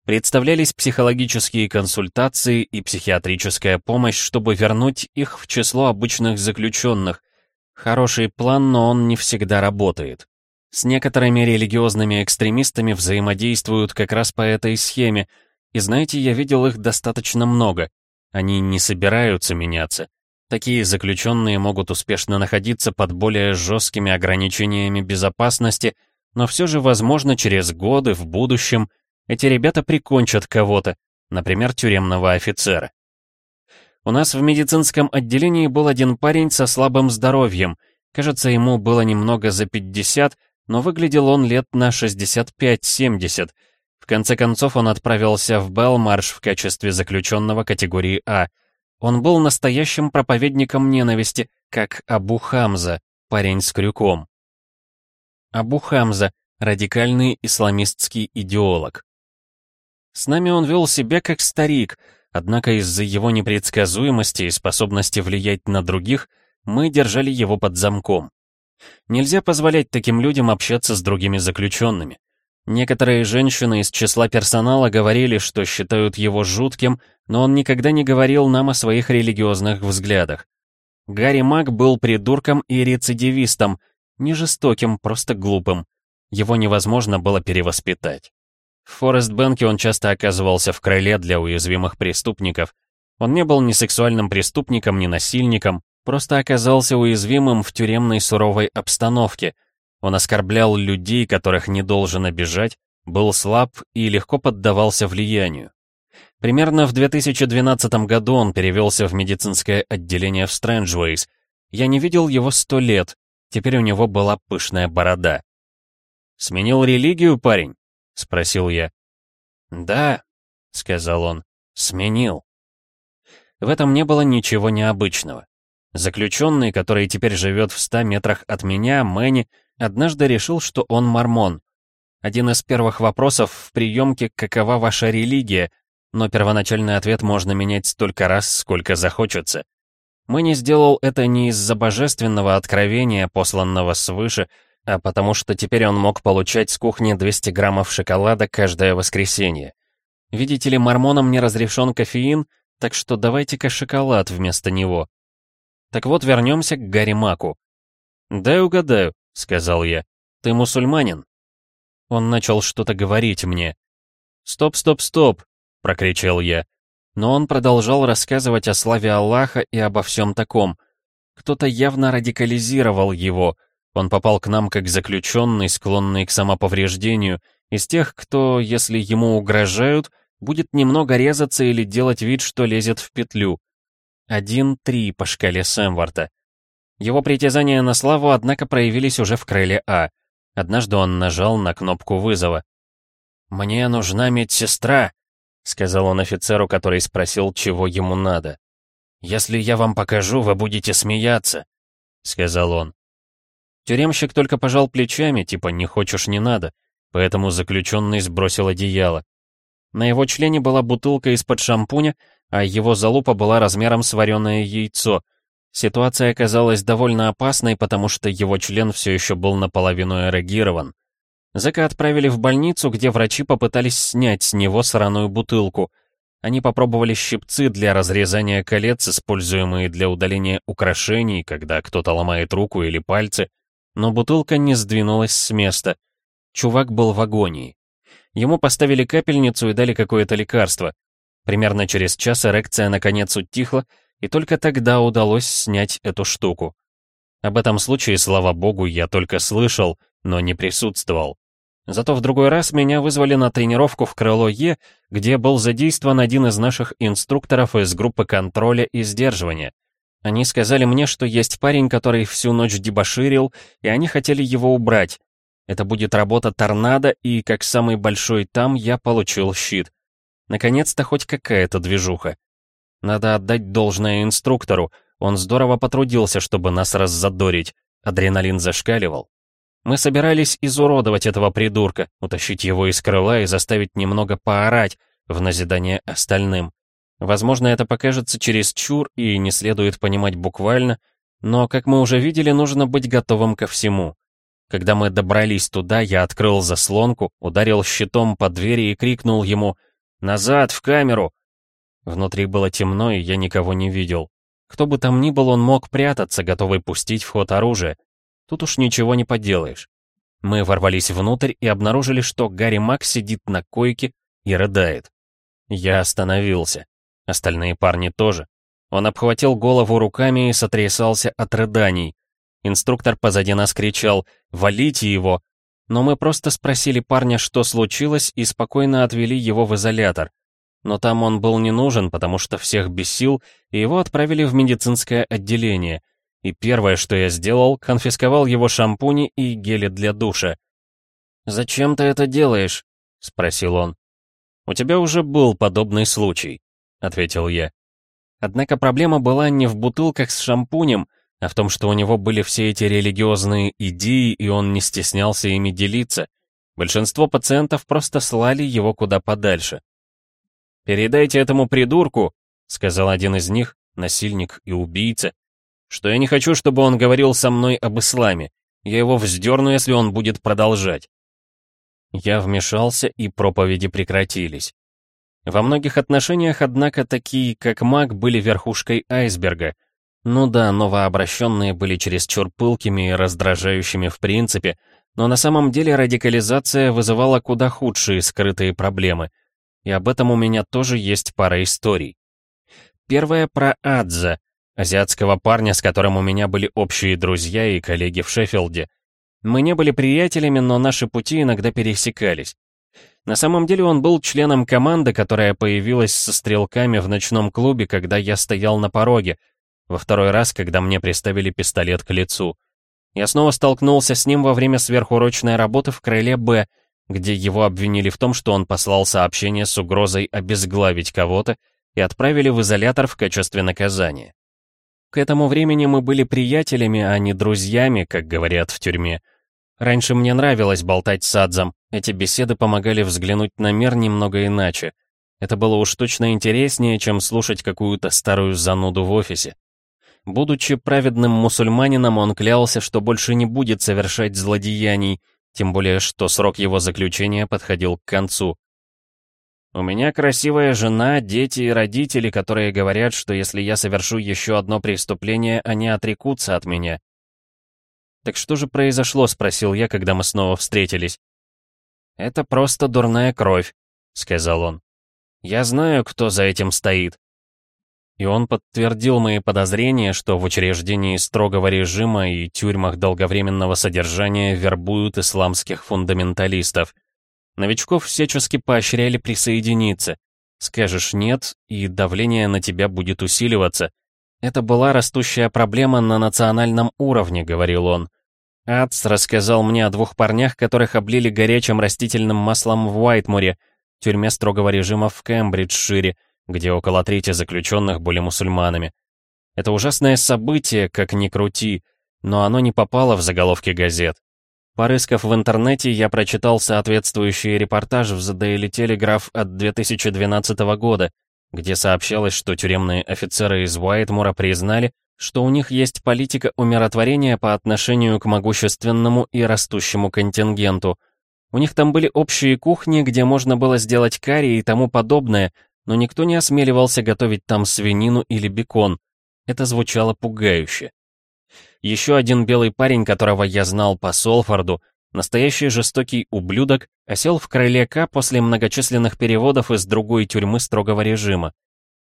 Представлялись психологические консультации и психиатрическая помощь, чтобы вернуть их в число обычных заключенных. Хороший план, но он не всегда работает. С некоторыми религиозными экстремистами взаимодействуют как раз по этой схеме, и знаете, я видел их достаточно много. Они не собираются меняться. Такие заключенные могут успешно находиться под более жесткими ограничениями безопасности, но все же, возможно, через годы в будущем эти ребята прикончат кого-то, например, тюремного офицера. У нас в медицинском отделении был один парень со слабым здоровьем. Кажется, ему было немного за 50, но выглядел он лет на 65-70. В конце концов он отправился в Белмарш в качестве заключенного категории А. Он был настоящим проповедником ненависти, как Абу Хамза, парень с крюком. Абу Хамза — радикальный исламистский идеолог. С нами он вел себя как старик, однако из-за его непредсказуемости и способности влиять на других мы держали его под замком. Нельзя позволять таким людям общаться с другими заключенными. Некоторые женщины из числа персонала говорили, что считают его жутким, но он никогда не говорил нам о своих религиозных взглядах. Гарри Мак был придурком и рецидивистом, не жестоким, просто глупым. Его невозможно было перевоспитать. В Форест-Бенке он часто оказывался в крыле для уязвимых преступников. Он не был ни сексуальным преступником, ни насильником, просто оказался уязвимым в тюремной суровой обстановке — он оскорблял людей, которых не должен обижать, был слаб и легко поддавался влиянию. Примерно в 2012 году он перевелся в медицинское отделение в Стрэнджвейс. Я не видел его сто лет, теперь у него была пышная борода. «Сменил религию, парень?» — спросил я. «Да», — сказал он, — «сменил». В этом не было ничего необычного. Заключенный, который теперь живет в ста метрах от меня, Мэнни, однажды решил, что он мормон. Один из первых вопросов в приемке «Какова ваша религия?», но первоначальный ответ можно менять столько раз, сколько захочется. Мэнни сделал это не из-за божественного откровения, посланного свыше, а потому что теперь он мог получать с кухни 200 граммов шоколада каждое воскресенье. Видите ли, мормонам не разрешен кофеин, так что давайте-ка шоколад вместо него. Так вот, вернемся к Гарри Маку. «Дай угадаю», — сказал я. «Ты мусульманин?» Он начал что-то говорить мне. «Стоп, стоп, стоп!» — прокричал я. Но он продолжал рассказывать о славе Аллаха и обо всем таком. Кто-то явно радикализировал его. Он попал к нам как заключенный, склонный к самоповреждению, из тех, кто, если ему угрожают, будет немного резаться или делать вид, что лезет в петлю. Один-три по шкале Сэмворта. Его притязания на славу, однако, проявились уже в крыле А. Однажды он нажал на кнопку вызова. «Мне нужна медсестра», — сказал он офицеру, который спросил, чего ему надо. «Если я вам покажу, вы будете смеяться», — сказал он. Тюремщик только пожал плечами, типа «не хочешь, не надо», поэтому заключенный сбросил одеяло. На его члене была бутылка из-под шампуня, а его залупа была размером с вареное яйцо. Ситуация оказалась довольно опасной, потому что его член все еще был наполовину эрегирован. Зэка отправили в больницу, где врачи попытались снять с него сраную бутылку. Они попробовали щипцы для разрезания колец, используемые для удаления украшений, когда кто-то ломает руку или пальцы, но бутылка не сдвинулась с места. Чувак был в агонии. Ему поставили капельницу и дали какое-то лекарство. Примерно через час эрекция наконец утихла, и только тогда удалось снять эту штуку. Об этом случае, слава богу, я только слышал, но не присутствовал. Зато в другой раз меня вызвали на тренировку в крыло Е, где был задействован один из наших инструкторов из группы контроля и сдерживания. Они сказали мне, что есть парень, который всю ночь дебоширил, и они хотели его убрать. Это будет работа торнадо, и как самый большой там я получил щит. Наконец-то хоть какая-то движуха. Надо отдать должное инструктору, он здорово потрудился, чтобы нас раззадорить. Адреналин зашкаливал. Мы собирались изуродовать этого придурка, утащить его из крыла и заставить немного поорать, в назидание остальным. Возможно, это покажется чересчур и не следует понимать буквально, но, как мы уже видели, нужно быть готовым ко всему. Когда мы добрались туда, я открыл заслонку, ударил щитом по двери и крикнул ему «Назад, в камеру!». Внутри было темно, и я никого не видел. Кто бы там ни был, он мог прятаться, готовый пустить в ход оружие. Тут уж ничего не поделаешь. Мы ворвались внутрь и обнаружили, что Гарри Мак сидит на койке и рыдает. Я остановился. Остальные парни тоже. Он обхватил голову руками и сотрясался от рыданий. Инструктор позади нас кричал «Валите его!», но мы просто спросили парня, что случилось, и спокойно отвели его в изолятор. Но там он был не нужен, потому что всех бесил, и его отправили в медицинское отделение, и первое, что я сделал, конфисковал его шампуни и гели для душа. «Зачем ты это делаешь?» — спросил он. «У тебя уже был подобный случай», — ответил я. Однако проблема была не в бутылках с шампунем, а в том, что у него были все эти религиозные идеи, и он не стеснялся ими делиться. Большинство пациентов просто слали его куда подальше. «Передайте этому придурку», — сказал один из них, насильник и убийца, что я не хочу, чтобы он говорил со мной об исламе. Я его вздерну, если он будет продолжать. Я вмешался, и проповеди прекратились. Во многих отношениях, однако, такие, как маг, были верхушкой айсберга. Ну да, новообращенные были чересчур пылкими и раздражающими в принципе, но на самом деле радикализация вызывала куда худшие скрытые проблемы. И об этом у меня тоже есть пара историй. Первая про Адза — Азиатского парня, с которым у меня были общие друзья и коллеги в Шеффилде. Мы не были приятелями, но наши пути иногда пересекались. На самом деле он был членом команды, которая появилась со стрелками в ночном клубе, когда я стоял на пороге, во второй раз, когда мне приставили пистолет к лицу. Я снова столкнулся с ним во время сверхурочной работы в крыле «Б», где его обвинили в том, что он послал сообщение с угрозой обезглавить кого-то и отправили в изолятор в качестве наказания. К этому времени мы были приятелями, а не друзьями, как говорят в тюрьме. Раньше мне нравилось болтать с Адзом. Эти беседы помогали взглянуть на мир немного иначе. Это было уж точно интереснее, чем слушать какую-то старую зануду в офисе. Будучи праведным мусульманином, он клялся, что больше не будет совершать злодеяний, тем более что срок его заключения подходил к концу. У меня красивая жена, дети и родители, которые говорят, что если я совершу еще одно преступление, они отрекутся от меня. «Так что же произошло?» — спросил я, когда мы снова встретились. «Это просто дурная кровь», — сказал он. «Я знаю, кто за этим стоит». И он подтвердил мои подозрения, что в учреждении строгого режима и тюрьмах долговременного содержания вербуют исламских фундаменталистов. Новичков всячески поощряли присоединиться. Скажешь «нет», и давление на тебя будет усиливаться. Это была растущая проблема на национальном уровне, говорил он. Адс рассказал мне о двух парнях, которых облили горячим растительным маслом в Уайтмуре, тюрьме строгого режима в Кембриджшире, где около трети заключенных были мусульманами. Это ужасное событие, как ни крути, но оно не попало в заголовки газет. Порыскав в интернете, я прочитал соответствующий репортаж в The Daily Telegraph от 2012 года, где сообщалось, что тюремные офицеры из Уайтмура признали, что у них есть политика умиротворения по отношению к могущественному и растущему контингенту. У них там были общие кухни, где можно было сделать карри и тому подобное, но никто не осмеливался готовить там свинину или бекон. Это звучало пугающе. Еще один белый парень, которого я знал по Солфорду, настоящий жестокий ублюдок, осел в крыле К после многочисленных переводов из другой тюрьмы строгого режима.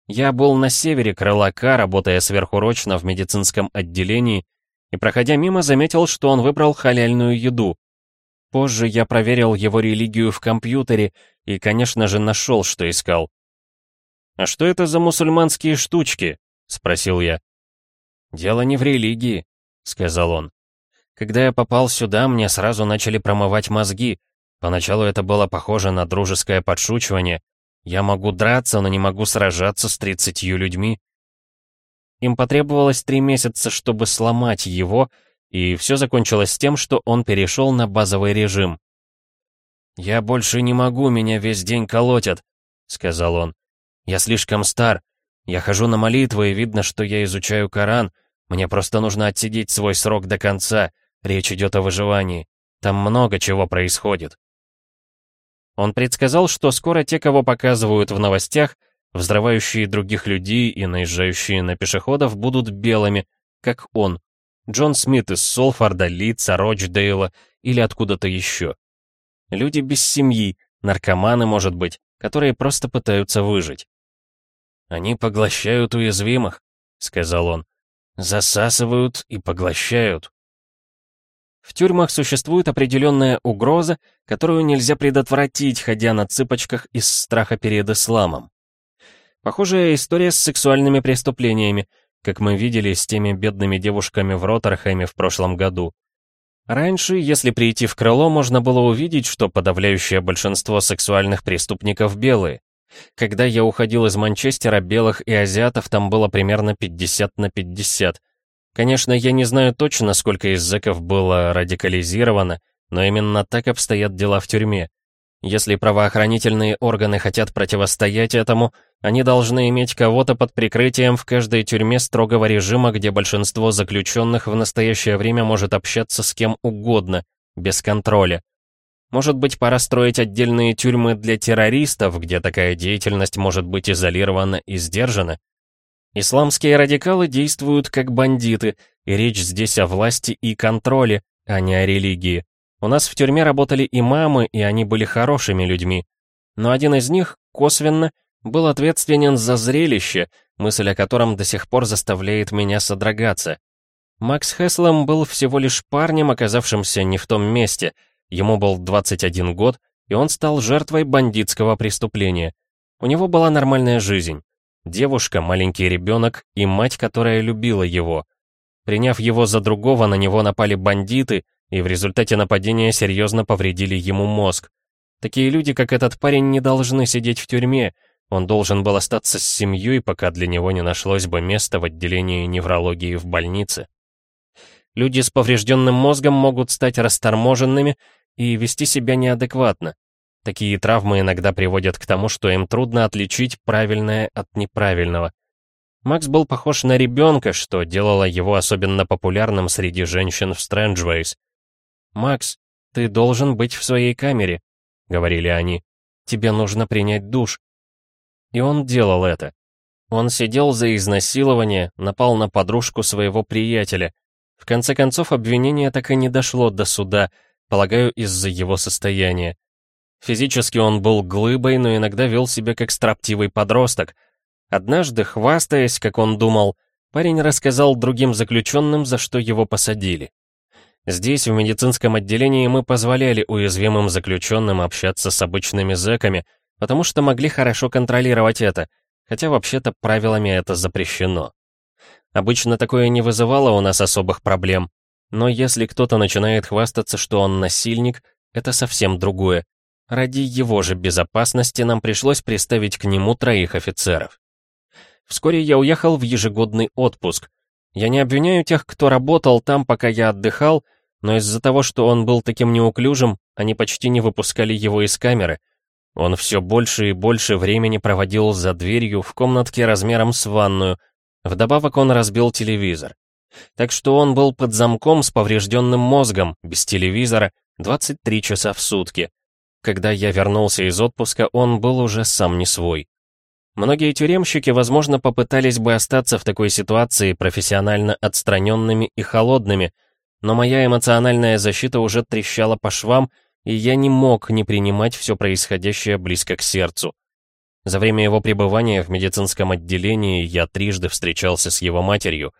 Я был на севере крылака, работая сверхурочно в медицинском отделении, и, проходя мимо, заметил, что он выбрал халяльную еду. Позже я проверил его религию в компьютере и, конечно же, нашел, что искал. «А что это за мусульманские штучки?» — спросил я. «Дело не в религии», — сказал он. «Когда я попал сюда, мне сразу начали промывать мозги. Поначалу это было похоже на дружеское подшучивание, я могу драться, но не могу сражаться с тридцатью людьми. Им потребовалось три месяца, чтобы сломать его, и все закончилось тем, что он перешел на базовый режим. «Я больше не могу, меня весь день колотят», — сказал он. «Я слишком стар. Я хожу на молитвы, и видно, что я изучаю Коран. Мне просто нужно отсидеть свой срок до конца. Речь идет о выживании. Там много чего происходит». Он предсказал, что скоро те, кого показывают в новостях, взрывающие других людей и наезжающие на пешеходов, будут белыми, как он. Джон Смит из Солфорда, Литца, Рочдейла или откуда-то еще. Люди без семьи, наркоманы, может быть, которые просто пытаются выжить. «Они поглощают уязвимых», — сказал он. «Засасывают и поглощают». В тюрьмах существует определенная угроза, которую нельзя предотвратить, ходя на цыпочках из страха перед исламом. Похожая история с сексуальными преступлениями, как мы видели с теми бедными девушками в Роттерхеме в прошлом году. Раньше, если прийти в крыло, можно было увидеть, что подавляющее большинство сексуальных преступников белые. Когда я уходил из Манчестера, белых и азиатов там было примерно 50 на 50, Конечно, я не знаю точно, сколько из зэков было радикализировано, но именно так обстоят дела в тюрьме. Если правоохранительные органы хотят противостоять этому, они должны иметь кого-то под прикрытием в каждой тюрьме строгого режима, где большинство заключенных в настоящее время может общаться с кем угодно, без контроля. Может быть, пора строить отдельные тюрьмы для террористов, где такая деятельность может быть изолирована и сдержана? Исламские радикалы действуют как бандиты, и речь здесь о власти и контроле, а не о религии. У нас в тюрьме работали имамы, и они были хорошими людьми. Но один из них, косвенно, был ответственен за зрелище, мысль о котором до сих пор заставляет меня содрогаться. Макс Хеслом был всего лишь парнем, оказавшимся не в том месте. Ему был 21 год, и он стал жертвой бандитского преступления. У него была нормальная жизнь. Девушка, маленький ребенок и мать, которая любила его. Приняв его за другого, на него напали бандиты, и в результате нападения серьезно повредили ему мозг. Такие люди, как этот парень, не должны сидеть в тюрьме, он должен был остаться с семьей, пока для него не нашлось бы места в отделении неврологии в больнице. Люди с поврежденным мозгом могут стать расторможенными и вести себя неадекватно. Такие травмы иногда приводят к тому, что им трудно отличить правильное от неправильного. Макс был похож на ребенка, что делало его особенно популярным среди женщин в Стрэнджвейс. «Макс, ты должен быть в своей камере», — говорили они. «Тебе нужно принять душ». И он делал это. Он сидел за изнасилование, напал на подружку своего приятеля. В конце концов, обвинение так и не дошло до суда, полагаю, из-за его состояния. Физически он был глыбой, но иногда вел себя как строптивый подросток. Однажды, хвастаясь, как он думал, парень рассказал другим заключенным, за что его посадили. Здесь, в медицинском отделении, мы позволяли уязвимым заключенным общаться с обычными зэками, потому что могли хорошо контролировать это, хотя вообще-то правилами это запрещено. Обычно такое не вызывало у нас особых проблем, но если кто-то начинает хвастаться, что он насильник, это совсем другое. Ради его же безопасности нам пришлось приставить к нему троих офицеров. Вскоре я уехал в ежегодный отпуск. Я не обвиняю тех, кто работал там, пока я отдыхал, но из-за того, что он был таким неуклюжим, они почти не выпускали его из камеры. Он все больше и больше времени проводил за дверью в комнатке размером с ванную. Вдобавок он разбил телевизор. Так что он был под замком с поврежденным мозгом, без телевизора, 23 часа в сутки. Когда я вернулся из отпуска, он был уже сам не свой. Многие тюремщики, возможно, попытались бы остаться в такой ситуации профессионально отстраненными и холодными, но моя эмоциональная защита уже трещала по швам, и я не мог не принимать все происходящее близко к сердцу. За время его пребывания в медицинском отделении я трижды встречался с его матерью.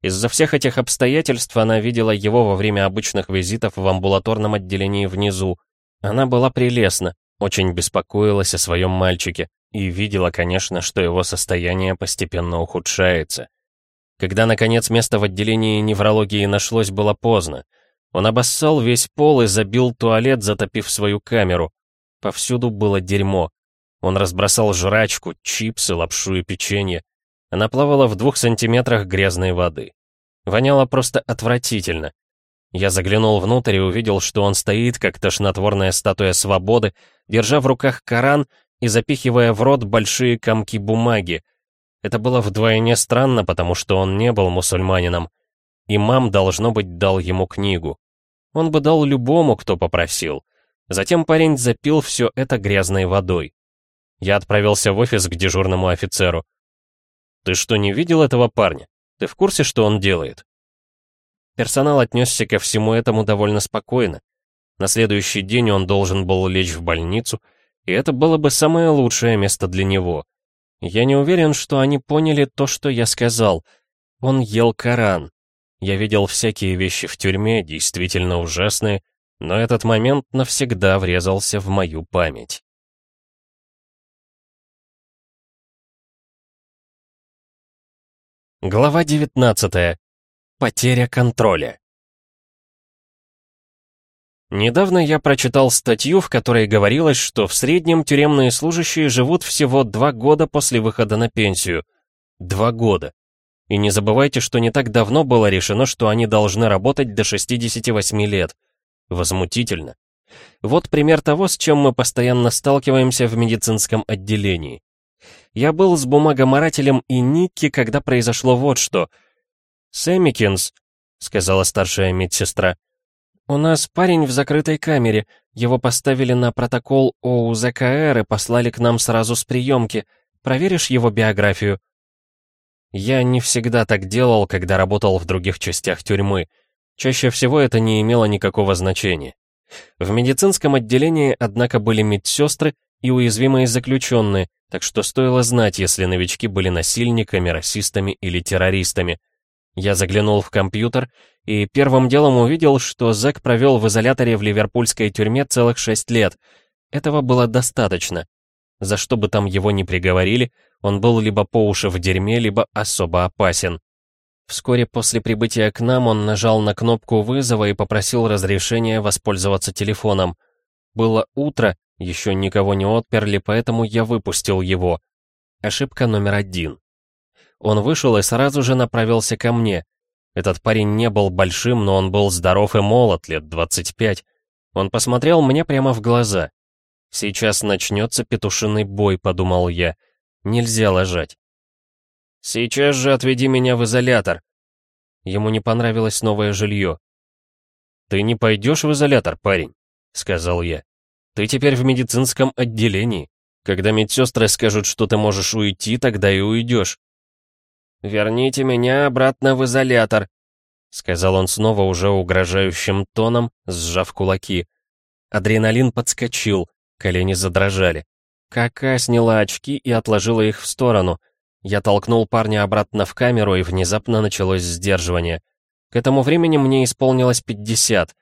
Из-за всех этих обстоятельств она видела его во время обычных визитов в амбулаторном отделении внизу. Она была прелестна, очень беспокоилась о своем мальчике и видела, конечно, что его состояние постепенно ухудшается. Когда, наконец, место в отделении неврологии нашлось, было поздно. Он обоссал весь пол и забил туалет, затопив свою камеру. Повсюду было дерьмо. Он разбросал жрачку, чипсы, лапшу и печенье. Она плавала в двух сантиметрах грязной воды. Воняло просто отвратительно. Я заглянул внутрь и увидел, что он стоит, как тошнотворная статуя свободы, держа в руках Коран и запихивая в рот большие комки бумаги, это было вдвойне странно, потому что он не был мусульманином. Имам, должно быть, дал ему книгу. Он бы дал любому, кто попросил. Затем парень запил все это грязной водой. Я отправился в офис к дежурному офицеру. «Ты что, не видел этого парня? Ты в курсе, что он делает?» Персонал отнесся ко всему этому довольно спокойно. На следующий день он должен был лечь в больницу, и это было бы самое лучшее место для него — я не уверен, что они поняли то, что я сказал. Он ел Коран. Я видел всякие вещи в тюрьме, действительно ужасные, но этот момент навсегда врезался в мою память. Глава 19. Потеря контроля. Недавно я прочитал статью, в которой говорилось, что в среднем тюремные служащие живут всего два года после выхода на пенсию. Два года. И не забывайте, что не так давно было решено, что они должны работать до 68 лет. Возмутительно. Вот пример того, с чем мы постоянно сталкиваемся в медицинском отделении. Я был с бумагоморателем и Никки, когда произошло вот что. «Сэмикинс», — сказала старшая медсестра, — «У нас парень в закрытой камере. Его поставили на протокол ОУЗКР и послали к нам сразу с приемки. Проверишь его биографию?» Я не всегда так делал, когда работал в других частях тюрьмы. Чаще всего это не имело никакого значения. В медицинском отделении, однако, были медсестры и уязвимые заключенные, так что стоило знать, если новички были насильниками, расистами или террористами. Я заглянул в компьютер и первым делом увидел, что Зэк провел в изоляторе в ливерпульской тюрьме целых шесть лет. Этого было достаточно. За что бы там его ни приговорили, он был либо по уши в дерьме, либо особо опасен. Вскоре после прибытия к нам он нажал на кнопку вызова и попросил разрешения воспользоваться телефоном. Было утро, еще никого не отперли, поэтому я выпустил его. Ошибка номер один. Он вышел и сразу же направился ко мне. Этот парень не был большим, но он был здоров и молод, лет 25. Он посмотрел мне прямо в глаза. «Сейчас начнется петушиный бой», — подумал я. «Нельзя ложать». «Сейчас же отведи меня в изолятор». Ему не понравилось новое жилье. «Ты не пойдешь в изолятор, парень», — сказал я. «Ты теперь в медицинском отделении. Когда медсестры скажут, что ты можешь уйти, тогда и уйдешь. «Верните меня обратно в изолятор», — сказал он снова уже угрожающим тоном, сжав кулаки. Адреналин подскочил, колени задрожали. Кака сняла очки и отложила их в сторону. Я толкнул парня обратно в камеру, и внезапно началось сдерживание. К этому времени мне исполнилось 50.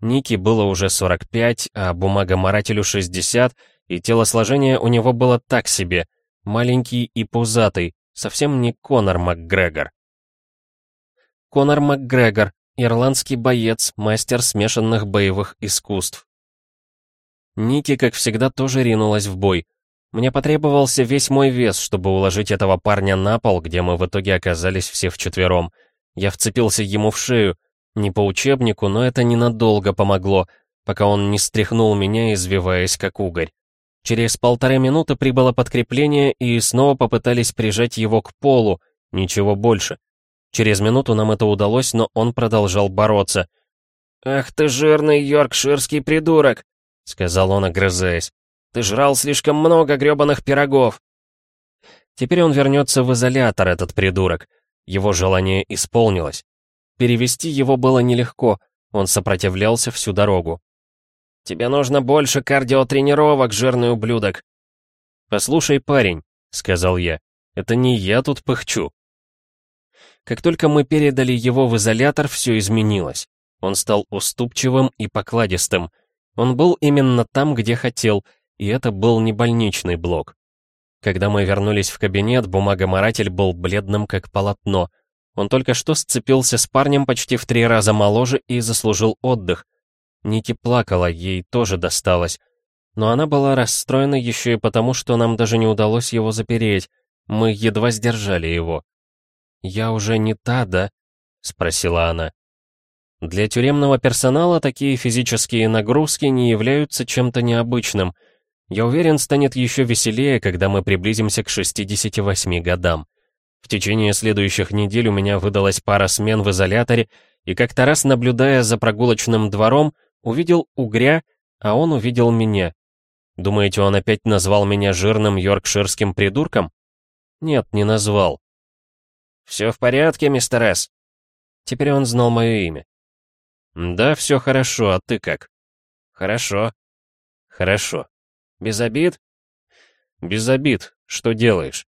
Ники было уже 45, а бумага-марателю 60, и телосложение у него было так себе. Маленький и пузатый, совсем не Конор МакГрегор. Конор МакГрегор, ирландский боец, мастер смешанных боевых искусств. Ники, как всегда, тоже ринулась в бой. Мне потребовался весь мой вес, чтобы уложить этого парня на пол, где мы в итоге оказались все вчетвером. Я вцепился ему в шею, не по учебнику, но это ненадолго помогло, пока он не стряхнул меня, извиваясь как угорь. Через полторы минуты прибыло подкрепление и снова попытались прижать его к полу, ничего больше. Через минуту нам это удалось, но он продолжал бороться. «Ах ты жирный йоркширский придурок!» — сказал он, огрызаясь. «Ты жрал слишком много грёбаных пирогов!» Теперь он вернется в изолятор, этот придурок. Его желание исполнилось. Перевести его было нелегко, он сопротивлялся всю дорогу. «Тебе нужно больше кардиотренировок, жирный ублюдок!» «Послушай, парень», — сказал я, — «это не я тут пыхчу». Как только мы передали его в изолятор, все изменилось. Он стал уступчивым и покладистым. Он был именно там, где хотел, и это был не больничный блок. Когда мы вернулись в кабинет, бумагоморатель был бледным, как полотно — он только что сцепился с парнем почти в три раза моложе и заслужил отдых. Ники плакала, ей тоже досталось. Но она была расстроена еще и потому, что нам даже не удалось его запереть. Мы едва сдержали его. «Я уже не та, да?» — спросила она. Для тюремного персонала такие физические нагрузки не являются чем-то необычным. Я уверен, станет еще веселее, когда мы приблизимся к 68 годам. В течение следующих недель у меня выдалась пара смен в изоляторе, и как-то раз, наблюдая за прогулочным двором, увидел угря, а он увидел меня. Думаете, он опять назвал меня жирным йоркширским придурком? Нет, не назвал. «Все в порядке, мистер С?» Теперь он знал мое имя. «Да, все хорошо, а ты как?» «Хорошо». «Хорошо. Без обид?» «Без обид. Что делаешь?»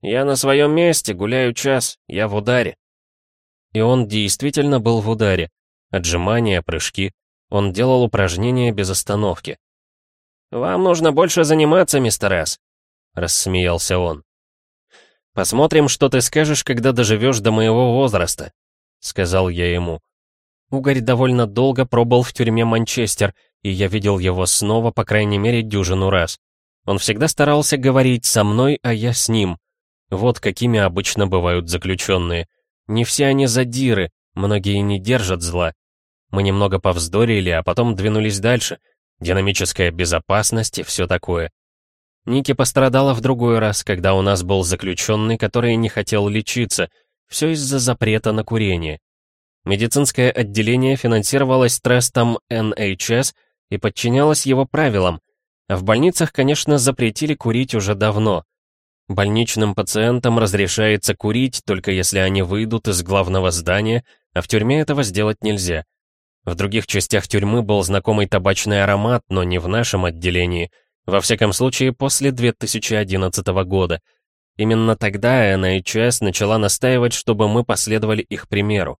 «Я на своем месте, гуляю час, я в ударе». И он действительно был в ударе. Отжимания, прыжки. Он делал упражнения без остановки. «Вам нужно больше заниматься, мистер С», — рассмеялся он. «Посмотрим, что ты скажешь, когда доживешь до моего возраста», — сказал я ему. Угорь довольно долго пробыл в тюрьме Манчестер, и я видел его снова, по крайней мере, дюжину раз. Он всегда старался говорить со мной, а я с ним. Вот какими обычно бывают заключенные. Не все они задиры, многие не держат зла. Мы немного повздорили, а потом двинулись дальше. Динамическая безопасность и все такое. Ники пострадала в другой раз, когда у нас был заключенный, который не хотел лечиться. Все из-за запрета на курение. Медицинское отделение финансировалось трестом NHS и подчинялось его правилам. А в больницах, конечно, запретили курить уже давно. Больничным пациентам разрешается курить, только если они выйдут из главного здания, а в тюрьме этого сделать нельзя. В других частях тюрьмы был знакомый табачный аромат, но не в нашем отделении. Во всяком случае, после 2011 года. Именно тогда NHS начала настаивать, чтобы мы последовали их примеру.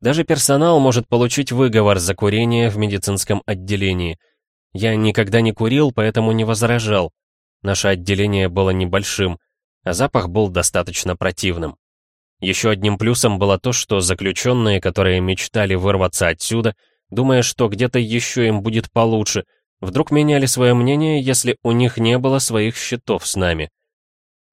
Даже персонал может получить выговор за курение в медицинском отделении. Я никогда не курил, поэтому не возражал. Наше отделение было небольшим, а запах был достаточно противным. Еще одним плюсом было то, что заключенные, которые мечтали вырваться отсюда, думая, что где-то еще им будет получше, вдруг меняли свое мнение, если у них не было своих счетов с нами.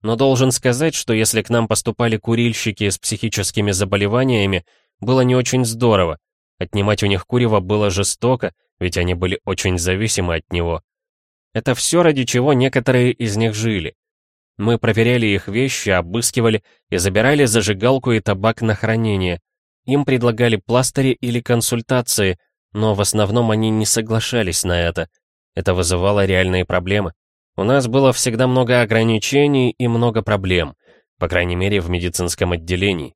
Но должен сказать, что если к нам поступали курильщики с психическими заболеваниями, было не очень здорово. Отнимать у них курево было жестоко, ведь они были очень зависимы от него. Это все, ради чего некоторые из них жили. Мы проверяли их вещи, обыскивали и забирали зажигалку и табак на хранение. Им предлагали пластыри или консультации, но в основном они не соглашались на это. Это вызывало реальные проблемы. У нас было всегда много ограничений и много проблем, по крайней мере в медицинском отделении.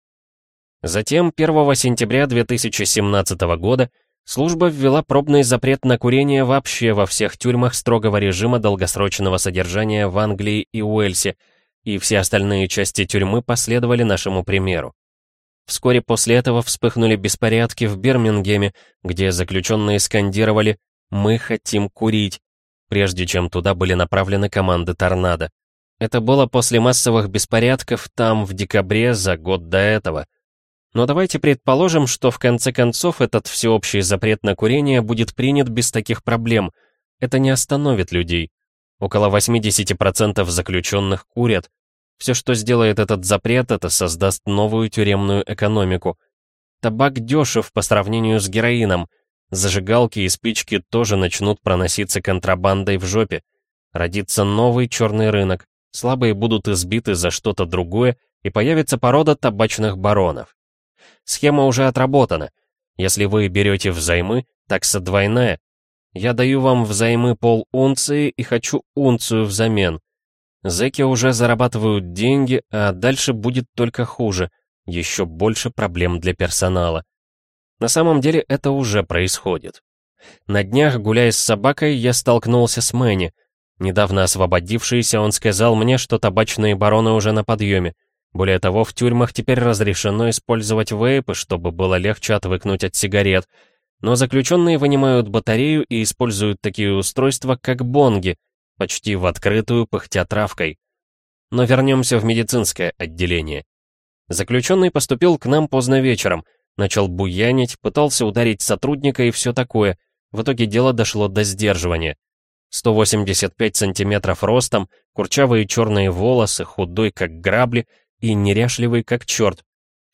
Затем, 1 сентября 2017 года, служба ввела пробный запрет на курение вообще во всех тюрьмах строгого режима долгосрочного содержания в Англии и Уэльсе, и все остальные части тюрьмы последовали нашему примеру. Вскоре после этого вспыхнули беспорядки в Бирмингеме, где заключенные скандировали «Мы хотим курить», прежде чем туда были направлены команды «Торнадо». Это было после массовых беспорядков там в декабре за год до этого. Но давайте предположим, что в конце концов этот всеобщий запрет на курение будет принят без таких проблем. Это не остановит людей. Около 80% заключенных курят, все, что сделает этот запрет, это создаст новую тюремную экономику. Табак дешев по сравнению с героином. Зажигалки и спички тоже начнут проноситься контрабандой в жопе. Родится новый черный рынок. Слабые будут избиты за что-то другое, и появится порода табачных баронов. Схема уже отработана. Если вы берете взаймы, такса двойная. Я даю вам взаймы пол унции и хочу унцию взамен. Зэки уже зарабатывают деньги, а дальше будет только хуже. Еще больше проблем для персонала. На самом деле это уже происходит. На днях, гуляя с собакой, я столкнулся с Мэнни. Недавно освободившийся, он сказал мне, что табачные бароны уже на подъеме. Более того, в тюрьмах теперь разрешено использовать вейпы, чтобы было легче отвыкнуть от сигарет. Но заключенные вынимают батарею и используют такие устройства, как бонги — почти в открытую, пыхтя травкой. Но вернемся в медицинское отделение. Заключенный поступил к нам поздно вечером, начал буянить, пытался ударить сотрудника и все такое. В итоге дело дошло до сдерживания. 185 сантиметров ростом, курчавые черные волосы, худой как грабли и неряшливый как черт.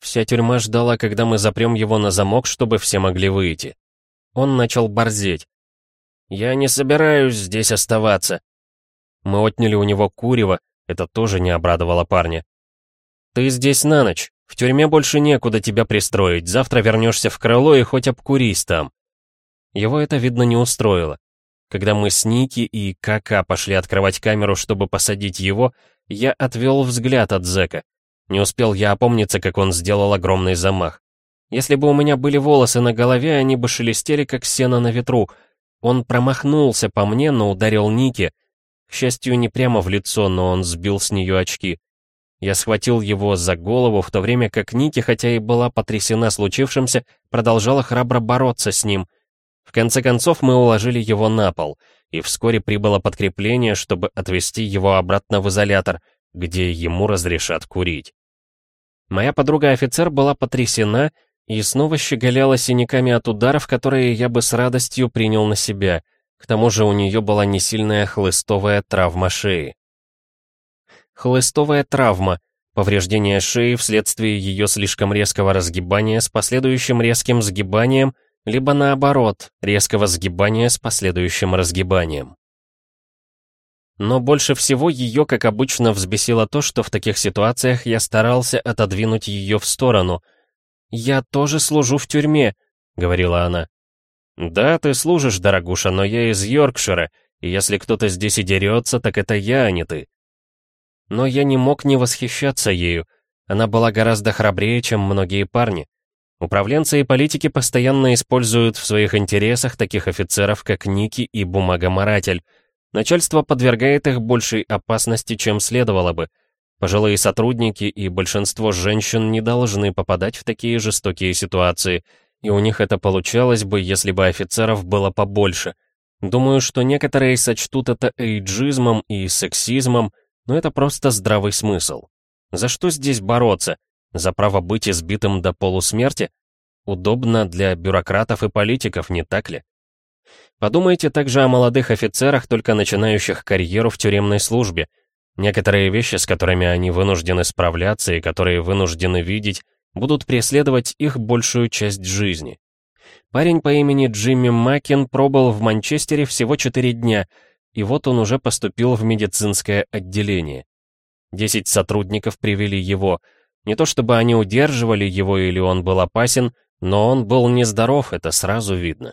Вся тюрьма ждала, когда мы запрем его на замок, чтобы все могли выйти. Он начал борзеть. «Я не собираюсь здесь оставаться», мы отняли у него курево, это тоже не обрадовало парня. «Ты здесь на ночь. В тюрьме больше некуда тебя пристроить. Завтра вернешься в крыло и хоть обкурись там». Его это, видно, не устроило. Когда мы с Ники и Кака пошли открывать камеру, чтобы посадить его, я отвел взгляд от зэка. Не успел я опомниться, как он сделал огромный замах. Если бы у меня были волосы на голове, они бы шелестели, как сено на ветру. Он промахнулся по мне, но ударил Ники, к счастью, не прямо в лицо, но он сбил с нее очки. Я схватил его за голову, в то время как Ники, хотя и была потрясена случившимся, продолжала храбро бороться с ним. В конце концов мы уложили его на пол, и вскоре прибыло подкрепление, чтобы отвезти его обратно в изолятор, где ему разрешат курить. Моя подруга-офицер была потрясена и снова щеголяла синяками от ударов, которые я бы с радостью принял на себя — к тому же у нее была несильная хлыстовая травма шеи. Хлыстовая травма — повреждение шеи вследствие ее слишком резкого разгибания с последующим резким сгибанием, либо наоборот, резкого сгибания с последующим разгибанием. Но больше всего ее, как обычно, взбесило то, что в таких ситуациях я старался отодвинуть ее в сторону. «Я тоже служу в тюрьме», — говорила она. «Да, ты служишь, дорогуша, но я из Йоркшира, и если кто-то здесь и дерется, так это я, а не ты». Но я не мог не восхищаться ею. Она была гораздо храбрее, чем многие парни. Управленцы и политики постоянно используют в своих интересах таких офицеров, как Ники и Бумагоморатель. Начальство подвергает их большей опасности, чем следовало бы. Пожилые сотрудники и большинство женщин не должны попадать в такие жестокие ситуации — и у них это получалось бы, если бы офицеров было побольше. Думаю, что некоторые сочтут это эйджизмом и сексизмом, но это просто здравый смысл. За что здесь бороться? За право быть избитым до полусмерти? Удобно для бюрократов и политиков, не так ли? Подумайте также о молодых офицерах, только начинающих карьеру в тюремной службе. Некоторые вещи, с которыми они вынуждены справляться и которые вынуждены видеть, будут преследовать их большую часть жизни. Парень по имени Джимми Макин пробыл в Манчестере всего 4 дня, и вот он уже поступил в медицинское отделение. Десять сотрудников привели его. Не то чтобы они удерживали его или он был опасен, но он был нездоров, это сразу видно.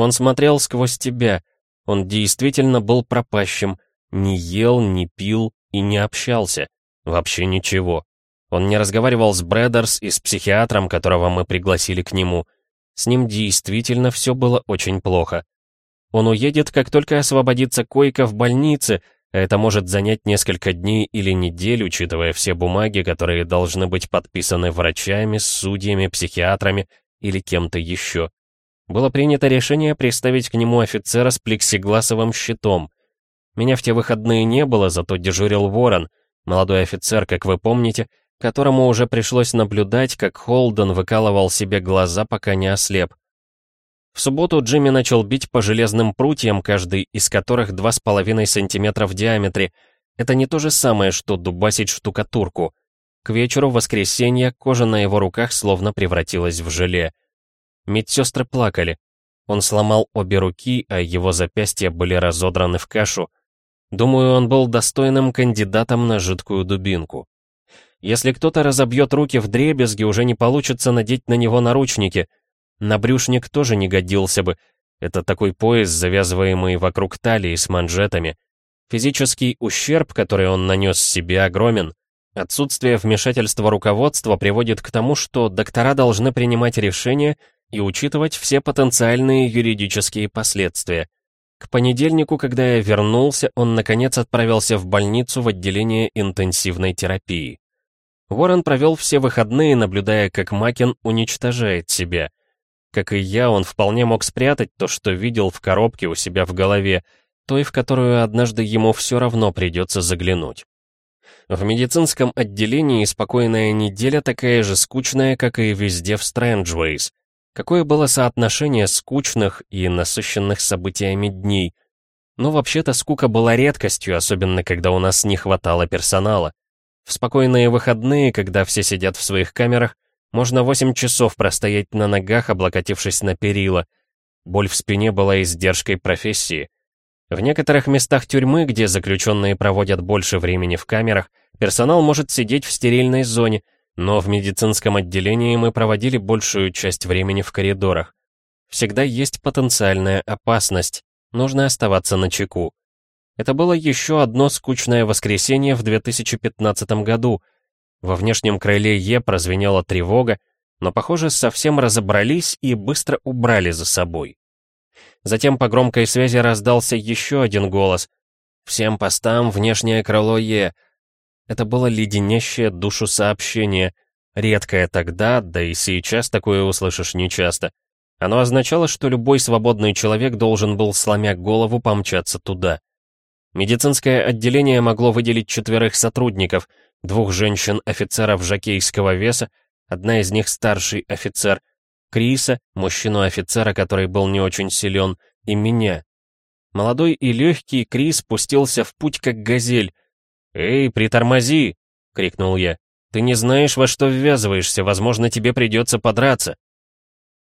Он смотрел сквозь тебя, он действительно был пропащим, не ел, не пил и не общался, вообще ничего. Он не разговаривал с Брэдерс и с психиатром, которого мы пригласили к нему. С ним действительно все было очень плохо. Он уедет, как только освободится койка в больнице, это может занять несколько дней или недель, учитывая все бумаги, которые должны быть подписаны врачами, судьями, психиатрами или кем-то еще. Было принято решение приставить к нему офицера с плексигласовым щитом. Меня в те выходные не было, зато дежурил Ворон, молодой офицер, как вы помните, которому уже пришлось наблюдать, как Холден выкалывал себе глаза, пока не ослеп. В субботу Джимми начал бить по железным прутьям, каждый из которых 2,5 см в диаметре. Это не то же самое, что дубасить штукатурку. К вечеру воскресенья кожа на его руках словно превратилась в желе. Медсестры плакали. Он сломал обе руки, а его запястья были разодраны в кашу. Думаю, он был достойным кандидатом на жидкую дубинку. Если кто-то разобьет руки в дребезги, уже не получится надеть на него наручники. Набрюшник тоже не годился бы. Это такой пояс, завязываемый вокруг талии с манжетами. Физический ущерб, который он нанес себе, огромен. Отсутствие вмешательства руководства приводит к тому, что доктора должны принимать решения и учитывать все потенциальные юридические последствия. К понедельнику, когда я вернулся, он наконец отправился в больницу в отделение интенсивной терапии. Уоррен провел все выходные, наблюдая, как Макин уничтожает себя. Как и я, он вполне мог спрятать то, что видел в коробке у себя в голове, той, в которую однажды ему все равно придется заглянуть. В медицинском отделении спокойная неделя такая же скучная, как и везде в Стрэнджвейс. Какое было соотношение скучных и насыщенных событиями дней? Но вообще-то скука была редкостью, особенно когда у нас не хватало персонала. В спокойные выходные, когда все сидят в своих камерах, можно 8 часов простоять на ногах, облокотившись на перила. Боль в спине была издержкой профессии. В некоторых местах тюрьмы, где заключенные проводят больше времени в камерах, персонал может сидеть в стерильной зоне, но в медицинском отделении мы проводили большую часть времени в коридорах. Всегда есть потенциальная опасность, нужно оставаться на чеку. Это было еще одно скучное воскресенье в 2015 году. Во внешнем крыле Е прозвенела тревога, но, похоже, совсем разобрались и быстро убрали за собой. Затем по громкой связи раздался еще один голос. «Всем постам внешнее крыло Е». Это было леденящее душу сообщение, редкое тогда, да и сейчас такое услышишь нечасто. Оно означало, что любой свободный человек должен был, сломя голову, помчаться туда. Медицинское отделение могло выделить четверых сотрудников, двух женщин-офицеров жакейского веса, одна из них старший офицер, Криса, мужчину-офицера, который был не очень силен, и меня. Молодой и легкий Крис пустился в путь как газель. «Эй, притормози!» — крикнул я. «Ты не знаешь, во что ввязываешься, возможно, тебе придется подраться».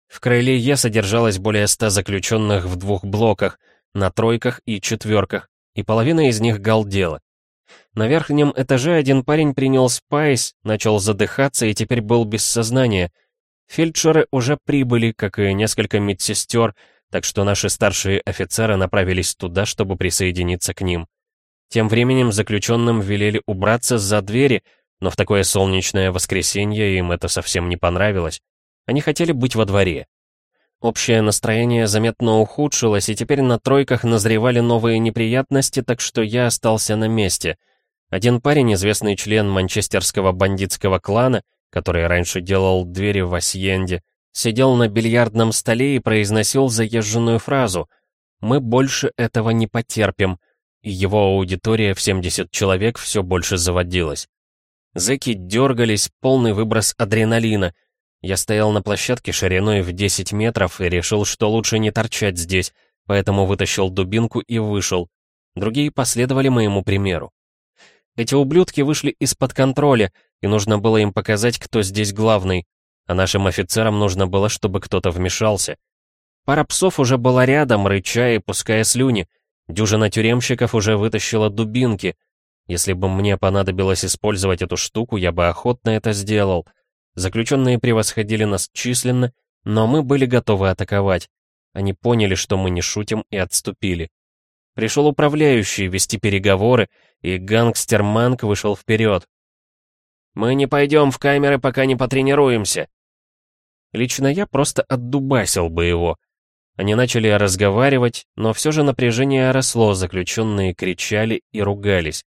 В крыле Е содержалось более ста заключенных в двух блоках, на тройках и четверках и половина из них галдела. На верхнем этаже один парень принял спайс, начал задыхаться и теперь был без сознания. Фельдшеры уже прибыли, как и несколько медсестер, так что наши старшие офицеры направились туда, чтобы присоединиться к ним. Тем временем заключенным велели убраться за двери, но в такое солнечное воскресенье им это совсем не понравилось. Они хотели быть во дворе. Общее настроение заметно ухудшилось, и теперь на тройках назревали новые неприятности, так что я остался на месте. Один парень, известный член манчестерского бандитского клана, который раньше делал двери в Асьенде, сидел на бильярдном столе и произносил заезженную фразу «Мы больше этого не потерпим», его аудитория в 70 человек все больше заводилась. Зэки дергались, полный выброс адреналина — я стоял на площадке шириной в 10 метров и решил, что лучше не торчать здесь, поэтому вытащил дубинку и вышел. Другие последовали моему примеру. Эти ублюдки вышли из-под контроля, и нужно было им показать, кто здесь главный, а нашим офицерам нужно было, чтобы кто-то вмешался. Пара псов уже была рядом, рыча и пуская слюни. Дюжина тюремщиков уже вытащила дубинки. Если бы мне понадобилось использовать эту штуку, я бы охотно это сделал — Заключенные превосходили нас численно, но мы были готовы атаковать. Они поняли, что мы не шутим, и отступили. Пришел управляющий вести переговоры, и гангстер Манк вышел вперед. «Мы не пойдем в камеры, пока не потренируемся!» Лично я просто отдубасил бы его. Они начали разговаривать, но все же напряжение росло, заключенные кричали и ругались.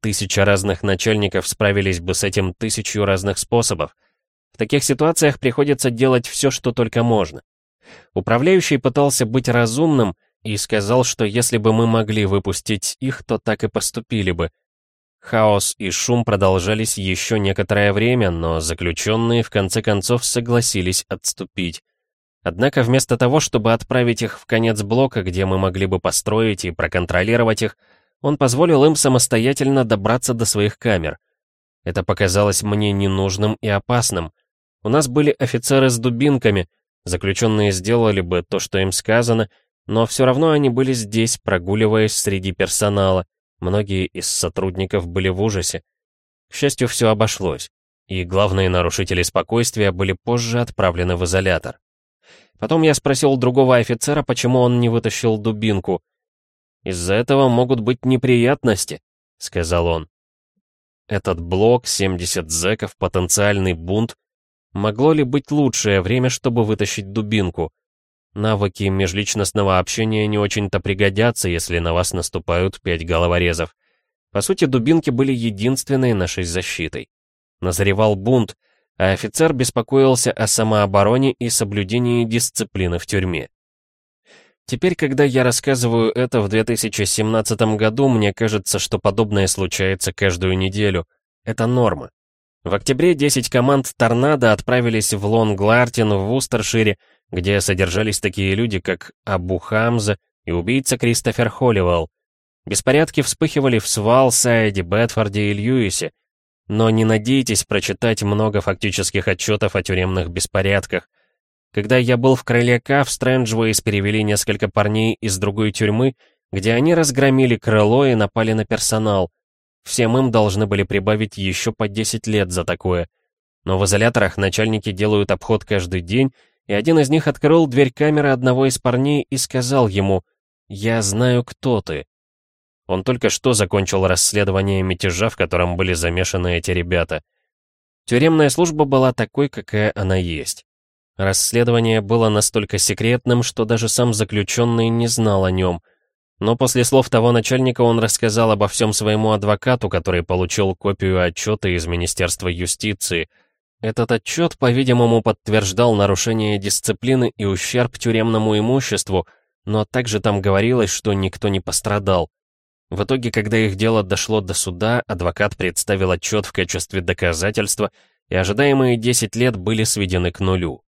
Тысяча разных начальников справились бы с этим тысячью разных способов. В таких ситуациях приходится делать все, что только можно. Управляющий пытался быть разумным и сказал, что если бы мы могли выпустить их, то так и поступили бы. Хаос и шум продолжались еще некоторое время, но заключенные в конце концов согласились отступить. Однако вместо того, чтобы отправить их в конец блока, где мы могли бы построить и проконтролировать их, он позволил им самостоятельно добраться до своих камер. Это показалось мне ненужным и опасным. У нас были офицеры с дубинками, заключенные сделали бы то, что им сказано, но все равно они были здесь, прогуливаясь среди персонала. Многие из сотрудников были в ужасе. К счастью, все обошлось, и главные нарушители спокойствия были позже отправлены в изолятор. Потом я спросил другого офицера, почему он не вытащил дубинку. «Из-за этого могут быть неприятности», — сказал он. Этот блок, 70 зэков, потенциальный бунт. Могло ли быть лучшее время, чтобы вытащить дубинку? Навыки межличностного общения не очень-то пригодятся, если на вас наступают пять головорезов. По сути, дубинки были единственной нашей защитой. Назревал бунт, а офицер беспокоился о самообороне и соблюдении дисциплины в тюрьме. Теперь, когда я рассказываю это в 2017 году, мне кажется, что подобное случается каждую неделю. Это норма. В октябре 10 команд «Торнадо» отправились в Лонг-Лартин в Устершире, где содержались такие люди, как Абу Хамза и убийца Кристофер Холливелл. Беспорядки вспыхивали в Свалсайде, Бетфорде и Льюисе. Но не надейтесь прочитать много фактических отчетов о тюремных беспорядках — когда я был в крыле К, в Стрэнджвейс перевели несколько парней из другой тюрьмы, где они разгромили крыло и напали на персонал. Всем им должны были прибавить еще по 10 лет за такое. Но в изоляторах начальники делают обход каждый день, и один из них открыл дверь камеры одного из парней и сказал ему «Я знаю, кто ты». Он только что закончил расследование мятежа, в котором были замешаны эти ребята. Тюремная служба была такой, какая она есть. Расследование было настолько секретным, что даже сам заключенный не знал о нем. Но после слов того начальника он рассказал обо всем своему адвокату, который получил копию отчета из Министерства юстиции. Этот отчет, по-видимому, подтверждал нарушение дисциплины и ущерб тюремному имуществу, но также там говорилось, что никто не пострадал. В итоге, когда их дело дошло до суда, адвокат представил отчет в качестве доказательства, и ожидаемые 10 лет были сведены к нулю.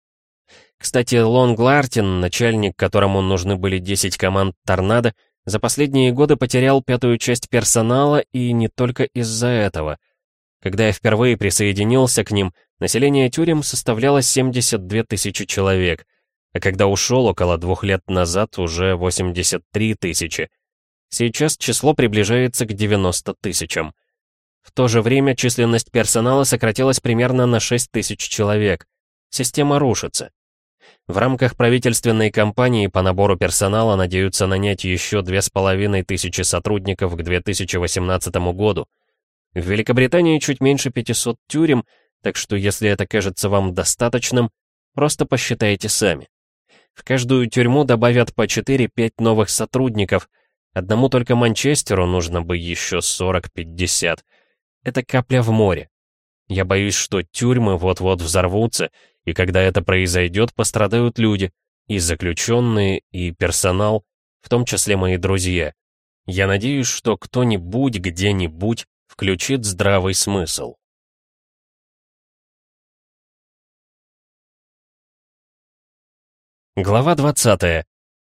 Кстати, Лонг Лартин, начальник, которому нужны были 10 команд «Торнадо», за последние годы потерял пятую часть персонала и не только из-за этого. Когда я впервые присоединился к ним, население тюрем составляло 72 тысячи человек, а когда ушел около двух лет назад уже 83 тысячи. Сейчас число приближается к 90 тысячам. В то же время численность персонала сократилась примерно на 6 тысяч человек. Система рушится. В рамках правительственной кампании по набору персонала надеются нанять еще 2500 сотрудников к 2018 году. В Великобритании чуть меньше 500 тюрем, так что если это кажется вам достаточным, просто посчитайте сами. В каждую тюрьму добавят по 4-5 новых сотрудников. Одному только Манчестеру нужно бы еще 40-50. Это капля в море. Я боюсь, что тюрьмы вот-вот взорвутся, и когда это произойдет, пострадают люди, и заключенные, и персонал, в том числе мои друзья. Я надеюсь, что кто-нибудь где-нибудь включит здравый смысл. Глава 20.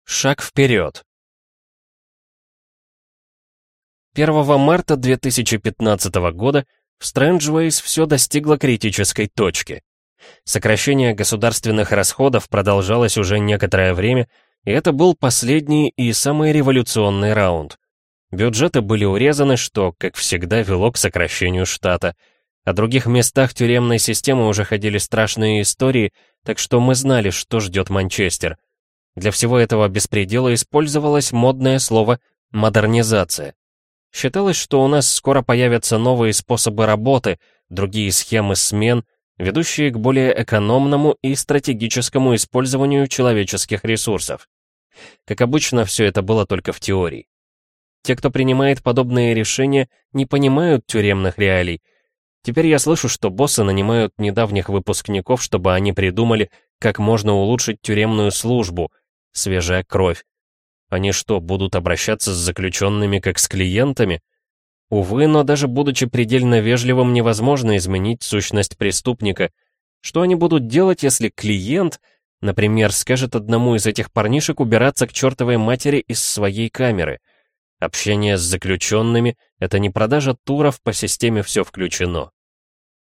Шаг вперед. 1 марта 2015 года в Стрэнджвейс все достигло критической точки. Сокращение государственных расходов продолжалось уже некоторое время, и это был последний и самый революционный раунд. Бюджеты были урезаны, что, как всегда, вело к сокращению штата. О других местах тюремной системы уже ходили страшные истории, так что мы знали, что ждет Манчестер. Для всего этого беспредела использовалось модное слово «модернизация». Считалось, что у нас скоро появятся новые способы работы, другие схемы смен, ведущие к более экономному и стратегическому использованию человеческих ресурсов. Как обычно, все это было только в теории. Те, кто принимает подобные решения, не понимают тюремных реалий. Теперь я слышу, что боссы нанимают недавних выпускников, чтобы они придумали, как можно улучшить тюремную службу. Свежая кровь. Они что, будут обращаться с заключенными как с клиентами? Увы, но даже будучи предельно вежливым, невозможно изменить сущность преступника. Что они будут делать, если клиент, например, скажет одному из этих парнишек убираться к чертовой матери из своей камеры? Общение с заключенными — это не продажа туров по системе «все включено».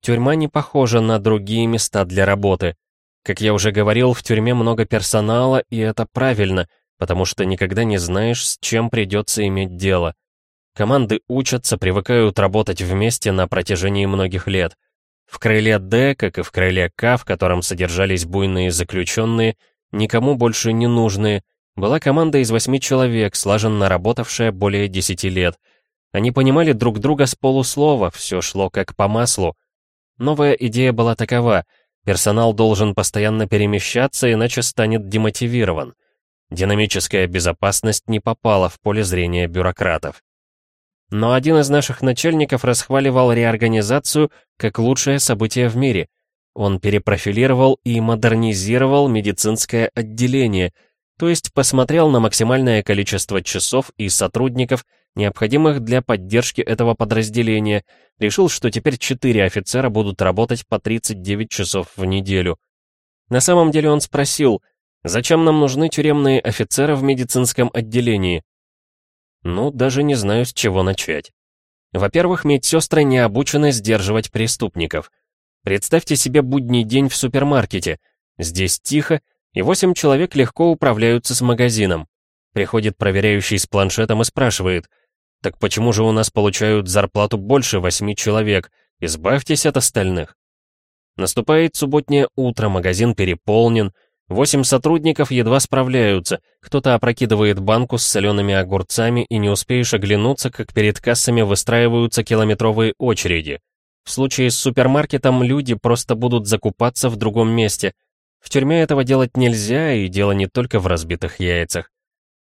Тюрьма не похожа на другие места для работы. Как я уже говорил, в тюрьме много персонала, и это правильно, потому что никогда не знаешь, с чем придется иметь дело. Команды учатся, привыкают работать вместе на протяжении многих лет. В крыле Д, как и в крыле К, в котором содержались буйные заключенные, никому больше не нужные, была команда из восьми человек, слаженно работавшая более десяти лет. Они понимали друг друга с полуслова, все шло как по маслу. Новая идея была такова — персонал должен постоянно перемещаться, иначе станет демотивирован. Динамическая безопасность не попала в поле зрения бюрократов. Но один из наших начальников расхваливал реорганизацию как лучшее событие в мире. Он перепрофилировал и модернизировал медицинское отделение, то есть посмотрел на максимальное количество часов и сотрудников, необходимых для поддержки этого подразделения, решил, что теперь четыре офицера будут работать по 39 часов в неделю. На самом деле он спросил, зачем нам нужны тюремные офицеры в медицинском отделении? Ну, даже не знаю, с чего начать. Во-первых, медсестры не обучены сдерживать преступников. Представьте себе будний день в супермаркете. Здесь тихо, и восемь человек легко управляются с магазином. Приходит проверяющий с планшетом и спрашивает, «Так почему же у нас получают зарплату больше восьми человек? Избавьтесь от остальных». Наступает субботнее утро, магазин переполнен, Восемь сотрудников едва справляются, кто-то опрокидывает банку с солеными огурцами и не успеешь оглянуться, как перед кассами выстраиваются километровые очереди. В случае с супермаркетом люди просто будут закупаться в другом месте. В тюрьме этого делать нельзя, и дело не только в разбитых яйцах.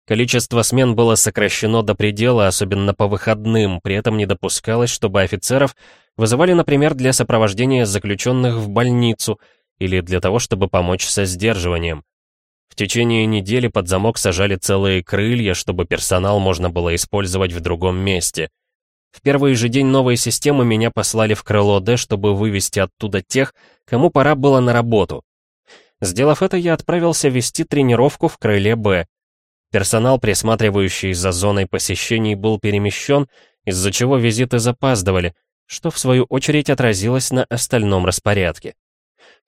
Количество смен было сокращено до предела, особенно по выходным, при этом не допускалось, чтобы офицеров вызывали, например, для сопровождения заключенных в больницу – или для того, чтобы помочь со сдерживанием. В течение недели под замок сажали целые крылья, чтобы персонал можно было использовать в другом месте. В первый же день новой системы меня послали в крыло Д, чтобы вывести оттуда тех, кому пора было на работу. Сделав это, я отправился вести тренировку в крыле Б. Персонал, присматривающий за зоной посещений, был перемещен, из-за чего визиты запаздывали, что в свою очередь отразилось на остальном распорядке.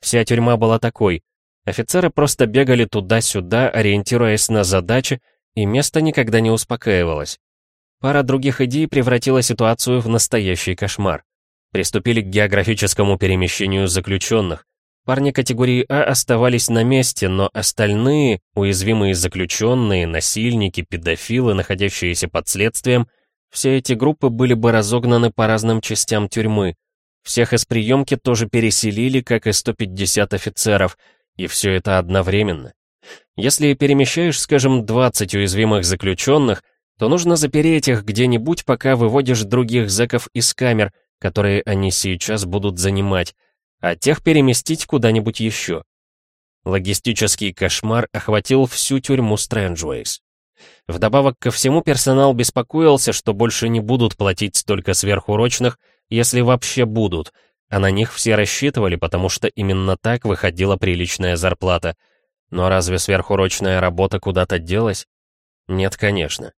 Вся тюрьма была такой. Офицеры просто бегали туда-сюда, ориентируясь на задачи, и место никогда не успокаивалось. Пара других идей превратила ситуацию в настоящий кошмар. Приступили к географическому перемещению заключенных. Парни категории А оставались на месте, но остальные, уязвимые заключенные, насильники, педофилы, находящиеся под следствием, все эти группы были бы разогнаны по разным частям тюрьмы, всех из приемки тоже переселили, как и 150 офицеров, и все это одновременно. Если перемещаешь, скажем, 20 уязвимых заключенных, то нужно запереть их где-нибудь, пока выводишь других зэков из камер, которые они сейчас будут занимать, а тех переместить куда-нибудь еще. Логистический кошмар охватил всю тюрьму Стрэнджуэйс. Вдобавок ко всему персонал беспокоился, что больше не будут платить столько сверхурочных, если вообще будут, а на них все рассчитывали, потому что именно так выходила приличная зарплата. Но разве сверхурочная работа куда-то делась? Нет, конечно.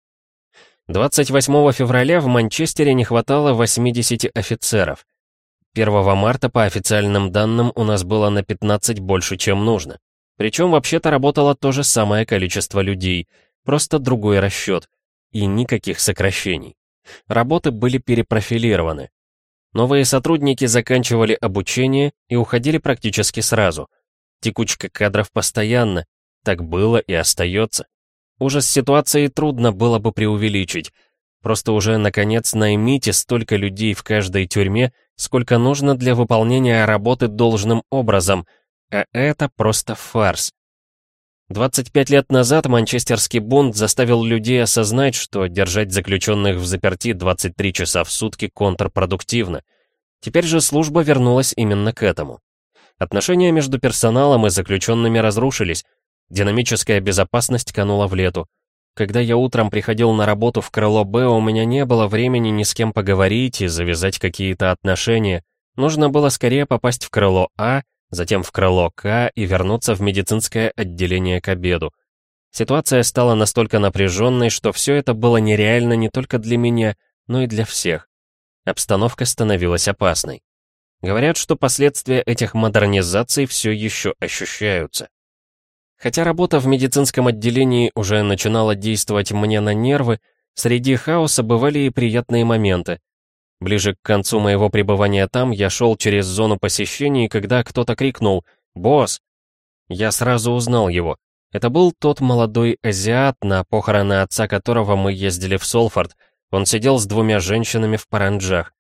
28 февраля в Манчестере не хватало 80 офицеров. 1 марта, по официальным данным, у нас было на 15 больше, чем нужно. Причем вообще-то работало то же самое количество людей, просто другой расчет. И никаких сокращений. Работы были перепрофилированы. Новые сотрудники заканчивали обучение и уходили практически сразу. Текучка кадров постоянно. Так было и остается. Ужас ситуации трудно было бы преувеличить. Просто уже, наконец, наймите столько людей в каждой тюрьме, сколько нужно для выполнения работы должным образом, а это просто фарс. 25 лет назад манчестерский бунт заставил людей осознать, что держать заключенных в заперти 23 часа в сутки контрпродуктивно. Теперь же служба вернулась именно к этому. Отношения между персоналом и заключенными разрушились, динамическая безопасность канула в лету. Когда я утром приходил на работу в крыло Б, у меня не было времени ни с кем поговорить и завязать какие-то отношения. Нужно было скорее попасть в крыло А, затем в крыло К и вернуться в медицинское отделение к обеду. Ситуация стала настолько напряженной, что все это было нереально не только для меня, но и для всех. Обстановка становилась опасной. Говорят, что последствия этих модернизаций все еще ощущаются. Хотя работа в медицинском отделении уже начинала действовать мне на нервы, среди хаоса бывали и приятные моменты. Ближе к концу моего пребывания там я шел через зону посещений, когда кто-то крикнул «Босс!». Я сразу узнал его. Это был тот молодой азиат, на похороны отца которого мы ездили в Солфорд. Он сидел с двумя женщинами в паранджах.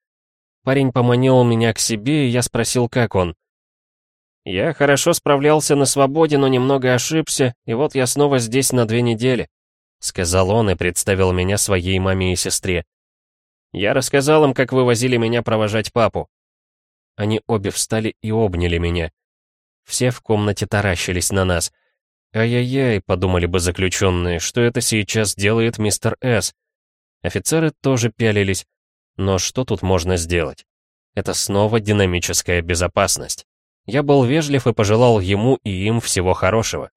Парень поманил меня к себе, и я спросил, как он. «Я хорошо справлялся на свободе, но немного ошибся, и вот я снова здесь на две недели», — сказал он и представил меня своей маме и сестре. Я рассказал им, как вы возили меня провожать папу. Они обе встали и обняли меня. Все в комнате таращились на нас. «Ай-яй-яй», — подумали бы заключенные, что это сейчас делает мистер С. Офицеры тоже пялились. Но что тут можно сделать? Это снова динамическая безопасность. Я был вежлив и пожелал ему и им всего хорошего.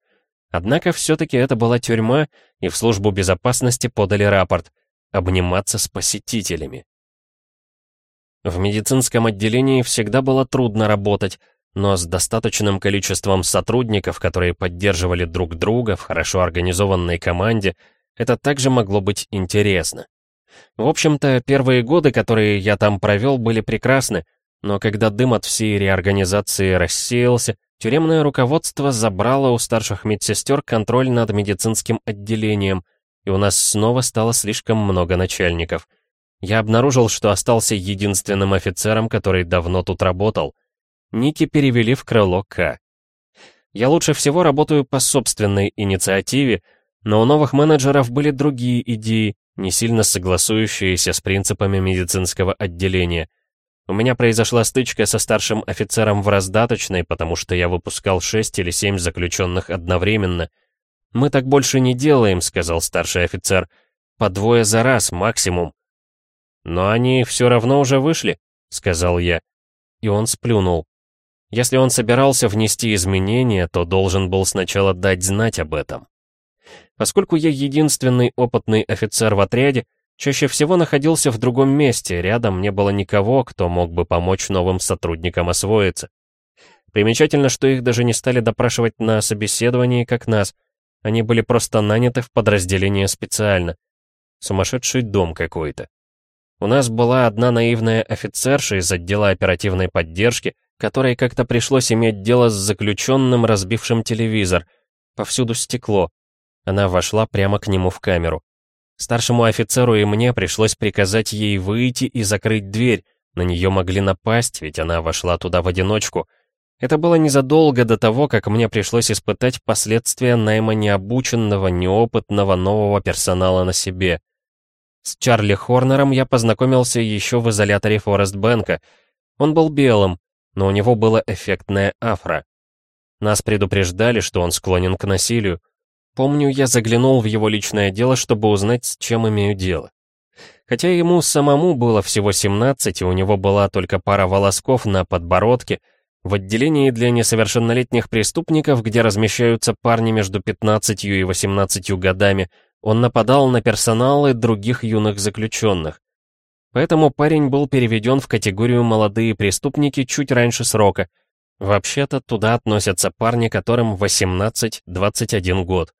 Однако все-таки это была тюрьма, и в службу безопасности подали рапорт — обниматься с посетителями. В медицинском отделении всегда было трудно работать, но с достаточным количеством сотрудников, которые поддерживали друг друга в хорошо организованной команде, это также могло быть интересно. В общем-то, первые годы, которые я там провел, были прекрасны, но когда дым от всей реорганизации рассеялся, тюремное руководство забрало у старших медсестер контроль над медицинским отделением — и у нас снова стало слишком много начальников. Я обнаружил, что остался единственным офицером, который давно тут работал. Ники перевели в крыло К. Я лучше всего работаю по собственной инициативе, но у новых менеджеров были другие идеи, не сильно согласующиеся с принципами медицинского отделения. У меня произошла стычка со старшим офицером в раздаточной, потому что я выпускал шесть или семь заключенных одновременно — «Мы так больше не делаем», — сказал старший офицер. «По двое за раз, максимум». «Но они все равно уже вышли», — сказал я. И он сплюнул. Если он собирался внести изменения, то должен был сначала дать знать об этом. Поскольку я единственный опытный офицер в отряде, чаще всего находился в другом месте, рядом не было никого, кто мог бы помочь новым сотрудникам освоиться. Примечательно, что их даже не стали допрашивать на собеседовании, как нас — они были просто наняты в подразделение специально. Сумасшедший дом какой-то. У нас была одна наивная офицерша из отдела оперативной поддержки, которой как-то пришлось иметь дело с заключенным, разбившим телевизор. Повсюду стекло. Она вошла прямо к нему в камеру. Старшему офицеру и мне пришлось приказать ей выйти и закрыть дверь. На нее могли напасть, ведь она вошла туда в одиночку. Это было незадолго до того, как мне пришлось испытать последствия найма необученного, неопытного нового персонала на себе. С Чарли Хорнером я познакомился еще в изоляторе Форест Бэнка. Он был белым, но у него было эффектное афро. Нас предупреждали, что он склонен к насилию. Помню, я заглянул в его личное дело, чтобы узнать, с чем имею дело. Хотя ему самому было всего 17, и у него была только пара волосков на подбородке — в отделении для несовершеннолетних преступников, где размещаются парни между 15 и 18 годами, он нападал на персонал и других юных заключенных. Поэтому парень был переведен в категорию «молодые преступники» чуть раньше срока. Вообще-то туда относятся парни, которым 18-21 год.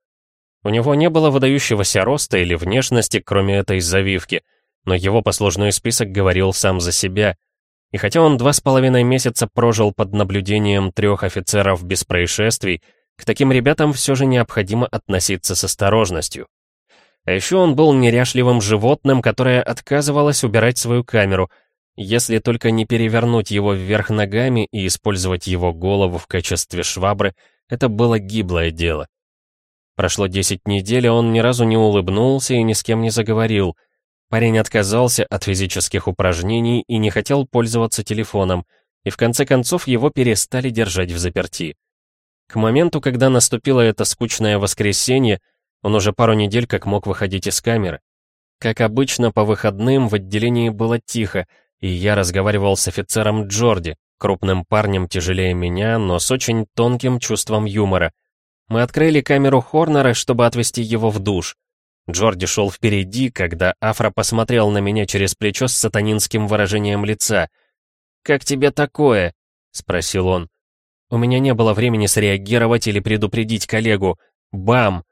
У него не было выдающегося роста или внешности, кроме этой завивки, но его послужной список говорил сам за себя. И хотя он два с половиной месяца прожил под наблюдением трех офицеров без происшествий, к таким ребятам все же необходимо относиться с осторожностью. А еще он был неряшливым животным, которое отказывалось убирать свою камеру. Если только не перевернуть его вверх ногами и использовать его голову в качестве швабры, это было гиблое дело. Прошло 10 недель, и он ни разу не улыбнулся и ни с кем не заговорил. Парень отказался от физических упражнений и не хотел пользоваться телефоном, и в конце концов его перестали держать в заперти. К моменту, когда наступило это скучное воскресенье, он уже пару недель как мог выходить из камеры. Как обычно, по выходным в отделении было тихо, и я разговаривал с офицером Джорди, крупным парнем тяжелее меня, но с очень тонким чувством юмора. Мы открыли камеру Хорнера, чтобы отвезти его в душ. Джорди шел впереди, когда Афра посмотрел на меня через плечо с сатанинским выражением лица. «Как тебе такое?» — спросил он. У меня не было времени среагировать или предупредить коллегу. Бам!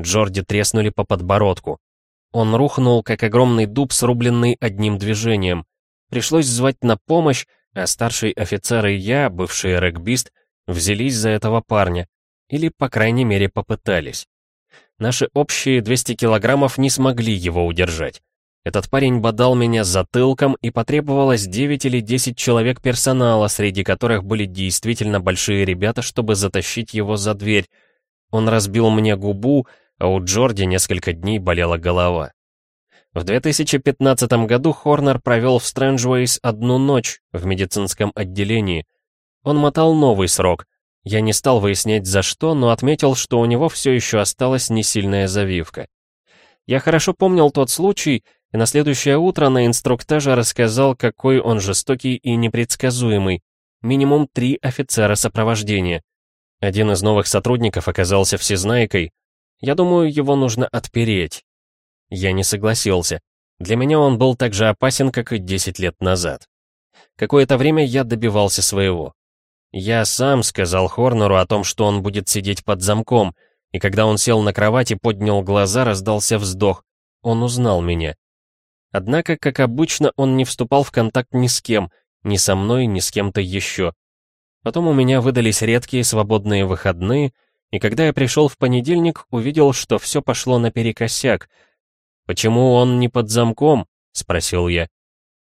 Джорди треснули по подбородку. Он рухнул, как огромный дуб, срубленный одним движением. Пришлось звать на помощь, а старший офицер и я, бывший регбист, взялись за этого парня. Или, по крайней мере, попытались. Наши общие 200 килограммов не смогли его удержать. Этот парень бодал меня затылком, и потребовалось 9 или 10 человек персонала, среди которых были действительно большие ребята, чтобы затащить его за дверь. Он разбил мне губу, а у Джорди несколько дней болела голова. В 2015 году Хорнер провел в Стрэнджвейс одну ночь в медицинском отделении. Он мотал новый срок. Я не стал выяснять за что, но отметил, что у него все еще осталась несильная завивка. Я хорошо помнил тот случай, и на следующее утро на инструктаже рассказал, какой он жестокий и непредсказуемый. Минимум три офицера сопровождения. Один из новых сотрудников оказался всезнайкой. Я думаю, его нужно отпереть. Я не согласился. Для меня он был так же опасен, как и 10 лет назад. Какое-то время я добивался своего. Я сам сказал Хорнеру о том, что он будет сидеть под замком, и когда он сел на кровать и поднял глаза, раздался вздох. Он узнал меня. Однако, как обычно, он не вступал в контакт ни с кем, ни со мной, ни с кем-то еще. Потом у меня выдались редкие свободные выходные, и когда я пришел в понедельник, увидел, что все пошло наперекосяк. «Почему он не под замком?» — спросил я.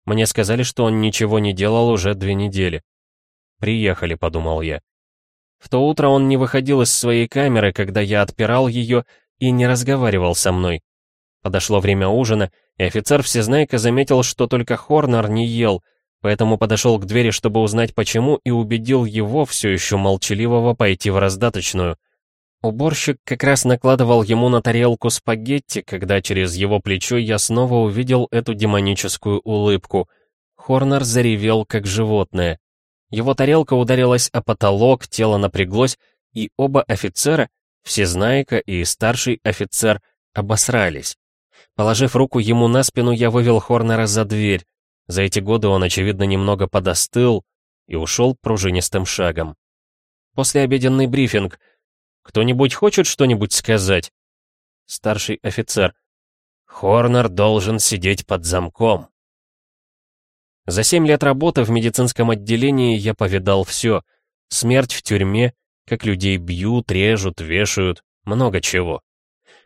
Мне сказали, что он ничего не делал уже две недели. «Приехали», — подумал я. В то утро он не выходил из своей камеры, когда я отпирал ее, и не разговаривал со мной. Подошло время ужина, и офицер Всезнайка заметил, что только Хорнер не ел, поэтому подошел к двери, чтобы узнать почему, и убедил его, все еще молчаливого, пойти в раздаточную. Уборщик как раз накладывал ему на тарелку спагетти, когда через его плечо я снова увидел эту демоническую улыбку. Хорнер заревел, как животное. Его тарелка ударилась о потолок, тело напряглось, и оба офицера, Всезнайка и старший офицер, обосрались. Положив руку ему на спину, я вывел Хорнера за дверь. За эти годы он, очевидно, немного подостыл и ушел пружинистым шагом. После обеденный брифинг. «Кто-нибудь хочет что-нибудь сказать?» Старший офицер. «Хорнер должен сидеть под замком». За семь лет работы в медицинском отделении я повидал все. Смерть в тюрьме, как людей бьют, режут, вешают, много чего.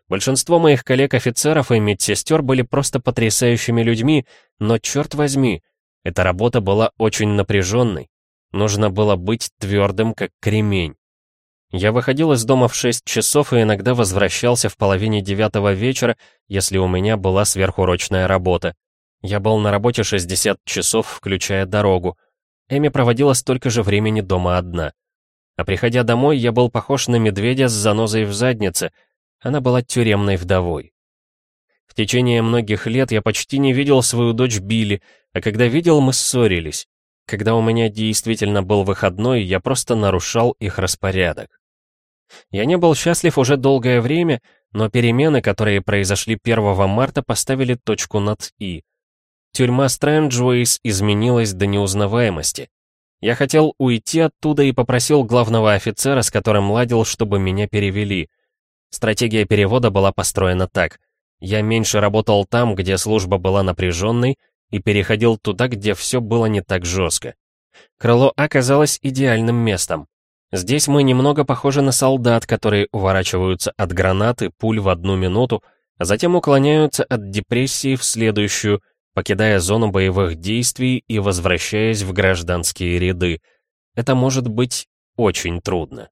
Большинство моих коллег-офицеров и медсестер были просто потрясающими людьми, но черт возьми, эта работа была очень напряженной. Нужно было быть твердым, как кремень. Я выходил из дома в 6 часов и иногда возвращался в половине девятого вечера, если у меня была сверхурочная работа. Я был на работе 60 часов, включая дорогу. Эми проводила столько же времени дома одна. А приходя домой, я был похож на медведя с занозой в заднице — она была тюремной вдовой. В течение многих лет я почти не видел свою дочь Билли, а когда видел, мы ссорились. Когда у меня действительно был выходной, я просто нарушал их распорядок. Я не был счастлив уже долгое время, но перемены, которые произошли 1 марта, поставили точку над «и». Тюрьма Стрэнджуэйс изменилась до неузнаваемости. Я хотел уйти оттуда и попросил главного офицера, с которым ладил, чтобы меня перевели — Стратегия перевода была построена так. Я меньше работал там, где служба была напряженной, и переходил туда, где все было не так жестко. Крыло оказалось идеальным местом. Здесь мы немного похожи на солдат, которые уворачиваются от гранаты, пуль в одну минуту, а затем уклоняются от депрессии в следующую покидая зону боевых действий и возвращаясь в гражданские ряды. Это может быть очень трудно.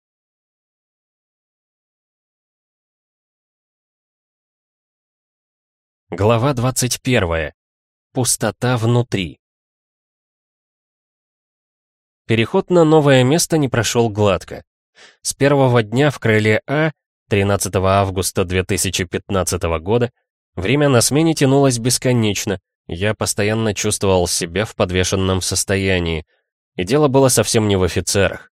Глава 21. Пустота внутри. Переход на новое место не прошел гладко. С первого дня в крыле А, 13 августа 2015 года, время на смене тянулось бесконечно, я постоянно чувствовал себя в подвешенном состоянии, и дело было совсем не в офицерах.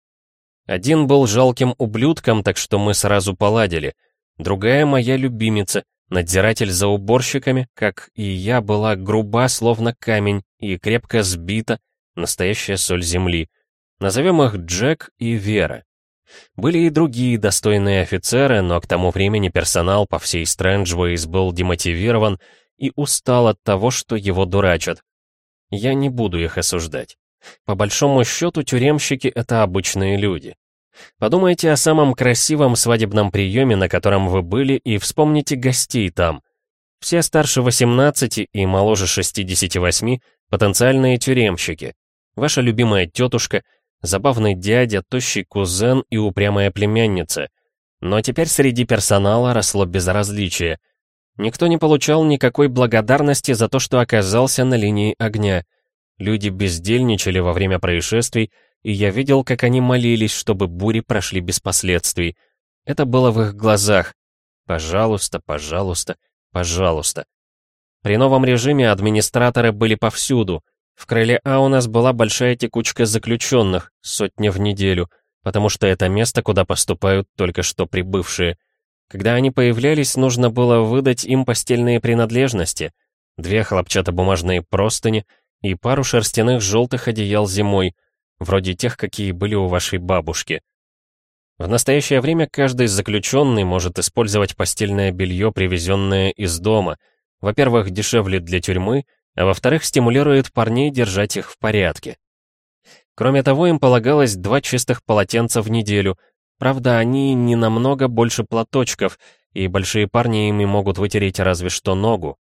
Один был жалким ублюдком, так что мы сразу поладили. Другая моя любимица, надзиратель за уборщиками, как и я, была груба, словно камень, и крепко сбита, настоящая соль земли. Назовем их Джек и Вера. Были и другие достойные офицеры, но к тому времени персонал по всей Стрэнджвейс был демотивирован и устал от того, что его дурачат. Я не буду их осуждать. По большому счету, тюремщики — это обычные люди. Подумайте о самом красивом свадебном приеме, на котором вы были, и вспомните гостей там. Все старше 18 и моложе 68 — потенциальные тюремщики. Ваша любимая тетушка, забавный дядя, тощий кузен и упрямая племянница. Но теперь среди персонала росло безразличие — Никто не получал никакой благодарности за то, что оказался на линии огня. Люди бездельничали во время происшествий, и я видел, как они молились, чтобы бури прошли без последствий. Это было в их глазах. Пожалуйста, пожалуйста, пожалуйста. При новом режиме администраторы были повсюду. В крыле А у нас была большая текучка заключенных, сотня в неделю, потому что это место, куда поступают только что прибывшие. Когда они появлялись, нужно было выдать им постельные принадлежности, две хлопчатобумажные простыни и пару шерстяных желтых одеял зимой, вроде тех, какие были у вашей бабушки. В настоящее время каждый заключенный может использовать постельное белье, привезенное из дома. Во-первых, дешевле для тюрьмы, а во-вторых, стимулирует парней держать их в порядке. Кроме того, им полагалось два чистых полотенца в неделю, Правда, они не намного больше платочков, и большие парни ими могут вытереть разве что ногу.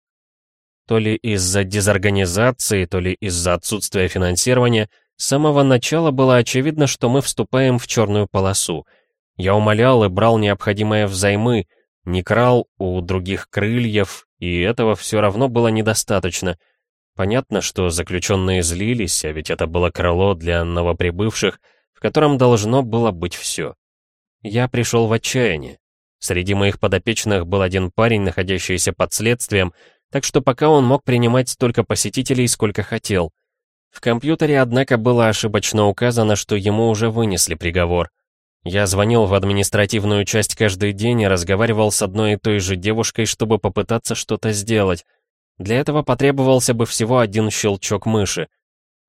То ли из-за дезорганизации, то ли из-за отсутствия финансирования, с самого начала было очевидно, что мы вступаем в черную полосу. Я умолял и брал необходимое взаймы, не крал у других крыльев, и этого все равно было недостаточно. Понятно, что заключенные злились, а ведь это было крыло для новоприбывших, в котором должно было быть все. Я пришел в отчаяние. Среди моих подопечных был один парень, находящийся под следствием, так что пока он мог принимать столько посетителей, сколько хотел. В компьютере, однако, было ошибочно указано, что ему уже вынесли приговор. Я звонил в административную часть каждый день и разговаривал с одной и той же девушкой, чтобы попытаться что-то сделать. Для этого потребовался бы всего один щелчок мыши.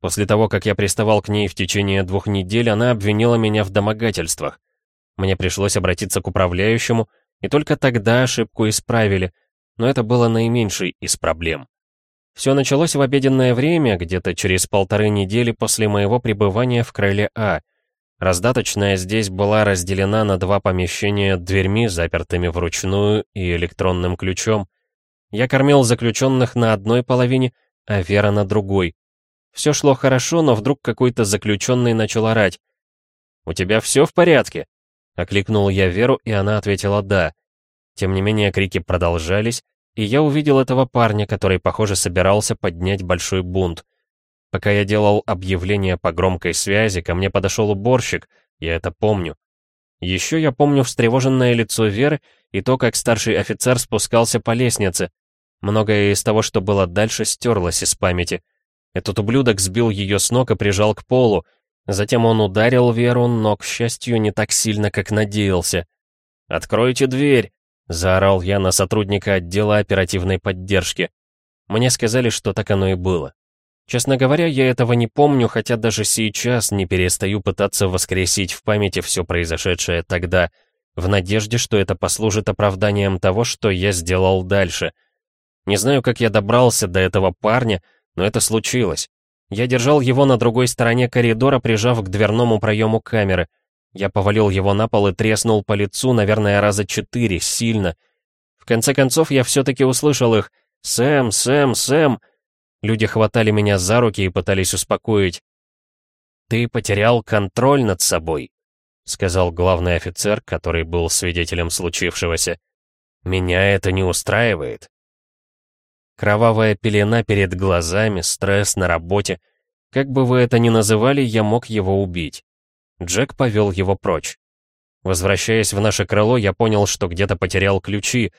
После того, как я приставал к ней в течение двух недель, она обвинила меня в домогательствах. Мне пришлось обратиться к управляющему, и только тогда ошибку исправили, но это было наименьшей из проблем. Все началось в обеденное время, где-то через полторы недели после моего пребывания в крыле А. Раздаточная здесь была разделена на два помещения дверьми, запертыми вручную и электронным ключом. Я кормил заключенных на одной половине, а Вера на другой. Все шло хорошо, но вдруг какой-то заключенный начал орать. «У тебя все в порядке?» Окликнул я Веру, и она ответила «да». Тем не менее, крики продолжались, и я увидел этого парня, который, похоже, собирался поднять большой бунт. Пока я делал объявление по громкой связи, ко мне подошел уборщик, я это помню. Еще я помню встревоженное лицо Веры и то, как старший офицер спускался по лестнице. Многое из того, что было дальше, стерлось из памяти. Этот ублюдок сбил ее с ног и прижал к полу, Затем он ударил Веру, но, к счастью, не так сильно, как надеялся. «Откройте дверь!» — заорал я на сотрудника отдела оперативной поддержки. Мне сказали, что так оно и было. Честно говоря, я этого не помню, хотя даже сейчас не перестаю пытаться воскресить в памяти все произошедшее тогда, в надежде, что это послужит оправданием того, что я сделал дальше. Не знаю, как я добрался до этого парня, но это случилось. Я держал его на другой стороне коридора, прижав к дверному проему камеры. Я повалил его на пол и треснул по лицу, наверное, раза четыре, сильно. В конце концов, я все-таки услышал их «Сэм, Сэм, Сэм!» Люди хватали меня за руки и пытались успокоить. «Ты потерял контроль над собой», — сказал главный офицер, который был свидетелем случившегося. «Меня это не устраивает». Кровавая пелена перед глазами, стресс на работе. Как бы вы это ни называли, я мог его убить. Джек повел его прочь. Возвращаясь в наше крыло, я понял, что где-то потерял ключи.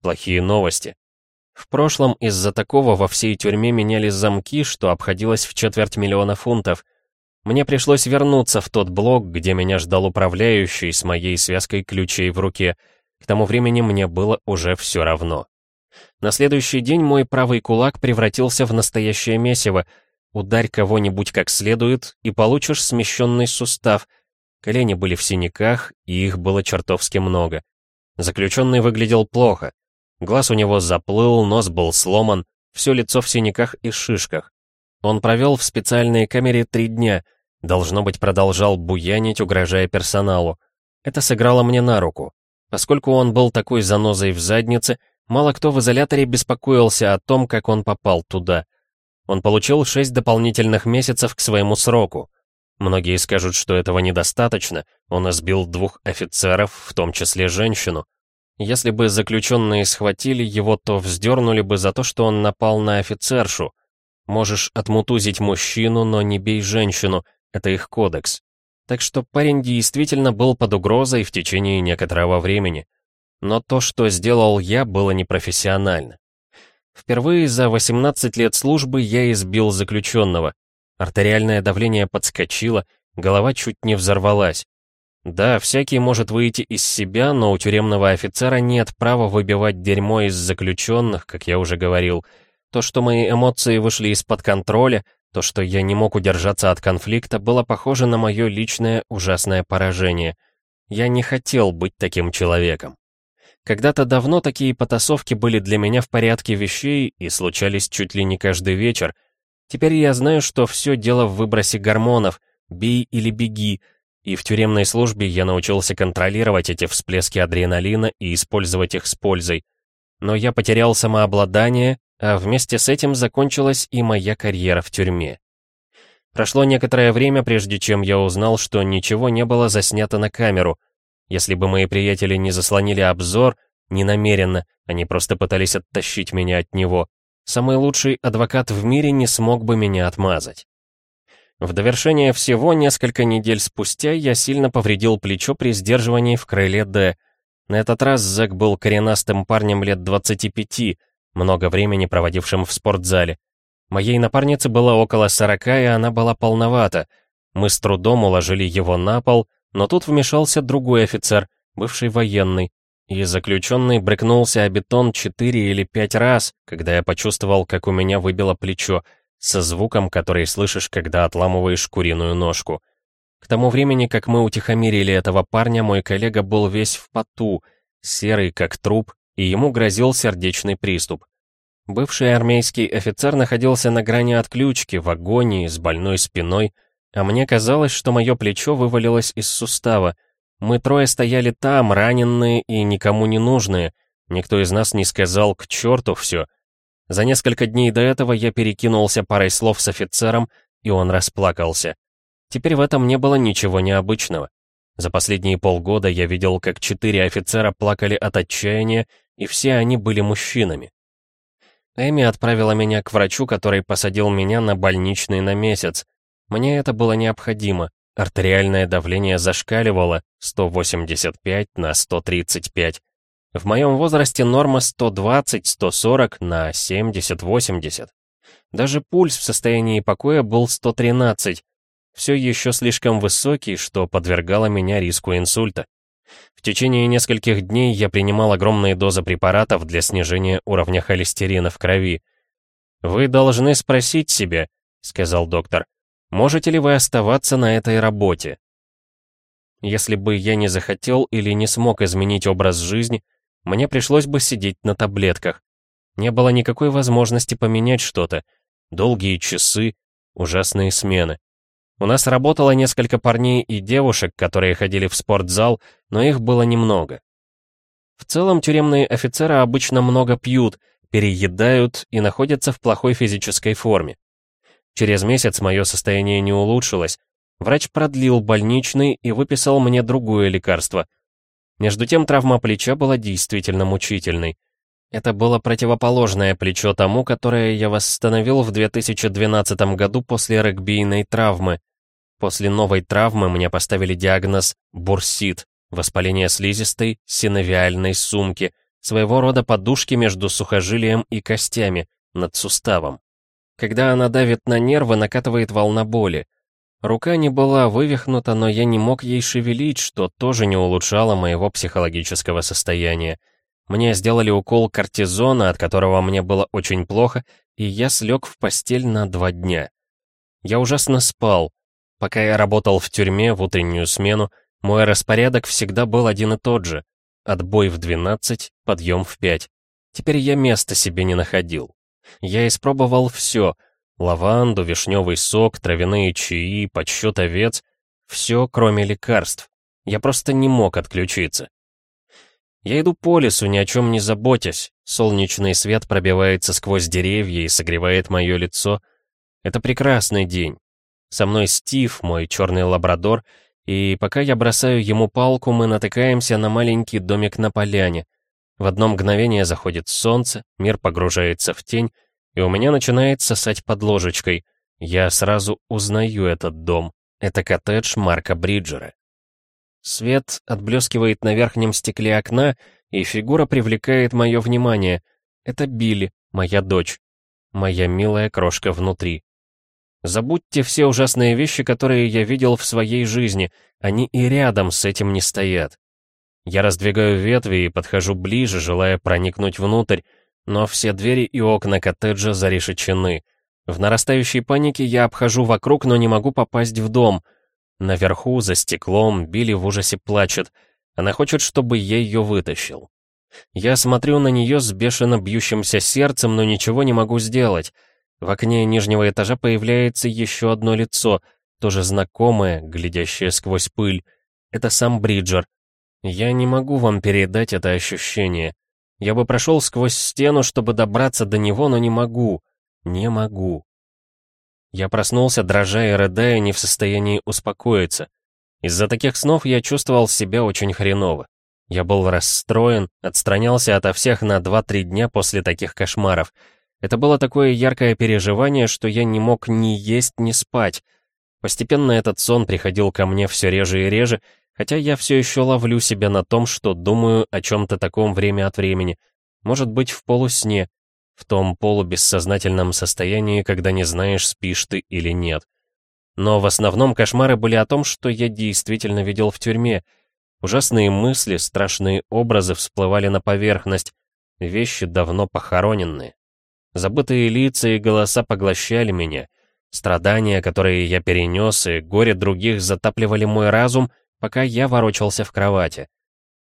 Плохие новости. В прошлом из-за такого во всей тюрьме меняли замки, что обходилось в четверть миллиона фунтов. Мне пришлось вернуться в тот блок, где меня ждал управляющий с моей связкой ключей в руке. К тому времени мне было уже все равно. На следующий день мой правый кулак превратился в настоящее месиво. Ударь кого-нибудь как следует, и получишь смещенный сустав. Колени были в синяках, и их было чертовски много. Заключенный выглядел плохо. Глаз у него заплыл, нос был сломан, все лицо в синяках и шишках. Он провел в специальной камере три дня, должно быть, продолжал буянить, угрожая персоналу. Это сыграло мне на руку. Поскольку он был такой занозой в заднице, Мало кто в изоляторе беспокоился о том, как он попал туда. Он получил шесть дополнительных месяцев к своему сроку. Многие скажут, что этого недостаточно, он избил двух офицеров, в том числе женщину. Если бы заключенные схватили его, то вздернули бы за то, что он напал на офицершу. Можешь отмутузить мужчину, но не бей женщину, это их кодекс. Так что парень действительно был под угрозой в течение некоторого времени. Но то, что сделал я, было непрофессионально. Впервые за 18 лет службы я избил заключенного. Артериальное давление подскочило, голова чуть не взорвалась. Да, всякий может выйти из себя, но у тюремного офицера нет права выбивать дерьмо из заключенных, как я уже говорил. То, что мои эмоции вышли из-под контроля, то, что я не мог удержаться от конфликта, было похоже на мое личное ужасное поражение. Я не хотел быть таким человеком. Когда-то давно такие потасовки были для меня в порядке вещей и случались чуть ли не каждый вечер. Теперь я знаю, что все дело в выбросе гормонов, бей или беги, и в тюремной службе я научился контролировать эти всплески адреналина и использовать их с пользой. Но я потерял самообладание, а вместе с этим закончилась и моя карьера в тюрьме. Прошло некоторое время, прежде чем я узнал, что ничего не было заснято на камеру — если бы мои приятели не заслонили обзор, не намеренно, они просто пытались оттащить меня от него, самый лучший адвокат в мире не смог бы меня отмазать. В довершение всего, несколько недель спустя я сильно повредил плечо при сдерживании в крыле «Д». На этот раз Зэк был коренастым парнем лет 25, много времени проводившим в спортзале. Моей напарнице было около 40, и она была полновата. Мы с трудом уложили его на пол, но тут вмешался другой офицер, бывший военный, и заключенный брыкнулся о бетон четыре или пять раз, когда я почувствовал, как у меня выбило плечо, со звуком, который слышишь, когда отламываешь куриную ножку. К тому времени, как мы утихомирили этого парня, мой коллега был весь в поту, серый как труп, и ему грозил сердечный приступ. Бывший армейский офицер находился на грани отключки, в агонии, с больной спиной, а мне казалось, что мое плечо вывалилось из сустава. Мы трое стояли там, раненые и никому не нужные. Никто из нас не сказал «к черту все». За несколько дней до этого я перекинулся парой слов с офицером, и он расплакался. Теперь в этом не было ничего необычного. За последние полгода я видел, как четыре офицера плакали от отчаяния, и все они были мужчинами. Эми отправила меня к врачу, который посадил меня на больничный на месяц. Мне это было необходимо. Артериальное давление зашкаливало 185 на 135. В моем возрасте норма 120-140 на 70-80. Даже пульс в состоянии покоя был 113. Все еще слишком высокий, что подвергало меня риску инсульта. В течение нескольких дней я принимал огромные дозы препаратов для снижения уровня холестерина в крови. «Вы должны спросить себя», — сказал доктор, Можете ли вы оставаться на этой работе? Если бы я не захотел или не смог изменить образ жизни, мне пришлось бы сидеть на таблетках. Не было никакой возможности поменять что-то. Долгие часы, ужасные смены. У нас работало несколько парней и девушек, которые ходили в спортзал, но их было немного. В целом тюремные офицеры обычно много пьют, переедают и находятся в плохой физической форме. Через месяц мое состояние не улучшилось. Врач продлил больничный и выписал мне другое лекарство. Между тем травма плеча была действительно мучительной. Это было противоположное плечо тому, которое я восстановил в 2012 году после регбийной травмы. После новой травмы мне поставили диагноз бурсит, воспаление слизистой синовиальной сумки, своего рода подушки между сухожилием и костями, над суставом. Когда она давит на нервы, накатывает волна боли. Рука не была вывихнута, но я не мог ей шевелить, что тоже не улучшало моего психологического состояния. Мне сделали укол кортизона, от которого мне было очень плохо, и я слег в постель на два дня. Я ужасно спал. Пока я работал в тюрьме в утреннюю смену, мой распорядок всегда был один и тот же. Отбой в 12, подъем в 5. Теперь я места себе не находил. Я испробовал все — лаванду, вишневый сок, травяные чаи, подсчет овец — все, кроме лекарств. Я просто не мог отключиться. Я иду по лесу, ни о чем не заботясь. Солнечный свет пробивается сквозь деревья и согревает мое лицо. Это прекрасный день. Со мной Стив, мой черный лабрадор, и пока я бросаю ему палку, мы натыкаемся на маленький домик на поляне. В одно мгновение заходит солнце, мир погружается в тень, и у меня начинает сосать под ложечкой. Я сразу узнаю этот дом. Это коттедж Марка Бриджера. Свет отблескивает на верхнем стекле окна, и фигура привлекает мое внимание. Это Билли, моя дочь. Моя милая крошка внутри. Забудьте все ужасные вещи, которые я видел в своей жизни. Они и рядом с этим не стоят. Я раздвигаю ветви и подхожу ближе, желая проникнуть внутрь, но все двери и окна коттеджа зарешечены. В нарастающей панике я обхожу вокруг, но не могу попасть в дом — Наверху, за стеклом, Билли в ужасе плачет. Она хочет, чтобы я ее вытащил. Я смотрю на нее с бешено бьющимся сердцем, но ничего не могу сделать. В окне нижнего этажа появляется еще одно лицо, тоже знакомое, глядящее сквозь пыль. Это сам Бриджер. Я не могу вам передать это ощущение. Я бы прошел сквозь стену, чтобы добраться до него, но не могу. Не могу. Я проснулся, дрожа и рыдая, не в состоянии успокоиться. Из-за таких снов я чувствовал себя очень хреново. Я был расстроен, отстранялся ото всех на 2-3 дня после таких кошмаров. Это было такое яркое переживание, что я не мог ни есть, ни спать. Постепенно этот сон приходил ко мне все реже и реже, хотя я все еще ловлю себя на том, что думаю о чем-то таком время от времени. Может быть, в полусне, в том полубессознательном состоянии, когда не знаешь, спишь ты или нет. Но в основном кошмары были о том, что я действительно видел в тюрьме. Ужасные мысли, страшные образы всплывали на поверхность, вещи давно похороненные. Забытые лица и голоса поглощали меня. Страдания, которые я перенес, и горе других затапливали мой разум, пока я ворочался в кровати.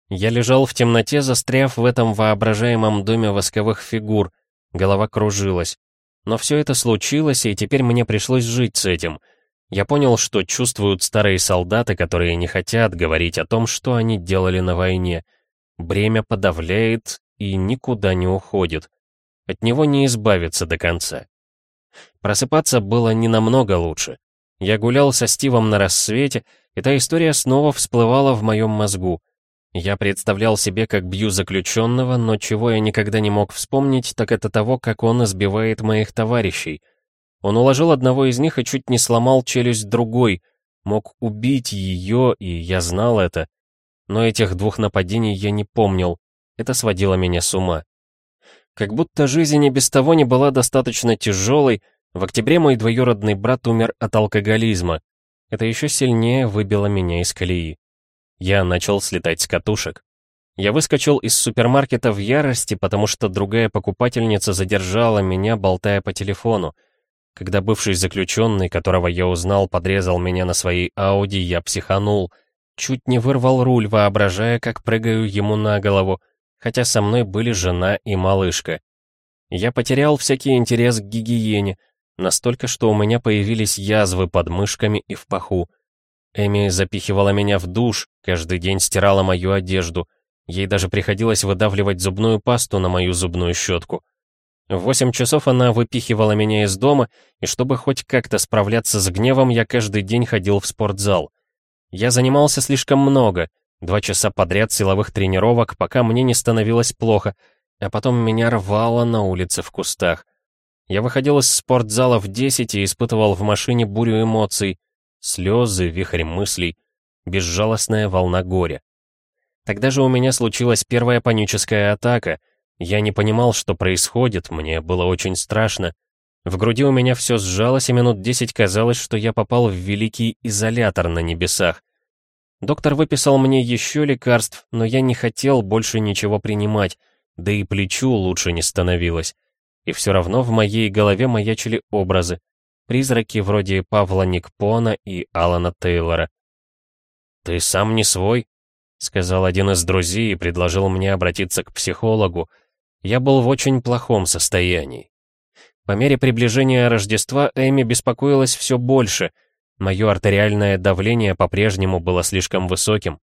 Я лежал в темноте, застряв в этом воображаемом доме восковых фигур — Голова кружилась. Но все это случилось, и теперь мне пришлось жить с этим. Я понял, что чувствуют старые солдаты, которые не хотят говорить о том, что они делали на войне. Бремя подавляет и никуда не уходит. От него не избавиться до конца. Просыпаться было не намного лучше. Я гулял со Стивом на рассвете, и та история снова всплывала в моем мозгу. Я представлял себе, как бью заключенного, но чего я никогда не мог вспомнить, так это того, как он избивает моих товарищей. Он уложил одного из них и чуть не сломал челюсть другой, мог убить ее, и я знал это. Но этих двух нападений я не помнил, это сводило меня с ума. Как будто жизнь и без того не была достаточно тяжелой, в октябре мой двоюродный брат умер от алкоголизма. Это еще сильнее выбило меня из колеи. Я начал слетать с катушек. Я выскочил из супермаркета в ярости, потому что другая покупательница задержала меня, болтая по телефону. Когда бывший заключенный, которого я узнал, подрезал меня на своей Ауди, я психанул. Чуть не вырвал руль, воображая, как прыгаю ему на голову, хотя со мной были жена и малышка. Я потерял всякий интерес к гигиене, настолько, что у меня появились язвы под мышками и в паху. Эми запихивала меня в душ, каждый день стирала мою одежду. Ей даже приходилось выдавливать зубную пасту на мою зубную щетку. В восемь часов она выпихивала меня из дома, и чтобы хоть как-то справляться с гневом, я каждый день ходил в спортзал. Я занимался слишком много, два часа подряд силовых тренировок, пока мне не становилось плохо, а потом меня рвало на улице в кустах. Я выходил из спортзала в 10 и испытывал в машине бурю эмоций, слезы, вихрь мыслей, безжалостная волна горя. Тогда же у меня случилась первая паническая атака. Я не понимал, что происходит, мне было очень страшно. В груди у меня все сжалось, и минут десять казалось, что я попал в великий изолятор на небесах. Доктор выписал мне еще лекарств, но я не хотел больше ничего принимать, да и плечу лучше не становилось. И все равно в моей голове маячили образы. Призраки вроде Павла Никпона и Алана Тейлора. «Ты сам не свой?» — сказал один из друзей и предложил мне обратиться к психологу. Я был в очень плохом состоянии. По мере приближения Рождества Эми беспокоилась все больше. Мое артериальное давление по-прежнему было слишком высоким.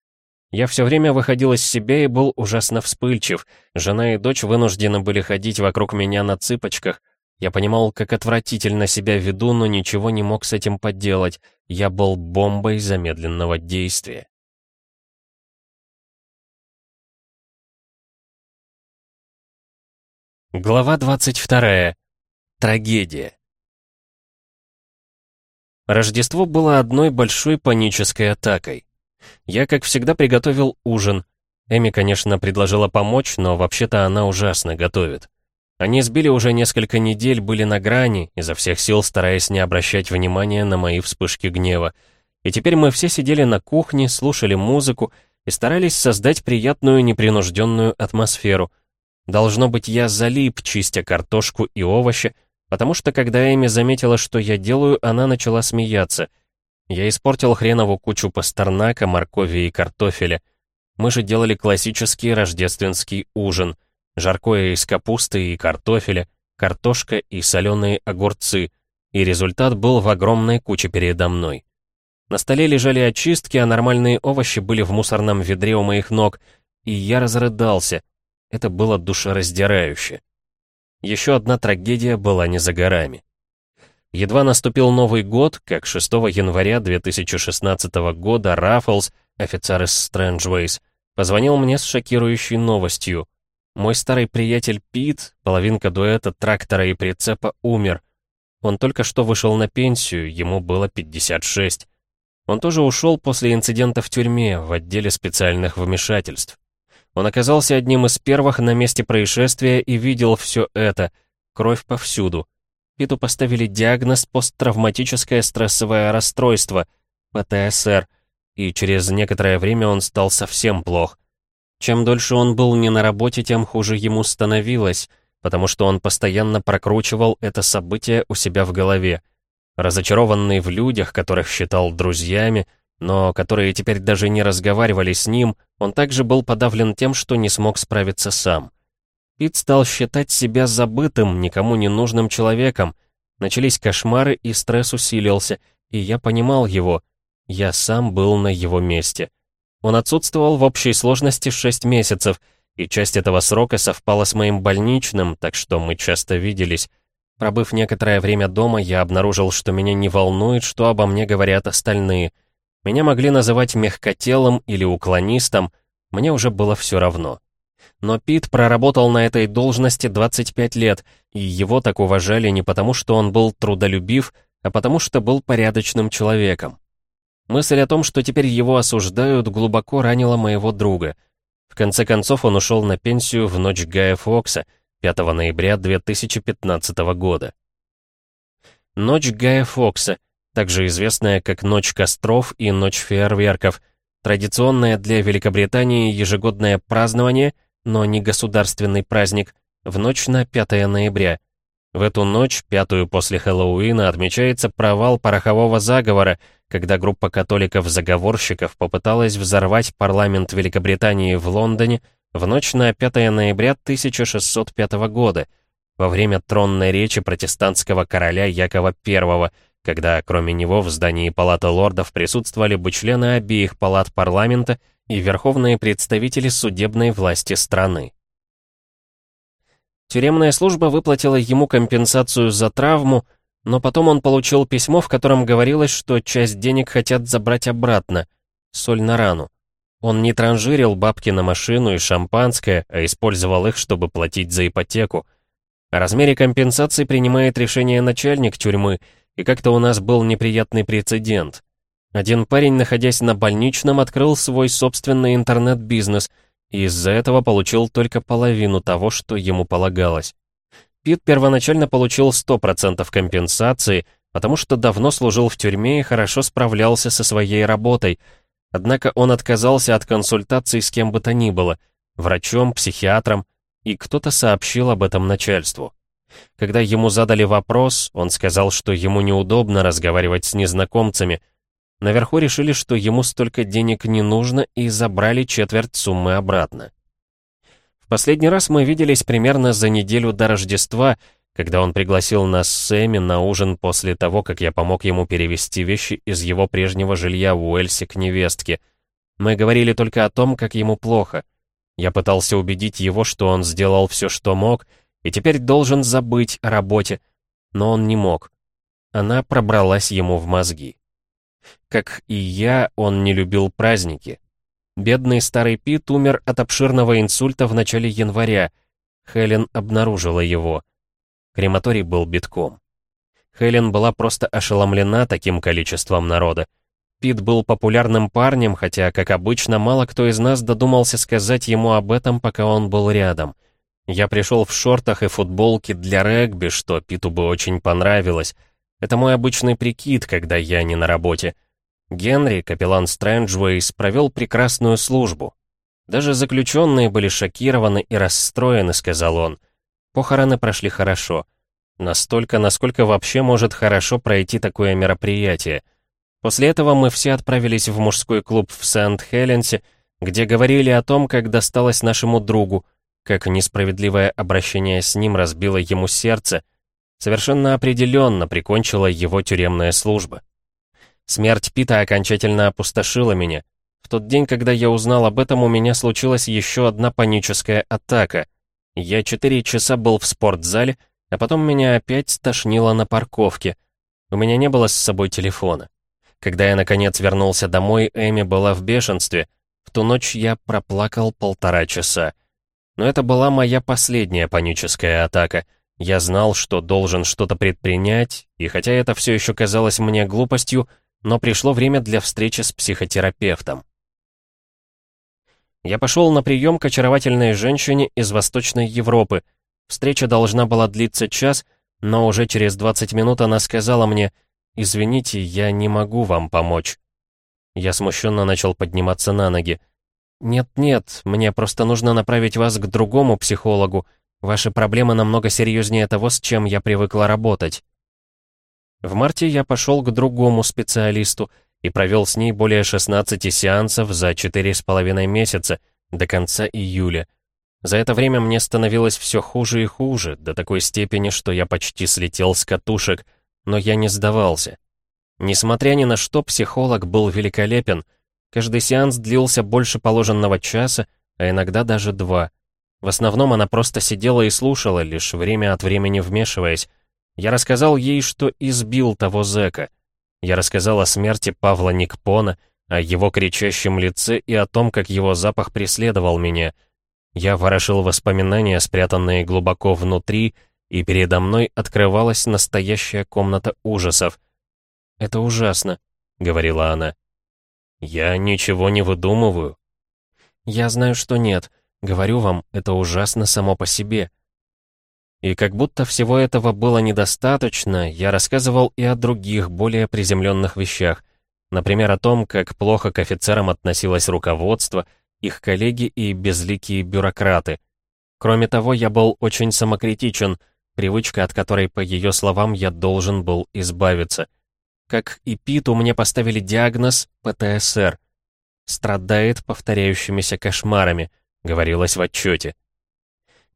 Я все время выходил из себя и был ужасно вспыльчив. Жена и дочь вынуждены были ходить вокруг меня на цыпочках. Я понимал, как отвратительно себя веду, но ничего не мог с этим поделать. Я был бомбой замедленного действия. Глава 22. Трагедия. Рождество было одной большой панической атакой. Я, как всегда, приготовил ужин. Эми, конечно, предложила помочь, но вообще-то она ужасно готовит. Они сбили уже несколько недель, были на грани, изо всех сил стараясь не обращать внимания на мои вспышки гнева. И теперь мы все сидели на кухне, слушали музыку и старались создать приятную непринужденную атмосферу. Должно быть, я залип, чистя картошку и овощи, потому что когда Эми заметила, что я делаю, она начала смеяться. Я испортил хренову кучу пастернака, моркови и картофеля. Мы же делали классический рождественский ужин. Жаркое из капусты и картофеля, картошка и соленые огурцы. И результат был в огромной куче передо мной. На столе лежали очистки, а нормальные овощи были в мусорном ведре у моих ног, и я разрыдался. Это было душераздирающе. Еще одна трагедия была не за горами. Едва наступил Новый год, как 6 января 2016 года Раффлс, офицер из Strangeways, позвонил мне с шокирующей новостью. Мой старый приятель Пит, половинка дуэта трактора и прицепа, умер. Он только что вышел на пенсию, ему было 56. Он тоже ушел после инцидента в тюрьме, в отделе специальных вмешательств. Он оказался одним из первых на месте происшествия и видел все это. Кровь повсюду. Питу поставили диагноз посттравматическое стрессовое расстройство, ПТСР, и через некоторое время он стал совсем плох. Чем дольше он был не на работе, тем хуже ему становилось, потому что он постоянно прокручивал это событие у себя в голове. Разочарованный в людях, которых считал друзьями, но которые теперь даже не разговаривали с ним, он также был подавлен тем, что не смог справиться сам. Пит стал считать себя забытым, никому не нужным человеком. Начались кошмары, и стресс усилился, и я понимал его. Я сам был на его месте. Он отсутствовал в общей сложности 6 месяцев, и часть этого срока совпала с моим больничным, так что мы часто виделись. Пробыв некоторое время дома, я обнаружил, что меня не волнует, что обо мне говорят остальные — меня могли называть мягкотелым или уклонистом, мне уже было все равно. Но Пит проработал на этой должности 25 лет, и его так уважали не потому, что он был трудолюбив, а потому что был порядочным человеком. Мысль о том, что теперь его осуждают, глубоко ранила моего друга. В конце концов, он ушел на пенсию в ночь Гая Фокса, 5 ноября 2015 года. Ночь Гая Фокса — также известная как Ночь костров и Ночь фейерверков, традиционное для Великобритании ежегодное празднование, но не государственный праздник, в ночь на 5 ноября. В эту ночь, пятую после Хэллоуина, отмечается провал порохового заговора, когда группа католиков-заговорщиков попыталась взорвать парламент Великобритании в Лондоне в ночь на 5 ноября 1605 года, во время тронной речи протестантского короля Якова I, когда кроме него в здании Палаты лордов присутствовали бы члены обеих палат парламента и верховные представители судебной власти страны. Тюремная служба выплатила ему компенсацию за травму, но потом он получил письмо, в котором говорилось, что часть денег хотят забрать обратно, соль на рану. Он не транжирил бабки на машину и шампанское, а использовал их, чтобы платить за ипотеку. О размере компенсации принимает решение начальник тюрьмы, и как-то у нас был неприятный прецедент. Один парень, находясь на больничном, открыл свой собственный интернет-бизнес и из-за этого получил только половину того, что ему полагалось. Пит первоначально получил 100% компенсации, потому что давно служил в тюрьме и хорошо справлялся со своей работой. Однако он отказался от консультаций с кем бы то ни было, врачом, психиатром, и кто-то сообщил об этом начальству. Когда ему задали вопрос, он сказал, что ему неудобно разговаривать с незнакомцами. Наверху решили, что ему столько денег не нужно, и забрали четверть суммы обратно. В последний раз мы виделись примерно за неделю до Рождества, когда он пригласил нас с Эми на ужин после того, как я помог ему перевести вещи из его прежнего жилья в Уэльсе к невестке. Мы говорили только о том, как ему плохо. Я пытался убедить его, что он сделал все, что мог, и теперь должен забыть о работе, но он не мог. Она пробралась ему в мозги. Как и я, он не любил праздники. Бедный старый Пит умер от обширного инсульта в начале января. Хелен обнаружила его. Крематорий был битком. Хелен была просто ошеломлена таким количеством народа. Пит был популярным парнем, хотя, как обычно, мало кто из нас додумался сказать ему об этом, пока он был рядом. Я пришел в шортах и футболке для регби, что Питу бы очень понравилось. Это мой обычный прикид, когда я не на работе. Генри, капеллан Стрэнджвейс, провел прекрасную службу. Даже заключенные были шокированы и расстроены, сказал он. Похороны прошли хорошо. Настолько, насколько вообще может хорошо пройти такое мероприятие. После этого мы все отправились в мужской клуб в Сент-Хеленсе, где говорили о том, как досталось нашему другу, как несправедливое обращение с ним разбило ему сердце, совершенно определенно прикончила его тюремная служба. Смерть Пита окончательно опустошила меня. В тот день, когда я узнал об этом, у меня случилась еще одна паническая атака. Я четыре часа был в спортзале, а потом меня опять стошнило на парковке. У меня не было с собой телефона. Когда я, наконец, вернулся домой, Эми была в бешенстве. В ту ночь я проплакал полтора часа. Но это была моя последняя паническая атака. Я знал, что должен что-то предпринять, и хотя это все еще казалось мне глупостью, но пришло время для встречи с психотерапевтом. Я пошел на прием к очаровательной женщине из Восточной Европы. Встреча должна была длиться час, но уже через 20 минут она сказала мне «Извините, я не могу вам помочь». Я смущенно начал подниматься на ноги. «Нет-нет, мне просто нужно направить вас к другому психологу. Ваши проблемы намного серьезнее того, с чем я привыкла работать». В марте я пошел к другому специалисту и провел с ней более 16 сеансов за 4,5 месяца, до конца июля. За это время мне становилось все хуже и хуже, до такой степени, что я почти слетел с катушек, но я не сдавался. Несмотря ни на что, психолог был великолепен, Каждый сеанс длился больше положенного часа, а иногда даже два. В основном она просто сидела и слушала, лишь время от времени вмешиваясь. Я рассказал ей, что избил того зэка. Я рассказал о смерти Павла Никпона, о его кричащем лице и о том, как его запах преследовал меня. Я ворошил воспоминания, спрятанные глубоко внутри, и передо мной открывалась настоящая комната ужасов. «Это ужасно», — говорила она. «Я ничего не выдумываю». «Я знаю, что нет. Говорю вам, это ужасно само по себе». И как будто всего этого было недостаточно, я рассказывал и о других, более приземленных вещах. Например, о том, как плохо к офицерам относилось руководство, их коллеги и безликие бюрократы. Кроме того, я был очень самокритичен, привычка, от которой, по ее словам, я должен был избавиться — как и Питу, мне поставили диагноз ПТСР. «Страдает повторяющимися кошмарами», — говорилось в отчете.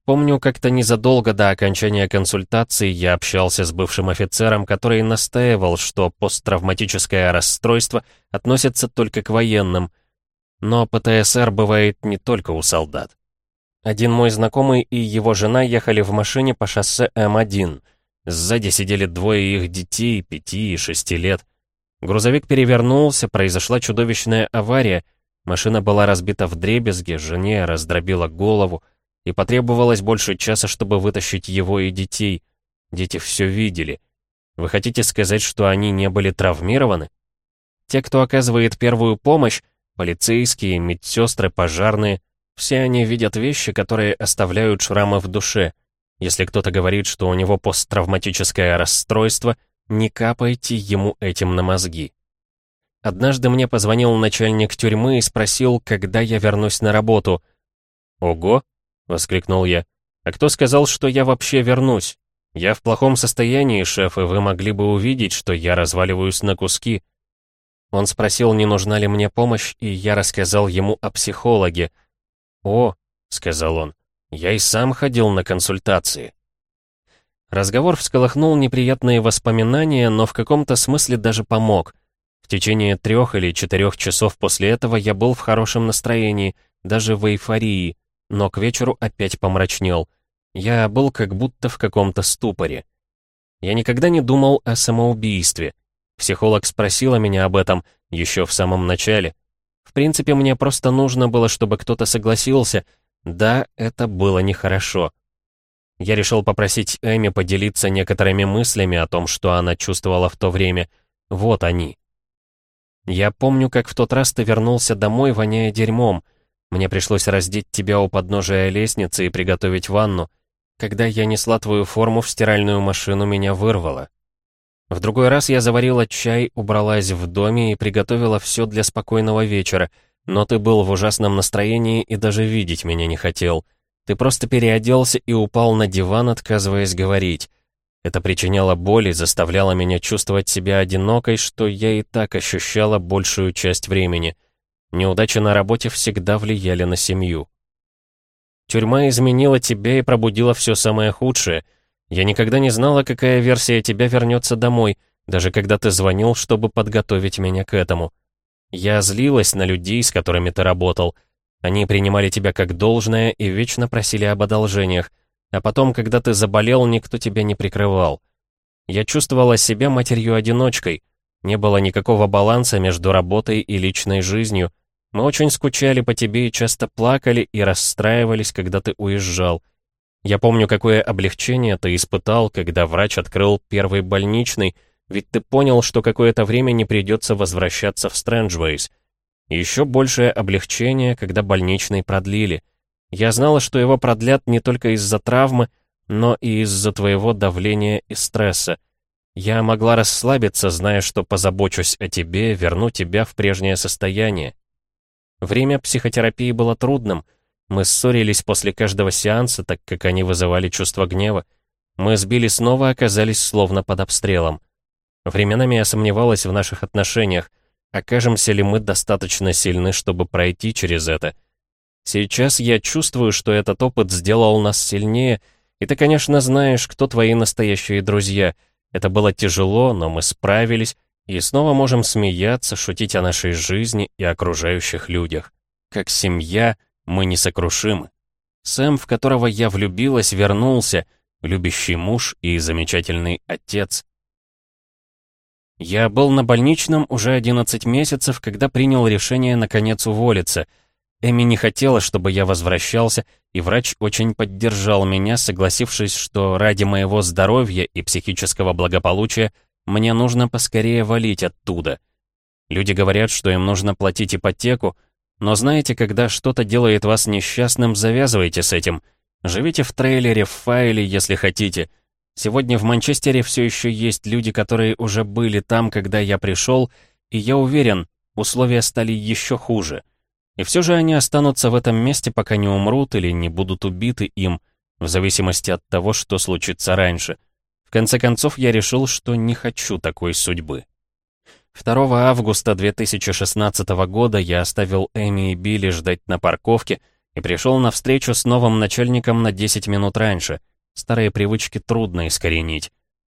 Помню, как-то незадолго до окончания консультации я общался с бывшим офицером, который настаивал, что посттравматическое расстройство относится только к военным. Но ПТСР бывает не только у солдат. Один мой знакомый и его жена ехали в машине по шоссе М1. Сзади сидели двое их детей, пяти и шести лет. Грузовик перевернулся, произошла чудовищная авария. Машина была разбита в дребезги, жене раздробила голову, и потребовалось больше часа, чтобы вытащить его и детей. Дети все видели. Вы хотите сказать, что они не были травмированы? Те, кто оказывает первую помощь, полицейские, медсестры, пожарные, все они видят вещи, которые оставляют шрамы в душе. Если кто-то говорит, что у него посттравматическое расстройство, не капайте ему этим на мозги. Однажды мне позвонил начальник тюрьмы и спросил, когда я вернусь на работу. «Ого!» — воскликнул я. «А кто сказал, что я вообще вернусь? Я в плохом состоянии, шеф, и вы могли бы увидеть, что я разваливаюсь на куски». Он спросил, не нужна ли мне помощь, и я рассказал ему о психологе — «О», — сказал он, — «я и сам ходил на консультации». Разговор всколыхнул неприятные воспоминания, но в каком-то смысле даже помог. В течение трех или четырех часов после этого я был в хорошем настроении, даже в эйфории, но к вечеру опять помрачнел. Я был как будто в каком-то ступоре. Я никогда не думал о самоубийстве. Психолог спросила меня об этом еще в самом начале. В принципе, мне просто нужно было, чтобы кто-то согласился. Да, это было нехорошо. Я решил попросить Эми поделиться некоторыми мыслями о том, что она чувствовала в то время. Вот они. Я помню, как в тот раз ты вернулся домой, воняя дерьмом. Мне пришлось раздеть тебя у подножия лестницы и приготовить ванну. Когда я несла твою форму в стиральную машину, меня вырвало. В другой раз я заварила чай, убралась в доме и приготовила все для спокойного вечера, но ты был в ужасном настроении и даже видеть меня не хотел. Ты просто переоделся и упал на диван, отказываясь говорить. Это причиняло боль и заставляло меня чувствовать себя одинокой, что я и так ощущала большую часть времени. Неудачи на работе всегда влияли на семью. Тюрьма изменила тебя и пробудила все самое худшее — я никогда не знала, какая версия тебя вернется домой, даже когда ты звонил, чтобы подготовить меня к этому. Я злилась на людей, с которыми ты работал. Они принимали тебя как должное и вечно просили об одолжениях, а потом, когда ты заболел, никто тебя не прикрывал. Я чувствовала себя матерью-одиночкой. Не было никакого баланса между работой и личной жизнью. Мы очень скучали по тебе и часто плакали и расстраивались, когда ты уезжал. Я помню, какое облегчение ты испытал, когда врач открыл первый больничный, ведь ты понял, что какое-то время не придется возвращаться в Стрэнджвейс. еще большее облегчение, когда больничный продлили. Я знала, что его продлят не только из-за травмы, но и из-за твоего давления и стресса. Я могла расслабиться, зная, что позабочусь о тебе, верну тебя в прежнее состояние. Время психотерапии было трудным — мы ссорились после каждого сеанса, так как они вызывали чувство гнева. Мы с Билли снова оказались словно под обстрелом. Временами я сомневалась в наших отношениях, окажемся ли мы достаточно сильны, чтобы пройти через это. Сейчас я чувствую, что этот опыт сделал нас сильнее, и ты, конечно, знаешь, кто твои настоящие друзья. Это было тяжело, но мы справились, и снова можем смеяться, шутить о нашей жизни и окружающих людях. Как семья — мы несокрушимы. Сэм, в которого я влюбилась, вернулся, любящий муж и замечательный отец. Я был на больничном уже 11 месяцев, когда принял решение наконец уволиться. Эми не хотела, чтобы я возвращался, и врач очень поддержал меня, согласившись, что ради моего здоровья и психического благополучия мне нужно поскорее валить оттуда. Люди говорят, что им нужно платить ипотеку, но знаете, когда что-то делает вас несчастным, завязывайте с этим. Живите в трейлере, в файле, если хотите. Сегодня в Манчестере все еще есть люди, которые уже были там, когда я пришел, и я уверен, условия стали еще хуже. И все же они останутся в этом месте, пока не умрут или не будут убиты им, в зависимости от того, что случится раньше. В конце концов, я решил, что не хочу такой судьбы. 2 августа 2016 года я оставил Эми и Билли ждать на парковке и пришел на встречу с новым начальником на 10 минут раньше. Старые привычки трудно искоренить.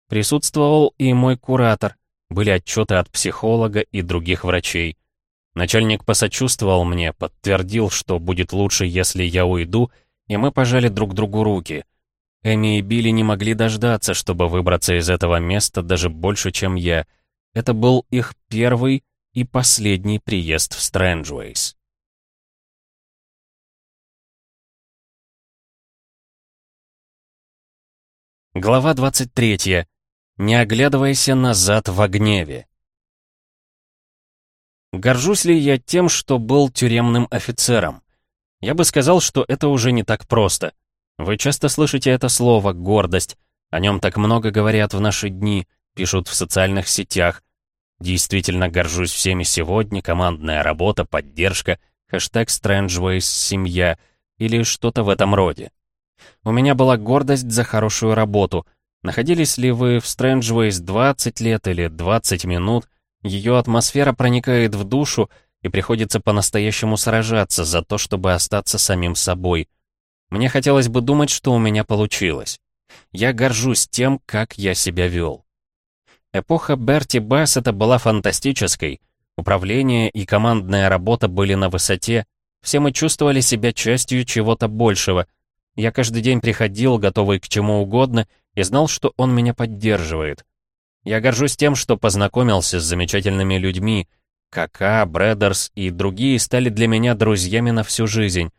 Присутствовал и мой куратор. Были отчеты от психолога и других врачей. Начальник посочувствовал мне, подтвердил, что будет лучше, если я уйду, и мы пожали друг другу руки. Эми и Билли не могли дождаться, чтобы выбраться из этого места даже больше, чем я. Это был их первый и последний приезд в Стрэнджуэйс. Глава 23. Не оглядывайся назад в гневе. Горжусь ли я тем, что был тюремным офицером? Я бы сказал, что это уже не так просто. Вы часто слышите это слово «гордость». О нем так много говорят в наши дни, пишут в социальных сетях. Действительно горжусь всеми сегодня, командная работа, поддержка, хэштег Strangeways семья или что-то в этом роде. У меня была гордость за хорошую работу. Находились ли вы в Strangeways 20 лет или 20 минут, ее атмосфера проникает в душу, и приходится по-настоящему сражаться за то, чтобы остаться самим собой. Мне хотелось бы думать, что у меня получилось. Я горжусь тем, как я себя вел. Эпоха Берти Бассета была фантастической. Управление и командная работа были на высоте. Все мы чувствовали себя частью чего-то большего — я каждый день приходил, готовый к чему угодно, и знал, что он меня поддерживает. Я горжусь тем, что познакомился с замечательными людьми. Кака, Брэдерс и другие стали для меня друзьями на всю жизнь.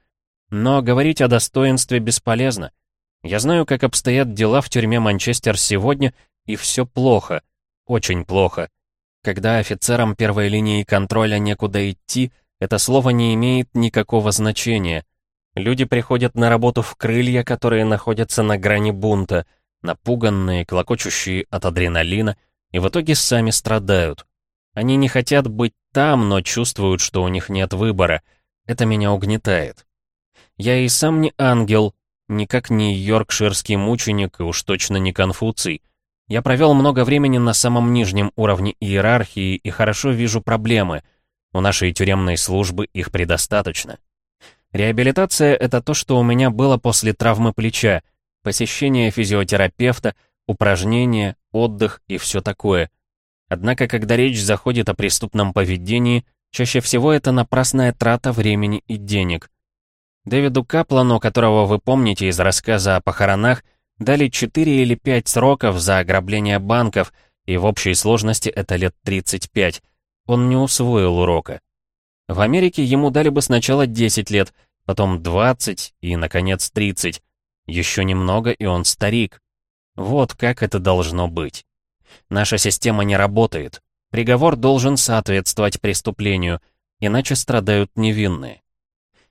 Но говорить о достоинстве бесполезно. Я знаю, как обстоят дела в тюрьме Манчестер сегодня, и все плохо. Очень плохо. Когда офицерам первой линии контроля некуда идти, это слово не имеет никакого значения — Люди приходят на работу в крылья, которые находятся на грани бунта, напуганные, клокочущие от адреналина, и в итоге сами страдают. Они не хотят быть там, но чувствуют, что у них нет выбора. Это меня угнетает. Я и сам не ангел, никак не йоркширский мученик и уж точно не Конфуций. Я провел много времени на самом нижнем уровне иерархии и хорошо вижу проблемы. У нашей тюремной службы их предостаточно. Реабилитация — это то, что у меня было после травмы плеча, посещение физиотерапевта, упражнения, отдых и все такое. Однако, когда речь заходит о преступном поведении, чаще всего это напрасная трата времени и денег. Дэвиду Каплану, которого вы помните из рассказа о похоронах, дали 4 или 5 сроков за ограбление банков, и в общей сложности это лет 35. Он не усвоил урока. В Америке ему дали бы сначала 10 лет, потом 20 и, наконец, 30. Еще немного, и он старик. Вот как это должно быть. Наша система не работает. Приговор должен соответствовать преступлению, иначе страдают невинные.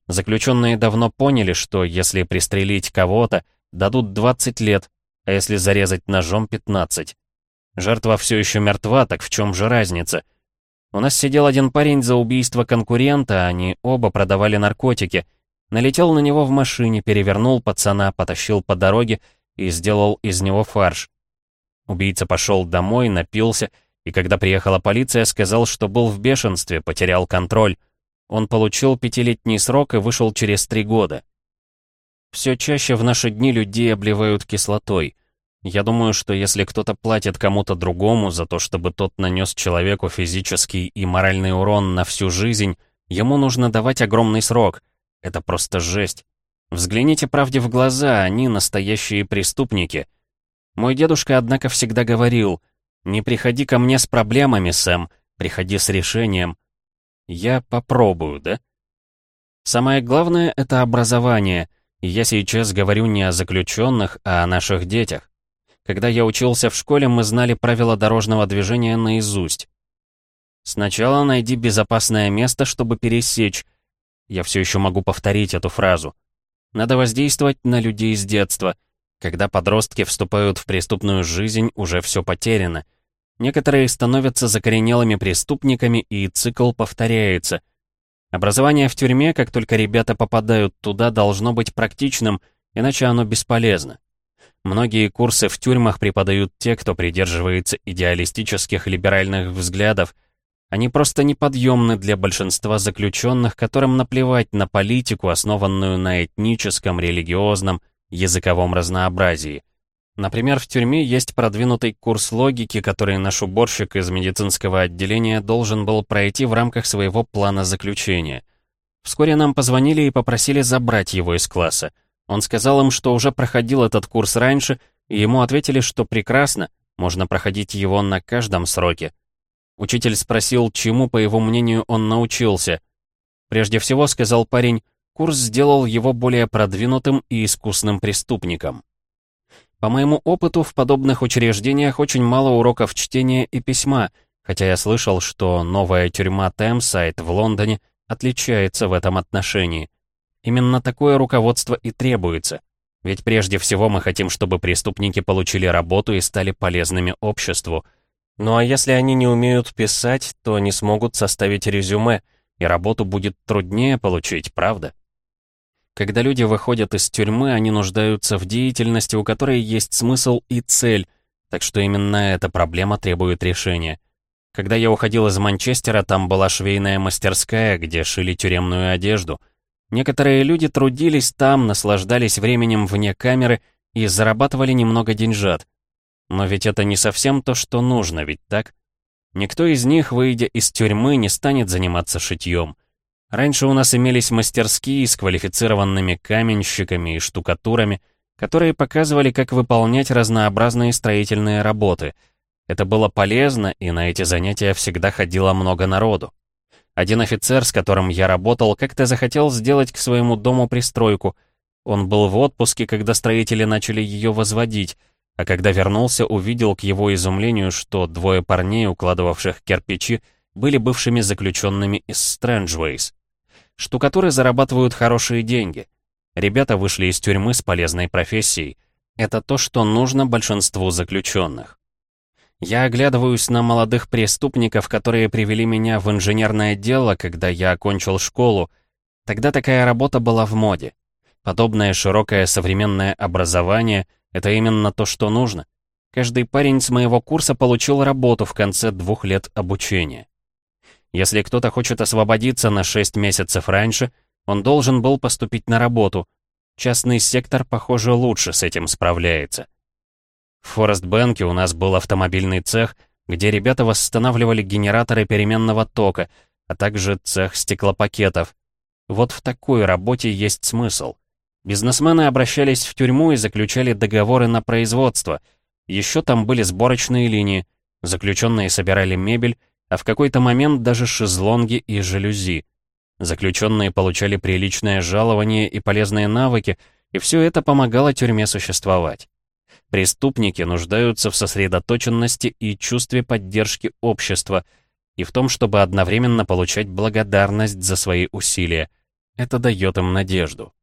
Заключенные давно поняли, что если пристрелить кого-то, дадут 20 лет, а если зарезать ножом 15. Жертва все еще мертва, так в чем же разница? У нас сидел один парень за убийство конкурента, они оба продавали наркотики. Налетел на него в машине, перевернул пацана, потащил по дороге и сделал из него фарш. Убийца пошел домой, напился, и когда приехала полиция, сказал, что был в бешенстве, потерял контроль. Он получил пятилетний срок и вышел через три года. Все чаще в наши дни людей обливают кислотой. Я думаю, что если кто-то платит кому-то другому за то, чтобы тот нанес человеку физический и моральный урон на всю жизнь, ему нужно давать огромный срок. Это просто жесть. Взгляните правде в глаза, они настоящие преступники. Мой дедушка, однако, всегда говорил, «Не приходи ко мне с проблемами, Сэм, приходи с решением». Я попробую, да? Самое главное — это образование, и я сейчас говорю не о заключенных, а о наших детях. Когда я учился в школе, мы знали правила дорожного движения наизусть. Сначала найди безопасное место, чтобы пересечь. Я все еще могу повторить эту фразу. Надо воздействовать на людей с детства. Когда подростки вступают в преступную жизнь, уже все потеряно. Некоторые становятся закоренелыми преступниками, и цикл повторяется. Образование в тюрьме, как только ребята попадают туда, должно быть практичным, иначе оно бесполезно. Многие курсы в тюрьмах преподают те, кто придерживается идеалистических либеральных взглядов. Они просто неподъемны для большинства заключенных, которым наплевать на политику, основанную на этническом, религиозном, языковом разнообразии. Например, в тюрьме есть продвинутый курс логики, который наш уборщик из медицинского отделения должен был пройти в рамках своего плана заключения. Вскоре нам позвонили и попросили забрать его из класса. Он сказал им, что уже проходил этот курс раньше, и ему ответили, что прекрасно, можно проходить его на каждом сроке. Учитель спросил, чему, по его мнению, он научился. Прежде всего, сказал парень, курс сделал его более продвинутым и искусным преступником. По моему опыту, в подобных учреждениях очень мало уроков чтения и письма, хотя я слышал, что новая тюрьма Темсайт в Лондоне отличается в этом отношении. Именно такое руководство и требуется. Ведь прежде всего мы хотим, чтобы преступники получили работу и стали полезными обществу. Ну а если они не умеют писать, то не смогут составить резюме, и работу будет труднее получить, правда? Когда люди выходят из тюрьмы, они нуждаются в деятельности, у которой есть смысл и цель, так что именно эта проблема требует решения. Когда я уходил из Манчестера, там была швейная мастерская, где шили тюремную одежду — Некоторые люди трудились там, наслаждались временем вне камеры и зарабатывали немного деньжат. Но ведь это не совсем то, что нужно, ведь так? Никто из них, выйдя из тюрьмы, не станет заниматься шитьем. Раньше у нас имелись мастерские с квалифицированными каменщиками и штукатурами, которые показывали, как выполнять разнообразные строительные работы. Это было полезно, и на эти занятия всегда ходило много народу. Один офицер, с которым я работал, как-то захотел сделать к своему дому пристройку. Он был в отпуске, когда строители начали ее возводить, а когда вернулся, увидел к его изумлению, что двое парней, укладывавших кирпичи, были бывшими заключенными из Стрэнджвейс. Штукатуры зарабатывают хорошие деньги. Ребята вышли из тюрьмы с полезной профессией. Это то, что нужно большинству заключенных. Я оглядываюсь на молодых преступников, которые привели меня в инженерное дело, когда я окончил школу. Тогда такая работа была в моде. Подобное широкое современное образование — это именно то, что нужно. Каждый парень с моего курса получил работу в конце двух лет обучения. Если кто-то хочет освободиться на 6 месяцев раньше, он должен был поступить на работу. Частный сектор, похоже, лучше с этим справляется. В Форестбэнке у нас был автомобильный цех, где ребята восстанавливали генераторы переменного тока, а также цех стеклопакетов. Вот в такой работе есть смысл. Бизнесмены обращались в тюрьму и заключали договоры на производство. Еще там были сборочные линии, заключенные собирали мебель, а в какой-то момент даже шезлонги и жалюзи. Заключенные получали приличное жалование и полезные навыки, и все это помогало тюрьме существовать. Преступники нуждаются в сосредоточенности и чувстве поддержки общества и в том, чтобы одновременно получать благодарность за свои усилия. Это дает им надежду.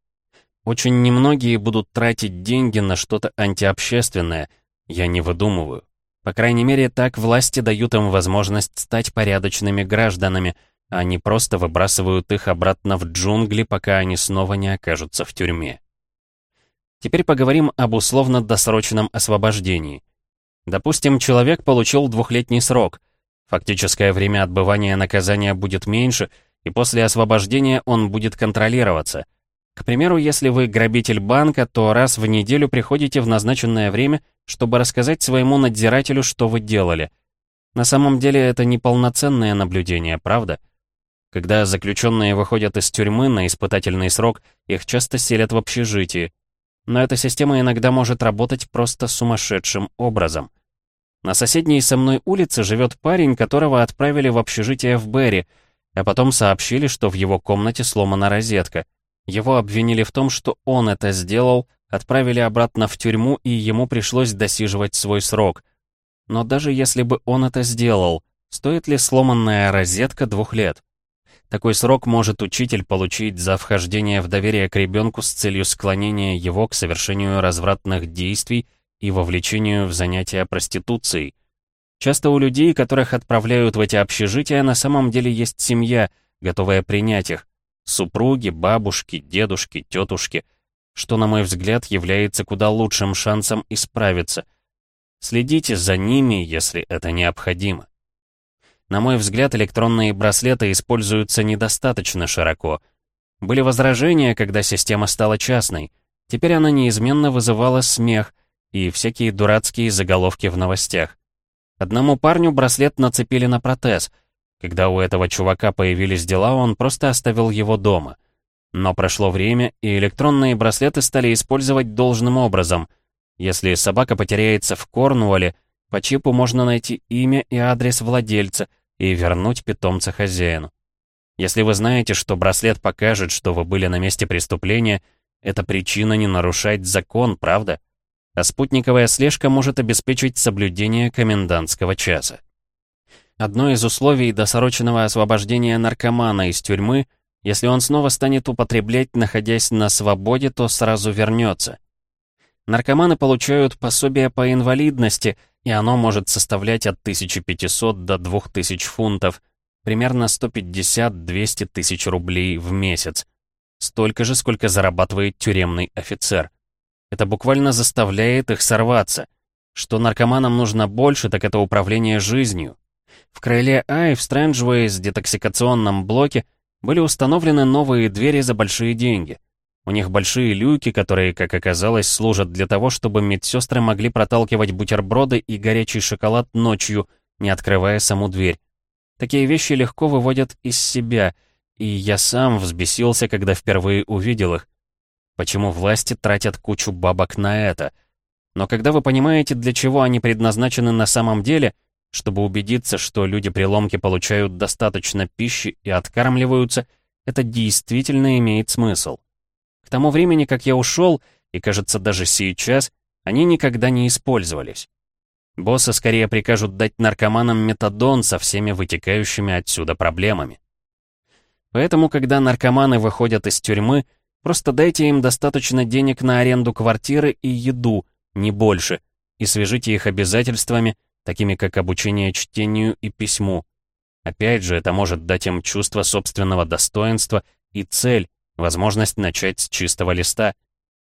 Очень немногие будут тратить деньги на что-то антиобщественное, я не выдумываю. По крайней мере, так власти дают им возможность стать порядочными гражданами, а не просто выбрасывают их обратно в джунгли, пока они снова не окажутся в тюрьме. Теперь поговорим об условно-досрочном освобождении. Допустим, человек получил двухлетний срок. Фактическое время отбывания наказания будет меньше, и после освобождения он будет контролироваться. К примеру, если вы грабитель банка, то раз в неделю приходите в назначенное время, чтобы рассказать своему надзирателю, что вы делали. На самом деле это не полноценное наблюдение, правда? Когда заключенные выходят из тюрьмы на испытательный срок, их часто селят в общежитии но эта система иногда может работать просто сумасшедшим образом. На соседней со мной улице живет парень, которого отправили в общежитие в Берри, а потом сообщили, что в его комнате сломана розетка. Его обвинили в том, что он это сделал, отправили обратно в тюрьму, и ему пришлось досиживать свой срок. Но даже если бы он это сделал, стоит ли сломанная розетка двух лет? Такой срок может учитель получить за вхождение в доверие к ребенку с целью склонения его к совершению развратных действий и вовлечению в занятия проституцией. Часто у людей, которых отправляют в эти общежития, на самом деле есть семья, готовая принять их. Супруги, бабушки, дедушки, тетушки, что, на мой взгляд, является куда лучшим шансом исправиться. Следите за ними, если это необходимо. На мой взгляд, электронные браслеты используются недостаточно широко. Были возражения, когда система стала частной. Теперь она неизменно вызывала смех и всякие дурацкие заголовки в новостях. Одному парню браслет нацепили на протез. Когда у этого чувака появились дела, он просто оставил его дома. Но прошло время, и электронные браслеты стали использовать должным образом. Если собака потеряется в Корнуолле, по чипу можно найти имя и адрес владельца и вернуть питомца хозяину. Если вы знаете, что браслет покажет, что вы были на месте преступления, это причина не нарушать закон, правда? А спутниковая слежка может обеспечить соблюдение комендантского часа. Одно из условий досрочного освобождения наркомана из тюрьмы, если он снова станет употреблять, находясь на свободе, то сразу вернется. Наркоманы получают пособие по инвалидности, и оно может составлять от 1500 до 2000 фунтов, примерно 150-200 тысяч рублей в месяц. Столько же, сколько зарабатывает тюремный офицер. Это буквально заставляет их сорваться. Что наркоманам нужно больше, так это управление жизнью. В крыле Ай в Стрэнджвейс детоксикационном блоке были установлены новые двери за большие деньги. У них большие люки, которые, как оказалось, служат для того, чтобы медсестры могли проталкивать бутерброды и горячий шоколад ночью, не открывая саму дверь. Такие вещи легко выводят из себя, и я сам взбесился, когда впервые увидел их. Почему власти тратят кучу бабок на это? Но когда вы понимаете, для чего они предназначены на самом деле, чтобы убедиться, что люди при ломке получают достаточно пищи и откармливаются, это действительно имеет смысл. К тому времени, как я ушел, и кажется даже сейчас, они никогда не использовались. Боссы скорее прикажут дать наркоманам метадон со всеми вытекающими отсюда проблемами. Поэтому, когда наркоманы выходят из тюрьмы, просто дайте им достаточно денег на аренду квартиры и еду, не больше, и свяжите их обязательствами, такими как обучение чтению и письму. Опять же, это может дать им чувство собственного достоинства и цель, возможность начать с чистого листа.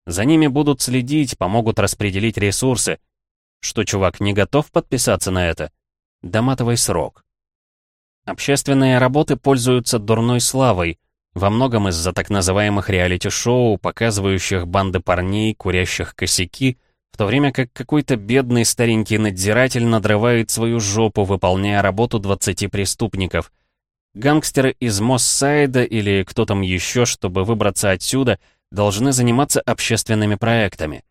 За ними будут следить, помогут распределить ресурсы, что, чувак, не готов подписаться на это? Доматовый срок. Общественные работы пользуются дурной славой, во многом из-за так называемых реалити-шоу, показывающих банды парней, курящих косяки, в то время как какой-то бедный старенький надзиратель надрывает свою жопу, выполняя работу 20 преступников. Гангстеры из Моссайда или кто там еще, чтобы выбраться отсюда, должны заниматься общественными проектами.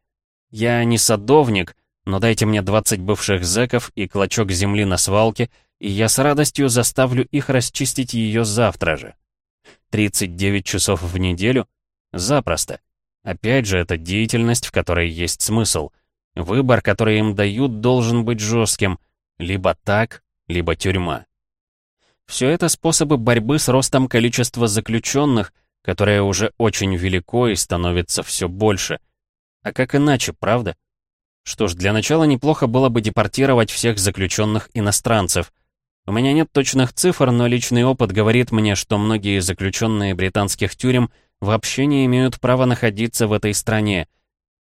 Я не садовник, но дайте мне 20 бывших зэков и клочок земли на свалке, и я с радостью заставлю их расчистить ее завтра же. 39 часов в неделю? Запросто. Опять же, это деятельность, в которой есть смысл. Выбор, который им дают, должен быть жестким. Либо так, либо тюрьма. Все это способы борьбы с ростом количества заключенных, которое уже очень велико и становится все больше. А как иначе, правда? Что ж, для начала неплохо было бы депортировать всех заключенных иностранцев. У меня нет точных цифр, но личный опыт говорит мне, что многие заключенные британских тюрем вообще не имеют права находиться в этой стране.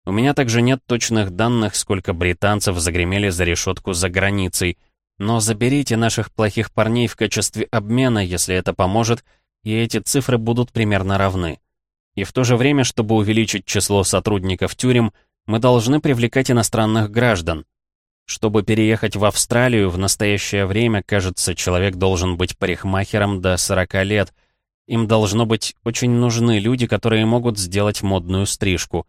У меня также нет точных данных, сколько британцев загремели за решетку за границей. Но заберите наших плохих парней в качестве обмена, если это поможет, и эти цифры будут примерно равны. И в то же время, чтобы увеличить число сотрудников тюрем, мы должны привлекать иностранных граждан. Чтобы переехать в Австралию в настоящее время, кажется, человек должен быть парикмахером до 40 лет. Им должно быть очень нужны люди, которые могут сделать модную стрижку.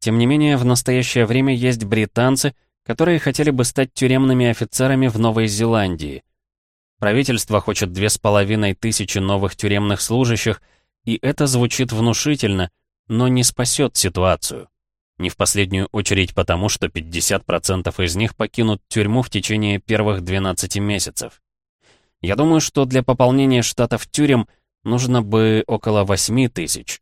Тем не менее, в настоящее время есть британцы, которые хотели бы стать тюремными офицерами в Новой Зеландии. Правительство хочет две с половиной тысячи новых тюремных служащих, и это звучит внушительно, но не спасет ситуацию. Не в последнюю очередь потому, что 50% из них покинут тюрьму в течение первых 12 месяцев. Я думаю, что для пополнения штатов тюрем нужно бы около 8 тысяч.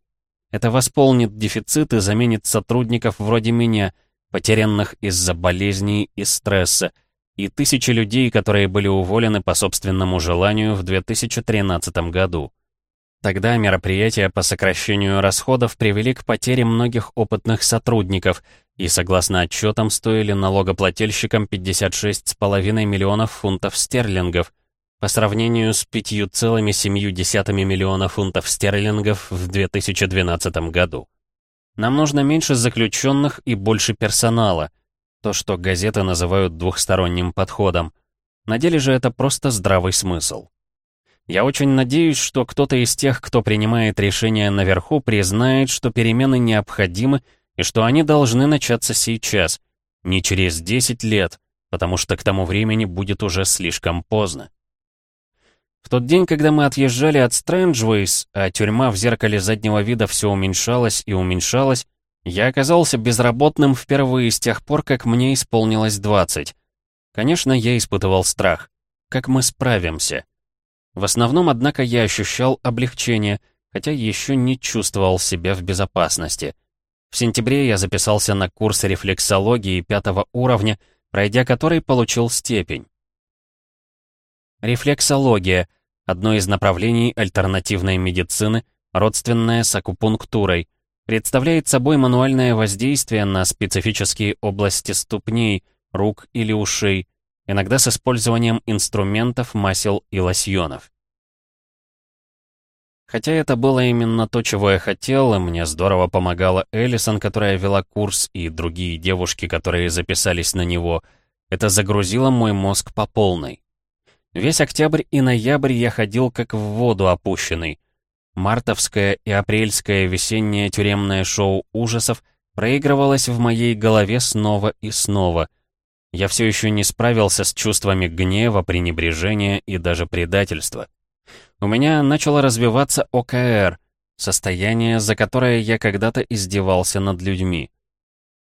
Это восполнит дефицит и заменит сотрудников вроде меня, потерянных из-за болезней и стресса, и тысячи людей, которые были уволены по собственному желанию в 2013 году. Тогда мероприятия по сокращению расходов привели к потере многих опытных сотрудников и, согласно отчетам, стоили налогоплательщикам 56,5 миллионов фунтов стерлингов по сравнению с 5,7 миллиона фунтов стерлингов в 2012 году. Нам нужно меньше заключенных и больше персонала, то, что газеты называют двухсторонним подходом. На деле же это просто здравый смысл. Я очень надеюсь, что кто-то из тех, кто принимает решения наверху, признает, что перемены необходимы и что они должны начаться сейчас, не через 10 лет, потому что к тому времени будет уже слишком поздно. В тот день, когда мы отъезжали от Стрэнджвейс, а тюрьма в зеркале заднего вида все уменьшалась и уменьшалась, я оказался безработным впервые с тех пор, как мне исполнилось 20. Конечно, я испытывал страх. Как мы справимся? В основном, однако, я ощущал облегчение, хотя еще не чувствовал себя в безопасности. В сентябре я записался на курс рефлексологии пятого уровня, пройдя который получил степень. Рефлексология — одно из направлений альтернативной медицины, родственное с акупунктурой, представляет собой мануальное воздействие на специфические области ступней, рук или ушей, иногда с использованием инструментов, масел и лосьонов. Хотя это было именно то, чего я хотел, и мне здорово помогала Эллисон, которая вела курс, и другие девушки, которые записались на него, это загрузило мой мозг по полной. Весь октябрь и ноябрь я ходил как в воду опущенный. Мартовское и апрельское весеннее тюремное шоу ужасов проигрывалось в моей голове снова и снова — я все еще не справился с чувствами гнева, пренебрежения и даже предательства. У меня начало развиваться ОКР, состояние, за которое я когда-то издевался над людьми.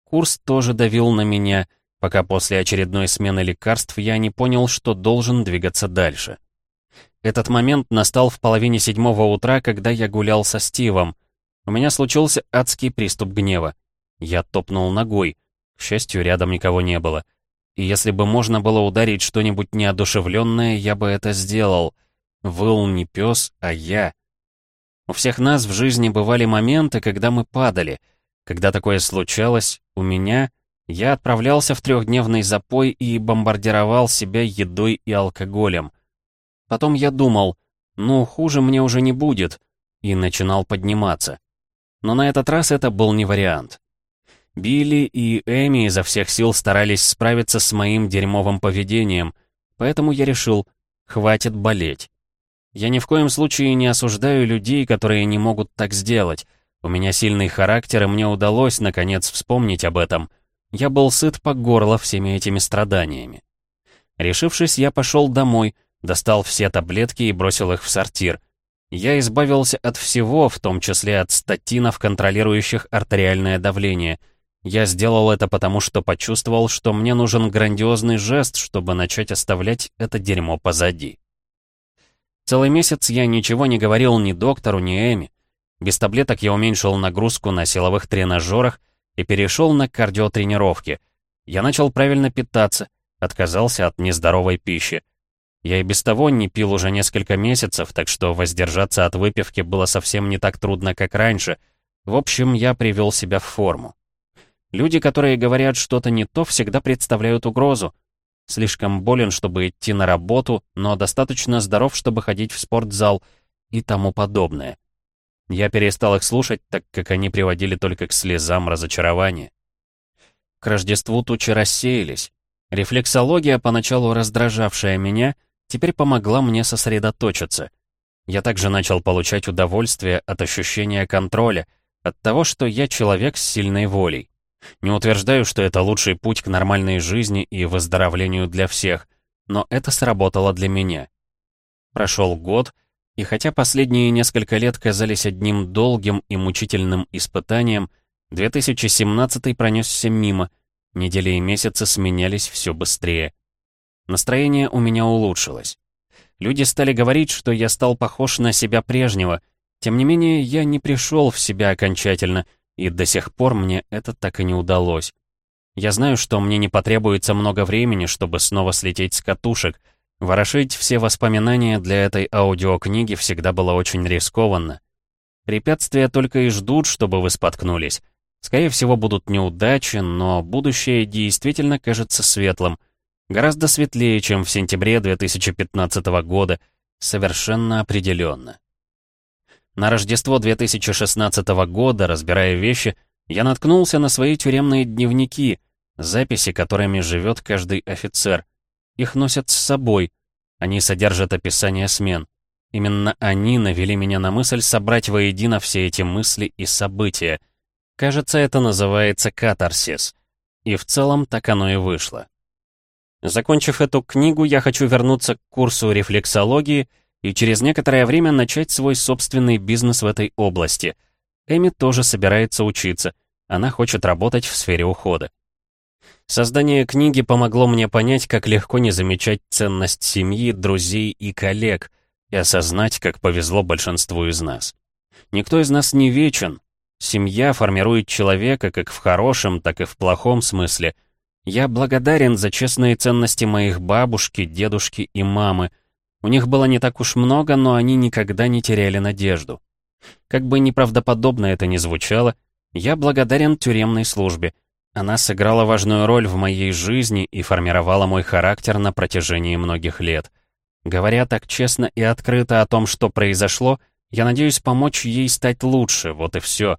Курс тоже давил на меня, пока после очередной смены лекарств я не понял, что должен двигаться дальше. Этот момент настал в половине седьмого утра, когда я гулял со Стивом. У меня случился адский приступ гнева. Я топнул ногой. К счастью, рядом никого не было. И если бы можно было ударить что-нибудь неодушевленное, я бы это сделал. Выл не пес, а я. У всех нас в жизни бывали моменты, когда мы падали. Когда такое случалось, у меня я отправлялся в трехдневный запой и бомбардировал себя едой и алкоголем. Потом я думал, ну, хуже мне уже не будет, и начинал подниматься. Но на этот раз это был не вариант. Билли и Эми изо всех сил старались справиться с моим дерьмовым поведением, поэтому я решил, хватит болеть. Я ни в коем случае не осуждаю людей, которые не могут так сделать. У меня сильный характер, и мне удалось, наконец, вспомнить об этом. Я был сыт по горло всеми этими страданиями. Решившись, я пошел домой, достал все таблетки и бросил их в сортир. Я избавился от всего, в том числе от статинов, контролирующих артериальное давление — я сделал это потому, что почувствовал, что мне нужен грандиозный жест, чтобы начать оставлять это дерьмо позади. Целый месяц я ничего не говорил ни доктору, ни Эми. Без таблеток я уменьшил нагрузку на силовых тренажерах и перешел на кардиотренировки. Я начал правильно питаться, отказался от нездоровой пищи. Я и без того не пил уже несколько месяцев, так что воздержаться от выпивки было совсем не так трудно, как раньше. В общем, я привел себя в форму. Люди, которые говорят что-то не то, всегда представляют угрозу. Слишком болен, чтобы идти на работу, но достаточно здоров, чтобы ходить в спортзал и тому подобное. Я перестал их слушать, так как они приводили только к слезам разочарования. К Рождеству тучи рассеялись. Рефлексология, поначалу раздражавшая меня, теперь помогла мне сосредоточиться. Я также начал получать удовольствие от ощущения контроля, от того, что я человек с сильной волей. Не утверждаю, что это лучший путь к нормальной жизни и выздоровлению для всех, но это сработало для меня. Прошел год, и хотя последние несколько лет казались одним долгим и мучительным испытанием, 2017 пронесся мимо, недели и месяцы сменялись все быстрее. Настроение у меня улучшилось. Люди стали говорить, что я стал похож на себя прежнего, тем не менее я не пришел в себя окончательно — и до сих пор мне это так и не удалось. Я знаю, что мне не потребуется много времени, чтобы снова слететь с катушек. Ворошить все воспоминания для этой аудиокниги всегда было очень рискованно. Препятствия только и ждут, чтобы вы споткнулись. Скорее всего, будут неудачи, но будущее действительно кажется светлым. Гораздо светлее, чем в сентябре 2015 года. Совершенно определенно. На Рождество 2016 года, разбирая вещи, я наткнулся на свои тюремные дневники, записи, которыми живет каждый офицер. Их носят с собой. Они содержат описание смен. Именно они навели меня на мысль собрать воедино все эти мысли и события. Кажется, это называется катарсис. И в целом так оно и вышло. Закончив эту книгу, я хочу вернуться к курсу рефлексологии и через некоторое время начать свой собственный бизнес в этой области. Эми тоже собирается учиться, она хочет работать в сфере ухода. Создание книги помогло мне понять, как легко не замечать ценность семьи, друзей и коллег, и осознать, как повезло большинству из нас. Никто из нас не вечен. Семья формирует человека как в хорошем, так и в плохом смысле. Я благодарен за честные ценности моих бабушки, дедушки и мамы. У них было не так уж много, но они никогда не теряли надежду. Как бы неправдоподобно это ни звучало, я благодарен тюремной службе. Она сыграла важную роль в моей жизни и формировала мой характер на протяжении многих лет. Говоря так честно и открыто о том, что произошло, я надеюсь помочь ей стать лучше, вот и все.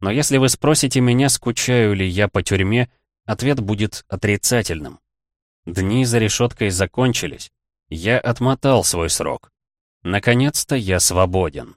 Но если вы спросите меня, скучаю ли я по тюрьме, ответ будет отрицательным. Дни за решеткой закончились. Я отмотал свой срок. Наконец-то я свободен.